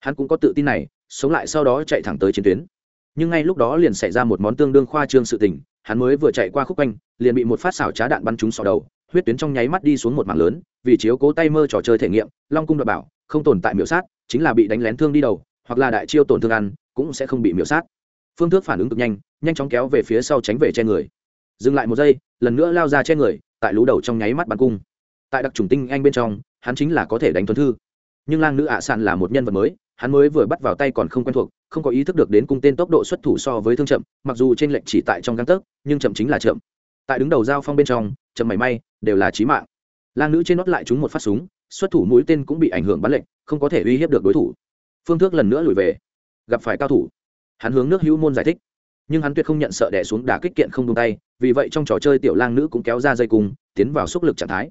Hắn cũng có tự tin này, sống lại sau đó chạy thẳng tới chiến tuyến. Nhưng ngay lúc đó liền xảy ra một món tương đương khoa trương sự tình, hắn mới vừa chạy qua khúc quanh, liền bị một phát xảo trá đạn bắn trúng sọ đầu, huyết tuyến trong nháy mắt đi xuống một mảng lớn, vì chiếu cố tay mơ trò chơi thể nghiệm, long cung đ bảo, không tồn tại miểu sát, chính là bị đánh lén thương đi đầu, hoặc là đại chiêu tổn thương ăn, cũng sẽ không bị miểu sát. Phương thức phản ứng cực nhanh nhanh chóng kéo về phía sau tránh về che người. Dừng lại một giây, lần nữa lao ra che người, tại lú đầu trong nháy mắt bắn cung tại đặc trùng tinh anh bên trong, hắn chính là có thể đánh tuấn thư. Nhưng lang nữ ạ à sạn là một nhân vật mới, hắn mới vừa bắt vào tay còn không quen thuộc, không có ý thức được đến cung tên tốc độ xuất thủ so với thương chậm, mặc dù trên lệnh chỉ tại trong găng tấc, nhưng chậm chính là chậm. Tại đứng đầu giao phong bên trong, chậm mảy may, đều là trí mạng. Lang nữ trên nót lại chúng một phát súng, xuất thủ mũi tên cũng bị ảnh hưởng bắn lệnh không có thể uy hiếp được đối thủ. Phương thức lần nữa lùi về, gặp phải cao thủ. Hắn hướng nước hữu môn giải thích. Nhưng hắn tuyệt không nhận sợ đẻ xuống đả kích kiện không tung tay, vì vậy trong trò chơi tiểu lang nữ cũng kéo ra dây cung, tiến vào xúc lực trạng thái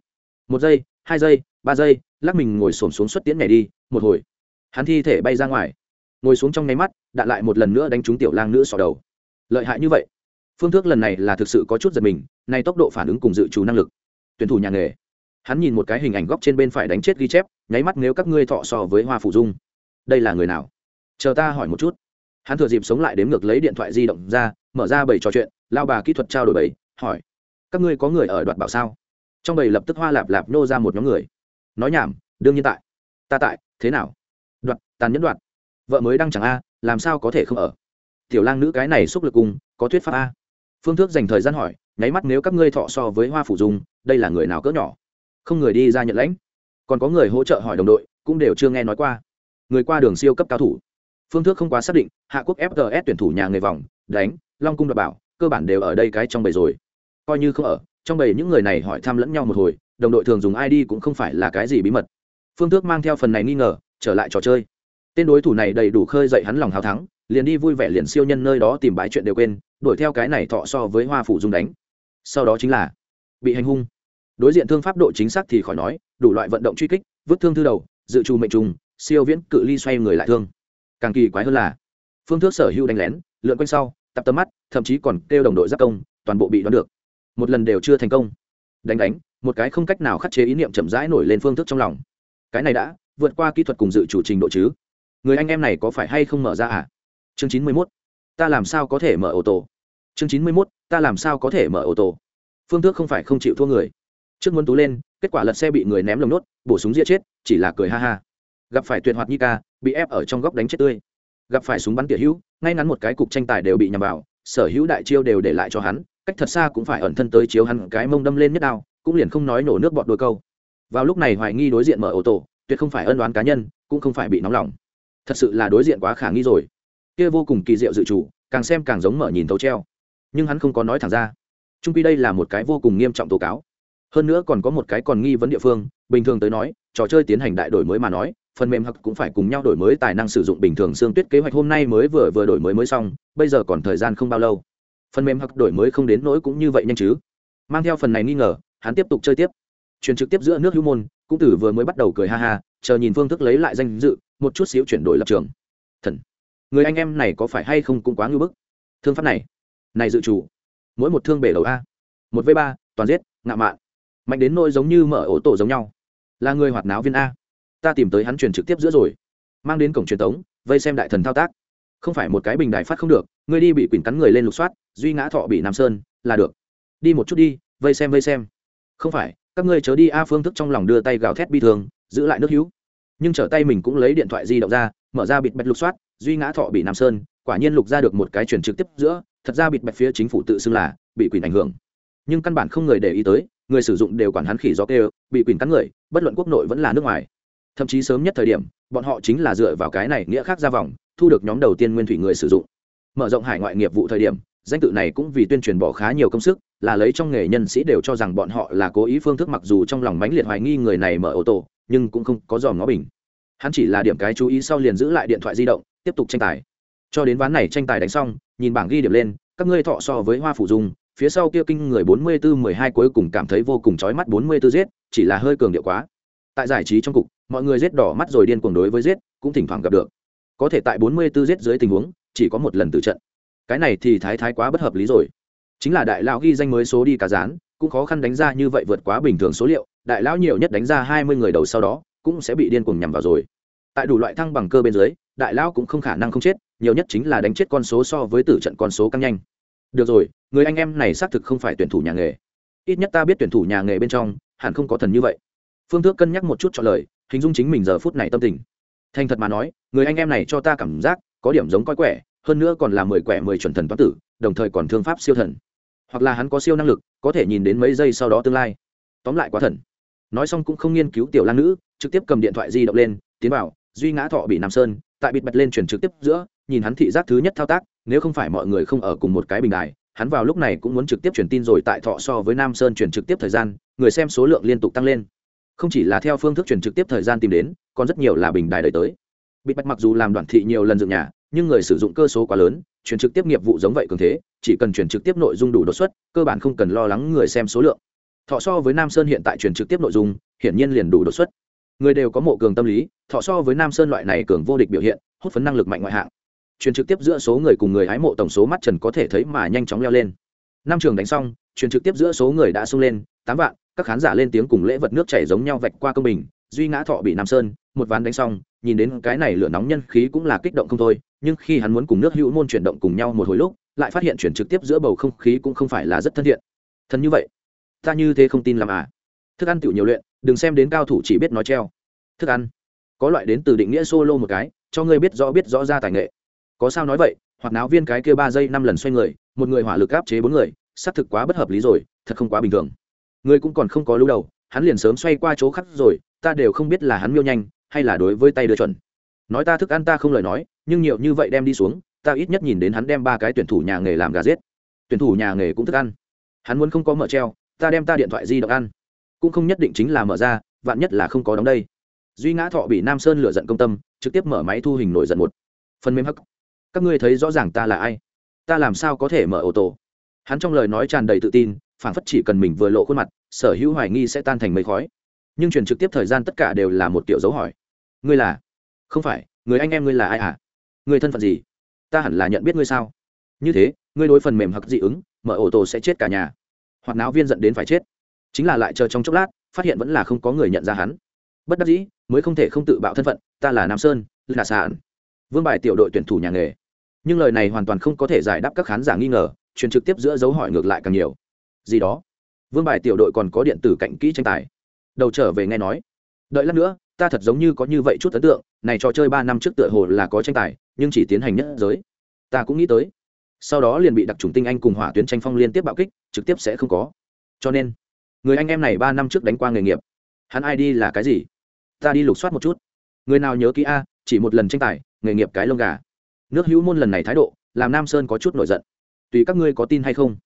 một giây hai giây ba giây lắc mình ngồi xổm xuống xuất tiễn nhảy đi một hồi. Hắn thi thể bay ra ngoài. Ngồi xuống trong nháy mắt đạn lại một lần nữa đánh trúng tiểu lang nữ sỏ đầu. Lợi hại như vậy. Phương thức lần này là thực sự có chút giật mình nay tốc độ phản ứng cùng dự trù năng lực. Tuyển thủ nhà nghề. Hắn nhìn một cái hình ảnh góc trên bên phải đánh chết ghi chép nháy mắt nếu các ngươi thọ so với hoa phủ dung. Đây là người nào? Chờ ta hỏi một chút. Hắn thừa dịp sống lại đếm ngược lấy điện thoại di động ra mở ra bảy trò chuyện lao bà kỹ thuật trao đổi bảy, hỏi các ngươi có người ở đoạt bảo sao? Trong bầy lập tức hoa lạp lạp nô ra một nhóm người. Nói nhảm, đương nhiên tại. Ta tại, thế nào? Đoạt, tàn nhẫn đoạt. Vợ mới đang chẳng a, làm sao có thể không ở? Tiểu lang nữ cái này xúc lực cùng, có thuyết pháp a. Phương thức dành thời gian hỏi, nháy mắt nếu các ngươi thọ so với hoa phủ dung đây là người nào cỡ nhỏ? Không người đi ra nhận lãnh. Còn có người hỗ trợ hỏi đồng đội, cũng đều chưa nghe nói qua. Người qua đường siêu cấp cao thủ. Phương thức không quá xác định, hạ quốc fts tuyển thủ nhà người vòng, đánh, long cung đ bảo, cơ bản đều ở đây cái trong bầy rồi. Coi như không ở trong bầy những người này hỏi thăm lẫn nhau một hồi, đồng đội thường dùng id cũng không phải là cái gì bí mật. Phương thức mang theo phần này nghi ngờ, trở lại trò chơi. Tên đối thủ này đầy đủ khơi dậy hắn lòng hào thắng, liền đi vui vẻ liền siêu nhân nơi đó tìm bái chuyện đều quên, đuổi theo cái này thọ so với hoa phủ dung đánh. Sau đó chính là bị hành hung. Đối diện thương pháp độ chính xác thì khỏi nói, đủ loại vận động truy kích, vứt thương thư đầu, dự trù mệnh trùng, siêu viễn cự ly xoay người lại thương. Càng kỳ quái hơn là, phương thức sở hữu đánh lén, lượn quanh sau, tập tầm mắt, thậm chí còn kêu đồng đội giáp công, toàn bộ bị đoán được một lần đều chưa thành công. Đánh đánh, một cái không cách nào khắc chế ý niệm chậm rãi nổi lên phương thức trong lòng. Cái này đã vượt qua kỹ thuật cùng dự chủ trình độ chứ. Người anh em này có phải hay không mở ra à? Chương chín mươi mốt, ta làm sao có thể mở ô tô? Chương chín mươi mốt, ta làm sao có thể mở ô tô? Phương thức không phải không chịu thua người. Trước muốn tú lên, kết quả lật xe bị người ném lồng nốt, bổ súng ria chết, chỉ là cười ha ha. Gặp phải tuyệt hoạt nhi ca, bị ép ở trong góc đánh chết tươi. Gặp phải súng bắn tỉa hữu, ngay ngắn một cái cục tranh tài đều bị nhằm vào, sở hữu đại chiêu đều để lại cho hắn cách thật xa cũng phải ẩn thân tới chiếu hắn cái mông đâm lên nhất đao, cũng liền không nói nổ nước bọt đôi câu. Vào lúc này hoài nghi đối diện mở ô tô, tuyệt không phải ân đoán cá nhân, cũng không phải bị nóng lòng. Thật sự là đối diện quá khả nghi rồi. Kia vô cùng kỳ diệu dự chủ, càng xem càng giống mở nhìn tấu treo. Nhưng hắn không có nói thẳng ra. Trung quy đây là một cái vô cùng nghiêm trọng tố cáo. Hơn nữa còn có một cái còn nghi vấn địa phương, bình thường tới nói, trò chơi tiến hành đại đổi mới mà nói, phần mềm hoặc cũng phải cùng nhau đổi mới tài năng sử dụng bình thường xương tuyết kế hoạch hôm nay mới vừa vừa đổi mới mới xong, bây giờ còn thời gian không bao lâu phần mềm hoặc đổi mới không đến nỗi cũng như vậy nhanh chứ. Mang theo phần này nghi ngờ, hắn tiếp tục chơi tiếp. Truyền trực tiếp giữa nước hữu môn, cũng tử vừa mới bắt đầu cười ha ha, chờ nhìn phương thức lấy lại danh dự, một chút xíu chuyển đổi lập trường. Thần, người anh em này có phải hay không cũng quá ngưỡng bức. Thương pháp này này dự chủ mỗi một thương bể đầu a, một v ba, toàn giết, ngạo mạn. Mạnh đến nỗi giống như mở ổ tổ giống nhau. Là người hoạt náo viên a. Ta tìm tới hắn truyền trực tiếp giữa rồi. Mang đến cổng truyền tống, vây xem đại thần thao tác. Không phải một cái bình đại phát không được ngươi đi bị quỳnh cắn người lên lục soát duy ngã thọ bị nam sơn, là được. Đi một chút đi, vây xem vây xem. Không phải, các ngươi chớ đi a phương thức trong lòng đưa tay gào thét bi thường giữ lại nước hữu. Nhưng trở tay mình cũng lấy điện thoại di động ra, mở ra bịt bạch lục soát, duy ngã thọ bị nam sơn, quả nhiên lục ra được một cái chuyển trực tiếp giữa, thật ra bịt bạch phía chính phủ tự xưng là bị quyền ảnh hưởng. Nhưng căn bản không người để ý tới, người sử dụng đều quản hắn khỉ gió kêu, bị quyền cắn người, bất luận quốc nội vẫn là nước ngoài. Thậm chí sớm nhất thời điểm, bọn họ chính là dựa vào cái này nghĩa khác ra vòng, thu được nhóm đầu tiên nguyên thủy người sử dụng. Mở rộng hải ngoại nghiệp vụ thời điểm danh tự này cũng vì tuyên truyền bỏ khá nhiều công sức, là lấy trong nghề nhân sĩ đều cho rằng bọn họ là cố ý phương thức mặc dù trong lòng mãnh liệt hoài nghi người này mở ô tô, nhưng cũng không có dòm ngó bình hắn chỉ là điểm cái chú ý sau liền giữ lại điện thoại di động, tiếp tục tranh tài. Cho đến ván này tranh tài đánh xong, nhìn bảng ghi điểm lên, các ngươi thọ so với hoa phủ dung, phía sau kia kinh người bốn mươi bốn mười hai cuối cùng cảm thấy vô cùng chói mắt bốn mươi 44 giết, chỉ là hơi cường điệu quá. Tại giải trí trong cục, mọi người giết đỏ mắt rồi điên cuồng đối với giết, cũng thỉnh thoảng gặp được. Có thể tại bốn mươi 44 giết dưới tình huống, chỉ có một lần từ trận cái này thì thái thái quá bất hợp lý rồi. Chính là đại lão ghi danh mới số đi cả dán, cũng khó khăn đánh ra như vậy vượt quá bình thường số liệu, đại lão nhiều nhất đánh ra hai mươi người đầu sau đó, cũng sẽ bị điên cuồng nhằm vào rồi. Tại đủ loại thăng bằng cơ bên dưới, đại lão cũng không khả năng không chết, nhiều nhất chính là đánh chết con số so với tử trận con số căng nhanh. Được rồi, người anh em này xác thực không phải tuyển thủ nhà nghề. Ít nhất ta biết tuyển thủ nhà nghề bên trong, hẳn không có thần như vậy. Phương thức cân nhắc một chút cho lời, hình dung chính mình giờ phút này tâm tình. Thành thật mà nói, người anh em này cho ta cảm giác, có điểm giống coi quẻ hơn nữa còn là mười quẻ mười chuẩn thần toán tử, đồng thời còn thương pháp siêu thần. Hoặc là hắn có siêu năng lực, có thể nhìn đến mấy giây sau đó tương lai. Tóm lại quá thần. Nói xong cũng không nghiên cứu tiểu lan nữ, trực tiếp cầm điện thoại di động lên, tiến vào, duy ngã thọ bị nam sơn, tại bịt bật lên chuyển trực tiếp giữa, nhìn hắn thị giác thứ nhất thao tác, nếu không phải mọi người không ở cùng một cái bình đài, hắn vào lúc này cũng muốn trực tiếp truyền tin rồi tại thọ so với nam sơn truyền trực tiếp thời gian, người xem số lượng liên tục tăng lên. Không chỉ là theo phương thức truyền trực tiếp thời gian tìm đến, còn rất nhiều là bình đài đợi tới. Bịt bạch mặc dù làm đoạn thị nhiều lần dựng nhà nhưng người sử dụng cơ số quá lớn, chuyển trực tiếp nghiệp vụ giống vậy cường thế, chỉ cần chuyển trực tiếp nội dung đủ đột xuất, cơ bản không cần lo lắng người xem số lượng. Thọ so với nam sơn hiện tại chuyển trực tiếp nội dung, hiển nhiên liền đủ đột xuất. Người đều có mộ cường tâm lý, thọ so với nam sơn loại này cường vô địch biểu hiện, hút phấn năng lực mạnh ngoại hạng. Chuyển trực tiếp giữa số người cùng người hái mộ tổng số mắt trần có thể thấy mà nhanh chóng leo lên. Năm trường đánh xong, chuyển trực tiếp giữa số người đã sung lên, tám vạn, các khán giả lên tiếng cùng lễ vật nước chảy giống nhau vạch qua công bình, duy ngã thọ bị nam sơn, một ván đánh xong, nhìn đến cái này lửa nóng nhân khí cũng là kích động không thôi nhưng khi hắn muốn cùng nước hữu môn chuyển động cùng nhau một hồi lúc, lại phát hiện chuyển trực tiếp giữa bầu không khí cũng không phải là rất thân thiện. Thân như vậy, ta như thế không tin làm à? Thức ăn tiểu nhiều luyện, đừng xem đến cao thủ chỉ biết nói treo. Thức ăn, có loại đến từ định nghĩa solo một cái, cho ngươi biết rõ biết rõ ra tài nghệ. Có sao nói vậy hoặc náo viên cái kia ba giây năm lần xoay người, một người hỏa lực áp chế bốn người, xác thực quá bất hợp lý rồi, thật không quá bình thường. Người cũng còn không có lưu đầu, hắn liền sớm xoay qua chỗ khác rồi, ta đều không biết là hắn miêu nhanh, hay là đối với tay đưa chuẩn nói ta thức ăn ta không lời nói, nhưng nhiều như vậy đem đi xuống, ta ít nhất nhìn đến hắn đem ba cái tuyển thủ nhà nghề làm gà giết. Tuyển thủ nhà nghề cũng thức ăn. Hắn muốn không có mở treo, ta đem ta điện thoại di động ăn. Cũng không nhất định chính là mở ra, vạn nhất là không có đóng đây. Duy ngã thọ bị nam sơn lựa giận công tâm, trực tiếp mở máy thu hình nổi giận một. Phần mềm hắc. Các ngươi thấy rõ ràng ta là ai? Ta làm sao có thể mở ô tô? Hắn trong lời nói tràn đầy tự tin phản phất chỉ cần mình vừa lộ khuôn mặt, sở hữu hoài nghi sẽ tan thành mây khói. Nhưng truyền trực tiếp thời gian tất cả đều là một kiểu dấu hỏi. Ngươi là? Không phải, người anh em ngươi là ai à? Người thân phận gì? Ta hẳn là nhận biết ngươi sao? Như thế, ngươi đối phần mềm hặc dị ứng, mở ô tô sẽ chết cả nhà. Hoặc náo viên dẫn đến phải chết. Chính là lại chờ trong chốc lát, phát hiện vẫn là không có người nhận ra hắn. Bất đắc dĩ, mới không thể không tự bạo thân phận, ta là nam sơn, là sản vương bài tiểu đội tuyển thủ nhà nghề. Nhưng lời này hoàn toàn không có thể giải đáp các khán giả nghi ngờ, truyền trực tiếp giữa dấu hỏi ngược lại càng nhiều. Gì đó? Vương bài tiểu đội còn có điện tử cạnh kỹ tranh tài. Đầu trở về nghe nói. Đợi lát nữa ta thật giống như có như vậy chút ấn tượng, này trò chơi ba năm trước tựa hồ là có tranh tài, nhưng chỉ tiến hành nhất giới. Ta cũng nghĩ tới. Sau đó liền bị đặc trùng tinh anh cùng hỏa tuyến tranh phong liên tiếp bạo kích, trực tiếp sẽ không có. Cho nên, người anh em này ba năm trước đánh qua nghề nghiệp. Hắn ai đi là cái gì? Ta đi lục soát một chút. Người nào nhớ kỹ a, chỉ một lần tranh tài, nghề nghiệp cái lông gà. Nước hữu môn lần này thái độ, làm nam sơn có chút nổi giận. Tùy các ngươi có tin hay không?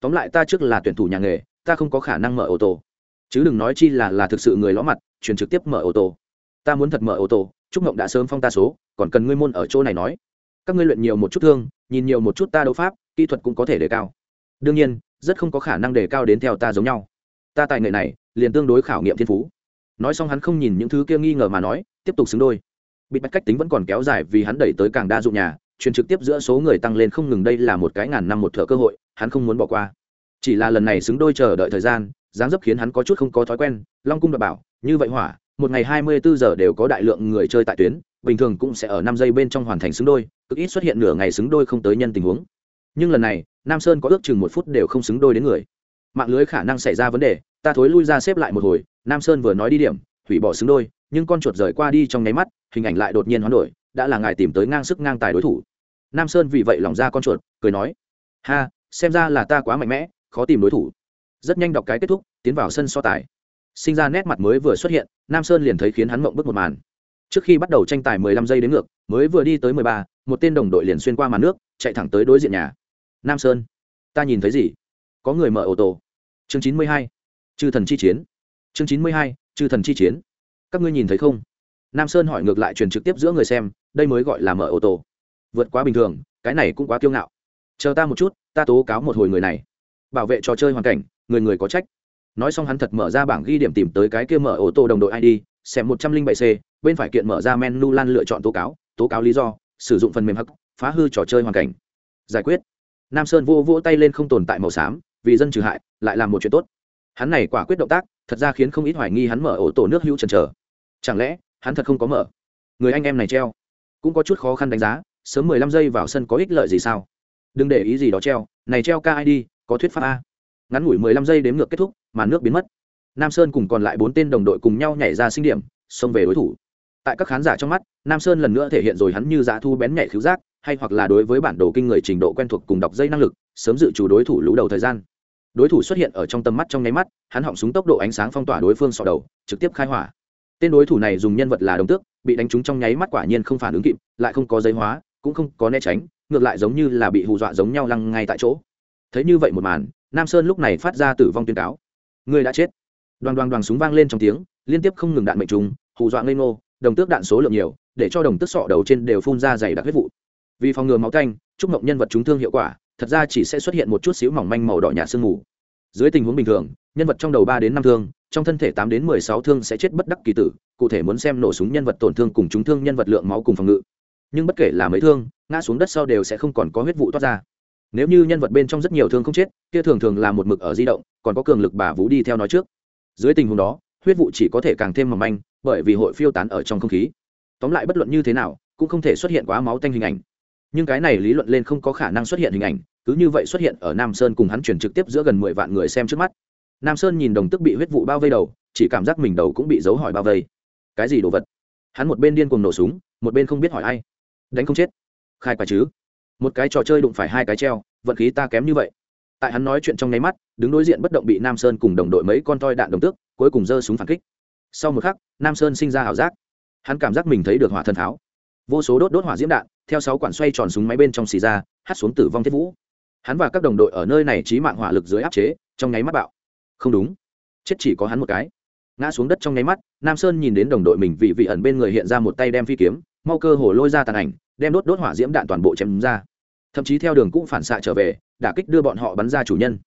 Tóm lại ta trước là tuyển thủ nhà nghề, ta không có khả năng mở ô tô chứ đừng nói chi là là thực sự người ló mặt, chuyển trực tiếp mở ô tô. Ta muốn thật mở ô tô, trúc ngộng đã sớm phong ta số, còn cần ngươi môn ở chỗ này nói. Các ngươi luyện nhiều một chút thương, nhìn nhiều một chút ta đấu pháp, kỹ thuật cũng có thể đề cao. Đương nhiên, rất không có khả năng đề cao đến theo ta giống nhau. Ta tài nghệ này, liền tương đối khảo nghiệm thiên phú. Nói xong hắn không nhìn những thứ kia nghi ngờ mà nói, tiếp tục xứng đôi. Bị bắt cách tính vẫn còn kéo dài vì hắn đẩy tới càng đa dụng nhà truyền trực tiếp giữa số người tăng lên không ngừng đây là một cái ngàn năm một thợ cơ hội, hắn không muốn bỏ qua. Chỉ là lần này xứng đôi chờ đợi thời gian dáng dấp khiến hắn có chút không có thói quen, long cung đ bảo, như vậy hỏa, một ngày hai mươi bốn giờ đều có đại lượng người chơi tại tuyến, bình thường cũng sẽ ở năm giây bên trong hoàn thành xứng đôi, cực ít xuất hiện nửa ngày xứng đôi không tới nhân tình huống. Nhưng lần này, nam sơn có ước chừng một phút đều không xứng đôi đến người. Mạng lưới khả năng xảy ra vấn đề, ta thối lui ra xếp lại một hồi, nam sơn vừa nói đi điểm, hủy bỏ xứng đôi, nhưng con chuột rời qua đi trong nháy mắt, hình ảnh lại đột nhiên hoán đổi, đã là ngài tìm tới ngang sức ngang tài đối thủ. Nam sơn vì vậy lòng ra con chuột, cười nói, ha, xem ra là ta quá mạnh mẽ, khó tìm đối thủ rất nhanh đọc cái kết thúc, tiến vào sân so tài. Sinh ra nét mặt mới vừa xuất hiện, nam sơn liền thấy khiến hắn mộng bức một màn. Trước khi bắt đầu tranh tài mười lăm giây đến ngược, mới vừa đi tới mười ba, một tên đồng đội liền xuyên qua màn nước, chạy thẳng tới đối diện nhà. Nam sơn, ta nhìn thấy gì? Có người mở ô tô. Chương chín mươi hai, chư thần chi chiến. Chương chín mươi hai, chư thần chi chiến. Các ngươi nhìn thấy không? Nam sơn hỏi ngược lại truyền trực tiếp giữa người xem, đây mới gọi là mở ô tô. Vượt quá bình thường, cái này cũng quá kiêu ngạo. Chờ ta một chút, ta tố cáo một hồi người này. Bảo vệ trò chơi hoàn cảnh người người có trách. Nói xong hắn thật mở ra bảng ghi điểm tìm tới cái kia mở ô tô đồng đội id xem một trăm linh bảy c, bên phải kiện mở ra menu lan lựa chọn tố cáo tố cáo lý do, sử dụng phần mềm hắc, phá hư trò chơi hoàn cảnh. Giải quyết. Nam sơn vô vỗ tay lên không tồn tại màu xám, vì dân trừ hại, lại làm một chuyện tốt. Hắn này quả quyết động tác, thật ra khiến không ít hoài nghi hắn mở ổ tổ nước hữu trần trờ chẳng lẽ, hắn thật không có mở? Người anh em này treo. Cũng có chút khó khăn đánh giá, sớm mười lăm giây vào sân có ích lợi gì sao? Đừng để ý gì đó treo, này treo kid có thuyết pháp a ngắn ngủi mười lăm giây đếm ngược kết thúc, mà nước biến mất. Nam sơn cùng còn lại bốn tên đồng đội cùng nhau nhảy ra sinh điểm, xông về đối thủ. Tại các khán giả trong mắt, nam sơn lần nữa thể hiện rồi hắn như dạ thu bén nhảy khiếu giác, hay hoặc là đối với bản đồ kinh người trình độ quen thuộc cùng đọc dây năng lực, sớm dự chủ đối thủ lũ đầu thời gian. Đối thủ xuất hiện ở trong tầm mắt trong nháy mắt, hắn họng súng tốc độ ánh sáng phong tỏa đối phương sọ đầu, trực tiếp khai hỏa. Tên đối thủ này dùng nhân vật là đồng tước, bị đánh trúng trong nháy mắt quả nhiên không phản ứng kịp, lại không có giấy hóa, cũng không có né tránh, ngược lại giống như là bị hù dọa giống nhau lăng ngay tại chỗ. Thấy như vậy một màn nam sơn lúc này phát ra tử vong tuyên cáo. Người đã chết. Đoàn đoàn đoàn súng vang lên trong tiếng liên tiếp không ngừng đạn mệnh trùng, hù dọa ngây ngô đồng tước đạn số lượng nhiều để cho đồng tước sọ đầu trên đều phun ra dày đặc huyết vụ. Vì phòng ngừa máu canh chúc mộng nhân vật trúng thương hiệu quả thật ra chỉ sẽ xuất hiện một chút xíu mỏng manh màu đỏ nhạt sương mù. Dưới tình huống bình thường nhân vật trong đầu ba đến năm thương trong thân thể tám đến mười sáu thương sẽ chết bất đắc kỳ tử cụ thể muốn xem nổ súng nhân vật tổn thương cùng trúng thương nhân vật lượng máu cùng phòng ngự. Nhưng bất kể là mấy thương ngã xuống đất sau đều sẽ không còn có huyết vụ toát ra nếu như nhân vật bên trong rất nhiều thương không chết, kia thường thường là một mực ở di động, còn có cường lực bà vũ đi theo nói trước. Dưới tình huống đó, huyết vụ chỉ có thể càng thêm mỏng manh, bởi vì hội phiêu tán ở trong không khí. Tóm lại bất luận như thế nào, cũng không thể xuất hiện quá máu tanh hình ảnh. Nhưng cái này lý luận lên không có khả năng xuất hiện hình ảnh, cứ như vậy xuất hiện ở nam sơn cùng hắn chuyển trực tiếp giữa gần mười vạn người xem trước mắt. Nam sơn nhìn đồng tức bị huyết vụ bao vây đầu, chỉ cảm giác mình đầu cũng bị dấu hỏi bao vây. Cái gì đồ vật? Hắn một bên điên cuồng nổ súng, một bên không biết hỏi ai. Đánh không chết. Khai quả chứ? Một cái trò chơi đụng phải hai cái treo, vận khí ta kém như vậy. Tại hắn nói chuyện trong nháy mắt, đứng đối diện bất động bị nam sơn cùng đồng đội mấy con toi đạn đồng tước, cuối cùng giơ súng phản kích. Sau một khắc, nam sơn sinh ra ảo giác. Hắn cảm giác mình thấy được hỏa thần tháo vô số đốt đốt hỏa diễm đạn, theo sáu quản xoay tròn súng máy bên trong xì ra, hắt xuống tử vong thiết vũ. Hắn và các đồng đội ở nơi này trí mạng hỏa lực dưới áp chế, trong nháy mắt bạo. Không đúng. Chết chỉ có hắn một cái. Ngã xuống đất trong nháy mắt, nam sơn nhìn đến đồng đội mình vị vị ẩn bên người hiện ra một tay đem phi kiếm mau cơ hồ lôi ra tàn ảnh, đem đốt đốt hỏa diễm đạn toàn bộ chém ra. Thậm chí theo đường cũng phản xạ trở về, đả kích đưa bọn họ bắn ra chủ nhân.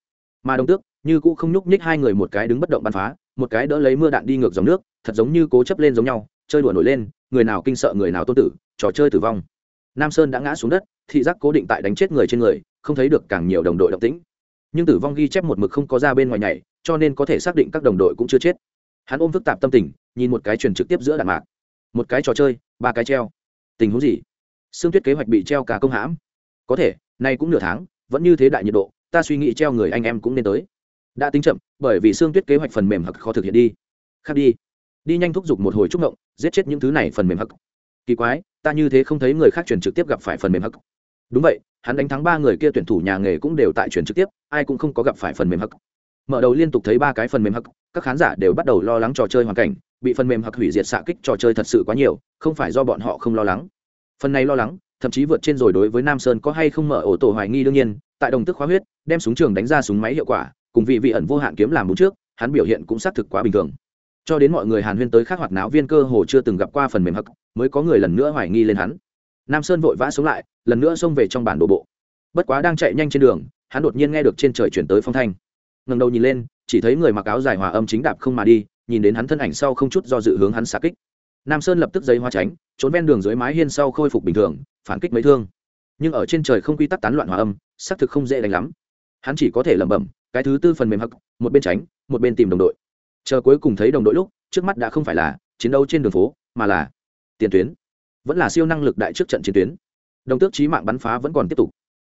Mà đồng tước, như cũ không nhúc nhích hai người một cái đứng bất động bắn phá, một cái đỡ lấy mưa đạn đi ngược dòng nước, thật giống như cố chấp lên giống nhau, chơi đùa nổi lên, người nào kinh sợ người nào tôn tử, trò chơi tử vong. Nam sơn đã ngã xuống đất, thị giác cố định tại đánh chết người trên người, không thấy được càng nhiều đồng đội động tĩnh. Nhưng tử vong ghi chép một mực không có ra bên ngoài nhảy, cho nên có thể xác định các đồng đội cũng chưa chết. Hắn ôm phức tạp tâm tình, nhìn một cái truyền trực tiếp giữa đạn mạc. Một cái trò chơi ba cái treo. Tình huống gì? Xương tuyết kế hoạch bị treo cả công hãm. Có thể, nay cũng nửa tháng, vẫn như thế đại nhiệt độ, ta suy nghĩ treo người anh em cũng nên tới. Đã tính chậm, bởi vì xương tuyết kế hoạch phần mềm hặc khó thực hiện đi. Khác đi. Đi nhanh thúc giục một hồi trúc ngộng, giết chết những thứ này phần mềm hặc. Kỳ quái, ta như thế không thấy người khác truyền trực tiếp gặp phải phần mềm hặc. Đúng vậy, hắn đánh thắng ba người kia tuyển thủ nhà nghề cũng đều tại truyền trực tiếp, ai cũng không có gặp phải phần mềm hặc mở đầu liên tục thấy ba cái phần mềm hặc các khán giả đều bắt đầu lo lắng trò chơi hoàn cảnh, bị phần mềm hặc hủy diệt xạ kích trò chơi thật sự quá nhiều, không phải do bọn họ không lo lắng. Phần này lo lắng, thậm chí vượt trên rồi đối với nam sơn có hay không mở ổ tổ hoài nghi đương nhiên, tại đồng tức khóa huyết, đem súng trường đánh ra súng máy hiệu quả, cùng vị vị ẩn vô hạn kiếm làm bốn trước, hắn biểu hiện cũng xác thực quá bình thường. Cho đến mọi người hàn huyên tới khác hoạt náo viên cơ hồ chưa từng gặp qua phần mềm hắc, mới có người lần nữa hoài nghi lên hắn. Nam sơn vội vã sống lại, lần nữa xông về trong bản đồ bộ. Bất quá đang chạy nhanh trên đường, hắn đột nhiên nghe được trên trời chuyển tới phong thanh ngần đầu nhìn lên, chỉ thấy người mặc áo dài hòa âm chính đạp không mà đi, nhìn đến hắn thân ảnh sau không chút do dự hướng hắn xạ kích. Nam sơn lập tức giấy hoa tránh, trốn ven đường dưới mái hiên sau khôi phục bình thường, phản kích mấy thương. Nhưng ở trên trời không quy tắc tán loạn hòa âm, xác thực không dễ đánh lắm. Hắn chỉ có thể lẩm bẩm, cái thứ tư phần mềm hắc, một bên tránh, một bên tìm đồng đội. Chờ cuối cùng thấy đồng đội lúc, trước mắt đã không phải là chiến đấu trên đường phố, mà là tiền tuyến. Vẫn là siêu năng lực đại trước trận chiến tuyến. Đồng tước trí mạng bắn phá vẫn còn tiếp tục.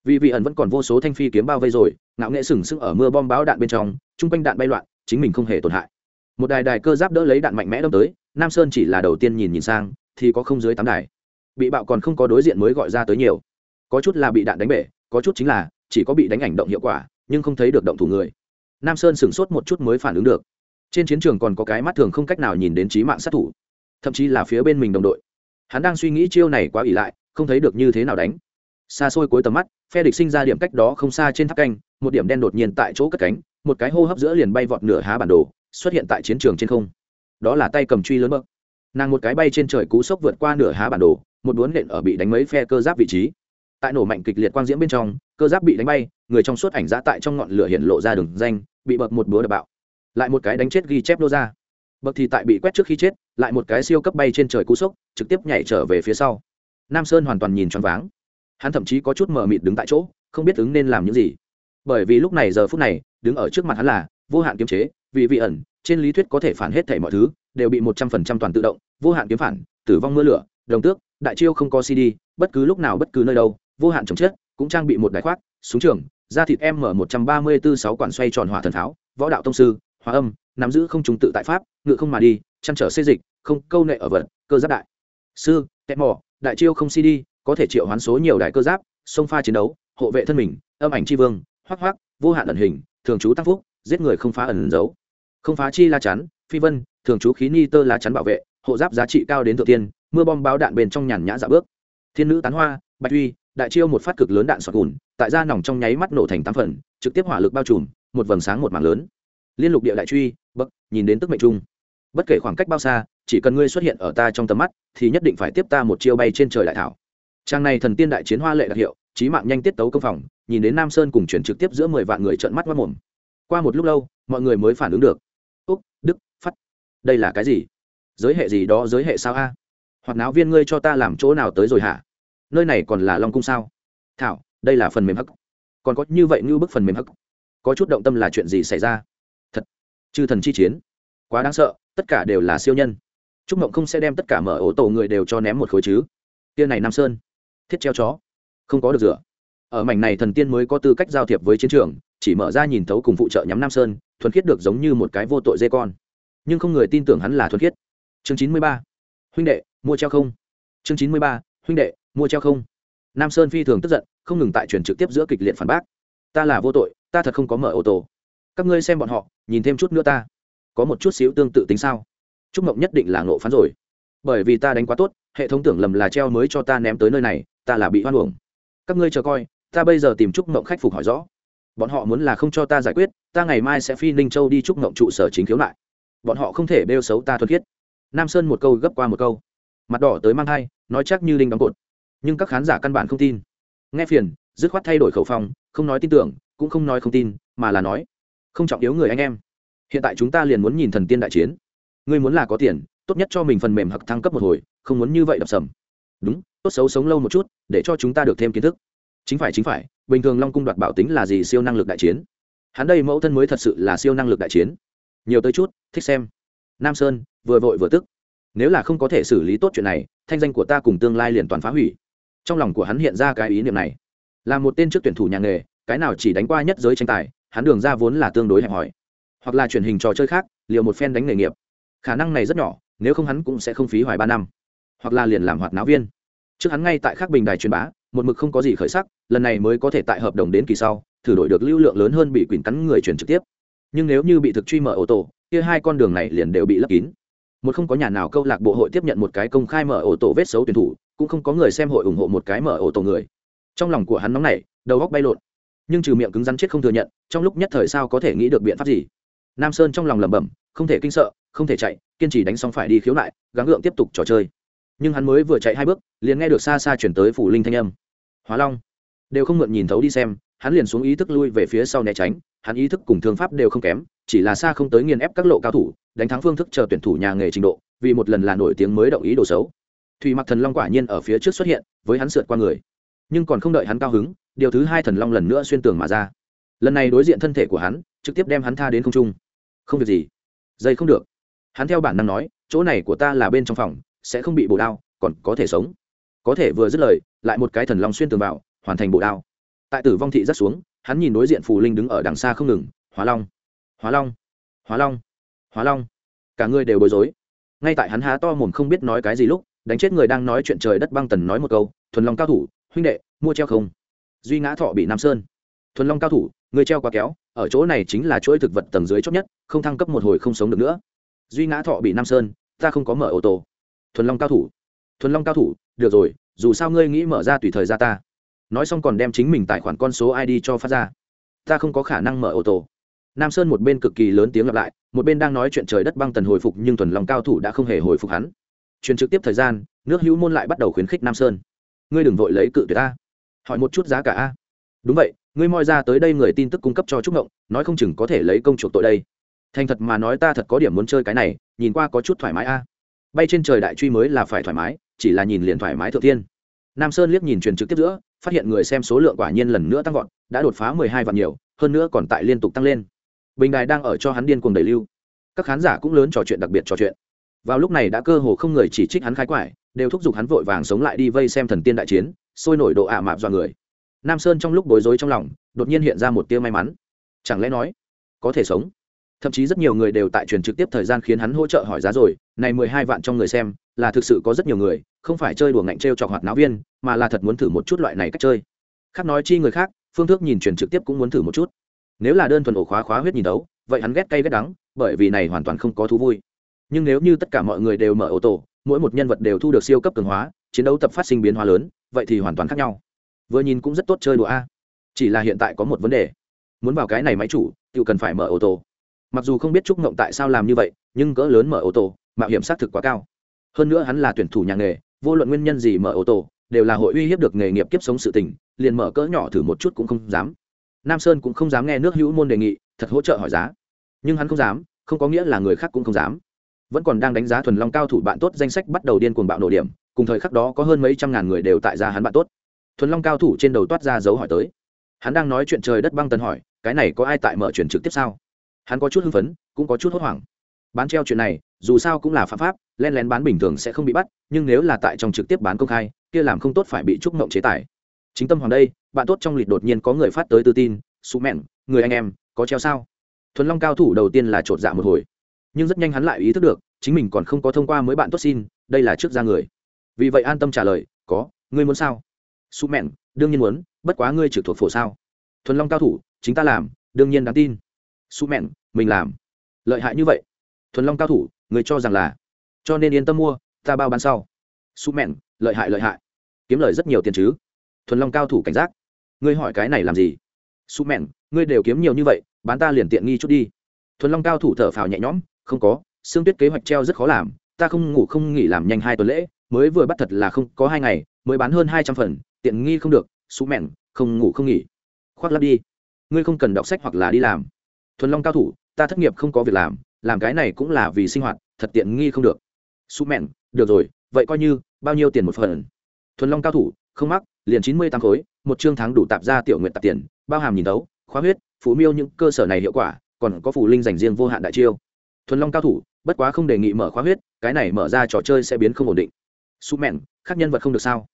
Vì vị ẩn vẫn còn vô số thanh phi kiếm bao vây rồi ngạo nghệ sừng sững ở mưa bom báo đạn bên trong, chung quanh đạn bay loạn, chính mình không hề tổn hại. Một đài đài cơ giáp đỡ lấy đạn mạnh mẽ đâm tới, nam sơn chỉ là đầu tiên nhìn nhìn sang, thì có không dưới tám đài. Bị bạo còn không có đối diện mới gọi ra tới nhiều. Có chút là bị đạn đánh bể, có chút chính là chỉ có bị đánh ảnh động hiệu quả, nhưng không thấy được động thủ người. Nam sơn sửng sốt một chút mới phản ứng được. Trên chiến trường còn có cái mắt thường không cách nào nhìn đến trí mạng sát thủ, thậm chí là phía bên mình đồng đội. Hắn đang suy nghĩ chiêu này quá ỉ lại, không thấy được như thế nào đánh xa xôi cuối tầm mắt, phe địch sinh ra điểm cách đó không xa trên tháp canh, một điểm đen đột nhiên tại chỗ cất cánh, một cái hô hấp giữa liền bay vọt nửa há bản đồ, xuất hiện tại chiến trường trên không. Đó là tay cầm truy lớn bậc. Nàng một cái bay trên trời cú sốc vượt qua nửa há bản đồ, một đuốn nện ở bị đánh mấy phe cơ giáp vị trí. Tại nổ mạnh kịch liệt quang diễm bên trong, cơ giáp bị đánh bay, người trong suốt ảnh giã tại trong ngọn lửa hiện lộ ra đường danh, bị bập một búa đập bạo. Lại một cái đánh chết ghi chép nô ra. Bậc thì tại bị quét trước khi chết, lại một cái siêu cấp bay trên trời cú sốc, trực tiếp nhảy trở về phía sau. Nam sơn hoàn toàn nhìn choáng váng hắn thậm chí có chút mờ mịt đứng tại chỗ, không biết ứng nên làm những gì. Bởi vì lúc này giờ phút này, đứng ở trước mặt hắn là vô hạn kiếm chế, vì vị ẩn, trên lý thuyết có thể phản hết thảy mọi thứ, đều bị một trăm phần trăm toàn tự động, vô hạn kiếm phản, tử vong mưa lửa, đồng tước, đại chiêu không có cd, bất cứ lúc nào bất cứ nơi đâu, vô hạn chồng chết, cũng trang bị một đài khoác, súng trường, da thịt m một trăm ba mươi bốn sáu quản xoay tròn hỏa thần pháo, võ đạo tông sư hòa âm, nắm giữ không trùng tự tại pháp, ngự không mà đi, chăn trở xê dịch, không câu nệ ở vật, cơ giáp đại. Sư tẹt mỏ, đại chiêu không cd có thể triệu hoán số nhiều đại cơ giáp, sông pha chiến đấu, hộ vệ thân mình, âm ảnh tri vương hoác hoác vô hạn ẩn hình, thường trú tăng phúc, giết người không phá ẩn giấu. Không phá chi la chắn, phi vân, thường trú khí ni tơ lá chắn bảo vệ, hộ giáp giá trị cao đến thượng tiên, mưa bom báo đạn bên trong nhàn nhã dạ bước. Thiên nữ tán hoa, bạch uy, đại chiêu một phát cực lớn đạn sọt gùn, tại da nòng trong nháy mắt nổ thành tám phần, trực tiếp hỏa lực bao trùm, một vầng sáng một mảng lớn. Liên lục địa đại truy, bậc, nhìn đến tức mệnh trung. Bất kể khoảng cách bao xa, chỉ cần ngươi xuất hiện ở ta trong tầm mắt, thì nhất định phải tiếp ta một chiêu bay trên trời đại thảo trang này thần tiên đại chiến hoa lệ đặc hiệu trí mạng nhanh tiết tấu công phòng, nhìn đến nam sơn cùng chuyển trực tiếp giữa mười vạn người trợn mắt mất mồm. Qua một lúc lâu, mọi người mới phản ứng được. Úc, đức phát đây là cái gì? Giới hệ gì đó, giới hệ sao a? Hoặc náo viên ngươi cho ta làm chỗ nào tới rồi hả? Nơi này còn là long cung sao? Thảo, đây là phần mềm hắc. Còn có như vậy như bức phần mềm hắc. Có chút động tâm là chuyện gì xảy ra? Thật, chư thần chi chiến. Quá đáng sợ, tất cả đều là siêu nhân. Trúc mộng không sẽ đem tất cả mở ổ tổ người đều cho ném một khối chứ. Tia này nam sơn thiết treo chó. Không có được rửa. Ở mảnh này thần tiên mới có tư cách giao thiệp với chiến trường, chỉ mở ra nhìn thấu cùng phụ trợ nhắm nam sơn, thuần khiết được giống như một cái vô tội dê con. Nhưng không người tin tưởng hắn là thuần khiết. Chương chín mươi ba. Huynh đệ, mua treo không? Chương chín mươi ba. Huynh đệ, mua treo không? Nam sơn phi thường tức giận, không ngừng tại truyền trực tiếp giữa kịch liệt phản bác. Ta là vô tội, ta thật không có mở ô tô. Các ngươi xem bọn họ, nhìn thêm chút nữa ta. Có một chút xíu tương tự tính sao? Trúc mộng nhất định là ngộ phán rồi. Bởi vì ta đánh quá tốt, hệ thống tưởng lầm là treo mới cho ta ném tới nơi này ta là bị hoan hưởng các ngươi chờ coi, ta bây giờ tìm trúc mộng khách phục hỏi rõ. Bọn họ muốn là không cho ta giải quyết, ta ngày mai sẽ phi ninh châu đi trúc mộng trụ sở chính khiếu nại. Bọn họ không thể bêu xấu ta thuần khiết. Nam sơn một câu gấp qua một câu. Mặt đỏ tới mang thai, nói chắc như linh đóng cột. Nhưng các khán giả căn bản không tin. Nghe phiền, dứt khoát thay đổi khẩu phong, không nói tin tưởng, cũng không nói không tin, mà là nói, không trọng yếu người anh em. Hiện tại chúng ta liền muốn nhìn thần tiên đại chiến. Ngươi muốn là có tiền, tốt nhất cho mình phần mềm hặc thăng cấp một hồi, không muốn như vậy đập sầm. Đúng tốt xấu sống lâu một chút, để cho chúng ta được thêm kiến thức. Chính phải chính phải, bình thường long cung đoạt bảo tính là gì siêu năng lực đại chiến? Hắn đây mẫu thân mới thật sự là siêu năng lực đại chiến. Nhiều tới chút, thích xem. Nam sơn, vừa vội vừa tức. Nếu là không có thể xử lý tốt chuyện này, thanh danh của ta cùng tương lai liền toàn phá hủy. Trong lòng của hắn hiện ra cái ý niệm này. Là một tên trước tuyển thủ nhà nghề, cái nào chỉ đánh qua nhất giới tranh tài, hắn đường ra vốn là tương đối hẹp hòi. Hoặc là truyền hình trò chơi khác liệu một phen đánh nghề nghiệp. Khả năng này rất nhỏ, nếu không hắn cũng sẽ không phí hoài ba năm. Hoặc là liền làm hoạt náo viên trước hắn ngay tại khắc bình đài truyền bá, một mực không có gì khởi sắc, lần này mới có thể tại hợp đồng đến kỳ sau, thử đổi được lưu lượng lớn hơn bị quỳnh cắn người truyền trực tiếp. Nhưng nếu như bị thực truy mở ô tô kia hai con đường này liền đều bị lấp kín. Một không có nhà nào câu lạc bộ hội tiếp nhận một cái công khai mở ô tô vết xấu tuyển thủ, cũng không có người xem hội ủng hộ một cái mở ô tô người. Trong lòng của hắn nóng này đầu góc bay lộn. Nhưng trừ miệng cứng rắn chết không thừa nhận, trong lúc nhất thời sao có thể nghĩ được biện pháp gì? Nam sơn trong lòng lẩm bẩm, không thể kinh sợ, không thể chạy, kiên trì đánh xong phải đi khiếu nại, gắng gượng tiếp tục trò chơi nhưng hắn mới vừa chạy hai bước, liền nghe được xa xa chuyển tới phủ linh thanh âm. Hóa long, đều không mượn nhìn thấu đi xem, hắn liền xuống ý thức lui về phía sau né tránh, hắn ý thức cùng thương pháp đều không kém, chỉ là xa không tới nghiền ép các lộ cao thủ, đánh thắng phương thức chờ tuyển thủ nhà nghề trình độ, vì một lần là nổi tiếng mới động ý đồ xấu. Thùy mặc thần long quả nhiên ở phía trước xuất hiện, với hắn sượt qua người. Nhưng còn không đợi hắn cao hứng, điều thứ hai thần long lần nữa xuyên tường mà ra. Lần này đối diện thân thể của hắn, trực tiếp đem hắn tha đến không trung. Không việc gì. Dây không được. Hắn theo bản năng nói, chỗ này của ta là bên trong phòng sẽ không bị bổ đao, còn có thể sống. Có thể vừa dứt lời, lại một cái thần long xuyên tường vào, hoàn thành bổ đao. Tại tử vong thị rất xuống, hắn nhìn đối diện phù linh đứng ở đằng xa không ngừng, hóa long hóa long hóa long hóa long. Cả người đều bối rối. Ngay tại hắn há to mồm không biết nói cái gì lúc, đánh chết người đang nói chuyện trời đất băng tần nói một câu, thuần long cao thủ, huynh đệ, mua treo không? Duy ngã thọ bị nam sơn. Thuần long cao thủ, người treo quá kéo, ở chỗ này chính là chuỗi thực vật tầng dưới chót nhất, không thăng cấp một hồi không sống được nữa. Duy ngã thọ bị nam sơn, ta không có mở ô tô thuần long cao thủ. Thuần long cao thủ, được rồi, dù sao ngươi nghĩ mở ra tùy thời ra ta. Nói xong còn đem chính mình tài khoản con số id cho phát ra. Ta không có khả năng mở ô tô. Nam sơn một bên cực kỳ lớn tiếng lặp lại, một bên đang nói chuyện trời đất băng tần hồi phục nhưng thuần long cao thủ đã không hề hồi phục hắn. Truyền trực tiếp thời gian, nước hữu môn lại bắt đầu khuyến khích nam sơn. Ngươi đừng vội lấy cự tuyệt ta. Hỏi một chút giá cả a. Đúng vậy, ngươi moi ra tới đây người tin tức cung cấp cho trúc ngộng, nói không chừng có thể lấy công chuộc tội đây. Thành thật mà nói ta thật có điểm muốn chơi cái này, nhìn qua có chút thoải mái a bay trên trời đại truy mới là phải thoải mái, chỉ là nhìn liền thoải mái thượng tiên nam sơn liếc nhìn truyền trực tiếp giữa, phát hiện người xem số lượng quả nhiên lần nữa tăng vọt, đã đột phá mười hai vạn nhiều, hơn nữa còn tại liên tục tăng lên. Bình đài đang ở cho hắn điên cuồng đẩy lưu. Các khán giả cũng lớn trò chuyện đặc biệt trò chuyện. Vào lúc này đã cơ hồ không người chỉ trích hắn khai quải, đều thúc giục hắn vội vàng sống lại đi vây xem thần tiên đại chiến, sôi nổi độ ả mạp dọa người. Nam sơn trong lúc bối rối trong lòng, đột nhiên hiện ra một tia may mắn. Chẳng lẽ nói, có thể sống? Thậm chí rất nhiều người đều tại truyền trực tiếp thời gian khiến hắn hỗ trợ hỏi giá rồi. Này mười hai vạn trong người xem, là thực sự có rất nhiều người, không phải chơi đùa ngạnh t r e o trọc hoạt náo viên, mà là thật muốn thử một chút loại này cách chơi. Khác nói chi người khác, phương thức nhìn truyền trực tiếp cũng muốn thử một chút. Nếu là đơn thuần ổ khóa khóa huyết nhìn đấu, vậy hắn ghét cay ghét đắng, bởi vì này hoàn toàn không có thú vui. Nhưng nếu như tất cả mọi người đều mở ô tô mỗi một nhân vật đều thu được siêu cấp cường hóa, chiến đấu tập phát sinh biến hóa lớn, vậy thì hoàn toàn khác nhau. Vừa nhìn cũng rất tốt chơi đùa a. Chỉ là hiện tại có một vấn đề. Muốn vào cái này máy chủ tự cần phải mở ô tô mặc dù không biết trúc ngộng tại sao làm như vậy, nhưng cỡ lớn mở ô tô, mạo hiểm xác thực quá cao. Hơn nữa hắn là tuyển thủ nhà nghề, vô luận nguyên nhân gì mở ô tô, đều là hội uy hiếp được nghề nghiệp kiếp sống sự tình, liền mở cỡ nhỏ thử một chút cũng không dám. Nam sơn cũng không dám nghe nước hữu môn đề nghị, thật hỗ trợ hỏi giá. Nhưng hắn không dám, không có nghĩa là người khác cũng không dám. Vẫn còn đang đánh giá thuần long cao thủ bạn tốt danh sách bắt đầu điên cuồng bạo nổ điểm, cùng thời khắc đó có hơn mấy trăm ngàn người đều tại gia hắn bạn tốt. Thuần long cao thủ trên đầu toát ra dấu hỏi tới. Hắn đang nói chuyện trời đất băng tần hỏi, cái này có ai tại mở chuyển trực tiếp sao? Hắn có chút hưng phấn, cũng có chút hốt hoảng. Bán treo chuyện này, dù sao cũng là phạm pháp, len lén bán bình thường sẽ không bị bắt, nhưng nếu là tại trong trực tiếp bán công khai, kia làm không tốt phải bị trúc mộng chế tài. Chính tâm hoàng đây, bạn tốt trong lịch đột nhiên có người phát tới tư tin su mẹn, người anh em, có treo sao? Thuần long cao thủ đầu tiên là chột dạ một hồi. Nhưng rất nhanh hắn lại ý thức được, chính mình còn không có thông qua mới bạn tốt xin, đây là trước ra người. Vì vậy an tâm trả lời, có, ngươi muốn sao? Su mẹn, đương nhiên muốn, bất quá ngươi trực thuộc phổ sao? Thuần long cao thủ, chính ta làm, đương nhiên đáng tin su mẹn mình làm. Lợi hại như vậy. Thuần long cao thủ, người cho rằng là. Cho nên yên tâm mua, ta bao bán sau. Su mẹn lợi hại lợi hại. Kiếm lời rất nhiều tiền chứ. Thuần long cao thủ cảnh giác. Ngươi hỏi cái này làm gì? Su mẹn ngươi đều kiếm nhiều như vậy, bán ta liền tiện nghi chút đi. Thuần long cao thủ thở phào nhẹ nhõm, không có, xương tuyết kế hoạch treo rất khó làm, ta không ngủ không nghỉ làm nhanh hai tuần lễ, mới vừa bắt thật là không, có hai ngày, mới bán hơn hai trăm phần, tiện nghi không được. Su mẹn không ngủ không nghỉ. Khoác lắp đi. Ngươi không cần đọc sách hoặc là đi làm thuần long cao thủ, ta thất nghiệp không có việc làm làm cái này cũng là vì sinh hoạt, thật tiện nghi không được. Su mẹn, được rồi, vậy coi như, bao nhiêu tiền một phần? Thuần long cao thủ, không mắc, liền chín mươi tám khối, một chương tháng đủ tạp ra tiểu nguyện tạp tiền, bao hàm nhìn tấu khóa huyết, phú miêu những cơ sở này hiệu quả, còn có phù linh dành riêng vô hạn đại chiêu. Thuần long cao thủ, bất quá không đề nghị mở khóa huyết, cái này mở ra trò chơi sẽ biến không ổn định. Su mẹn, khác nhân vật không được sao?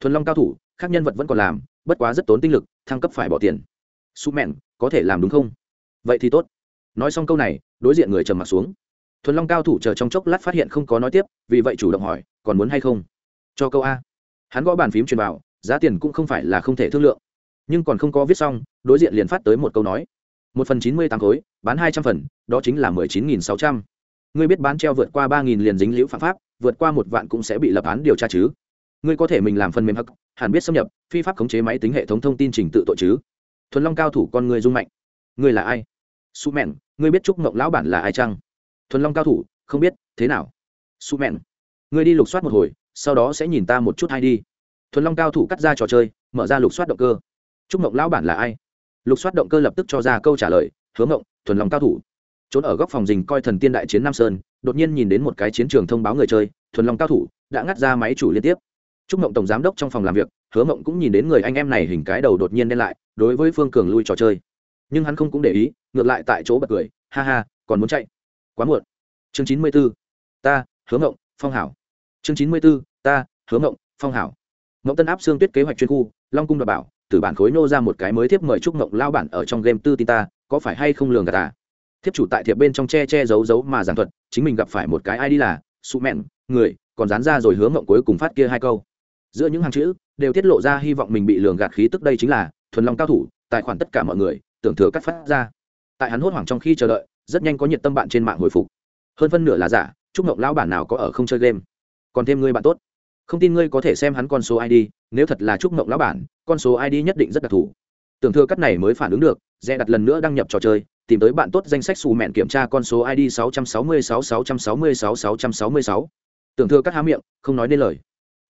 Thuần long cao thủ, khác nhân vật vẫn còn làm, bất quá rất tốn tinh lực, thăng cấp phải bỏ tiền. Su mẹn, có thể làm đúng không? Vậy thì tốt. Nói xong câu này, đối diện người trầm m ặ t xuống. Thuần long cao thủ chờ trong chốc lát phát hiện không có nói tiếp, vì vậy chủ động hỏi, còn muốn hay không? Cho câu a. Hắn gõ bàn phím truyền vào, giá tiền cũng không phải là không thể thương lượng. Nhưng còn không có viết xong, đối diện liền phát tới một câu nói. Một phần chín mươi tám khối, bán hai trăm phần, đó chính là mười chín nghìn sáu trăm. Ngươi biết bán treo vượt qua ba nghìn liền dính liễu phạm pháp, vượt qua một vạn cũng sẽ bị lập án điều tra chứ. Ngươi có thể mình làm phần mềm hắc, hẳn biết xâm nhập, phi pháp khống chế máy tính hệ thống thông tin trình tự tội chứ. Thuần long cao thủ con người dung mạnh. Ngươi là ai? Su mẹn, ngươi biết trúc mộng lão bản là ai chăng? Thuần long cao thủ, không biết, thế nào? Su mẹn, ngươi đi lục soát một hồi, sau đó sẽ nhìn ta một chút hay đi. Thuần long cao thủ cắt ra trò chơi, mở ra lục soát động cơ. Trúc mộng lão bản là ai? Lục soát động cơ lập tức cho ra câu trả lời, hứa mộng, thuần long cao thủ. Trốn ở góc phòng dình coi thần tiên đại chiến nam sơn, đột nhiên nhìn đến một cái chiến trường thông báo người chơi, thuần long cao thủ, đã ngắt ra máy chủ liên tiếp. Trúc mộng tổng giám đốc trong phòng làm việc, hứa mộng cũng nhìn đến người anh em này hình cái đầu đột nhiên đen lại, đối với phương cường lui trò chơi nhưng hắn không cũng để ý, ngược lại tại chỗ bật cười, ha ha, còn muốn chạy? Quá muộn. Chương chín mươi b ố ta, hứa ngộng phong hảo. Chương chín mươi b ố ta, hứa ngộng phong hảo. Ngộng tân áp xương tuyết kế hoạch chuyên khu, long cung đ bảo, từ bản khối nô ra một cái mới thiếp mời trúc ngộng lao bản ở trong game tư tin ta, có phải hay không lường gà ta? Thiếp chủ tại thiệp bên trong che che giấu giấu mà giảng thuật, chính mình gặp phải một cái ai đi là, sụ mẹn, người, còn dán ra rồi hứa ngộng cuối cùng phát kia hai câu. Giữa những hàng chữ, đều tiết lộ ra hy vọng mình bị lường gạt khí tức đây chính là, thuần long cao thủ, tài khoản tất cả mọi người tưởng thừa cắt phát ra. Tại hắn hốt hoảng trong khi chờ đợi, rất nhanh có nhiệt tâm bạn trên mạng hồi phục. Hơn phân nửa là giả, chúc mộng lão bản nào có ở không chơi game. Còn thêm ngươi bạn tốt. Không tin ngươi có thể xem hắn con số id nếu thật là chúc mộng lão bản, con số id nhất định rất đặc thù. Tưởng thừa cắt này mới phản ứng được, dè đặt lần nữa đăng nhập trò chơi, tìm tới bạn tốt danh sách xù mẹn kiểm tra con số id 666 666 666. tưởng thừa cắt há miệng, không nói nên lời.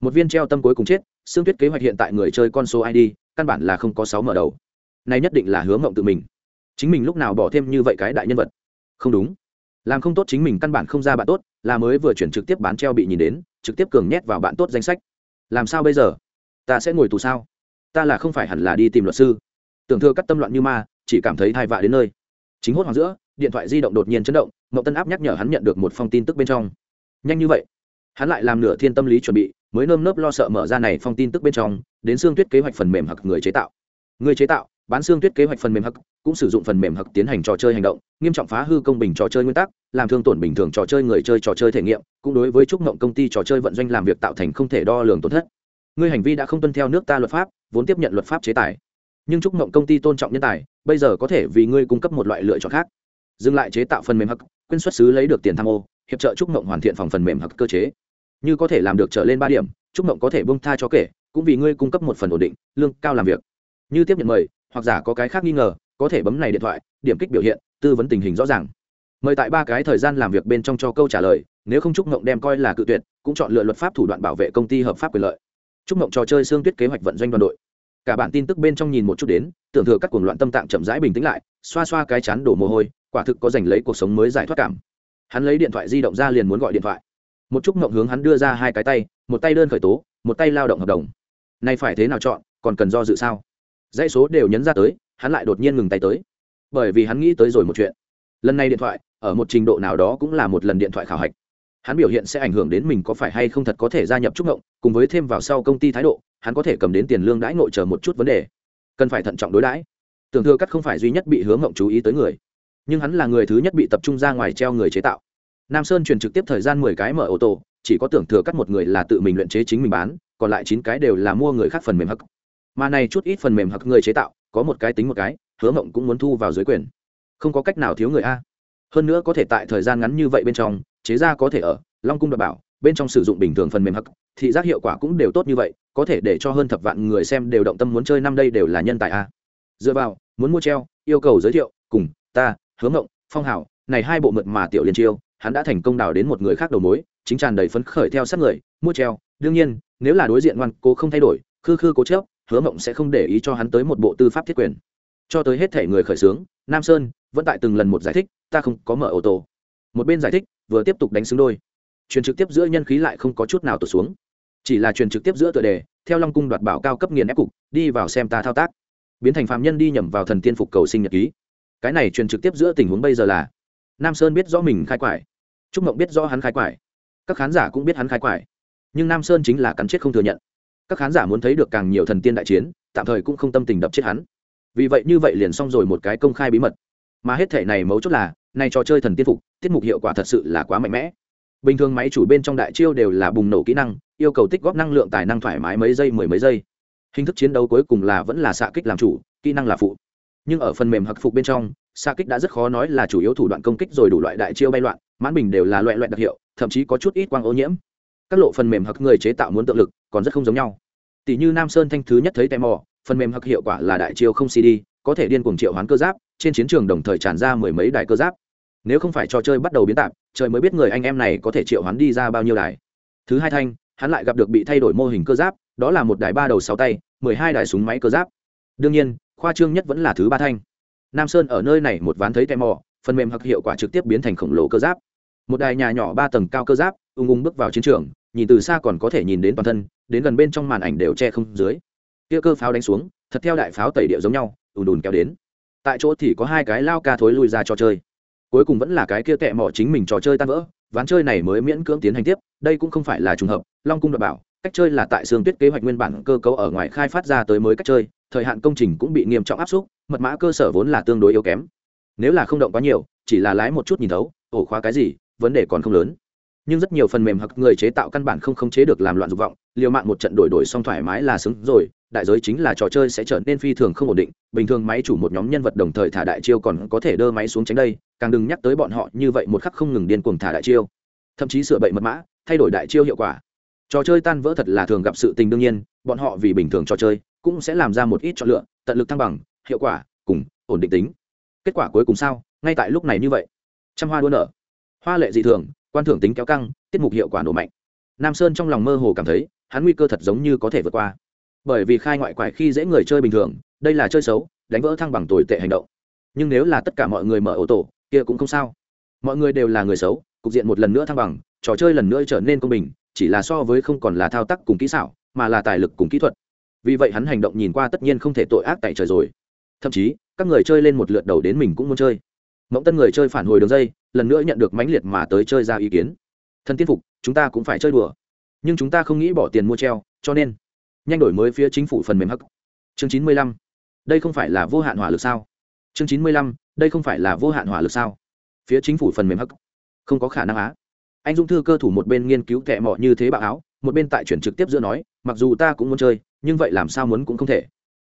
Một viên treo tâm cuối cùng chết, xương tuyết kế hoạch hiện tại người chơi con số id căn bản là không có sáu mở đầu này nhất định là hứa mộng tự mình. Chính mình lúc nào bỏ thêm như vậy cái đại nhân vật? Không đúng. Làm không tốt chính mình căn bản không ra bạn tốt, là mới vừa chuyển trực tiếp bán treo bị nhìn đến, trực tiếp cường nhét vào bạn tốt danh sách. Làm sao bây giờ? Ta sẽ ngồi tù sao? Ta là không phải hẳn là đi tìm luật sư. Tưởng thưa cắt tâm loạn như ma, chỉ cảm thấy thai vạ đến nơi. Chính hốt hoảng giữa, điện thoại di động đột nhiên chấn động, mậu tân áp nhắc nhở hắn nhận được một phong tin tức bên trong. Nhanh như vậy. Hắn lại làm nửa thiên tâm lý chuẩn bị, mới nơm nớp lo sợ mở ra này phong tin tức bên trong, đến xương tuyết kế hoạch phần mềm hoặc người chế tạo. Người chế tạo bán xương tuyết kế hoạch phần mềm hắc, cũng sử dụng phần mềm hắc tiến hành trò chơi hành động, nghiêm trọng phá hư công bình trò chơi nguyên tắc, làm thương tổn bình thường trò chơi người chơi trò chơi thể nghiệm, cũng đối với trúc ngộng công ty trò chơi vận doanh làm việc tạo thành không thể đo lường tổn thất. Ngươi hành vi đã không tuân theo nước ta luật pháp, vốn tiếp nhận luật pháp chế tài. Nhưng trúc ngộng công ty tôn trọng nhân tài, bây giờ có thể vì ngươi cung cấp một loại lựa chọn khác. Dừng lại chế tạo phần mềm hắc quyên xuất xứ lấy được tiền tham ô, hiệp trợ trúc ngộng hoàn thiện phòng phần mềm hắc cơ chế. Như có thể làm được trở lên ba điểm trúc ngộng có thể bông tha cho kể, cũng vì ngươi cung cấp một phần ổn định, lương cao làm việc. Như tiếp nhận mời hoặc giả có cái khác nghi ngờ, có thể bấm này điện thoại, điểm kích biểu hiện, tư vấn tình hình rõ ràng. Mời tại ba cái thời gian làm việc bên trong cho câu trả lời, nếu không trúc mộng đem coi là cự tuyệt, cũng chọn lựa luật pháp thủ đoạn bảo vệ công ty hợp pháp quyền lợi. Trúc mộng trò chơi xương tuyết kế hoạch vận doanh đoàn đội. Cả bản tin tức bên trong nhìn một chút đến, tưởng thừa các cuồng loạn tâm tạng chậm rãi bình tĩnh lại, xoa xoa cái chán đổ mồ hôi, quả thực có giành lấy cuộc sống mới giải thoát cảm. Hắn lấy điện thoại di động ra liền muốn gọi điện thoại. Một chút mộng hướng hắn đưa ra hai cái tay, một tay đơn khởi tố, một tay lao động hợp đồng. Nay phải thế nào chọn, còn cần do dự sao? Dãy số đều nhấn ra tới, hắn lại đột nhiên ngừng tay tới. Bởi vì hắn nghĩ tới rồi một chuyện. Lần này điện thoại, ở một trình độ nào đó cũng là một lần điện thoại khảo hạch. Hắn biểu hiện sẽ ảnh hưởng đến mình có phải hay không thật có thể gia nhập trúc ngộng, cùng với thêm vào sau công ty thái độ, hắn có thể cầm đến tiền lương đãi ngộ chờ một chút vấn đề. Cần phải thận trọng đối đãi. Tưởng thừa cắt không phải duy nhất bị hướng ngộng chú ý tới người, nhưng hắn là người thứ nhất bị tập trung ra ngoài treo người chế tạo. Nam sơn truyền trực tiếp thời gian mười cái mở ô tô, chỉ có tưởng thừa cắt một người là tự mình luyện chế chính mình bán, còn lại chín cái đều là mua người khác phần mềm hắc mà này chút ít phần mềm hoặc người chế tạo, có một cái tính một cái, hứa mộng cũng muốn thu vào dưới quyền. Không có cách nào thiếu người a. Hơn nữa có thể tại thời gian ngắn như vậy bên trong, chế ra có thể ở long cung đảm bảo, bên trong sử dụng bình thường phần mềm hắc thị giác hiệu quả cũng đều tốt như vậy, có thể để cho hơn thập vạn người xem đều động tâm muốn chơi năm đây đều là nhân tài a. Dựa vào, muốn mua treo, yêu cầu giới thiệu, cùng, ta hướng ngộng phong hảo, này hai bộ mượt mà tiểu liên chiêu, hắn đã thành công đào đến một người khác đầu mối, chính tràn đầy phấn khởi theo sát người, mua treo, đương nhiên, nếu là đối diện ngoan cố không thay đổi, khư khư cố chớp hứa mộng sẽ không để ý cho hắn tới một bộ tư pháp thiết quyền. Cho tới hết thể người khởi xướng, nam sơn vẫn tại từng lần một giải thích, ta không có mở ô tô. Một bên giải thích, vừa tiếp tục đánh xứng đôi. Truyền trực tiếp giữa nhân khí lại không có chút nào tụt xuống. Chỉ là truyền trực tiếp giữa tựa đề, theo long cung đoạt bảo cao cấp nghiền ép cục, đi vào xem ta thao tác. Biến thành phạm nhân đi nhầm vào thần tiên phục cầu sinh nhật ký. Cái này truyền trực tiếp giữa tình huống bây giờ là, nam sơn biết rõ mình khai quải. Trúc mộng biết rõ hắn khai quải. Các khán giả cũng biết hắn khai quải. Nhưng nam sơn chính là cắn chết không thừa nhận các khán giả muốn thấy được càng nhiều thần tiên đại chiến, tạm thời cũng không tâm tình đập chết hắn. Vì vậy như vậy liền xong rồi một cái công khai bí mật. Mà hết thể này mấu chốt là nay trò chơi thần tiên phục, tiết mục hiệu quả thật sự là quá mạnh mẽ. Bình thường máy chủ bên trong đại chiêu đều là bùng nổ kỹ năng, yêu cầu tích góp năng lượng tài năng thoải mái mấy giây, mười mấy giây. Hình thức chiến đấu cuối cùng là vẫn là xạ kích làm chủ, kỹ năng là phụ. Nhưng ở phần mềm hặc phục bên trong, xạ kích đã rất khó nói là chủ yếu thủ đoạn công kích rồi đủ loại đại chiêu bay loạn, mãn bình đều là loại loại đặc hiệu, thậm chí có chút ít quang ô nhiễm. Các lộ phần mềm hặc người chế tạo muốn tự lực còn rất không giống nhau. Tỷ như nam sơn thanh thứ nhất thấy tem mò, phần mềm hặc hiệu quả là đại chiêu không cd, có thể điên cuồng triệu hoán cơ giáp, trên chiến trường đồng thời tràn ra mười mấy đài cơ giáp. Nếu không phải trò chơi bắt đầu biến tạp, trời mới biết người anh em này có thể triệu hoán đi ra bao nhiêu đài. Thứ hai thanh, hắn lại gặp được bị thay đổi mô hình cơ giáp, đó là một đài ba đầu sáu tay, mười hai đài súng máy cơ giáp. Đương nhiên, khoa trương nhất vẫn là thứ ba thanh. Nam sơn ở nơi này một ván thấy tem mò, phần mềm hặc hiệu quả trực tiếp biến thành khổng lồ cơ giáp. Một đài nhà nhỏ ba tầng cao cơ giáp, ung ung bước vào chiến trường nhìn từ xa còn có thể nhìn đến toàn thân, đến gần bên trong màn ảnh đều che không dưới. Kia cơ pháo đánh xuống, thật theo đại pháo tẩy địa giống nhau, ùn ùn kéo đến. Tại chỗ thì có hai cái lao ca thối lui ra trò chơi. Cuối cùng vẫn là cái kia tệ mỏ chính mình trò chơi tan vỡ, ván chơi này mới miễn cưỡng tiến hành tiếp, đây cũng không phải là trùng hợp, long cung đ bảo, cách chơi là tại xương tuyết kế hoạch nguyên bản cơ cấu ở ngoài khai phát ra tới mới cách chơi, thời hạn công trình cũng bị nghiêm trọng áp suất mật mã cơ sở vốn là tương đối yếu kém. Nếu là không động quá nhiều, chỉ là lái một chút nhìn thấu, ổ khóa cái gì, vấn đề còn không lớn nhưng rất nhiều phần mềm hoặc người chế tạo căn bản không khống chế được làm loạn dục vọng, liều mạng một trận đổi đổi xong thoải mái là xứng rồi, đại giới chính là trò chơi sẽ trở nên phi thường không ổn định, bình thường máy chủ một nhóm nhân vật đồng thời thả đại chiêu còn có thể đơ máy xuống tránh đây, càng đừng nhắc tới bọn họ như vậy một khắc không ngừng điên cuồng thả đại chiêu. Thậm chí sửa bậy mật mã, thay đổi đại chiêu hiệu quả. Trò chơi tan vỡ thật là thường gặp sự tình đương nhiên, bọn họ vì bình thường trò chơi cũng sẽ làm ra một ít chọn lựa, tận lực thăng bằng, hiệu quả, cùng ổn định tính. Kết quả cuối cùng sao? Ngay tại lúc này như vậy. Trăm hoa đua nở. Hoa lệ dị thường quan thưởng tính kéo căng, tiết mục hiệu quả nổ mạnh. Nam sơn trong lòng mơ hồ cảm thấy, hắn nguy cơ thật giống như có thể vượt qua. Bởi vì khai ngoại quải khi dễ người chơi bình thường, đây là chơi xấu, đánh vỡ thăng bằng tồi tệ hành động. Nhưng nếu là tất cả mọi người mở ô tô kia cũng không sao. Mọi người đều là người xấu, cục diện một lần nữa thăng bằng, trò chơi lần nữa trở nên công bình, chỉ là so với không còn là thao tác cùng kỹ xảo, mà là tài lực cùng kỹ thuật. Vì vậy hắn hành động nhìn qua tất nhiên không thể tội ác tại trời rồi. Thậm chí, các người chơi lên một lượt đầu đến mình cũng muốn chơi. Mộng tân người chơi phản hồi đường dây lần nữa nhận được mãnh liệt mà tới chơi ra ý kiến. Thần tiên phục, chúng ta cũng phải chơi đùa. Nhưng chúng ta không nghĩ bỏ tiền mua treo, cho nên, nhanh đổi mới phía chính phủ phần mềm hắc. Chương chín mươi lăm. Đây không phải là vô hạn hỏa lực sao? Chương chín mươi lăm, đây không phải là vô hạn hỏa lực sao? Phía chính phủ phần mềm hắc. Không có khả năng á. Anh dung thư cơ thủ một bên nghiên cứu kẹ mọ như thế bạo áo, một bên tại chuyển trực tiếp giữa nói, mặc dù ta cũng muốn chơi, nhưng vậy làm sao muốn cũng không thể.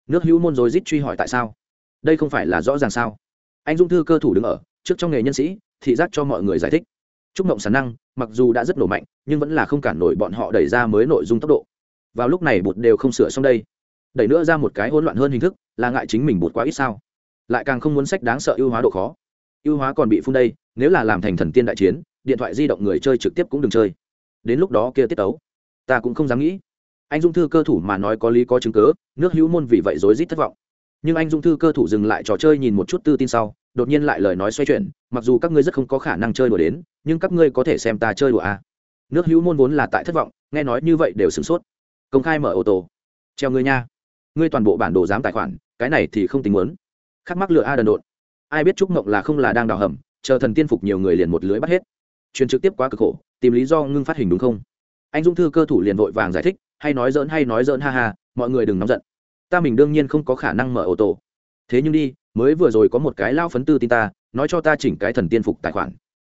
Nước hữu môn rồi rít truy hỏi tại sao? Đây không phải là rõ ràng sao? Anh dung thư cơ thủ đứng ở trước trong nghề nhân sĩ, thị giác cho mọi người giải thích. Chúc mộng sản năng, mặc dù đã rất nổ mạnh, nhưng vẫn là không cản nổi bọn họ đẩy ra mới nội dung tốc độ. Vào lúc này bụt đều không sửa xong đây. Đẩy nữa ra một cái hỗn loạn hơn hình thức, là ngại chính mình bụt quá ít sao. Lại càng không muốn sách đáng sợ ưu hóa độ khó. Ưu hóa còn bị phun đây, nếu là làm thành thần tiên đại chiến, điện thoại di động người chơi trực tiếp cũng đừng chơi. Đến lúc đó kia tiết tấu, ta cũng không dám nghĩ. Anh dung thư cơ thủ mà nói có lý có chứng cớ nước hữu môn vì vậy rối rít thất vọng nhưng anh dung thư cơ thủ dừng lại trò chơi nhìn một chút tư tin sau, đột nhiên lại lời nói xoay chuyển, mặc dù các ngươi rất không có khả năng chơi đùa đến, nhưng các ngươi có thể xem ta chơi đùa à. nước hữu môn vốn là tại thất vọng, nghe nói như vậy đều sửng sốt. Công khai mở ô tô. Treo ngươi nha. Ngươi toàn bộ bản đồ giám tài khoản, cái này thì không tính muốn. Khắc mắc lựa a đần độn. Ai biết trúc mộng là không là đang đào hầm, chờ thần tiên phục nhiều người liền một lưới bắt hết. Truyền trực tiếp quá cực khổ, tìm lý do ngưng phát hình đúng không? Anh dung thư cơ thủ liền vội vàng giải thích, hay nói dỡn hay nói dỡn ha ha, mọi người đừng nóng giận ta mình đương nhiên không có khả năng mở ô tô. Thế nhưng đi, mới vừa rồi có một cái lao phấn tư tin ta, nói cho ta chỉnh cái thần tiên phục tài khoản.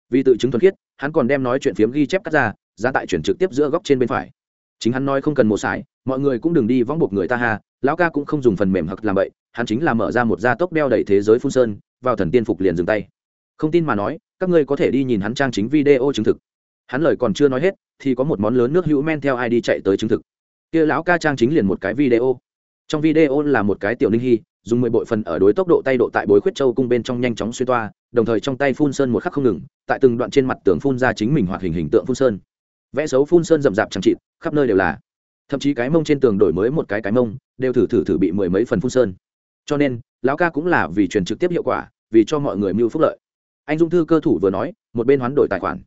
Vì tự chứng thuần khiết, hắn còn đem nói chuyện phiếm ghi chép cắt ra ra tại chuyển trực tiếp giữa góc trên bên phải. Chính hắn nói không cần một sải, mọi người cũng đừng đi vong buộc người ta ha, lão ca cũng không dùng phần mềm hoặc làm vậy hắn chính là mở ra một gia tốc đeo đầy thế giới phun sơn, vào thần tiên phục liền dừng tay. Không tin mà nói, các ngươi có thể đi nhìn hắn trang chính video chứng thực. Hắn lời còn chưa nói hết, thì có một món lớn nước hữu men theo ai đi chạy tới chứng thực. Kia lão ca trang chính liền một cái video trong video là một cái tiểu ninh hy dùng mười bội phần ở đối tốc độ tay độ tại bối khuyết châu cung bên trong nhanh chóng xuyên toa, đồng thời trong tay phun sơn một khắc không ngừng, tại từng đoạn trên mặt tường phun ra chính mình hoạt hình hình tượng phun sơn. Vẽ xấu phun sơn rậm rạp chẳng trịt khắp nơi đều là. Thậm chí cái mông trên tường đổi mới một cái cái mông, đều thử thử thử bị mười mấy phần phun sơn. Cho nên, lão ca cũng là vì truyền trực tiếp hiệu quả, vì cho mọi người mưu phúc lợi. Anh dung thư cơ thủ vừa nói, một bên hoán đổi tài khoản.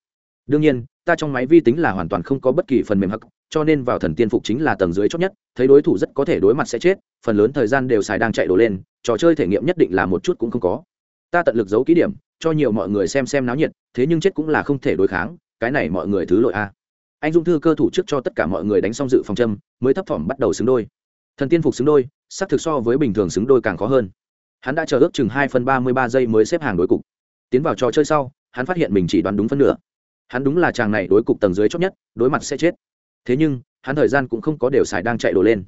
Đương nhiên, ta trong máy vi tính là hoàn toàn không có bất kỳ phần mềm hắc cho nên vào thần tiên phục chính là tầng dưới chót nhất, thấy đối thủ rất có thể đối mặt sẽ chết, phần lớn thời gian đều xài đang chạy đổ lên, trò chơi thể nghiệm nhất định là một chút cũng không có. Ta tận lực giấu ký điểm, cho nhiều mọi người xem xem náo nhiệt, thế nhưng chết cũng là không thể đối kháng, cái này mọi người thứ lội a. Anh dung thư cơ thủ trước cho tất cả mọi người đánh xong dự phòng châm, mới thấp thỏm bắt đầu xứng đôi. Thần tiên phục xứng đôi xác thực so với bình thường xứng đôi càng khó hơn. Hắn đã chờ ước chừng hai phân ba mươi ba giây mới xếp hàng đối cục. Tiến vào trò chơi sau, hắn phát hiện mình chỉ đoán đúng phân nửa. Hắn đúng là chàng này đối cục tầng dưới chót nhất, đối mặt sẽ chết thế nhưng, hắn thời gian cũng không có đều xài đang chạy đổ lên.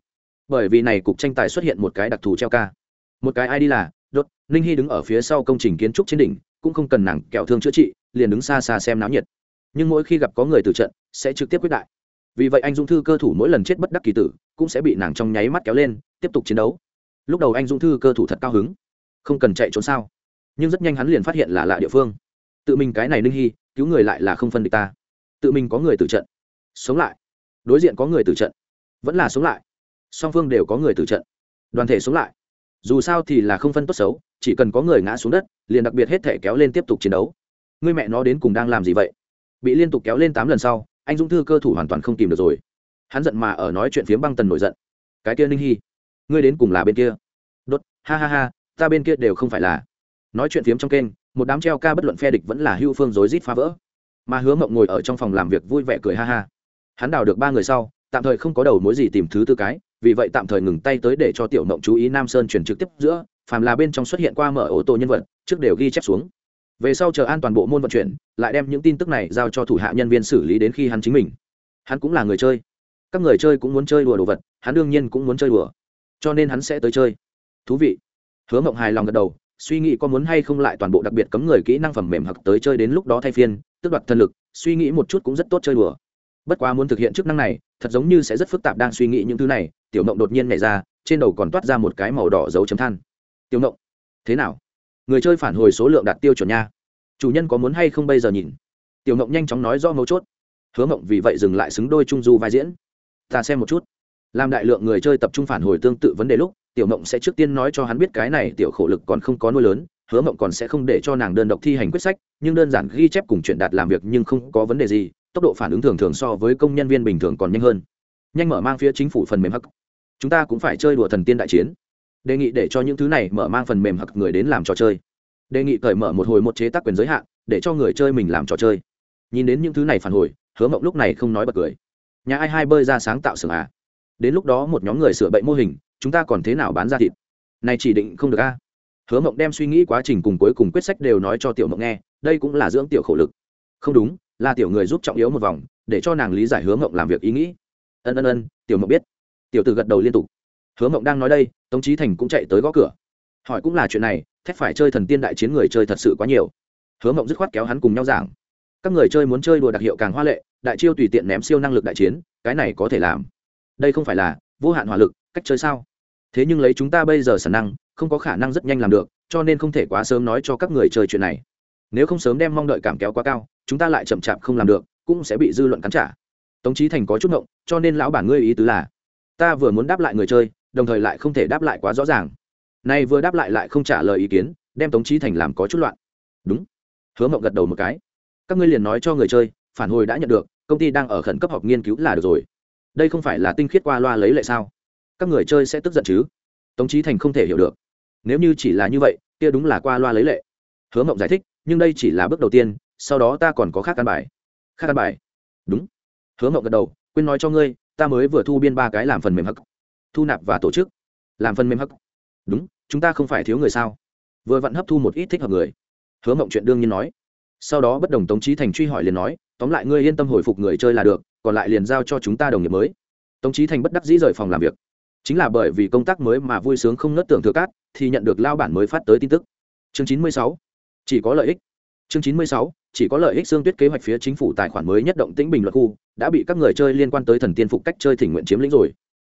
Bởi vì này cục tranh tài xuất hiện một cái đặc thù treo ca. Một cái id là, đốt, ninh hy đứng ở phía sau công trình kiến trúc trên đỉnh, cũng không cần nàng kẹo thương chữa trị, liền đứng xa xa xem náo nhiệt. Nhưng mỗi khi gặp có người từ trận, sẽ trực tiếp quyết đại. Vì vậy anh dũng thư cơ thủ mỗi lần chết bất đắc kỳ tử, cũng sẽ bị nàng trong nháy mắt kéo lên, tiếp tục chiến đấu. Lúc đầu anh dũng thư cơ thủ thật cao hứng. Không cần chạy trốn sao? Nhưng rất nhanh hắn liền phát hiện là lạ địa phương. Tự mình cái này ninh hy, cứu người lại là không phân địch ta. Tự mình có người từ trận. Sống lại đối diện có người từ trận, vẫn là sống lại. Song phương đều có người từ trận, đoàn thể sống lại. Dù sao thì là không phân tốt xấu, chỉ cần có người ngã xuống đất, liền đặc biệt hết thể kéo lên tiếp tục chiến đấu. Người mẹ nó đến cùng đang làm gì vậy? Bị liên tục kéo lên tám lần sau, anh dũng thư cơ thủ hoàn toàn không tìm được rồi. Hắn giận mà ở nói chuyện phiếm băng tần nổi giận. Cái kia ninh hy, ngươi đến cùng là bên kia? Đốt, ha ha ha, ta bên kia đều không phải là. Nói chuyện phiếm trong kênh, một đám treo ca bất luận phe địch vẫn là hưu phương rối rít phá vỡ. Mà hứa mộng ngồi ở trong phòng làm việc vui vẻ cười ha ha hắn đào được ba người sau, tạm thời không có đầu mối gì tìm thứ tư cái, vì vậy tạm thời ngừng tay tới để cho tiểu mộng chú ý nam sơn chuyển trực tiếp giữa, phàm là bên trong xuất hiện qua mở ô tô nhân vật, trước đều ghi chép xuống. Về sau chờ an toàn bộ môn vận chuyển, lại đem những tin tức này giao cho thủ hạ nhân viên xử lý đến khi hắn chính mình. Hắn cũng là người chơi. Các người chơi cũng muốn chơi đùa đồ vật, hắn đương nhiên cũng muốn chơi đùa. Cho nên hắn sẽ tới chơi. Thú vị. Hứa mộng hài lòng gật đầu, suy nghĩ có muốn hay không lại toàn bộ đặc biệt cấm người kỹ năng phẩm mềm hoặc tới chơi đến lúc đó thay phiên tức đoạt thân lực, suy nghĩ một chút cũng rất tốt chơi đùa bất quá muốn thực hiện chức năng này, thật giống như sẽ rất phức tạp đang suy nghĩ những thứ này, tiểu mộng đột nhiên nhảy ra, trên đầu còn toát ra một cái màu đỏ dấu chấm than. Tiểu mộng thế nào? Người chơi phản hồi số lượng đạt tiêu chuẩn nha. Chủ nhân có muốn hay không bây giờ nhìn? Tiểu mộng nhanh chóng nói do mấu chốt. Hứa mộng vì vậy dừng lại xứng đôi trung du vai diễn. Ta xem một chút. Làm đại lượng người chơi tập trung phản hồi tương tự vấn đề lúc, tiểu mộng sẽ trước tiên nói cho hắn biết cái này tiểu khổ lực còn không có nuôi lớn, hứa mộng còn sẽ không để cho nàng đơn độc thi hành quyết sách, nhưng đơn giản ghi chép cùng chuyện đạt làm việc nhưng không có vấn đề gì tốc độ phản ứng thường thường so với công nhân viên bình thường còn nhanh hơn. Nhanh mở mang phía chính phủ phần mềm hắc. Chúng ta cũng phải chơi đùa thần tiên đại chiến. Đề nghị để cho những thứ này mở mang phần mềm hắc người đến làm trò chơi. Đề nghị cởi mở một hồi một chế tác quyền giới hạn, để cho người chơi mình làm trò chơi. Nhìn đến những thứ này phản hồi, hứa mộng lúc này không nói bật cười. Nhà ai hai bơi ra sáng tạo xưởng à? Đến lúc đó một nhóm người sửa bệnh mô hình, chúng ta còn thế nào bán ra thịt? Này chỉ định không được a. Hứa mộng đem suy nghĩ quá trình cùng cuối cùng quyết sách đều nói cho tiểu mộng nghe, đây cũng là dưỡng tiểu khổ lực. Không đúng là tiểu người giúp trọng yếu một vòng, để cho nàng lý giải hứa mộng làm việc ý nghĩ. Ân ân ân, tiểu mộng biết. Tiểu từ gật đầu liên tục. Hứa mộng đang nói đây, tống trí thành cũng chạy tới gõ cửa. Hỏi cũng là chuyện này thép phải chơi thần tiên đại chiến người chơi thật sự quá nhiều. Hứa mộng dứt khoát kéo hắn cùng nhau giảng. Các người chơi muốn chơi đùa đặc hiệu càng hoa lệ, đại chiêu tùy tiện ném siêu năng lực đại chiến, cái này có thể làm. Đây không phải là vô hạn hỏa lực, cách chơi sao? Thế nhưng lấy chúng ta bây giờ sản năng, không có khả năng rất nhanh làm được, cho nên không thể quá sớm nói cho các người chơi chuyện này. Nếu không sớm đem mong đợi cảm kéo quá cao chúng ta lại chậm chạp không làm được, cũng sẽ bị dư luận cắn trả. Tống trí thành có chút ngộng, cho nên lão bản ngươi ý tứ là, ta vừa muốn đáp lại người chơi, đồng thời lại không thể đáp lại quá rõ ràng. Nay vừa đáp lại lại không trả lời ý kiến, đem tống trí thành làm có chút loạn. Đúng. Hứa mộng gật đầu một cái. Các ngươi liền nói cho người chơi, phản hồi đã nhận được, công ty đang ở khẩn cấp họp nghiên cứu là được rồi. Đây không phải là tinh khiết qua loa lấy lệ sao? Các người chơi sẽ tức giận chứ? Tống trí thành không thể hiểu được. Nếu như chỉ là như vậy, kia đúng là qua loa lấy lệ. Hứa mộng giải thích, nhưng đây chỉ là bước đầu tiên sau đó ta còn có khác căn bài. Khác căn bài? Đúng. Hứa mộng gật đầu, quên nói cho ngươi, ta mới vừa thu biên ba cái làm phần mềm hắc. Thu nạp và tổ chức. Làm phần mềm hắc. Đúng, chúng ta không phải thiếu người sao? Vừa vặn hấp thu một ít thích hợp người. Hứa mộng chuyện đương nhiên nói. Sau đó bất đồng tống trí thành truy hỏi liền nói, tóm lại ngươi yên tâm hồi phục người chơi là được, còn lại liền giao cho chúng ta đồng nghiệp mới. Tống trí thành bất đắc dĩ rời phòng làm việc. Chính là bởi vì công tác mới mà vui sướng không nớt tưởng thừa cát, thì nhận được lao bản mới phát tới tin tức. Chương chín mươi sáu. Chỉ có lợi ích. Chương chín mươi sáu chỉ có lợi ích xương tuyết kế hoạch phía chính phủ tài khoản mới nhất động tĩnh bình luận khu, đã bị các người chơi liên quan tới thần tiên phục cách chơi thỉnh nguyện chiếm lĩnh rồi.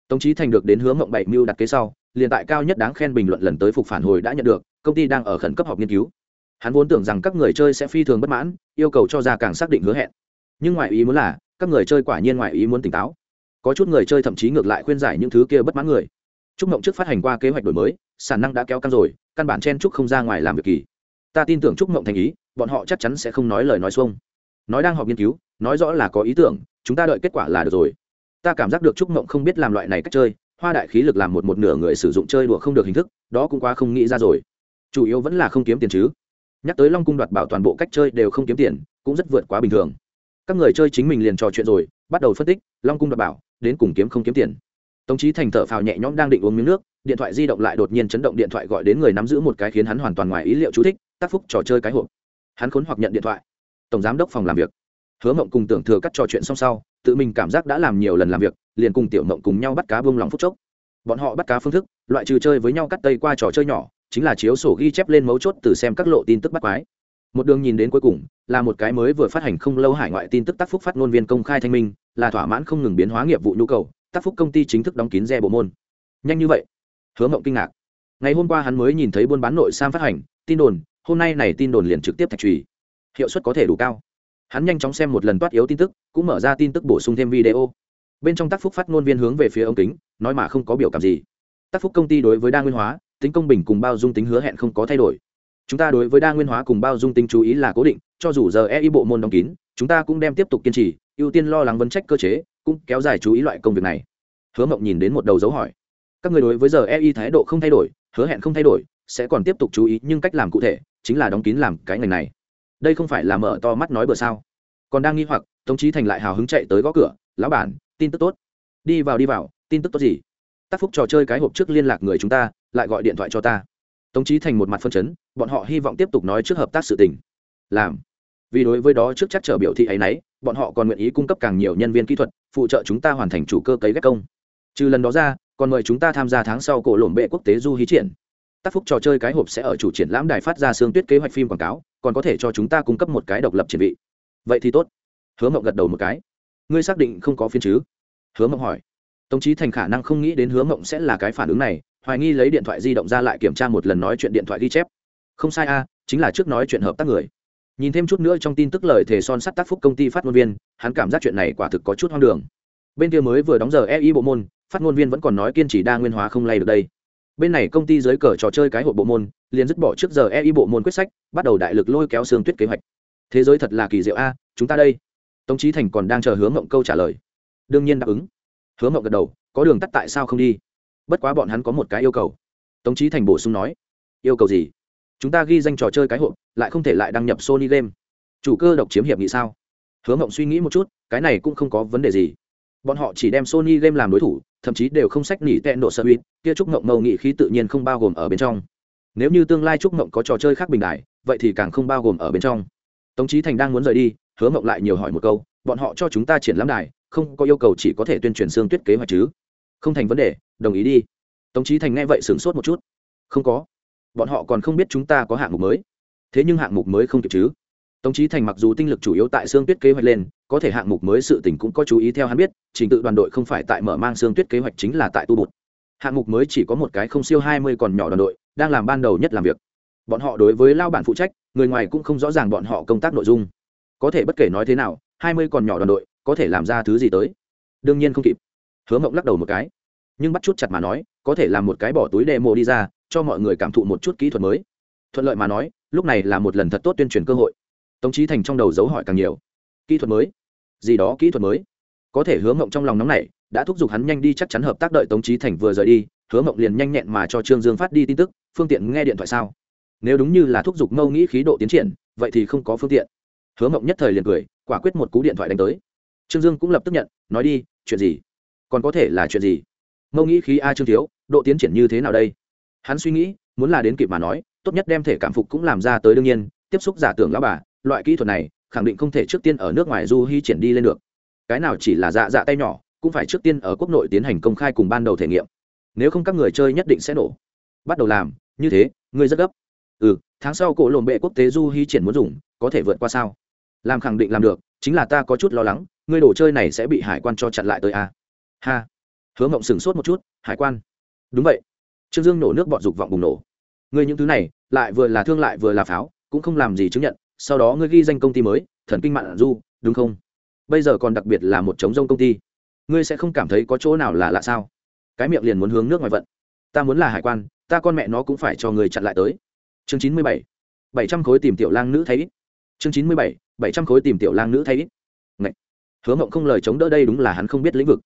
Tống trí thành được đến hướng mộng bảy mưu đặt kế sau, liền tại cao nhất đáng khen bình luận lần tới phục phản hồi đã nhận được, công ty đang ở khẩn cấp họp nghiên cứu. Hắn vốn tưởng rằng các người chơi sẽ phi thường bất mãn, yêu cầu cho ra càng xác định hứa hẹn. Nhưng ngoại ý muốn là, các người chơi quả nhiên ngoại ý muốn tỉnh táo. Có chút người chơi thậm chí ngược lại khuyên giải những thứ kia bất mãn người. Trúc mộng trước phát hành qua kế hoạch đổi mới, sản năng đã kéo căng rồi, căn bản chen trúc không ra ngoài làm việc kỳ. Ta tin tưởng trúc mộng thành ý bọn họ chắc chắn sẽ không nói lời nói xuông. Nói đang họp nghiên cứu, nói rõ là có ý tưởng, chúng ta đợi kết quả là được rồi. Ta cảm giác được trúc mộng không biết làm loại này cách chơi, hoa đại khí lực làm một một nửa người sử dụng chơi đùa không được hình thức, đó cũng quá không nghĩ ra rồi. Chủ yếu vẫn là không kiếm tiền chứ. Nhắc tới long cung đoạt bảo toàn bộ cách chơi đều không kiếm tiền, cũng rất vượt quá bình thường. Các người chơi chính mình liền trò chuyện rồi, bắt đầu phân tích, long cung đoạt bảo, đến cùng kiếm không kiếm tiền. Tống trí thành thở phào nhẹ nhõm đang định uống miếng nước, điện thoại di động lại đột nhiên chấn động điện thoại gọi đến người nắm giữ một cái khiến hắn hoàn toàn ngoài ý liệu chú thích, tác phúc trò chơi cái hộp hắn khốn hoặc nhận điện thoại. Tổng giám đốc phòng làm việc. Hứa mộng cùng tưởng thừa cắt trò chuyện xong sau, tự mình cảm giác đã làm nhiều lần làm việc, liền cùng tiểu mộng cùng nhau bắt cá bông lòng phút chốc. Bọn họ bắt cá phương thức, loại trừ chơi với nhau cắt tây qua trò chơi nhỏ, chính là chiếu sổ ghi chép lên mấu chốt từ xem các lộ tin tức bắt quái. Một đường nhìn đến cuối cùng, là một cái mới vừa phát hành không lâu hải ngoại tin tức tác phúc phát ngôn viên công khai thanh minh, là thỏa mãn không ngừng biến hóa nghiệp vụ nhu cầu, tác phúc công ty chính thức đóng kín re bộ môn. Nhanh như vậy. Hứa mộng kinh ngạc. Ngày hôm qua hắn mới nhìn thấy buôn bán nội sam phát hành, tin đồn hôm nay này tin đồn liền trực tiếp thạch trùy. Hiệu suất có thể đủ cao. Hắn nhanh chóng xem một lần toát yếu tin tức, cũng mở ra tin tức bổ sung thêm video. Bên trong tác phúc phát ngôn viên hướng về phía ống kính, nói mà không có biểu cảm gì. Tác phúc công ty đối với đa nguyên hóa, tính công bình cùng bao dung tính hứa hẹn không có thay đổi. Chúng ta đối với đa nguyên hóa cùng bao dung tính chú ý là cố định, cho dù giờ e bộ môn đóng kín, chúng ta cũng đem tiếp tục kiên trì, ưu tiên lo lắng vấn trách cơ chế, cũng kéo dài chú ý loại công việc này. Hứa mộng nhìn đến một đầu dấu hỏi. Các người đối với giờ e thái độ không thay đổi, hứa hẹn không thay đổi, sẽ còn tiếp tục chú ý, nhưng cách làm cụ thể chính là đóng kín làm cái ngành này. Đây không phải là mở to mắt nói bừa sao? Còn đang nghi hoặc, tống trí thành lại hào hứng chạy tới gõ cửa, lão bản, tin tức tốt. Đi vào đi vào, tin tức tốt gì? Tác phúc trò chơi cái hộp trước liên lạc người chúng ta, lại gọi điện thoại cho ta. Tống trí thành một mặt phân chấn, bọn họ hy vọng tiếp tục nói trước hợp tác sự tình. Làm. Vì đối với đó trước chắc trở biểu thị ấy nấy, bọn họ còn nguyện ý cung cấp càng nhiều nhân viên kỹ thuật, phụ trợ chúng ta hoàn thành chủ cơ cấy ghép công. Trừ lần đó ra, còn mời chúng ta tham gia tháng sau cổ lổm bệ quốc tế du hí triển tác phúc trò chơi cái hộp sẽ ở chủ triển lãm đài phát ra xương tuyết kế hoạch phim quảng cáo, còn có thể cho chúng ta cung cấp một cái độc lập triển vị. Vậy thì tốt. Hứa mộng gật đầu một cái. Ngươi xác định không có phiên chứ? Hứa mộng hỏi. Tống trí thành khả năng không nghĩ đến hứa mộng sẽ là cái phản ứng này, hoài nghi lấy điện thoại di động ra lại kiểm tra một lần nói chuyện điện thoại ghi chép. Không sai a, chính là trước nói chuyện hợp tác người. Nhìn thêm chút nữa trong tin tức lời thề son sắt tác phúc công ty phát ngôn viên, hắn cảm giác chuyện này quả thực có chút hoang đường. Bên kia mới vừa đóng giờ ei bộ môn, phát ngôn viên vẫn còn nói kiên trì đa nguyên hóa không lay được đây bên này công ty dưới cờ trò chơi cái hội bộ môn, liền dứt bỏ trước giờ ei bộ môn quyết sách, bắt đầu đại lực lôi kéo xương tuyết kế hoạch. Thế giới thật là kỳ diệu a, chúng ta đây. Tống trí thành còn đang chờ hướng mộng câu trả lời. Đương nhiên đáp ứng. Hướng mộng gật đầu, có đường tắt tại sao không đi? Bất quá bọn hắn có một cái yêu cầu. Tống trí thành bổ sung nói. Yêu cầu gì? Chúng ta ghi danh trò chơi cái hộp, lại không thể lại đăng nhập sony game. Chủ cơ độc chiếm hiệp nghị sao? Hướng mộng suy nghĩ một chút, cái này cũng không có vấn đề gì. Bọn họ chỉ đem sony game làm đối thủ thậm chí đều không sách nỉ tẹn độ sợ uy, kia trúc mộng màu nghị khí tự nhiên không bao gồm ở bên trong. Nếu như tương lai trúc mộng có trò chơi khác bình đại, vậy thì càng không bao gồm ở bên trong. Tống trí thành đang muốn rời đi, hứa mộng lại nhiều hỏi một câu, bọn họ cho chúng ta triển lãm đài, không có yêu cầu chỉ có thể tuyên truyền xương tuyết kế hoạch chứ? Không thành vấn đề, đồng ý đi. Tống trí thành nghe vậy sửng sốt một chút. Không có. Bọn họ còn không biết chúng ta có hạng mục mới. Thế nhưng hạng mục mới không kịp chứ? Tống Chí thành mặc dù tinh lực chủ yếu tại xương tuyết kế hoạch lên, có thể hạng mục mới sự tình cũng có chú ý theo hắn biết, trình tự đoàn đội không phải tại mở mang xương tuyết kế hoạch chính là tại tu bột. hạng mục mới chỉ có một cái không siêu hai mươi còn nhỏ đoàn đội, đang làm ban đầu nhất làm việc. Bọn họ đối với lao bản phụ trách, người ngoài cũng không rõ ràng bọn họ công tác nội dung. Có thể bất kể nói thế nào, hai mươi còn nhỏ đoàn đội, có thể làm ra thứ gì tới? Đương nhiên không kịp. Hứa mộng lắc đầu một cái. Nhưng bắt chút chặt mà nói, có thể làm một cái bỏ túi demo đi ra, cho mọi người cảm thụ một chút kỹ thuật mới. Thuận lợi mà nói, lúc này là một lần thật tốt tuyên truyền cơ hội tống trí thành trong đầu dấu hỏi càng nhiều. Kỹ thuật mới. Gì đó kỹ thuật mới. Có thể hứa mộng trong lòng nóng này đã thúc giục hắn nhanh đi chắc chắn hợp tác đợi tống trí thành vừa rời đi, hứa mộng liền nhanh nhẹn mà cho trương dương phát đi tin tức, phương tiện nghe điện thoại sao? Nếu đúng như là thúc giục mâu nghĩ khí độ tiến triển, vậy thì không có phương tiện. Hứa mộng nhất thời liền cười, quả quyết một cú điện thoại đánh tới. Trương dương cũng lập tức nhận, nói đi, chuyện gì? Còn có thể là chuyện gì? Mâu nghĩ khí a trương thiếu, độ tiến triển như thế nào đây? Hắn suy nghĩ, muốn là đến kịp mà nói, tốt nhất đem thể cảm phục cũng làm ra tới đương nhiên, tiếp xúc giả tưởng lão bà loại kỹ thuật này khẳng định không thể trước tiên ở nước ngoài du hy triển đi lên được. Cái nào chỉ là dạ dạ tay nhỏ, cũng phải trước tiên ở quốc nội tiến hành công khai cùng ban đầu thể nghiệm. Nếu không các người chơi nhất định sẽ nổ. Bắt đầu làm, như thế, ngươi rất gấp. Ừ tháng sau cổ lồn bệ quốc tế du hy triển muốn dùng, có thể vượt qua sao? Làm khẳng định làm được, chính là ta có chút lo lắng, ngươi đồ chơi này sẽ bị hải quan cho chặn lại tới a à? ha. Hứa mộng sừng sốt một chút, hải quan. Đúng vậy. Trương dương nổ nước bọn dục vọng bùng nổ. Ngươi những thứ này, lại vừa là thương lại vừa là pháo, cũng không làm gì chứng nhận sau đó ngươi ghi danh công ty mới, thần kinh mạng du, đúng không? Bây giờ còn đặc biệt là một chống rông công ty. Ngươi sẽ không cảm thấy có chỗ nào là lạ sao? Cái miệng liền muốn hướng nước ngoài vận. Ta muốn là hải quan, ta con mẹ nó cũng phải cho người chặn lại tới. Chương chín mươi bảy. bảy trăm khối tìm tiểu lang nữ thấy chương chín mươi bảy. bảy trăm khối tìm tiểu lang nữ thấy Ngậy. hứa mộng không lời chống đỡ đây đúng là hắn không biết lĩnh vực.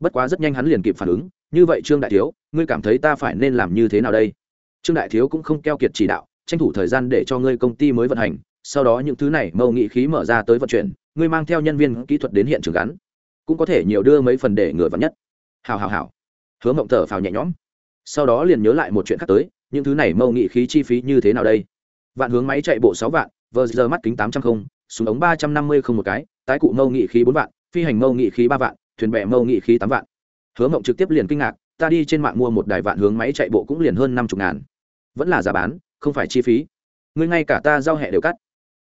Bất quá rất nhanh hắn liền kịp phản ứng, như vậy trương đại thiếu, ngươi cảm thấy ta phải nên làm như thế nào đây? Trương đại thiếu cũng không keo kiệt chỉ đạo, tranh thủ thời gian để cho ngươi công ty mới vận hành sau đó những thứ này mâu nghị khí mở ra tới vận chuyển, ngươi mang theo nhân viên kỹ thuật đến hiện trường gắn, cũng có thể nhiều đưa mấy phần để ngừa vắn nhất. Hào hào hào hứa mộng thở phào nhẹ nhõm. Sau đó liền nhớ lại một chuyện khác tới, những thứ này mâu nghị khí chi phí như thế nào đây? Vạn hướng máy chạy bộ sáu vạn, vờ giờ mắt kính tám trăm không, súng ống ba trăm năm mươi không một cái, tái cụ mâu nghị khí bốn vạn, phi hành mâu nghị khí ba vạn, thuyền bè mâu nghị khí tám vạn. Hứa mộng trực tiếp liền kinh ngạc, ta đi trên mạng mua một đài vạn hướng máy chạy bộ cũng liền hơn năm chục ngàn. Vẫn là giá bán, không phải chi phí. Ngươi ngay cả ta giao hẹ đều cắt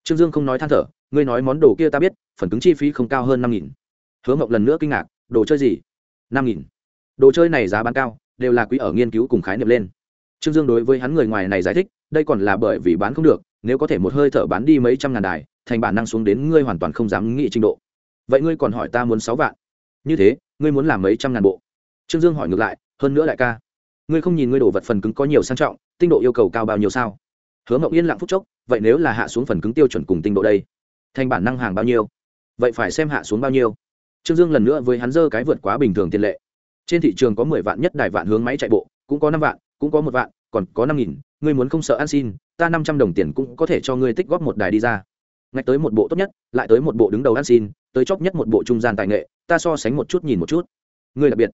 trương dương không nói than thở, ngươi nói món đồ kia ta biết, phần cứng chi phí không cao hơn năm nghìn. Hứa mộng lần nữa kinh ngạc, đồ chơi gì? Năm nghìn. Đồ chơi này giá bán cao, đều là quý ở nghiên cứu cùng khái niệm lên. Trương dương đối với hắn người ngoài này giải thích, đây còn là bởi vì bán không được, nếu có thể một hơi thở bán đi mấy trăm ngàn đài, thành bản năng xuống đến ngươi hoàn toàn không dám nghĩ trình độ. Vậy ngươi còn hỏi ta muốn sáu vạn? Như thế, ngươi muốn làm mấy trăm ngàn bộ? Trương dương hỏi ngược lại, hơn nữa đại ca, ngươi không nhìn ngươi đồ vật phần cứng có nhiều sang trọng, tinh độ yêu cầu cao bao nhiêu sao? Hứa mộng yên lặng phút chốc, vậy nếu là hạ xuống phần cứng tiêu chuẩn cùng tinh độ đây, thành bản năng hàng bao nhiêu? Vậy phải xem hạ xuống bao nhiêu. Trương dương lần nữa với hắn dơ cái vượt quá bình thường tiền lệ. Trên thị trường có mười vạn nhất đài vạn hướng máy chạy bộ, cũng có năm vạn, cũng có một vạn, còn có năm nghìn, ngươi muốn không sợ ăn xin, ta năm trăm đồng tiền cũng có thể cho ngươi tích góp một đài đi ra. Ngạch tới một bộ tốt nhất, lại tới một bộ đứng đầu ăn xin, tới chóc nhất một bộ trung gian tài nghệ, ta so sánh một chút nhìn một chút. Ngươi đặc biệt.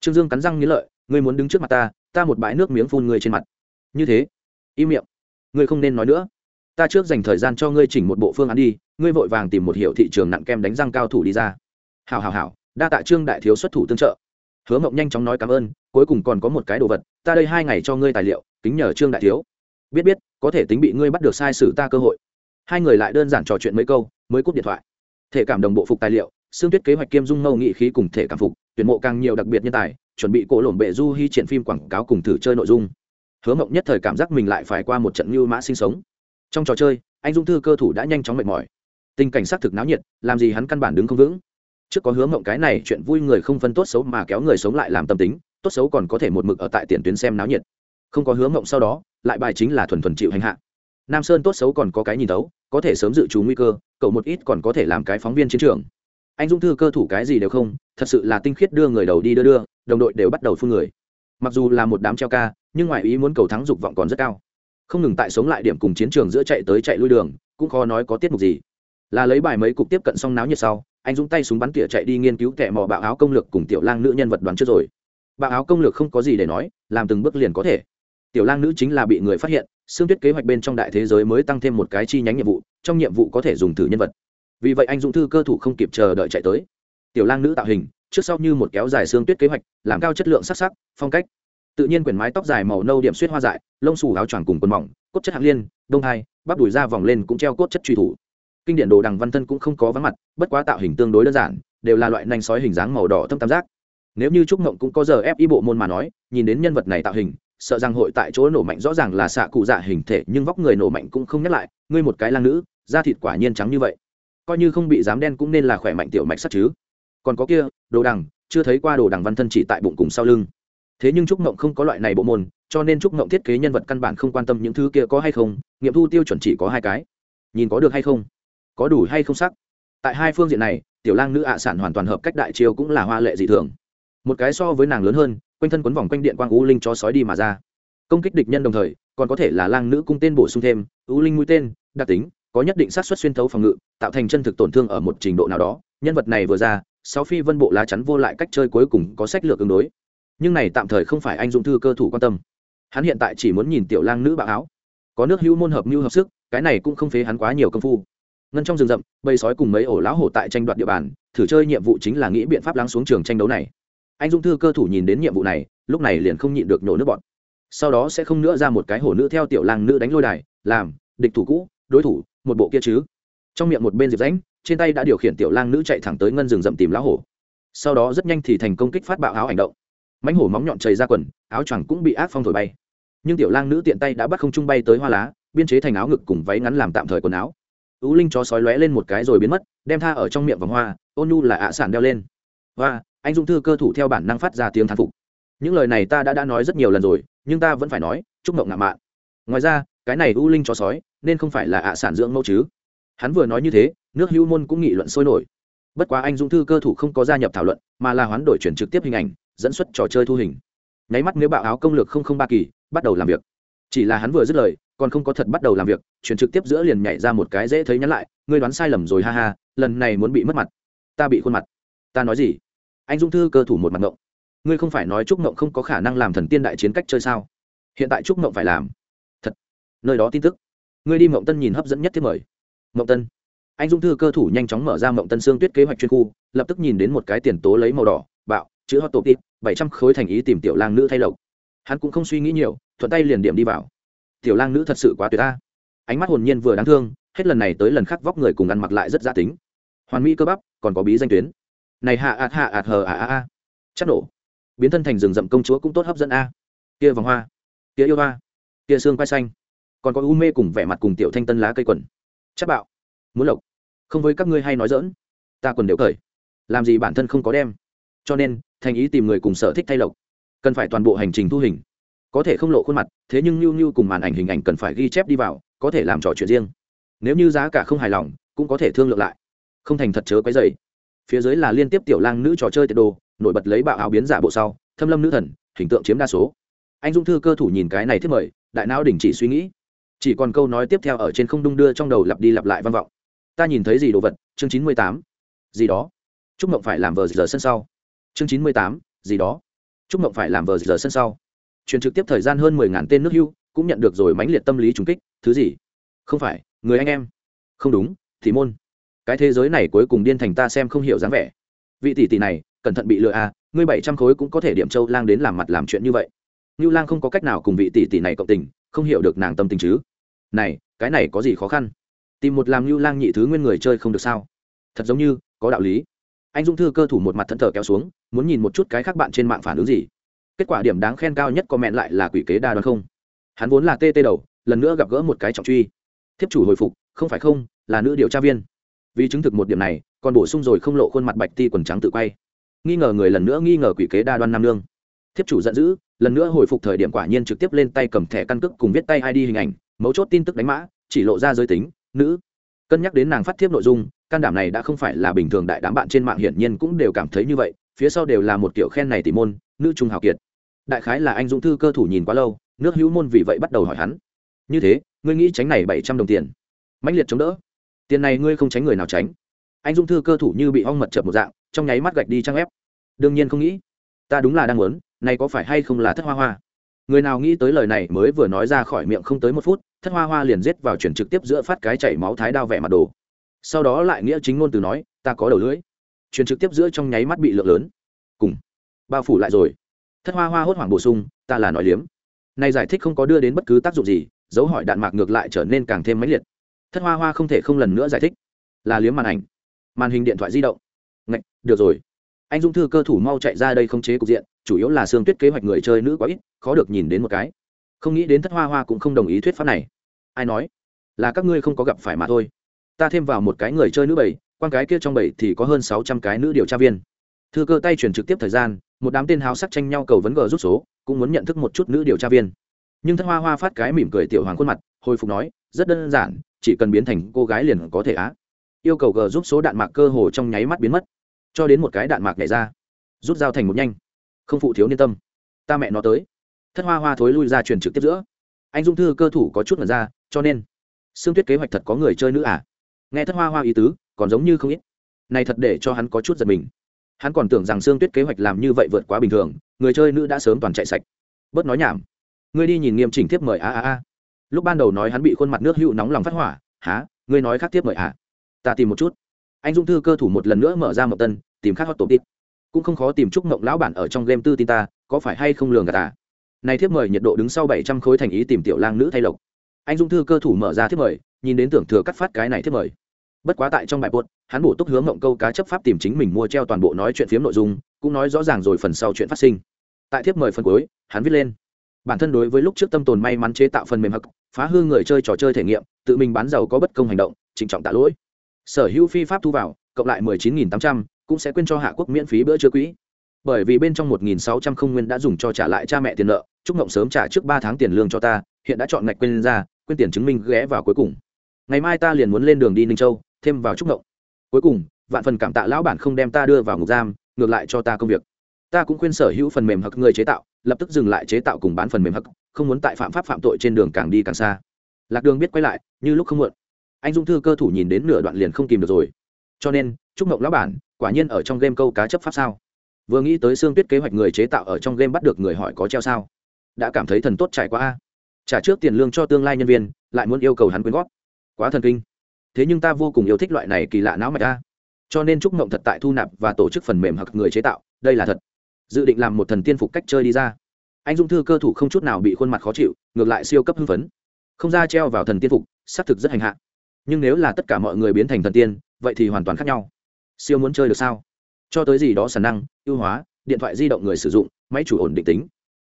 Trương dương cắn răng nghĩ lợi, ngươi muốn đứng trước mặt ta ta một bãi nước miếng phun ngươi trên mặt. Như thế. Im miệng ngươi không nên nói nữa. Ta trước dành thời gian cho ngươi chỉnh một bộ phương án đi, ngươi vội vàng tìm một hiệu thị trường nặng kem đánh răng cao thủ đi ra. Hào hào hào đa tạ trương đại thiếu xuất thủ tương trợ. Hứa mộng nhanh chóng nói cảm ơn, cuối cùng còn có một cái đồ vật, ta đây hai ngày cho ngươi tài liệu, kính nhờ trương đại thiếu. Biết biết, có thể tính bị ngươi bắt được sai sử ta cơ hội. Hai người lại đơn giản trò chuyện mấy câu, mới cúp điện thoại. Thể cảm đồng bộ phục tài liệu, xương tuyết kế hoạch kiêm dung mâu nghị khí cùng thể cảm phục, tuyển mộ càng nhiều đặc biệt nhân tài, chuẩn bị cổ lổn bệ du hy triển phim quảng cáo cùng thử chơi nội dung hứa mộng nhất thời cảm giác mình lại phải qua một trận như mã sinh sống. Trong trò chơi, anh dung thư cơ thủ đã nhanh chóng mệt mỏi. Tình cảnh xác thực náo nhiệt, làm gì hắn căn bản đứng không vững. Trước có hứa mộng cái này, chuyện vui người không phân tốt xấu mà kéo người sống lại làm tâm tính, tốt xấu còn có thể một mực ở tại tiền tuyến xem náo nhiệt. Không có hứa mộng sau đó, lại bài chính là thuần thuần chịu hành hạ. Nam sơn tốt xấu còn có cái nhìn tấu có thể sớm dự trù nguy cơ, cậu một ít còn có thể làm cái phóng viên chiến trường. Anh dung thư cơ thủ cái gì đều không, thật sự là tinh khiết đưa người đầu đi đưa đưa, đồng đội đều bắt đầu phun người. Mặc dù là một đám treo ca nhưng ngoài ý muốn cầu thắng dục vọng còn rất cao. Không ngừng tại sống lại điểm cùng chiến trường giữa chạy tới chạy lui đường, cũng khó nói có tiết mục gì. Là lấy bài mấy cục tiếp cận xong náo nhiệt sau, anh dũng tay súng bắn tỉa chạy đi nghiên cứu kẻ mò bạo áo công lược cùng tiểu lang nữ nhân vật đoán trước rồi. Bạo áo công lược không có gì để nói, làm từng bước liền có thể. Tiểu lang nữ chính là bị người phát hiện, xương tuyết kế hoạch bên trong đại thế giới mới tăng thêm một cái chi nhánh nhiệm vụ, trong nhiệm vụ có thể dùng thử nhân vật. Vì vậy anh dũng thư cơ thủ không kịp chờ đợi chạy tới. Tiểu lang nữ tạo hình, trước sau như một kéo dài xương tuyết kế hoạch, làm cao chất lượng sắc sắc, phong cách tự nhiên quyển mái tóc dài màu nâu điểm suýt hoa dại, lông xù áo choàng cùng quần mỏng, cốt chất hạng liên, đông hai, bắp đùi ra vòng lên cũng treo cốt chất truy thủ. Kinh điển đồ đằng văn thân cũng không có vắng mặt, bất quá tạo hình tương đối đơn giản, đều là loại nanh sói hình dáng màu đỏ thâm tam giác. Nếu như trúc mộng cũng có giờ ép y bộ môn mà nói, nhìn đến nhân vật này tạo hình, sợ rằng hội tại chỗ nổ mạnh rõ ràng là xạ cụ dạ hình thể, nhưng vóc người nổ mạnh cũng không nhắc lại, ngươi một cái lang nữ, da thịt quả nhiên trắng như vậy. Coi như không bị dám đen cũng nên là khỏe mạnh tiểu mạch sắt chứ. Còn có kia, đồ đằng, chưa thấy qua đồ đằng văn thân chỉ tại bụng cùng sau lưng thế nhưng trúc mộng không có loại này bộ môn, cho nên trúc mộng thiết kế nhân vật căn bản không quan tâm những thứ kia có hay không, nghiệm thu tiêu chuẩn chỉ có hai cái. Nhìn có được hay không? Có đủ hay không sắc? Tại hai phương diện này, tiểu lang nữ ạ sản hoàn toàn hợp cách đại chiêu cũng là hoa lệ dị thường. Một cái so với nàng lớn hơn, quanh thân quấn vòng quanh điện quang u linh cho sói đi mà ra. Công kích địch nhân đồng thời, còn có thể là lang nữ cung tên bổ sung thêm, u linh mũi tên, đặc tính, có nhất định xác suất xuyên thấu phòng ngự, tạo thành chân thực tổn thương ở một trình độ nào đó. Nhân vật này vừa ra, sáu phi vân bộ lá chắn vô lại cách chơi cuối cùng có sách lược ứng đối nhưng này tạm thời không phải anh dũng thư cơ thủ quan tâm. Hắn hiện tại chỉ muốn nhìn tiểu lang nữ bạo áo. Có nước hữu môn hợp mưu hợp sức, cái này cũng không phế hắn quá nhiều công phu. Ngân trong rừng rậm, bầy sói cùng mấy ổ lão hổ tại tranh đoạt địa bàn, thử chơi nhiệm vụ chính là nghĩ biện pháp lắng xuống trường tranh đấu này. Anh dũng thư cơ thủ nhìn đến nhiệm vụ này, lúc này liền không nhịn được nhổ nước bọn sau đó sẽ không nữa ra một cái hổ nữ theo tiểu lang nữ đánh lôi đài, làm, địch thủ cũ, đối thủ, một bộ kia chứ. Trong miệng một bên diệp ránh trên tay đã điều khiển tiểu lang nữ chạy thẳng tới ngân rừng rậm tìm lão hổ. Sau đó rất nhanh thì thành công kích phát bạo áo hành động mánh hổ móng nhọn chảy ra quần, áo choàng cũng bị ác phong thổi bay. Nhưng tiểu lang nữ tiện tay đã bắt không trung bay tới hoa lá, biên chế thành áo ngực cùng váy ngắn làm tạm thời quần áo. Ú linh chó sói lóe lên một cái rồi biến mất, đem tha ở trong miệng vòng hoa ôn nhu là ạ sản đeo lên. Và anh dung thư cơ thủ theo bản năng phát ra tiếng thán phục. Những lời này ta đã đã nói rất nhiều lần rồi, nhưng ta vẫn phải nói, chúc mộng ngạo mạn. Ngoài ra, cái này u linh chó sói, nên không phải là ạ sản dưỡng mẫu chứ. Hắn vừa nói như thế, nước hữu môn cũng nghị luận sôi nổi. Bất quá anh dung thư cơ thủ không có gia nhập thảo luận, mà là hoán đổi chuyển trực tiếp hình ảnh dẫn xuất trò chơi thu hình. Nháy mắt nếu bạo áo công lược không không ba kỳ, bắt đầu làm việc. Chỉ là hắn vừa dứt lời, còn không có thật bắt đầu làm việc, chuyển trực tiếp giữa liền nhảy ra một cái dễ thấy nhắn lại, ngươi đoán sai lầm rồi, ha ha, lần này muốn bị mất mặt. Ta bị khuôn mặt. Ta nói gì? Anh dung thư cơ thủ một mặt ngộng. Ngươi không phải nói trúc ngộng không có khả năng làm thần tiên đại chiến cách chơi sao? Hiện tại trúc ngộng phải làm. Thật. Nơi đó tin tức. Ngươi đi mộng tân nhìn hấp dẫn nhất thiết mời. Mộng tân. Anh dung thư cơ thủ nhanh chóng mở ra mộng tân xương tuyết kế hoạch chuyên khu, lập tức nhìn đến một cái tiền tố lấy màu đỏ, bạo, chữ hot tổ tít bảy trăm khối thành ý tìm tiểu lang nữ thay lộc. Hắn cũng không suy nghĩ nhiều, thuận tay liền điểm đi vào. Tiểu lang nữ thật sự quá tuyệt ta ánh mắt hồn nhiên vừa đáng thương, hết lần này tới lần khác vóc người cùng ăn mặc lại rất gia tính. Hoàn mỹ cơ bắp, còn có bí danh tuyến. Này hạ ạt hạ ạt hờ à à à chắc nổ. Biến thân thành rừng rậm công chúa cũng tốt hấp dẫn a. Kia vòng hoa. Kia yêu hoa. Kia xương quai xanh. Còn có u mê cùng vẻ mặt cùng tiểu thanh tân lá cây quần. Chắc bạo. Muốn lộc. Không với các ngươi hay nói dỡn ta quần đều cởi. Làm gì bản thân không có đem. Cho nên thành ý tìm người cùng sở thích thay lộc. Cần phải toàn bộ hành trình thu hình. Có thể không lộ khuôn mặt, thế nhưng nhu nhu cùng màn ảnh hình ảnh cần phải ghi chép đi vào, có thể làm trò chuyện riêng. Nếu như giá cả không hài lòng, cũng có thể thương lượng lại. Không thành thật chớ quấy dày phía dưới là liên tiếp tiểu lang nữ trò chơi tiệt đồ, nổi bật lấy bạo áo biến giả bộ sau, thâm lâm nữ thần, hình tượng chiếm đa số. Anh dung thư cơ thủ nhìn cái này thiết mời, đại não đình chỉ suy nghĩ. Chỉ còn câu nói tiếp theo ở trên không đung đưa trong đầu lặp đi lặp lại văn vọng. Ta nhìn thấy gì đồ vật? Chương chín mươi tám. Gì đó. Chúc mộng phải làm vờ giờ sân sau chương chín mươi tám, gì đó. Chúc mộng phải làm vờ giờ sân sau. Truyền trực tiếp thời gian hơn mười ngàn tên nước hưu, cũng nhận được rồi mãnh liệt tâm lý trùng kích, thứ gì? Không phải, người anh em. Không đúng, thì môn. Cái thế giới này cuối cùng điên thành ta xem không hiểu dáng vẻ. Vị tỷ tỷ này, cẩn thận bị lừa à ngươi bảy trăm khối cũng có thể điểm châu lang đến làm mặt làm chuyện như vậy. Ngưu lang không có cách nào cùng vị tỷ tỷ này cộng tình, không hiểu được nàng tâm tình chứ. Này, cái này có gì khó khăn? Tìm một làm ngưu lang nhị thứ nguyên người chơi không được sao? Thật giống như, có đạo lý anh dung thư cơ thủ một mặt thẫn thờ kéo xuống, muốn nhìn một chút cái khác bạn trên mạng phản ứng gì. Kết quả điểm đáng khen cao nhất có mẹn lại là quỷ kế đa đoan không. Hắn vốn là tê tê đầu, lần nữa gặp gỡ một cái trọng truy. Thiếp chủ hồi phục, không phải không, là nữ điều tra viên. Vì chứng thực một điểm này, còn bổ sung rồi không lộ khuôn mặt bạch ti quần trắng tự quay. Nghi ngờ người lần nữa nghi ngờ quỷ kế đa đoan nam nương. thiếp chủ giận dữ, lần nữa hồi phục thời điểm quả nhiên trực tiếp lên tay cầm thẻ căn cước cùng viết tay id hình ảnh, mấu chốt tin tức đánh mã, chỉ lộ ra giới tính, nữ cân nhắc đến nàng phát thiếp nội dung, can đảm này đã không phải là bình thường đại đám bạn trên mạng hiển nhiên cũng đều cảm thấy như vậy, phía sau đều là một kiểu khen này tỉ môn, nữ trung hào kiệt. Đại khái là anh dũng thư cơ thủ nhìn quá lâu, nước hữu môn vì vậy bắt đầu hỏi hắn. Như thế, ngươi nghĩ tránh này bảy trăm đồng tiền? Mãnh liệt chống đỡ. Tiền này ngươi không tránh người nào tránh. Anh dung thư cơ thủ như bị hong mật chập một dạng, trong nháy mắt gạch đi trang ép đương nhiên không nghĩ, ta đúng là đang muốn, này có phải hay không là thất hoa hoa? Người nào nghĩ tới lời này mới vừa nói ra khỏi miệng không tới một phút thất hoa hoa liền giết vào chuyển trực tiếp giữa phát cái chảy máu thái đao vẻ mặt đồ. Sau đó lại nghĩa chính ngôn từ nói ta có đầu lưỡi. Chuyển trực tiếp giữa trong nháy mắt bị lượng lớn. Cùng. Bao phủ lại rồi. Thất hoa hoa hốt hoảng bổ sung ta là nói liếm. Này giải thích không có đưa đến bất cứ tác dụng gì dấu hỏi đạn mạc ngược lại trở nên càng thêm mãnh liệt. Thất hoa hoa không thể không lần nữa giải thích. Là liếm màn ảnh. Màn hình điện thoại di động. Ngạch, được rồi. Anh dung thư cơ thủ mau chạy ra đây không chế cục diện chủ yếu là xương tuyết kế hoạch người chơi nữ quá ít khó được nhìn đến một cái không nghĩ đến thất hoa hoa cũng không đồng ý thuyết pháp này. Ai nói? Là các ngươi không có gặp phải mà thôi. Ta thêm vào một cái người chơi nữ bảy, quan cái kia trong bảy thì có hơn sáu trăm cái nữ điều tra viên. Thư cơ tay chuyển trực tiếp thời gian, một đám tên háo sắc tranh nhau cầu vấn gờ rút số, cũng muốn nhận thức một chút nữ điều tra viên. Nhưng thất hoa hoa phát cái mỉm cười tiểu hoàng khuôn mặt, hồi phục nói, rất đơn giản, chỉ cần biến thành cô gái liền có thể á. Yêu cầu gờ giúp số đạn mạc cơ hồ trong nháy mắt biến mất. Cho đến một cái đạn mạc nhảy ra, rút dao thành một nhanh. Không phụ thiếu niên tâm. Ta mẹ nó tới thất hoa hoa thối lui ra truyền trực tiếp giữa. Anh dung thư cơ thủ có chút mật ra, cho nên xương tuyết kế hoạch thật có người chơi nữ à? Nghe thất hoa hoa ý tứ, còn giống như không ít. Này thật để cho hắn có chút giật mình. Hắn còn tưởng rằng xương tuyết kế hoạch làm như vậy vượt quá bình thường, người chơi nữ đã sớm toàn chạy sạch. Bớt nói nhảm. Ngươi đi nhìn nghiêm chỉnh tiếp mời a a a. Lúc ban đầu nói hắn bị khuôn mặt nước hữu nóng lòng phát hỏa há ngươi nói khác tiếp mời à? Ta tìm một chút. Anh dung thư cơ thủ một lần nữa mở ra một tân, tìm khác hot tổ tít. Cũng không khó tìm chúc mộng lão bản ở trong game tư tin ta, có phải hay không lường gà ta này thiếp mời nhiệt độ đứng sau bảy trăm khối thành ý tìm tiểu lang nữ thay lộc. Anh dung thư cơ thủ mở ra thiếp mời, nhìn đến tưởng thừa cắt phát cái này thiếp mời. Bất quá tại trong bài buốt hắn bổ túc hướng ngộng câu cá chấp pháp tìm chính mình mua treo toàn bộ nói chuyện phiếm nội dung, cũng nói rõ ràng rồi phần sau chuyện phát sinh. Tại thiếp mời phần cuối, hắn viết lên. Bản thân đối với lúc trước tâm tồn may mắn chế tạo phần mềm hắc, phá hư người chơi trò chơi thể nghiệm, tự mình bán giàu có bất công hành động, trịnh trọng tạ lỗi. Sở hữu phi pháp thu vào, cộng lại mười chín nghìn tám trăm, cũng sẽ quên cho hạ quốc miễn phí bữa trưa quỹ bởi vì bên trong một nghìn sáu trăm không nguyên đã dùng cho trả lại cha mẹ tiền nợ, chúc ngộng sớm trả trước ba tháng tiền lương cho ta, hiện đã chọn ngạch quên ra, quên tiền chứng minh ghé vào cuối cùng. Ngày mai ta liền muốn lên đường đi ninh châu, thêm vào chúc ngộng cuối cùng, vạn phần cảm tạ lão bản không đem ta đưa vào ngục giam, ngược lại cho ta công việc. Ta cũng khuyên sở hữu phần mềm hặc người chế tạo, lập tức dừng lại chế tạo cùng bán phần mềm hặc không muốn tại phạm pháp phạm tội trên đường càng đi càng xa. Lạc đường biết quay lại, như lúc không muộn. Anh dung thư cơ thủ nhìn đến nửa đoạn liền không kìm được rồi. Cho nên, chúc mộng lão bản, quả nhiên ở trong game câu cá chấp pháp sao? Vừa nghĩ tới xương tuyết kế hoạch người chế tạo ở trong game bắt được người hỏi có treo sao? Đã cảm thấy thần tốt trải qua a. Trả trước tiền lương cho tương lai nhân viên, lại muốn yêu cầu hắn quyên góp. Quá thần kinh. Thế nhưng ta vô cùng yêu thích loại này kỳ lạ não mạch a. Cho nên chúc mộng thật tại thu nạp và tổ chức phần mềm hoặc người chế tạo, đây là thật. Dự định làm một thần tiên phục cách chơi đi ra. Anh dung thư cơ thủ không chút nào bị khuôn mặt khó chịu, ngược lại siêu cấp hưng phấn. Không ra treo vào thần tiên phục, xác thực rất hành hạ. Nhưng nếu là tất cả mọi người biến thành thần tiên, vậy thì hoàn toàn khác nhau. Siêu muốn chơi được sao? Cho tới gì đó sản năng, ưu hóa, điện thoại di động người sử dụng, máy chủ ổn định tính.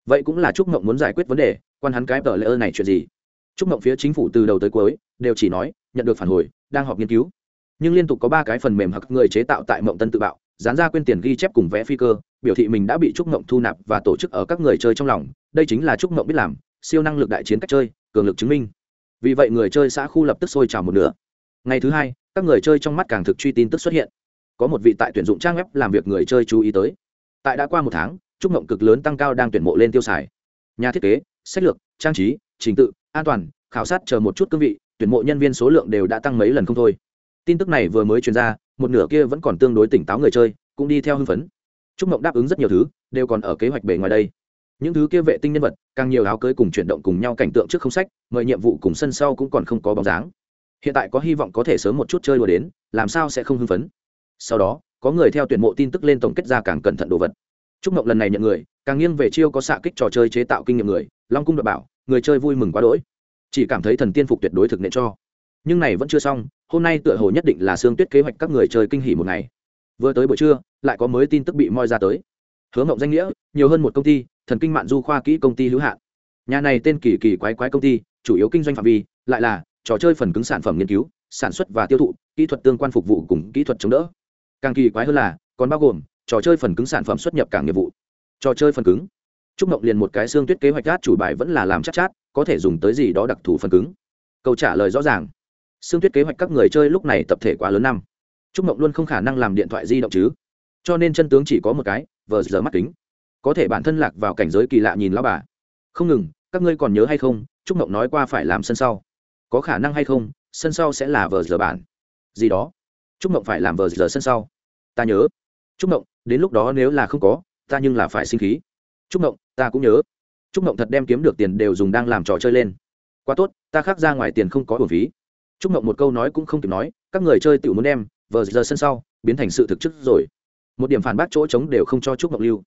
Vậy cũng là trúc mộng muốn giải quyết vấn đề, quan hắn cái tờ lễ ơ này chuyện gì. Trúc mộng phía chính phủ từ đầu tới cuối, đều chỉ nói, nhận được phản hồi, đang họp nghiên cứu. Nhưng liên tục có ba cái phần mềm hoặc người chế tạo tại mộng tân tự bạo, dán ra quên tiền ghi chép cùng vẽ phi cơ, biểu thị mình đã bị trúc mộng thu nạp và tổ chức ở các người chơi trong lòng. Đây chính là trúc mộng biết làm, siêu năng lực đại chiến cách chơi, cường lực chứng minh. Vì vậy người chơi xã khu lập tức sôi trào một nửa. Ngày thứ hai, các người chơi trong mắt càng thực truy tin tức xuất hiện có một vị tại tuyển dụng trang web làm việc người chơi chú ý tới. Tại đã qua một tháng trúc mộng cực lớn tăng cao đang tuyển mộ lên tiêu xài. Nhà thiết kế, sách lược, trang trí, trình tự, an toàn, khảo sát chờ một chút cương vị, tuyển mộ nhân viên số lượng đều đã tăng mấy lần không thôi. Tin tức này vừa mới truyền ra, một nửa kia vẫn còn tương đối tỉnh táo người chơi, cũng đi theo hưng phấn. Trúc mộng đáp ứng rất nhiều thứ, đều còn ở kế hoạch bề ngoài đây. Những thứ kia vệ tinh nhân vật, càng nhiều áo cưới cùng chuyển động cùng nhau cảnh tượng trước không sách, mời nhiệm vụ cùng sân sau cũng còn không có bóng dáng. Hiện tại có hy vọng có thể sớm một chút chơi đùa đến, làm sao sẽ không hưng phấn? Sau đó, có người theo tuyển mộ tin tức lên tổng kết ra càng cẩn thận đồ vật. Trúc mộng lần này nhận người, càng nghiêng về chiêu có xạ kích trò chơi chế tạo kinh nghiệm người, long cung đ bảo, người chơi vui mừng quá đỗi. Chỉ cảm thấy thần tiên phục tuyệt đối thực nệ cho. Nhưng này vẫn chưa xong, hôm nay tựa hồ nhất định là xương tuyết kế hoạch các người chơi kinh hỉ một ngày. Vừa tới buổi trưa, lại có mới tin tức bị moi ra tới. Hứa mộng danh nghĩa, nhiều hơn một công ty, thần kinh mạng du khoa kỹ công ty hữu hạn. Nhà này tên kỳ kỳ quái quái công ty, chủ yếu kinh doanh phạm vi, lại là trò chơi phần cứng sản phẩm nghiên cứu, sản xuất và tiêu thụ, kỹ thuật tương quan phục vụ cùng kỹ thuật chống đỡ càng kỳ quái hơn là còn bao gồm trò chơi phần cứng sản phẩm xuất nhập cảng nghiệp vụ. Trò chơi phần cứng. Trúc mộng liền một cái xương tuyết kế hoạch gác chủ bài vẫn là làm chắc chát, chát có thể dùng tới gì đó đặc thù phần cứng. Câu trả lời rõ ràng. Xương tuyết kế hoạch các người chơi lúc này tập thể quá lớn năm. Trúc mộng luôn không khả năng làm điện thoại di động chứ. Cho nên chân tướng chỉ có một cái vờ giờ mắt kính. Có thể bản thân lạc vào cảnh giới kỳ lạ nhìn lao bà. Không ngừng các ngươi còn nhớ hay không trúc mộng nói qua phải làm sân sau. Có khả năng hay không sân sau sẽ là vờ giờ bản. Gì đó. Trúc mộng phải làm vờ giờ sân sau ta nhớ. Trúc mộng, đến lúc đó nếu là không có, ta nhưng là phải sinh khí. Trúc mộng, ta cũng nhớ. Trúc mộng thật đem kiếm được tiền đều dùng đang làm trò chơi lên. Quá tốt, ta khác ra ngoài tiền không có hồn phí. Trúc mộng một câu nói cũng không kịp nói, các người chơi tự muốn đem, vờ giờ sân sau, biến thành sự thực chất rồi. Một điểm phản bác chỗ trống đều không cho trúc mộng lưu.